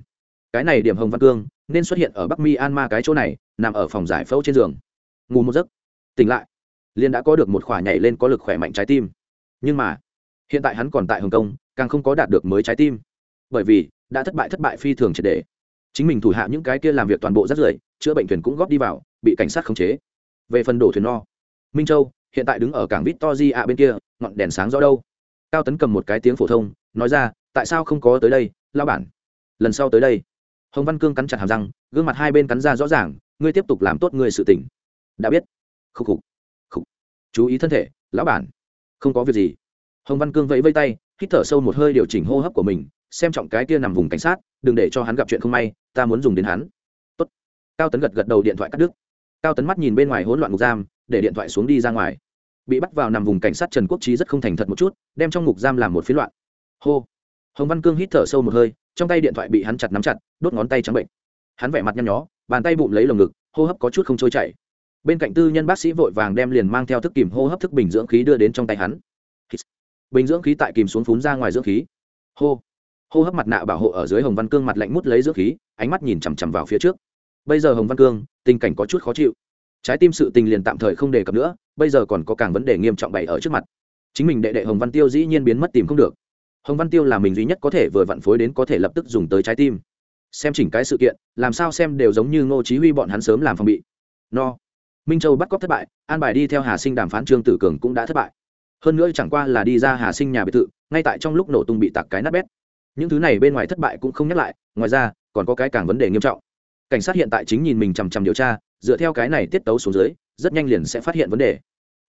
cái này điểm hồng văn cương nên xuất hiện ở bắc mi an ma cái chỗ này, nằm ở phòng giải phẫu trên giường. Ngủ một giấc. Tỉnh lại. Liên đã có được một khỏa nhảy lên có lực khỏe mạnh trái tim. Nhưng mà, hiện tại hắn còn tại hồng kông, càng không có đạt được mới trái tim. Bởi vì, đã thất bại thất bại phi thường triệt đề chính mình thủ hạ những cái kia làm việc toàn bộ rất rưởi, chữa bệnh thuyền cũng góp đi vào, bị cảnh sát khống chế. Về phần đổ thuyền no, minh châu, hiện tại đứng ở cảng vít Toji ạ bên kia, ngọn đèn sáng rõ đâu. Cao tấn cầm một cái tiếng phổ thông, nói ra, tại sao không có tới đây lao bản? Lần sau tới đây hồng văn cương cắn chặt hàm răng, gương mặt hai bên cắn ra rõ ràng, ngươi tiếp tục làm tốt ngươi sự tỉnh đã biết. Khúc khục khúc chú ý thân thể, lão bản. Không có việc gì. Hồng văn cương vẫy vây tay, hít thở sâu một hơi điều chỉnh hô hấp của mình, xem trọng cái kia nằm vùng cảnh sát, đừng để cho hắn gặp chuyện không may, ta muốn dùng đến hắn. Tốt. cao tấn gật gật đầu điện thoại cắt đứt. Cao tấn mắt nhìn bên ngoài hỗn loạn ngục giam, để điện thoại xuống đi ra ngoài. Bị bắt vào nằm vùng cảnh sát trần quốc trí rất không thành thật một chút, đem trong ngục giam làm một phiến loạn. Hô hồng văn cương hít thở sâu một hơi, trong tay điện thoại bị hắn chặt nắm chặt, đốt ngón tay trắng bệnh. Hắn vẻ mặt nhăn nhó, bàn tay bụng lấy lồng ngực, hô hấp có chút không trôi chảy. Bên cạnh tư nhân bác sĩ vội vàng đem liền mang theo thức kìm hô hấp thức bình dưỡng khí đưa đến trong tay hắn. Bình dưỡng khí tại kìm xuống phún ra ngoài dưỡng khí. Hô. Hô hấp mặt nạ bảo hộ ở dưới hồng văn cương mặt lạnh mút lấy dưỡng khí, ánh mắt nhìn chằm chằm vào phía trước. Bây giờ hồng văn cương, tình cảnh có chút khó chịu. Trái tim sự tình liền tạm thời không đề cập nữa, bây giờ còn có càng vấn đề nghiêm trọng bày ở trước mặt. Chính mình đệ đệ hồng văn tiêu dĩ nhiên biến mất tìm không được hồng văn tiêu là mình duy nhất có thể vừa vặn phối đến có thể lập tức dùng tới trái tim. Xem chỉnh cái sự kiện, làm sao xem đều giống như ngô chí huy bọn hắn sớm làm phòng bị. No. Minh châu bắt cóc thất bại, an bài đi theo hà sinh đàm phán trương tử cường cũng đã thất bại. Hơn nữa chẳng qua là đi ra hà sinh nhà biệt thự, ngay tại trong lúc nổ tung bị tạc cái nát bét. Những thứ này bên ngoài thất bại cũng không nhắc lại, ngoài ra, còn có cái càng vấn đề nghiêm trọng. Cảnh sát hiện tại chính nhìn mình chằm chằm điều tra, dựa theo cái này tiết tấu xuống dưới, rất nhanh liền sẽ phát hiện vấn đề.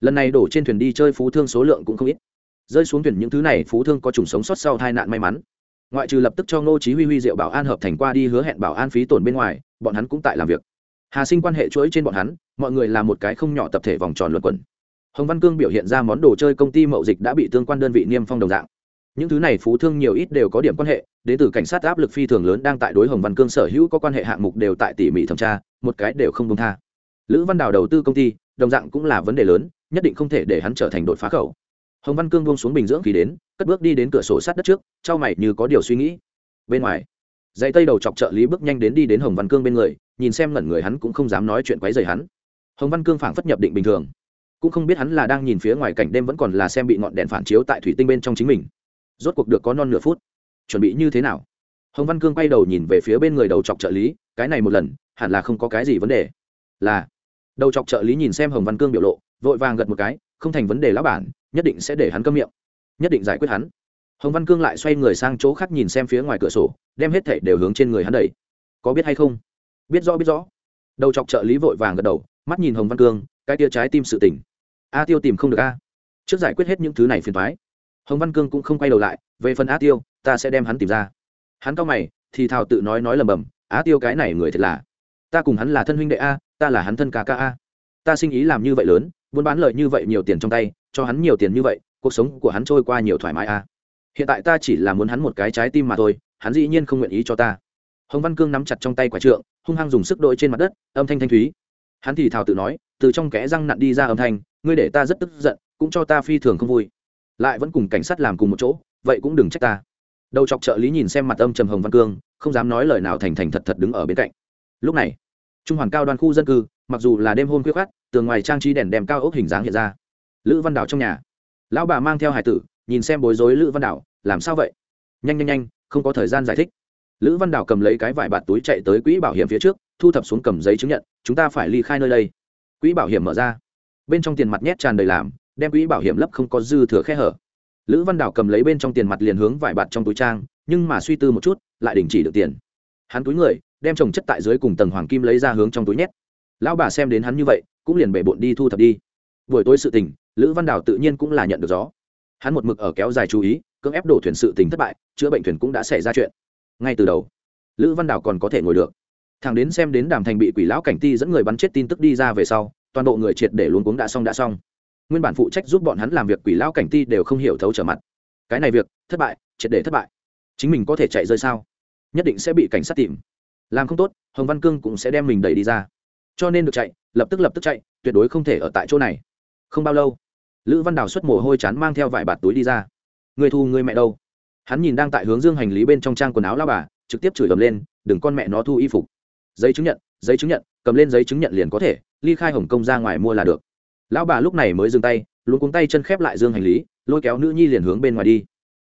Lần này đổ trên thuyền đi chơi phú thương số lượng cũng không ít rơi xuống thuyền những thứ này, phú thương có trùng sống sót sau tai nạn may mắn. Ngoại trừ lập tức cho ngô chí huy huy diệu bảo an hợp thành qua đi hứa hẹn bảo an phí tổn bên ngoài, bọn hắn cũng tại làm việc. Hà sinh quan hệ chuỗi trên bọn hắn, mọi người là một cái không nhỏ tập thể vòng tròn luận quẩn. Hồng văn cương biểu hiện ra món đồ chơi công ty mậu dịch đã bị tương quan đơn vị niêm phong đồng dạng. Những thứ này phú thương nhiều ít đều có điểm quan hệ, đến từ cảnh sát áp lực phi thường lớn đang tại đối hồng văn cương sở hữu có quan hệ hạng mục đều tại tỉ mỉ thẩm tra, một cái đều không công tha. Lữ văn đào đầu tư công ty, đồng dạng cũng là vấn đề lớn, nhất định không thể để hắn trở thành đột phá khẩu hồng văn cương buông xuống bình dưỡng khí đến, cất bước đi đến cửa sổ sát đất trước, trao mày như có điều suy nghĩ. Bên ngoài, dãy tây đầu chọc trợ lý bước nhanh đến đi đến hồng văn cương bên người, nhìn xem ngẩn người hắn cũng không dám nói chuyện quấy rầy hắn. Hồng văn cương phảng phất nhập định bình thường. Cũng không biết hắn là đang nhìn phía ngoài cảnh đêm vẫn còn là xem bị ngọn đèn phản chiếu tại thủy tinh bên trong chính mình. Rốt cuộc được có non nửa phút. Chuẩn bị như thế nào? Hồng văn cương quay đầu nhìn về phía bên người đầu chọc trợ lý, cái này một lần, hẳn là không có cái gì vấn đề. Là, đầu chọc trợ lý nhìn xem hồng văn cương biểu lộ, vội vàng gật một cái, không thành vấn đề lão bản nhất định sẽ để hắn câm miệng. Nhất định giải quyết hắn. Hồng văn cương lại xoay người sang chỗ khác nhìn xem phía ngoài cửa sổ, đem hết thảy đều hướng trên người hắn đẩy. Có biết hay không? Biết rõ biết rõ. Đầu chọc trợ lý vội vàng gật đầu, mắt nhìn hồng văn cương, cái tia trái tim sự tỉnh. A tiêu tìm không được a. Trước giải quyết hết những thứ này phiền thoái hồng văn cương cũng không quay đầu lại, về phần A tiêu, ta sẽ đem hắn tìm ra. Hắn cao mày, thì thào tự nói nói lầm bầm á tiêu cái này người thật là, ta cùng hắn là thân huynh đệ a, ta là hắn thân ca ca a. Ta sinh ý làm như vậy lớn, buôn bán lợi như vậy nhiều tiền trong tay cho hắn nhiều tiền như vậy, cuộc sống của hắn trôi qua nhiều thoải mái a hiện tại ta chỉ là muốn hắn một cái trái tim mà thôi, hắn dĩ nhiên không nguyện ý cho ta. Hồng văn cương nắm chặt trong tay quả trượng, hung hăng dùng sức đội trên mặt đất, âm thanh thanh thúy. Hắn thì thào tự nói, từ trong kẽ răng nặn đi ra âm thanh, ngươi để ta rất tức giận, cũng cho ta phi thường không vui. Lại vẫn cùng cảnh sát làm cùng một chỗ, vậy cũng đừng trách ta. Đầu chọc trợ lý nhìn xem mặt âm trầm hồng văn cương, không dám nói lời nào thành thành thật thật đứng ở bên cạnh. Lúc này, trung hoàn cao đoàn khu dân cư, mặc dù là đêm hôm khuya khát tường ngoài trang trí đèn đèm cao ốc hình dáng hiện ra lữ văn Đào trong nhà. Lão bà mang theo hải tử nhìn xem bối rối lữ văn Đào, làm sao vậy? Nhanh nhanh nhanh không có thời gian giải thích. Lữ văn Đào cầm lấy cái vải bạt túi chạy tới quỹ bảo hiểm phía trước thu thập xuống cầm giấy chứng nhận chúng ta phải ly khai nơi đây. Quỹ bảo hiểm mở ra. Bên trong tiền mặt nhét tràn đầy làm đem quỹ bảo hiểm lấp không có dư thừa khe hở. Lữ văn Đào cầm lấy bên trong tiền mặt liền hướng vải bạt trong túi trang nhưng mà suy tư một chút lại đình chỉ được tiền. Hắn túi người đem trồng chất tại dưới cùng tầng hoàng kim lấy ra hướng trong túi nhét. Lão bà xem đến hắn như vậy cũng liền bể bộn đi thu thập đi. Buổi tối sự tình lữ văn Đào tự nhiên cũng là nhận được gió. Hắn một mực ở kéo dài chú ý, cưỡng ép đổ thuyền sự tình thất bại, chữa bệnh thuyền cũng đã xảy ra chuyện. Ngay từ đầu, lữ văn Đào còn có thể ngồi được. Thằng đến xem đến đàm thành bị quỷ lão cảnh ti dẫn người bắn chết tin tức đi ra về sau, toàn bộ người triệt để luôn cuống đã xong đã xong. Nguyên bản phụ trách giúp bọn hắn làm việc quỷ lão cảnh ti đều không hiểu thấu trở mặt. Cái này việc, thất bại, triệt để thất bại. Chính mình có thể chạy rơi sao? Nhất định sẽ bị cảnh sát tìm. Làm không tốt, hồng văn cương cũng sẽ đem mình đẩy đi ra. Cho nên được chạy, lập tức lập tức chạy, tuyệt đối không thể ở tại chỗ này. Không bao lâu lữ văn đào xuất mồ hôi chán mang theo vải bạt túi đi ra người thu người mẹ đâu hắn nhìn đang tại hướng dương hành lý bên trong trang quần áo lao bà trực tiếp chửi ầm lên đừng con mẹ nó thu y phục giấy chứng nhận giấy chứng nhận cầm lên giấy chứng nhận liền có thể ly khai hồng kông ra ngoài mua là được lão bà lúc này mới dừng tay luôn cuống tay chân khép lại dương hành lý lôi kéo nữ nhi liền hướng bên ngoài đi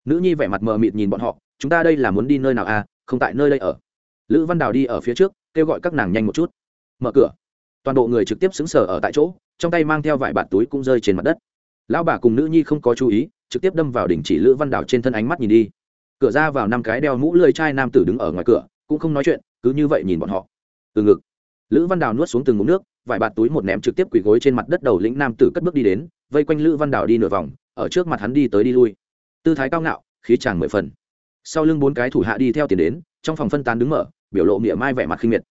nữ nhi vẻ mặt mờ mịt nhìn bọn họ chúng ta đây là muốn đi nơi nào à không tại nơi đây ở lữ văn đào đi ở phía trước kêu gọi các nàng nhanh một chút mở cửa toàn bộ người trực tiếp xứng sở ở tại chỗ trong tay mang theo vải bạt túi cũng rơi trên mặt đất lão bà cùng nữ nhi không có chú ý, trực tiếp đâm vào đỉnh chỉ lữ văn đảo trên thân ánh mắt nhìn đi. Cửa ra vào năm cái đeo mũ lưỡi chai nam tử đứng ở ngoài cửa, cũng không nói chuyện, cứ như vậy nhìn bọn họ. Từ ngực, lữ văn đào nuốt xuống từng ngụm nước vải bạt túi một ném trực tiếp quỳ gối trên mặt đất đầu lĩnh nam tử cất bước đi đến, vây quanh lữ văn đào đi nửa vòng, ở trước mặt hắn đi tới đi lui. Tư thái cao ngạo, khí chàng mười phần. Sau lưng bốn cái thủ hạ đi theo tiền đến, trong phòng phân tán đứng mở, biểu lộ mỉa mai vẻ mặt khinh miệt.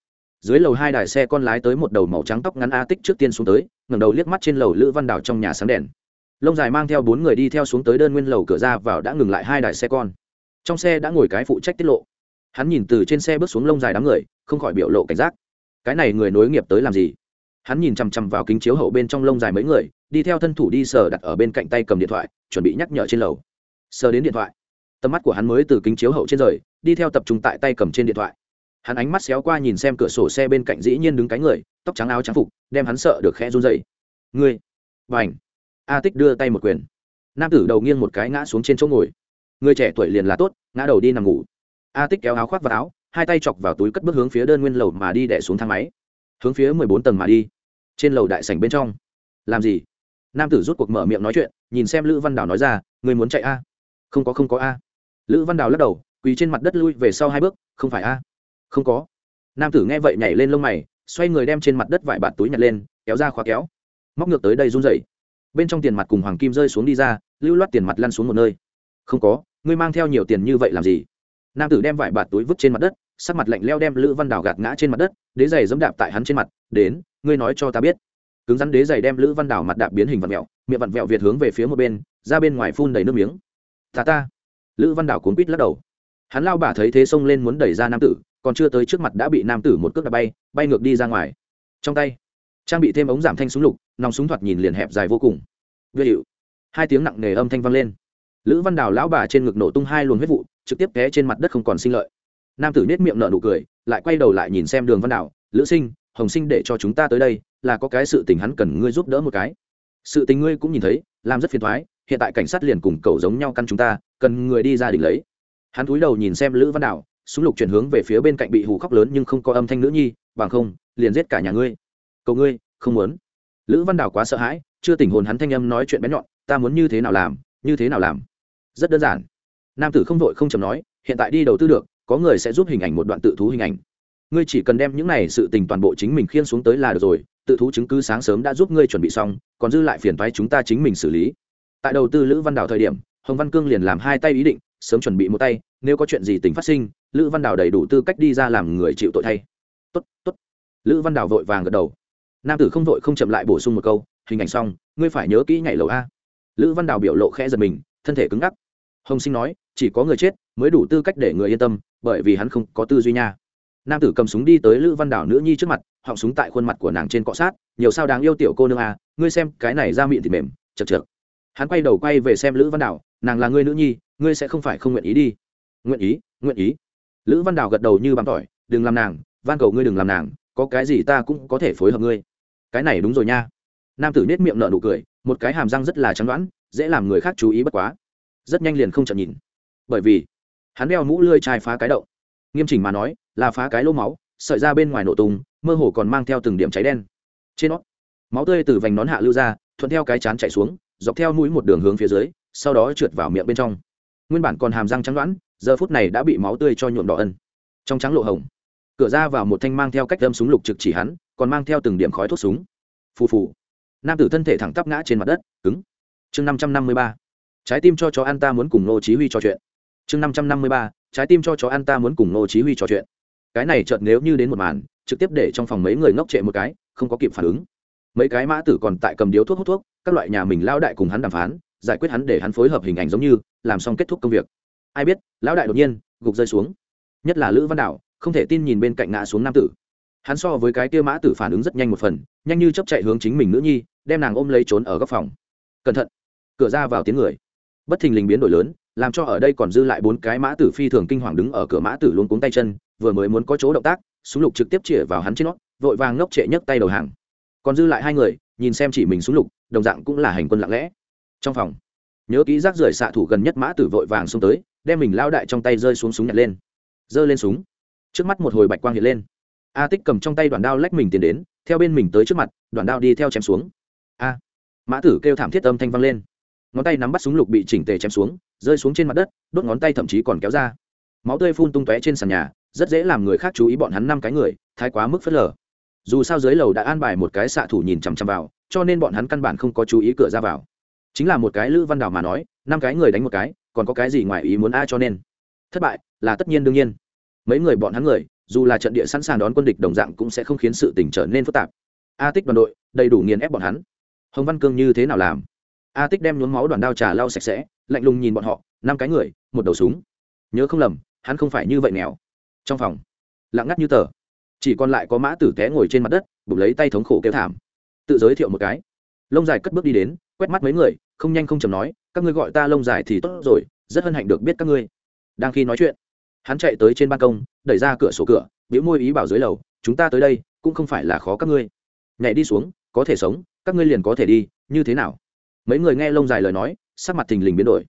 Dưới lầu hai đài xe con lái tới một đầu màu trắng tóc ngắn a tích trước tiên xuống tới, ngẩng đầu liếc mắt trên lầu lữ văn đào trong nhà sáng đèn lông dài mang theo bốn người đi theo xuống tới đơn nguyên lầu cửa ra vào đã ngừng lại hai đài xe con. Trong xe đã ngồi cái phụ trách tiết lộ. Hắn nhìn từ trên xe bước xuống lông dài đám người, không khỏi biểu lộ cảnh giác. Cái này người nối nghiệp tới làm gì? Hắn nhìn chằm chằm vào kính chiếu hậu bên trong lông dài mấy người, đi theo thân thủ đi sờ đặt ở bên cạnh tay cầm điện thoại, chuẩn bị nhắc nhở trên lầu. Sờ đến điện thoại. Tầm mắt của hắn mới từ kính chiếu hậu trên rời, đi theo tập trung tại tay cầm trên điện thoại. Hắn ánh mắt xéo qua nhìn xem cửa sổ xe bên cạnh dĩ nhiên đứng cái người, tóc trắng áo trắng phục, đem hắn sợ được khẽ run dậy ngươi! Và ảnh a tích đưa tay một quyền. Nam tử đầu nghiêng một cái ngã xuống trên chỗ ngồi. Người trẻ tuổi liền là tốt, ngã đầu đi nằm ngủ. A tích kéo áo khoác vào áo, hai tay chọc vào túi cất bước hướng phía đơn nguyên lầu mà đi đẻ xuống thang máy. Hướng phía mười bốn tầng mà đi. Trên lầu đại sảnh bên trong. Làm gì? Nam tử rút cuộc mở miệng nói chuyện, nhìn xem lữ văn đào nói ra người muốn chạy a? Không có không có a. Lữ văn đào lắc đầu, quỳ trên mặt đất lui về sau hai bước, không phải a. Không có. Nam tử nghe vậy nhảy lên lông mày, xoay người đem trên mặt đất vải bạt túi nhặt lên, kéo ra khóa kéo. Móc ngược tới đây run rẩy bên trong tiền mặt cùng hoàng kim rơi xuống đi ra, lưu loát tiền mặt lăn xuống một nơi. Không có, ngươi mang theo nhiều tiền như vậy làm gì? Nam tử đem vải bạt túi vứt trên mặt đất, sắc mặt lạnh leo đem lữ văn đào gạt ngã trên mặt đất, đế giày dẫm đạp tại hắn trên mặt, đến, ngươi nói cho ta biết. Cứng rắn đế giày đem lữ văn đào mặt đạp biến hình vặn vẹo miệng vặn vẹo việt hướng về phía một bên, ra bên ngoài phun đầy nước miếng. Ta ta. Lữ văn đào cuốn quít lắc đầu. Hắn lao bà thấy thế xông lên muốn đẩy ra nam tử, còn chưa tới trước mặt đã bị nam tử một cước đạp bay bay ngược đi ra ngoài. Trong tay, trang bị thêm ống giảm thanh súng lục nòng súng thoạt nhìn liền hẹp dài vô cùng. Vừa hiệu hai tiếng nặng nề âm thanh vang lên. Lữ văn đào lão bà trên ngực nổ tung hai luồng huyết vụ, trực tiếp té trên mặt đất không còn sinh lợi. Nam tử nết miệng nở nụ cười, lại quay đầu lại nhìn xem đường văn đào, lữ sinh, hồng sinh để cho chúng ta tới đây, là có cái sự tình hắn cần ngươi giúp đỡ một cái. Sự tình ngươi cũng nhìn thấy, làm rất phiền thoái hiện tại cảnh sát liền cùng cầu giống nhau căn chúng ta, cần người đi ra đỉnh lấy. Hắn cúi đầu nhìn xem lữ văn đào, súng lục chuyển hướng về phía bên cạnh bị hù khóc lớn nhưng không có âm thanh nữ nhi, bằng không, liền giết cả nhà ngươi. Cầu ngươi, không muốn lữ văn đào quá sợ hãi, chưa tỉnh hồn hắn thanh âm nói chuyện bé nhọn, ta muốn như thế nào làm, như thế nào làm? Rất đơn giản. Nam tử không vội không chầm nói, hiện tại đi đầu tư được, có người sẽ giúp hình ảnh một đoạn tự thú hình ảnh. Ngươi chỉ cần đem những này sự tình toàn bộ chính mình khiên xuống tới là được rồi, tự thú chứng cứ sáng sớm đã giúp ngươi chuẩn bị xong, còn dư lại phiền thoái chúng ta chính mình xử lý. Tại đầu tư lữ văn đào thời điểm, hồng văn cương liền làm hai tay ý định, sớm chuẩn bị một tay, nếu có chuyện gì tình phát sinh, lữ văn đào đầy đủ tư cách đi ra làm người chịu tội thay. Tốt tốt. Lữ văn đào vội vàng gật đầu nam tử không vội không chậm lại bổ sung một câu, hình ảnh xong, ngươi phải nhớ kỹ nhảy lầu a. Lữ văn đào biểu lộ khẽ giật mình, thân thể cứng ngắc. Hồng sinh nói, chỉ có người chết mới đủ tư cách để người yên tâm, bởi vì hắn không có tư duy nha. Nam tử cầm súng đi tới lữ văn đào nữ nhi trước mặt, họng súng tại khuôn mặt của nàng trên cọ sát, nhiều sao đáng yêu tiểu cô nương a, ngươi xem, cái này ra miệng thì mềm, chật chật hắn quay đầu quay về xem lữ văn đào, nàng là ngươi nữ nhi, ngươi sẽ không phải không nguyện ý đi. Nguyện ý nguyện ý. Lữ văn đào gật đầu như bằng tỏi, đừng làm nàng, van cầu ngươi đừng làm nàng, có cái gì ta cũng có thể phối hợp ngươi cái này đúng rồi nha. Nam tử nết miệng nở nụ cười, một cái hàm răng rất là trắng đoán dễ làm người khác chú ý bất quá. Rất nhanh liền không chậm nhìn. Bởi vì, hắn đeo mũ lươi chai phá cái đậu. Nghiêm chỉnh mà nói, là phá cái lỗ máu, sợi ra bên ngoài nổ tung, mơ hồ còn mang theo từng điểm cháy đen. Trên nó, máu tươi từ vành nón hạ lưu ra, thuận theo cái chán chạy xuống, dọc theo mũi một đường hướng phía dưới, sau đó trượt vào miệng bên trong. Nguyên bản còn hàm răng trắng đoán giờ phút này đã bị máu tươi cho nhuộm đỏ ân. Trong trắng lộ hồng, cửa ra vào một thanh mang theo cách đâm súng lục trực chỉ hắn còn mang theo từng điểm khói thuốc súng. Phù phù. Nam tử thân thể thẳng tắp ngã trên mặt đất, cứng. Chương năm trăm năm mươi ba. Trái tim cho chó ăn ta muốn cùng nô chí huy trò chuyện. Chương năm trăm năm mươi ba. Trái tim cho chó ăn ta muốn cùng nô chí huy trò chuyện. Cái này chợt nếu như đến một màn, trực tiếp để trong phòng mấy người ngốc trệ một cái, không có kịp phản ứng. Mấy cái mã tử còn tại cầm điếu thuốc hút thuốc, các loại nhà mình lao đại cùng hắn đàm phán, giải quyết hắn để hắn phối hợp hình ảnh giống như, làm xong kết thúc công việc. Ai biết, lão đại đột nhiên, gục rơi xuống. Nhất là lữ văn đạo không thể tin nhìn bên cạnh ngã xuống nam tử hắn so với cái kia mã tử phản ứng rất nhanh một phần, nhanh như chấp chạy hướng chính mình nữ nhi, đem nàng ôm lấy trốn ở góc phòng. Cẩn thận. Cửa ra vào tiếng người. Bất thình lình biến đổi lớn, làm cho ở đây còn dư lại bốn cái mã tử phi thường kinh hoàng đứng ở cửa mã tử luôn cuống tay chân, vừa mới muốn có chỗ động tác, súng lục trực tiếp chĩa vào hắn trên nó, vội vàng ngốc trệ nhấc tay đầu hàng. Còn dư lại hai người, nhìn xem chỉ mình súng lục, đồng dạng cũng là hành quân lặng lẽ. Trong phòng, nhớ kỹ rác rưởi xạ thủ gần nhất mã tử vội vàng xuống tới, đem mình lao đại trong tay rơi xuống súng nhặt lên. Giơ lên súng. Trước mắt một hồi bạch quang hiện lên a tích cầm trong tay đoạn đao lách mình tiến đến, theo bên mình tới trước mặt, đoạn đao đi theo chém xuống. A. Mã tử kêu thảm thiết âm thanh vang lên. Ngón tay nắm bắt súng lục bị chỉnh tề chém xuống, rơi xuống trên mặt đất, đốt ngón tay thậm chí còn kéo ra. Máu tươi phun tung tóe trên sàn nhà, rất dễ làm người khác chú ý bọn hắn năm cái người, thái quá mức phớt lờ. Dù sao dưới lầu đã an bài một cái xạ thủ nhìn chằm chằm vào, cho nên bọn hắn căn bản không có chú ý cửa ra vào. Chính là một cái lữ văn đào mà nói, năm cái người đánh một cái, còn có cái gì ngoài ý muốn a cho nên. Thất bại là tất nhiên đương nhiên mấy người bọn hắn người, dù là trận địa sẵn sàng đón quân địch đồng dạng cũng sẽ không khiến sự tình trở nên phức tạp. A tích đoàn đội, đầy đủ nghiền ép bọn hắn. Hồng văn cương như thế nào làm? A tích đem nhuốm máu đoàn đao trà lau sạch sẽ, lạnh lùng nhìn bọn họ, năm cái người, một đầu súng. Nhớ không lầm, hắn không phải như vậy nghèo trong phòng, lặng ngắt như tờ. Chỉ còn lại có mã tử té ngồi trên mặt đất, bụng lấy tay thống khổ kêu thảm. Tự giới thiệu một cái. Lông dài cất bước đi đến, quét mắt mấy người, không nhanh không chầm nói, các ngươi gọi ta lông dài thì tốt rồi, rất hân hạnh được biết các ngươi. Đang khi nói chuyện hắn chạy tới trên ban công, đẩy ra cửa sổ cửa biểu môi ý bảo dưới lầu, chúng ta tới đây, cũng không phải là khó các ngươi. Nhảy đi xuống, có thể sống, các ngươi liền có thể đi, như thế nào? Mấy người nghe lông dài lời nói, sắc mặt thình lình biến đổi.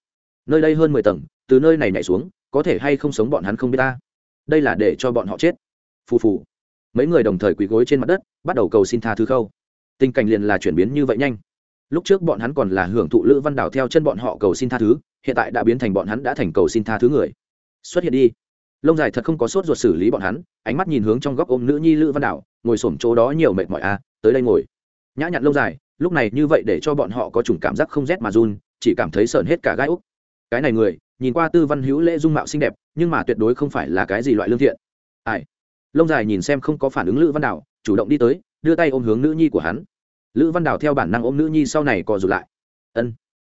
Nơi đây hơn mười tầng, từ nơi này nhảy xuống, có thể hay không sống bọn hắn không biết ta. Đây là để cho bọn họ chết. Phù phù. Mấy người đồng thời quỳ gối trên mặt đất, bắt đầu cầu xin tha thứ khâu. Tình cảnh liền là chuyển biến như vậy nhanh. Lúc trước bọn hắn còn là hưởng thụ lữ văn đảo theo chân bọn họ cầu xin tha thứ, hiện tại đã biến thành bọn hắn đã thành cầu xin tha thứ người xuất hiện đi. Lông dài thật không có sốt ruột xử lý bọn hắn, ánh mắt nhìn hướng trong góc ôm nữ nhi lữ văn đảo, ngồi s ổ m chỗ đó nhiều mệt mỏi à tới đây ngồi. Nhã nhặn lông dài, lúc này như vậy để cho bọn họ có chủng cảm giác không rét mà run, chỉ cảm thấy sợn hết cả gai úc. Cái này người, nhìn qua tư văn hữu lễ dung mạo xinh đẹp, nhưng mà tuyệt đối không phải là cái gì loại lương thiện. Ai? Lông dài nhìn xem không có phản ứng lữ văn đảo, chủ động đi tới, đưa tay ôm hướng nữ nhi của hắn. Lữ văn đảo theo bản năng ôm nữ nhi sau này co rụt lại. Ân.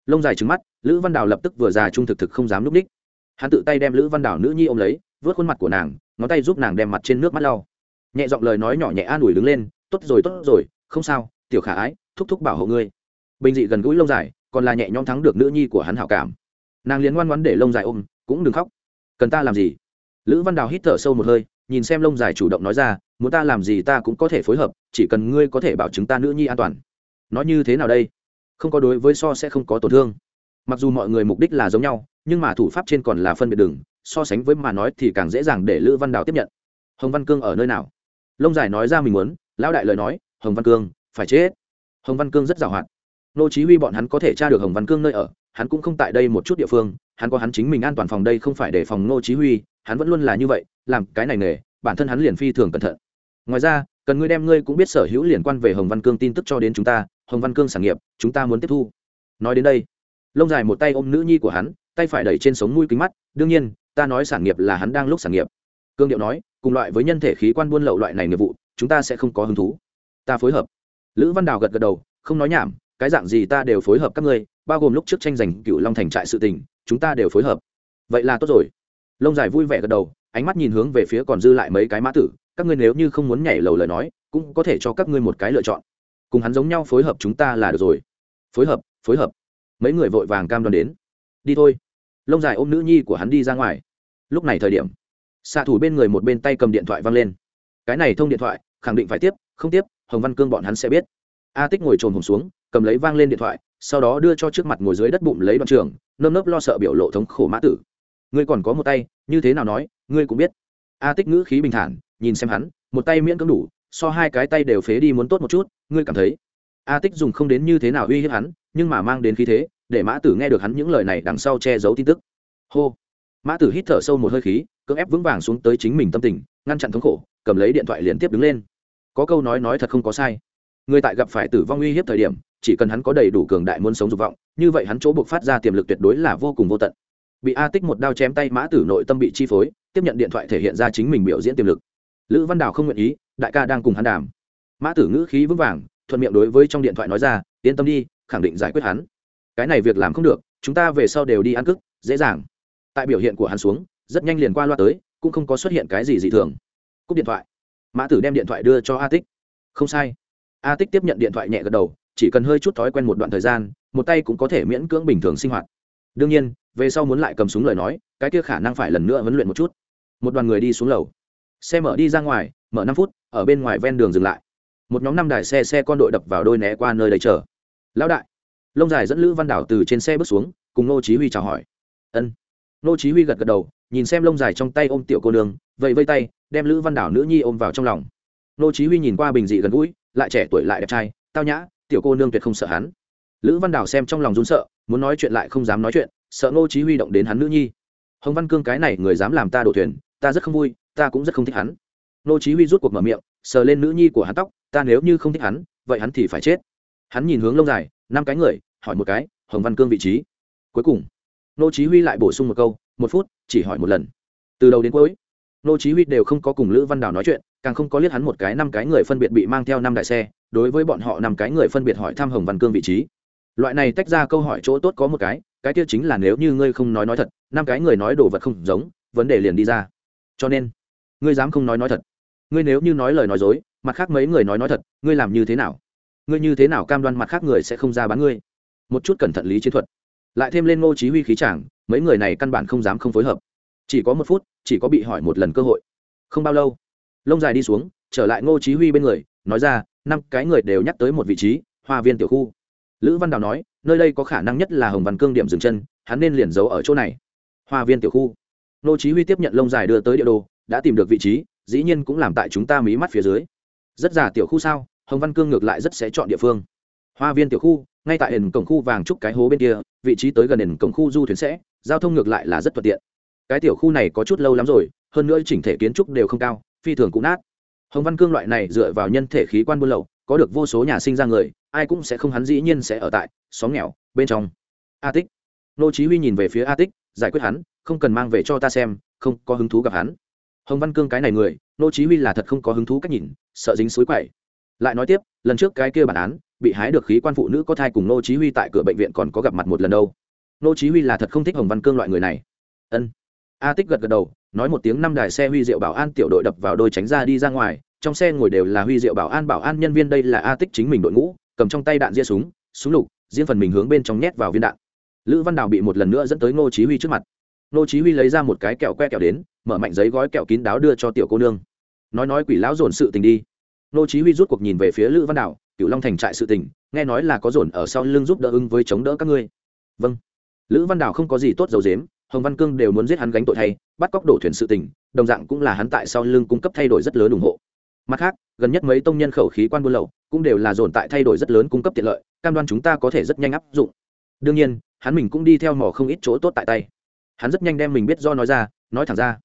Lông dài trứng mắt, lữ văn đảo lập tức vừa già trung thực thực không dám núp đích hắn tự tay đem lữ văn đảo nữ nhi ôm lấy, vớt khuôn mặt của nàng, ngón tay giúp nàng đem mặt trên nước mắt lau. Nhẹ giọng lời nói nhỏ nhẹ an ủi đứng lên, tốt rồi tốt rồi, không sao, tiểu khả ái, thúc thúc bảo hộ ngươi. Bình dị gần gũi lông dài, còn là nhẹ nhõm thắng được nữ nhi của hắn hảo cảm. Nàng liền ngoan ngoãn để lông dài ôm, cũng đừng khóc. Cần ta làm gì? Lữ văn đào hít thở sâu một hơi, nhìn xem lông dài chủ động nói ra, muốn ta làm gì ta cũng có thể phối hợp, chỉ cần ngươi có thể bảo chứng ta nữ nhi an toàn. Nói như thế nào đây? Không có đối với so sẽ không có tổn thương. Mặc dù mọi người mục đích là giống nhau nhưng mà thủ pháp trên còn là phân biệt đường, so sánh với mà nói thì càng dễ dàng để lữ văn đào tiếp nhận. Hồng văn cương ở nơi nào? Lông dài nói ra mình muốn, lão đại lời nói, hồng văn cương, phải chết. Hồng văn cương rất giàu hoạt nô chí huy bọn hắn có thể tra được hồng văn cương nơi ở, hắn cũng không tại đây một chút địa phương, hắn có hắn chính mình an toàn phòng đây không phải để phòng nô chí huy, hắn vẫn luôn là như vậy, làm cái này nghề, bản thân hắn liền phi thường cẩn thận. Ngoài ra, cần ngươi đem ngươi cũng biết sở hữu liên quan về hồng văn cương tin tức cho đến chúng ta, hồng văn cương sản nghiệp, chúng ta muốn tiếp thu. Nói đến đây, lông dài một tay ôm nữ nhi của hắn tay phải đẩy trên sống mũi kính mắt, đương nhiên, ta nói sản nghiệp là hắn đang lúc sản nghiệp. Cương điệu nói, cùng loại với nhân thể khí quan buôn lậu loại này nghiệp vụ, chúng ta sẽ không có hứng thú. Ta phối hợp. Lữ văn đào gật gật đầu, không nói nhảm, cái dạng gì ta đều phối hợp các ngươi, bao gồm lúc trước tranh giành cựu long thành trại sự tình, chúng ta đều phối hợp. Vậy là tốt rồi. Lông dài vui vẻ gật đầu, ánh mắt nhìn hướng về phía còn dư lại mấy cái mã tử, các ngươi nếu như không muốn nhảy lầu lời nói, cũng có thể cho các ngươi một cái lựa chọn. Cùng hắn giống nhau phối hợp chúng ta là được rồi. Phối hợp phối hợp. Mấy người vội vàng cam đoan đến đi thôi. Lông dài ôm nữ nhi của hắn đi ra ngoài. Lúc này thời điểm, xạ thủ bên người một bên tay cầm điện thoại văng lên. Cái này thông điện thoại, khẳng định phải tiếp, không tiếp, hồng văn cương bọn hắn sẽ biết. A tích ngồi trồn hồng xuống, cầm lấy vang lên điện thoại, sau đó đưa cho trước mặt ngồi dưới đất bụng lấy đoạn trường nơm nớp lo sợ biểu lộ thống khổ mã tử. Ngươi còn có một tay, như thế nào nói, ngươi cũng biết. A tích ngữ khí bình thản, nhìn xem hắn, một tay miễn cưỡng đủ, so hai cái tay đều phế đi muốn tốt một chút, ngươi cảm thấy. A tích dùng không đến như thế nào uy hiếp hắn, nhưng mà mang đến khí thế để mã tử nghe được hắn những lời này đằng sau che giấu tin tức. Hô. Mã tử hít thở sâu một hơi khí, cưỡng ép vững vàng xuống tới chính mình tâm tình, ngăn chặn thống khổ, cầm lấy điện thoại liên tiếp đứng lên. Có câu nói nói thật không có sai. Người tại gặp phải tử vong uy hiếp thời điểm, chỉ cần hắn có đầy đủ cường đại muốn sống dục vọng, như vậy hắn chỗ buộc phát ra tiềm lực tuyệt đối là vô cùng vô tận. Bị a tích một đao chém tay mã tử nội tâm bị chi phối, tiếp nhận điện thoại thể hiện ra chính mình biểu diễn tiềm lực. Lữ văn đào không nguyện ý, đại ca đang cùng hắn đàm. Mã tử ngữ khí vững vàng, thuận miệng đối với trong điện thoại nói ra, yên tâm đi, khẳng định giải quyết hắn cái này việc làm không được, chúng ta về sau đều đi ăn cức, dễ dàng. Tại biểu hiện của hắn xuống, rất nhanh liền qua loa tới, cũng không có xuất hiện cái gì dị thường. Cúp điện thoại. Mã tử đem điện thoại đưa cho a tích không sai. A tích tiếp nhận điện thoại nhẹ gật đầu, chỉ cần hơi chút thói quen một đoạn thời gian, một tay cũng có thể miễn cưỡng bình thường sinh hoạt. Đương nhiên, về sau muốn lại cầm súng lời nói, cái kia khả năng phải lần nữa huấn luyện một chút. Một đoàn người đi xuống lầu. Xe mở đi ra ngoài, mở năm phút, ở bên ngoài ven đường dừng lại. Một nhóm năm đài xe xe con đội đập vào đôi né qua nơi đầy chờ. Lão đại lông dài dẫn lữ văn đảo từ trên xe bước xuống, cùng nô chí huy chào hỏi. Ân. Nô chí huy gật gật đầu, nhìn xem lông dài trong tay ôm tiểu cô nương, vẫy vây tay, đem lữ văn đảo nữ nhi ôm vào trong lòng. Nô chí huy nhìn qua bình dị gần gũi, lại trẻ tuổi lại đẹp trai, tao nhã, tiểu cô nương tuyệt không sợ hắn. Lữ văn đảo xem trong lòng run sợ, muốn nói chuyện lại không dám nói chuyện, sợ nô chí huy động đến hắn nữ nhi. Hồng văn cương cái này người dám làm ta đổ thuyền, ta rất không vui, ta cũng rất không thích hắn. Nô chí huy rút cuộc mở miệng, sờ lên nữ nhi của hắn tóc, ta nếu như không thích hắn, vậy hắn thì phải chết. Hắn nhìn hướng lông dài năm cái người, hỏi một cái, hồng văn cương vị trí. Cuối cùng, nô chí huy lại bổ sung một câu, một phút, chỉ hỏi một lần. Từ đầu đến cuối, nô chí huy đều không có cùng lữ văn đào nói chuyện, càng không có liếc hắn một cái năm cái người phân biệt bị mang theo năm đại xe, đối với bọn họ năm cái người phân biệt hỏi thăm hồng văn cương vị trí. Loại này tách ra câu hỏi chỗ tốt có một cái cái kia chính là nếu như ngươi không nói nói thật, năm cái người nói đồ vật không giống, vấn đề liền đi ra. Cho nên, ngươi dám không nói nói thật. Ngươi nếu như nói lời nói dối, mặt khác mấy người nói nói thật, ngươi làm như thế nào? Ngươi như thế nào cam đoan mặt khác người sẽ không ra bán ngươi? Một chút cẩn thận lý chiến thuật. Lại thêm lên ngô chí huy khí chàng, mấy người này căn bản không dám không phối hợp. Chỉ có một phút, chỉ có bị hỏi một lần cơ hội. Không bao lâu, lông dài đi xuống, trở lại ngô chí huy bên người, nói ra, năm cái người đều nhắc tới một vị trí, hoa viên tiểu khu. Lữ văn đào nói, nơi đây có khả năng nhất là hồng văn cương điểm dừng chân, hắn nên liền giấu ở chỗ này. Hoa viên tiểu khu. Ngô chí huy tiếp nhận lông dài đưa tới địa đồ, đã tìm được vị trí, dĩ nhiên cũng làm tại chúng ta mí mắt phía dưới. Rất giả tiểu khu sao? Hồng văn cương ngược lại rất sẽ chọn địa phương. Hoa viên tiểu khu, ngay tại nền cổng khu vàng trúc cái hố bên kia, vị trí tới gần nền cổng khu du thuyền sẽ, giao thông ngược lại là rất thuận tiện. Cái tiểu khu này có chút lâu lắm rồi, hơn nữa chỉnh thể kiến trúc đều không cao, phi thường cũng nát. Hồng văn cương loại này dựa vào nhân thể khí quan buôn lậu, có được vô số nhà sinh ra người, ai cũng sẽ không hắn dĩ nhiên sẽ ở tại xóm nghèo bên trong. A tích. Nô chí huy nhìn về phía a tích, giải quyết hắn, không cần mang về cho ta xem, không có hứng thú gặp hắn. Hồng văn cương cái này người, nô chí huy là thật không có hứng thú cách nhìn, sợ dính suối quậy lại nói tiếp, lần trước cái kia bản án, bị hái được khí quan phụ nữ có thai cùng nô chí huy tại cửa bệnh viện còn có gặp mặt một lần đâu. Nô chí huy là thật không thích hồng văn cương loại người này. Ân. A tích gật gật đầu, nói một tiếng năm đài xe huy diệu bảo an tiểu đội đập vào đôi tránh ra đi ra ngoài, trong xe ngồi đều là huy diệu bảo an bảo an nhân viên, đây là a tích chính mình đội ngũ, cầm trong tay đạn ria súng súng lục, riêng phần mình hướng bên trong nhét vào viên đạn. Lữ văn đào bị một lần nữa dẫn tới nô chí huy trước mặt. Nô chí huy lấy ra một cái kẹo que kẹo đến, mở mạnh giấy gói kẹo kín đáo đưa cho tiểu cô nương. Nói nói quỷ lão dồn sự tình đi nô chí huy rút cuộc nhìn về phía lữ văn Đạo, cựu long thành trại sự tình nghe nói là có dồn ở sau lưng giúp đỡ ứng với chống đỡ các ngươi. Vâng. Lữ văn Đạo không có gì tốt dầu dếm hồng văn cương đều muốn giết hắn gánh tội thay bắt cóc đổ thuyền sự tình đồng dạng cũng là hắn tại sau lưng cung cấp thay đổi rất lớn ủng hộ. Mặt khác gần nhất mấy tông nhân khẩu khí quan buôn lậu cũng đều là dồn tại thay đổi rất lớn cung cấp tiện lợi cam đoan chúng ta có thể rất nhanh áp dụng. Đương nhiên hắn mình cũng đi theo mỏ không ít chỗ tốt tại tay. Hắn rất nhanh đem mình biết do nói ra nói thẳng ra.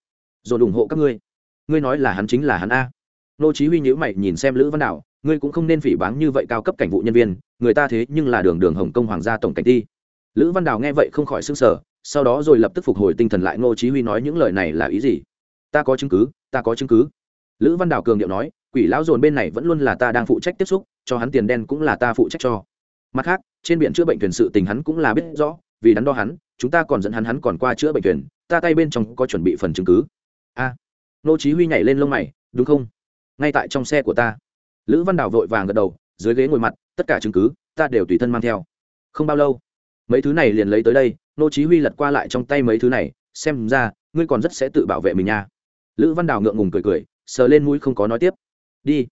Dồn ủng hộ các ngươi. Ngươi nói là hắn chính là hắn a nô chí huy nhíu mày nhìn xem lữ văn đảo ngươi cũng không nên phỉ báng như vậy cao cấp cảnh vụ nhân viên người ta thế nhưng là đường đường hồng công hoàng gia tổng cảnh ti lữ văn đào nghe vậy không khỏi sững sờ, sở sau đó rồi lập tức phục hồi tinh thần lại ngô chí huy nói những lời này là ý gì? Ta có chứng cứ ta có chứng cứ. Lữ văn đào cường điệu nói quỷ lão dồn bên này vẫn luôn là ta đang phụ trách tiếp xúc cho hắn tiền đen cũng là ta phụ trách cho. Mặt khác trên biển chữa bệnh thuyền sự tình hắn cũng là biết rõ vì đắn đo hắn chúng ta còn dẫn hắn hắn còn qua chữa bệnh thuyền ta tay bên trong có chuẩn bị phần chứng cứ. A à, nô chí huy nhảy lên lông mày đúng không? Ngay tại trong xe của ta. Lữ văn đào vội vàng gật đầu, dưới ghế ngồi mặt, tất cả chứng cứ, ta đều tùy thân mang theo. Không bao lâu, mấy thứ này liền lấy tới đây, nô chí huy lật qua lại trong tay mấy thứ này, xem ra, ngươi còn rất sẽ tự bảo vệ mình nha. Lữ văn đào ngượng ngùng cười cười, sờ lên mũi không có nói tiếp. Đi.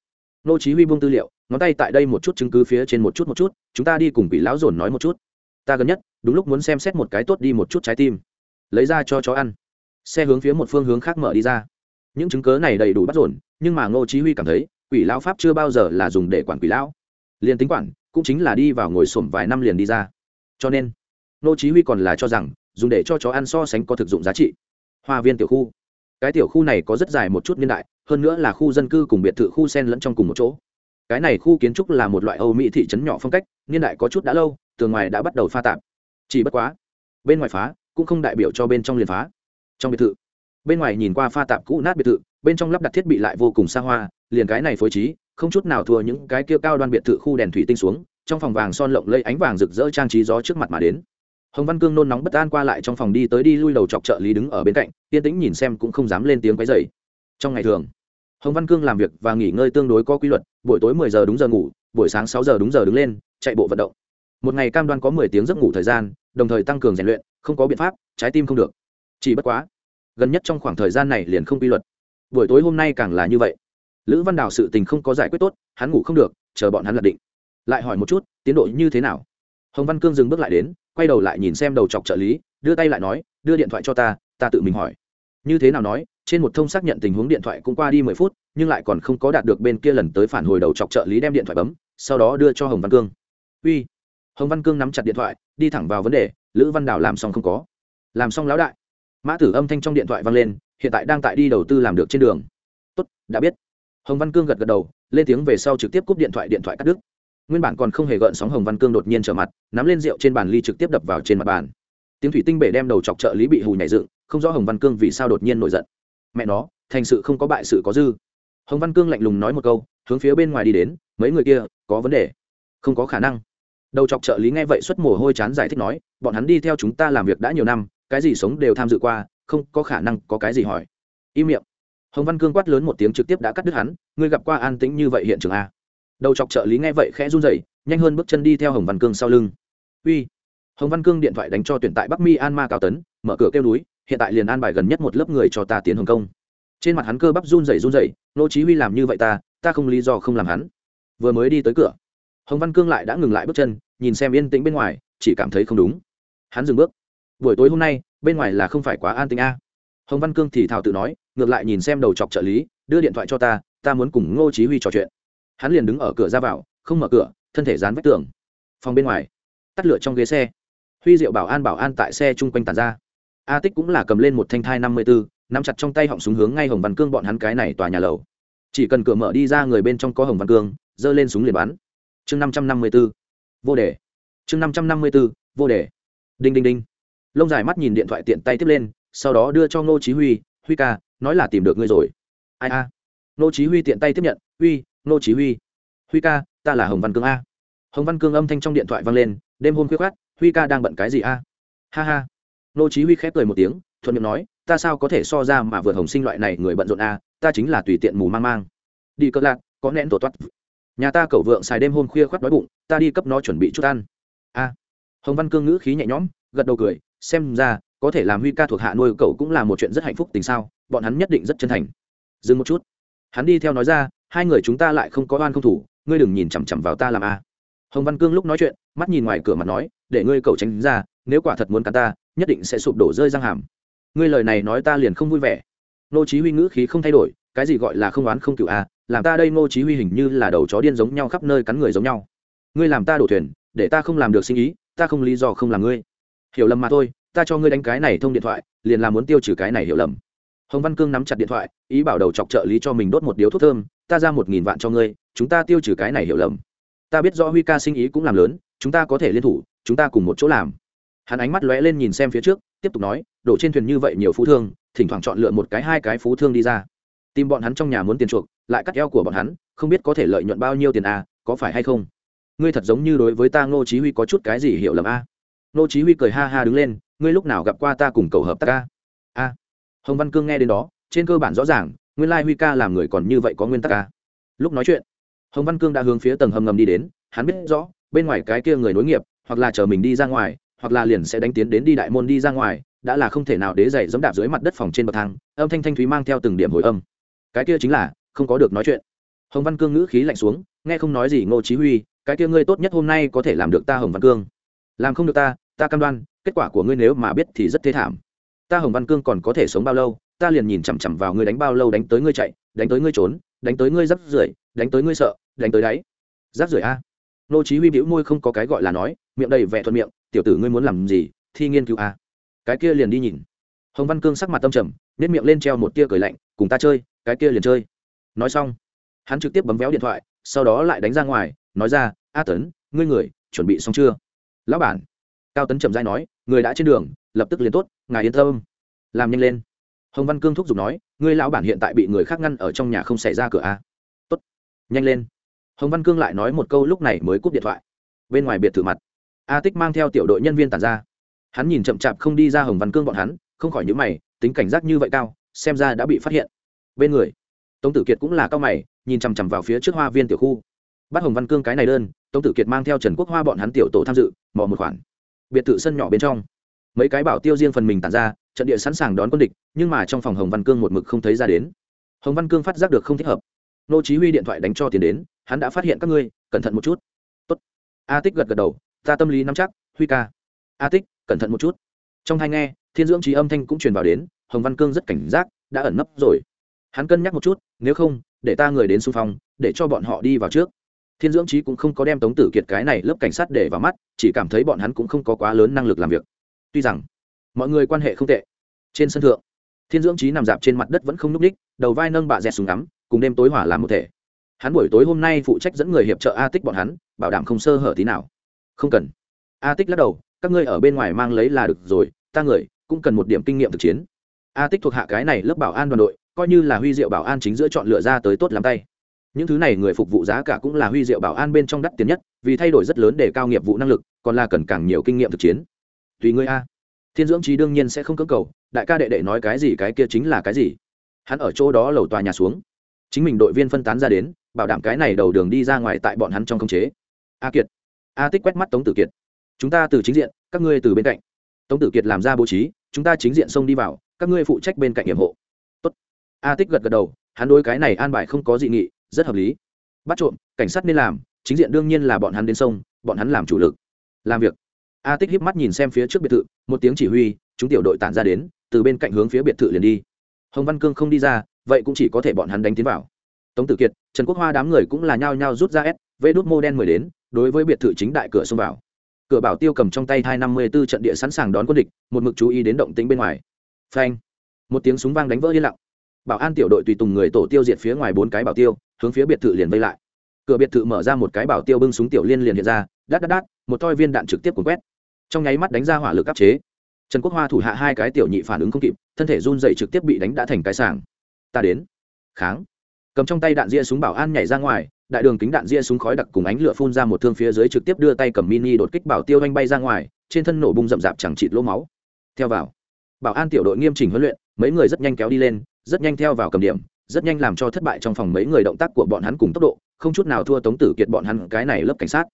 Nô chí huy buông tư liệu, ngón tay tại đây một chút chứng cứ phía trên một chút một chút, chúng ta đi cùng bị lão dồn nói một chút. Ta gần nhất, đúng lúc muốn xem xét một cái tốt đi một chút trái tim. Lấy ra cho chó ăn. Xe hướng phía một phương hướng khác mở đi ra những chứng cớ này đầy đủ bắt dồn, nhưng mà ngô chí huy cảm thấy, quỷ lão pháp chưa bao giờ là dùng để quản quỷ lão. Liền tính quản, cũng chính là đi vào ngồi sổm vài năm liền đi ra. Cho nên, ngô chí huy còn là cho rằng, dùng để cho chó ăn so sánh có thực dụng giá trị. Hoa viên tiểu khu. Cái tiểu khu này có rất dài một chút niên đại, hơn nữa là khu dân cư cùng biệt thự khu sen lẫn trong cùng một chỗ. Cái này khu kiến trúc là một loại âu mỹ thị trấn nhỏ phong cách, niên đại có chút đã lâu, tường ngoài đã bắt đầu pha tạp. Chỉ bất quá, bên ngoài phá, cũng không đại biểu cho bên trong liền phá. Trong biệt thự bên ngoài nhìn qua pha tạp cũ nát biệt thự, bên trong lắp đặt thiết bị lại vô cùng xa hoa, liền cái này phối trí, không chút nào thua những cái kia cao đoan biệt thự khu đèn thủy tinh xuống, trong phòng vàng son lộng lây ánh vàng rực rỡ trang trí gió trước mặt mà đến. Hồng văn cương nôn nóng bất an qua lại trong phòng đi tới đi lui đầu chọc trợ lý đứng ở bên cạnh, yên tĩnh nhìn xem cũng không dám lên tiếng quấy dày trong ngày thường, hồng văn cương làm việc và nghỉ ngơi tương đối có quy luật, buổi tối mười giờ đúng giờ ngủ, buổi sáng sáu giờ đúng giờ đứng lên, chạy bộ vận động. Một ngày cam đoan có mười tiếng giấc ngủ thời gian, đồng thời tăng cường rèn luyện, không có biện pháp, trái tim không được. Chỉ bất quá gần nhất trong khoảng thời gian này liền không quy luật. Buổi tối hôm nay càng là như vậy. Lữ văn đào sự tình không có giải quyết tốt, hắn ngủ không được, chờ bọn hắn lật định. Lại hỏi một chút, tiến độ như thế nào? Hồng văn cương dừng bước lại đến, quay đầu lại nhìn xem đầu chọc trợ lý, đưa tay lại nói, đưa điện thoại cho ta ta tự mình hỏi. Như thế nào nói, trên một thông xác nhận tình huống điện thoại cũng qua đi mười phút, nhưng lại còn không có đạt được bên kia lần tới phản hồi đầu chọc trợ lý đem điện thoại bấm, sau đó đưa cho hồng văn cương. Uy! Hồng văn cương nắm chặt điện thoại, đi thẳng vào vấn đề, lữ văn Đào làm xong không có. Làm xong lão đại mã tử âm thanh trong điện thoại vang lên, hiện tại đang tại đi đầu tư làm được trên đường. Tốt, đã biết. Hồng văn cương gật gật đầu, lên tiếng về sau trực tiếp cúp điện thoại điện thoại cắt đứt. Nguyên bản còn không hề gợn sóng hồng văn cương đột nhiên trở mặt, nắm lên rượu trên bàn ly trực tiếp đập vào trên mặt bàn. Tiếng thủy tinh bể đem đầu chọc trợ lý bị hù nhảy dựng, không rõ hồng văn cương vì sao đột nhiên nổi giận. Mẹ nó, thành sự không có bại sự có dư. Hồng văn cương lạnh lùng nói một câu, hướng phía bên ngoài đi đến, mấy người kia, có vấn đề. Không có khả năng. Đầu chọc trợ lý nghe vậy xuất mồ hôi chán giải thích nói, bọn hắn đi theo chúng ta làm việc đã nhiều năm cái gì sống đều tham dự qua, không có khả năng có cái gì hỏi. Im miệng. Hồng văn cương quát lớn một tiếng trực tiếp đã cắt đứt hắn, ngươi gặp qua an tĩnh như vậy hiện trường a đầu chọc trợ lý nghe vậy khẽ run rẩy, nhanh hơn bước chân đi theo hồng văn cương sau lưng. Uy. Hồng văn cương điện thoại đánh cho tuyển tại bắc mi an ma cao tấn, mở cửa kêu núi, hiện tại liền an bài gần nhất một lớp người cho ta tiến hồng công trên mặt hắn cơ bắp run rẩy run rẩy, nô chí huy làm như vậy ta ta không lý do không làm hắn. Vừa mới đi tới cửa, hồng văn cương lại đã ngừng lại bước chân, nhìn xem yên tĩnh bên ngoài, chỉ cảm thấy không đúng. Hắn dừng bước buổi tối hôm nay, bên ngoài là không phải quá an tĩnh a. Hồng văn cương thì thào tự nói, ngược lại nhìn xem đầu chọc trợ lý, đưa điện thoại cho ta ta muốn cùng ngô chí huy trò chuyện. Hắn liền đứng ở cửa ra vào, không mở cửa, thân thể dán vách tường. Phòng bên ngoài, tắt lửa trong ghế xe. Huy diệu bảo an bảo an tại xe chung quanh tàn ra. A tích cũng là cầm lên một thanh thai năm mươi bốn nắm chặt trong tay họng súng hướng ngay hồng văn cương bọn hắn cái này tòa nhà lầu. Chỉ cần cửa mở đi ra người bên trong có hồng văn cương, giơ lên súng liền bắn. Chương năm trăm năm mươi b vô đề. Chương năm trăm năm mươi b vô đề. Đinh đinh đinh lông dài mắt nhìn điện thoại tiện tay tiếp lên, sau đó đưa cho ngô chí huy huy ca, nói là tìm được ngươi rồi. Ai a? Ngô chí huy tiện tay tiếp nhận, huy, ngô chí huy. Huy ca, ta là hồng văn cương a. Hồng văn cương âm thanh trong điện thoại vang lên, đêm hôm khuya khoát huy ca đang bận cái gì a? Ha ha. Ngô chí huy khép cười một tiếng, thuận miệng nói, ta sao có thể so ra mà vượt hồng sinh loại này người bận rộn a, ta chính là tùy tiện mù mang mang. Đi cỡ lạc, có nén tổ toát. Nhà ta cẩu vượng xài đêm hôm khuya khoát đói bụng, ta đi cấp nó chuẩn bị chút ăn. A. Hồng văn cương ngữ khí nhẹ nhõm, gật đầu cười xem ra, có thể làm huy ca thuộc hạ nuôi cậu cũng là một chuyện rất hạnh phúc tình sao, bọn hắn nhất định rất chân thành. Dừng một chút. Hắn đi theo nói ra, hai người chúng ta lại không có oan không thủ, ngươi đừng nhìn chằm chằm vào ta làm a. Hồng văn cương lúc nói chuyện, mắt nhìn ngoài cửa mặt nói, để ngươi cậu tránh ra, nếu quả thật muốn cắn ta, nhất định sẽ sụp đổ rơi răng hàm. Ngươi lời này nói ta liền không vui vẻ. Nô chí huy ngữ khí không thay đổi, cái gì gọi là không oán không cựu a, làm ta đây nô chí huy hình như là đầu chó điên giống nhau khắp nơi cắn người giống nhau. Ngươi làm ta đổ thuyền, để ta không làm được sinh ý, ta không lý do không làm ngươi hiểu lầm mà thôi, ta cho ngươi đánh cái này thông điện thoại, liền là muốn tiêu trừ cái này hiểu lầm. Hồng văn cương nắm chặt điện thoại, ý bảo đầu chọc trợ lý cho mình đốt một điếu thuốc thơm, ta ra một nghìn vạn cho ngươi, chúng ta tiêu trừ cái này hiểu lầm. Ta biết rõ huy ca sinh ý cũng làm lớn, chúng ta có thể liên thủ, chúng ta cùng một chỗ làm. Hắn ánh mắt lóe lên nhìn xem phía trước, tiếp tục nói, đổ trên thuyền như vậy nhiều phú thương, thỉnh thoảng chọn lựa một cái hai cái phú thương đi ra. Tìm bọn hắn trong nhà muốn tiền chuộc, lại cắt eo của bọn hắn, không biết có thể lợi nhuận bao nhiêu tiền a có phải hay không? Ngươi thật giống như đối với ta ngô chí huy có chút cái gì hiểu lầm a Nô chí huy cười ha ha đứng lên, ngươi lúc nào gặp qua ta cùng cầu hợp tác a a. Hồng văn cương nghe đến đó, trên cơ bản rõ ràng, nguyên lai huy ca làm người còn như vậy có nguyên tắc ca lúc nói chuyện, hồng văn cương đã hướng phía tầng hầm ngầm đi đến, hắn biết rõ, bên ngoài cái kia người nối nghiệp, hoặc là chờ mình đi ra ngoài, hoặc là liền sẽ đánh tiến đến đi đại môn đi ra ngoài, đã là không thể nào đế dày dẫm đạp dưới mặt đất phòng trên bậc thang, âm thanh thanh thúy mang theo từng điểm hồi âm. Cái kia chính là, không có được nói chuyện. Hồng văn cương ngữ khí lạnh xuống, nghe không nói gì ngô chí huy, cái kia ngươi tốt nhất hôm nay có thể làm được ta hồng văn cương. Làm không được ta ta cam đoan, kết quả của ngươi nếu mà biết thì rất thế thảm. Ta hồng văn cương còn có thể sống bao lâu? Ta liền nhìn chằm chằm vào ngươi đánh bao lâu, đánh tới ngươi chạy, đánh tới ngươi trốn, đánh tới ngươi rắc rưởi, đánh tới ngươi sợ, đánh tới đáy. Rắc rưởi a? Nô chí huy bĩu môi không có cái gọi là nói, miệng đầy vẻ thuận miệng, tiểu tử ngươi muốn làm gì, thi nghiên cứu a? Cái kia liền đi nhìn. Hồng văn cương sắc mặt tâm trầm nét miệng lên treo một tia cười lạnh, cùng ta chơi, cái kia liền chơi. Nói xong, hắn trực tiếp bấm véo điện thoại, sau đó lại đánh ra ngoài, nói ra, a tấn, ngươi người, chuẩn bị xong chưa? Lão bản cao tấn trầm dai nói, người đã trên đường, lập tức liền tốt, ngài yên tâm. Làm nhanh lên. Hồng văn cương thúc giục nói, ngươi lão bản hiện tại bị người khác ngăn ở trong nhà không xảy ra cửa a. Tốt, nhanh lên. Hồng văn cương lại nói một câu lúc này mới cúp điện thoại. Bên ngoài biệt thự mặt, a tích mang theo tiểu đội nhân viên tàn ra. Hắn nhìn chậm chạp không đi ra hồng văn cương bọn hắn, không khỏi những mày, tính cảnh giác như vậy cao, xem ra đã bị phát hiện. Bên người, tống tử kiệt cũng là cao mày, nhìn chằm chằm vào phía trước hoa viên tiểu khu. Bắt hồng văn cương cái này đơn, tống tử kiệt mang theo trần quốc hoa bọn hắn tiểu tổ tham dự, mò một khoản biệt thự sân nhỏ bên trong. Mấy cái bảo tiêu riêng phần mình tàn ra, trận địa sẵn sàng đón quân địch, nhưng mà trong phòng hồng văn cương một mực không thấy ra đến. Hồng văn cương phát giác được không thích hợp. Nô chí huy điện thoại đánh cho tiền đến, hắn đã phát hiện các ngươi, cẩn thận một chút. Tốt. A tích gật gật đầu, ta tâm lý nắm chắc, huy ca. A tích, cẩn thận một chút. Trong hai nghe, thiên dưỡng trí âm thanh cũng truyền vào đến, hồng văn cương rất cảnh giác, đã ẩn nấp rồi. Hắn cân nhắc một chút, nếu không, để ta người đến xung phong, để cho bọn họ đi vào trước thiên dưỡng trí cũng không có đem tống tử kiệt cái này lớp cảnh sát để vào mắt, chỉ cảm thấy bọn hắn cũng không có quá lớn năng lực làm việc. Tuy rằng, mọi người quan hệ không tệ. Trên sân thượng, thiên dưỡng trí nằm dạp trên mặt đất vẫn không n ú c ních, đầu vai nâng bạ dẹt súng ngắm, cùng đêm tối hỏa làm một thể. Hắn buổi tối hôm nay phụ trách dẫn người hiệp trợ a tích bọn hắn, bảo đảm không sơ hở tí nào. Không cần. A tích lắc đầu, các ngươi ở bên ngoài mang lấy là được rồi, ta người, cũng cần một điểm kinh nghiệm thực chiến. A tích thuộc hạ cái này lớp bảo an đoàn đội, coi như là huy diệu bảo an chính giữa chọn lựa ra tới tốt làm tay những thứ này người phục vụ giá cả cũng là huy diệu bảo an bên trong đắt tiền nhất, vì thay đổi rất lớn để cao nghiệp vụ năng lực, còn là cần càng nhiều kinh nghiệm thực chiến. Tùy ngươi a. Thiên dưỡng trí đương nhiên sẽ không cưỡng cầu, đại ca đệ đệ nói cái gì cái kia chính là cái gì. Hắn ở chỗ đó lầu tòa nhà xuống. Chính mình đội viên phân tán ra đến, bảo đảm cái này đầu đường đi ra ngoài tại bọn hắn trong khống chế. A kiệt. A tích quét mắt tống tử kiệt. Chúng ta từ chính diện, các ngươi từ bên cạnh. Tống tử kiệt làm ra bố trí, chúng ta chính diện xông đi vào, các ngươi phụ trách bên cạnh hiểm hộ. Tốt. a tích gật gật đầu, hắn đối cái này an bài không có dị nghị rất hợp lý. Bắt trộm, cảnh sát nên làm, chính diện đương nhiên là bọn hắn đến sông, bọn hắn làm chủ lực. Làm việc. A tích híp mắt nhìn xem phía trước biệt thự, một tiếng chỉ huy, chúng tiểu đội tản ra đến, từ bên cạnh hướng phía biệt thự liền đi. Hồng văn cương không đi ra, vậy cũng chỉ có thể bọn hắn đánh tiến vào. Tống tử kiệt, trần quốc hoa đám người cũng là nhao nhao rút ra s vê đốt mô đen mười đến, đối với biệt thự chính đại cửa xông vào. Cửa bảo tiêu cầm trong tay hai năm mươi b ố trận địa sẵn sàng đón quân địch, một mực chú ý đến động tĩnh bên ngoài. Phanh. Một tiếng súng vang đánh vỡ yên lặng. Bảo an tiểu đội tùy tùng người tổ tiêu diệt phía ngoài bốn cái bảo tiêu hướng phía biệt thự liền vây lại. Cửa biệt thự mở ra một cái bảo tiêu bưng súng tiểu liên liền hiện ra, đát đát đát, một toi viên đạn trực tiếp cuốn quét. Trong nháy mắt đánh ra hỏa lực áp chế. Trần quốc hoa thủ hạ hai cái tiểu nhị phản ứng không kịp, thân thể run dậy trực tiếp bị đánh đã thành cái sàng ta đến. Kháng. Cầm trong tay đạn ria súng bảo an nhảy ra ngoài, đại đường kính đạn ria súng khói đặc cùng ánh lửa phun ra một thương phía dưới trực tiếp đưa tay cầm mini đột kích bảo tiêu anh bay ra ngoài, trên thân nổ bung rậm rạp chẳng chịt lỗ máu. Theo vào. Bảo an tiểu đội nghiêm chỉnh huấn luyện, mấy người rất nhanh kéo đi lên, rất nhanh theo vào cầm điểm rất nhanh làm cho thất bại trong phòng mấy người động tác của bọn hắn cùng tốc độ, không chút nào thua tống tử kiệt bọn hắn cái này lớp cảnh sát.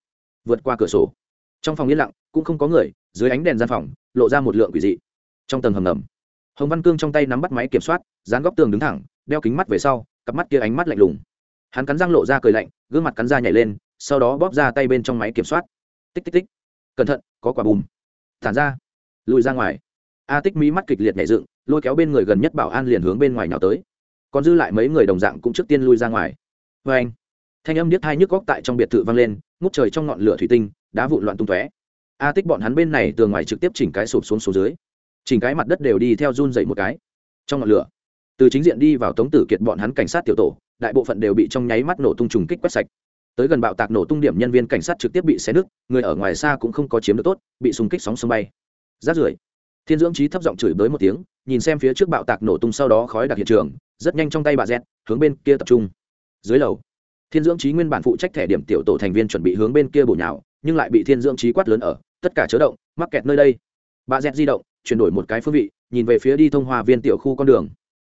Vượt qua cửa sổ. Trong phòng yên lặng, cũng không có người, dưới ánh đèn gian phòng, lộ ra một lượng quỷ dị. Trong tầng hầm ngầm, hồng văn cương trong tay nắm bắt máy kiểm soát, dán góc tường đứng thẳng, đeo kính mắt về sau, cặp mắt kia ánh mắt lạnh lùng. Hắn cắn răng lộ ra cười lạnh, gương mặt cắn ra nhảy lên, sau đó bóp ra tay bên trong máy kiểm soát. Tích tích tích. Cẩn thận, có quả bùm. Thản ra. Lùi ra ngoài. A tích mỹ mắt kịch liệt nhảy dựng, lôi kéo bên người gần nhất bảo an liền hướng bên ngoài nhào tới còn dư lại mấy người đồng dạng cũng trước tiên lui ra ngoài. Vê anh, thanh âm điếc hai nhức góc tại trong biệt thự vang lên, ngút trời trong ngọn lửa thủy tinh, đá vụn loạn tung tóe. A tích bọn hắn bên này từ ngoài trực tiếp chỉnh cái sụp xuống số dưới. Chỉnh cái mặt đất đều đi theo run dậy một cái. Trong ngọn lửa, từ chính diện đi vào tống tử kiệt bọn hắn cảnh sát tiểu tổ, đại bộ phận đều bị trong nháy mắt nổ tung trùng kích quét sạch. Tới gần bạo tạc nổ tung điểm nhân viên cảnh sát trực tiếp bị xé nứt, người ở ngoài xa cũng không có chiếm được tốt, bị xung kích sóng sông bay. Rát rưởi, thiên dưỡng trí thấp giọng chửi bới một tiếng, nhìn xem phía trước bạo tạc nổ tung sau đó khói đặc hiện trường rất nhanh trong tay bà z, hướng bên kia tập trung. Dưới lầu, thiên dưỡng trí nguyên bản phụ trách thẻ điểm tiểu tổ thành viên chuẩn bị hướng bên kia bổ nhào, nhưng lại bị thiên dưỡng trí quát lớn ở, tất cả chớ động, mắc kẹt nơi đây. Bà z di động, chuyển đổi một cái phương vị, nhìn về phía đi thông hòa viên tiểu khu con đường.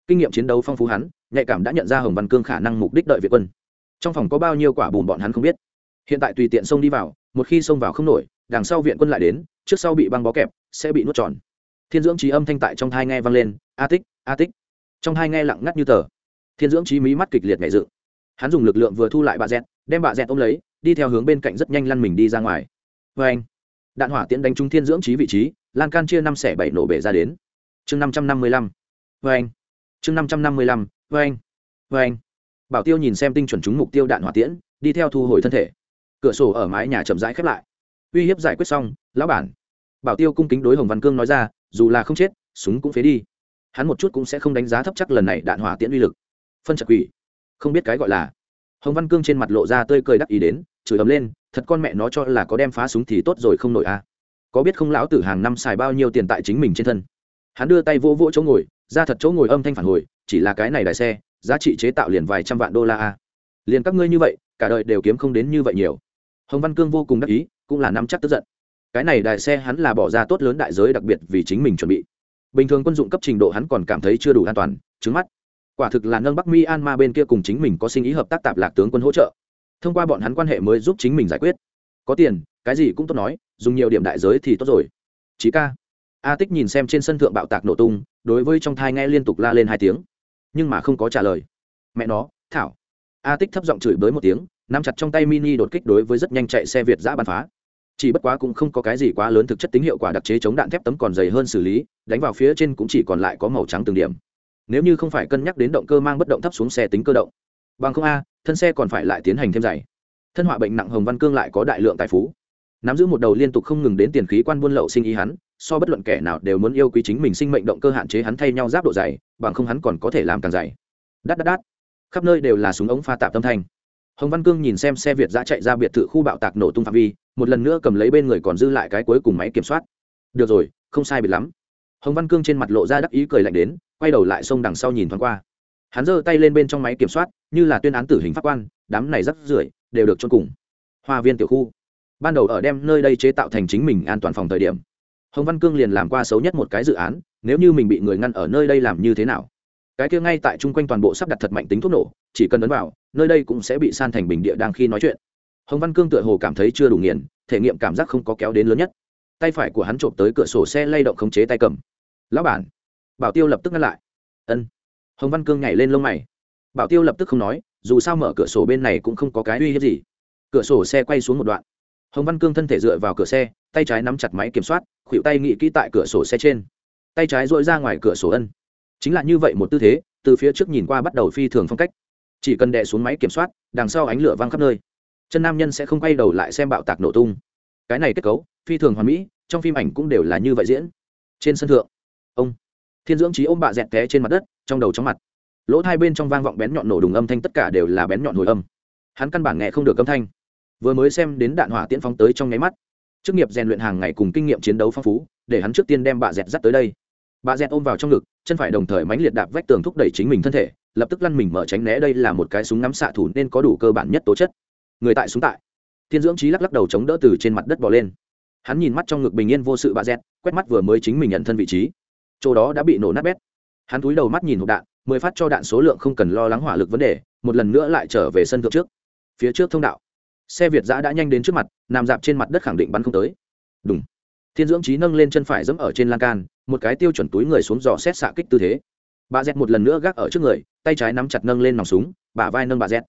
Kinh nghiệm chiến đấu phong phú hắn, nhạy cảm đã nhận ra hồng văn cương khả năng mục đích đợi việt quân. Trong phòng có bao nhiêu quả bùn bọn hắn không biết. Hiện tại tùy tiện xông đi vào, một khi xông vào không nổi, đằng sau viện quân lại đến, trước sau bị băng bó kẹp, sẽ bị nuốt tròn. Thiên dưỡng trí âm thanh tại trong thai nghe vang lên, a tích a tích trong hai nghe lặng ngắt như tờ. Thiên dưỡng trí mí mắt kịch liệt nhảy dựng. Hắn dùng lực lượng vừa thu lại bà dẹt, đem bà dẹt ôm lấy, đi theo hướng bên cạnh rất nhanh lăn mình đi ra ngoài. Vê anh, đạn hỏa tiễn đánh trúng thiên dưỡng trí vị trí, lan can chia năm xẻ bảy nổ bể ra đến. Chương năm trăm năm mươi lăm. Vê anh, chương năm trăm năm mươi lăm. Vê anh vê anh. Bảo tiêu nhìn xem tinh chuẩn trúng mục tiêu đạn hỏa tiễn, đi theo thu hồi thân thể. Cửa sổ ở mái nhà chậm rãi khép lại. Uy hiếp giải quyết xong, lão bản. Bảo tiêu cung kính đối hồng văn cương nói ra, dù là không chết, súng cũng phế đi hắn một chút cũng sẽ không đánh giá thấp chắc lần này đạn hỏa tiễn uy lực. Phân trật quỷ. Không biết cái gọi là. Hồng văn cương trên mặt lộ ra tơi cười đắc ý đến, chửi ấm lên, thật con mẹ nó cho là có đem phá súng thì tốt rồi không nổi à. Có biết không lão tử hàng năm xài bao nhiêu tiền tại chính mình trên thân. Hắn đưa tay vỗ vỗ chỗ ngồi, ra thật chỗ ngồi âm thanh phản hồi, chỉ là cái này đài xe, giá trị chế tạo liền vài trăm vạn đô la a liền các ngươi như vậy, cả đời đều kiếm không đến như vậy nhiều. Hồng văn cương vô cùng đắc ý, cũng là nắm chắc tức giận. Cái này đài xe hắn là bỏ ra tốt lớn đại giới đặc biệt vì chính mình chuẩn bị bình thường quân dụng cấp trình độ hắn còn cảm thấy chưa đủ an toàn, trứng mắt. Quả thực là nâng bắc myanmar bên kia cùng chính mình có sinh ý hợp tác tạp lạc tướng quân hỗ trợ. Thông qua bọn hắn quan hệ mới giúp chính mình giải quyết. Có tiền, cái gì cũng tốt nói, dùng nhiều điểm đại giới thì tốt rồi. Chí ca. A tích nhìn xem trên sân thượng bạo tạc nổ tung, đối với trong thai nghe liên tục la lên hai tiếng. Nhưng mà không có trả lời. Mẹ nó, thảo. A tích thấp giọng chửi bới một tiếng, nắm chặt trong tay mini đột kích đối với rất nhanh chạy xe việt giã bắn phá chỉ bất quá cũng không có cái gì quá lớn thực chất tính hiệu quả đặc chế chống đạn thép tấm còn dày hơn xử lý, đánh vào phía trên cũng chỉ còn lại có màu trắng từng điểm. Nếu như không phải cân nhắc đến động cơ mang bất động thấp xuống xe tính cơ động. Bằng không a, thân xe còn phải lại tiến hành thêm dày thân họa bệnh nặng hồng văn cương lại có đại lượng tài phú. Nắm giữ một đầu liên tục không ngừng đến tiền khí quan buôn lậu sinh ý hắn, so bất luận kẻ nào đều muốn yêu quý chính mình sinh mệnh động cơ hạn chế hắn thay nhau giáp độ dày bằng không hắn còn có thể làm càng dày đắt đắt đắt. Khắp nơi đều là súng ống pha tạp tâm thanh hồng văn cương nhìn xem xe việt giã chạy ra biệt thự khu bạo tạc nổ tung phạm vi, một lần nữa cầm lấy bên người còn dư lại cái cuối cùng máy kiểm soát. Được rồi, không sai biệt lắm. Hồng văn cương trên mặt lộ ra đắc ý cười lạnh đến, quay đầu lại xông đằng sau nhìn thoáng qua. Hắn giơ tay lên bên trong máy kiểm soát, như là tuyên án tử hình pháp quan, đám này rắc rưởi đều được cho cùng. Hoa viên tiểu khu. Ban đầu ở đem nơi đây chế tạo thành chính mình an toàn phòng thời điểm, hồng văn cương liền làm qua xấu nhất một cái dự án, nếu như mình bị người ngăn ở nơi đây làm như thế nào? Cái kia ngay tại chung quanh toàn bộ sắp đặt thật mạnh tính thuốc nổ chỉ cần ấn vào, nơi đây cũng sẽ bị san thành bình địa đang khi nói chuyện. Hồng văn cương tựa hồ cảm thấy chưa đủ nghiền, thể nghiệm cảm giác không có kéo đến lớn nhất. Tay phải của hắn trộm tới cửa sổ xe lay động khống chế tay cầm. Lão bản. Bảo tiêu lập tức ngăn lại. Ân. Hồng văn cương nhảy lên lông mày. Bảo tiêu lập tức không nói, dù sao mở cửa sổ bên này cũng không có cái uy hiếp gì. Cửa sổ xe quay xuống một đoạn. Hồng văn cương thân thể dựa vào cửa xe, tay trái nắm chặt máy kiểm soát khuỵu tay nghị kỹ tại cửa sổ xe trên. Tay trái dội ra ngoài cửa sổ ân. Chính là như vậy một tư thế, từ phía trước nhìn qua bắt đầu phi thường phong cách chỉ cần đè xuống máy kiểm soát, đằng sau ánh lửa văng khắp nơi. Chân nam nhân sẽ không quay đầu lại xem bạo tạc nổ tung. Cái này kết cấu, phi thường hoàn mỹ, trong phim ảnh cũng đều là như vậy diễn. Trên sân thượng, ông thiên dưỡng trí ôm bạ dẹt té trên mặt đất, trong đầu chóng mặt. Lỗ hai bên trong vang vọng bén nhọn nổ đùng âm thanh tất cả đều là bén nhọn hồi âm. Hắn căn bản nghe không được âm thanh. Vừa mới xem đến đạn hỏa tiễn phóng tới trong nháy mắt. Chức nghiệp rèn luyện hàng ngày cùng kinh nghiệm chiến đấu phong phú, để hắn trước tiên đem bạ dẹt dắt tới đây. Bà dẹt ôm vào trong ngực, chân phải đồng thời mánh liệt đạp vách tường thúc đẩy chính mình thân thể lập tức lăn mình mở tránh né đây là một cái súng ngắm xạ thủ nên có đủ cơ bản nhất tố chất. Người tại súng tại. Thiên dưỡng trí lắc lắc đầu chống đỡ từ trên mặt đất bỏ lên. Hắn nhìn mắt trong ngực bình yên vô sự bà dẹt, quét mắt vừa mới chính mình nhận thân vị trí. Chỗ đó đã bị nổ nát bét. Hắn túi đầu mắt nhìn hộp đạn, mười phát cho đạn số lượng không cần lo lắng hỏa lực vấn đề, một lần nữa lại trở về sân thượng trước. Phía trước thông đạo. Xe việt giã đã nhanh đến trước mặt, nằm dạp trên mặt đất khẳng định bắn không tới. Đúng thiên dưỡng trí nâng lên chân phải dẫm ở trên lan can, một cái tiêu chuẩn túi người xuống dò xét xạ kích tư thế bà dẹt một lần nữa gác ở trước người, tay trái nắm chặt nâng lên nòng súng, bả vai nâng bà dẹt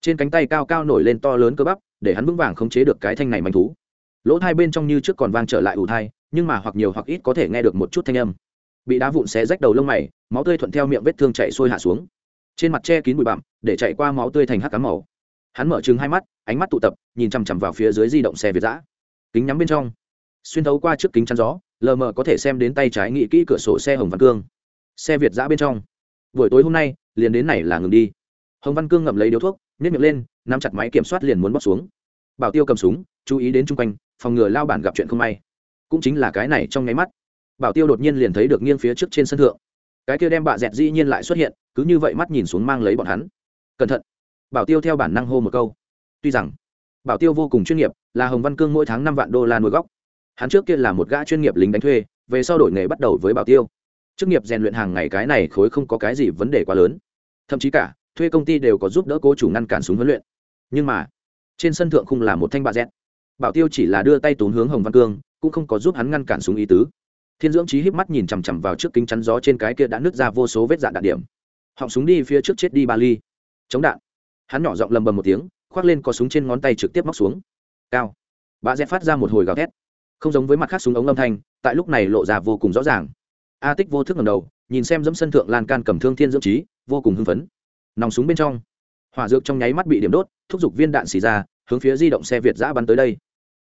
trên cánh tay cao cao nổi lên to lớn cơ bắp, để hắn vững vàng khống chế được cái thanh này manh thú. Lỗ thai bên trong như trước còn vang trở lại ủ thai, nhưng mà hoặc nhiều hoặc ít có thể nghe được một chút thanh âm. Bị đá vụn xé rách đầu lông mày, máu tươi thuận theo miệng vết thương chạy sôi hạ xuống. Trên mặt che kín bụi bặm, để chạy qua máu tươi thành hắc cám màu. Hắn mở trừng hai mắt, ánh mắt tụ tập, nhìn chằm chằm vào phía dưới di động xe việt giã kính nhắm bên trong. Xuyên thấu qua trước kính chắn gió, lờ mờ có thể xem đến tay trái nghị kỹ cửa sổ xe hồng văn cương xe việt giã bên trong. Buổi tối hôm nay, liền đến này là ngừng đi. Hồng văn cương ngậm lấy điếu thuốc nhét miệng lên, nắm chặt máy kiểm soát liền muốn bóc xuống. Bảo tiêu cầm súng, chú ý đến chung quanh, phòng ngừa lao bản gặp chuyện không may. Cũng chính là cái này trong nháy mắt, bảo tiêu đột nhiên liền thấy được nghiêng phía trước trên sân thượng. Cái kia đem bạ dẹt dĩ nhiên lại xuất hiện, cứ như vậy mắt nhìn xuống mang lấy bọn hắn. Cẩn thận. Bảo tiêu theo bản năng hô một câu. Tuy rằng, bảo tiêu vô cùng chuyên nghiệp, là hồng văn cương mỗi tháng năm vạn đô la nuôi góc hắn trước kia là một gã chuyên nghiệp lính đánh thuê, về sau đổi nghề bắt đầu với bảo tiêu chức nghiệp rèn luyện hàng ngày cái này khối không có cái gì vấn đề quá lớn. Thậm chí cả, thuê công ty đều có giúp đỡ cố chủ ngăn cản súng huấn luyện. Nhưng mà, trên sân thượng không là một thanh bạ dẹt. Bảo tiêu chỉ là đưa tay tốn hướng hồng văn cương, cũng không có giúp hắn ngăn cản súng ý tứ. Thiên dưỡng trí híp mắt nhìn chằm chằm vào trước kính chắn gió trên cái kia đã nứt ra vô số vết dạn đạn điểm. Họng súng đi phía trước chết đi ba ly chống đạn. Hắn nhỏ giọng lầm bầm một tiếng, khoác lên có súng trên ngón tay trực tiếp móc xuống. Cao. Bà dẹt phát ra một hồi gào thét. Không giống với mặt khác súng ống âm thanh, tại lúc này lộ ra vô cùng rõ ràng a tích vô thức ngầm đầu, nhìn xem dẫm sân thượng lan can cầm thương thiên dưỡng trí, vô cùng hưng phấn. Nòng súng bên trong, hỏa dược trong nháy mắt bị điểm đốt, thúc giục viên đạn xì ra, hướng phía di động xe việt giã bắn tới đây.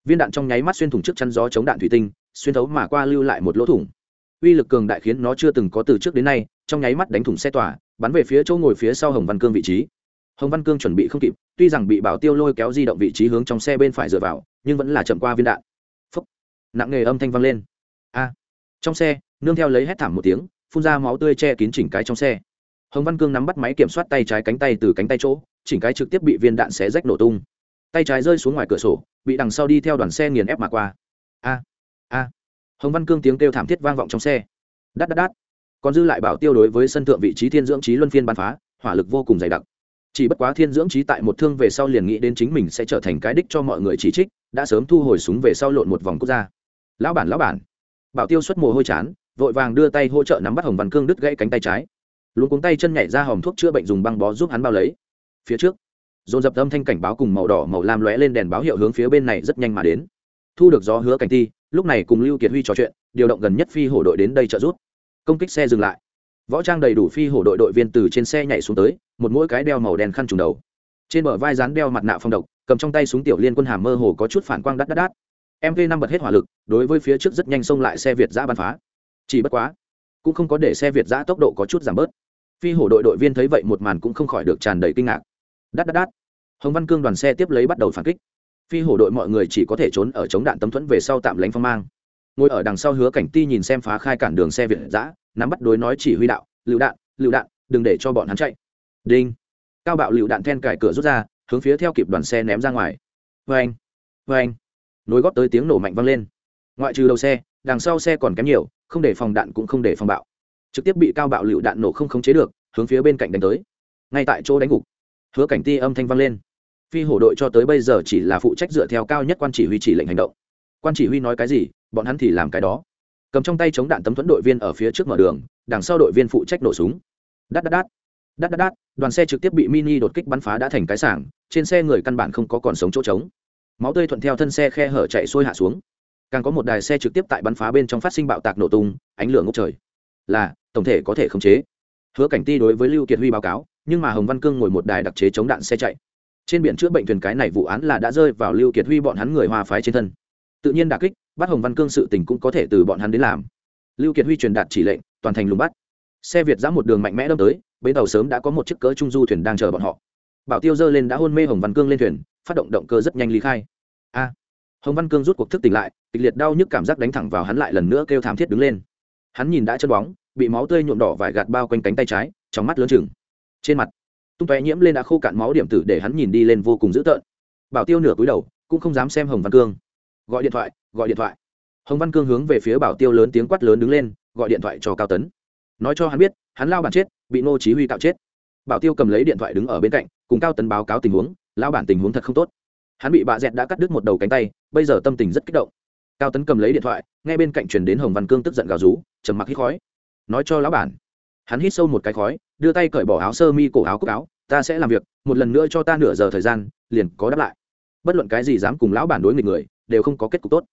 Viên đạn trong nháy mắt xuyên thủng trước chắn gió chống đạn thủy tinh, xuyên thấu mà qua lưu lại một lỗ thủng. Uy lực cường đại khiến nó chưa từng có từ trước đến nay, trong nháy mắt đánh thủng xe tỏa, bắn về phía chỗ ngồi phía sau hồng văn cương vị trí. Hồng văn cương chuẩn bị không kịp, tuy rằng bị bảo tiêu lôi kéo di động vị trí hướng trong xe bên phải dựa vào, nhưng vẫn là chậm qua viên đạn. Phấp nặng nề âm thanh vang lên. A. Trong xe nương theo lấy hét thảm một tiếng, phun ra máu tươi che kín chỉnh cái trong xe. Hồng văn cương nắm bắt máy kiểm soát tay trái cánh tay từ cánh tay chỗ, chỉnh cái trực tiếp bị viên đạn xé rách nổ tung. Tay trái rơi xuống ngoài cửa sổ, bị đằng sau đi theo đoàn xe nghiền ép mà qua. A a. Hồng văn cương tiếng kêu thảm thiết vang vọng trong xe. Đắt đắt đắt còn dư lại bảo tiêu đối với sân thượng vị trí thiên dưỡng trí luân phiên bắn phá, hỏa lực vô cùng dày đặc. Chỉ bất quá thiên dưỡng trí tại một thương về sau liền nghĩ đến chính mình sẽ trở thành cái đích cho mọi người chỉ trích, đã sớm thu hồi súng về sau lộn một vòng quốc gia. Lão bản lão bản. Bảo tiêu xuất mồ hôi chán vội vàng đưa tay hỗ trợ nắm bắt hồng văn cương đứt gãy cánh tay trái. Luôn cuống tay chân nhảy ra hòm thuốc chữa bệnh dùng băng bó giúp hắn bao lấy. Phía trước, dồn dập âm thanh cảnh báo cùng màu đỏ, màu lam lóe lên đèn báo hiệu hướng phía bên này rất nhanh mà đến. Thu được gió hứa cảnh ti lúc này cùng lưu kiệt huy trò chuyện, điều động gần nhất phi hổ đội đến đây trợ giúp. Công kích xe dừng lại. Võ trang đầy đủ phi hổ đội đội viên từ trên xe nhảy xuống tới, một mỗi cái đeo màu đen khăn trùng đầu. Trên bờ vai dán đeo mặt nạ phong độc, cầm trong tay súng tiểu liên quân hàm mơ hồ có chút phản quang đắt đắt đắt. Mv năm bật hết hỏa lực, đối với phía trước rất nhanh xông lại xe việt giã bắn phá chỉ bất quá, cũng không có để xe việt giã tốc độ có chút giảm bớt. Phi hổ đội đội viên thấy vậy một màn cũng không khỏi được tràn đầy kinh ngạc. Đắt đắt đắt. Hồng văn cương đoàn xe tiếp lấy bắt đầu phản kích. Phi hổ đội mọi người chỉ có thể trốn ở chống đạn tấm thuẫn về sau tạm lánh phong mang. Ngồi ở đằng sau hứa cảnh ti nhìn xem phá khai cản đường xe việt giã, nắm bắt đối nói chỉ huy đạo, lựu đạn lựu đạn, đừng để cho bọn hắn chạy. Đinh. Cao bạo lựu đạn then cài cửa rút ra, hướng phía theo kịp đoàn xe ném ra ngoài. Vê anh vê anh nối góp tới tiếng nổ mạnh vang lên. Ngoại trừ đầu xe, đằng sau xe còn kém nhiều không để phòng đạn cũng không để phòng bạo. Trực tiếp bị cao bạo lựu đạn nổ không khống chế được, hướng phía bên cạnh đánh tới. Ngay tại chỗ đánh gục, hứa cảnh ti âm thanh vang lên. Phi hổ đội cho tới bây giờ chỉ là phụ trách dựa theo cao nhất quan chỉ huy chỉ lệnh hành động. Quan chỉ huy nói cái gì, bọn hắn thì làm cái đó. Cầm trong tay chống đạn tấm thuẫn đội viên ở phía trước mở đường, đằng sau đội viên phụ trách nổ súng. Đắt đắt đắt đắt đắt đắt đoàn xe trực tiếp bị mini đột kích bắn phá đã thành cái sảng, trên xe người căn bản không có còn sống chỗ trống. Máu tươi thuận theo thân xe khe hở chạy xuôi hạ xuống càng có một đài xe trực tiếp tại bắn phá bên trong phát sinh bạo tạc nổ tung, ánh lửa ngốc trời. Là, tổng thể có thể khống chế. Hứa cảnh ti đối với lưu kiệt huy báo cáo, nhưng mà hồng văn cương ngồi một đài đặc chế chống đạn xe chạy. Trên biển chữa bệnh thuyền cái này vụ án là đã rơi vào lưu kiệt huy bọn hắn người hòa phái trên thân. Tự nhiên đà kích, bắt hồng văn cương sự tình cũng có thể từ bọn hắn đến làm. Lưu kiệt huy truyền đạt chỉ lệnh, toàn thành lùng bắt. Xe việt giã một đường mạnh mẽ đâm tới, bến tàu sớm đã có một chiếc cỡ trung du thuyền đang chờ bọn họ. Bảo tiêu dơ lên đã hôn mê hồng văn cương lên thuyền, phát động động cơ rất nhanh ly khai. A hồng văn cương rút cuộc thức tỉnh lại, kịch liệt đau nhức cảm giác đánh thẳng vào hắn lại lần nữa kêu thảm thiết đứng lên. Hắn nhìn đã chân bóng, bị máu tươi nhuộm đỏ vải gạt bao quanh cánh tay trái, trong mắt lớn chừng. Trên mặt, tung tóe nhiễm lên đã khô cạn máu điểm tử để hắn nhìn đi lên vô cùng dữ tợn. Bảo tiêu nửa cúi đầu, cũng không dám xem hồng văn cương. Gọi điện thoại, gọi điện thoại. Hồng văn cương hướng về phía bảo tiêu lớn tiếng quát lớn đứng lên, gọi điện thoại cho cao tấn. Nói cho hắn biết, hắn lao bản chết, bị nô chí huy cạo chết. Bảo tiêu cầm lấy điện thoại đứng ở bên cạnh, cùng cao tấn báo cáo tình huống, lao bản tình huống thật không tốt. Hắn bị bà dẹt đã cắt đứt một đầu cánh tay bây giờ tâm tình rất kích động. Cao tấn cầm lấy điện thoại ngay bên cạnh truyền đến hồng văn cương tức giận gào rú, trầm mặc hít khói. Nói cho lão bản. Hắn hít sâu một cái khói, đưa tay cởi bỏ áo sơ mi cổ áo cúc áo, ta sẽ làm việc, một lần nữa cho ta nửa giờ thời gian, liền có đáp lại. Bất luận cái gì dám cùng lão bản đối nghịch người, đều không có kết cục tốt.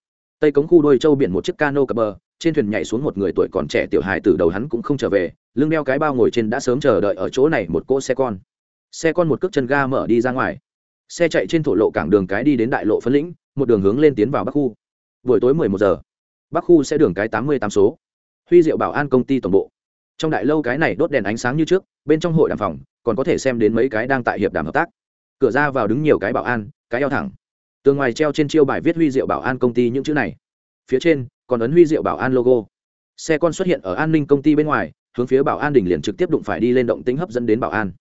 Tây cống khu đôi châu biển một chiếc cano cập bờ, trên thuyền nhảy xuống một người tuổi còn trẻ tiểu hài từ đầu hắn cũng không trở về, lưng đeo cái bao ngồi trên đã sớm chờ đợi ở chỗ này một cỗ xe con. Xe con một cước chân ga mở đi ra ngoài. Xe chạy trên thổ lộ cảng đường cái đi đến đại lộ phân lĩnh một đường hướng lên tiến vào bắc khu. Buổi tối mười một giờ, bắc khu sẽ đường cái tám mươi tám số. Huy diệu bảo an công ty tổng bộ. Trong đại lâu cái này đốt đèn ánh sáng như trước, bên trong hội đàm phòng, còn có thể xem đến mấy cái đang tại hiệp đàm hợp tác. Cửa ra vào đứng nhiều cái bảo an, cái eo thẳng. Tường ngoài treo trên chiêu bài viết huy diệu bảo an công ty những chữ này. Phía trên, còn ấn huy diệu bảo an logo. Xe con xuất hiện ở an ninh công ty bên ngoài, hướng phía bảo an đình liền trực tiếp đụng phải đi lên động tính hấp dẫn đến bảo an.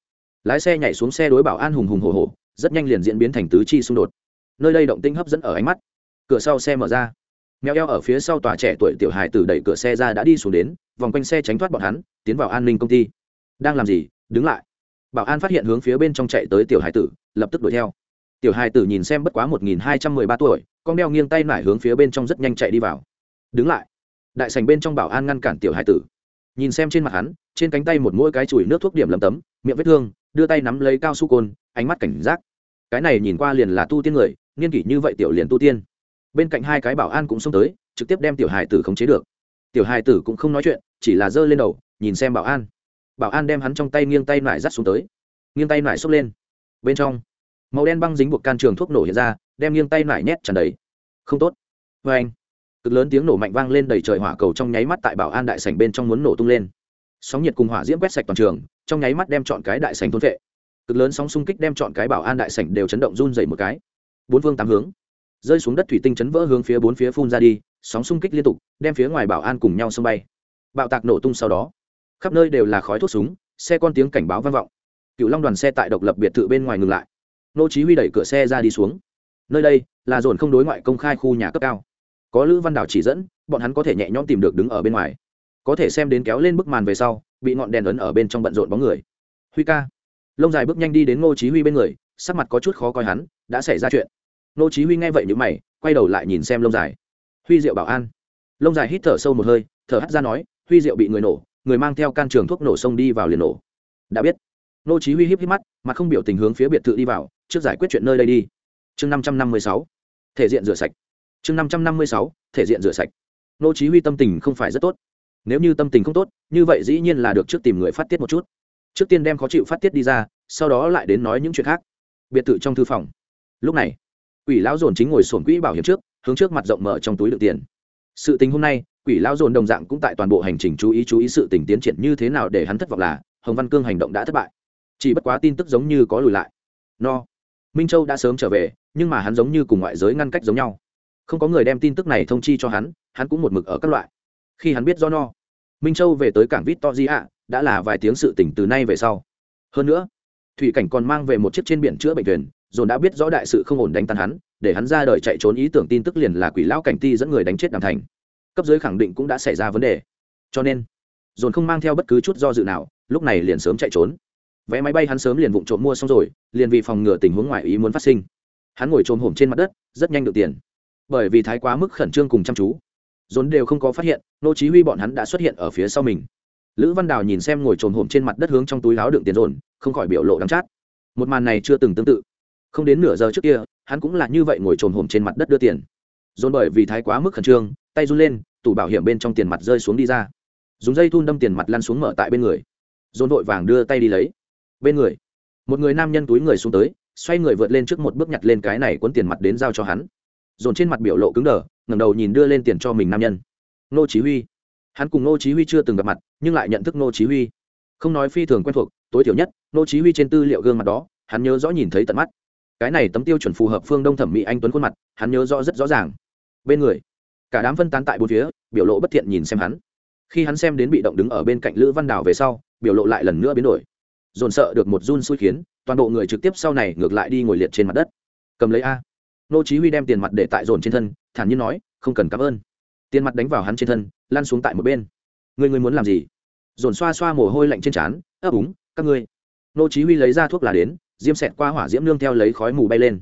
Lái xe nhảy xuống xe đối bảo an hùng hùng hồ hồ rất nhanh liền diễn biến thành tứ chi xung đột nơi đây động tinh hấp dẫn ở ánh mắt. Cửa sau xe mở ra. Mèo eo ở phía sau tòa trẻ tuổi tiểu hài từ đẩy cửa xe ra đã đi xuống đến, vòng quanh xe tránh thoát bọn hắn, tiến vào an ninh công ty. Đang làm gì? Đứng lại. Bảo an phát hiện hướng phía bên trong chạy tới tiểu hài tử, lập tức đuổi theo. Tiểu hài tử nhìn xem bất quá một nghìn hai trăm mười ba tuổi, con đeo nghiêng tay nải hướng phía bên trong rất nhanh chạy đi vào. Đứng lại. Đại sành bên trong bảo an ngăn cản tiểu hài tử. Nhìn xem trên mặt hắn, trên cánh tay một mỗi cái chùi nước thuốc điểm lầm tấm, miệng vết thương, đưa tay nắm lấy cao su côn, ánh mắt cảnh giác. Cái này nhìn qua liền là tu tiên người niên kỷ như vậy tiểu liền tu tiên. Bên cạnh hai cái bảo an cũng xông tới, trực tiếp đem tiểu hài tử khống chế được. Tiểu hài tử cũng không nói chuyện, chỉ là giơ lên đầu, nhìn xem bảo an. Bảo an đem hắn trong tay nghiêng tay lại dắt xuống tới. Nghiêng tay lại xốc lên. Bên trong, màu đen băng dính buộc can trường thuốc nổ hiện ra, đem nghiêng tay lại nhét tràn đầy. Không tốt. Vê anh, cực lớn tiếng nổ mạnh vang lên đầy trời hỏa cầu trong nháy mắt tại bảo an đại sảnh bên trong muốn nổ tung lên. Sóng nhiệt cùng hỏa diễm quét sạch toàn trường, trong nháy mắt đem chọn cái đại sảnh thôn vệ. Cực lớn sóng xung kích đem chọn cái bảo an đại sảnh đều chấn động run dày một cái bốn phương tám hướng. Rơi xuống đất thủy tinh chấn vỡ hướng phía bốn phía phun ra đi, sóng xung kích liên tục, đem phía ngoài bảo an cùng nhau xông bay. Bạo tạc nổ tung sau đó, khắp nơi đều là khói thuốc súng, xe con tiếng cảnh báo vang vọng. Cựu long đoàn xe tại độc lập biệt thự bên ngoài ngừng lại. Nô chí huy đẩy cửa xe ra đi xuống. Nơi đây là dồn không đối ngoại công khai khu nhà cấp cao. Có lữ văn đảo chỉ dẫn, bọn hắn có thể nhẹ nhõm tìm được đứng ở bên ngoài. Có thể xem đến kéo lên bức màn về sau, bị ngọn đèn ấn ở bên trong bận rộn bóng người. Huy ca. Lông dài bước nhanh đi đến ngô chí huy bên người, sắc mặt có chút khó coi hắn, đã xảy ra chuyện. Nô chí huy nghe vậy nhíu mày, quay đầu lại nhìn xem lông dài. Huy diệu bảo an. Lông dài hít thở sâu một hơi, thở hắt ra nói, huy diệu bị người nổ, người mang theo can trường thuốc nổ xông đi vào liền nổ. Đã biết. Nô chí huy híp híp mắt, mà không biểu tình hướng phía biệt thự đi vào, trước giải quyết chuyện nơi đây đi. Chương 556 thể diện rửa sạch. Chương 556 thể diện rửa sạch. Nô chí huy tâm tình không phải rất tốt. Nếu như tâm tình không tốt, như vậy dĩ nhiên là được trước tìm người phát tiết một chút. Trước tiên đem khó chịu phát tiết đi ra, sau đó lại đến nói những chuyện khác. Biệt thự trong thư phòng. Lúc này quỷ lão dồn chính ngồi sổn quỹ bảo hiểm trước, hướng trước mặt rộng mở trong túi đựng tiền. Sự tình hôm nay, quỷ lão dồn đồng dạng cũng tại toàn bộ hành trình chú ý chú ý sự tình tiến triển như thế nào để hắn thất vọng là, hồng văn cương hành động đã thất bại. Chỉ bất quá tin tức giống như có lùi lại. No. Minh châu đã sớm trở về, nhưng mà hắn giống như cùng ngoại giới ngăn cách giống nhau. Không có người đem tin tức này thông chi cho hắn hắn cũng một mực ở các loại. Khi hắn biết do no, minh châu về tới cảng vít to di ạ đã là vài tiếng sự tỉnh từ nay về sau. Hơn nữa, thủy cảnh còn mang về một chiếc trên biển chữa bệnh thuyền dồn đã biết rõ đại sự không ổn đánh tan hắn, để hắn ra đời chạy trốn ý tưởng tin tức liền là quỷ lão cảnh ti dẫn người đánh chết đàm thành. Cấp dưới khẳng định cũng đã xảy ra vấn đề. Cho nên, dồn không mang theo bất cứ chút do dự nào, lúc này liền sớm chạy trốn. Vé máy bay hắn sớm liền vụng trộm mua xong rồi, liền vì phòng ngừa tình huống ngoại ý muốn phát sinh. Hắn ngồi trồm hổm trên mặt đất, rất nhanh được tiền. Bởi vì thái quá mức khẩn trương cùng chăm chú, dồn đều không có phát hiện, nô chí huy bọn hắn đã xuất hiện ở phía sau mình. Lữ văn đào nhìn xem ngồi trồm hổm trên mặt đất hướng trong túi áo đựng tiền dồn, không khỏi biểu lộ đắng chát. Một màn này chưa từng tương tự không đến nửa giờ trước kia, hắn cũng là như vậy ngồi trồn hổm trên mặt đất đưa tiền. Dồn bởi vì thái quá mức khẩn trương, tay run lên, tủ bảo hiểm bên trong tiền mặt rơi xuống đi ra. Dùng dây thun đâm tiền mặt lăn xuống mở tại bên người. Dồn vội vàng đưa tay đi lấy. Bên người, một người nam nhân túi người xuống tới, xoay người vượt lên trước một bước nhặt lên cái này cuốn tiền mặt đến giao cho hắn. Dồn trên mặt biểu lộ cứng đờ, ngẩng đầu nhìn đưa lên tiền cho mình nam nhân. Nô chí huy. Hắn cùng nô chí huy chưa từng gặp mặt, nhưng lại nhận thức nô chí huy. Không nói phi thường quen thuộc, tối thiểu nhất nô chí huy trên tư liệu gương mặt đó, hắn nhớ rõ nhìn thấy tận mắt cái này tấm tiêu chuẩn phù hợp phương đông thẩm mỹ anh tuấn khuôn mặt, hắn nhớ rõ rất rõ ràng. Bên người, cả đám phân tán tại bốn phía, biểu lộ bất thiện nhìn xem hắn. Khi hắn xem đến bị động đứng ở bên cạnh lữ văn đào về sau, biểu lộ lại lần nữa biến đổi. Dồn sợ được một run xui khiến, toàn bộ người trực tiếp sau này ngược lại đi ngồi liệt trên mặt đất. Cầm lấy a. Nô chí huy đem tiền mặt để tại dồn trên thân, thản nhiên nói, không cần cảm ơn. Tiền mặt đánh vào hắn trên thân, lăn xuống tại một bên. Người người muốn làm gì? Dồn xoa xoa mồ hôi lạnh trên trán, ấp úng, các ngươi. Nô chí huy lấy ra thuốc lá đến diêm sẹt qua hỏa diễm nương theo lấy khói mù bay lên.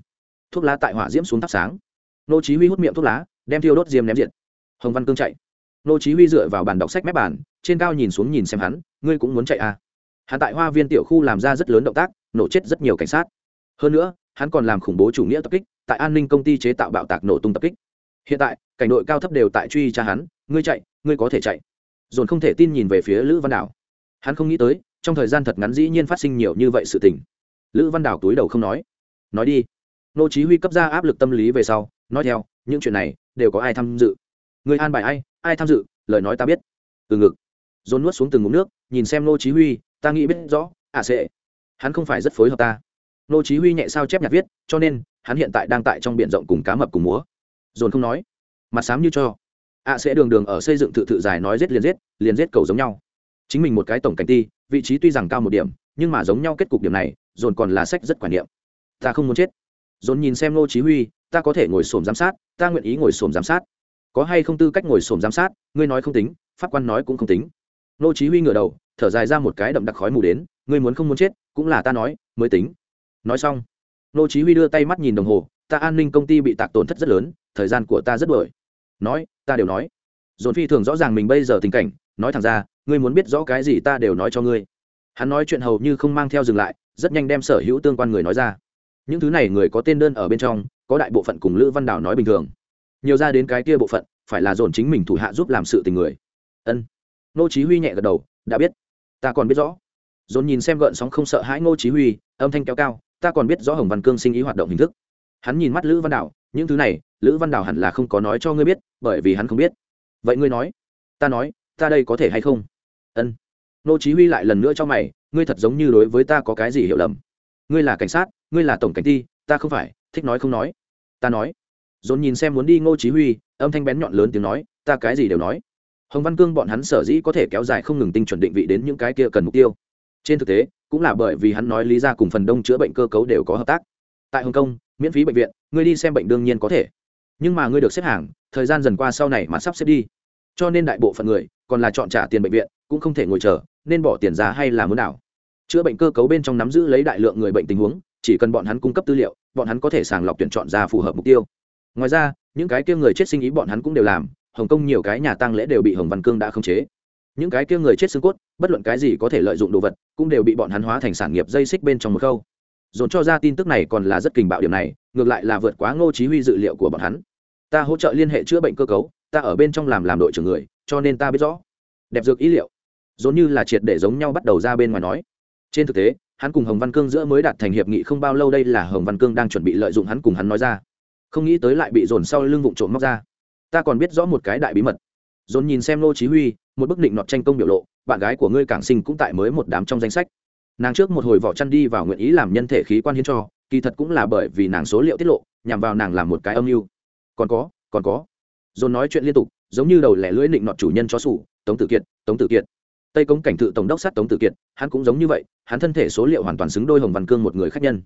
Thuốc lá tại hỏa diễm xuống thắp sáng. Nô chí huy hút miệng thuốc lá, đem thiêu đốt diêm ném diện. hồng văn cương chạy. Nô chí huy dựa vào bàn đọc sách mép bàn, trên cao nhìn xuống nhìn xem hắn, ngươi cũng muốn chạy à? Hắn tại hoa viên tiểu khu làm ra rất lớn động tác, nổ chết rất nhiều cảnh sát. Hơn nữa, hắn còn làm khủng bố chủ nghĩa tập kích, tại an ninh công ty chế tạo bạo tạc nổ tung tập kích. Hiện tại, cảnh đội cao thấp đều tại truy tra hắn, ngươi chạy, ngươi có thể chạy. Dồn không thể tin nhìn về phía lữ văn đảo. Hắn không nghĩ tới, trong thời gian thật ngắn dĩ nhiên phát sinh nhiều như vậy sự tình lữ văn đảo túi đầu không nói. Nói đi. Nô chí huy cấp ra áp lực tâm lý về sau, nói theo, những chuyện này đều có ai tham dự? Người an bài ai ai tham dự, lời nói ta biết. Từ ngực. Dồn nuốt xuống từng ngụm nước, nhìn xem nô chí huy, ta nghĩ biết rõ à sẽ hắn không phải rất phối hợp ta. Nô chí huy nhẹ sao chép nhạc viết, cho nên, hắn hiện tại đang tại trong biển rộng cùng cá mập cùng múa. Dồn không nói. Mặt sám như cho. À Ạ sẽ đường đường ở xây dựng tự tự dài nói giết liền giết liền giết cầu giống nhau. Chính mình một cái tổng cảnh ti, vị trí tuy rằng cao một điểm, nhưng mà giống nhau kết cục điểm này dồn còn là sách rất quản niệm. Ta không muốn chết. Dồn nhìn xem ngô chí huy, ta có thể ngồi sồn giám sát, ta nguyện ý ngồi sồn giám sát. Có hay không tư cách ngồi sồn giám sát, ngươi nói không tính, pháp quan nói cũng không tính. Ngô chí huy ngửa đầu, thở dài ra một cái đậm đặc khói mù đến, ngươi muốn không muốn chết, cũng là ta nói, mới tính. Nói xong, ngô chí huy đưa tay mắt nhìn đồng hồ, ta an ninh công ty bị tạc tổn thất rất lớn, thời gian của ta rất bội nói, ta đều nói. Dồn phi thường rõ ràng mình bây giờ tình cảnh, nói thẳng ra, ngươi muốn biết rõ cái gì ta đều nói cho ngươi. Hắn nói chuyện hầu như không mang theo dừng lại rất nhanh đem sở hữu tương quan người nói ra. Những thứ này người có tên đơn ở bên trong, có đại bộ phận cùng lữ văn đảo nói bình thường. Nhiều ra đến cái kia bộ phận, phải là dồn chính mình thủ hạ giúp làm sự tình người. Ân. Nô chí huy nhẹ gật đầu, đã biết. Ta còn biết rõ. Dồn nhìn xem gợn sóng không sợ hãi ngô chí huy, âm thanh kéo cao, ta còn biết rõ hồng văn cương sinh ý hoạt động hình thức. Hắn nhìn mắt lữ văn đảo những thứ này, lữ văn đảo hẳn là không có nói cho ngươi biết, bởi vì hắn không biết. Vậy ngươi nói. Ta nói, ta đây có thể hay không? Ân nô chí huy lại lần nữa cho mày, ngươi thật giống như đối với ta có cái gì hiểu lầm. Ngươi là cảnh sát, ngươi là tổng cảnh ti, ta không phải, thích nói không nói. Ta nói. Dồn nhìn xem muốn đi ngô chí huy, âm thanh bén nhọn lớn tiếng nói, ta cái gì đều nói. Hồng văn cương bọn hắn sở dĩ có thể kéo dài không ngừng tinh chuẩn định vị đến những cái kia cần mục tiêu. Trên thực tế, cũng là bởi vì hắn nói lý ra cùng phần đông chữa bệnh cơ cấu đều có hợp tác. Tại hồng kông, miễn phí bệnh viện, ngươi đi xem bệnh đương nhiên có thể. Nhưng mà ngươi được xếp hàng, thời gian dần qua sau này mà sắp xếp đi. Cho nên đại bộ phận người, còn là chọn trả tiền bệnh viện, cũng không thể ngồi chờ nên bỏ tiền ra hay là muốn nào chữa bệnh cơ cấu bên trong nắm giữ lấy đại lượng người bệnh tình huống, chỉ cần bọn hắn cung cấp tư liệu, bọn hắn có thể sàng lọc tuyển chọn ra phù hợp mục tiêu. Ngoài ra, những cái kia người chết sinh ý bọn hắn cũng đều làm, hồng kông nhiều cái nhà tăng lễ đều bị hồng văn cương đã khống chế. Những cái kia người chết xương cốt, bất luận cái gì có thể lợi dụng đồ vật, cũng đều bị bọn hắn hóa thành sản nghiệp dây xích bên trong một khâu. Dồn cho ra tin tức này còn là rất kình bạo điểm này, ngược lại là vượt quá ngô chí huy dự liệu của bọn hắn. Ta hỗ trợ liên hệ chữa bệnh cơ cấu, ta ở bên trong làm làm đội trưởng người, cho nên ta biết rõ. Đẹp dược ý liệu dồn như là triệt để giống nhau bắt đầu ra bên ngoài nói. Trên thực tế, hắn cùng hồng văn cương giữa mới đạt thành hiệp nghị không bao lâu đây là hồng văn cương đang chuẩn bị lợi dụng hắn cùng hắn nói ra. Không nghĩ tới lại bị dồn sau lưng vụn trộm móc ra. Ta còn biết rõ một cái đại bí mật. Dồn nhìn xem lô chí huy, một bức định nọt tranh công biểu lộ, bạn gái của ngươi cảng sinh cũng tại mới một đám trong danh sách. Nàng trước một hồi vỏ chăn đi vào nguyện ý làm nhân thể khí quan hiến cho, kỳ thật cũng là bởi vì nàng số liệu tiết lộ, nhằm vào nàng làm một cái âm mưu. Còn có còn có. Dồn nói chuyện liên tục, giống như đầu lẻ lưỡi định nọt chủ nhân chó sủ, tống tử kiệt, tống tử kiệt tây cống cảnh thự tổng đốc sát tống tử kiệt, hắn cũng giống như vậy, hắn thân thể số liệu hoàn toàn xứng đôi hồng văn cương một người khách nhân.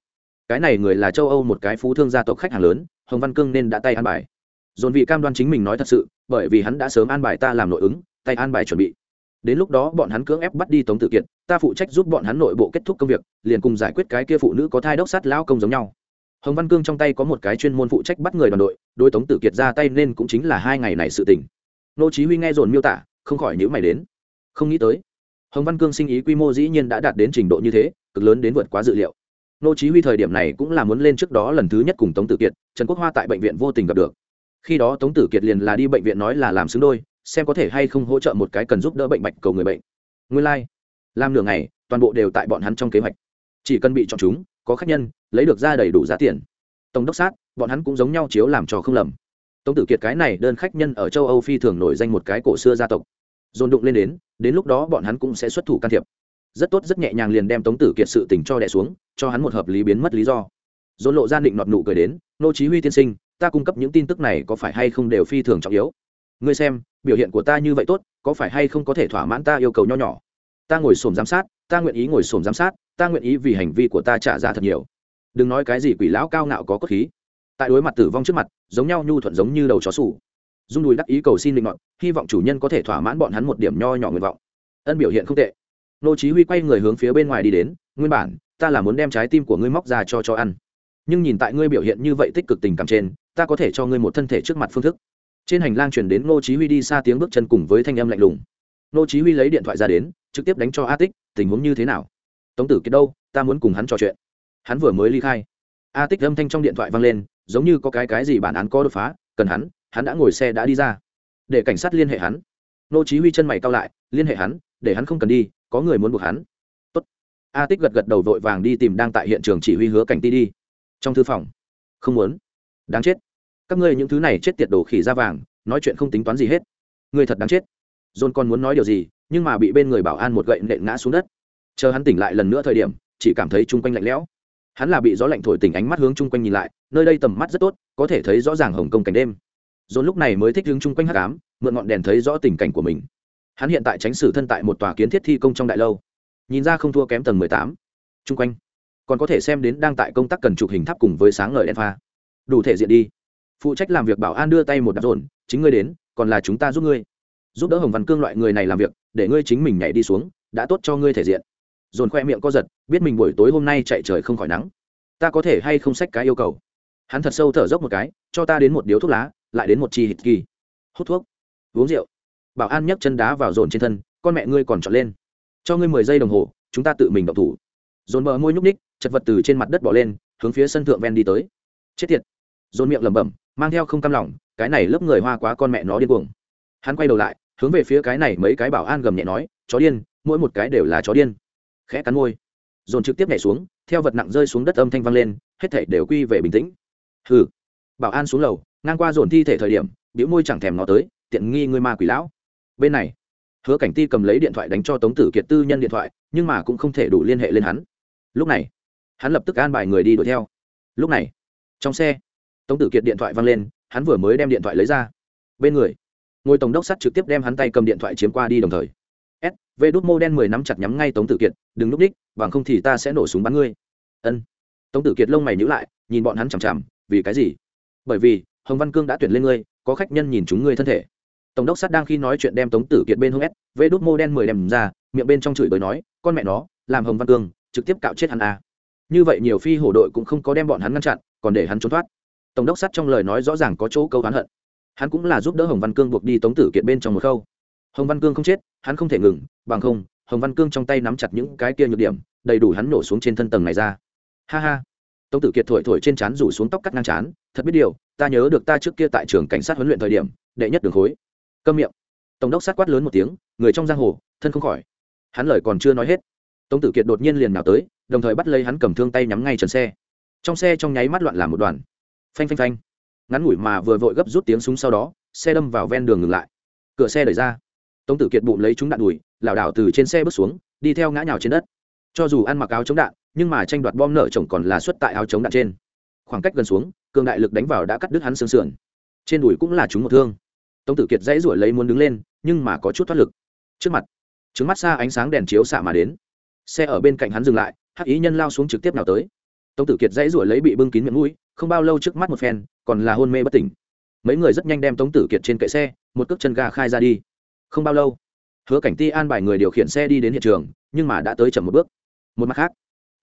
Cái này người là châu âu một cái phú thương gia tộc khách hàng lớn, hồng văn cương nên đã tay an bài. Dồn vị cam đoan chính mình nói thật sự, bởi vì hắn đã sớm an bài ta làm nội ứng, tay an bài chuẩn bị. Đến lúc đó bọn hắn cưỡng ép bắt đi tống tử kiệt, ta phụ trách giúp bọn hắn nội bộ kết thúc công việc, liền cùng giải quyết cái kia phụ nữ có thai đốc sát lão công giống nhau. Hồng văn cương trong tay có một cái chuyên môn phụ trách bắt người đoàn đội đôi tống tử kiệt ra tay nên cũng chính là hai ngày này sự tình. Nô chí huy nghe dồn miêu tả, không khỏi nhữ mày đến không nghĩ tới. Hồng văn cương sinh ý quy mô dĩ nhiên đã đạt đến trình độ như thế, cực lớn đến vượt quá dự liệu. Nô chí huy thời điểm này cũng là muốn lên trước đó lần thứ nhất cùng tống tử kiệt, trần quốc hoa tại bệnh viện vô tình gặp được. Khi đó tống tử kiệt liền là đi bệnh viện nói là làm xứng đôi, xem có thể hay không hỗ trợ một cái cần giúp đỡ bệnh bạch cầu người bệnh. Nguyên lai、like. làm nửa ngày, toàn bộ đều tại bọn hắn trong kế hoạch. Chỉ cần bị chọn chúng, có khách nhân, lấy được ra đầy đủ giá tiền. Tổng đốc sát, bọn hắn cũng giống nhau chiếu làm trò không lầm. Tống tử kiệt cái này, đơn khách nhân ở châu âu phi thường nổi danh một cái cổ xưa gia tộc dồn đụng lên đến đến lúc đó bọn hắn cũng sẽ xuất thủ can thiệp. Rất tốt, rất nhẹ nhàng liền đem tống tử kiệt sự tình cho đẻ xuống, cho hắn một hợp lý biến mất lý do. Dồn lộ ra định nọt nụ cười đến, nô chí huy tiên sinh, ta cung cấp những tin tức này có phải hay không đều phi thường trọng yếu? Ngươi xem, biểu hiện của ta như vậy tốt, có phải hay không có thể thỏa mãn ta yêu cầu nho nhỏ? Ta ngồi sồn giám sát, ta nguyện ý ngồi sồn giám sát, ta nguyện ý vì hành vi của ta trả giá thật nhiều. Đừng nói cái gì quỷ lão cao ngạo có cốt khí. Tại đối mặt tử vong trước mặt, giống nhau nhu thuận giống như đầu chó sủ dung đùi đắc ý cầu xin định ngọn hy vọng chủ nhân có thể thỏa mãn bọn hắn một điểm nho nhỏ nguyện vọng. Ân biểu hiện không tệ. Nô chí huy quay người hướng phía bên ngoài đi đến, nguyên bản, ta là muốn đem trái tim của ngươi móc ra cho cho ăn. Nhưng nhìn tại ngươi biểu hiện như vậy tích cực tình cảm trên, ta có thể cho ngươi một thân thể trước mặt phương thức. Trên hành lang truyền đến nô chí huy đi xa tiếng bước chân cùng với thanh âm lạnh lùng. Nô chí huy lấy điện thoại ra đến, trực tiếp đánh cho a tích, tình huống như thế nào? Tống tử kiệt đâu? Ta muốn cùng hắn trò chuyện. Hắn vừa mới ly khai. A tích âm thanh trong điện thoại vang lên, giống như có cái cái gì bản án có đột phá, cần hắn hắn đã ngồi xe đã đi ra. Để cảnh sát liên hệ hắn. Nô chí huy chân mày cao lại, liên hệ hắn, để hắn không cần đi, có người muốn buộc hắn. Tốt. A tích gật gật đầu vội vàng đi tìm đang tại hiện trường chỉ huy hứa cảnh ti đi. Trong thư phòng. Không muốn. Đáng chết. Các ngươi những thứ này chết tiệt đồ khỉ ra vàng, nói chuyện không tính toán gì hết. Ngươi thật đáng chết. John còn muốn nói điều gì, nhưng mà bị bên người bảo an một gậy nện ngã xuống đất. Chờ hắn tỉnh lại lần nữa thời điểm, chỉ cảm thấy chung quanh lạnh lẽo. Hắn là bị gió lạnh thổi tỉnh ánh mắt hướng chung quanh nhìn lại, nơi đây tầm mắt rất tốt, có thể thấy rõ ràng hồng công cảnh đêm dồn lúc này mới thích đứng chung quanh hắc ám, mượn ngọn đèn thấy rõ tình cảnh của mình. Hắn hiện tại tránh xử thân tại một tòa kiến thiết thi công trong đại lâu. Nhìn ra không thua kém tầng mười tám. Chung quanh. Còn có thể xem đến đang tại công tác cần chụp hình tháp cùng với sáng ngời đèn pha. Đủ thể diện đi. Phụ trách làm việc bảo an đưa tay một đạp dồn, chính ngươi đến, còn là chúng ta giúp ngươi. Giúp đỡ hồng văn cương loại người này làm việc, để ngươi chính mình nhảy đi xuống, đã tốt cho ngươi thể diện. Dồn khoe miệng co giật, biết mình buổi tối hôm nay chạy trời không khỏi nắng. Ta có thể hay không xách cái yêu cầu? Hắn thật sâu thở dốc một cái, cho ta đến một điếu thuốc lá lại đến một chi hít kỳ. Hút thuốc, uống rượu. Bảo an nhấc chân đá vào dồn trên thân, con mẹ ngươi còn trọt lên. Cho ngươi mười giây đồng hồ, chúng ta tự mình động thủ. Dồn bờ môi nhúc ních chật vật từ trên mặt đất bỏ lên, hướng phía sân thượng ven đi tới. Chết tiệt. Dồn miệng lẩm bẩm, mang theo không cam lòng, cái này lớp người hoa quá con mẹ nó điên cuồng. Hắn quay đầu lại, hướng về phía cái này mấy cái bảo an gầm nhẹ nói, chó điên, mỗi một cái đều là chó điên. Khẽ cắn môi. Dồn trực tiếp nhảy xuống, theo vật nặng rơi xuống đất âm thanh vang lên, hết thảy đều quy về bình tĩnh. Hừ. Bảo an xuống lầu ngang qua dồn thi thể thời điểm biểu môi chẳng thèm nó tới, tiện nghi ngươi ma quỷ lão. Bên này, hứa cảnh ti cầm lấy điện thoại đánh cho tống tử kiệt tư nhân điện thoại, nhưng mà cũng không thể đủ liên hệ lên hắn. Lúc này, hắn lập tức an bài người đi đuổi theo. Lúc này, trong xe, tống tử kiệt điện thoại văng lên, hắn vừa mới đem điện thoại lấy ra. Bên người, ngồi tổng đốc sắt trực tiếp đem hắn tay cầm điện thoại chiếm qua đi đồng thời. S, v đút mô đen mười nắm chặt nhắm ngay tống tử kiệt, đừng núp đích, bằng không thì ta sẽ nổ súng bắn ngươi. Ân. Tống tử kiệt lông mày nhữ lại, nhìn bọn hắn chằm chằm, vì cái gì? Bởi vì hồng văn cương đã tuyển lên ngươi, có khách nhân nhìn chúng ngươi thân thể. Tổng đốc sắt đang khi nói chuyện đem tống tử kiệt bên hông s vê đốt mô đen mười đem ra, miệng bên trong chửi bới nói, con mẹ nó, làm hồng văn cương, trực tiếp cạo chết hắn à. như vậy nhiều phi hổ đội cũng không có đem bọn hắn ngăn chặn, còn để hắn trốn thoát. Tổng đốc sắt trong lời nói rõ ràng có chỗ câu hắn hận. Hắn cũng là giúp đỡ hồng văn cương buộc đi tống tử kiệt bên trong một khâu. Hồng văn cương không chết, hắn không thể ngừng, bằng không, hồng văn cương trong tay nắm chặt những cái kia nhược điểm, đầy đủ hắn nổ xuống trên thân tầng này ra. Ha ha. Tống tử kiệt thổi thổi trên trán rủ xuống tóc cắt ngang trán thật biết điều, ta nhớ được ta trước kia tại trường cảnh sát huấn luyện thời điểm, đệ nhất đường khối. Câm miệng. Tổng đốc sát quát lớn một tiếng, người trong giang hồ, thân không khỏi. Hắn lời còn chưa nói hết, tống tử kiệt đột nhiên liền nào tới, đồng thời bắt lấy hắn cầm thương tay nhắm ngay trần xe. Trong xe trong nháy mắt loạn làm một đoàn. Phanh phanh phanh. Ngắn ngủi mà vừa vội gấp rút tiếng súng sau đó, xe đâm vào ven đường ngừng lại. Cửa xe đẩy ra. Tống tử kiệt bụng lấy chúng đạn đùi, lảo đảo từ trên xe bước xuống, đi theo ngã nhào trên đất. Cho dù ăn mặc áo chống đạn, nhưng mà tranh đoạt bom nở chồng còn là xuất tại áo chống đạn trên khoảng cách gần xuống, cường đại lực đánh vào đã cắt đứt hắn xương sườn. Trên đùi cũng là chúng một thương. Tống tử kiệt dãy ruổi lấy muốn đứng lên, nhưng mà có chút thoát lực. Trước mặt, trứng mắt xa ánh sáng đèn chiếu xạ mà đến. Xe ở bên cạnh hắn dừng lại, hắc ý nhân lao xuống trực tiếp nào tới. Tống tử kiệt dãy ruổi lấy bị bưng kín miệng mũi, không bao lâu trước mắt một phen, còn là hôn mê bất tỉnh. Mấy người rất nhanh đem tống tử kiệt trên kệ xe, một cước chân ga khai ra đi. Không bao lâu, hứa cảnh ti an bài người điều khiển xe đi đến hiện trường, nhưng mà đã tới chậm một bước. Một mặt khác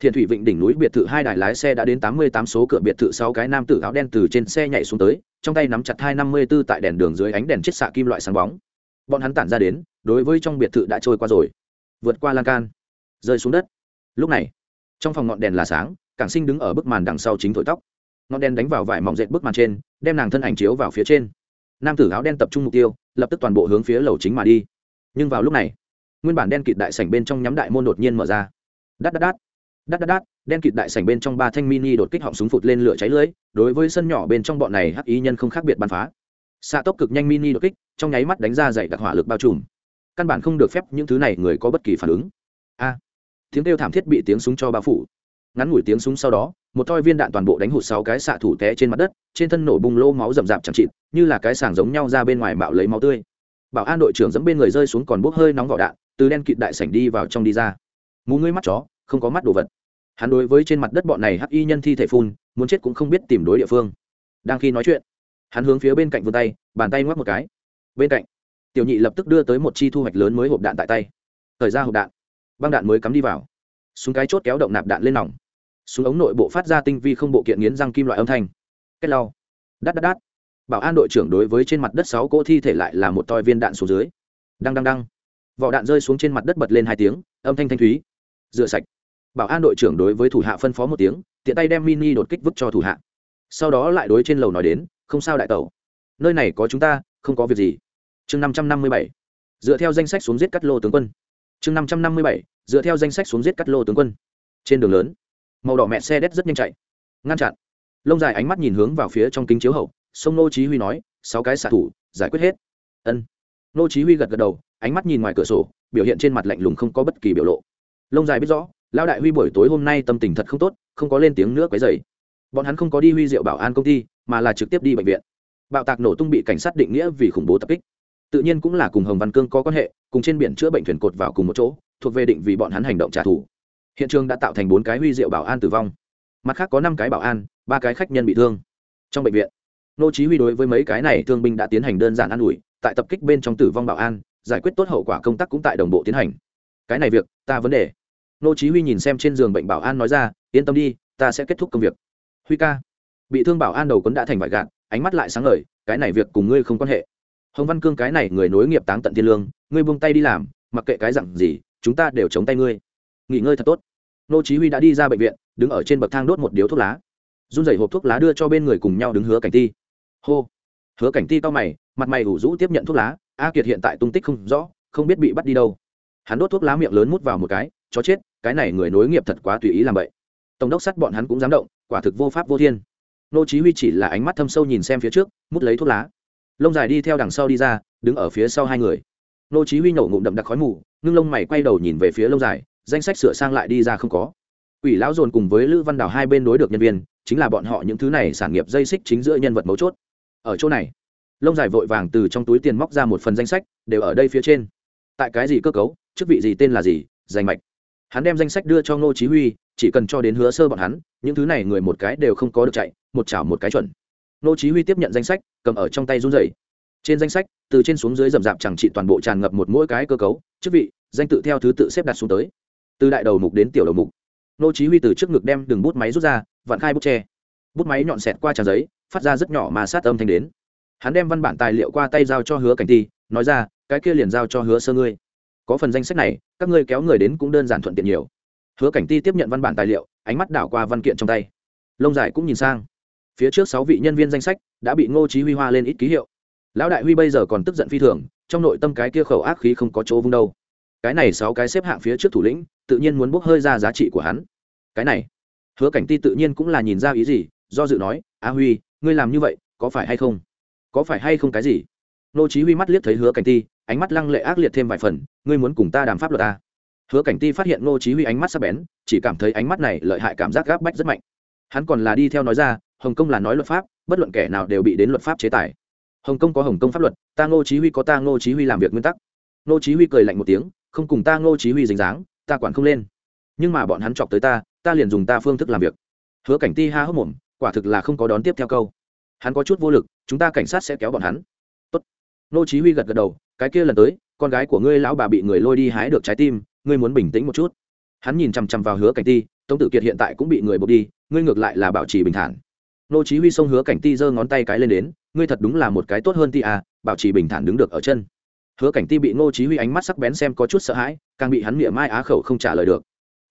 thiện thủy vịnh đỉnh núi biệt thự hai đài lái xe đã đến tám mươi tám số cửa biệt thự sáu cái nam tử áo đen từ trên xe nhảy xuống tới, trong tay nắm chặt hai năm mươi b ố tại đèn đường dưới ánh đèn chiết xạ kim loại sáng bóng. Bọn hắn tản ra đến, đối với trong biệt thự đã trôi qua rồi. Vượt qua lan can, rơi xuống đất. Lúc này, trong phòng ngọn đèn là sáng, cảng sinh đứng ở bức màn đằng sau chính thổi tóc. Ngọn đèn đánh vào vải mỏng dệt bức màn trên, đem nàng thân ảnh chiếu vào phía trên. Nam tử áo đen tập trung mục tiêu, lập tức toàn bộ hướng phía lầu chính mà đi. Nhưng vào lúc này, nguyên bản đen kịt đại sảnh bên trong nhắm đại môn đột nhiên mở ra. Đắt đắt đắt đắt đắt đắt đen kịt đại sảnh bên trong ba thanh mini đột kích họng súng phụt lên lửa cháy lưới, đối với sân nhỏ bên trong bọn này hắc ý nhân không khác biệt bắn phá. Xạ tốc cực nhanh mini đột kích, trong nháy mắt đánh ra dày đặc hỏa lực bao trùm. Căn bản không được phép những thứ này người có bất kỳ phản ứng. A! Tiếng kêu thảm thiết bị tiếng súng cho bao phủ. Ngắn ngủi tiếng súng sau đó, một toi viên đạn toàn bộ đánh hụt sáu cái xạ thủ té trên mặt đất, trên thân nổ bung lô máu rậm rạp chẳng chịt, như là cái sàng giống nhau ra bên ngoài bạo lấy máu tươi. Bảo an đội trưởng dẫm bên người rơi xuống còn bốc hơi nóng vỏ đạn, từ đen kịt đại sảnh đi vào trong đi ra. Mù ngươi mắt chó không có mắt đồ vật. Hắn đối với trên mặt đất bọn này hắc y nhân thi thể phun, muốn chết cũng không biết tìm đối địa phương. Đang khi nói chuyện, hắn hướng phía bên cạnh vươn tay, bàn tay ngoắc một cái. Bên cạnh, tiểu nhị lập tức đưa tới một chi thu hoạch lớn mới hộp đạn tại tay. Thời ra hộp đạn, băng đạn mới cắm đi vào. Súng cái chốt kéo động nạp đạn lên nòng. Súng ống nội bộ phát ra tinh vi không bộ kiện nghiến răng kim loại âm thanh. Kết lau. Đắt đắt đắt bảo an đội trưởng đối với trên mặt đất sáu cỗ thi thể lại là một toi viên đạn xuống dưới. Đăng đăng đăng. Vỏ đạn rơi xuống trên mặt đất bật lên hai tiếng, âm thanh thanh thúy. Rửa sạch bảo an đội trưởng đối với thủ hạ phân phó một tiếng, tiện tay đem mini đột kích vứt cho thủ hạ. Sau đó lại đối trên lầu nói đến, không sao đại tẩu, nơi này có chúng ta, không có việc gì. Chương năm trăm năm mươi bảy, dựa theo danh sách xuống giết cắt lô tướng quân. Chương năm trăm năm mươi bảy, dựa theo danh sách xuống giết cắt lô tướng quân. Trên đường lớn, màu đỏ mẹ xe đét rất nhanh chạy, ngăn chặn. Lông dài ánh mắt nhìn hướng vào phía trong kính chiếu hậu, sông nô chí huy nói, sáu cái xạ thủ, giải quyết hết. Ân. Nô chí huy gật gật đầu, ánh mắt nhìn ngoài cửa sổ, biểu hiện trên mặt lạnh lùng không có bất kỳ biểu lộ. Lông dài biết rõ lão đại huy buổi tối hôm nay tâm tình thật không tốt, không có lên tiếng nữa quấy rầy. Bọn hắn không có đi huy rượu bảo an công ty, mà là trực tiếp đi bệnh viện. Bạo tạc nổ tung bị cảnh sát định nghĩa vì khủng bố tập kích. Tự nhiên cũng là cùng hồng văn cương có quan hệ, cùng trên biển chữa bệnh thuyền cột vào cùng một chỗ, thuộc về định vì bọn hắn hành động trả thù. Hiện trường đã tạo thành bốn cái huy diệu bảo an tử vong. Mặt khác có năm cái bảo an, ba cái khách nhân bị thương. Trong bệnh viện, nô chí huy đối với mấy cái này thương binh đã tiến hành đơn giản an ủi, tại tập kích bên trong tử vong bảo an, giải quyết tốt hậu quả công tác cũng tại đồng bộ tiến hành. Cái này việc, ta vấn đề nô chí huy nhìn xem trên giường bệnh bảo an nói ra, yên tâm đi, ta sẽ kết thúc công việc. Huy ca. Bị thương bảo an đầu quấn đã thành vải gạn ánh mắt lại sáng ngời, cái này việc cùng ngươi không quan hệ. Hồng văn cương cái này người nối nghiệp táng tận thiên lương, ngươi buông tay đi làm, mặc kệ cái dặn gì, chúng ta đều chống tay ngươi. Nghỉ ngơi thật tốt. Nô chí huy đã đi ra bệnh viện, đứng ở trên bậc thang đốt một điếu thuốc lá. Run rẩy hộp thuốc lá đưa cho bên người cùng nhau đứng hứa cảnh ti. Hô. Hứa cảnh ti cao mày, mặt mày ủ rũ tiếp nhận thuốc lá, a kiệt hiện tại tung tích không rõ, không biết bị bắt đi đâu. Hắn đốt thuốc lá miệng lớn mút vào một cái, chó chết cái này người nối nghiệp thật quá tùy ý làm vậy tổng đốc sắt bọn hắn cũng dám động quả thực vô pháp vô thiên nô chí huy chỉ là ánh mắt thâm sâu nhìn xem phía trước mút lấy thuốc lá lông dài đi theo đằng sau đi ra đứng ở phía sau hai người nô chí huy nổ ngụm đậm đặc khói mù ngưng lông mày quay đầu nhìn về phía lông dài danh sách sửa sang lại đi ra không có Quỷ lão dồn cùng với Lữ Văn Đào hai bên đối được nhân viên, chính là bọn họ những thứ này sản nghiệp dây xích chính giữa nhân vật mấu chốt. Ở chỗ này, lông dài vội vàng từ trong túi tiền móc ra một phần danh sách, đều ở đây phía trên. Tại cái gì cơ cấu, chức vị gì tên là gì, danh mạch. Hắn đem danh sách đưa cho Ngô Chí Huy, chỉ cần cho đến hứa sơ bọn hắn, những thứ này người một cái đều không có được chạy, một chảo một cái chuẩn. Ngô Chí Huy tiếp nhận danh sách, cầm ở trong tay run rẩy. Trên danh sách, từ trên xuống dưới rầm rạp chẳng trị toàn bộ tràn ngập một mỗi cái cơ cấu, chức vị, danh tự theo thứ tự xếp đặt xuống tới. Từ đại đầu mục đến tiểu đầu mục, nô chí huy từ trước ngực đem đường bút máy rút ra vặn khai bút tre bút máy nhọn sẹt qua trang giấy phát ra rất nhỏ mà sát âm thanh đến hắn đem văn bản tài liệu qua tay giao cho hứa cảnh ti nói ra cái kia liền giao cho hứa sơ ngươi có phần danh sách này, các ngươi kéo người đến cũng đơn giản thuận tiện nhiều. Hứa cảnh ti tiếp nhận văn bản tài liệu, ánh mắt đảo qua văn kiện trong tay. Lông dài cũng nhìn sang. Phía trước sáu vị nhân viên danh sách đã bị ngô chí huy hoa lên ít ký hiệu. Lão đại huy bây giờ còn tức giận phi thường, trong nội tâm cái kia khẩu ác khí không có chỗ vung đâu. Cái này sáu cái xếp hạng phía trước thủ lĩnh, tự nhiên muốn bốc hơi ra giá trị của hắn. Cái này, hứa cảnh ti tự nhiên cũng là nhìn ra ý gì, do dự nói, a huy, ngươi làm như vậy, có phải hay không? Có phải hay không cái gì? Nô chí huy mắt liếc thấy hứa cảnh ti ánh mắt lăng lệ ác liệt thêm vài phần, ngươi muốn cùng ta đàm pháp luật ta hứa cảnh ti phát hiện Ngô chí huy ánh mắt sắc bén, chỉ cảm thấy ánh mắt này lợi hại cảm giác gáp bách rất mạnh. Hắn còn là đi theo nói ra, hồng kông là nói luật pháp, bất luận kẻ nào đều bị đến luật pháp chế tài. Hồng kông có hồng kông pháp luật, ta ngô chí huy có ta ngô chí huy làm việc nguyên tắc. Ngô chí huy cười lạnh một tiếng, không cùng ta ngô chí huy dính dáng, ta quản không lên. Nhưng mà bọn hắn chọc tới ta ta liền dùng ta phương thức làm việc. Hứa cảnh ti ha hốc mồm, quả thực là không có đón tiếp theo câu. Hắn có chút vô lực, chúng ta cảnh sát sẽ kéo bọn hắn nô chí huy gật gật đầu, cái kia lần tới, con gái của ngươi lão bà bị người lôi đi hái được trái tim, ngươi muốn bình tĩnh một chút. Hắn nhìn chăm chăm vào hứa cảnh ti, tống tử kiệt hiện tại cũng bị người buộc đi, ngươi ngược lại là bảo trì bình thản. Nô chí huy xông hứa cảnh ti giơ ngón tay cái lên đến, ngươi thật đúng là một cái tốt hơn ti à bảo trì bình thản đứng được ở chân. Hứa cảnh ti bị nô chí huy ánh mắt sắc bén xem có chút sợ hãi, càng bị hắn miệng mai á khẩu không trả lời được.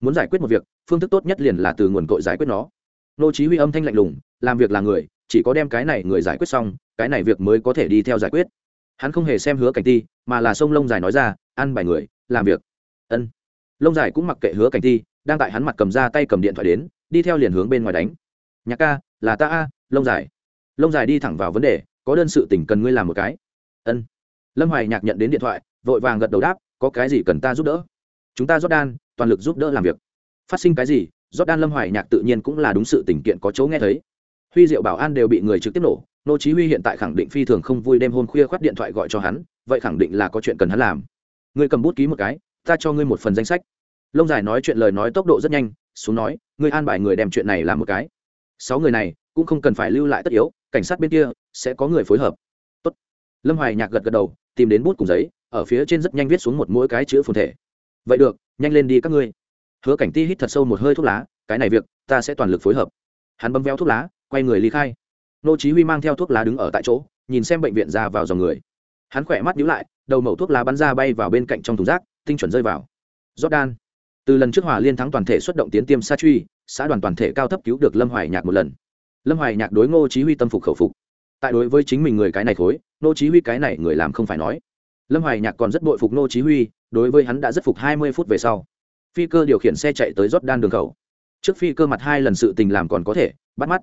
Muốn giải quyết một việc, phương thức tốt nhất liền là từ nguồn cội giải quyết nó. Nô chí huy âm thanh lạnh lùng, làm việc là người, chỉ có đem cái này người giải quyết xong, cái này việc mới có thể đi theo giải quyết hắn không hề xem hứa cảnh ti, mà là sông lông dài nói ra, ăn bài người, làm việc. Ân. Lông dài cũng mặc kệ hứa cảnh ti, đang tại hắn mặt cầm ra tay cầm điện thoại đến, đi theo liền hướng bên ngoài đánh. Nhạc ca, là ta a, lông dài. Lông dài đi thẳng vào vấn đề, có đơn sự tình cần ngươi làm một cái. Ân. Lâm hoài nhạc nhận đến điện thoại, vội vàng gật đầu đáp, có cái gì cần ta giúp đỡ? Chúng ta rót đan, toàn lực giúp đỡ làm việc. Phát sinh cái gì? Rót đan lâm hoài nhạc tự nhiên cũng là đúng sự tình kiện có chỗ nghe thấy. Huy diệu bảo an đều bị người trực tiếp nổ nô chí huy hiện tại khẳng định phi thường không vui đêm hôm khuya khoát điện thoại gọi cho hắn, vậy khẳng định là có chuyện cần hắn làm. Ngươi cầm bút ký một cái, ta cho ngươi một phần danh sách. Lông dài nói chuyện lời nói tốc độ rất nhanh, xuống nói, ngươi an bài người đem chuyện này làm một cái. Sáu người này, cũng không cần phải lưu lại tất yếu, cảnh sát bên kia, sẽ có người phối hợp. Tốt. lâm hoài nhạc gật gật đầu, tìm đến bút cùng giấy, ở phía trên rất nhanh viết xuống một mỗi cái chữ phồn thể. Vậy được, nhanh lên đi các ngươi. Hứa cảnh ti hít thật sâu một hơi thuốc lá, cái này việc, ta sẽ toàn lực phối hợp. Hắn bấm véo thuốc lá, quay người ly khai nô chí huy mang theo thuốc lá đứng ở tại chỗ, nhìn xem bệnh viện ra vào dòng người. Hắn khỏe mắt nhíu lại, đầu mẩu thuốc lá bắn ra bay vào bên cạnh trong thùng rác, tinh chuẩn rơi vào. Jordan. Từ lần trước hòa liên thắng toàn thể xuất động tiến tiêm sa truy, xã đoàn toàn thể cao thấp cứu được lâm hoài nhạc một lần. Lâm hoài nhạc đối ngô chí huy tâm phục khẩu phục. Tại đối với chính mình người cái này thối ngô chí huy cái này người làm không phải nói. Lâm hoài nhạc còn rất bội phục ngô chí huy, đối với hắn đã rất phục 20 phút về sau. Phi cơ điều khiển xe chạy tới jordan đan đường khẩu. Trước phi cơ mặt hai lần sự tình làm còn có thể, bắt mắt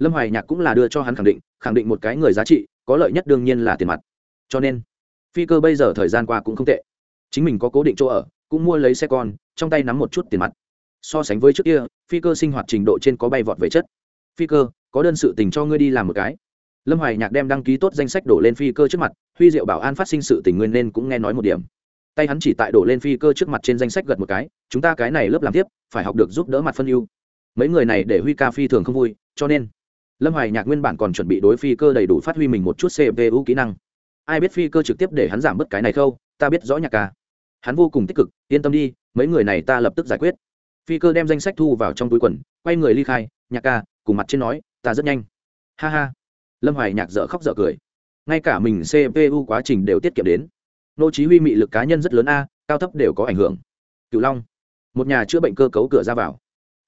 lâm hoài nhạc cũng là đưa cho hắn khẳng định khẳng định một cái người giá trị, có lợi nhất đương nhiên là tiền mặt. Cho nên, phi cơ bây giờ thời gian qua cũng không tệ. Chính mình có cố định chỗ ở, cũng mua lấy xe con, trong tay nắm một chút tiền mặt. So sánh với trước kia, phi cơ sinh hoạt trình độ trên có bay vọt về chất. Phi cơ, có đơn sự tình cho ngươi đi làm một cái. Lâm hoài nhạc đem đăng ký tốt danh sách đổ lên phi cơ trước mặt, huy diệu bảo an phát sinh sự tình nguyên nên cũng nghe nói một điểm. Tay hắn chỉ tại đổ lên phi cơ trước mặt trên danh sách gật một cái, chúng ta cái này lớp làm tiếp, phải học được giúp đỡ mặt phân ưu. Mấy người này để huy ca phi thường không vui, cho nên lâm hoài nhạc nguyên bản còn chuẩn bị đối phi cơ đầy đủ phát huy mình một chút cpu kỹ năng. Ai biết phi cơ trực tiếp để hắn giảm bớt cái này khâu ta biết rõ nhạc ca. Hắn vô cùng tích cực, yên tâm đi, mấy người này ta lập tức giải quyết. Phi cơ đem danh sách thu vào trong túi quần, quay người ly khai, nhạc ca, cùng mặt trên nói, ta rất nhanh. Ha ha. Lâm hoài nhạc dở khóc dở cười. Ngay cả mình cpu quá trình đều tiết kiệm đến. Nô chí huy mị lực cá nhân rất lớn a, cao thấp đều có ảnh hưởng. Cửu long. Một nhà chữa bệnh cơ cấu cửa ra vào.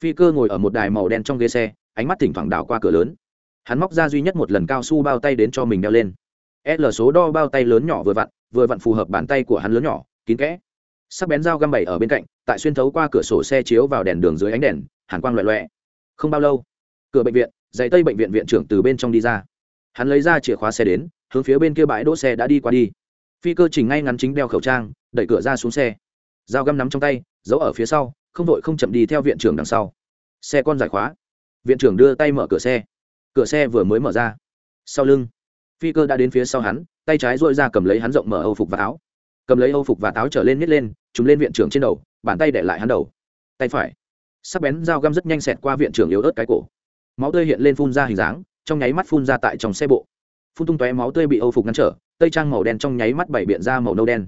Phi cơ ngồi ở một đài màu đen trong ghế xe, ánh mắt thỉnh thoảng đảo qua cửa lớn hắn móc ra duy nhất một lần cao su bao tay đến cho mình đeo lên. L số đo bao tay lớn nhỏ vừa vặn vừa vặn phù hợp bàn tay của hắn lớn nhỏ, kín kẽ. Sắc bén dao găm bảy ở bên cạnh, tại xuyên thấu qua cửa sổ xe chiếu vào đèn đường dưới ánh đèn, hàn quang loẹ loẹ không bao lâu, cửa bệnh viện dạy tây bệnh viện viện trưởng từ bên trong đi ra. Hắn lấy ra chìa khóa xe đến, hướng phía bên kia bãi đỗ xe đã đi qua đi. Phi cơ chỉnh ngay ngắn chính đeo khẩu trang, đẩy cửa ra xuống xe. Dao găm nắm trong tay, giấu ở phía sau, không vội không chậm đi theo viện trưởng đằng sau. Xe con giải khóa. Viện trưởng đưa tay mở cửa xe cửa xe vừa mới mở ra. Sau lưng, phi cơ đã đến phía sau hắn, tay trái dội ra cầm lấy hắn rộng mở âu phục và áo. Cầm lấy âu phục và táo trở lên nhét lên chúng lên viện trưởng trên đầu, bàn tay để lại hắn đầu. Tay phải, sắc bén dao găm rất nhanh xẹt qua viện trưởng yếu ớt cái cổ. Máu tươi hiện lên phun ra hình dáng, trong nháy mắt phun ra tại trong xe bộ. Phun tung tóe máu tươi bị âu phục ngăn trở, tây trang màu đen trong nháy mắt bảy biện ra màu nâu đen.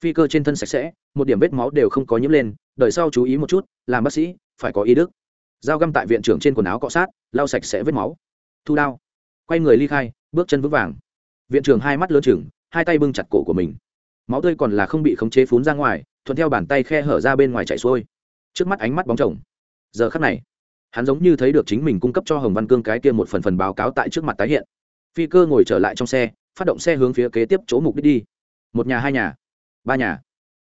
Phi cơ trên thân sạch sẽ, một điểm vết máu đều không có nhiễm lên, đợi sau chú ý một chút, làm bác sĩ, phải có ý đức. Dao găm tại viện trưởng trên quần áo cọ sát, lau sạch sẽ vết máu thu đao. Quay người ly khai, bước chân vững vàng. Viện trưởng hai mắt lớn chừng, hai tay bưng chặt cổ của mình. Máu tươi còn là không bị khống chế phún ra ngoài, thuận theo bàn tay khe hở ra bên ngoài chảy xuôi. Trước mắt ánh mắt bóng chồng. Giờ khắc này, hắn giống như thấy được chính mình cung cấp cho hồng văn cương cái kia một phần phần báo cáo tại trước mặt tái hiện. Phi cơ ngồi trở lại trong xe, phát động xe hướng phía kế tiếp chỗ mục đích đi. Một nhà, hai nhà, ba nhà.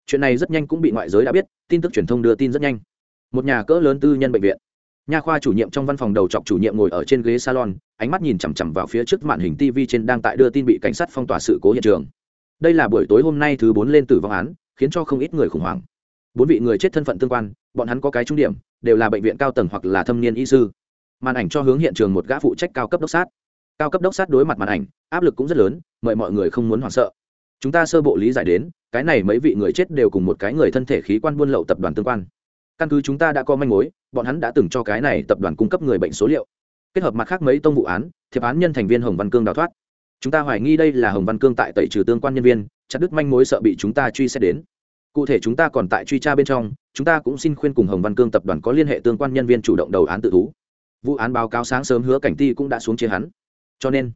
Chuyện này rất nhanh cũng bị ngoại giới đã biết, tin tức truyền thông đưa tin rất nhanh. Một nhà cỡ lớn tư nhân bệnh viện nha khoa chủ nhiệm trong văn phòng đầu chọc chủ nhiệm ngồi ở trên ghế salon, ánh mắt nhìn chằm chằm vào phía trước màn hình tv trên đang tại đưa tin bị cảnh sát phong tỏa sự cố hiện trường. Đây là buổi tối hôm nay thứ bốn lên tử vong án, khiến cho không ít người khủng hoảng. Bốn vị người chết thân phận tương quan, bọn hắn có cái trung điểm, đều là bệnh viện cao tầng hoặc là thâm niên y sư. Màn ảnh cho hướng hiện trường một gã phụ trách cao cấp đốc sát. Cao cấp đốc sát đối mặt màn ảnh, áp lực cũng rất lớn, mời mọi người không muốn hoảng sợ. Chúng ta sơ bộ lý giải đến, cái này mấy vị người chết đều cùng một cái người thân thể khí quan buôn lậu tập đoàn tương quan căn cứ chúng ta đã có manh mối, bọn hắn đã từng cho cái này tập đoàn cung cấp người bệnh số liệu. Kết hợp mặt khác mấy tông vụ án, thiệp án nhân thành viên hồng văn cương đào thoát. Chúng ta hoài nghi đây là hồng văn cương tại tẩy trừ tương quan nhân viên, chặt đứt manh mối sợ bị chúng ta truy xét đến. Cụ thể chúng ta còn tại truy tra bên trong, chúng ta cũng xin khuyên cùng hồng văn cương tập đoàn có liên hệ tương quan nhân viên chủ động đầu án tự thú. Vụ án báo cáo sáng sớm hứa cảnh ti cũng đã xuống chia hắn. Cho nên,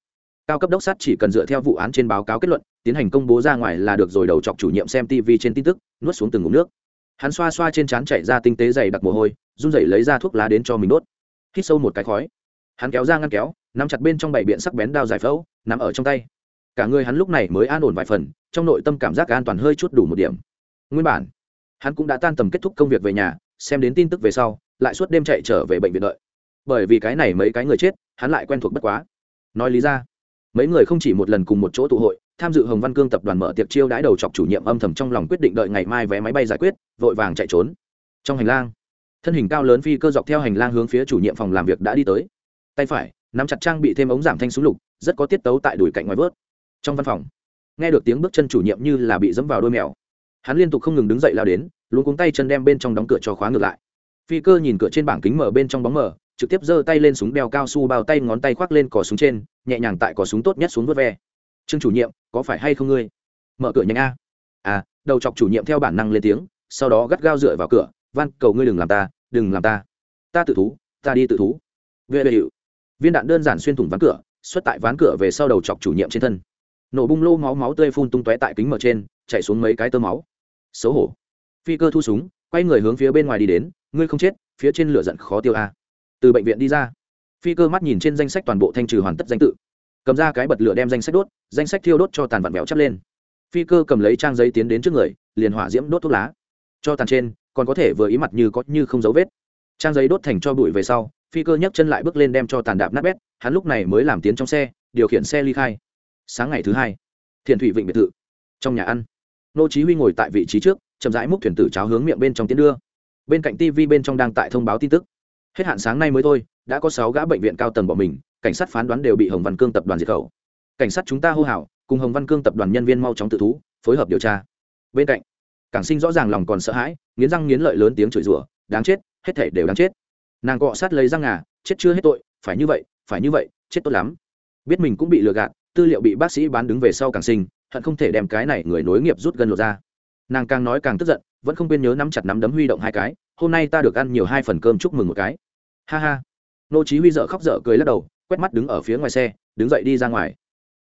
cao cấp đốc sát chỉ cần dựa theo vụ án trên báo cáo kết luận, tiến hành công bố ra ngoài là được rồi đầu chọc chủ nhiệm xem tv trên tin tức, nuốt xuống từng ngụm nước hắn xoa xoa trên trán chạy ra tinh tế dày đặc mồ hôi, run rẩy lấy ra thuốc lá đến cho mình đốt. Hít sâu một cái khói. Hắn kéo ra ngăn kéo, nắm chặt bên trong bảy biện sắc bén đao giải phẫu nằm ở trong tay. Cả người hắn lúc này mới an ổn vài phần, trong nội tâm cảm giác an toàn hơi chút đủ một điểm. Nguyên bản, hắn cũng đã tan tầm kết thúc công việc về nhà, xem đến tin tức về sau, lại suốt đêm chạy trở về bệnh viện đợi. Bởi vì cái này mấy cái người chết, hắn lại quen thuộc bất quá. Nói lý ra, mấy người không chỉ một lần cùng một chỗ tụ hội tham dự hồng văn cương tập đoàn mở tiệc chiêu đãi đầu chọc chủ nhiệm âm thầm trong lòng quyết định đợi ngày mai vé máy bay giải quyết, vội vàng chạy trốn. Trong hành lang, thân hình cao lớn phi cơ dọc theo hành lang hướng phía chủ nhiệm phòng làm việc đã đi tới. Tay phải, nắm chặt trang bị thêm ống giảm thanh súng lục, rất có tiết tấu tại đùi cạnh ngoài vớt. Trong văn phòng, nghe được tiếng bước chân chủ nhiệm như là bị dẫm vào đôi mèo. Hắn liên tục không ngừng đứng dậy lao đến luôn cuống tay chân đem bên trong đóng cửa cho khóa ngược lại. Phi cơ nhìn cửa trên bảng kính mở bên trong bóng mở, trực tiếp giơ tay lên súng đeo cao su bao tay ngón tay khoác lên cò súng trên, nhẹ nhàng tại cò súng tốt nhất xuống vớt ve trương chủ nhiệm, có phải hay không ngươi? Mở cửa nhanh a. À đầu chọc chủ nhiệm theo bản năng lên tiếng, sau đó gắt gao dựa vào cửa, van, cầu ngươi đừng làm ta, đừng làm ta. Ta tự thú, ta đi tự thú. Vệ bệ hiệu viên đạn đơn giản xuyên thủng ván cửa, xuất tại ván cửa về sau đầu chọc chủ nhiệm trên thân. Nổ bung lô máu máu tươi phun tung tóe tại kính mở trên chạy xuống mấy cái tơ máu. Xấu hổ. Phi cơ thu súng, quay người hướng phía bên ngoài đi đến, ngươi không chết, phía trên lửa giận khó tiêu a. Từ bệnh viện đi ra. Phi cơ mắt nhìn trên danh sách toàn bộ thanh trừ hoàn tất danh tự cầm ra cái bật lửa đem danh sách đốt, danh sách thiêu đốt cho tàn vặn vẹo chắp lên. Phi cơ cầm lấy trang giấy tiến đến trước người, liền hỏa diễm đốt thuốc lá. Cho tàn trên, còn có thể vừa ý mặt như có như không dấu vết. Trang giấy đốt thành cho bụi về sau, phi cơ nhấc chân lại bước lên đem cho tàn đạp nát bét, hắn lúc này mới làm tiến trong xe, điều khiển xe ly khai. Sáng ngày thứ hai thiền thủy vịnh biệt thự. Trong nhà ăn, nô chí huy ngồi tại vị trí trước, chậm rãi múc thuyền tử cháo hướng miệng bên trong tiến đưa. Bên cạnh tv bên trong đang tại thông báo tin tức. Hết hạn sáng nay mới thôi, đã có sáu gã bệnh viện cao tầng bỏ mình cảnh sát phán đoán đều bị hồng văn cương tập đoàn diệt khẩu. Cảnh sát chúng ta hô hào, cùng hồng văn cương tập đoàn nhân viên mau chóng tự thú, phối hợp điều tra. Bên cạnh, cảng sinh rõ ràng lòng còn sợ hãi, nghiến răng nghiến lợi lớn tiếng chửi rủa, đáng chết, hết thể đều đáng chết. Nàng cọ sát lấy răng ngà, chết chưa hết tội, phải như vậy, phải như vậy, chết tốt lắm. Biết mình cũng bị lừa gạt, tư liệu bị bác sĩ bán đứng về sau càng sinh, hận không thể đem cái này người nối nghiệp rút gần lột ra. Nàng càng nói càng tức giận, vẫn không quên nhớ nắm chặt nắm đấm huy động hai cái, hôm nay ta được ăn nhiều hai phần cơm chúc mừng một cái. Ha ha. Nô chí huy dở khóc dở cười lắc đầu quét mắt đứng ở phía ngoài xe, đứng dậy đi ra ngoài.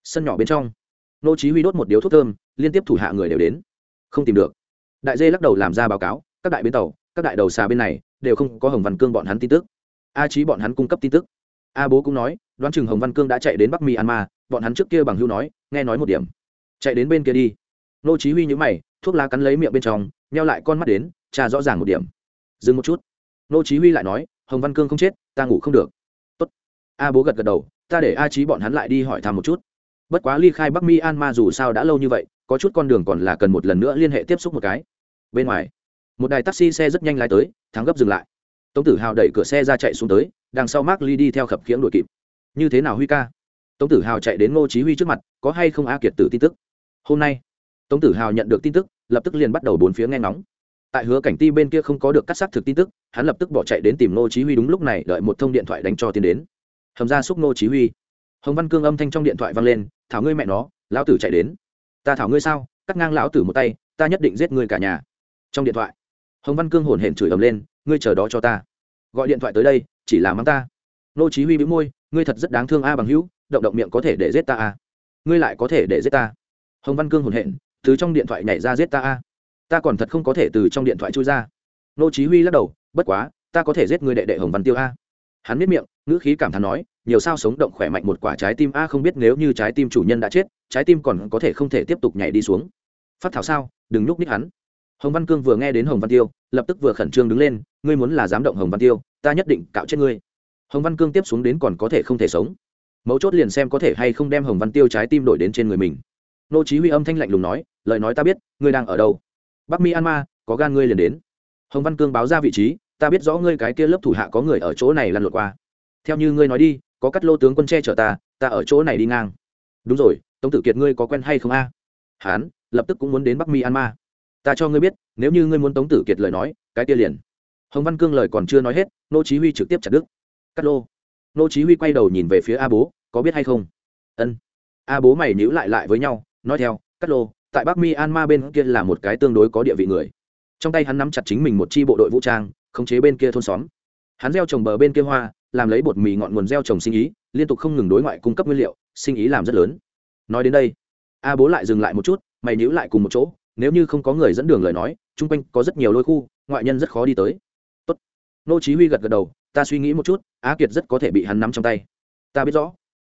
Sân nhỏ bên trong nô chí huy đốt một điếu thuốc thơm, liên tiếp thủ hạ người đều đến. Không tìm được. Đại dê lắc đầu làm ra báo cáo, các đại bến tàu, các đại đầu xà bên này đều không có hồng văn cương bọn hắn tin tức. A trí bọn hắn cung cấp tin tức. A bố cũng nói, đoán chừng hồng văn cương đã chạy đến bắc myanmar, bọn hắn trước kia bằng hữu nói, nghe nói một điểm. Chạy đến bên kia đi. Nô chí huy nhíu mày, thuốc lá cắn lấy miệng bên trong, nheo lại con mắt đến, tra rõ ràng một điểm. Dừng một chút. Nô chí huy lại nói, hồng văn cương không chết, ta ngủ không được a bố gật gật đầu, ta để a trí bọn hắn lại đi hỏi thăm một chút. Bất quá ly khai bắc Mi An Ma dù sao đã lâu như vậy, có chút con đường còn là cần một lần nữa liên hệ tiếp xúc một cái. Bên ngoài, một đài taxi xe rất nhanh lái tới, thắng gấp dừng lại. Tống tử hào đẩy cửa xe ra chạy xuống tới, đằng sau mark ly đi theo khập khiễng đuổi kịp. Như thế nào huy ca? Tống tử hào chạy đến ngô chí huy trước mặt, có hay không a kiệt tử tin tức? Hôm nay, tống tử hào nhận được tin tức, lập tức liền bắt đầu bốn phía nghe ngóng. Tại hứa cảnh ti bên kia không có được cắt xác thực tin tức, hắn lập tức bỏ chạy đến tìm ngô chí huy đúng lúc này, đợi một thông điện thoại đánh cho tiền đến hầm ra xúc nô chí huy. Hồng văn cương âm thanh trong điện thoại vang lên, thảo ngươi mẹ nó, lão tử chạy đến. Ta thảo ngươi sao? Cắt ngang lão tử một tay, ta nhất định giết ngươi cả nhà. Trong điện thoại, hồng văn cương hồn hển chửi ầm lên, ngươi chờ đó cho ta. Gọi điện thoại tới đây, chỉ là mắng ta. Nô chí huy bĩu môi, ngươi thật rất đáng thương a bằng hữu, động động miệng có thể để giết ta a ngươi lại có thể để giết ta. Hồng văn cương hồn hển, từ trong điện thoại nhảy ra giết ta a. Ta còn thật không có thể từ trong điện thoại chui ra. Nô chí huy lắc đầu, bất quá, ta có thể giết ngươi đệ đệ hồng văn tiêu a hắn biết miệng ngữ khí cảm thán nói nhiều sao sống động khỏe mạnh một quả trái tim a không biết nếu như trái tim chủ nhân đã chết trái tim còn có thể không thể tiếp tục nhảy đi xuống. Phát thảo sao đừng nhúc ních hắn. Hồng văn cương vừa nghe đến hồng văn tiêu lập tức vừa khẩn trương đứng lên ngươi muốn là dám động hồng văn tiêu ta nhất định cạo chết ngươi. Hồng văn cương tiếp xuống đến còn có thể không thể sống. Mấu chốt liền xem có thể hay không đem hồng văn tiêu trái tim đổi đến trên người mình. Nô chí huy âm thanh lạnh lùng nói lời nói ta biết ngươi đang ở đâu? Bắc mi an ma, có gan ngươi liền đến. Hồng văn cương báo ra vị trí ta biết rõ ngươi cái kia lớp thủ hạ có người ở chỗ này lăn lộn qua. Theo như ngươi nói đi, có cắt lô tướng quân che chở ta ta ở chỗ này đi ngang. Đúng rồi, tống tử kiệt ngươi có quen hay không a? Hán, lập tức cũng muốn đến bắc Mi An Ma. ta cho ngươi biết, nếu như ngươi muốn tống tử kiệt lời nói, cái kia liền. Hồng văn cương lời còn chưa nói hết, nô chí huy trực tiếp chặt đứt. Cắt lô. Nô chí huy quay đầu nhìn về phía a bố, có biết hay không? Ân. A bố mày nhíu lại lại với nhau, nói theo, cắt lô, tại bắc Mi An Ma bên kia là một cái tương đối có địa vị người. Trong tay hắn nắm chặt chính mình một chi bộ đội vũ trang khống chế bên kia thôn xóm. Hắn gieo trồng bờ bên kia hoa, làm lấy bột mì ngọn nguồn gieo trồng sinh ý, liên tục không ngừng đối ngoại cung cấp nguyên liệu, sinh ý làm rất lớn. Nói đến đây, a bố lại dừng lại một chút, mày nhíu lại cùng một chỗ, nếu như không có người dẫn đường lời nói, chung quanh có rất nhiều lôi khu, ngoại nhân rất khó đi tới. Tốt. nô chí huy gật gật đầu, ta suy nghĩ một chút á kiệt rất có thể bị hắn nắm trong tay. Ta biết rõ.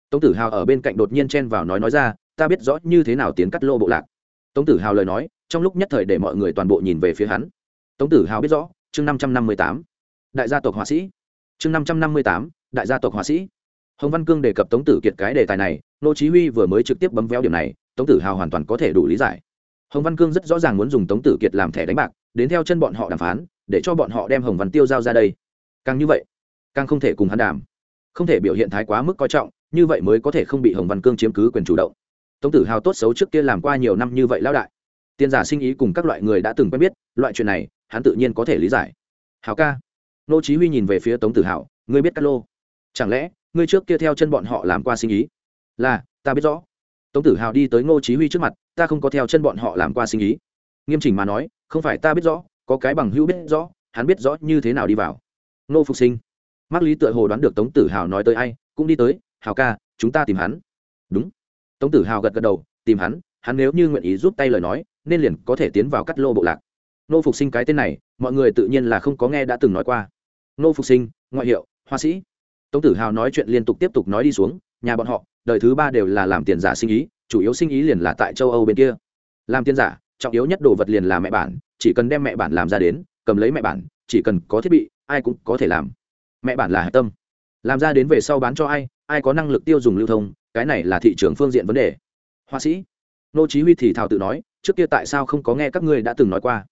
Tống tử hào ở bên cạnh đột nhiên chen vào nói nói ra, ta biết rõ như thế nào tiến cắt lô bộ lạc. Tống tử hào lời nói, trong lúc nhất thời để mọi người toàn bộ nhìn về phía hắn. Tống tử hào biết rõ chương năm trăm năm mươi tám, đại gia tộc họa sĩ. Chương năm trăm năm mươi tám, đại gia tộc họa sĩ. Hồng văn cương đề cập tống tử kiệt cái đề tài này, nô chí huy vừa mới trực tiếp bấm véo điểm này, tống tử hào hoàn toàn có thể đủ lý giải. Hồng văn cương rất rõ ràng muốn dùng tống tử kiệt làm thẻ đánh bạc, đến theo chân bọn họ đàm phán, để cho bọn họ đem hồng văn tiêu giao ra đây. Càng như vậy, càng không thể cùng hắn đàm. Không thể biểu hiện thái quá mức coi trọng, như vậy mới có thể không bị hồng văn cương chiếm cứ quyền chủ động. Tống tử hào tốt xấu trước kia làm qua nhiều năm như vậy lão đại. Tiên giả sinh ý cùng các loại người đã từng quen biết, loại chuyện này hắn tự nhiên có thể lý giải. Hào ca. Nô chí huy nhìn về phía tống tử hào ngươi biết cát lô. Chẳng lẽ, ngươi trước kia theo chân bọn họ làm qua sinh ý? Là, ta biết rõ. Tống tử hào đi tới ngô chí huy trước mặt, ta không có theo chân bọn họ làm qua sinh ý. Nghiêm chỉnh mà nói, không phải ta biết rõ, có cái bằng hữu biết rõ, hắn biết rõ như thế nào đi vào. Ngô phục sinh. Mắc lý tựa hồ đoán được tống tử hào nói tới ai, cũng đi tới hào ca, chúng ta tìm hắn. Đúng. Tống tử hào gật gật đầu, tìm hắn hắn nếu như nguyện ý giúp tay lời nói, nên liền có thể tiến vào cắt lô bộ lạc nô phục sinh cái tên này, mọi người tự nhiên là không có nghe đã từng nói qua. Nô phục sinh, ngoại hiệu hoa sĩ. Tống tử hào nói chuyện liên tục tiếp tục nói đi xuống, nhà bọn họ, đời thứ ba đều là làm tiền giả sinh ý, chủ yếu sinh ý liền là tại châu âu bên kia. Làm tiền giả, trọng yếu nhất đồ vật liền là mẹ bản, chỉ cần đem mẹ bản làm ra đến, cầm lấy mẹ bản, chỉ cần có thiết bị, ai cũng có thể làm. Mẹ bản là hạ tâm. Làm ra đến về sau bán cho ai ai có năng lực tiêu dùng lưu thông, cái này là thị trường phương diện vấn đề. Họa sĩ. Nô chí huy thì thảo tự nói, trước kia tại sao không có nghe các ngươi đã từng nói qua?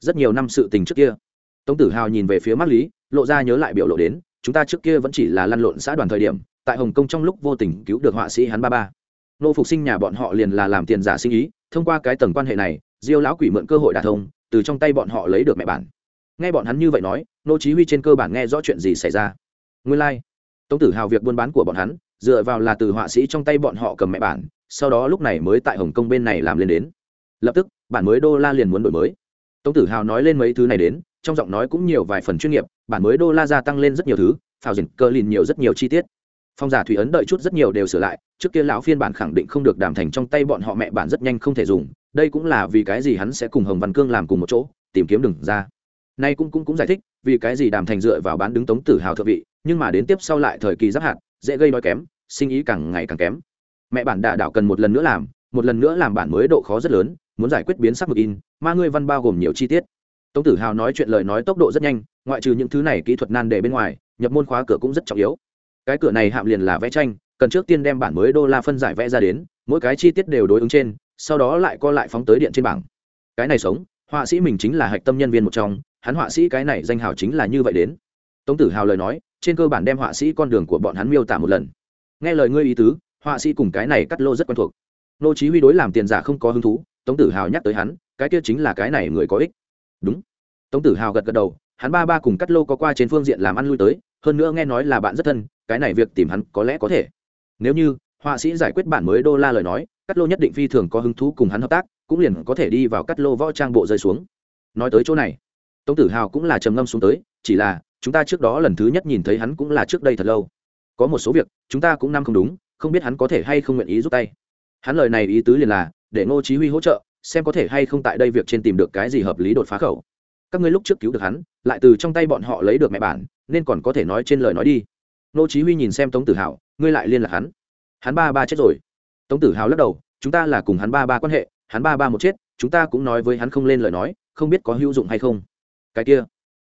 Rất nhiều năm sự tình trước kia. Tống tử hào nhìn về phía mắt lý, lộ ra nhớ lại biểu lộ đến, chúng ta trước kia vẫn chỉ là lăn lộn xã đoàn thời điểm, tại hồng kông trong lúc vô tình cứu được họa sĩ hắn ba ba. Nô phục sinh nhà bọn họ liền là làm tiền giả sinh ý, thông qua cái tầng quan hệ này, diêu lão quỷ mượn cơ hội đả thông, từ trong tay bọn họ lấy được mẹ bản. Nghe bọn hắn như vậy nói, nô chí huy trên cơ bản nghe rõ chuyện gì xảy ra. Nguyên lai like. tống tử hào việc buôn bán của bọn hắn, dựa vào là từ họa sĩ trong tay bọn họ cầm mẹ bản, sau đó lúc này mới tại hồng kông bên này làm lên đến. Lập tức, bản mới đô la liền muốn đổi mới tống tử hào nói lên mấy thứ này đến, trong giọng nói cũng nhiều vài phần chuyên nghiệp, bản mới đô la gia tăng lên rất nhiều thứ, phào diễn cơ lìn nhiều rất nhiều chi tiết. Phong giả thủy ấn đợi chút rất nhiều đều sửa lại, trước kia lão phiên bản khẳng định không được đàm thành trong tay bọn họ mẹ bản rất nhanh không thể dùng, đây cũng là vì cái gì hắn sẽ cùng hồng văn cương làm cùng một chỗ, tìm kiếm đừng ra. Nay cũng cũng cũng giải thích, vì cái gì đàm thành dựa vào bán đứng tống tử hào thượng vị, nhưng mà đến tiếp sau lại thời kỳ giáp hạt, dễ gây đói kém, sinh ý càng ngày càng kém. Mẹ bản đà đảo cần một lần nữa làm, một lần nữa làm bản mới độ khó rất lớn muốn giải quyết biến sắc mực in, ma ngươi văn bao gồm nhiều chi tiết. Tống tử hào nói chuyện lời nói tốc độ rất nhanh, ngoại trừ những thứ này kỹ thuật nan đề bên ngoài, nhập môn khóa cửa cũng rất trọng yếu. Cái cửa này hạm liền là vẽ tranh, cần trước tiên đem bản mới đô la phân giải vẽ ra đến, mỗi cái chi tiết đều đối ứng trên, sau đó lại co lại phóng tới điện trên bảng. Cái này sống, họa sĩ mình chính là hạch tâm nhân viên một trong, hắn họa sĩ cái này danh hào chính là như vậy đến. Tống tử hào lời nói, trên cơ bản đem họa sĩ con đường của bọn hắn miêu tả một lần. Nghe lời ngươi ý tứ, họa sĩ cùng cái này cắt lô rất quen thuộc. Nô chí huy đối làm tiền giả không có hứng thú tống tử hào nhắc tới hắn, cái kia chính là cái này người có ích. Đúng. Tống tử hào gật gật đầu, hắn ba ba cùng cắt lô có qua trên phương diện làm ăn lui tới, hơn nữa nghe nói là bạn rất thân, cái này việc tìm hắn có lẽ có thể. Nếu như, họa sĩ giải quyết bản mới đô la lời nói, cắt lô nhất định phi thường có hứng thú cùng hắn hợp tác, cũng liền có thể đi vào cắt lô võ trang bộ rơi xuống. Nói tới chỗ này, tống tử hào cũng là trầm ngâm xuống tới, chỉ là, chúng ta trước đó lần thứ nhất nhìn thấy hắn cũng là trước đây thật lâu. Có một số việc, chúng ta cũng năm không đúng, không biết hắn có thể hay không nguyện ý giúp tay. Hắn lời này ý tứ liền là để ngô chí huy hỗ trợ, xem có thể hay không tại đây việc trên tìm được cái gì hợp lý đột phá khẩu. Các ngươi lúc trước cứu được hắn, lại từ trong tay bọn họ lấy được mẹ bản, nên còn có thể nói trên lời nói đi. Ngô chí huy nhìn xem tống tử hào, ngươi lại liên lạc hắn. Hắn ba ba chết rồi. Tống tử hào lắc đầu, chúng ta là cùng hắn ba ba quan hệ, hắn ba ba một chết, chúng ta cũng nói với hắn không lên lời nói, không biết có hữu dụng hay không. Cái kia.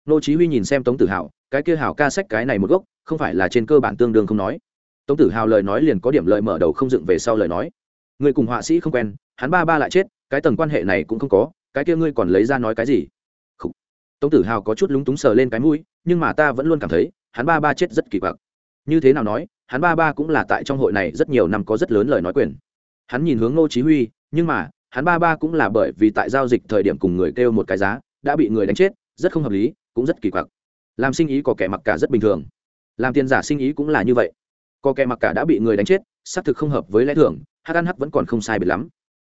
Nô chí huy nhìn xem tống tử hào, cái kia hào ca sách cái này một gốc, không phải là trên cơ bản tương đương không nói. Tống tử hào lời nói liền có điểm lợi mở đầu không dựng về sau lời nói. Người cùng họa sĩ không quen hắn ba ba lại chết, cái tầng quan hệ này cũng không có, cái kia ngươi còn lấy ra nói cái gì? Khủ. tống tử hào có chút lúng túng sờ lên cái mũi, nhưng mà ta vẫn luôn cảm thấy, hắn ba ba chết rất kỳ quặc. Như thế nào nói, hắn ba ba cũng là tại trong hội này rất nhiều năm có rất lớn lời nói quyền. Hắn nhìn hướng ngô chí huy, nhưng mà, hắn ba ba cũng là bởi vì tại giao dịch thời điểm cùng người kêu một cái giá, đã bị người đánh chết, rất không hợp lý, cũng rất kỳ quặc. Làm sinh ý có kẻ mặc cả rất bình thường. Làm tiền giả sinh ý cũng là như vậy. Có kẻ mặc cả đã bị người đánh chết, xác thực không hợp với lẽ thường, hắc ăn hắc vẫn còn không sai biệt lắm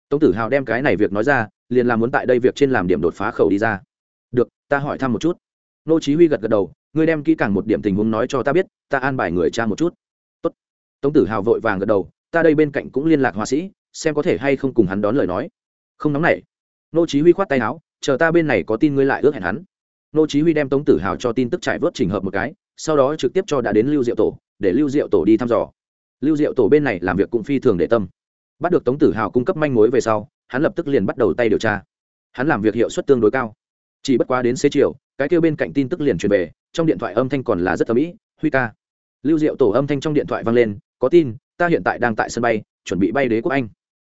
tống tử hào đem cái này việc nói ra, liền làm muốn tại đây việc trên làm điểm đột phá khẩu đi ra. Được, ta hỏi thăm một chút. Nô chí huy gật gật đầu, ngươi đem kỹ càng một điểm tình huống nói cho ta biết, ta an bài người cha một chút. Tốt. Tống tử hào vội vàng gật đầu, ta đây bên cạnh cũng liên lạc họa sĩ, xem có thể hay không cùng hắn đón lời nói. Không nóng nảy. Nô chí huy khoát tay áo, chờ ta bên này có tin ngươi lại ước hẹn hắn. Nô chí huy đem tống tử hào cho tin tức trải vớt chỉnh hợp một cái, sau đó trực tiếp cho đã đến lưu diệu tổ, để lưu diệu tổ đi thăm dò. Lưu diệu tổ bên này làm việc cũng phi thường để tâm bắt được tống tử hào cung cấp manh mối về sau, hắn lập tức liền bắt đầu tay điều tra. Hắn làm việc hiệu suất tương đối cao. Chỉ bất quá đến xế chiều, cái kêu bên cạnh tin tức liền truyền về, trong điện thoại âm thanh còn là rất âm ỉ huy ca. Lưu diệu tổ âm thanh trong điện thoại vang lên, có tin, ta hiện tại đang tại sân bay, chuẩn bị bay đế quốc anh.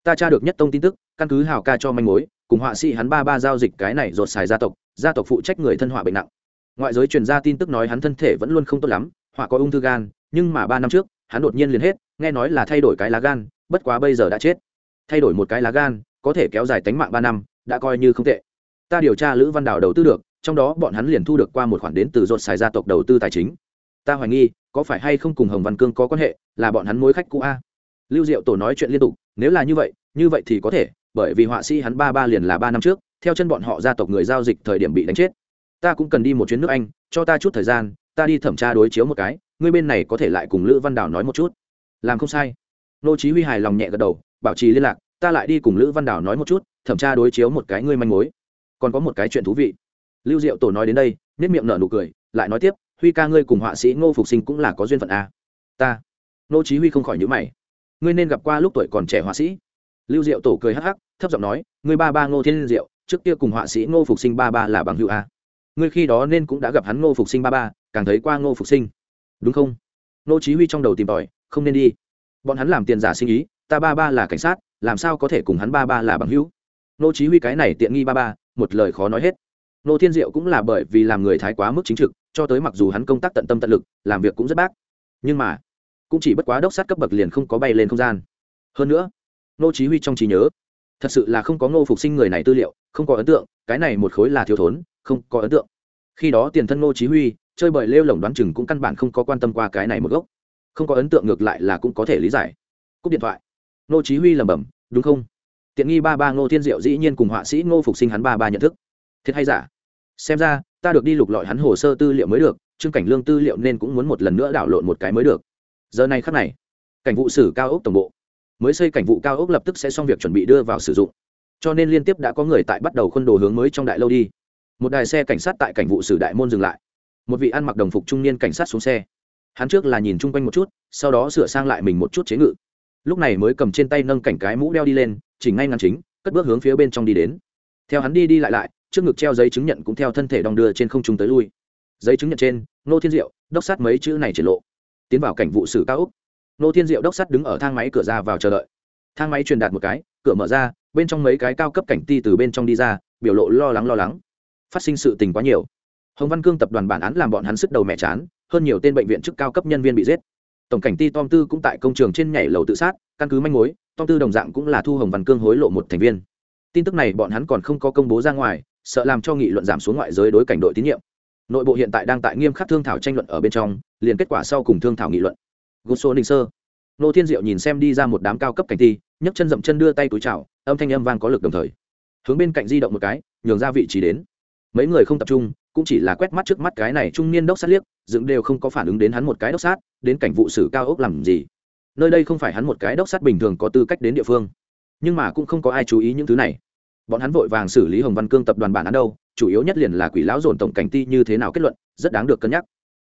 Ta tra được nhất tông tin tức, căn cứ hào ca cho manh mối, cùng họa sĩ hắn ba ba giao dịch cái này rột xài gia tộc gia tộc phụ trách người thân họa bệnh nặng. Ngoại giới truyền ra tin tức nói hắn thân thể vẫn luôn không tốt lắm, họa có ung thư gan, nhưng mà ba năm trước, hắn đột nhiên liền hết, nghe nói là thay đổi cái lá gan bất quá bây giờ đã chết. Thay đổi một cái lá gan, có thể kéo dài tánh mạng ba năm, đã coi như không tệ. Ta điều tra lữ văn đảo đầu tư được, trong đó bọn hắn liền thu được qua một khoản đến từ dột xài gia tộc đầu tư tài chính. Ta hoài nghi, có phải hay không cùng hồng văn cương có quan hệ, là bọn hắn mối khách cũ a? Lưu diệu tổ nói chuyện liên tục, nếu là như vậy như vậy thì có thể, bởi vì họa sĩ hắn ba ba liền là ba năm trước, theo chân bọn họ gia tộc người giao dịch thời điểm bị đánh chết. Ta cũng cần đi một chuyến nước anh, cho ta chút thời gian, ta đi thẩm tra đối chiếu một cái, ngươi bên này có thể lại cùng lữ văn đào nói một chút. Làm không sai nô chí huy hài lòng nhẹ gật đầu, bảo trì liên lạc, ta lại đi cùng lữ văn đào nói một chút, thẩm tra đối chiếu một cái ngươi manh mối. Còn có một cái chuyện thú vị. Lưu diệu tổ nói đến đây, nét miệng nở nụ cười, lại nói tiếp, huy ca ngươi cùng họa sĩ ngô phục sinh cũng là có duyên phận à? ta. Nô chí huy không khỏi nhíu mày. Ngươi nên gặp qua lúc tuổi còn trẻ họa sĩ. Lưu diệu tổ cười hắc hắc, thấp giọng nói, ngươi ba ba ngô thiên diệu, trước kia cùng họa sĩ ngô phục sinh ba ba là bằng hữu a. Ngươi khi đó nên cũng đã gặp hắn ngô phục sinh ba ba, càng thấy qua ngô phục sinh. Đúng không? Nô chí huy trong đầu tìm tòi, không nên đi bọn hắn làm tiền giả sinh ý, ta ba ba là cảnh sát, làm sao có thể cùng hắn ba ba là bằng hữu? Nô chí huy cái này tiện nghi ba ba, một lời khó nói hết. Nô thiên diệu cũng là bởi vì làm người thái quá mức chính trực, cho tới mặc dù hắn công tác tận tâm tận lực, làm việc cũng rất bác. Nhưng mà, cũng chỉ bất quá đốc sát cấp bậc liền không có bay lên không gian. Hơn nữa, nô chí huy trong trí nhớ, thật sự là không có nô phục sinh người này tư liệu, không có ấn tượng, cái này một khối là thiếu thốn, không có ấn tượng. Khi đó tiền thân nô chí huy, chơi bời lêu lỏng đoán chừng cũng căn bản không có quan tâm qua cái này một gốc không có ấn tượng ngược lại là cũng có thể lý giải. Cúp điện thoại. Ngô chí huy lẩm bẩm, đúng không? Tiện nghi ba ba ngô thiên diệu dĩ nhiên cùng họa sĩ ngô phục sinh hắn ba ba nhận thức. Thiệt hay giả? Xem ra, ta được đi lục lọi hắn hồ sơ tư liệu mới được, trương cảnh lương tư liệu nên cũng muốn một lần nữa đảo lộn một cái mới được. Giờ này khắc này, cảnh vụ sử cao ốc tổng bộ. Mới xây cảnh vụ cao ốc lập tức sẽ xong việc chuẩn bị đưa vào sử dụng. Cho nên liên tiếp đã có người tại bắt đầu khuôn đồ hướng mới trong đại lâu đi. Một đài xe cảnh sát tại cảnh vụ sử đại môn dừng lại. Một vị ăn mặc đồng phục trung niên cảnh sát xuống xe hắn trước là nhìn chung quanh một chút, sau đó sửa sang lại mình một chút chế ngự. Lúc này mới cầm trên tay nâng cảnh cái mũ đeo đi lên chỉnh ngay ngắn chính, cất bước hướng phía bên trong đi đến. Theo hắn đi đi lại lại, trước ngực treo giấy chứng nhận cũng theo thân thể đong đưa trên không trung tới lui. Giấy chứng nhận trên nô thiên diệu, đốc sát mấy chữ này triển lộ. Tiến vào cảnh vụ xử cao úc nô thiên diệu đốc sát đứng ở thang máy cửa ra vào chờ đợi. Thang máy truyền đạt một cái, cửa mở ra, bên trong mấy cái cao cấp cảnh ti từ bên trong đi ra, biểu lộ lo lắng lo lắng. Phát sinh sự tình quá nhiều. Hồng văn cương tập đoàn bản án làm bọn hắn sức đầu mẹ chán hơn nhiều tên bệnh viện chức cao cấp nhân viên bị giết. Tổng cảnh ty tom tư cũng tại công trường trên nhảy lầu tự sát, căn cứ manh mối, tom tư đồng dạng cũng là thu hồng văn cương hối lộ một thành viên. Tin tức này bọn hắn còn không có công bố ra ngoài, sợ làm cho nghị luận giảm xuống ngoại giới đối cảnh đội tín nhiệm. Nội bộ hiện tại đang tại nghiêm khắc thương thảo tranh luận ở bên trong, liền kết quả sau cùng thương thảo nghị luận. Gusso ninh sơ. Nô thiên diệu nhìn xem đi ra một đám cao cấp cảnh ti, nhấc chân dậm chân đưa tay túi chào, âm thanh âm vang có lực đồng thời. Hướng bên cạnh di động một cái, nhường ra vị trí đến. Mấy người không tập trung cũng chỉ là quét mắt trước mắt cái này trung niên đốc sát liếc, dựng đều không có phản ứng đến hắn một cái đốc sát, đến cảnh vụ xử cao ốc làm gì. Nơi đây không phải hắn một cái đốc sát bình thường có tư cách đến địa phương. Nhưng mà cũng không có ai chú ý những thứ này. Bọn hắn vội vàng xử lý hồng văn cương tập đoàn bản án đâu, chủ yếu nhất liền là quỷ lão dồn tổng cảnh ti như thế nào kết luận, rất đáng được cân nhắc.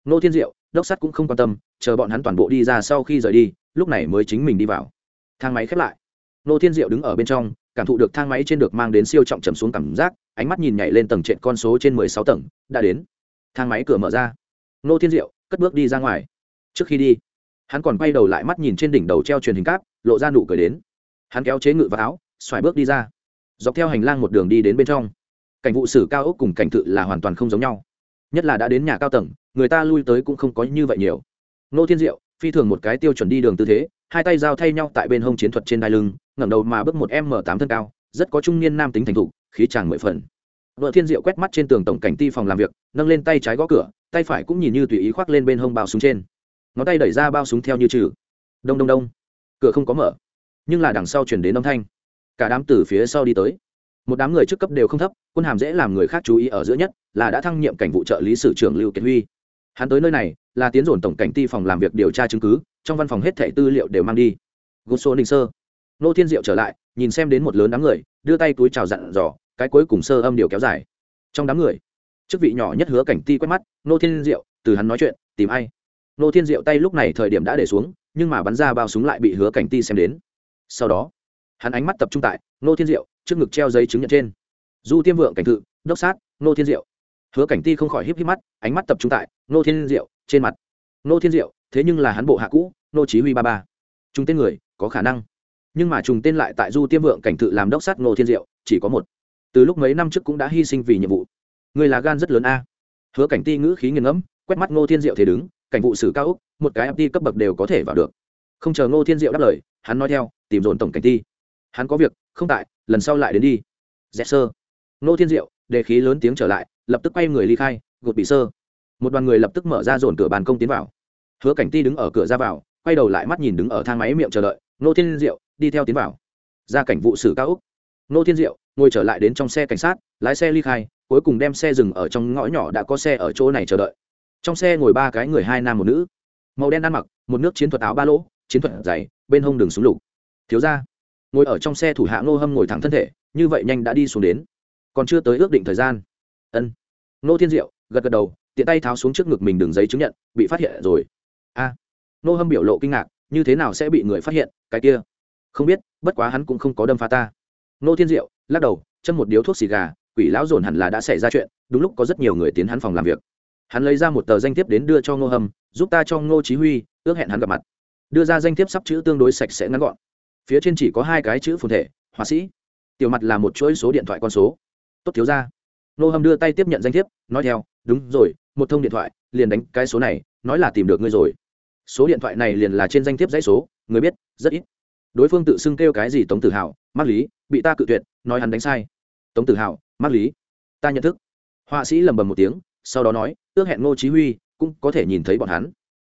Nô thiên diệu, đốc sát cũng không quan tâm, chờ bọn hắn toàn bộ đi ra sau khi rời đi, lúc này mới chính mình đi vào. Thang máy khép lại. Nô thiên diệu đứng ở bên trong, cảm thụ được thang máy trên được mang đến siêu trọng trầm xuống cảm giác ánh mắt nhìn nhảy lên tầng trệt con số trên mười sáu tầng, đã đến. Thang máy cửa mở ra. Nô thiên diệu, cất bước đi ra ngoài. Trước khi đi, hắn còn quay đầu lại mắt nhìn trên đỉnh đầu treo truyền hình cáp, lộ ra nụ cười đến. Hắn kéo chế ngự vào áo, xoài bước đi ra. Dọc theo hành lang một đường đi đến bên trong. Cảnh vụ sử cao ốc cùng cảnh tự là hoàn toàn không giống nhau. Nhất là đã đến nhà cao tầng, người ta lui tới cũng không có như vậy nhiều. Nô thiên diệu, phi thường một cái tiêu chuẩn đi đường tư thế, hai tay giao thay nhau tại bên hông chiến thuật trên đai lưng, ngẩng đầu mà bước một m tám thân cao, rất có trung niên nam tính thành thục khí chàng mười phần. Vợ thiên diệu quét mắt trên tường tổng cảnh ti phòng làm việc, nâng lên tay trái gõ cửa, tay phải cũng nhìn như tùy ý khoác lên bên hông bao súng trên. Ngón tay đẩy ra bao súng theo như trừ đông đông đông. Cửa không có mở, nhưng là đằng sau chuyển đến âm thanh. Cả đám từ phía sau đi tới. Một đám người trước cấp đều không thấp, quân hàm dễ làm người khác chú ý ở giữa nhất, là đã thăng nhiệm cảnh vụ trợ lý sử trưởng lưu kiệt huy. Hắn tới nơi này, là tiến dồn tổng cảnh ti phòng làm việc điều tra chứng cứ, trong văn phòng hết thẻ tư liệu đều mang đi. Gusso ninh sơ nô thiên diệu trở lại, nhìn xem đến một lớn đám người, đưa tay túi chào dặn dò, cái cuối cùng sơ âm điều kéo dài. Trong đám người, chức vị nhỏ nhất hứa cảnh ti quét mắt, nô thiên diệu, từ hắn nói chuyện, tìm ai? Nô thiên diệu tay lúc này thời điểm đã để xuống, nhưng mà bắn ra bao súng lại bị hứa cảnh ti xem đến. Sau đó, hắn ánh mắt tập trung tại nô thiên diệu, trước ngực treo giấy chứng nhận trên. Du tiêm vượng cảnh tự, đốc sát, nô thiên diệu. Hứa cảnh ti không khỏi híp híp mắt, ánh mắt tập trung tại nô thiên diệu, trên mặt. Nô thiên diệu, thế nhưng là hắn bộ hạ cũ, nô chí huy ba ba. Chúng tên người, có khả năng nhưng mà trùng tên lại tại du tiêm vượng cảnh tự làm đốc sát ngô thiên diệu, chỉ có một. Từ lúc mấy năm trước cũng đã hy sinh vì nhiệm vụ. Người là gan rất lớn a. Hứa cảnh ti ngữ khí nghiền ngẫm, quét mắt ngô thiên diệu thế đứng, cảnh vụ sử cao úc, một cái ft cấp bậc đều có thể vào được. Không chờ ngô thiên diệu đáp lời, hắn nói theo, tìm dồn tổng cảnh ti. Hắn có việc, không tại, lần sau lại đến đi. Dẹp sơ. Ngô thiên diệu, đề khí lớn tiếng trở lại, lập tức quay người ly khai, gột bị sơ. Một đoàn người lập tức mở ra dồn cửa bàn công tiến vào. Hứa cảnh ti đứng ở cửa ra vào, quay đầu lại mắt nhìn đứng ở thang máy miệng chờ đợi nô thiên diệu, đi theo tiến vào. Ra cảnh vụ xử cao úc. Nô thiên diệu, ngồi trở lại đến trong xe cảnh sát, lái xe ly khai, cuối cùng đem xe dừng ở trong ngõ nhỏ đã có xe ở chỗ này chờ đợi. Trong xe ngồi ba cái người hai nam một nữ. Màu đen ăn mặc, một nước chiến thuật áo ba lỗ, chiến thuật dày bên hông đường súng lục. Thiếu ra ngồi ở trong xe thủ hạ ngô hâm ngồi thẳng thân thể, như vậy nhanh đã đi xuống đến. Còn chưa tới ước định thời gian. Ân. Nô thiên diệu, gật gật đầu, tiện tay tháo xuống trước ngực mình đường giấy chứng nhận, bị phát hiện rồi. A. Nô hâm biểu lộ kinh ngạc như thế nào sẽ bị người phát hiện, cái kia. Không biết, bất quá hắn cũng không có đâm phá ta. Nô thiên diệu, lắc đầu, châm một điếu thuốc xì gà, quỷ lão dồn hẳn là đã xảy ra chuyện, đúng lúc có rất nhiều người tiến hắn phòng làm việc. Hắn lấy ra một tờ danh thiếp đến đưa cho ngô hâm, giúp ta cho ngô chí huy, ước hẹn hắn gặp mặt. Đưa ra danh thiếp sắp chữ tương đối sạch sẽ ngắn gọn. Phía trên chỉ có hai cái chữ phồn thể, họa sĩ. Tiểu mặt là một chuỗi số điện thoại con số. Tốt, thiếu ra. Ngô hâm đưa tay tiếp nhận danh thiếp, nói theo, đúng rồi, một thông điện thoại, liền đánh cái số này, nói là tìm được ngươi rồi số điện thoại này liền là trên danh thiếp dãy số, người biết, rất ít. Đối phương tự xưng kêu cái gì tống tử hào mắc lý, bị ta cự tuyệt, nói hắn đánh sai. Tống tử hào mắc lý. Ta nhận thức. Họa sĩ lầm bầm một tiếng, sau đó nói, ước hẹn ngô chí huy, cũng có thể nhìn thấy bọn hắn.